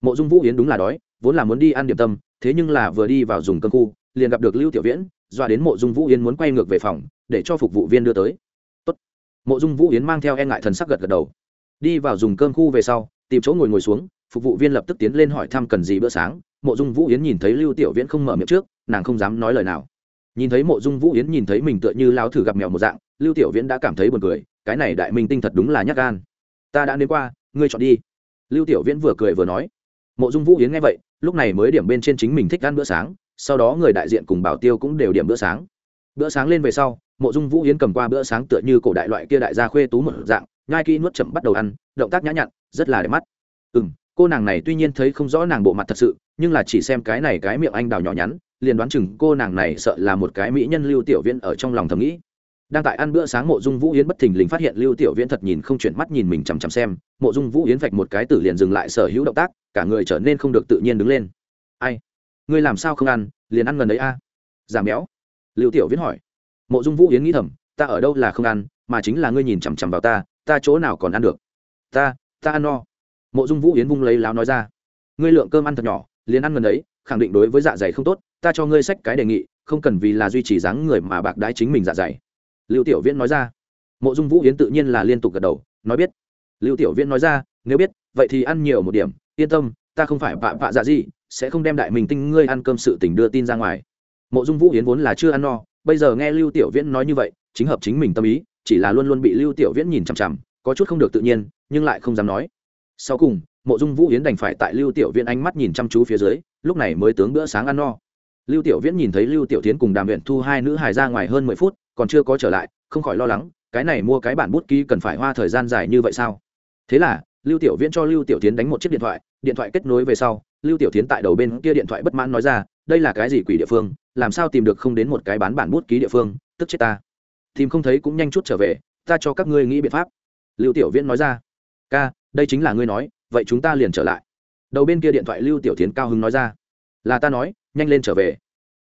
mộ dung vũ yến đúng là đói, vốn là muốn đi ăn điểm tâm, thế nhưng là vừa đi vào dùng cơm khu, liền gặp được lưu tiểu viễn, dọa đến mộ dung vũ yến muốn quay ngược về phòng, để cho phục vụ viên đưa tới. Tốt. mộ dung vũ yến mang theo e ngại thần sắc gật gật đầu. Đi vào dùng cơm khu về sau, tìm chỗ ngồi ngồi xuống, phục vụ viên lập tức tiến lên hỏi thăm cần gì bữa sáng. Mộ dung vũ yến nhìn thấy lưu tiểu viễn không mở miệng trước, nàng không dám nói lời nào. Nhìn thấy mộ dung vũ yến nhìn thấy mình tựa như lao thử gặp mèo một dạng, lưu tiểu viễn đã cảm thấy buồn cười, cái này đại minh tinh thật đúng là nhắc gan. Ta đã đến qua, ngươi chọn đi. Lưu tiểu viễn vừa cười vừa nói mộ dung vũ yến nghe vậy, lúc này mới điểm bên trên chính mình thích ăn bữa sáng, sau đó người đại diện cùng bảo tiêu cũng đều điểm bữa sáng. Bữa sáng lên về sau, mộ dung vũ yến cầm qua bữa sáng tựa như cổ đại loại kia đại gia khuê tú một dạng, nhai kỹ nuốt chậm bắt đầu ăn, động tác nhã nhặn, rất là đẹp mắt. Ừ m cô nàng này tuy nhiên thấy không rõ nàng bộ mặt thật sự, nhưng là chỉ xem cái này cái miệng anh đào nhỏ nhắn, liền đoán chừng cô nàng này sợ là một cái mỹ nhân lưu tiểu viễn ở trong lòng thầm nghĩ. Đang tại ăn bữa sáng, mộ dung vũ yến bất thình lình phát hiện lưu tiểu viễn thật nhìn không chuyển mắt nhìn mình chằm chằm xem, mộ dung vũ yến vạch một cái tử liền dừng lại sở hữu động tác cả người trở nên không được tự nhiên đứng lên. Ai? Ngươi làm sao không ăn, liền ăn gần đấy a? Giảm béo lưu tiểu viễn hỏi. Mộ dung vũ yến nghĩ thầm, ta ở đâu là không ăn, mà chính là ngươi nhìn chằm chằm vào ta ta chỗ nào còn ăn được? Ta ta ăn no. Mộ dung vũ yến vung lấy láo nói ra. Ngươi lượng cơm ăn thật nhỏ, liền ăn gần đấy khẳng định đối với dạ dày không tốt, ta cho ngươi sách cái đề nghị, không cần vì là duy trì dáng người mà bạc đái chính mình dạ dày. Lưu tiểu viễn nói ra. Mộ dung vũ yến tự nhiên là liên tục gật đầu, nói biết. Lưu tiểu viễn nói ra, nếu biết, vậy thì ăn nhiều một điểm yên tâm, ta không phải vạ vạ dạ gì, sẽ không đem đại mình tinh ngươi ăn cơm sự tình đưa tin ra ngoài. Mộ dung vũ yến vốn là chưa ăn no, bây giờ nghe lưu tiểu viễn nói như vậy, chính hợp chính mình tâm ý, chỉ là luôn luôn bị lưu tiểu viễn nhìn chằm chằm, có chút không được tự nhiên, nhưng lại không dám nói. Sau cùng, mộ dung vũ yến đành phải tại lưu tiểu viễn ánh mắt nhìn chăm chú phía dưới, lúc này mới tướng bữa sáng ăn no. Lưu tiểu viễn nhìn thấy lưu tiểu tiến cùng đàm viện thu hai nữ hài ra ngoài hơn mười phút, còn chưa có trở lại, không khỏi lo lắng, cái này mua cái bản bút ký cần phải hoa thời gian dài như vậy sao? Thế là lưu tiểu viễn cho lưu tiểu tiến đánh một chiếc điện thoại điện thoại kết nối về sau, lưu tiểu tiến tại đầu bên kia điện thoại bất mãn nói ra, đây là cái gì quỷ địa phương, làm sao tìm được không đến một cái bán bản bút ký địa phương, tức chết ta. Tìm không thấy cũng nhanh chút trở về, ta cho các ngươi nghĩ biện pháp. Lưu tiểu viễn nói ra, ca, đây chính là ngươi nói, vậy chúng ta liền trở lại. Đầu bên kia điện thoại lưu tiểu tiến cao hứng nói ra, là ta nói, nhanh lên trở về.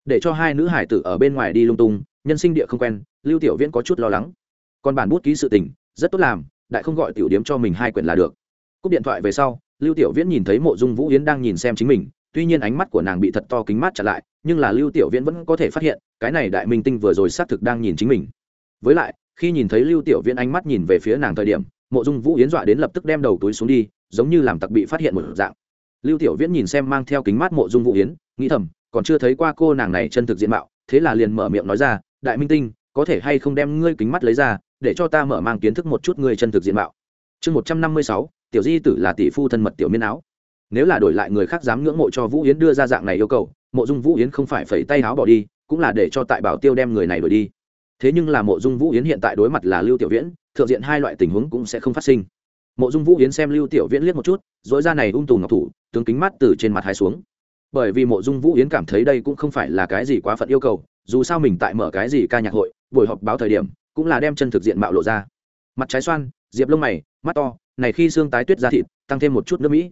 Để cho hai nữ hải tử ở bên ngoài đi lung tung, nhân sinh địa không quen, lưu tiểu viễn có chút lo lắng. Còn bản bút ký sự tình, rất tốt làm, đại không gọi tiểu điếm cho mình hai quyển là được cúp điện thoại về sau, lưu tiểu viễn nhìn thấy mộ dung vũ yến đang nhìn xem chính mình, tuy nhiên ánh mắt của nàng bị thật to kính mát trả lại, nhưng là lưu tiểu viễn vẫn có thể phát hiện, cái này đại minh tinh vừa rồi xác thực đang nhìn chính mình. Với lại, khi nhìn thấy lưu tiểu viễn ánh mắt nhìn về phía nàng thời điểm, mộ dung vũ yến dọa đến lập tức đem đầu túi xuống đi, giống như làm tặc bị phát hiện một dạng. Lưu tiểu viễn nhìn xem mang theo kính mát mộ dung vũ yến, nghĩ thầm, còn chưa thấy qua cô nàng này chân thực diện mạo, thế là liền mở miệng nói ra, đại minh tinh, có thể hay không đem ngươi kính mắt lấy ra, để cho ta mở mang kiến thức một chút ngươi chân thực diện mạo. Chương một trăm năm mươi sáu tiểu di tử là tỷ phu thân mật tiểu miên áo. Nếu là đổi lại người khác dám ngưỡng mộ cho vũ yến đưa ra dạng này yêu cầu, mộ dung vũ yến không phải phẩy tay áo bỏ đi, cũng là để cho tại bảo tiêu đem người này đổi đi. Thế nhưng là mộ dung vũ yến hiện tại đối mặt là lưu tiểu viễn, thượng diện hai loại tình huống cũng sẽ không phát sinh. Mộ dung vũ yến xem lưu tiểu viễn liếc một chút dối ra này ung tù ngọc thủ, tướng kính mắt từ trên mặt hai xuống. Bởi vì mộ dung vũ yến cảm thấy đây cũng không phải là cái gì quá phận yêu cầu, dù sao mình tại mở cái gì ca nhạc hội, buổi họp báo thời điểm, cũng là đem chân thực diện mạo lộ ra. Mặt trái xoan, diệp lông mày, mắt to này khi xương tái tuyết ra thịt, tăng thêm một chút nước mỹ.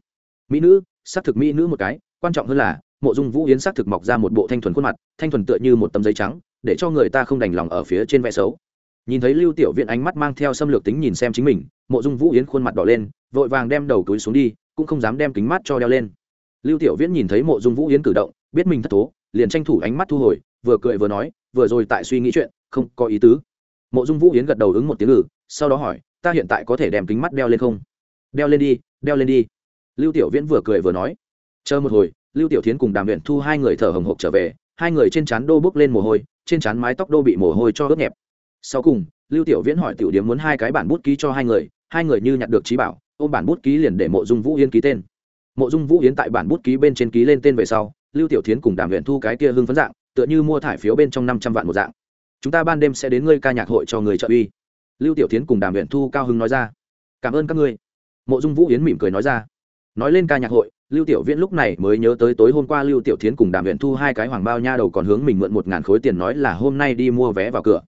Mỹ nữ, xác thực mỹ nữ một cái, quan trọng hơn là, mộ dung vũ yến xác thực mọc ra một bộ thanh thuần khuôn mặt, thanh thuần tựa như một tấm giấy trắng, để cho người ta không đành lòng ở phía trên vẽ xấu. Nhìn thấy lưu tiểu viện ánh mắt mang theo xâm lược tính nhìn xem chính mình, mộ dung vũ yến khuôn mặt đỏ lên, vội vàng đem đầu túi xuống đi, cũng không dám đem kính mắt cho đeo lên. Lưu tiểu viễn nhìn thấy mộ dung vũ yến cử động, biết mình thất thố, liền tranh thủ ánh mắt thu hồi, vừa cười vừa nói, vừa rồi tại suy nghĩ chuyện, không có ý tứ. Mộ dung vũ yến gật đầu ứng một tiếng ngự, sau đó hỏi ta hiện tại có thể đem kính mắt đeo lên không? Đeo lên đi, đeo lên đi. Lưu tiểu viễn vừa cười vừa nói. Chờ một hồi, lưu tiểu thiến cùng đàm luyện thu hai người thở hồng hộc trở về, hai người trên trán đô bước lên mồ hôi, trên trán mái tóc đô bị mồ hôi cho ướt nhẹp. Sau cùng, lưu tiểu viễn hỏi tiểu điếm muốn hai cái bản bút ký cho hai người hai người như nhặt được trí bảo, ôm bản bút ký liền để mộ dung vũ yên ký tên. Mộ dung vũ yến tại bản bút ký bên trên ký lên tên về sau, lưu tiểu thiến cùng đàm luyện thu cái kia hưng phấn dạng, tựa như mua thải phiếu bên trong năm trăm vạn một dạng. Chúng ta ban đêm sẽ đến ngươi ca nhạc hội cho người trợ uy lưu tiểu thiến cùng đàm huyện thu cao hưng nói ra. Cảm ơn các ngươi. Mộ dung vũ yến mỉm cười nói ra. Nói lên ca nhạc hội, lưu tiểu viễn lúc này mới nhớ tới tối hôm qua lưu tiểu thiến cùng đàm huyện thu hai cái hoàng bao nha đầu còn hướng mình mượn một ngàn khối tiền nói là hôm nay đi mua vé vào cửa.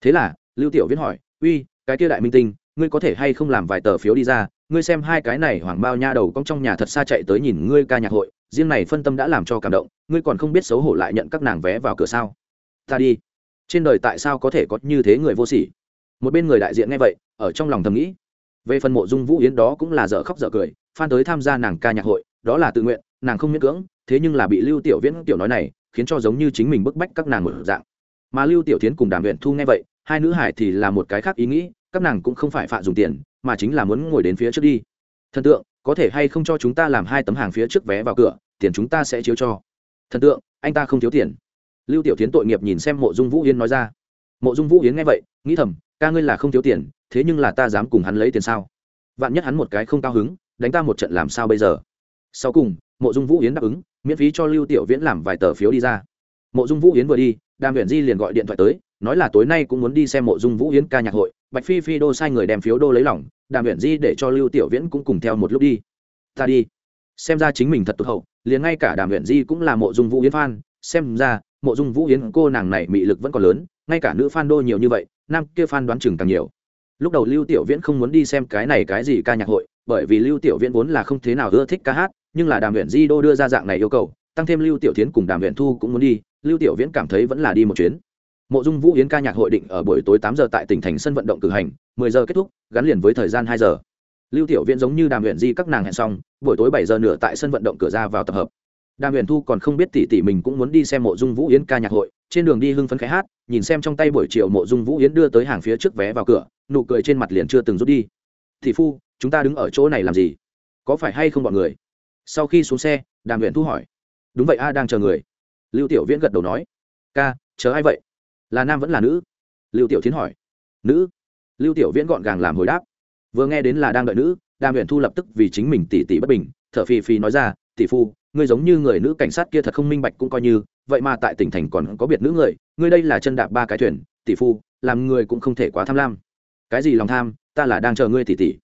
Thế là, lưu tiểu viễn hỏi, uy, cái kia đại minh tinh, ngươi có thể hay không làm vài tờ phiếu đi ra? Ngươi xem hai cái này hoàng bao nha đầu cong trong nhà thật xa chạy tới nhìn ngươi ca nhạc hội, riêng này phân tâm đã làm cho cảm động, ngươi còn không biết xấu hổ lại nhận các nàng vé vào cửa sao? Ta đi. Trên đời tại sao có thể có như thế người vô sỉ? Một bên người đại diện nghe vậy, ở trong lòng thầm nghĩ. Về phần mộ dung vũ yến đó cũng là dở khóc dở cười, phan tới tham gia nàng ca nhạc hội, đó là tự nguyện, nàng không miễn cưỡng, thế nhưng là bị lưu tiểu viễn tiểu nói này, khiến cho giống như chính mình bức bách các nàng một dạng. Mà lưu tiểu tiến cùng đàm viện thu nghe vậy, hai nữ hải thì là một cái khác ý nghĩ, các nàng cũng không phải phạ dùng tiền, mà chính là muốn ngồi đến phía trước đi. Thần tượng, có thể hay không cho chúng ta làm hai tấm hàng phía trước vé vào cửa, tiền chúng ta sẽ chiếu cho. Thần tượng, anh ta không thiếu tiền. Lưu tiểu tiến tội nghiệp nhìn xem mộ dung vũ yến nói ra. Mộ dung vũ yến nghe vậy, nghĩ thầm ca ngươi là không thiếu tiền, thế nhưng là ta dám cùng hắn lấy tiền sao? Vạn nhất hắn một cái không cao hứng, đánh ta một trận làm sao bây giờ? Sau cùng, mộ dung vũ yến đáp ứng, miễn phí cho lưu tiểu viễn làm vài tờ phiếu đi ra. Mộ dung vũ yến vừa đi, đàm viện di liền gọi điện thoại tới, nói là tối nay cũng muốn đi xem mộ dung vũ yến ca nhạc hội, bạch phi phi đô sai người đem phiếu đô lấy lỏng đàm viện di để cho lưu tiểu viễn cũng cùng theo một lúc đi. Ta đi. Xem ra chính mình thật tốt hậu, liền ngay cả đàm viện di cũng là mộ dung vũ yến phan xem ra, mộ dung vũ yến cô nàng này mị lực vẫn còn lớn, ngay cả nữ fan đô nhiều như vậy nam kia fan đoán chừng càng nhiều. Lúc đầu lưu tiểu viễn không muốn đi xem cái này cái gì ca nhạc hội, bởi vì lưu tiểu viễn vốn là không thế nào ưa thích ca hát, nhưng là đàm viện di đô đưa ra dạng này yêu cầu, tăng thêm lưu tiểu tiến cùng đàm viện thu cũng muốn đi, lưu tiểu viễn cảm thấy vẫn là đi một chuyến. Mộ dung vũ yến ca nhạc hội định ở buổi tối tám giờ tại tỉnh thành sân vận động cử hành, mười giờ kết thúc, gắn liền với thời gian hai giờ. Lưu tiểu viễn giống như đàm viện di các nàng hẹn xong, buổi tối bảy giờ nửa tại sân vận động cửa ra vào tập hợp đàm viện thu còn không biết tỷ tỷ mình cũng muốn đi xem mộ dung vũ yến ca nhạc hội, trên đường đi hưng phấn khái hát, nhìn xem trong tay buổi chiều mộ dung vũ yến đưa tới hàng phía trước vé vào cửa, nụ cười trên mặt liền chưa từng rút đi. Thị phu, chúng ta đứng ở chỗ này làm gì? Có phải hay không bọn người? Sau khi xuống xe, đàm viện thu hỏi. Đúng vậy a, đang chờ người. Lưu tiểu viễn gật đầu nói. Ca, chờ ai vậy? Là nam vẫn là nữ? Lưu tiểu thiến hỏi. Nữ. Lưu tiểu viễn gọn gàng làm hồi đáp. Vừa nghe đến là đang đợi nữ, đàm viện thu lập tức vì chính mình tỷ tỷ bất bình, thở phì phì nói ra, tỷ phu ngươi giống như người nữ cảnh sát kia thật không minh bạch cũng coi như, vậy mà tại tỉnh thành còn có biệt nữ người, ngươi đây là chân đạp ba cái thuyền, tỷ phu, làm người cũng không thể quá tham lam. Cái gì lòng tham, ta là đang chờ ngươi tỷ tỷ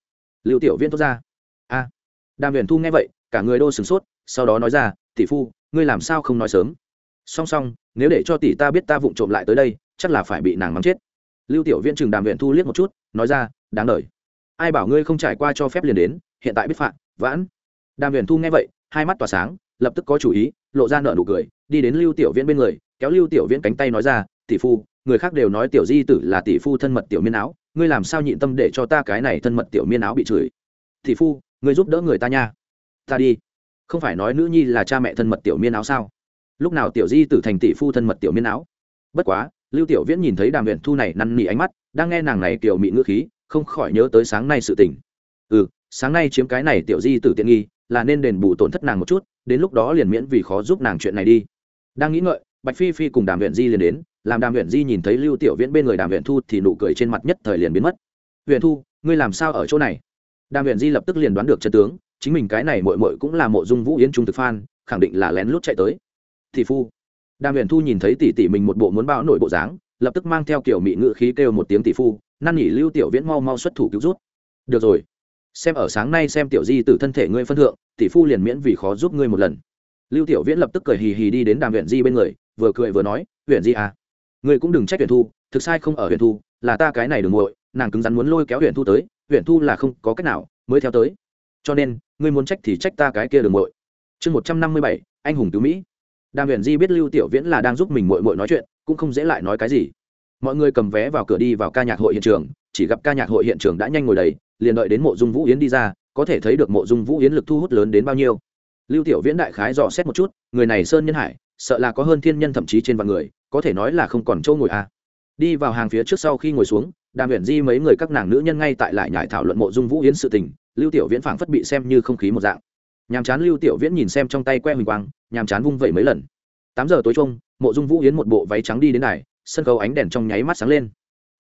lưu tiểu viễn thốt ra. A. Đàm Viễn thu nghe vậy, cả người đô sửng sốt, sau đó nói ra, tỷ phu, ngươi làm sao không nói sớm? Song song, nếu để cho tỷ ta biết ta vụng trộm lại tới đây, chắc là phải bị nàng mắng chết. Lưu tiểu viễn chừng đàm Viễn thu liếc một chút, nói ra, đáng đời. Ai bảo ngươi không trải qua cho phép liền đến, hiện tại biết phạm vãn. Đàm Viễn thu nghe vậy hai mắt tỏa sáng, lập tức có chủ ý, lộ ra nợ nụ cười, đi đến lưu tiểu viễn bên người, kéo lưu tiểu viễn cánh tay nói ra, tỷ phu, người khác đều nói tiểu di tử là tỷ phu thân mật tiểu miên áo, ngươi làm sao nhịn tâm để cho ta cái này thân mật tiểu miên áo bị chửi? Tỷ phu, ngươi giúp đỡ người ta nha. Ta đi. Không phải nói nữ nhi là cha mẹ thân mật tiểu miên áo sao? Lúc nào tiểu di tử thành tỷ phu thân mật tiểu miên áo? Bất quá, lưu tiểu viễn nhìn thấy đàm huyện thu này năn nỉ ánh mắt, đang nghe nàng này kiểu mị ngữ khí, không khỏi nhớ tới sáng nay sự tình. Ừ sáng nay chiếm cái này tiểu di tử tiện nghi là nên đền bù tổn thất nàng một chút, đến lúc đó liền miễn vì khó giúp nàng chuyện này đi. Đang nghĩ ngợi, bạch phi phi cùng đàm huyện di liền đến, làm đàm huyện di nhìn thấy lưu tiểu viễn bên người đàm huyện thu thì nụ cười trên mặt nhất thời liền biến mất. Huyện thu, ngươi làm sao ở chỗ này? Đàm huyện di lập tức liền đoán được chân tướng, chính mình cái này mội mội cũng là mộ dung vũ yến trung thực phan khẳng định là lén lút chạy tới. Thị phu. Đàm huyền thu nhìn thấy tỷ tỷ mình một bộ muốn bão nổi bộ dáng, lập tức mang theo kiểu mị ngự khí kêu một tiếng tỷ phu năn nỉ lưu tiểu viễn mau mau xuất thủ cứu rút được rồi xem ở sáng nay xem tiểu di từ thân thể ngươi phân thượng, tỷ phu liền miễn vì khó giúp ngươi một lần. Lưu tiểu viễn lập tức cười hì hì đi đến đàm huyện di bên người, vừa cười vừa nói huyện di à ngươi cũng đừng trách huyện thu, thực sai không ở huyện thu, là ta cái này đừng muội, nàng cứng rắn muốn lôi kéo huyện thu tới huyện thu là không có cách nào mới theo tới. Cho nên, ngươi muốn trách thì trách ta cái kia đường muội. Chương một trăm năm mươi bảy, anh hùng cứu mỹ. Đàm huyền di biết lưu tiểu viễn là đang giúp mình muội muội nói chuyện, cũng không dễ lại nói cái gì mọi người cầm vé vào cửa đi vào ca nhạc hội hiện trường, chỉ gặp ca nhạc hội hiện trường đã nhanh ngồi đầy, liền đợi đến mộ dung vũ yến đi ra, có thể thấy được mộ dung vũ yến lực thu hút lớn đến bao nhiêu. Lưu tiểu viễn đại khái dò xét một chút, người này sơn nhân hải, sợ là có hơn thiên nhân thậm chí trên vạn người, có thể nói là không còn chỗ ngồi à. đi vào hàng phía trước sau khi ngồi xuống, đàm huyền di mấy người các nàng nữ nhân ngay tại lại nhải thảo luận mộ dung vũ yến sự tình, lưu tiểu viễn phảng phất bị xem như không khí một dạng. Nhàm chán lưu tiểu viễn nhìn xem trong tay que huỳnh quang, nhàm chán vung vẩy mấy lần. Tám giờ tối trung mộ dung vũ yến một bộ váy trắng đi đến này sân khấu ánh đèn trong nháy mắt sáng lên.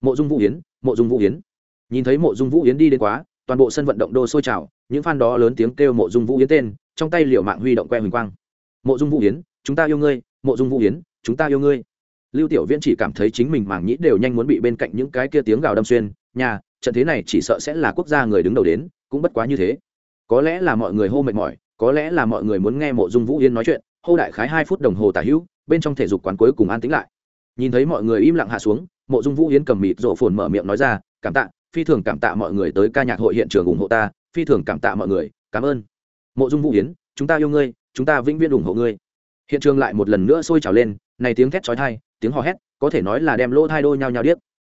Mộ dung vũ yến, mộ dung vũ yến. Nhìn thấy mộ dung vũ yến đi đến quá, toàn bộ sân vận động đô sôi trào, những fan đó lớn tiếng kêu mộ dung vũ yến tên, trong tay liều mạng huy động que huỳnh quang. Mộ dung vũ yến, chúng ta yêu ngươi, mộ dung vũ yến, chúng ta yêu ngươi. Lưu tiểu viễn chỉ cảm thấy chính mình mảng nhĩ đều nhanh muốn bị bên cạnh những cái kia tiếng gào đâm xuyên. Nhà, trận thế này chỉ sợ sẽ là quốc gia người đứng đầu đến, cũng bất quá như thế. Có lẽ là mọi người hô mệt mỏi, có lẽ là mọi người muốn nghe mộ dung vũ Yến nói chuyện. Hô đại khái hai phút đồng hồ tả hữu, bên trong thể dục quán cuối cùng an tĩnh lại nhìn thấy mọi người im lặng hạ xuống, mộ dung vũ yến cầm mịt rổ phồn mở miệng nói ra, cảm tạ, phi thường cảm tạ mọi người tới ca nhạc hội hiện trường ủng hộ ta, phi thường cảm tạ mọi người, cảm ơn. Mộ dung vũ yến, chúng ta yêu ngươi, chúng ta vĩnh viễn ủng hộ ngươi. Hiện trường lại một lần nữa sôi trào lên, này tiếng thét chói tai, tiếng hò hét, có thể nói là đem lỗ thai đôi nhau nhau điếc.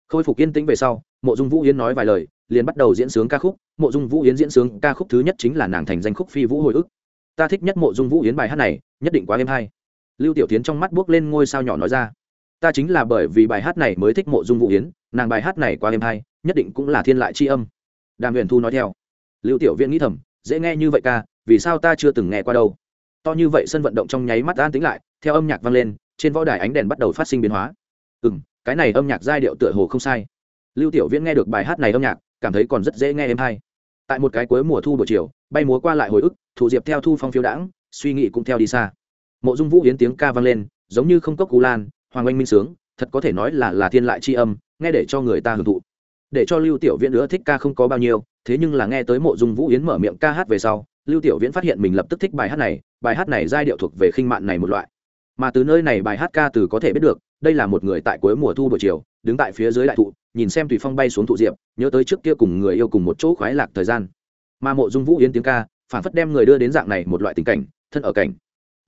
Khôi phục yên tĩnh về sau, mộ dung vũ yến nói vài lời, liền bắt đầu diễn sướng ca khúc. Mộ dung vũ yến diễn sướng ca khúc thứ nhất chính là nàng thành danh khúc phi vũ hồi ức. Ta thích nhất mộ dung vũ yến bài hát này, nhất định quá êm hay. Lưu tiểu tiến trong mắt buốc lên ngôi sao nhỏ nói ra ta chính là bởi vì bài hát này mới thích mộ dung vũ yến, nàng bài hát này quá êm hay, nhất định cũng là thiên lại tri âm. Đàm huyền thu nói theo. Lưu tiểu viễn nghĩ thầm, dễ nghe như vậy ca, vì sao ta chưa từng nghe qua đâu? To như vậy sân vận động trong nháy mắt an tính lại, theo âm nhạc vang lên, trên võ đài ánh đèn bắt đầu phát sinh biến hóa. Ừ m cái này âm nhạc giai điệu tựa hồ không sai. Lưu tiểu viễn nghe được bài hát này âm nhạc, cảm thấy còn rất dễ nghe êm hay. Tại một cái cuối mùa thu buổi chiều, bay múa qua lại hồi ức, thủ diệp theo thu phong phiếu đãng, suy nghĩ cũng theo đi xa. Mộ dung vũ yến tiếng ca vang lên, giống như không cốc cú lan hoàng anh minh sướng, thật có thể nói là là thiên lại c h i âm, nghe để cho người ta hưởng thụ. Để cho lưu tiểu viễn nữa thích ca không có bao nhiêu, thế nhưng là nghe tới mộ dung vũ yến mở miệng ca hát về sau, lưu tiểu viễn phát hiện mình lập tức thích bài hát này, bài hát này giai điệu thuộc về khinh mạn này một loại. Mà từ nơi này bài hát ca từ có thể biết được, đây là một người tại cuối mùa thu buổi chiều, đứng tại phía dưới đại thụ, nhìn xem tùy phong bay xuống thụ diệp, nhớ tới trước kia cùng người yêu cùng một chỗ khoái lạc thời gian. Mà mộ dung vũ yến tiếng ca phản phất đem người đưa đến dạng này một loại tình cảnh, thân ở cảnh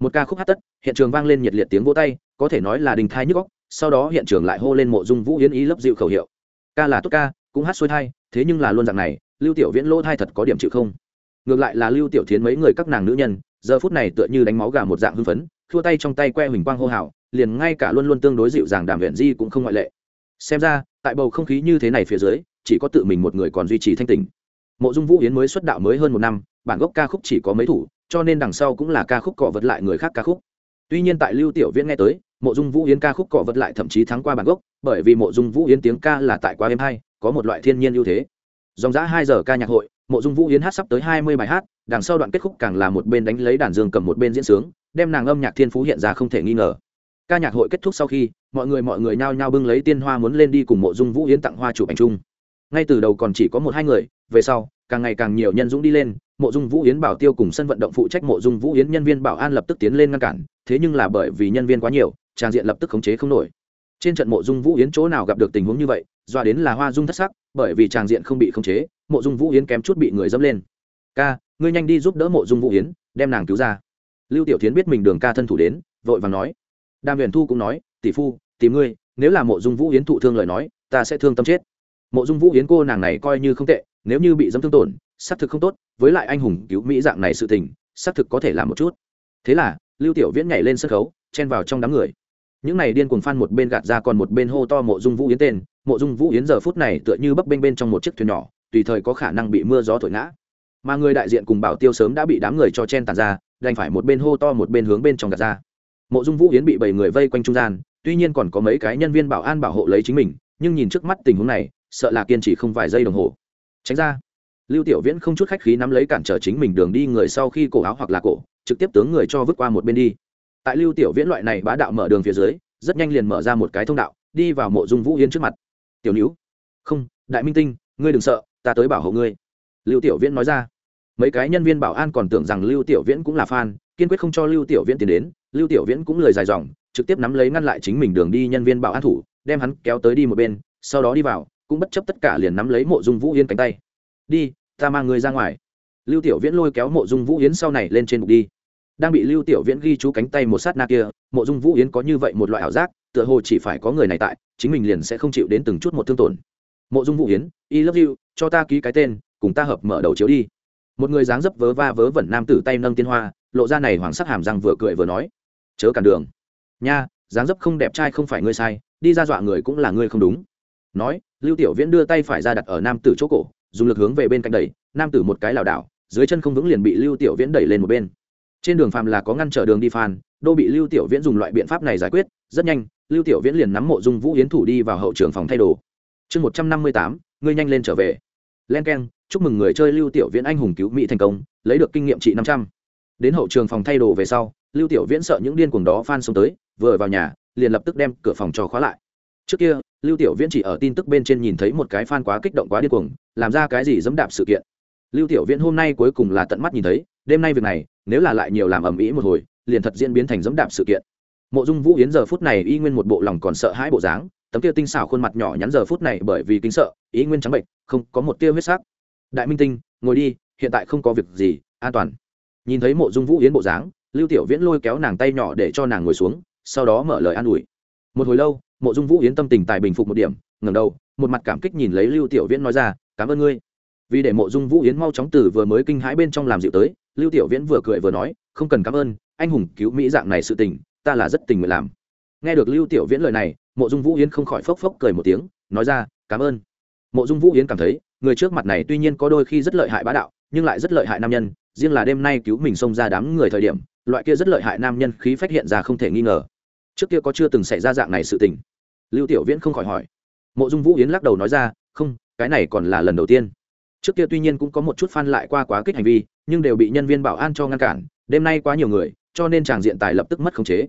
một ca khúc hát tất, hiện trường vang lên nhiệt liệt tiếng vỗ tay, có thể nói là đình thai nhức góc sau đó hiện trường lại hô lên mộ dung vũ yến ý lấp dịu khẩu hiệu. Ca là tốt ca, cũng hát xuôi thai, thế nhưng là luôn dạng này, lưu tiểu viễn lỗ thai thật có điểm chịu không? Ngược lại là lưu tiểu thiến mấy người các nàng nữ nhân, giờ phút này tựa như đánh máu gà một dạng hưng phấn thua tay trong tay que huỳnh quang hô hào, liền ngay cả luôn luôn tương đối dịu dàng đàm viện di cũng không ngoại lệ. Xem ra, tại bầu không khí như thế này phía dưới, chỉ có tự mình một người còn duy trì thanh tình mộ dung vũ yến mới xuất đạo mới hơn một năm, bản gốc ca khúc chỉ có mấy thủ cho nên đằng sau cũng là ca khúc cọ vật lại người khác ca khúc. Tuy nhiên tại lưu tiểu viễn nghe tới, mộ dung vũ yến ca khúc cọ vật lại thậm chí thắng qua bản gốc, bởi vì mộ dung vũ yến tiếng ca là tại quá êm hay có một loại thiên nhiên ưu thế. Dòng giã hai giờ ca nhạc hội, mộ dung vũ yến hát sắp tới hai mươi bài hát, đằng sau đoạn kết khúc càng là một bên đánh lấy đàn dương cầm một bên diễn sướng, đem nàng âm nhạc thiên phú hiện ra không thể nghi ngờ. Ca nhạc hội kết thúc sau khi, mọi người mọi người nhao nhao bưng lấy tiên hoa muốn lên đi cùng mộ dung vũ yến tặng hoa chụp ảnh chung. Ngay từ đầu còn chỉ có một hai người, về sau, càng ngày càng nhiều nhân dũng đi lên mộ dung vũ yến bảo tiêu cùng sân vận động phụ trách mộ dung vũ yến nhân viên bảo an lập tức tiến lên ngăn cản, thế nhưng là bởi vì nhân viên quá nhiều, trang diện lập tức khống chế không nổi. Trên trận mộ dung vũ yến chỗ nào gặp được tình huống như vậy, doa đến là hoa dung thất sắc, bởi vì trang diện không bị khống chế, mộ dung vũ yến kém chút bị người dẫm lên. Ca, ngươi nhanh đi giúp đỡ mộ dung vũ yến, đem nàng cứu ra. Lưu tiểu tiến biết mình đường ca thân thủ đến, vội vàng nói. Đàm huyền thu cũng nói, tỷ phu, tìm ngươi, nếu là mộ dung vũ yến thụ thương lời nói, ta sẽ thương tâm chết. Mộ dung vũ yến cô nàng này coi như không tệ, nếu như bị dẫm thương tổn xác thực không tốt, với lại anh hùng cứu mỹ dạng này sự tình, xác thực có thể làm một chút. Thế là, lưu tiểu viễn nhảy lên sân khấu, chen vào trong đám người. Những này điên cuồng phan một bên gạt ra còn một bên hô to mộ dung vũ yến tên. Mộ dung vũ yến giờ phút này tựa như bấp bênh bên trong một chiếc thuyền nhỏ, tùy thời có khả năng bị mưa gió thổi ngã. Mà người đại diện cùng bảo tiêu sớm đã bị đám người cho chen tàn ra, đành phải một bên hô to một bên hướng bên trong gạt ra. Mộ dung vũ yến bị bảy người vây quanh trung gian, tuy nhiên còn có mấy cái nhân viên bảo an bảo hộ lấy chính mình, nhưng nhìn trước mắt tình huống này, sợ là kiên trì không vài giây đồng hồ. Tránh ra lưu tiểu viễn không chút khách khí nắm lấy cản trở chính mình đường đi người sau khi cổ áo hoặc là cổ, trực tiếp tướng người cho vứt qua một bên đi. Tại lưu tiểu viễn loại này bá đạo mở đường phía dưới, rất nhanh liền mở ra một cái thông đạo, đi vào mộ dung vũ yên trước mặt. Tiểu níu không, đại minh tinh, ngươi đừng sợ, ta tới bảo hộ ngươi. Lưu tiểu viễn nói ra. Mấy cái nhân viên bảo an còn tưởng rằng lưu tiểu viễn cũng là fan, kiên quyết không cho lưu tiểu viễn tiến đến. Lưu tiểu viễn cũng lời dài dòng, trực tiếp nắm lấy ngăn lại chính mình đường đi nhân viên bảo an thủ, đem hắn kéo tới đi một bên, sau đó đi vào, cũng bất chấp tất cả liền nắm lấy mộ dung vũ yên cánh tay đi, ta mang người ra ngoài. Lưu tiểu viễn lôi kéo mộ dung vũ yến sau này lên trên bục đi. Đang bị lưu tiểu viễn ghi chú cánh tay một sát na kia, mộ dung vũ yến có như vậy một loại ảo giác, tựa hồ chỉ phải có người này tại, chính mình liền sẽ không chịu đến từng chút một thương tổn. Mộ dung vũ yến y love you, cho ta ký cái tên, cùng ta hợp mở đầu chiếu đi. Một người dáng dấp vớ va vớ vẩn nam tử tay nâng tiên hoa, lộ ra này hoàng sắc hàm răng vừa cười vừa nói, chớ cản đường. Nha, dáng dấp không đẹp trai không phải ngươi sai, đi ra dọa người cũng là ngươi không đúng. Nói, lưu tiểu viễn đưa tay phải ra đặt ở nam tử chỗ cổ dùng lực hướng về bên cạnh đẩy, nam tử một cái lảo đảo, dưới chân không vững liền bị lưu tiểu viễn đẩy lên một bên. Trên đường phàm là có ngăn trở đường đi phan đô bị lưu tiểu viễn dùng loại biện pháp này giải quyết, rất nhanh, lưu tiểu viễn liền nắm mộ dung vũ yến thủ đi vào hậu trường phòng thay đồ. Chương một trăm năm mươi tám, ngươi nhanh lên trở về. Len k e n chúc mừng người chơi lưu tiểu viễn anh hùng cứu mỹ thành công, lấy được kinh nghiệm trị năm trăm. Đến hậu trường phòng thay đồ về sau, lưu tiểu viễn sợ những điên cuồng đó phan xông tới, vừa vào nhà, liền lập tức đem cửa phòng cho khóa lại trước kia, lưu tiểu viễn chỉ ở tin tức bên trên nhìn thấy một cái fan quá kích động quá điên cuồng, làm ra cái gì dẫm đạp sự kiện. Lưu tiểu viễn hôm nay cuối cùng là tận mắt nhìn thấy, đêm nay việc này, nếu là lại nhiều làm ầm ĩ một hồi, liền thật diễn biến thành dẫm đạp sự kiện. Mộ dung vũ yến giờ phút này y nguyên một bộ lòng còn sợ hãi bộ dáng, tấm kia tinh xảo khuôn mặt nhỏ nhắn giờ phút này bởi vì kính sợ ý nguyên trắng bệnh không có một tia huyết sắc. Đại minh tinh, ngồi đi, hiện tại không có việc gì, an toàn. Nhìn thấy mộ dung vũ yến bộ dáng, lưu tiểu viễn lôi kéo nàng tay nhỏ để cho nàng ngồi xuống, sau đó mở lời an ủi. Một hồi lâu mộ dung vũ yến tâm tình tài bình phục một điểm, ngẩng đầu, một mặt cảm kích nhìn lấy lưu tiểu viễn nói ra, cảm ơn ngươi. Vì để mộ dung vũ yến mau chóng từ vừa mới kinh hãi bên trong làm dịu tới, lưu tiểu viễn vừa cười vừa nói, không cần cảm ơn, anh hùng cứu mỹ dạng này sự tình, ta là rất tình nguyện làm. Nghe được lưu tiểu viễn lời này, mộ dung vũ yến không khỏi phốc phốc cười một tiếng, nói ra, cảm ơn. Mộ dung vũ yến cảm thấy, người trước mặt này tuy nhiên có đôi khi rất lợi hại bá đạo, nhưng lại rất lợi hại nam nhân, riêng là đêm nay cứu mình xông ra đám người thời điểm, loại kia rất lợi hại nam nhân khí phát hiện ra không thể nghi ngờ trước kia có chưa từng xảy ra dạng này sự tình? Lưu tiểu viễn không khỏi hỏi. Mộ dung vũ yến lắc đầu nói ra, không, cái này còn là lần đầu tiên. Trước kia tuy nhiên cũng có một chút phan lại qua quá kích hành vi, nhưng đều bị nhân viên bảo an cho ngăn cản, đêm nay quá nhiều người, cho nên tràng diện tài lập tức mất khống chế.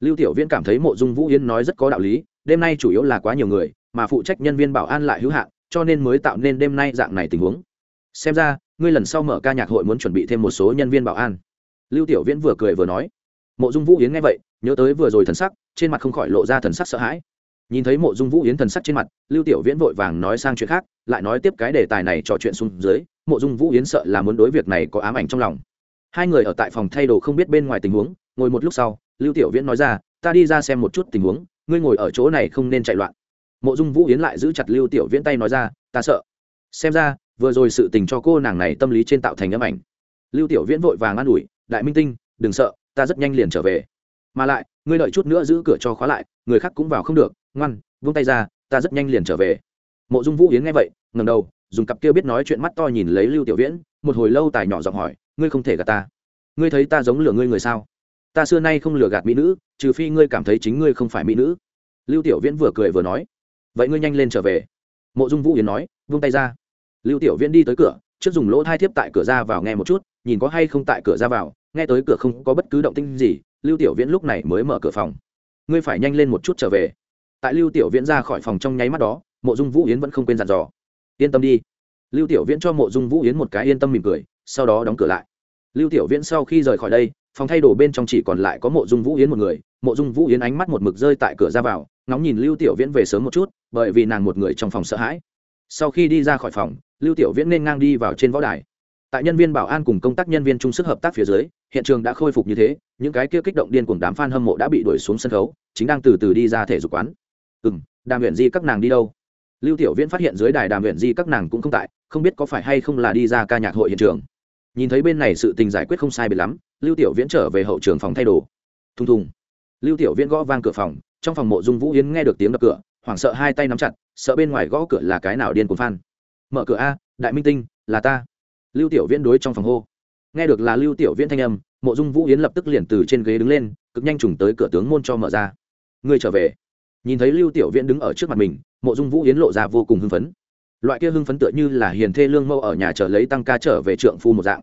Lưu tiểu viễn cảm thấy mộ dung vũ yến nói rất có đạo lý, đêm nay chủ yếu là quá nhiều người, mà phụ trách nhân viên bảo an lại hữu hạn, cho nên mới tạo nên đêm nay dạng này tình huống. Xem ra, ngươi lần sau mở ca nhạc hội muốn chuẩn bị thêm một số nhân viên bảo an. Lưu tiểu viễn vừa cười vừa nói. Mộ dung vũ yến nghe vậy nhớ tới vừa rồi thần sắc, trên mặt không khỏi lộ ra thần sắc sợ hãi. Nhìn thấy mộ dung vũ yến thần sắc trên mặt, lưu tiểu viễn vội vàng nói sang chuyện khác, lại nói tiếp cái đề tài này trò chuyện xuống dưới, mộ dung vũ yến sợ là muốn đối việc này có ám ảnh trong lòng. Hai người ở tại phòng thay đồ không biết bên ngoài tình huống, ngồi một lúc sau, lưu tiểu viễn nói ra, ta đi ra xem một chút tình huống, ngươi ngồi ở chỗ này không nên chạy loạn. Mộ dung vũ yến lại giữ chặt lưu tiểu viễn tay nói ra, ta sợ. Xem ra, vừa rồi sự tình cho cô nàng này tâm lý trên tạo thành ám ảnh. Lưu tiểu viễn vội vàng an ủi, đại minh tinh, đừng sợ, ta rất nhanh liền trở về mà lại, ngươi đợi chút nữa giữ cửa cho khóa lại, người khác cũng vào không được. Ngoan, vung tay ra, ta rất nhanh liền trở về. Mộ dung vũ yến nghe vậy ngầm đầu, dùng cặp kia biết nói chuyện mắt to nhìn lấy lưu tiểu viễn, một hồi lâu tài nhỏ giọng hỏi, ngươi không thể gạt ta? Ngươi thấy ta giống lừa ngươi người sao? Ta xưa nay không lừa gạt mỹ nữ, trừ phi ngươi cảm thấy chính ngươi không phải mỹ nữ. Lưu tiểu viễn vừa cười vừa nói, vậy ngươi nhanh lên trở về. Mộ dung vũ yến nói, vung tay ra. Lưu tiểu viễn đi tới cửa, trước dùng lỗ thai thiếp tại cửa ra vào nghe một chút, nhìn có hay không tại cửa ra vào, nghe tới cửa không có bất cứ động tinh gì lưu tiểu viễn lúc này mới mở cửa phòng. Ngươi phải nhanh lên một chút trở về. Tại lưu tiểu viễn ra khỏi phòng trong nháy mắt đó, mộ dung vũ yến vẫn không quên dặn dò. Yên tâm đi. Lưu tiểu viễn cho mộ dung vũ yến một cái yên tâm mỉm cười, sau đó đóng cửa lại. Lưu tiểu viễn sau khi rời khỏi đây, phòng thay đồ bên trong chỉ còn lại có mộ dung vũ yến một người. Mộ dung vũ yến ánh mắt một mực rơi tại cửa ra vào, ngóng nhìn lưu tiểu viễn về sớm một chút, bởi vì nàng một người trong phòng sợ hãi. Sau khi đi ra khỏi phòng, lưu tiểu viễn nên ngang đi vào trên võ đài tại nhân viên bảo an cùng công tác nhân viên chung sức hợp tác phía dưới, hiện trường đã khôi phục như thế, những cái kia kích động điên cùng đám f a n hâm mộ đã bị đuổi xuống sân khấu, chính đang từ từ đi ra thể dục quán. Ừ m đàm huyện di các nàng đi đâu? Lưu tiểu viễn phát hiện dưới đài đàm huyện di các nàng cũng không tại, không biết có phải hay không là đi ra ca nhạc hội hiện trường. Nhìn thấy bên này sự tình giải quyết không sai biệt lắm, lưu tiểu viễn trở về hậu trường phòng thay đồ. Thùng thùng. Lưu tiểu viễn gõ vang cửa phòng, trong phòng mộ dung vũ yến nghe được tiếng đập cửa, hoảng sợ hai tay nắm chặt, sợ bên ngoài gõ cửa là cái nào điên cuồng phan mở cửa a, đại minh tinh, là ta lưu tiểu viễn đối trong phòng hô. Nghe được là lưu tiểu viễn thanh âm, mộ dung vũ yến lập tức liền từ trên ghế đứng lên, cực nhanh trùng tới cửa tướng môn cho mở ra. Ngươi trở về. Nhìn thấy lưu tiểu viễn đứng ở trước mặt mình, mộ dung vũ yến lộ ra vô cùng hưng phấn. Loại kia hưng phấn tựa như là hiền thê lương mâu ở nhà chờ lấy tăng ca trở về trượng phu một dạng.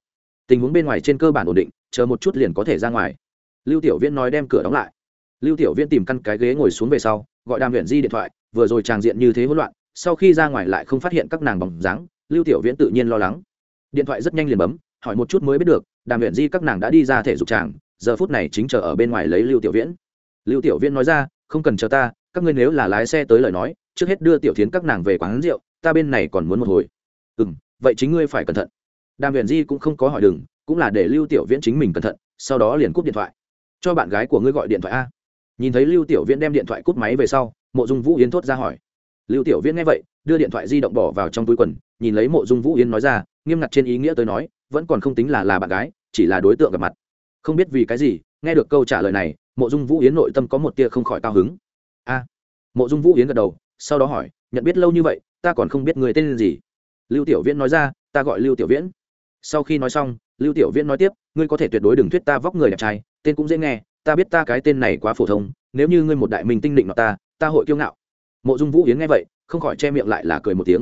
Tình huống bên ngoài trên cơ bản ổn định, chờ một chút liền có thể ra ngoài. Lưu tiểu viễn nói đem cửa đóng lại. Lưu tiểu viễn tìm căn cái ghế ngồi xuống về sau, gọi đàm huyện di điện thoại, vừa rồi tràng diện như thế hỗn loạn, sau khi ra ngoài lại không phát hiện các nàng bóng dáng, lưu tiểu viễn tự nhiên lo lắng điện thoại rất nhanh liền bấm, hỏi một chút mới biết được, đàm luyện di các nàng đã đi ra thể dục tràng, giờ phút này chính chờ ở bên ngoài lấy lưu tiểu viễn. Lưu tiểu viễn nói ra, không cần chờ ta, các ngươi nếu là lái xe tới lời nói, trước hết đưa tiểu tiến các nàng về quán rượu, ta bên này còn muốn một hồi. Ừ m vậy chính ngươi phải cẩn thận. Đàm luyện di cũng không có hỏi đừng, cũng là để lưu tiểu viễn chính mình cẩn thận, sau đó liền cúp điện thoại. Cho bạn gái của ngươi gọi điện thoại a. Nhìn thấy lưu tiểu viễn đem điện thoại cúp máy về sau, mộ dung vũ yến thốt ra hỏi. Lưu tiểu viễn nghe vậy, đưa điện thoại di động bỏ vào trong túi quần, nhìn lấy mộ dung vũ yến nói ra nghiêm ngặt trên ý nghĩa tôi nói, vẫn còn không tính là là bạn gái, chỉ là đối tượng gặp mặt. Không biết vì cái gì, nghe được câu trả lời này, mộ dung vũ yến nội tâm có một tia không khỏi cao hứng. A! Mộ dung vũ yến gật đầu, sau đó hỏi, nhận biết lâu như vậy, ta còn không biết người tên gì? Lưu tiểu viễn nói ra, ta gọi lưu tiểu viễn. Sau khi nói xong, lưu tiểu viễn nói tiếp, ngươi có thể tuyệt đối đừng thuyết ta vóc người đẹp trai, tên cũng dễ nghe, ta biết ta cái tên này quá phổ thông, nếu như ngươi một đại minh tinh định mà ta ta hội kiêu ngạo. Mộ dung vũ yến nghe vậy, không khỏi che miệng lại là cười một tiếng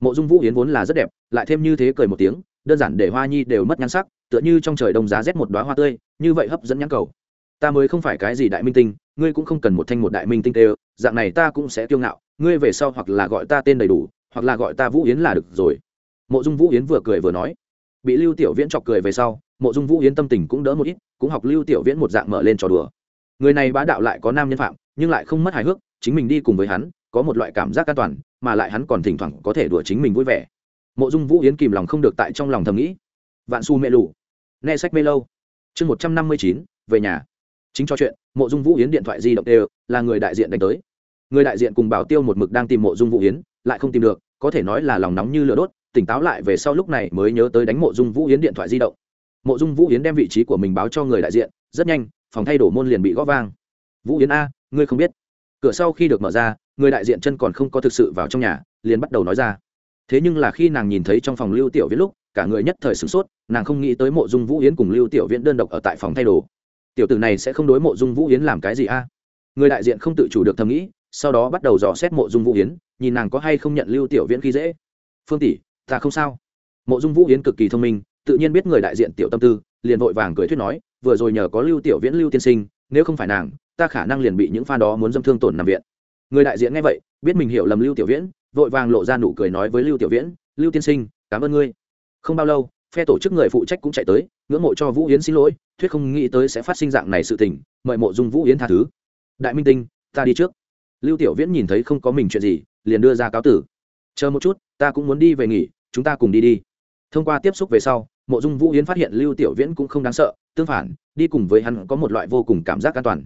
mộ dung vũ yến vốn là rất đẹp, lại thêm như thế cười một tiếng, đơn giản để hoa nhi đều mất nhan sắc, tựa như trong trời đông giá rét một đoá hoa tươi, như vậy hấp dẫn nhãn cầu. Ta mới không phải cái gì đại minh tinh, ngươi cũng không cần một thanh một đại minh tinh tê dạng này ta cũng sẽ kiêu ngạo, ngươi về sau hoặc là gọi ta tên đầy đủ, hoặc là gọi ta vũ yến là được rồi. Mộ dung vũ yến vừa cười vừa nói. Bị lưu tiểu viễn chọc cười về sau, mộ dung vũ yến tâm tình cũng đỡ một ít, cũng học lưu tiểu viễn một dạng mở lên trò đùa. Người này bá đạo lại có nam nhân phạm, nhưng lại không mất hài hước, chính mình đi cùng với hắn, có một loại cảm giác an toàn mà lại hắn còn thỉnh thoảng có thể đùa chính mình vui vẻ. Mộ dung vũ yến kìm lòng không được tại trong lòng thầm nghĩ. Vạn su mê lù. Nghe sách mê lâu. Chương một trăm năm mươi chín, về nhà. Chính cho chuyện, mộ dung vũ yến điện thoại di động đều là người đại diện đánh tới. Người đại diện cùng bảo tiêu một mực đang tìm mộ dung vũ yến, lại không tìm được, có thể nói là lòng nóng như lửa đốt, tỉnh táo lại về sau lúc này mới nhớ tới đánh mộ dung vũ yến điện thoại di động. Mộ dung vũ yến đem vị trí của mình báo cho người đại diện, rất nhanh, phòng thay đổ môn liền bị gõ vang. Vũ yến a, ngươi không biết. Cửa sau khi được mở ra người đại diện chân còn không có thực sự vào trong nhà, liền bắt đầu nói ra. Thế nhưng là khi nàng nhìn thấy trong phòng lưu tiểu viễn lúc, cả người nhất thời sửng sốt, nàng không nghĩ tới mộ dung vũ yến cùng lưu tiểu viễn đơn độc ở tại phòng thay đồ. Tiểu tử này sẽ không đối mộ dung vũ yến làm cái gì a? À? Người đại diện không tự chủ được thầm nghĩ, sau đó bắt đầu dò xét mộ dung vũ yến, nhìn nàng có hay không nhận lưu tiểu viễn khi dễ. Phương tỷ, ta không sao. Mộ dung vũ yến cực kỳ thông minh, tự nhiên biết người đại diện tiểu tâm tư, liền vội vàng cười thuyết nói, vừa rồi nhờ có lưu tiểu viễn lưu tiên sinh, nếu không phải nàng, ta khả năng liền bị những pha đó muốn dâm thương tổn nằm viện người đại diện nghe vậy, biết mình hiểu lầm lưu tiểu viễn, vội vàng lộ ra nụ cười nói với lưu tiểu viễn, lưu tiên sinh, cảm ơn ngươi. Không bao lâu, phe tổ chức người phụ trách cũng chạy tới, ngưỡng mộ cho vũ yến xin lỗi, thuyết không nghĩ tới sẽ phát sinh dạng này sự tình, mời mộ dung vũ yến tha thứ. Đại minh tinh, ta đi trước. Lưu tiểu viễn nhìn thấy không có mình chuyện gì, liền đưa ra cáo tử. Chờ một chút, ta cũng muốn đi về nghỉ, chúng ta cùng đi đi. Thông qua tiếp xúc về sau, mộ dung vũ yến phát hiện lưu tiểu viễn cũng không đáng sợ, tương phản, đi cùng với hắn có một loại vô cùng cảm giác an toàn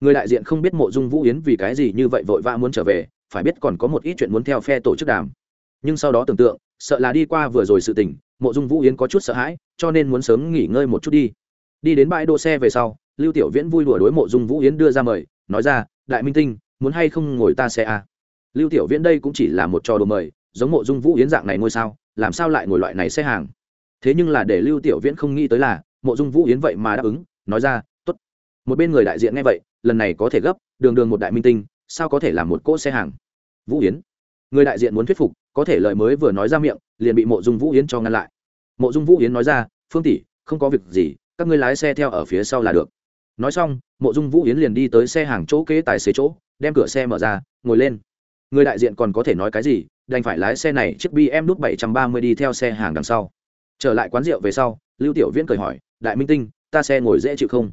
người đại diện không biết mộ dung vũ yến vì cái gì như vậy vội vã muốn trở về, phải biết còn có một ít chuyện muốn theo phe tổ chức đàm. Nhưng sau đó tưởng tượng, sợ là đi qua vừa rồi sự tình, mộ dung vũ yến có chút sợ hãi, cho nên muốn sớm nghỉ ngơi một chút đi. Đi đến bãi đỗ xe về sau, lưu tiểu viễn vui đùa đối mộ dung vũ yến đưa ra mời, nói ra, đại minh tinh, muốn hay không ngồi ta xe à. lưu tiểu viễn đây cũng chỉ là một trò đồ mời, giống mộ dung vũ yến dạng này ngôi sao, làm sao lại ngồi loại này xe hàng? Thế nhưng là để lưu tiểu viễn không nghĩ tới là, mộ dung vũ yến vậy mà đáp ứng, nói ra t ố t một bên người đại diện nghe vậy lần này có thể gấp, đường đường một đại minh tinh, sao có thể làm một cỗ xe hàng? Vũ yến, người đại diện muốn thuyết phục, có thể lời mới vừa nói ra miệng, liền bị mộ dung vũ yến cho ngăn lại. Mộ dung vũ yến nói ra, phương tỷ, không có việc gì, các ngươi lái xe theo ở phía sau là được. Nói xong, mộ dung vũ yến liền đi tới xe hàng chỗ kế tài xế chỗ, đem cửa xe mở ra, ngồi lên. Người đại diện còn có thể nói cái gì, đành phải lái xe này chiếc bm đút bảy trăm ba mươi đi theo xe hàng đằng sau. Trở lại quán rượu về sau, lưu tiểu viễn cười hỏi, đại minh tinh, ta xe ngồi dễ chịu không?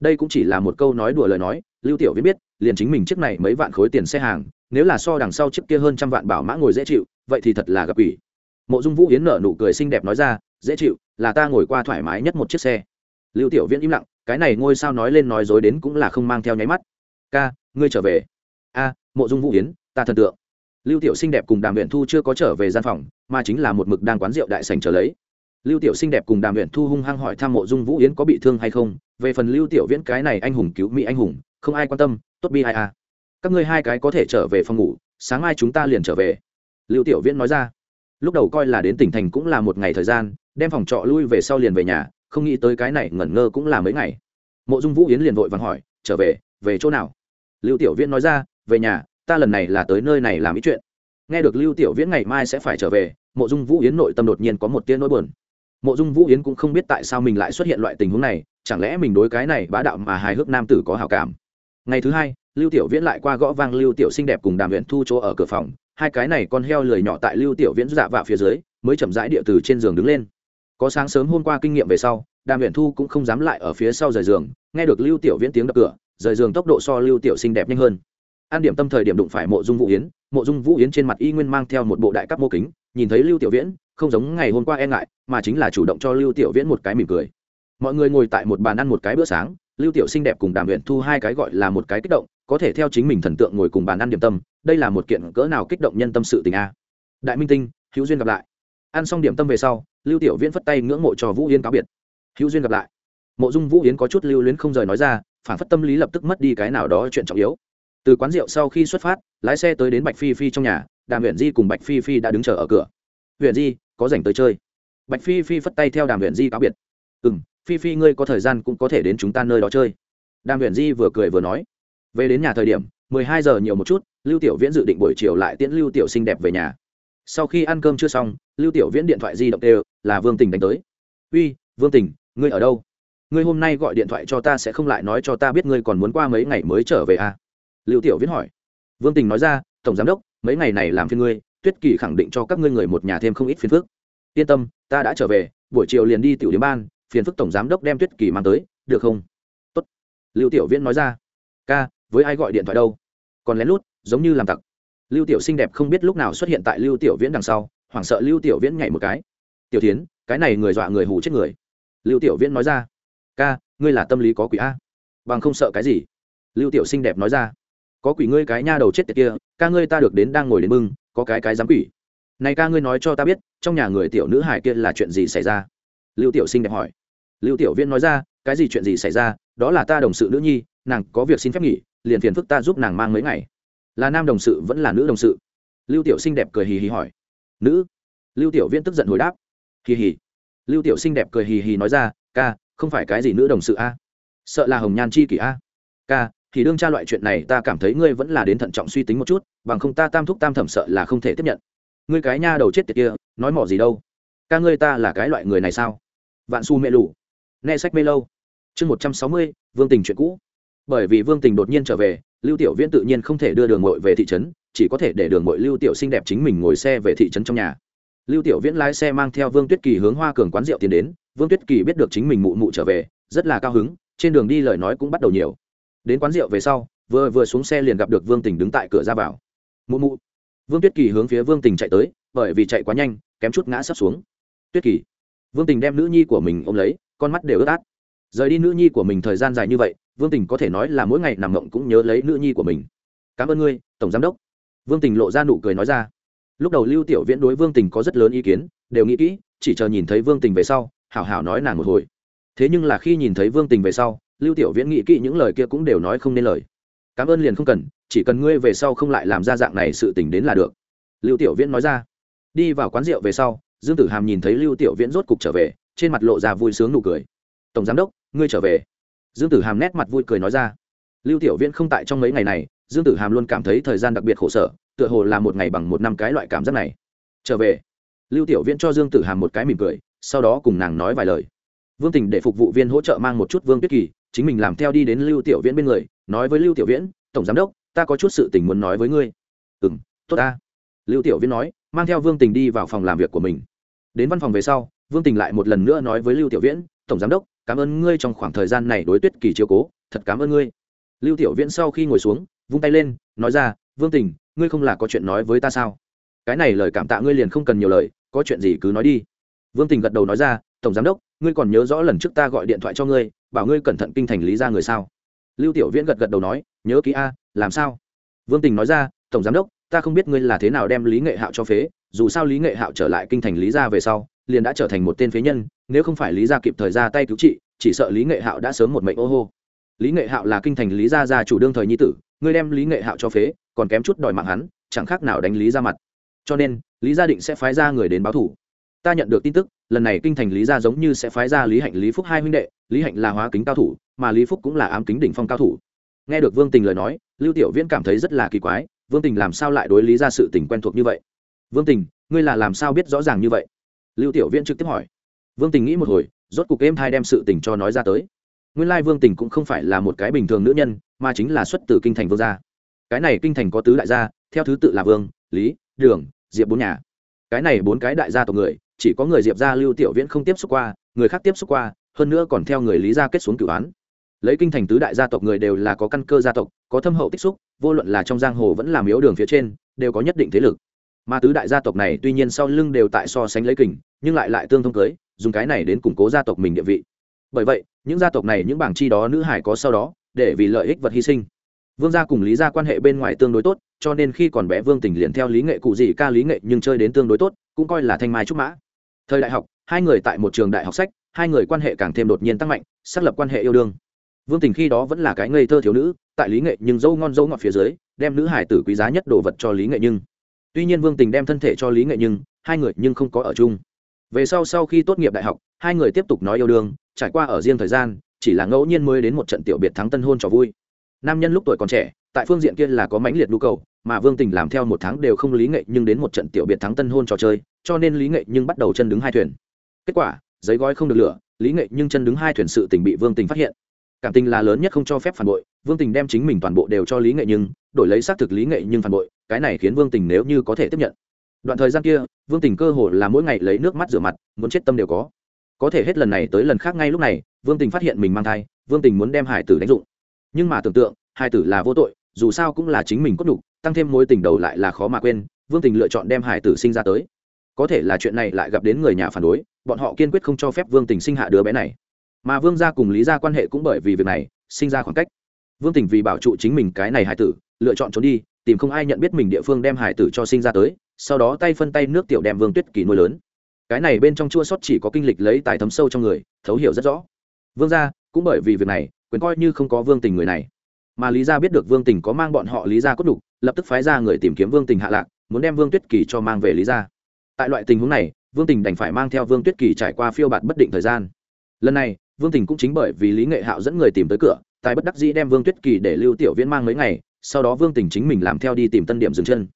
Đây cũng chỉ là một câu nói đùa lời nói, lưu tiểu viễn biết, liền chính mình chiếc này mấy vạn khối tiền xe hàng, nếu là so đằng sau chiếc kia hơn trăm vạn bảo mã ngồi dễ chịu, vậy thì thật là gặp ủy mộ dung vũ yến nở nụ cười xinh đẹp nói ra, dễ chịu, là ta ngồi qua thoải mái nhất một chiếc xe. Lưu tiểu viễn im lặng, cái này ngôi sao nói lên nói dối đến cũng là không mang theo nháy mắt. Ca, ngươi trở về. A, mộ dung vũ yến, ta thần tượng. Lưu tiểu xinh đẹp cùng đàm viện thu chưa có trở về gian phòng, mà chính là một mực đang quán rượu đại sành trở lấy lưu tiểu xinh đẹp cùng đàm huyện thu hung hăng hỏi thăm mộ dung vũ yến có bị thương hay không? Về phần lưu tiểu viễn cái này anh hùng cứu mỹ anh hùng, không ai quan tâm, tốt bi ai a các ngươi hai cái có thể trở về phòng ngủ, sáng mai chúng ta liền trở về. Lưu tiểu viễn nói ra. Lúc đầu coi là đến tỉnh thành cũng là một ngày thời gian, đem phòng trọ lui về sau liền về nhà, không nghĩ tới cái này ngẩn ngơ cũng là mấy ngày. Mộ dung vũ yến liền vội vàng hỏi, trở về về chỗ nào? Lưu tiểu viễn nói ra, về nhà, ta lần này là tới nơi này làm ý chuyện. Nghe được lưu tiểu viễn ngày mai sẽ phải trở về, mộ dung vũ yến nội tâm đột nhiên có một tia nỗi buồn mộ dung vũ yến cũng không biết tại sao mình lại xuất hiện loại tình huống này, chẳng lẽ mình đối cái này bá đạo mà hài hước nam tử có hào cảm? Ngày thứ hai, lưu tiểu viễn lại qua gõ vang lưu tiểu xinh đẹp cùng đàm huyện thu chỗ ở cửa phòng, hai cái này con heo lười nhỏ tại lưu tiểu viễn dạ vạ phía dưới, mới chậm rãi địa từ trên giường đứng lên. Có sáng sớm hôm qua kinh nghiệm về sau, đàm huyện thu cũng không dám lại ở phía sau rời giường, nghe được lưu tiểu viễn tiếng đập cửa, rời giường tốc độ so lưu tiểu xinh đẹp nhanh hơn. An điểm tâm thời điểm đụng phải mộ dung vũ yến, mộ dung vũ yến trên mặt y nguyên mang theo một bộ đại cấp mô kính nhìn thấy lưu tiểu viễn, không giống ngày hôm qua e ngại, mà chính là chủ động cho lưu tiểu viễn một cái mỉm cười. Mọi người ngồi tại một bàn ăn một cái bữa sáng, lưu tiểu xinh đẹp cùng đàm huyện thu hai cái gọi là một cái kích động, có thể theo chính mình thần tượng ngồi cùng bàn ăn điểm tâm, đây là một kiện cỡ nào kích động nhân tâm sự tình a. Đại minh tinh, hữu duyên gặp lại. Ăn xong điểm tâm về sau, lưu tiểu viễn phất tay ngưỡng mộ cho vũ yên cáo biệt. Hữu duyên gặp lại. Mộ dung vũ yến có chút lưu luyến không rời nói ra, phản phất tâm lý lập tức mất đi cái nào đó chuyện trọng yếu. Từ quán rượu sau khi xuất phát, lái xe tới đến bạch phi phi trong nhà đàm huyện di cùng bạch phi phi đã đứng chờ ở cửa. Huyện di, có dành tới chơi? Bạch phi phi phất tay theo đàm huyện di cáo biệt. Ừ m phi phi ngươi có thời gian cũng có thể đến chúng ta nơi đó chơi. Đàm huyện di vừa cười vừa nói. Về đến nhà thời điểm, mười hai giờ nhiều một chút, lưu tiểu viễn dự định buổi chiều lại tiễn lưu tiểu xinh đẹp về nhà. Sau khi ăn cơm chưa xong, lưu tiểu viễn điện thoại di động đều là vương tình đánh tới. Uy, vương tình, ngươi ở đâu? Ngươi hôm nay gọi điện thoại cho ta sẽ không lại nói cho ta biết ngươi còn muốn qua mấy ngày mới trở về à? lưu tiểu viễn hỏi. Vương tình nói ra, tổng giám đốc mấy ngày này làm phiên ngươi, tuyết kỳ khẳng định cho các ngươi người một nhà thêm không ít phiền phức. Yên tâm, ta đã trở về, buổi chiều liền đi tiểu điểm ban, phiền phức tổng giám đốc đem tuyết kỳ mang tới, được không? Tốt. Lưu tiểu viễn nói ra. Ca, với ai gọi điện thoại đâu? Còn lén lút, giống như làm tặc. Lưu tiểu xinh đẹp không biết lúc nào xuất hiện tại lưu tiểu viễn đằng sau, hoảng sợ lưu tiểu viễn nhảy một cái. Tiểu tiến cái này người dọa người hù chết người. Lưu tiểu viễn nói ra. Ca, ngươi là tâm lý có quỷ a. Bằng không sợ cái gì. Lưu tiểu xinh đẹp nói ra. Có quỷ ngươi cái nha đầu chết tiệt kia ca ngươi ta được đến đang ngồi đến mưng, có cái cái dám quỷ. Này ca ngươi nói cho ta biết, trong nhà người tiểu nữ hải kia là chuyện gì xảy ra? Lưu tiểu sinh đẹp hỏi. Lưu tiểu viên nói ra, cái gì chuyện gì xảy ra? Đó là ta đồng sự nữ nhi, nàng có việc xin phép nghỉ, liền phiền phức ta giúp nàng mang mấy ngày. Là nam đồng sự vẫn là nữ đồng sự? Lưu tiểu xinh đẹp cười hì hì hỏi. Nữ. Lưu tiểu viên tức giận hồi đáp. Hì hì. Lưu tiểu xinh đẹp cười hì hì nói ra, ca, không phải cái gì nữ đồng sự a? Sợ là hồng nhan chi kỷ a? Ca thì đương tra loại chuyện này ta cảm thấy ngươi vẫn là đến thận trọng suy tính một chút, bằng không ta tam thúc tam thẩm sợ là không thể tiếp nhận. Ngươi cái nha đầu chết tiệt kia, nói mỏ gì đâu? Ca ngươi ta là cái loại người này sao? Vạn su mẹ lủ nghe sách mê lâu. Chương một trăm sáu mươi, vương tình chuyện cũ. Bởi vì vương tình đột nhiên trở về, lưu tiểu viễn tự nhiên không thể đưa đường mội về thị trấn, chỉ có thể để đường mội lưu tiểu xinh đẹp chính mình ngồi xe về thị trấn trong nhà. Lưu tiểu viễn lái xe mang theo vương tuyết kỳ hướng hoa cường quán rượu tiến đến, vương tuyết kỳ biết được chính mình mụ mụ trở về, rất là cao hứng, trên đường đi lời nói cũng bắt đầu nhiều đến quán rượu về sau, vừa vừa xuống xe liền gặp được vương tình đứng tại cửa ra vào. Mụ mụ. Vương tuyết kỳ hướng phía vương tình chạy tới, bởi vì chạy quá nhanh, kém chút ngã sắp xuống. Tuyết kỳ. Vương tình đem nữ nhi của mình ôm lấy, con mắt đều ướt át. Rời đi nữ nhi của mình thời gian dài như vậy, vương tình có thể nói là mỗi ngày nằm mộng cũng nhớ lấy nữ nhi của mình. Cảm ơn ngươi, tổng giám đốc. Vương tình lộ ra nụ cười nói ra. Lúc đầu lưu tiểu viễn đối vương tình có rất lớn ý kiến, đều nghĩ kỹ, chỉ chờ nhìn thấy vương tình về sau, hảo hảo nói nàng một hồi. Thế nhưng là khi nhìn thấy vương tình về sau lưu tiểu viễn nghĩ kỹ những lời kia cũng đều nói không nên lời. Cảm ơn liền không cần, chỉ cần ngươi về sau không lại làm ra dạng này sự tình đến là được. Lưu tiểu viễn nói ra. Đi vào quán rượu về sau, dương tử hàm nhìn thấy lưu tiểu viễn rốt cục trở về, trên mặt lộ ra vui sướng nụ cười. Tổng giám đốc, ngươi trở về. Dương tử hàm nét mặt vui cười nói ra. Lưu tiểu viễn không tại trong mấy ngày này, dương tử hàm luôn cảm thấy thời gian đặc biệt khổ sở, tựa hồ là một ngày bằng một năm cái loại cảm giác này. Trở về. Lưu tiểu viễn cho dương tử hàm một cái mỉm cười, sau đó cùng nàng nói vài lời. Vương tình để phục vụ viên hỗ trợ mang một chút vương tuyết kỳ chính mình làm theo đi đến lưu tiểu viễn bên người, nói với lưu tiểu viễn, tổng giám đốc, ta có chút sự tình muốn nói với ngươi. Ừ m tốt ta. Lưu tiểu viễn nói, mang theo vương tình đi vào phòng làm việc của mình. Đến văn phòng về sau, vương tình lại một lần nữa nói với lưu tiểu viễn, tổng giám đốc, cảm ơn ngươi trong khoảng thời gian này đối tuyết kỳ chiếu cố, thật cảm ơn ngươi. Lưu tiểu viễn sau khi ngồi xuống, vung tay lên, nói ra, vương tình, ngươi không là có chuyện nói với ta sao? Cái này lời cảm tạ ngươi liền không cần nhiều lời, có chuyện gì cứ nói đi. Vương tình gật đầu nói ra tổng giám đốc, ngươi còn nhớ rõ lần trước ta gọi điện thoại cho ngươi, bảo ngươi cẩn thận kinh thành lý ra người sao? Lưu tiểu viễn gật gật đầu nói, nhớ kỹ a, làm sao? Vương tình nói ra, tổng giám đốc, ta không biết ngươi là thế nào đem lý nghệ hạo cho phế, dù sao lý nghệ hạo trở lại kinh thành lý gia về sau, liền đã trở thành một tên phế nhân, nếu không phải lý gia kịp thời ra tay cứu trị, chỉ sợ lý nghệ hạo đã sớm một mệnh ô hô. Lý nghệ hạo là kinh thành lý gia gia chủ đương thời nhi tử, ngươi đem lý nghệ hạo cho phế, còn kém chút đòi mạng hắn, chẳng khác nào đánh lý ra mặt. Cho nên, lý gia định sẽ phái ra người đến báo thủ. Ta nhận được tin tức lần này kinh thành lý gia giống như sẽ phái ra lý hạnh lý phúc hai huynh đệ, lý hạnh là hóa kính cao thủ, mà lý phúc cũng là ám kính đỉnh phong cao thủ. Nghe được vương tình lời nói, lưu tiểu viễn cảm thấy rất là kỳ quái, vương tình làm sao lại đối lý ra sự tình quen thuộc như vậy? Vương tình, ngươi là làm sao biết rõ ràng như vậy? Lưu tiểu viễn trực tiếp hỏi. Vương tình nghĩ một hồi, rốt cục êm hai đem sự tình cho nói ra tới. Nguyên lai vương tình cũng không phải là một cái bình thường nữ nhân, mà chính là xuất từ kinh thành vương gia. Cái này kinh thành có tứ đại gia, theo thứ tự là vương, lý, đường, diệp bốn nhà. Cái này bốn cái đại gia tộc người chỉ có người diệp gia lưu tiểu viễn không tiếp xúc qua, người khác tiếp xúc qua, hơn nữa còn theo người lý gia kết xuống cửu án. Lấy kinh thành tứ đại gia tộc người đều là có căn cơ gia tộc, có thâm hậu tích xúc, vô luận là trong giang hồ vẫn làm yếu đường phía trên, đều có nhất định thế lực. Mà tứ đại gia tộc này tuy nhiên sau lưng đều tại so sánh lấy kình, nhưng lại lại tương thông cưới, dùng cái này đến củng cố gia tộc mình địa vị. Bởi vậy, những gia tộc này những bảng chi đó nữ hải có sau đó, để vì lợi ích vật hy sinh. Vương gia cùng lý gia quan hệ bên ngoài tương đối tốt, cho nên khi còn bé vương tình liền theo lý nghệ cụ gì ca lý nghệ nhưng chơi đến tương đối tốt, cũng coi là thanh mai trúc mã thời đại học, hai người tại một trường đại học sách, hai người quan hệ càng thêm đột nhiên tăng mạnh, xác lập quan hệ yêu đương. Vương tình khi đó vẫn là cái ngây thơ thiếu nữ, tại lý nghệ nhưng dâu ngon dâu ngọt phía dưới, đem nữ hải tử quý giá nhất đồ vật cho lý nghệ nhưng. Tuy nhiên vương tình đem thân thể cho lý nghệ nhưng, hai người nhưng không có ở chung. Về sau sau khi tốt nghiệp đại học, hai người tiếp tục nói yêu đương, trải qua ở riêng thời gian, chỉ là ngẫu nhiên mới đến một trận tiểu biệt thắng tân hôn trò vui. Nam nhân lúc tuổi còn trẻ, tại phương diện kia là có mãnh liệt nhu cầu, mà vương tình làm theo một tháng đều không lý nghệ nhưng đến một trận tiểu biệt thắng tân hôn trò chơi cho nên lý nghệ nhưng bắt đầu chân đứng hai thuyền. Kết quả giấy gói không được lửa lý nghệ nhưng chân đứng hai thuyền sự tình bị vương tình phát hiện. Cảm tình là lớn nhất không cho phép phản bội vương tình đem chính mình toàn bộ đều cho lý nghệ nhưng đổi lấy xác thực lý nghệ nhưng phản bội cái này khiến vương tình nếu như có thể tiếp nhận. Đoạn thời gian kia vương tình cơ hồ là mỗi ngày lấy nước mắt rửa mặt muốn chết tâm đều có. Có thể hết lần này tới lần khác ngay lúc này vương tình phát hiện mình mang thai vương tình muốn đem hải tử đánh dụng. Nhưng mà tưởng tượng hải tử là vô tội dù sao cũng là chính mình cốt đủ, tăng thêm mối tình đầu lại là khó mà quên vương tình lựa chọn đem hải tử sinh ra tới có thể là chuyện này lại gặp đến người nhà phản đối, bọn họ kiên quyết không cho phép vương tình sinh hạ đứa bé này. Mà vương gia cùng lý gia quan hệ cũng bởi vì việc này, sinh ra khoảng cách. Vương tình vì bảo trụ chính mình cái này hải tử, lựa chọn trốn đi, tìm không ai nhận biết mình địa phương đem hải tử cho sinh ra tới, sau đó tay phân tay nước tiểu đem vương tuyết kỳ nuôi lớn. Cái này bên trong chua sót chỉ có kinh lịch lấy tài thấm sâu trong người, thấu hiểu rất rõ. Vương gia cũng bởi vì việc này, quyền coi như không có vương tình người này. Mà lý gia biết được vương tình có mang bọn họ lý gia cốt đục lập tức phái ra người tìm kiếm vương tình hạ lạc, muốn đem vương tuyết kỳ cho mang về lý gia tại loại tình huống này, vương tình đành phải mang theo vương tuyết kỳ trải qua phiêu bạt bất định thời gian. Lần này, vương tình cũng chính bởi vì lý nghệ hạo dẫn người tìm tới cửa, tài bất đắc dĩ đem vương tuyết kỳ để lưu tiểu viễn mang mấy ngày, sau đó vương tình chính mình làm theo đi tìm tân điểm dừng chân.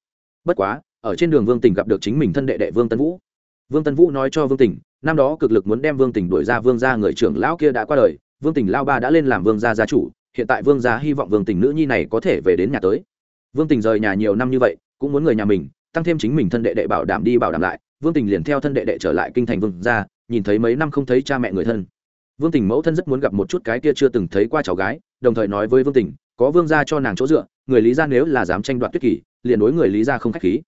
Bất quá, ở trên đường vương tình gặp được chính mình thân đệ đệ vương tân vũ. Vương tân vũ nói cho vương tình, năm đó cực lực muốn đem vương tình đuổi ra vương gia người trưởng lão kia đã qua đời, vương tình lao ba đã lên làm vương gia gia chủ, hiện tại vương gia hy vọng vương tình nữ nhi này có thể về đến nhà tới. Vương tình rời nhà nhiều năm như vậy, cũng muốn người nhà mình tăng thêm chính mình thân đệ đệ bảo đảm đi bảo đảm lại, vương tình liền theo thân đệ đệ trở lại kinh thành vương gia, nhìn thấy mấy năm không thấy cha mẹ người thân. Vương tình mẫu thân rất muốn gặp một chút cái kia chưa từng thấy qua cháu gái, đồng thời nói với vương tình, có vương gia cho nàng chỗ dựa, người lý gia nếu là dám tranh đoạt tuyết kỷ, liền đối người lý gia không khách khí.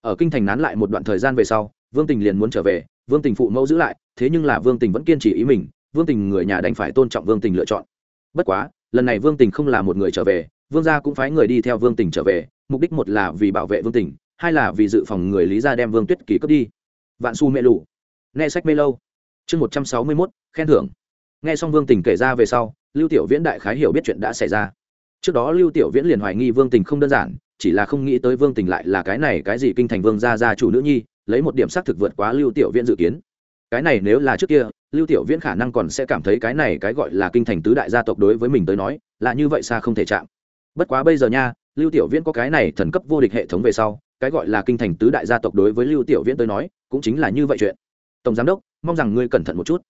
Ở kinh thành nán lại một đoạn thời gian về sau, vương tình liền muốn trở về, vương tình phụ mẫu giữ lại, thế nhưng là vương tình vẫn kiên trì ý mình, vương tình người nhà đành phải tôn trọng vương tình lựa chọn. Bất quá, lần này vương tình không là một người trở về, vương gia cũng phái người đi theo vương tình trở về, mục đích một là vì bảo vệ vương tình hai là vì dự phòng người lý gia đem vương tuyết kỳ cướp đi. Vạn su mê lù. Nghe sách mê lâu. Chương một trăm sáu mươi mốt, khen thưởng. Nghe xong vương tình kể ra về sau, lưu tiểu viễn đại khái hiểu biết chuyện đã xảy ra. Trước đó lưu tiểu viễn liền hoài nghi vương tình không đơn giản, chỉ là không nghĩ tới vương tình lại là cái này cái gì kinh thành vương gia gia chủ nữ nhi, lấy một điểm xác thực vượt quá lưu tiểu viễn dự kiến. Cái này nếu là trước kia, lưu tiểu viễn khả năng còn sẽ cảm thấy cái này cái gọi là kinh thành tứ đại gia tộc đối với mình tới nói, là như vậy xa không thể chạm. Bất quá bây giờ nha, lưu tiểu viễn có cái này thần cấp vô địch hệ thống về sau cái gọi là kinh thành tứ đại gia tộc đối với lưu tiểu viễn tới nói, cũng chính là như vậy chuyện. Tổng giám đốc, mong rằng ngươi cẩn thận một chút.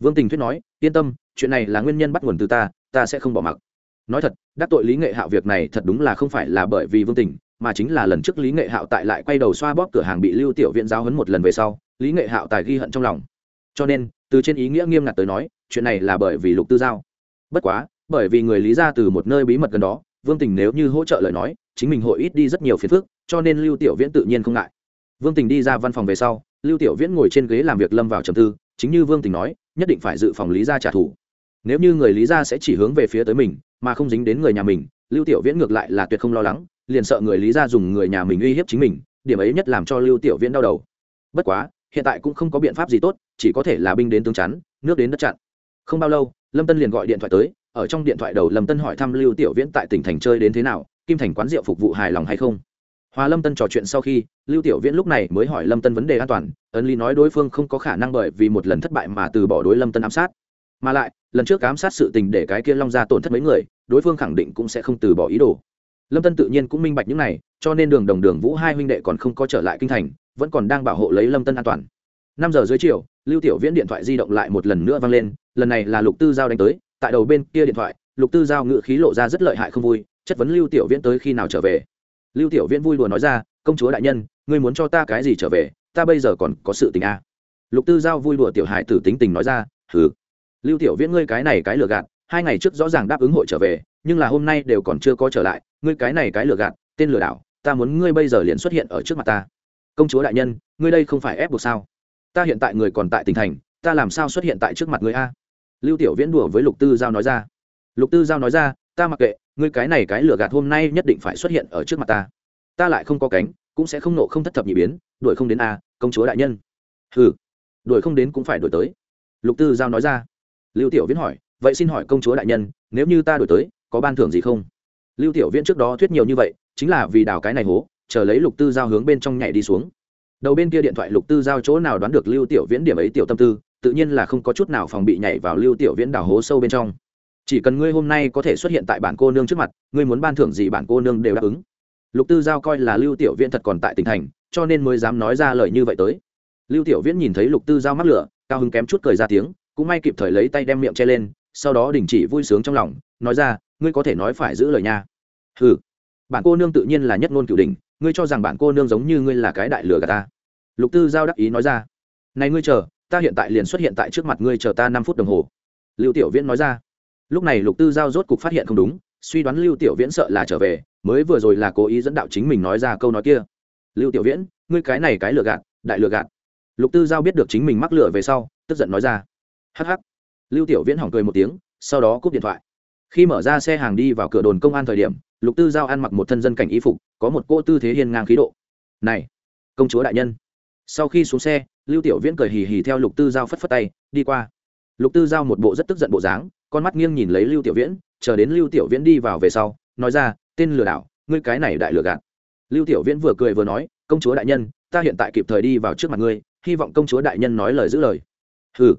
Vương tình thuyết nói, yên tâm, chuyện này là nguyên nhân bắt nguồn từ ta ta sẽ không bỏ mặc. Nói thật, đắc tội lý nghệ hạo việc này thật đúng là không phải là bởi vì vương tình, mà chính là lần trước lý nghệ hạo tại lại quay đầu xoa bóp cửa hàng bị lưu tiểu viện giao hấn một lần về sau, lý nghệ hạo tài ghi hận trong lòng. Cho nên, từ trên ý nghĩa nghiêm ngặt tới nói, chuyện này là bởi vì lục tư giao. Bất quá, bởi vì người lý ra từ một nơi bí mật gần đó, vương tình nếu như hỗ trợ lời nói, chính mình hội ít đi rất nhiều phiền phức cho nên lưu tiểu viễn tự nhiên không ngại. Vương tình đi ra văn phòng về sau, lưu tiểu viễn ngồi trên ghế làm việc lâm vào trầm tư, chính như vương tình nói, nhất định phải dự phòng lý gia trả thù. Nếu như người lý gia sẽ chỉ hướng về phía tới mình, mà không dính đến người nhà mình, lưu tiểu viễn ngược lại là tuyệt không lo lắng, liền sợ người lý gia dùng người nhà mình uy hiếp chính mình, điểm ấy nhất làm cho lưu tiểu viễn đau đầu. Bất quá, hiện tại cũng không có biện pháp gì tốt, chỉ có thể là binh đến tướng chắn, nước đến đất chặn. Không bao lâu, lâm tân liền gọi điện thoại tới, ở trong điện thoại đầu lâm tân hỏi thăm lưu tiểu viễn tại tỉnh thành chơi đến thế nào, kim thành quán rượu phục vụ hài lòng hay không hòa lâm tân trò chuyện sau khi, lưu tiểu viễn lúc này mới hỏi lâm tân vấn đề an toàn, ấn lý nói đối phương không có khả năng bởi vì một lần thất bại mà từ bỏ đối lâm tân ám sát. Mà lại, lần trước ám sát sự tình để cái kia long ra tổn thất mấy người, đối phương khẳng định cũng sẽ không từ bỏ ý đồ. Lâm tân tự nhiên cũng minh bạch những này, cho nên đường đồng đường vũ hai huynh đệ còn không có trở lại kinh thành, vẫn còn đang bảo hộ lấy lâm tân an toàn. Năm giờ dưới chiều, lưu tiểu viễn điện thoại di động lại một lần nữa vang lên, lần này là lục tư giao đánh tới, tại đầu bên kia điện thoại, lục tư giao ngự khí lộ ra rất lợi hại không vui, chất vấn lưu tiểu viễn tới khi nào trở về lưu tiểu viễn vui đùa nói ra, công chúa đại nhân, ngươi muốn cho ta cái gì trở về? Ta bây giờ còn có sự tình a à. lục tư giao vui đùa tiểu hải tử tính tình nói ra, hừ. Lưu tiểu viễn, ngươi cái này cái lừa gạt, hai ngày trước rõ ràng đáp ứng hội trở về, nhưng là hôm nay đều còn chưa có trở lại, ngươi cái này cái lừa gạt, tên lừa đảo, ta muốn ngươi bây giờ liền xuất hiện ở trước mặt ta. Công chúa đại nhân, ngươi đây không phải ép buộc sao? Ta hiện tại người còn tại tỉnh thành, ta làm sao xuất hiện tại trước mặt ngươi a? Lưu tiểu viễn đùa với lục tư giao nói ra. Lục tư giao nói ra ta mặc kệ, ngươi cái này cái lừa gạt hôm nay nhất định phải xuất hiện ở trước mặt ta. Ta lại không có cánh, cũng sẽ không nộ không thất thập nhị biến, đuổi không đến a, công chúa đại nhân. Ừ đuổi không đến cũng phải đuổi tới. Lục tư giao nói ra. Lưu tiểu viễn hỏi, vậy xin hỏi công chúa đại nhân, nếu như ta đổi tới, có ban thưởng gì không? Lưu tiểu viễn trước đó thuyết nhiều như vậy, chính là vì đào cái này hố, chờ lấy lục tư giao hướng bên trong nhảy đi xuống. Đầu bên kia điện thoại lục tư giao chỗ nào đoán được lưu tiểu viễn điểm ấy tiểu tâm tư, tự nhiên là không có chút nào phòng bị nhảy vào lưu tiểu viễn đào hố sâu bên trong chỉ cần ngươi hôm nay có thể xuất hiện tại bản cô nương trước mặt, ngươi muốn ban thưởng gì bản cô nương đều đáp ứng. Lục tư giao coi là lưu tiểu viễn thật còn tại tỉnh thành, cho nên mới dám nói ra lời như vậy tới. Lưu tiểu viễn nhìn thấy lục tư giao mắc lửa, cao hứng kém chút cười ra tiếng, cũng may kịp thời lấy tay đem miệng che lên, sau đó đình chỉ vui sướng trong lòng, nói ra, ngươi có thể nói phải giữ lời nha. Ừ bản cô nương tự nhiên là nhất ngôn cửu đình ngươi cho rằng bản cô nương giống như ngươi là cái đại lừa gà ta. Lục tư giao đắc ý nói ra, này ngươi chờ, ta hiện tại liền xuất hiện tại trước mặt ngươi chờ ta năm phút đồng hồ. Lưu tiểu viễn nói ra lúc này lục tư giao rốt cục phát hiện không đúng, suy đoán lưu tiểu viễn sợ là trở về, mới vừa rồi là cố ý dẫn đạo chính mình nói ra câu nói kia. Lưu tiểu viễn, ngươi cái này cái lừa gạt, đại lừa gạt. Lục tư giao biết được chính mình mắc lừa về sau, tức giận nói ra. Hắc hắc. Lưu tiểu viễn hỏng cười một tiếng, sau đó cúp điện thoại. Khi mở ra xe hàng đi vào cửa đồn công an thời điểm, lục tư giao ăn mặc một thân dân cảnh y phục, có một cô tư thế hiên ngang khí độ. Này, công chúa đại nhân. Sau khi xuống xe, lưu tiểu viễn cười hì hì theo lục tư giao phất phất tay, đi qua. Lục tư giao một bộ rất tức giận bộ dáng con mắt nghiêng nhìn lấy lưu tiểu viễn, chờ đến lưu tiểu viễn đi vào về sau, nói ra, tên lừa đảo, ngươi cái này đại lừa gạt. Lưu tiểu viễn vừa cười vừa nói, công chúa đại nhân, ta hiện tại kịp thời đi vào trước mặt ngươi, hy vọng công chúa đại nhân nói lời giữ lời. Ừ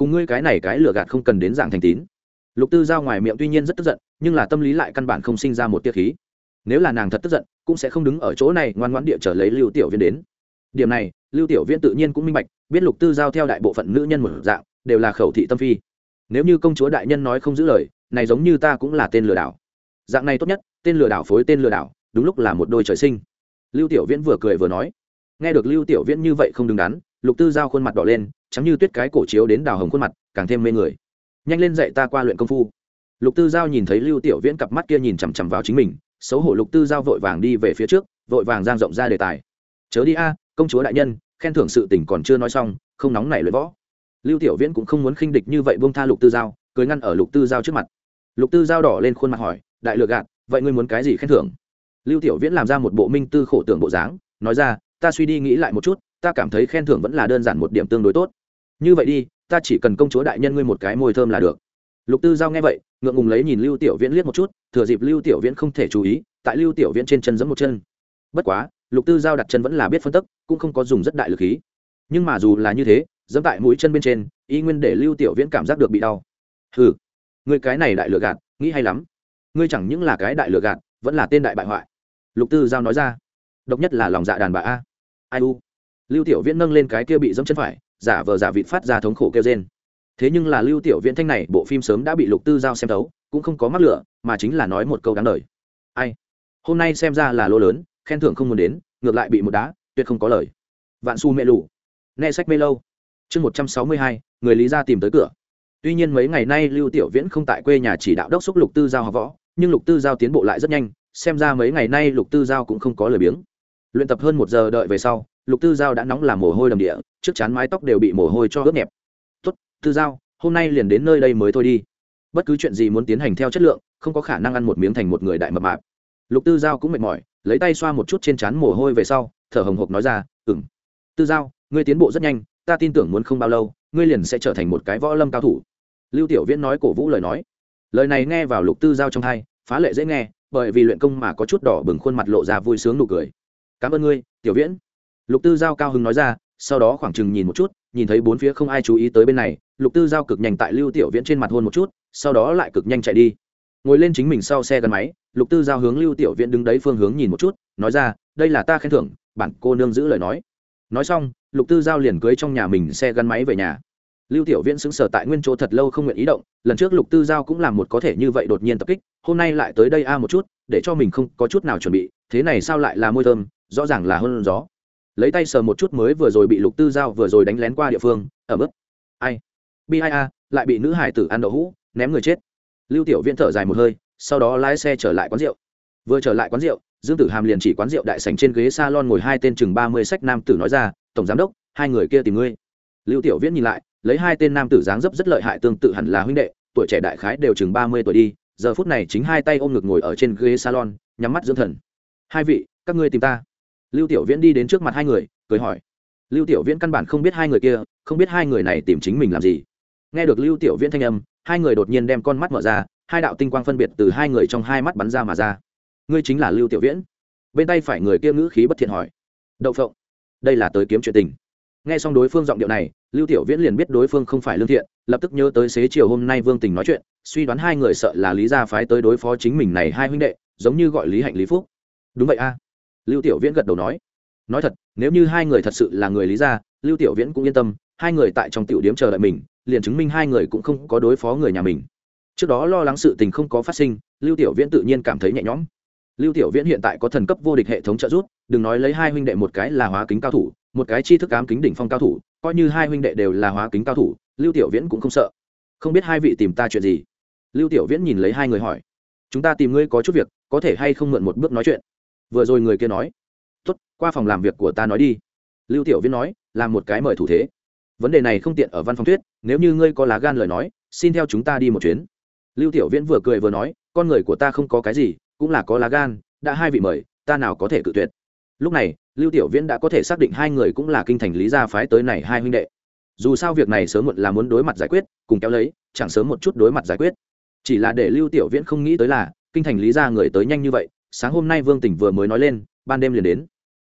cùng ngươi cái này cái lừa gạt không cần đến dạng thành tín. Lục tư giao ngoài miệng tuy nhiên rất tức giận, nhưng là tâm lý lại căn bản không sinh ra một tiết khí. Nếu là nàng thật tức giận, cũng sẽ không đứng ở chỗ này ngoan ngoãn địa trở lấy lưu tiểu viễn đến. Điểm này, lưu tiểu viễn tự nhiên cũng minh bạch, biết lục tư giao theo đại bộ phận nữ nhân một dạng, đều là khẩu thị tâm phi nếu như công chúa đại nhân nói không giữ lời, này giống như ta cũng là tên lừa đảo. Dạng này tốt nhất, tên lừa đảo phối tên lừa đảo, đúng lúc là một đôi trời sinh. Lưu tiểu viễn vừa cười vừa nói, nghe được lưu tiểu viễn như vậy không đứng đắn, lục tư giao khuôn mặt đỏ lên chắm như tuyết cái cổ chiếu đến đào hồng khuôn mặt, càng thêm mê người. Nhanh lên dạy ta qua luyện công phu. Lục tư giao nhìn thấy lưu tiểu viễn cặp mắt kia nhìn chằm chằm vào chính mình, xấu hổ lục tư giao vội vàng đi về phía trước, vội vàng giang rộng ra đề tài. Chớ đi a, công chúa đại nhân, khen thưởng sự tình còn chưa nói xong, không nóng nảy luyện võ lưu tiểu viễn cũng không muốn khinh địch như vậy buông tha lục tư giao, cưới ngăn ở lục tư giao trước mặt. Lục tư giao đỏ lên khuôn mặt hỏi, đại lược gạt, vậy ngươi muốn cái gì khen thưởng? Lưu tiểu viễn làm ra một bộ minh tư khổ tưởng bộ dáng, nói ra, ta suy đi nghĩ lại một chút, ta cảm thấy khen thưởng vẫn là đơn giản một điểm tương đối tốt. Như vậy đi, ta chỉ cần công chúa đại nhân ngươi một cái môi thơm là được. Lục tư giao nghe vậy, ngượng ngùng lấy nhìn lưu tiểu viễn liếc một chút, thừa dịp lưu tiểu viễn không thể chú ý, tại lưu tiểu viễn trên chân giẫm một chân. Bất quá, lục tư giao đặt chân vẫn là biết phân tức, cũng không có dùng rất đại lực khí. Nhưng mà dù là như thế dẫm tại mũi chân bên trên, y nguyên để lưu tiểu viễn cảm giác được bị đau. Hừ người cái này đại lừa gạt, nghĩ hay lắm. Ngươi chẳng những là cái đại lừa gạt, vẫn là tên đại bại hoại. Lục tư giao nói ra. Độc nhất là lòng dạ đàn bà a. Ai u? Lưu tiểu viễn nâng lên cái kia bị dẫm chân phải, giả vờ giả vịt phát ra thống khổ kêu trên thế nhưng là lưu tiểu viễn thanh này, bộ phim sớm đã bị lục tư giao xem thấu, cũng không có mắc lửa, mà chính là nói một câu đáng lời ai? Hôm nay xem ra là lô lớn, khen thưởng không muốn đến, ngược lại bị một đá, tuyệt không có lời. Vạn su mẹ lù. Nghe sách mê lâu chương một trăm sáu mươi hai, người lý ra tìm tới cửa. Tuy nhiên mấy ngày nay lưu tiểu viễn không tại quê nhà chỉ đạo đốc xúc lục tư giao học võ, nhưng lục tư giao tiến bộ lại rất nhanh, xem ra mấy ngày nay lục tư giao cũng không có lời biếng. Luyện tập hơn một giờ đợi về sau, lục tư giao đã nóng làm mồ hôi đầm địa, trước chán mái tóc đều bị mồ hôi cho ướt nhẹp. Tốt, tư giao, hôm nay liền đến nơi đây mới thôi đi. Bất cứ chuyện gì muốn tiến hành theo chất lượng, không có khả năng ăn một miếng thành một người đại mập mạp. Lục tư giao cũng mệt mỏi, lấy tay xoa một chút trên trán mồ hôi về sau, thở hồng hộc nói ra ừng tư giao, ngươi tiến bộ rất nhanh ta tin tưởng muốn không bao lâu, ngươi liền sẽ trở thành một cái võ lâm cao thủ. Lưu tiểu viễn nói cổ vũ lời nói. Lời này nghe vào lục tư giao trong hai, phá lệ dễ nghe, bởi vì luyện công mà có chút đỏ bừng khuôn mặt lộ ra vui sướng nụ cười. Cảm ơn ngươi, tiểu viễn. Lục tư giao cao hứng nói ra, sau đó khoảng chừng nhìn một chút, nhìn thấy bốn phía không ai chú ý tới bên này, lục tư giao cực nhanh tại lưu tiểu viễn trên mặt hôn một chút, sau đó lại cực nhanh chạy đi. Ngồi lên chính mình sau xe gắn máy, lục tư giao hướng lưu tiểu viễn đứng đấy phương hướng nhìn một chút, nói ra, đây là ta khen thưởng, bản cô nương giữ lời nói. Nói xong lục tư giao liền cưới trong nhà mình xe gắn máy về nhà. Lưu tiểu viễn xứng sở tại nguyên chỗ thật lâu không nguyện ý động, lần trước lục tư giao cũng làm một có thể như vậy đột nhiên tập kích, hôm nay lại tới đây a một chút, để cho mình không có chút nào chuẩn bị, thế này sao lại là môi thơm, rõ ràng là hơn gió. Lấy tay sờ một chút mới vừa rồi bị lục tư giao vừa rồi đánh lén qua địa phương ở mức ai? Bi ai a, lại bị nữ hải tử ăn đậu hũ, ném người chết. Lưu tiểu viễn thở dài một hơi, sau đó lái xe trở lại quán rượu. Vừa trở lại quán rượu dương tử hàm liền chỉ quán rượu đại sành trên ghế salon ngồi hai tên chừng ba mươi sách nam tử nói ra, tổng giám đốc, hai người kia tìm ngươi. Lưu tiểu viễn nhìn lại, lấy hai tên nam tử dáng dấp rất lợi hại tương tự hẳn là huynh đệ, tuổi trẻ đại khái đều chừng ba mươi tuổi đi, giờ phút này chính hai tay ôm ngực ngồi ở trên ghế salon, nhắm mắt dưỡng thần. Hai vị, các ngươi tìm ta. Lưu tiểu viễn đi đến trước mặt hai người, cười hỏi. Lưu tiểu viễn căn bản không biết hai người kia, không biết hai người này tìm chính mình làm gì. Nghe được lưu tiểu viễn thanh âm, hai người đột nhiên đem con mắt mở ra, hai đạo tinh quang phân biệt từ hai người trong hai mắt bắn ra mà ra ngươi chính là lưu tiểu viễn. Bên tay phải người kia ngữ khí bất thiện hỏi. Đậu phộng, đây là tới kiếm chuyện tình. Nghe xong đối phương giọng điệu này, lưu tiểu viễn liền biết đối phương không phải lương thiện, lập tức nhớ tới xế chiều hôm nay vương tình nói chuyện, suy đoán hai người sợ là lý gia phái tới đối phó chính mình này hai huynh đệ, giống như gọi lý hạnh, lý phúc. Đúng vậy a. Lưu tiểu viễn gật đầu nói. Nói thật, nếu như hai người thật sự là người lý gia, lưu tiểu viễn cũng yên tâm, hai người tại trong tiểu điếm chờ đợi mình, liền chứng minh hai người cũng không có đối phó người nhà mình. Trước đó lo lắng sự tình không có phát sinh, lưu tiểu viễn tự nhiên cảm thấy nhẹ nhõm lưu tiểu viễn hiện tại có thần cấp vô địch hệ thống trợ giúp, đừng nói lấy hai huynh đệ một cái là hóa kính cao thủ, một cái chi thức ám kính đỉnh phong cao thủ, coi như hai huynh đệ đều là hóa kính cao thủ, lưu tiểu viễn cũng không sợ. Không biết hai vị tìm ta chuyện gì? Lưu tiểu viễn nhìn lấy hai người hỏi. Chúng ta tìm ngươi có chút việc, có thể hay không mượn một bước nói chuyện? Vừa rồi người kia nói. Tốt, qua phòng làm việc của ta nói đi. Lưu tiểu viễn nói, làm một cái mời thủ thế. Vấn đề này không tiện ở văn phòng thuyết, nếu như ngươi có lá gan lời nói, xin theo chúng ta đi một chuyến. Lưu tiểu viễn vừa cười vừa nói, con người của ta không có cái gì cũng là có lá gan, đã hai vị mời, ta nào có thể cự tuyệt. Lúc này, lưu tiểu viễn đã có thể xác định hai người cũng là kinh thành lý gia phái tới này hai huynh đệ. Dù sao việc này sớm muộn là muốn đối mặt giải quyết, cùng kéo lấy, chẳng sớm một chút đối mặt giải quyết. Chỉ là để lưu tiểu viễn không nghĩ tới là, kinh thành lý gia người tới nhanh như vậy, sáng hôm nay vương tỉnh vừa mới nói lên, ban đêm liền đến.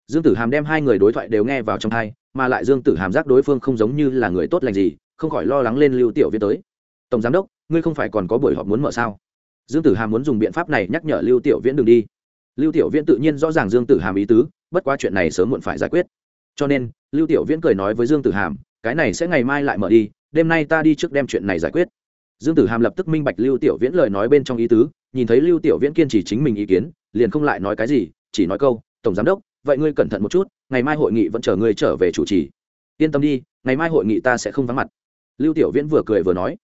Dương tử hàm đem hai người đối thoại đều nghe vào trong hai, mà lại dương tử hàm giác đối phương không giống như là người tốt lành gì, không khỏi lo lắng lên lưu tiểu viễn tới. Tổng giám đốc, ngươi không phải còn có buổi họp muốn mở sao? Dương tử hàm muốn dùng biện pháp này nhắc nhở lưu tiểu viễn đ đi. Lưu tiểu viễn tự nhiên rõ ràng dương tử hàm ý tứ, bất quá chuyện này sớm muộn phải giải quyết. Cho nên, lưu tiểu viễn cười nói với dương tử hàm, cái này sẽ ngày mai lại mở đi, đêm nay ta đi trước đem chuyện này giải quyết. Dương tử hàm lập tức minh bạch lưu tiểu viễn lời nói bên trong ý tứ, nhìn thấy lưu tiểu viễn kiên trì chính mình ý kiến, liền không lại nói cái gì, chỉ nói câu, tổng giám đốc, vậy ngươi cẩn thận một chút, ngày mai hội nghị vẫn chờ ngươi trở về chủ trì. Yên tâm đi, ngày mai hội nghị ta sẽ không vắng mặt. Lưu tiểu viễn vừa cười vừa nói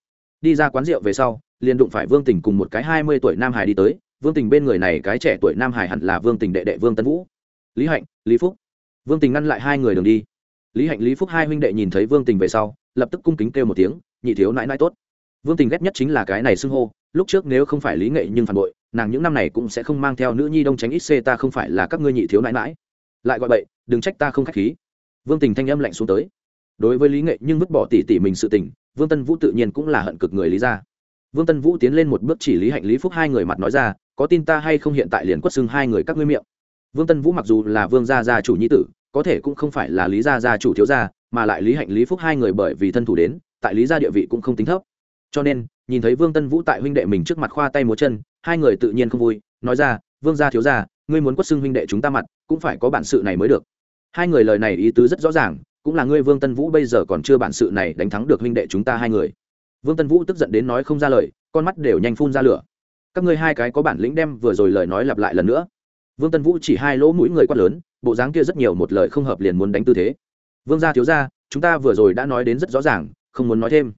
đi ra quán rượu về sau, liền đụng phải vương tình cùng một cái hai mươi tuổi nam hải đi tới. Vương tình bên người này cái trẻ tuổi nam hải hẳn là vương tình đệ đệ vương tân vũ. Lý hạnh, lý phúc. Vương tình ngăn lại hai người đường đi. Lý hạnh, lý phúc hai huynh đệ nhìn thấy vương tình về sau, lập tức cung kính kêu một tiếng, nhị thiếu nãi nãi tốt. Vương tình ghét nhất chính là cái này xưng hô. Lúc trước nếu không phải lý nghệ nhưng phản bội, nàng những năm này cũng sẽ không mang theo nữ nhi đông tránh ít xê ta không phải là các ngươi nhị thiếu nãi nãi. Lại gọi bậy, đừng trách ta không k h á c h khí. Vương tình thanh âm lạnh xuống tới. Đối với lý nghệ nhưng vứt bỏ tỉ tỉ mình sự tình vương tân vũ tự nhiên cũng là hận cực người lý ra. Vương tân vũ tiến lên một bước chỉ lý hạnh, lý phúc hai người mặt nói ra, có tin ta hay không hiện tại liền quất xưng hai người các ngươi miệng? Vương tân vũ mặc dù là vương gia gia chủ nhi tử, có thể cũng không phải là lý gia gia chủ thiếu gia, mà lại lý hạnh, lý phúc hai người bởi vì thân thủ đến, tại lý gia địa vị cũng không tính thấp. Cho nên, nhìn thấy vương tân vũ tại huynh đệ mình trước mặt khoa tay múa chân, hai người tự nhiên không vui, nói ra, vương gia thiếu gia, ngươi muốn quất xưng huynh đệ chúng ta mặt, cũng phải có bản sự này mới được. Hai người lời này ý tứ rất rõ ràng cũng là ngươi vương tân vũ bây giờ còn chưa bản sự này đánh thắng được huynh đệ chúng ta hai người. Vương tân vũ tức giận đến nói không ra lời, con mắt đều nhanh phun ra lửa. Các ngươi hai cái có bản lĩnh đem vừa rồi lời nói lặp lại lần nữa. Vương tân vũ chỉ hai lỗ mũi người quát lớn, bộ dáng kia rất nhiều một lời không hợp liền muốn đánh tư thế. Vương gia thiếu gia, chúng ta vừa rồi đã nói đến rất rõ ràng, không muốn nói thêm.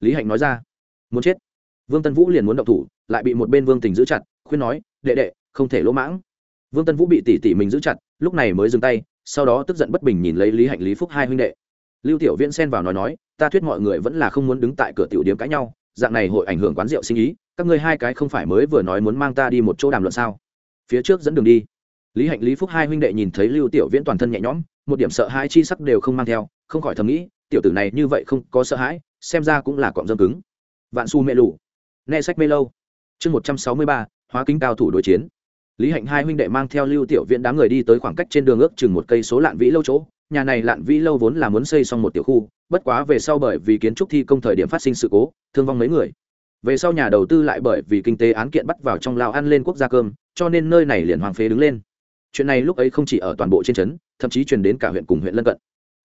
Lý hạnh nói ra, muốn chết. Vương tân vũ liền muốn động thủ, lại bị một bên vương tình giữ chặt, khuyên nói, đệ đệ, không thể lỗ mãng. Vương tân vũ bị tỉ tỉ mình giữ chặt, lúc này mới dừng tay sau đó tức giận bất bình nhìn lấy lý hạnh lý phúc hai huynh đệ lưu tiểu viễn xen vào nói nói ta thuyết mọi người vẫn là không muốn đứng tại cửa tiểu điếm cãi nhau dạng này hội ảnh hưởng quán rượu sinh ý các ngươi hai cái không phải mới vừa nói muốn mang ta đi một chỗ đàm luận sao phía trước dẫn đường đi lý hạnh lý phúc hai huynh đệ nhìn thấy lưu tiểu viễn toàn thân nhẹ nhõm một điểm sợ hãi chi sắc đều không mang theo không khỏi thầm nghĩ tiểu tử này như vậy không có sợ hãi xem ra cũng là cọm dâm cứng vạn su mê lù nghe sách mê lâu chương một trăm sáu mươi ba hóa kính cao thủ đối chiến lý hạnh hai huynh đệ mang theo lưu tiểu viễn đám người đi tới khoảng cách trên đường ước chừng một cây số lạn vĩ lâu chỗ. Nhà này lạn vĩ lâu vốn là muốn xây xong một tiểu khu, bất quá về sau bởi vì kiến trúc thi công thời điểm phát sinh sự cố, thương vong mấy người. Về sau nhà đầu tư lại bởi vì kinh tế án kiện bắt vào trong lao ăn lên quốc gia cơm, cho nên nơi này liền hoàng phế đứng lên. Chuyện này lúc ấy không chỉ ở toàn bộ trên trấn, thậm chí truyền đến cả huyện cùng huyện lân cận.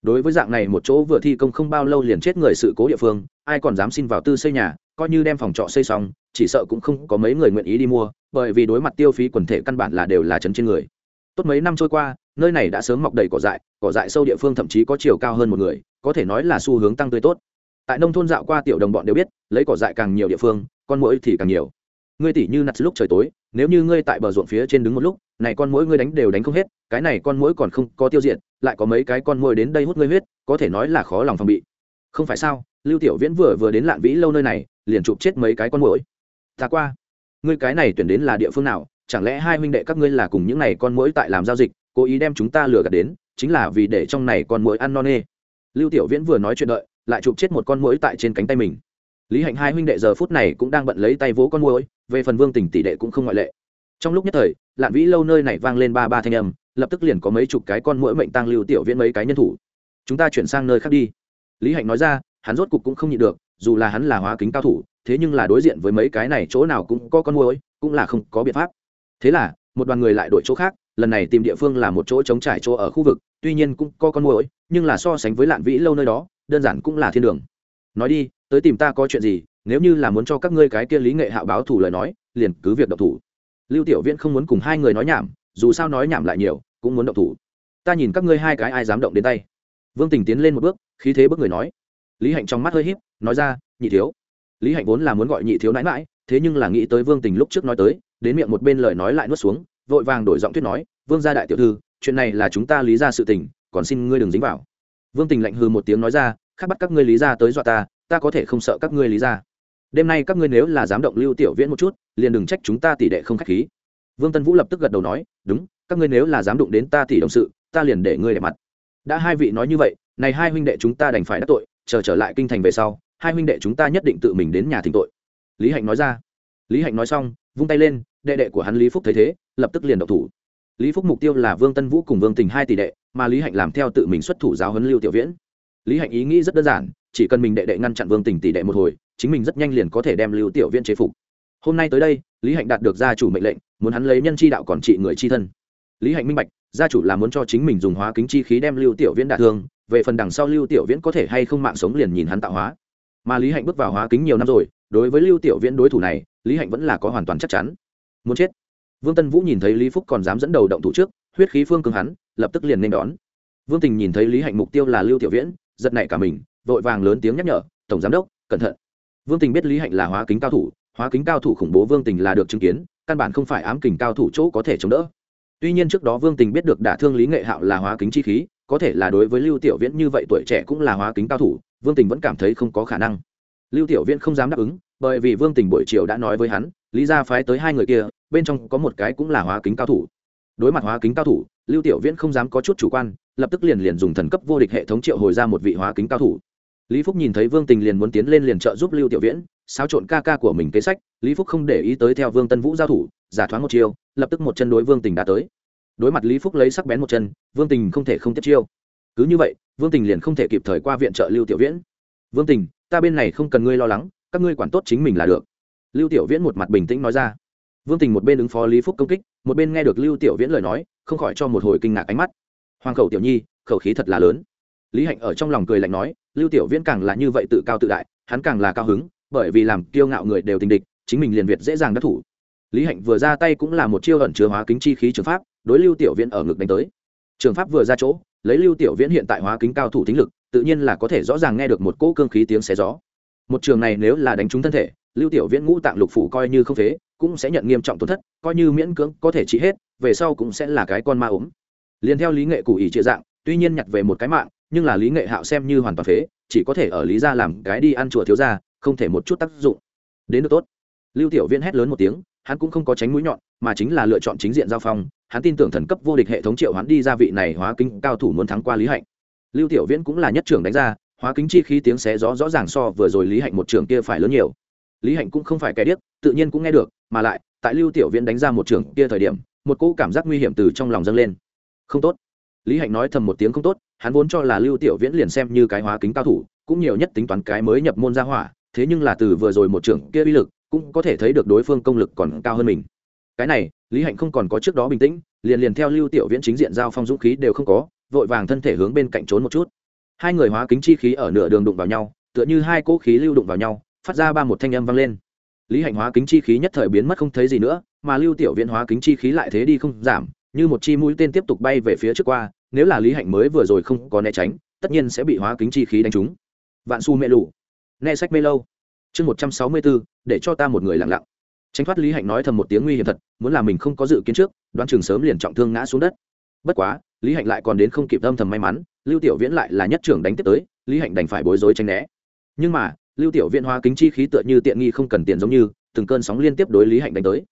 Đối với dạng này một chỗ vừa thi công không bao lâu liền chết người sự cố địa phương, ai còn dám xin vào tư xây nhà coi như đem phòng trọ xây xong, chỉ sợ cũng không có mấy người nguyện ý đi mua, bởi vì đối mặt tiêu phí quần thể căn bản là đều là chấn trên người. Tốt mấy năm trôi qua, nơi này đã sớm mọc đầy cỏ dại cỏ dại sâu địa phương thậm chí có chiều cao hơn một người, có thể nói là xu hướng tăng tươi tốt. Tại nông thôn dạo qua tiểu đồng bọn đều biết, lấy cỏ dại càng nhiều địa phương, con mũi thì càng nhiều. Ngươi tỉ như nặt lúc trời tối, nếu như ngươi tại bờ ruộng phía trên đứng một lúc, này con mũi ngươi đánh đều đánh không hết, cái này con mũi còn không có tiêu diệt, lại có mấy cái con mũi đến đây hút ngươi huyết, có thể nói là khó lòng phòng bị. Không phải sao, lưu tiểu viễn vừa vừa đến lạn vĩ lâu nơi này liền chụp chết mấy cái con mũi ta qua. Ngươi cái này tuyển đến là địa phương nào? Chẳng lẽ hai huynh đệ các ngươi là cùng những này con mũi tại làm giao dịch, cố ý đem chúng ta lừa gạt đến, chính là vì để trong này con mũi ăn non nê. Lưu tiểu viễn vừa nói chuyện đợi, lại chụp chết một con mũi tại trên cánh tay mình. Lý hạnh hai huynh đệ giờ phút này cũng đang bận lấy tay vỗ con mũi về phần vương Tỉnh tỷ đệ cũng không ngoại lệ. Trong lúc nhất thời, lạn vĩ lâu nơi này vang lên ba ba thanh âm, lập tức liền có mấy chục cái con mũi mệnh tăng lưu tiểu viễn mấy cái nhân thủ. Chúng ta chuyển sang nơi khác đi. Lý hạnh nói ra, hắn rốt cục cũng không nhịn được dù là hắn là hóa kính cao thủ, thế nhưng là đối diện với mấy cái này chỗ nào cũng có con môi cũng là không có biện pháp. Thế là, một đoàn người lại đổi chỗ khác, lần này tìm địa phương là một chỗ trống trải chỗ ở khu vực, tuy nhiên cũng có con môi nhưng là so sánh với lạn vĩ lâu nơi đó, đơn giản cũng là thiên đường. Nói đi, tới tìm ta có chuyện gì, nếu như là muốn cho các ngươi cái kia lý nghệ hạo báo thủ lời nói, liền cứ việc độc thủ. Lưu tiểu viễn không muốn cùng hai người nói nhảm, dù sao nói nhảm lại nhiều, cũng muốn độc thủ. Ta nhìn các ngươi hai cái ai dám động đến tay. Vương tình tiến lên một bước, khí thế bước người nói. Lý hạnh trong mắt hơi híp nói ra, nhị thiếu. Lý hạnh vốn là muốn gọi nhị thiếu nãi mãi thế nhưng là nghĩ tới vương tình lúc trước nói tới, đến miệng một bên lời nói lại nuốt xuống, vội vàng đổi giọng thuyết nói, vương gia đại tiểu thư, chuyện này là chúng ta lý ra sự tình, còn xin ngươi đừng dính vào. Vương tình lạnh hư một tiếng nói ra, khác bắt các ngươi lý ra tới dọa ta ta có thể không sợ các ngươi lý ra. Đêm nay các ngươi nếu là dám động lưu tiểu viễn một chút, liền đừng trách chúng ta tỷ đệ không k h á c h khí. Vương tân vũ lập tức gật đầu nói, đúng, các ngươi nếu là dám đụng đến ta tỷ đồng sự, ta liền để ngươi để mặt. Đã hai vị nói như vậy, này hai huynh đệ chúng ta đành phải đắc tội, chờ trở lại kinh thành về sau hai huynh đệ chúng ta nhất định tự mình đến nhà thỉnh tội. Lý hạnh nói ra. Lý hạnh nói xong, vung tay lên, đệ đệ của hắn lý phúc thấy thế, lập tức liền độc thủ. Lý phúc mục tiêu là vương tân vũ cùng vương tình hai tỷ đệ, mà lý hạnh làm theo tự mình xuất thủ giáo huấn lưu tiểu viễn. Lý hạnh ý nghĩ rất đơn giản, chỉ cần mình đệ đệ ngăn chặn vương tình tỷ đệ một hồi, chính mình rất nhanh liền có thể đem lưu tiểu viễn chế phục. Hôm nay tới đây, lý hạnh đạt được gia chủ mệnh lệnh, muốn hắn lấy nhân chi đạo còn trị người chi thân. Lý hạnh minh bạch, gia chủ là muốn cho chính mình dùng hóa kính chi khí đem lưu tiểu viễn đả thương, về phần đằng sau lưu tiểu viễn có thể hay không mạng sống liền nhìn hắn tạo hóa mà lý hạnh bước vào hóa kính nhiều năm rồi, đối với lưu tiểu viễn đối thủ này, lý hạnh vẫn là có hoàn toàn chắc chắn. Muốn chết. Vương tân vũ nhìn thấy lý phúc còn dám dẫn đầu động thủ trước, huyết khí phương cường hắn, lập tức liền nên đón. Vương tình nhìn thấy lý hạnh mục tiêu là lưu tiểu viễn, giật nảy cả mình, vội vàng lớn tiếng nhắc nhở, tổng giám đốc, cẩn thận. Vương tình biết lý hạnh là hóa kính cao thủ, hóa kính cao thủ khủng bố vương tình là được chứng kiến, căn bản không phải ám kình cao thủ chỗ có thể chống đỡ. Tuy nhiên trước đó vương tình biết được đả thương lý nghệ hạo là hóa kính chi khí, có thể là đối với lưu tiểu viễn như vậy tuổi trẻ cũng là hóa kính cao thủ vương tình vẫn cảm thấy không có khả năng. Lưu tiểu viễn không dám đáp ứng, bởi vì vương tình buổi chiều đã nói với hắn, lý ra phái tới hai người kia, bên trong có một cái cũng là hóa kính cao thủ. Đối mặt hóa kính cao thủ, lưu tiểu viễn không dám có chút chủ quan, lập tức liền liền dùng thần cấp vô địch hệ thống triệu hồi ra một vị hóa kính cao thủ. Lý phúc nhìn thấy vương tình liền muốn tiến lên liền trợ giúp lưu tiểu viễn, xáo trộn ca ca của mình kế sách, lý phúc không để ý tới theo vương tân vũ giao thủ, giả thoáng một chiêu, lập tức một chân đối vương tình đã tới. Đối mặt lý phúc lấy sắc bén một chân, vương tình không thể không tiếp chiêu. Cứ như vậy vương tình liền không thể kịp thời qua viện trợ lưu tiểu viễn. Vương tình, ta bên này không cần ngươi lo lắng, các ngươi quản tốt chính mình là được. Lưu tiểu viễn một mặt bình tĩnh nói ra. Vương tình một bên ứng phó lý phúc công kích, một bên nghe được lưu tiểu viễn lời nói, không khỏi cho một hồi kinh ngạc ánh mắt. Hoàng khẩu tiểu nhi, khẩu khí thật là lớn. Lý hạnh ở trong lòng cười lạnh nói, lưu tiểu viễn càng là như vậy tự cao tự đại, hắn càng là cao hứng, bởi vì làm kiêu ngạo người đều tình địch, chính mình liền việt dễ dàng đắc thủ. Lý hạnh vừa ra tay cũng là một chiêu ẩn chứa hóa kính chi khí trường pháp, đối lưu tiểu viễn ở ngực đánh tới. Trường pháp vừa ra chỗ lấy lưu tiểu viễn hiện tại hóa kính cao thủ tính lực, tự nhiên là có thể rõ ràng nghe được một cỗ cương khí tiếng xé gió. Một trường này nếu là đánh trúng thân thể, lưu tiểu viễn ngũ tạng lục phủ coi như không phế, cũng sẽ nhận nghiêm trọng tổn thất, coi như miễn cưỡng có thể trị hết, về sau cũng sẽ là cái con ma ốm. Liền theo lý nghệ cụ ý trịa dạng, tuy nhiên nhặt về một cái mạng, nhưng là lý nghệ hạo xem như hoàn toàn phế, chỉ có thể ở lý ra làm cái đi ăn chùa thiếu ra không thể một chút tác dụng. Đến được tốt. Lưu tiểu viễn hét lớn một tiếng, hắn cũng không có tránh mũi nhọn, mà chính là lựa chọn chính diện giao phong hắn tin tưởng thần cấp vô địch hệ thống triệu hắn đi ra vị này hóa kính cao thủ muốn thắng qua lý hạnh. Lưu tiểu viễn cũng là nhất trưởng đánh ra, hóa kính chi khí tiếng xé gió rõ ràng so vừa rồi lý hạnh một trường kia phải lớn nhiều. Lý hạnh cũng không phải kẻ điếc, tự nhiên cũng nghe được, mà lại, tại lưu tiểu viễn đánh ra một trường kia thời điểm, một cỗ cảm giác nguy hiểm từ trong lòng dâng lên. Không tốt. Lý hạnh nói thầm một tiếng không tốt, hắn vốn cho là lưu tiểu viễn liền xem như cái hóa kính cao thủ, cũng nhiều nhất tính toán cái mới nhập môn ra hỏa, thế nhưng là từ vừa rồi một trưởng kia uy lực, cũng có thể thấy được đối phương công lực còn cao hơn mình. Cái này lý hạnh không còn có trước đó bình tĩnh, liền liền theo lưu tiểu viễn chính diện giao phong dũng khí đều không có, vội vàng thân thể hướng bên cạnh trốn một chút. Hai người hóa kính chi khí ở nửa đường đụng vào nhau, tựa như hai cỗ khí lưu đụng vào nhau, phát ra ba một thanh âm vang lên. Lý hạnh hóa kính chi khí nhất thời biến mất không thấy gì nữa, mà lưu tiểu viễn hóa kính chi khí lại thế đi không giảm, như một chi mũi tên tiếp tục bay về phía trước qua, nếu là lý hạnh mới vừa rồi không có né tránh, tất nhiên sẽ bị hóa kính chi khí đánh trúng. Vạn su mê lụ nghe sách mê lâu. Chương một trăm sáu mươi bốn để cho ta một người lặng lặng tránh thoát lý hạnh nói thầm một tiếng nguy hiểm thật, muốn là mình không có dự kiến trước, đoán chừng sớm liền trọng thương ngã xuống đất. Bất quá, lý hạnh lại còn đến không kịp âm thầm may mắn, lưu tiểu viễn lại là nhất trưởng đánh tiếp tới, lý hạnh đành phải bối rối tranh né. Nhưng mà, lưu tiểu viễn hóa kính chi khí tựa như tiện nghi không cần tiền giống như, từng cơn sóng liên tiếp đối lý hạnh đánh tới.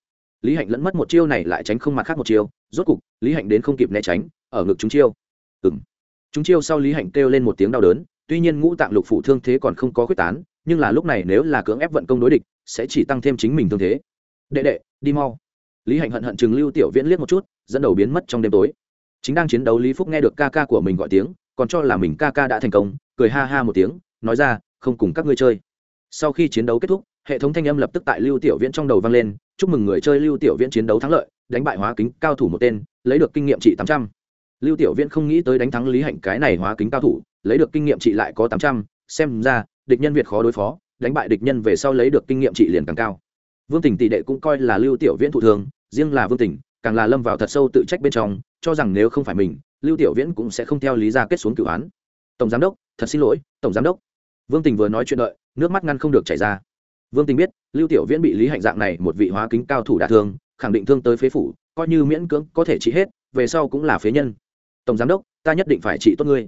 Lý hạnh lẫn mất một chiêu này lại tránh không mặt khác một chiêu, rốt cục, lý hạnh đến không kịp né tránh, ở ngực chúng chiêu. Ừng chúng chiêu sau lý hạnh kêu lên một tiếng đau đớn, tuy nhiên ngũ tạng lục phủ thương thế còn không có quyết tán, nhưng là lúc này nếu là cưỡng ép vận công đối địch, sẽ chỉ tăng thêm chính mình thương thế đệ đệ, đi mau. Lý hạnh hận hận chừng lưu tiểu viễn liếc một chút, dẫn đầu biến mất trong đêm tối. Chính đang chiến đấu, lý phúc nghe được ca ca của mình gọi tiếng, còn cho là mình ca ca đã thành công, cười ha ha một tiếng, nói ra, không cùng các ngươi chơi. Sau khi chiến đấu kết thúc, hệ thống thanh âm lập tức tại lưu tiểu viễn trong đầu vang lên, chúc mừng người chơi lưu tiểu viễn chiến đấu thắng lợi, đánh bại hóa kính cao thủ một tên, lấy được kinh nghiệm trị tám trăm. Lưu tiểu viễn không nghĩ tới đánh thắng lý hạnh cái này hóa kính cao thủ, lấy được kinh nghiệm trị lại có tám trăm. Xem ra, địch nhân việt khó đối phó, đánh bại địch nhân về sau lấy được kinh nghiệm trị liền càng cao vương tình tỷ đệ cũng coi là lưu tiểu viễn thụ thường riêng là vương tình, càng là lâm vào thật sâu tự trách bên trong, cho rằng nếu không phải mình, lưu tiểu viễn cũng sẽ không theo lý ra kết xuống cửu án. Tổng giám đốc, thật xin lỗi, tổng giám đốc. Vương tình vừa nói chuyện đợi, nước mắt ngăn không được chảy ra. Vương tình biết, lưu tiểu viễn bị lý hạnh dạng này một vị hóa kính cao thủ đả thương, khẳng định thương tới phế phủ, coi như miễn cưỡng có thể trị hết, về sau cũng là phế nhân. Tổng giám đốc, ta nhất định phải trị tốt ngươi.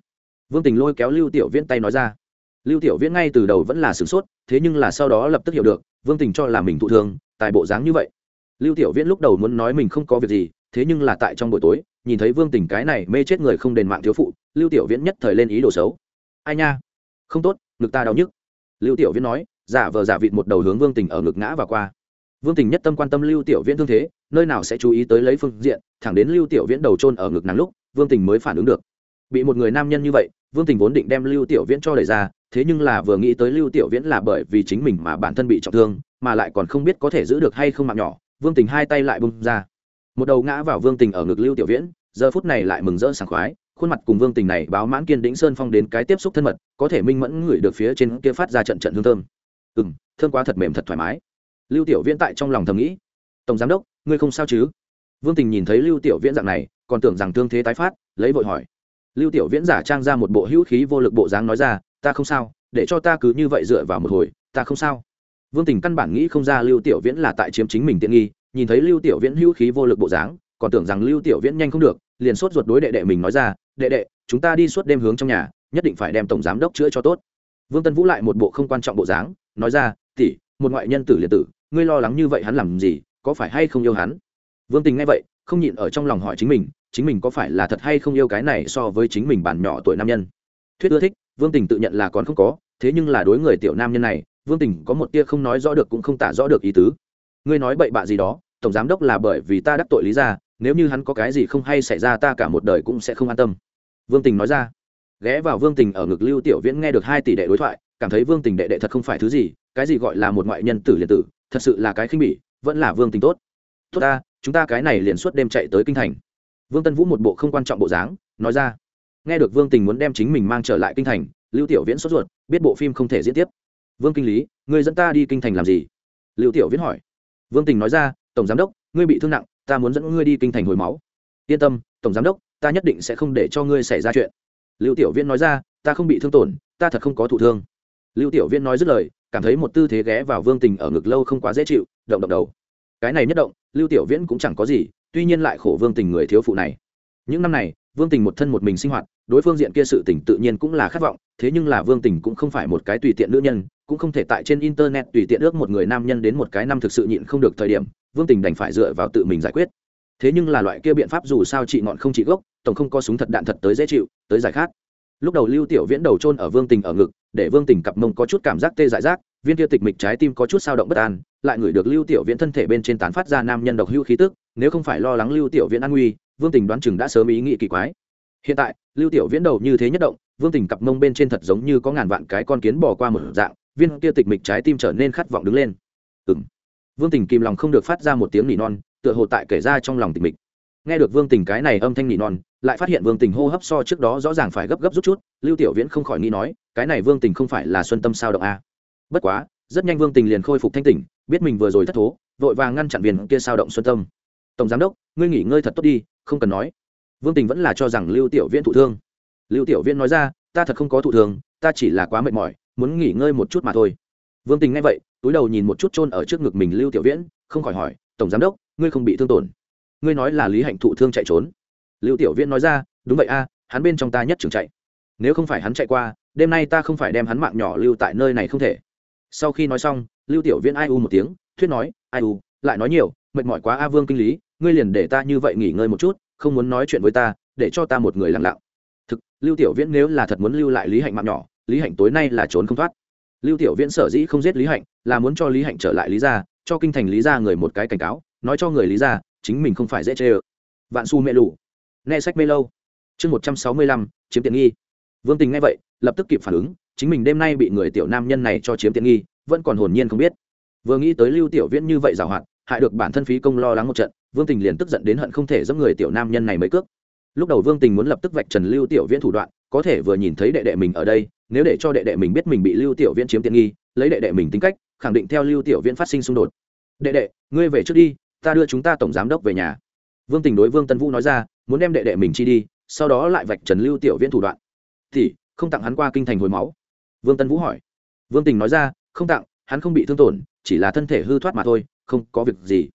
Vương tình lôi kéo lưu tiểu viễn tay nói ra. Lưu tiểu viễn ngay từ đầu vẫn là sửng sốt, thế nhưng là sau đó lập tức hiểu được vương tình cho là mình thụ thương tại bộ dáng như vậy. Lưu tiểu viễn lúc đầu muốn nói mình không có việc gì, thế nhưng là tại trong buổi tối, nhìn thấy vương tình cái này mê chết người không đền mạng thiếu phụ, lưu tiểu viễn nhất thời lên ý đồ xấu. Ai nha? Không tốt, ngực ta đau nhức. Lưu tiểu viễn nói, giả vờ giả vịt một đầu hướng vương tình ở ngực ngã và qua. Vương tình nhất tâm quan tâm lưu tiểu viễn thương thế, nơi nào sẽ chú ý tới lấy phương diện, thẳng đến lưu tiểu viễn đầu trôn ở ngực nắng lúc, vương tình mới phản ứng được. Bị một người nam nhân như vậy vương tình vốn định đem lưu tiểu viễn cho đẩy ra, thế nhưng là vừa nghĩ tới lưu tiểu viễn là bởi vì chính mình mà bản thân bị trọng thương, mà lại còn không biết có thể giữ được hay không mạng nhỏ, vương tình hai tay lại bung ra. Một đầu ngã vào vương tình ở ngực lưu tiểu viễn, giờ phút này lại mừng rỡ sảng khoái, khuôn mặt cùng vương tình này báo mãn kiên đĩnh sơn phong đến cái tiếp xúc thân mật, có thể minh mẫn ngửi được phía trên kia phát ra trận trận hương thơm. Ừ m thơm quá thật mềm thật thoải mái. Lưu tiểu viễn tại trong lòng thầm nghĩ. Tổng giám đốc, ngươi không sao chứ? Vương tình nhìn thấy lưu tiểu viễn dạng này, còn tưởng rằng thương thế tái phát, lấy vội hỏi lưu tiểu viễn giả trang ra một bộ hữu khí vô lực bộ dáng nói ra, ta không sao, để cho ta cứ như vậy dựa vào một hồi, ta không sao. Vương tình căn bản nghĩ không ra lưu tiểu viễn là tại chiếm chính mình tiện nghi, nhìn thấy lưu tiểu viễn hữu khí vô lực bộ dáng, còn tưởng rằng lưu tiểu viễn nhanh không được, liền sốt ruột đối đệ đệ mình nói ra, đệ đệ, chúng ta đi suốt đêm hướng trong nhà, nhất định phải đem tổng giám đốc chữa cho tốt. Vương tân vũ lại một bộ không quan trọng bộ dáng, nói ra, tỷ, một ngoại nhân tử liệt tử, ngươi lo lắng như vậy hắn làm gì, có phải hay không yêu hắn? Vương tình nghe vậy, không nhịn ở trong lòng hỏi chính mình chính mình có phải là thật hay không yêu cái này so với chính mình bản nhỏ tuổi nam nhân? Thuyết ưa thích, vương tình tự nhận là còn không có, thế nhưng là đối người tiểu nam nhân này, vương tình có một tia không nói rõ được cũng không tả rõ được ý tứ. Ngươi nói bậy bạ gì đó, tổng giám đốc là bởi vì ta đắc tội lý ra nếu như hắn có cái gì không hay xảy ra ta cả một đời cũng sẽ không an tâm. Vương tình nói ra. Ghé vào vương tình ở ngực lưu tiểu viễn nghe được hai tỷ đệ đối thoại, cảm thấy vương tình đệ đệ thật không phải thứ gì, cái gì gọi là một ngoại nhân tử liệt tử, thật sự là cái khinh bỉ, vẫn là vương tình tốt. Tốt ta, chúng ta cái này liền suốt đêm chạy tới kinh thành vương tân vũ một bộ không quan trọng bộ dáng, nói ra. Nghe được vương tình muốn đem chính mình mang trở lại kinh thành, lưu tiểu viễn sốt ruột, biết bộ phim không thể diễn tiếp. Vương kinh lý, người dẫn ta đi kinh thành làm gì? Lưu tiểu viễn hỏi. Vương tình nói ra, tổng giám đốc, ngươi bị thương nặng, ta muốn dẫn ngươi đi kinh thành hồi máu. Yên tâm, tổng giám đốc, ta nhất định sẽ không để cho ngươi xảy ra chuyện. Lưu tiểu viễn nói ra, ta không bị thương tổn, ta thật không có thụ thương. Lưu tiểu viễn nói dứt lời, cảm thấy một tư thế ghé vào vương tình ở ngực lâu không quá dễ chịu, động động đầu cái này nhất động, lưu tiểu viễn cũng chẳng có gì, tuy nhiên lại khổ vương tình người thiếu phụ này. Những năm này, vương tình một thân một mình sinh hoạt, đối phương diện kia sự tình tự nhiên cũng là khát vọng, thế nhưng là vương tình cũng không phải một cái tùy tiện nữ nhân, cũng không thể tại trên internet tùy tiện ước một người nam nhân đến một cái năm thực sự nhịn không được thời điểm, vương tình đành phải dựa vào tự mình giải quyết. Thế nhưng là loại kia biện pháp dù sao trị ngọn không trị gốc, tổng không có súng thật đạn thật tới dễ chịu, tới giải khát. Lúc đầu lưu tiểu viễn đầu trôn ở vương tình ở ngực, để vương tình cặp mông có chút cảm giác tê dại rác viên kia tịch mịch trái tim có chút sao động bất an, lại ngửi được lưu tiểu viễn thân thể bên trên tán phát ra nam nhân độc hưu khí tức, nếu không phải lo lắng lưu tiểu viễn an nguy, vương tình đoán chừng đã sớm ý nghĩ kỳ quái. Hiện tại, lưu tiểu viễn đầu như thế nhất động, vương tình cặp mông bên trên thật giống như có ngàn vạn cái con kiến bò qua một dạng, viên kia tịch mịch trái tim trở nên khát vọng đứng lên. Ừng vương tình kìm lòng không được phát ra một tiếng nỉ non, tựa hồ tại kể ra trong lòng tịch mịch. Nghe được vương tình cái này âm thanh nỉ non, lại phát hiện vương tình hô hấp so trước đó rõ ràng phải gấp gấp rút chút, lưu tiểu viễn không khỏi nghĩ nói, cái này vương tình không phải là xuân tâm sao động a bất quá, rất nhanh vương tình liền khôi phục thanh tỉnh, biết mình vừa rồi thất thố, vội vàng ngăn chặn viên kia sao động xuân tâm. Tổng giám đốc, ngươi nghỉ ngơi thật tốt đi, không cần nói. Vương tình vẫn là cho rằng lưu tiểu viễn thụ thương. Lưu tiểu viễn nói ra, ta thật không có thụ thương, ta chỉ là quá mệt mỏi, muốn nghỉ ngơi một chút mà thôi. Vương tình nghe vậy, túi đầu nhìn một chút chôn ở trước ngực mình lưu tiểu viễn, không khỏi hỏi, tổng giám đốc, ngươi không bị thương tổn? Ngươi nói là lý hạnh thụ thương chạy trốn. Lưu tiểu viễn nói ra, đúng vậy a, hắn bên trong ta nhất trường chạy. Nếu không phải hắn chạy qua, đêm nay ta không phải đem hắn mạng nhỏ lưu tại nơi này không thể sau khi nói xong, lưu tiểu viễn ai u một tiếng, thuyết nói, ai u, lại nói nhiều, mệt mỏi quá a vương kinh lý, ngươi liền để ta như vậy nghỉ ngơi một chút, không muốn nói chuyện với ta, để cho ta một người lặng lặng. Thực, lưu tiểu viễn nếu là thật muốn lưu lại lý hạnh mạng nhỏ, lý hạnh tối nay là trốn không thoát. Lưu tiểu viễn sở dĩ không giết lý hạnh, là muốn cho lý hạnh trở lại lý gia, cho kinh thành lý gia người một cái cảnh cáo, nói cho người lý gia, chính mình không phải dễ chê ơ. Vạn su mê lù. Nghe sách mê lâu. Chương một trăm sáu mươi lăm, chiếm tiện nghi. Vương tình nghe vậy, lập tức kịp phản ứng chính mình đêm nay bị người tiểu nam nhân này cho chiếm tiện nghi, vẫn còn hồn nhiên không biết. Vừa nghĩ tới lưu tiểu viễn như vậy giảo hoạt hại được bản thân phí công lo lắng một trận, vương tình liền tức giận đến hận không thể giẫm người tiểu nam nhân này mới cước. Lúc đầu vương tình muốn lập tức vạch trần lưu tiểu viễn thủ đoạn, có thể vừa nhìn thấy đệ đệ mình ở đây, nếu để cho đệ đệ mình biết mình bị lưu tiểu viễn chiếm tiện nghi, lấy đệ đệ mình tính cách, khẳng định theo lưu tiểu viễn phát sinh xung đột. Đệ đệ, ngươi về trước đi, ta đưa chúng ta tổng giám đốc về nhà. Vương tình đối vương tân vũ nói ra, muốn đem đệ đệ mình chi đi, sau đó lại vạch trần lưu tiểu viễn thủ đoạn. Thì, không tặng hắn qua kinh thành hồi máu vương tân vũ hỏi. Vương tình nói ra, không tặng, hắn không bị thương tổn, chỉ là thân thể hư thoát mà thôi, không có việc gì.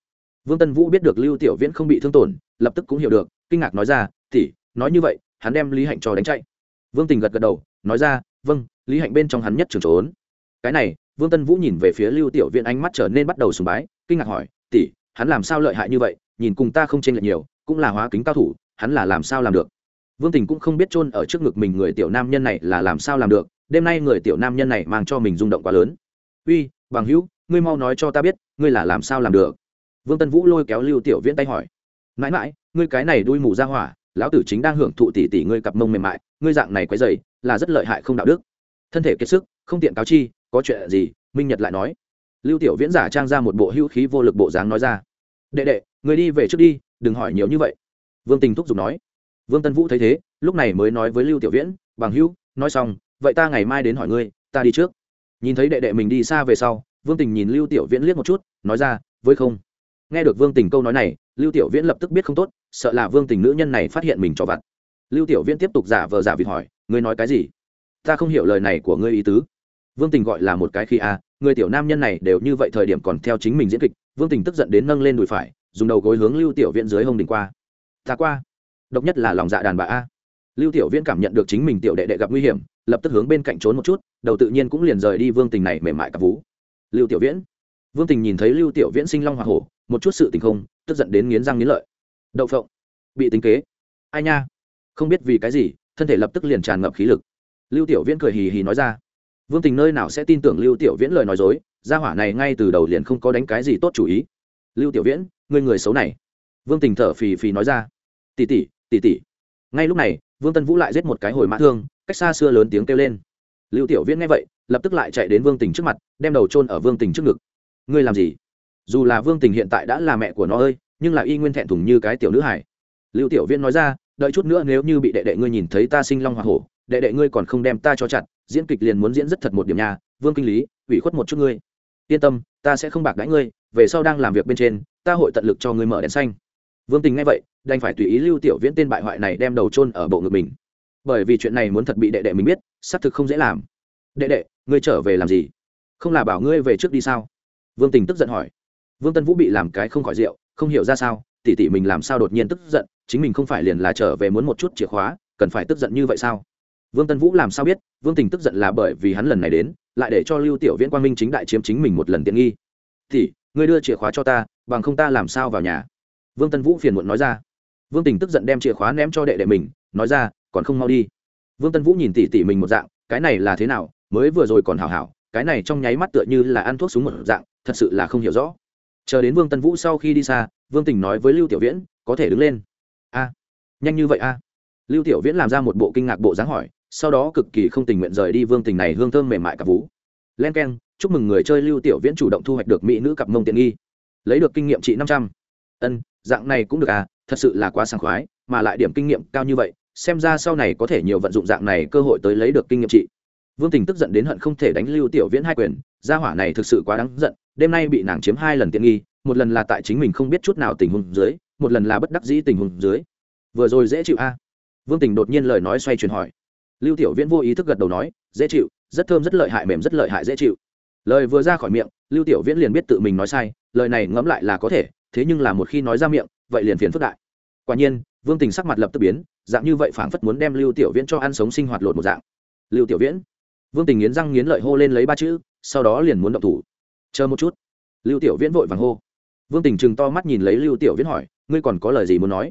Vương tân vũ biết được lưu tiểu viễn không bị thương tổn, lập tức cũng hiểu được, kinh ngạc nói ra thì nói như vậy, hắn đem lý hạnh cho đánh chạy. Vương tình gật gật đầu, nói ra vâng lý hạnh bên trong hắn nhất trường trốn. Cái này, vương tân vũ nhìn về phía lưu tiểu viễn ánh mắt trở nên bắt đầu sùng bái, kinh ngạc hỏi, tỷ, hắn làm sao lợi hại như vậy, nhìn cùng ta không chênh lệch nhiều, cũng là hóa kính cao thủ, hắn là làm sao làm được? Vương tình cũng không biết chôn ở trước ngực mình người tiểu nam nhân này là làm sao làm được đêm nay người tiểu nam nhân này mang cho mình rung động quá lớn. Uy, bằng hữu, ngươi mau nói cho ta biết, ngươi là làm sao làm được? Vương tân vũ lôi kéo lưu tiểu viễn tay hỏi. Mãi mãi, ngươi cái này đuôi mù ra hỏa, lão tử chính đang hưởng thụ tỷ tỷ ngươi cặp mông mềm mại, ngươi dạng này quấy dày là rất lợi hại không đạo đức. Thân thể kiệt sức, không tiện cáo chi, có chuyện gì? Minh nhật lại nói. Lưu tiểu viễn giả trang ra một bộ hữu khí vô lực bộ dáng nói ra. Đệ đệ người đi về trước đi, đừng hỏi nhiều như vậy. Vương tình thúc giục nói. Vương tân vũ thấy thế, lúc này mới nói với lưu tiểu viễn, bằng hữu, nói xong vậy ta ngày mai đến hỏi ngươi ta đi trước. Nhìn thấy đệ đệ mình đi xa về sau vương tình nhìn lưu tiểu viễn liếc một chút nói ra với không. Nghe được vương tình câu nói này lưu tiểu viễn lập tức biết không tốt sợ là vương tình nữ nhân này phát hiện mình cho vặt. Lưu tiểu viễn tiếp tục giả vờ giả vịt hỏi ngươi nói cái gì? Ta không hiểu lời này của ngươi ý tứ. Vương tình gọi là một cái khi a à, người tiểu nam nhân này đều như vậy thời điểm còn theo chính mình diễn kịch vương tình tức giận đến nâng lên đùi phải dùng đầu gối hướng lưu tiểu viễn dưới hông đỉnh qua. Ta qua. Độc nhất là lòng dạ đàn bà a lưu tiểu viễn cảm nhận được chính mình tiểu đệ đệ gặp nguy hiểm, lập tức hướng bên cạnh trốn một chút, đầu tự nhiên cũng liền rời đi vương tình này mềm mại cặp vú. Lưu tiểu viễn. Vương tình nhìn thấy lưu tiểu viễn sinh long hoa hổ, một chút sự tình không, tức giận đến nghiến răng nghiến lợi. Đậu phộng. Bị tính kế. Ai nha? Không biết vì cái gì, thân thể lập tức liền tràn ngập khí lực. Lưu tiểu viễn cười hì hì nói ra. Vương tình nơi nào sẽ tin tưởng lưu tiểu viễn lời nói dối, gia hỏa này ngay từ đầu liền không có đánh cái gì tốt chủ ý. Lưu tiểu viễn người người xấu này. Vương tình thở phì phì nói ra. Tỉ tỉ tỉ tỉ ngay lúc này vương tân vũ lại giết một cái hồi mã thương, cách xa xưa lớn tiếng kêu lên. Lưu tiểu viễn nghe vậy, lập tức lại chạy đến vương tình trước mặt, đem đầu trôn ở vương tình trước ngực. Ngươi làm gì? Dù là vương tình hiện tại đã là mẹ của nó ơi, nhưng là y nguyên thẹn thùng như cái tiểu nữ hải lưu tiểu viễn nói ra, đợi chút nữa nếu như bị đệ đệ ngươi nhìn thấy ta sinh long hoa hổ, đệ đệ ngươi còn không đem ta cho chặt, diễn kịch liền muốn diễn rất thật một điểm nhà vương kinh lý, ủy khuất một chút ngươi. Yên tâm, ta sẽ không bạc đãi ngươi, về sau đang làm việc bên trên, ta hội tận lực cho ngươi mở đèn xanh vương tình nghe vậy, đành phải tùy ý lưu tiểu viễn tên bại hoại này đem đầu chôn ở bộ ngực mình. Bởi vì chuyện này muốn thật bị đệ đệ mình biết, xác thực không dễ làm. Đệ đệ, ngươi trở về làm gì? Không là bảo ngươi về trước đi sao? Vương tình tức giận hỏi. Vương tân vũ bị làm cái không khỏi rượu, không hiểu ra sao tỉ tỉ mình làm sao đột nhiên tức giận, chính mình không phải liền là trở về muốn một chút chìa khóa, cần phải tức giận như vậy sao? Vương tân vũ làm sao biết, vương tình tức giận là bởi vì hắn lần này đến, lại để cho lưu tiểu viễn quang minh chính đại chiếm chính mình một lần tiện nghi. Thì ngươi đưa chìa khóa cho ta, bằng không ta làm sao vào nhà? Vương tân vũ phiền muộn nói ra. Vương tình tức giận đem chìa khóa ném cho đệ đệ mình, nói ra, còn không mau đi. Vương tân vũ nhìn tỉ tỉ mình một dạng, cái này là thế nào? Mới vừa rồi còn hảo hảo, cái này trong nháy mắt tựa như là ăn thuốc súng một dạng, thật sự là không hiểu rõ. Chờ đến vương tân vũ sau khi đi xa, vương tình nói với lưu tiểu viễn, có thể đứng lên. A, nhanh như vậy a? Lưu tiểu viễn làm ra một bộ kinh ngạc bộ dáng hỏi, sau đó cực kỳ không tình nguyện rời đi vương tình này hương thơm mềm mại cặp vú. Len k e n chúc mừng người chơi lưu tiểu viễn chủ động thu hoạch được mỹ nữ cặp mông tiện nghi. Lấy được kinh nghiệm trị năm trăm. Ân dạng này cũng được à thật sự là quá sảng khoái, mà lại điểm kinh nghiệm cao như vậy, xem ra sau này có thể nhiều vận dụng dạng này cơ hội tới lấy được kinh nghiệm trị. Vương tình tức giận đến hận không thể đánh lưu tiểu viễn hai quyền, gia hỏa này thực sự quá đáng giận, đêm nay bị nàng chiếm hai lần tiện nghi, một lần là tại chính mình không biết chút nào tình huống dưới, một lần là bất đắc dĩ tình huống dưới. Vừa rồi dễ chịu a. Vương tình đột nhiên lời nói xoay chuyển hỏi. Lưu tiểu viễn vô ý thức gật đầu nói, dễ chịu, rất thơm rất lợi hại mềm rất lợi hại dễ chịu. Lời vừa ra khỏi miệng, lưu tiểu viễn liền biết tự mình nói sai, lời này ngẫm lại là có thể thế nhưng là một khi nói ra miệng, vậy liền phiền phức đại. Quả nhiên, vương tình sắc mặt lập tức biến, dạng như vậy phảng phất muốn đem lưu tiểu viễn cho ăn sống sinh hoạt lột một dạng. Lưu tiểu viễn? Vương tình nghiến răng nghiến lợi hô lên lấy ba chữ, sau đó liền muốn động thủ. Chờ một chút. Lưu tiểu viễn vội vàng hô. Vương tình chừng to mắt nhìn lấy lưu tiểu viễn hỏi, ngươi còn có lời gì muốn nói?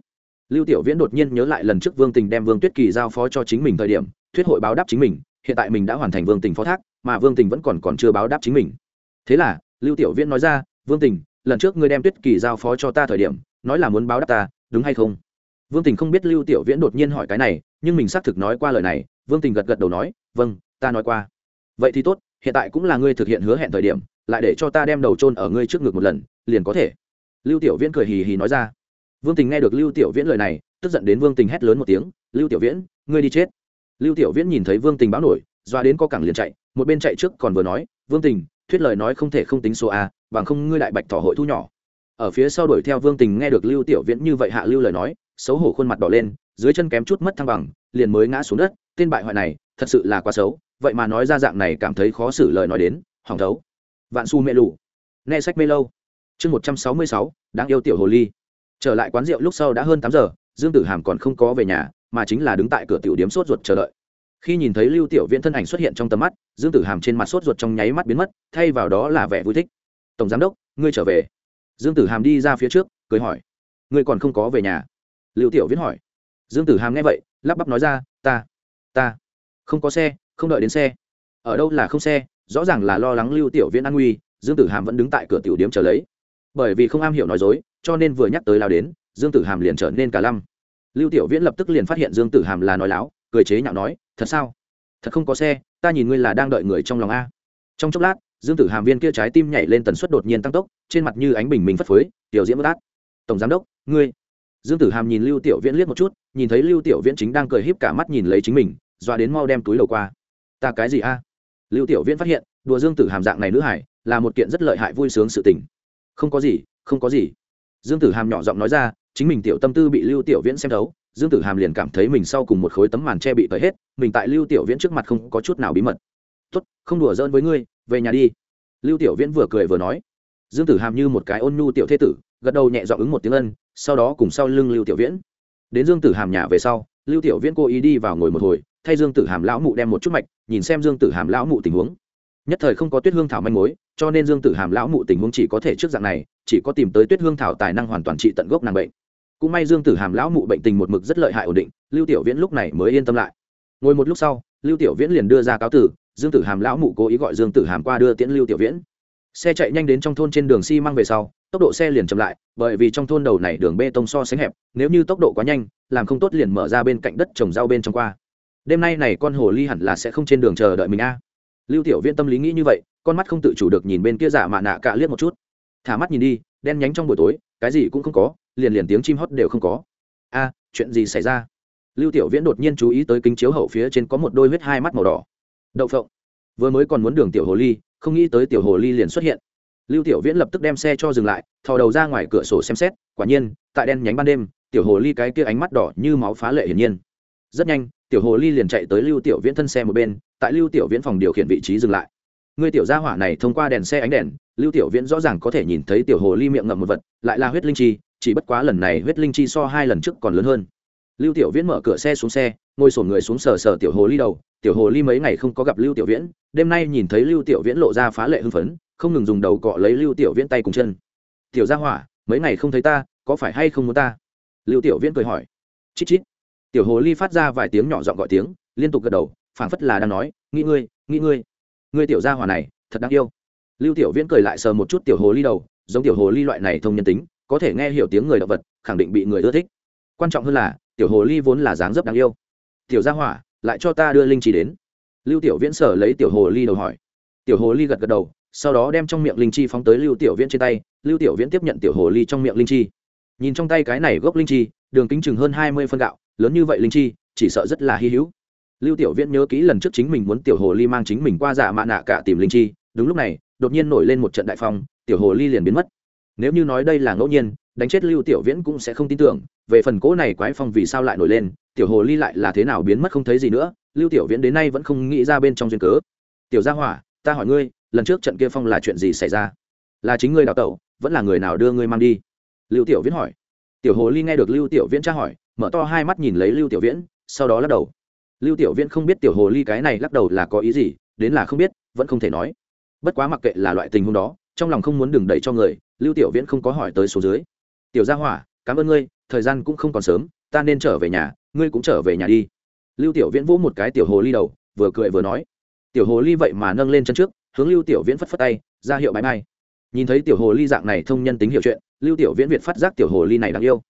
Lưu tiểu viễn đột nhiên nhớ lại lần trước vương tình đem vương tuyết kỳ giao phó cho chính mình thời điểm, thuyết hội báo đáp chính mình, hiện tại mình đã hoàn thành vương tình phó thác, mà vương tình vẫn còn còn chưa báo đáp chính mình. Thế là, lưu tiểu viễn nói ra, vương tình lần trước ngươi đem tuyết kỳ giao phó cho ta thời điểm, nói là muốn báo đáp ta, đúng hay không? Vương tình không biết lưu tiểu viễn đột nhiên hỏi cái này, nhưng mình xác thực nói qua lời này, vương tình gật gật đầu nói vâng ta nói qua. Vậy thì tốt, hiện tại cũng là ngươi thực hiện hứa hẹn thời điểm, lại để cho ta đem đầu trôn ở ngươi trước ngực một lần, liền có thể. Lưu tiểu viễn cười hì hì nói ra. Vương tình nghe được lưu tiểu viễn lời này, tức giận đến vương tình hét lớn một tiếng, lưu tiểu viễn, ngươi đi chết. Lưu tiểu viễn nhìn thấy vương tình báo nổi, doa đến co cẳng liền chạy, một bên chạy trước còn vừa nói, vương tình thuyết lời nói không thể không tính số a, bằng không ngươi đại bạch thỏ hội thu nhỏ. Ở phía sau đuổi theo vương tình nghe được lưu tiểu viễn như vậy hạ lưu lời nói, xấu hổ khuôn mặt đỏ lên, dưới chân kém chút mất thăng bằng, liền mới ngã xuống đất, tên bại hoại này, thật sự là quá xấu, vậy mà nói ra dạng này cảm thấy khó xử lời nói đến, hỏng thấu. Vạn su mê lù. Nghe sách mê lâu. Chương một trăm sáu mươi sáu, đáng yêu tiểu hồ ly. Trở lại quán rượu lúc sau đã hơn tám giờ, dương tử hàm còn không có về nhà, mà chính là đứng tại cửa tiểu điếm sốt ruột chờ đợi khi nhìn thấy lưu tiểu viễn thân ảnh xuất hiện trong tầm mắt, dương tử hàm trên mặt sốt ruột trong nháy mắt biến mất, thay vào đó là vẻ vui thích. Tổng giám đốc, ngươi trở về. Dương tử hàm đi ra phía trước, cười hỏi, ngươi còn không có về nhà? Lưu tiểu viễn hỏi. Dương tử hàm nghe vậy, lắp bắp nói ra, ta ta, không có xe, không đợi đến xe. Ở đâu là không xe, rõ ràng là lo lắng lưu tiểu viễn an nguy. Dương tử hàm vẫn đứng tại cửa tiểu điếm chờ lấy. Bởi vì không am hiểu nói dối, cho nên vừa nhắc tới lao đến, dương tử hàm liền trở nên cả lăm lưu tiểu viễn lập tức liền phát hiện dương tử hàm là nói láo cười chế nhạo nói, thật sao? Thật không có xe, ta nhìn ngươi là đang đợi người trong lòng a. Trong chốc lát, dương tử hàm viên kia trái tim nhảy lên tần suất đột nhiên tăng tốc, trên mặt như ánh bình minh phất phới, tiểu diễm bất át tổng giám đốc, ngươi. Dương tử hàm nhìn lưu tiểu viễn liếc một chút, nhìn thấy lưu tiểu viễn chính đang cười híp cả mắt nhìn lấy chính mình doa đến mau đem túi đầu qua. Ta cái gì a? Lưu tiểu viễn phát hiện, đùa dương tử hàm dạng này nữ hải, là một kiện rất lợi hại vui sướng sự tình. Không có gì, không có gì. Dương tử hàm nhỏ giọng nói ra, chính mình tiểu tâm tư bị lưu tiểu viễn xem thấu dương tử hàm liền cảm thấy mình sau cùng một khối tấm màn che bị tới hết, mình tại lưu tiểu viễn trước mặt không có chút nào bí mật. Tốt, không đùa giỡn với ngươi, về nhà đi. Lưu tiểu viễn vừa cười vừa nói. Dương tử hàm như một cái ôn nhu tiểu thế tử, gật đầu nhẹ dọn ứng một tiếng ân, sau đó cùng sau lưng lưu tiểu viễn. Đến dương tử hàm nhà về sau, lưu tiểu viễn cố ý đi vào ngồi một hồi, thay dương tử hàm lão mụ đem một chút mạch, nhìn xem dương tử hàm lão mụ tình huống. Nhất thời không có tuyết hương thảo manh mối, cho nên dương tử hàm lão mụ tình huống chỉ có thể trước dạng này, chỉ có tìm tới tuyết hương thảo tài năng hoàn toàn trị tận gốc nàng bệnh cũng may dương tử hàm lão mụ bệnh tình một mực rất lợi hại ổn định, lưu tiểu viễn lúc này mới yên tâm lại. Ngồi một lúc sau, lưu tiểu viễn liền đưa ra cáo tử dương tử hàm lão mụ cố ý gọi dương tử hàm qua đưa tiễn lưu tiểu viễn. Xe chạy nhanh đến trong thôn trên đường xi về sau, tốc độ xe liền chậm lại, bởi vì trong thôn đầu này đường bê tông so sánh hẹp, nếu như tốc độ quá nhanh, làm không tốt liền mở ra bên cạnh đất trồng rau bên trong qua. Đêm nay này con hồ ly hẳn là sẽ không trên đường chờ đợi mình a. Lưu tiểu viễn tâm lý nghĩ như vậy, con mắt không tự chủ được nhìn bên kia giả mạ nạ cạ liếc một chút. Thả mắt nhìn đi đen nhánh trong buổi tối, cái gì cũng không có, liền liền tiếng chim hót đều không có. A, chuyện gì xảy ra? Lưu tiểu viễn đột nhiên chú ý tới kính chiếu hậu phía trên có một đôi huyết hai mắt màu đỏ. Đậu phộng. Vừa mới còn muốn đường tiểu hồ ly, không nghĩ tới tiểu hồ ly liền xuất hiện. Lưu tiểu viễn lập tức đem xe cho dừng lại, thò đầu ra ngoài cửa sổ xem xét, quả nhiên, tại đen nhánh ban đêm, tiểu hồ ly cái kia ánh mắt đỏ như máu phá lệ hiển nhiên. Rất nhanh, tiểu hồ ly liền chạy tới lưu tiểu viễn thân xe một bên, tại lưu tiểu viễn phòng điều khiển vị trí dừng lại người tiểu gia hỏa này thông qua đèn xe ánh đèn, lưu tiểu viễn rõ ràng có thể nhìn thấy tiểu hồ ly miệng ngậm một vật, lại là huyết linh chi, chỉ bất quá lần này huyết linh chi so hai lần trước còn lớn hơn. Lưu tiểu viễn mở cửa xe xuống xe, ngồi sổn người xuống sờ sờ tiểu hồ ly đầu, tiểu hồ ly mấy ngày không có gặp lưu tiểu viễn, đêm nay nhìn thấy lưu tiểu viễn lộ ra phá lệ hưng phấn, không ngừng dùng đầu cọ lấy lưu tiểu viễn tay cùng chân. Tiểu gia hỏa, mấy ngày không thấy ta, có phải hay không muốn ta? Lưu tiểu viễn cười hỏi. Chít chít. Tiểu hồ ly phát ra vài tiếng nhỏ giọng gọi tiếng, liên tục gật đầu, phảng phất là đang nói, nghĩ ngươi nghĩ ngươi. Người tiểu gia hỏa này, thật đáng yêu. Lưu tiểu viễn cười lại sờ một chút tiểu hồ ly đầu, giống tiểu hồ ly loại này thông nhân tính, có thể nghe hiểu tiếng người động vật, khẳng định bị người ưa thích. Quan trọng hơn là, tiểu hồ ly vốn là dáng dấp đáng yêu. Tiểu gia hỏa, lại cho ta đưa linh chi đến. Lưu tiểu viễn sở lấy tiểu hồ ly đầu hỏi. Tiểu hồ ly gật gật đầu, sau đó đem trong miệng linh chi phóng tới lưu tiểu viễn trên tay. Lưu tiểu viễn tiếp nhận tiểu hồ ly trong miệng linh chi. Nhìn trong tay cái này gốc linh chi, đường kính chừng hơn hai mươi phân gạo, lớn như vậy linh chi, chỉ sợ rất là hy hữu lưu tiểu viễn nhớ kỹ lần trước chính mình muốn tiểu hồ ly mang chính mình qua giả mạ nạ cả tìm linh chi, đúng lúc này, đột nhiên nổi lên một trận đại phong, tiểu hồ ly liền biến mất. Nếu như nói đây là ngẫu nhiên, đánh chết lưu tiểu viễn cũng sẽ không tin tưởng, về phần cỗ này quái phong vì sao lại nổi lên, tiểu hồ ly lại là thế nào biến mất không thấy gì nữa, lưu tiểu viễn đến nay vẫn không nghĩ ra bên trong duyên cớ. Tiểu gia hỏa, ta hỏi ngươi, lần trước trận kia phong là chuyện gì xảy ra? Là chính ngươi đào tẩu, vẫn là người nào đưa ngươi mang đi? Lưu tiểu viễn hỏi. Tiểu hồ ly nghe được lưu tiểu viễn tra hỏi, mở to hai mắt nhìn lấy lưu tiểu viễn, sau đó lắc đầu lưu tiểu viễn không biết tiểu hồ ly cái này lắc đầu là có ý gì, đến là không biết, vẫn không thể nói. Bất quá mặc kệ là loại tình huống đó, trong lòng không muốn đừng đẩy cho người, lưu tiểu viễn không có hỏi tới số dưới. Tiểu gia hỏa, cảm ơn ngươi, thời gian cũng không còn sớm, ta nên trở về nhà, ngươi cũng trở về nhà đi. Lưu tiểu viễn vỗ một cái tiểu hồ ly đầu, vừa cười vừa nói. Tiểu hồ ly vậy mà nâng lên chân trước, hướng lưu tiểu viễn phất phất tay, ra hiệu bãi mai. Nhìn thấy tiểu hồ ly dạng này thông nhân tính hiểu chuyện, lưu tiểu viễn việt phát giác tiểu hồ ly này đáng yêu.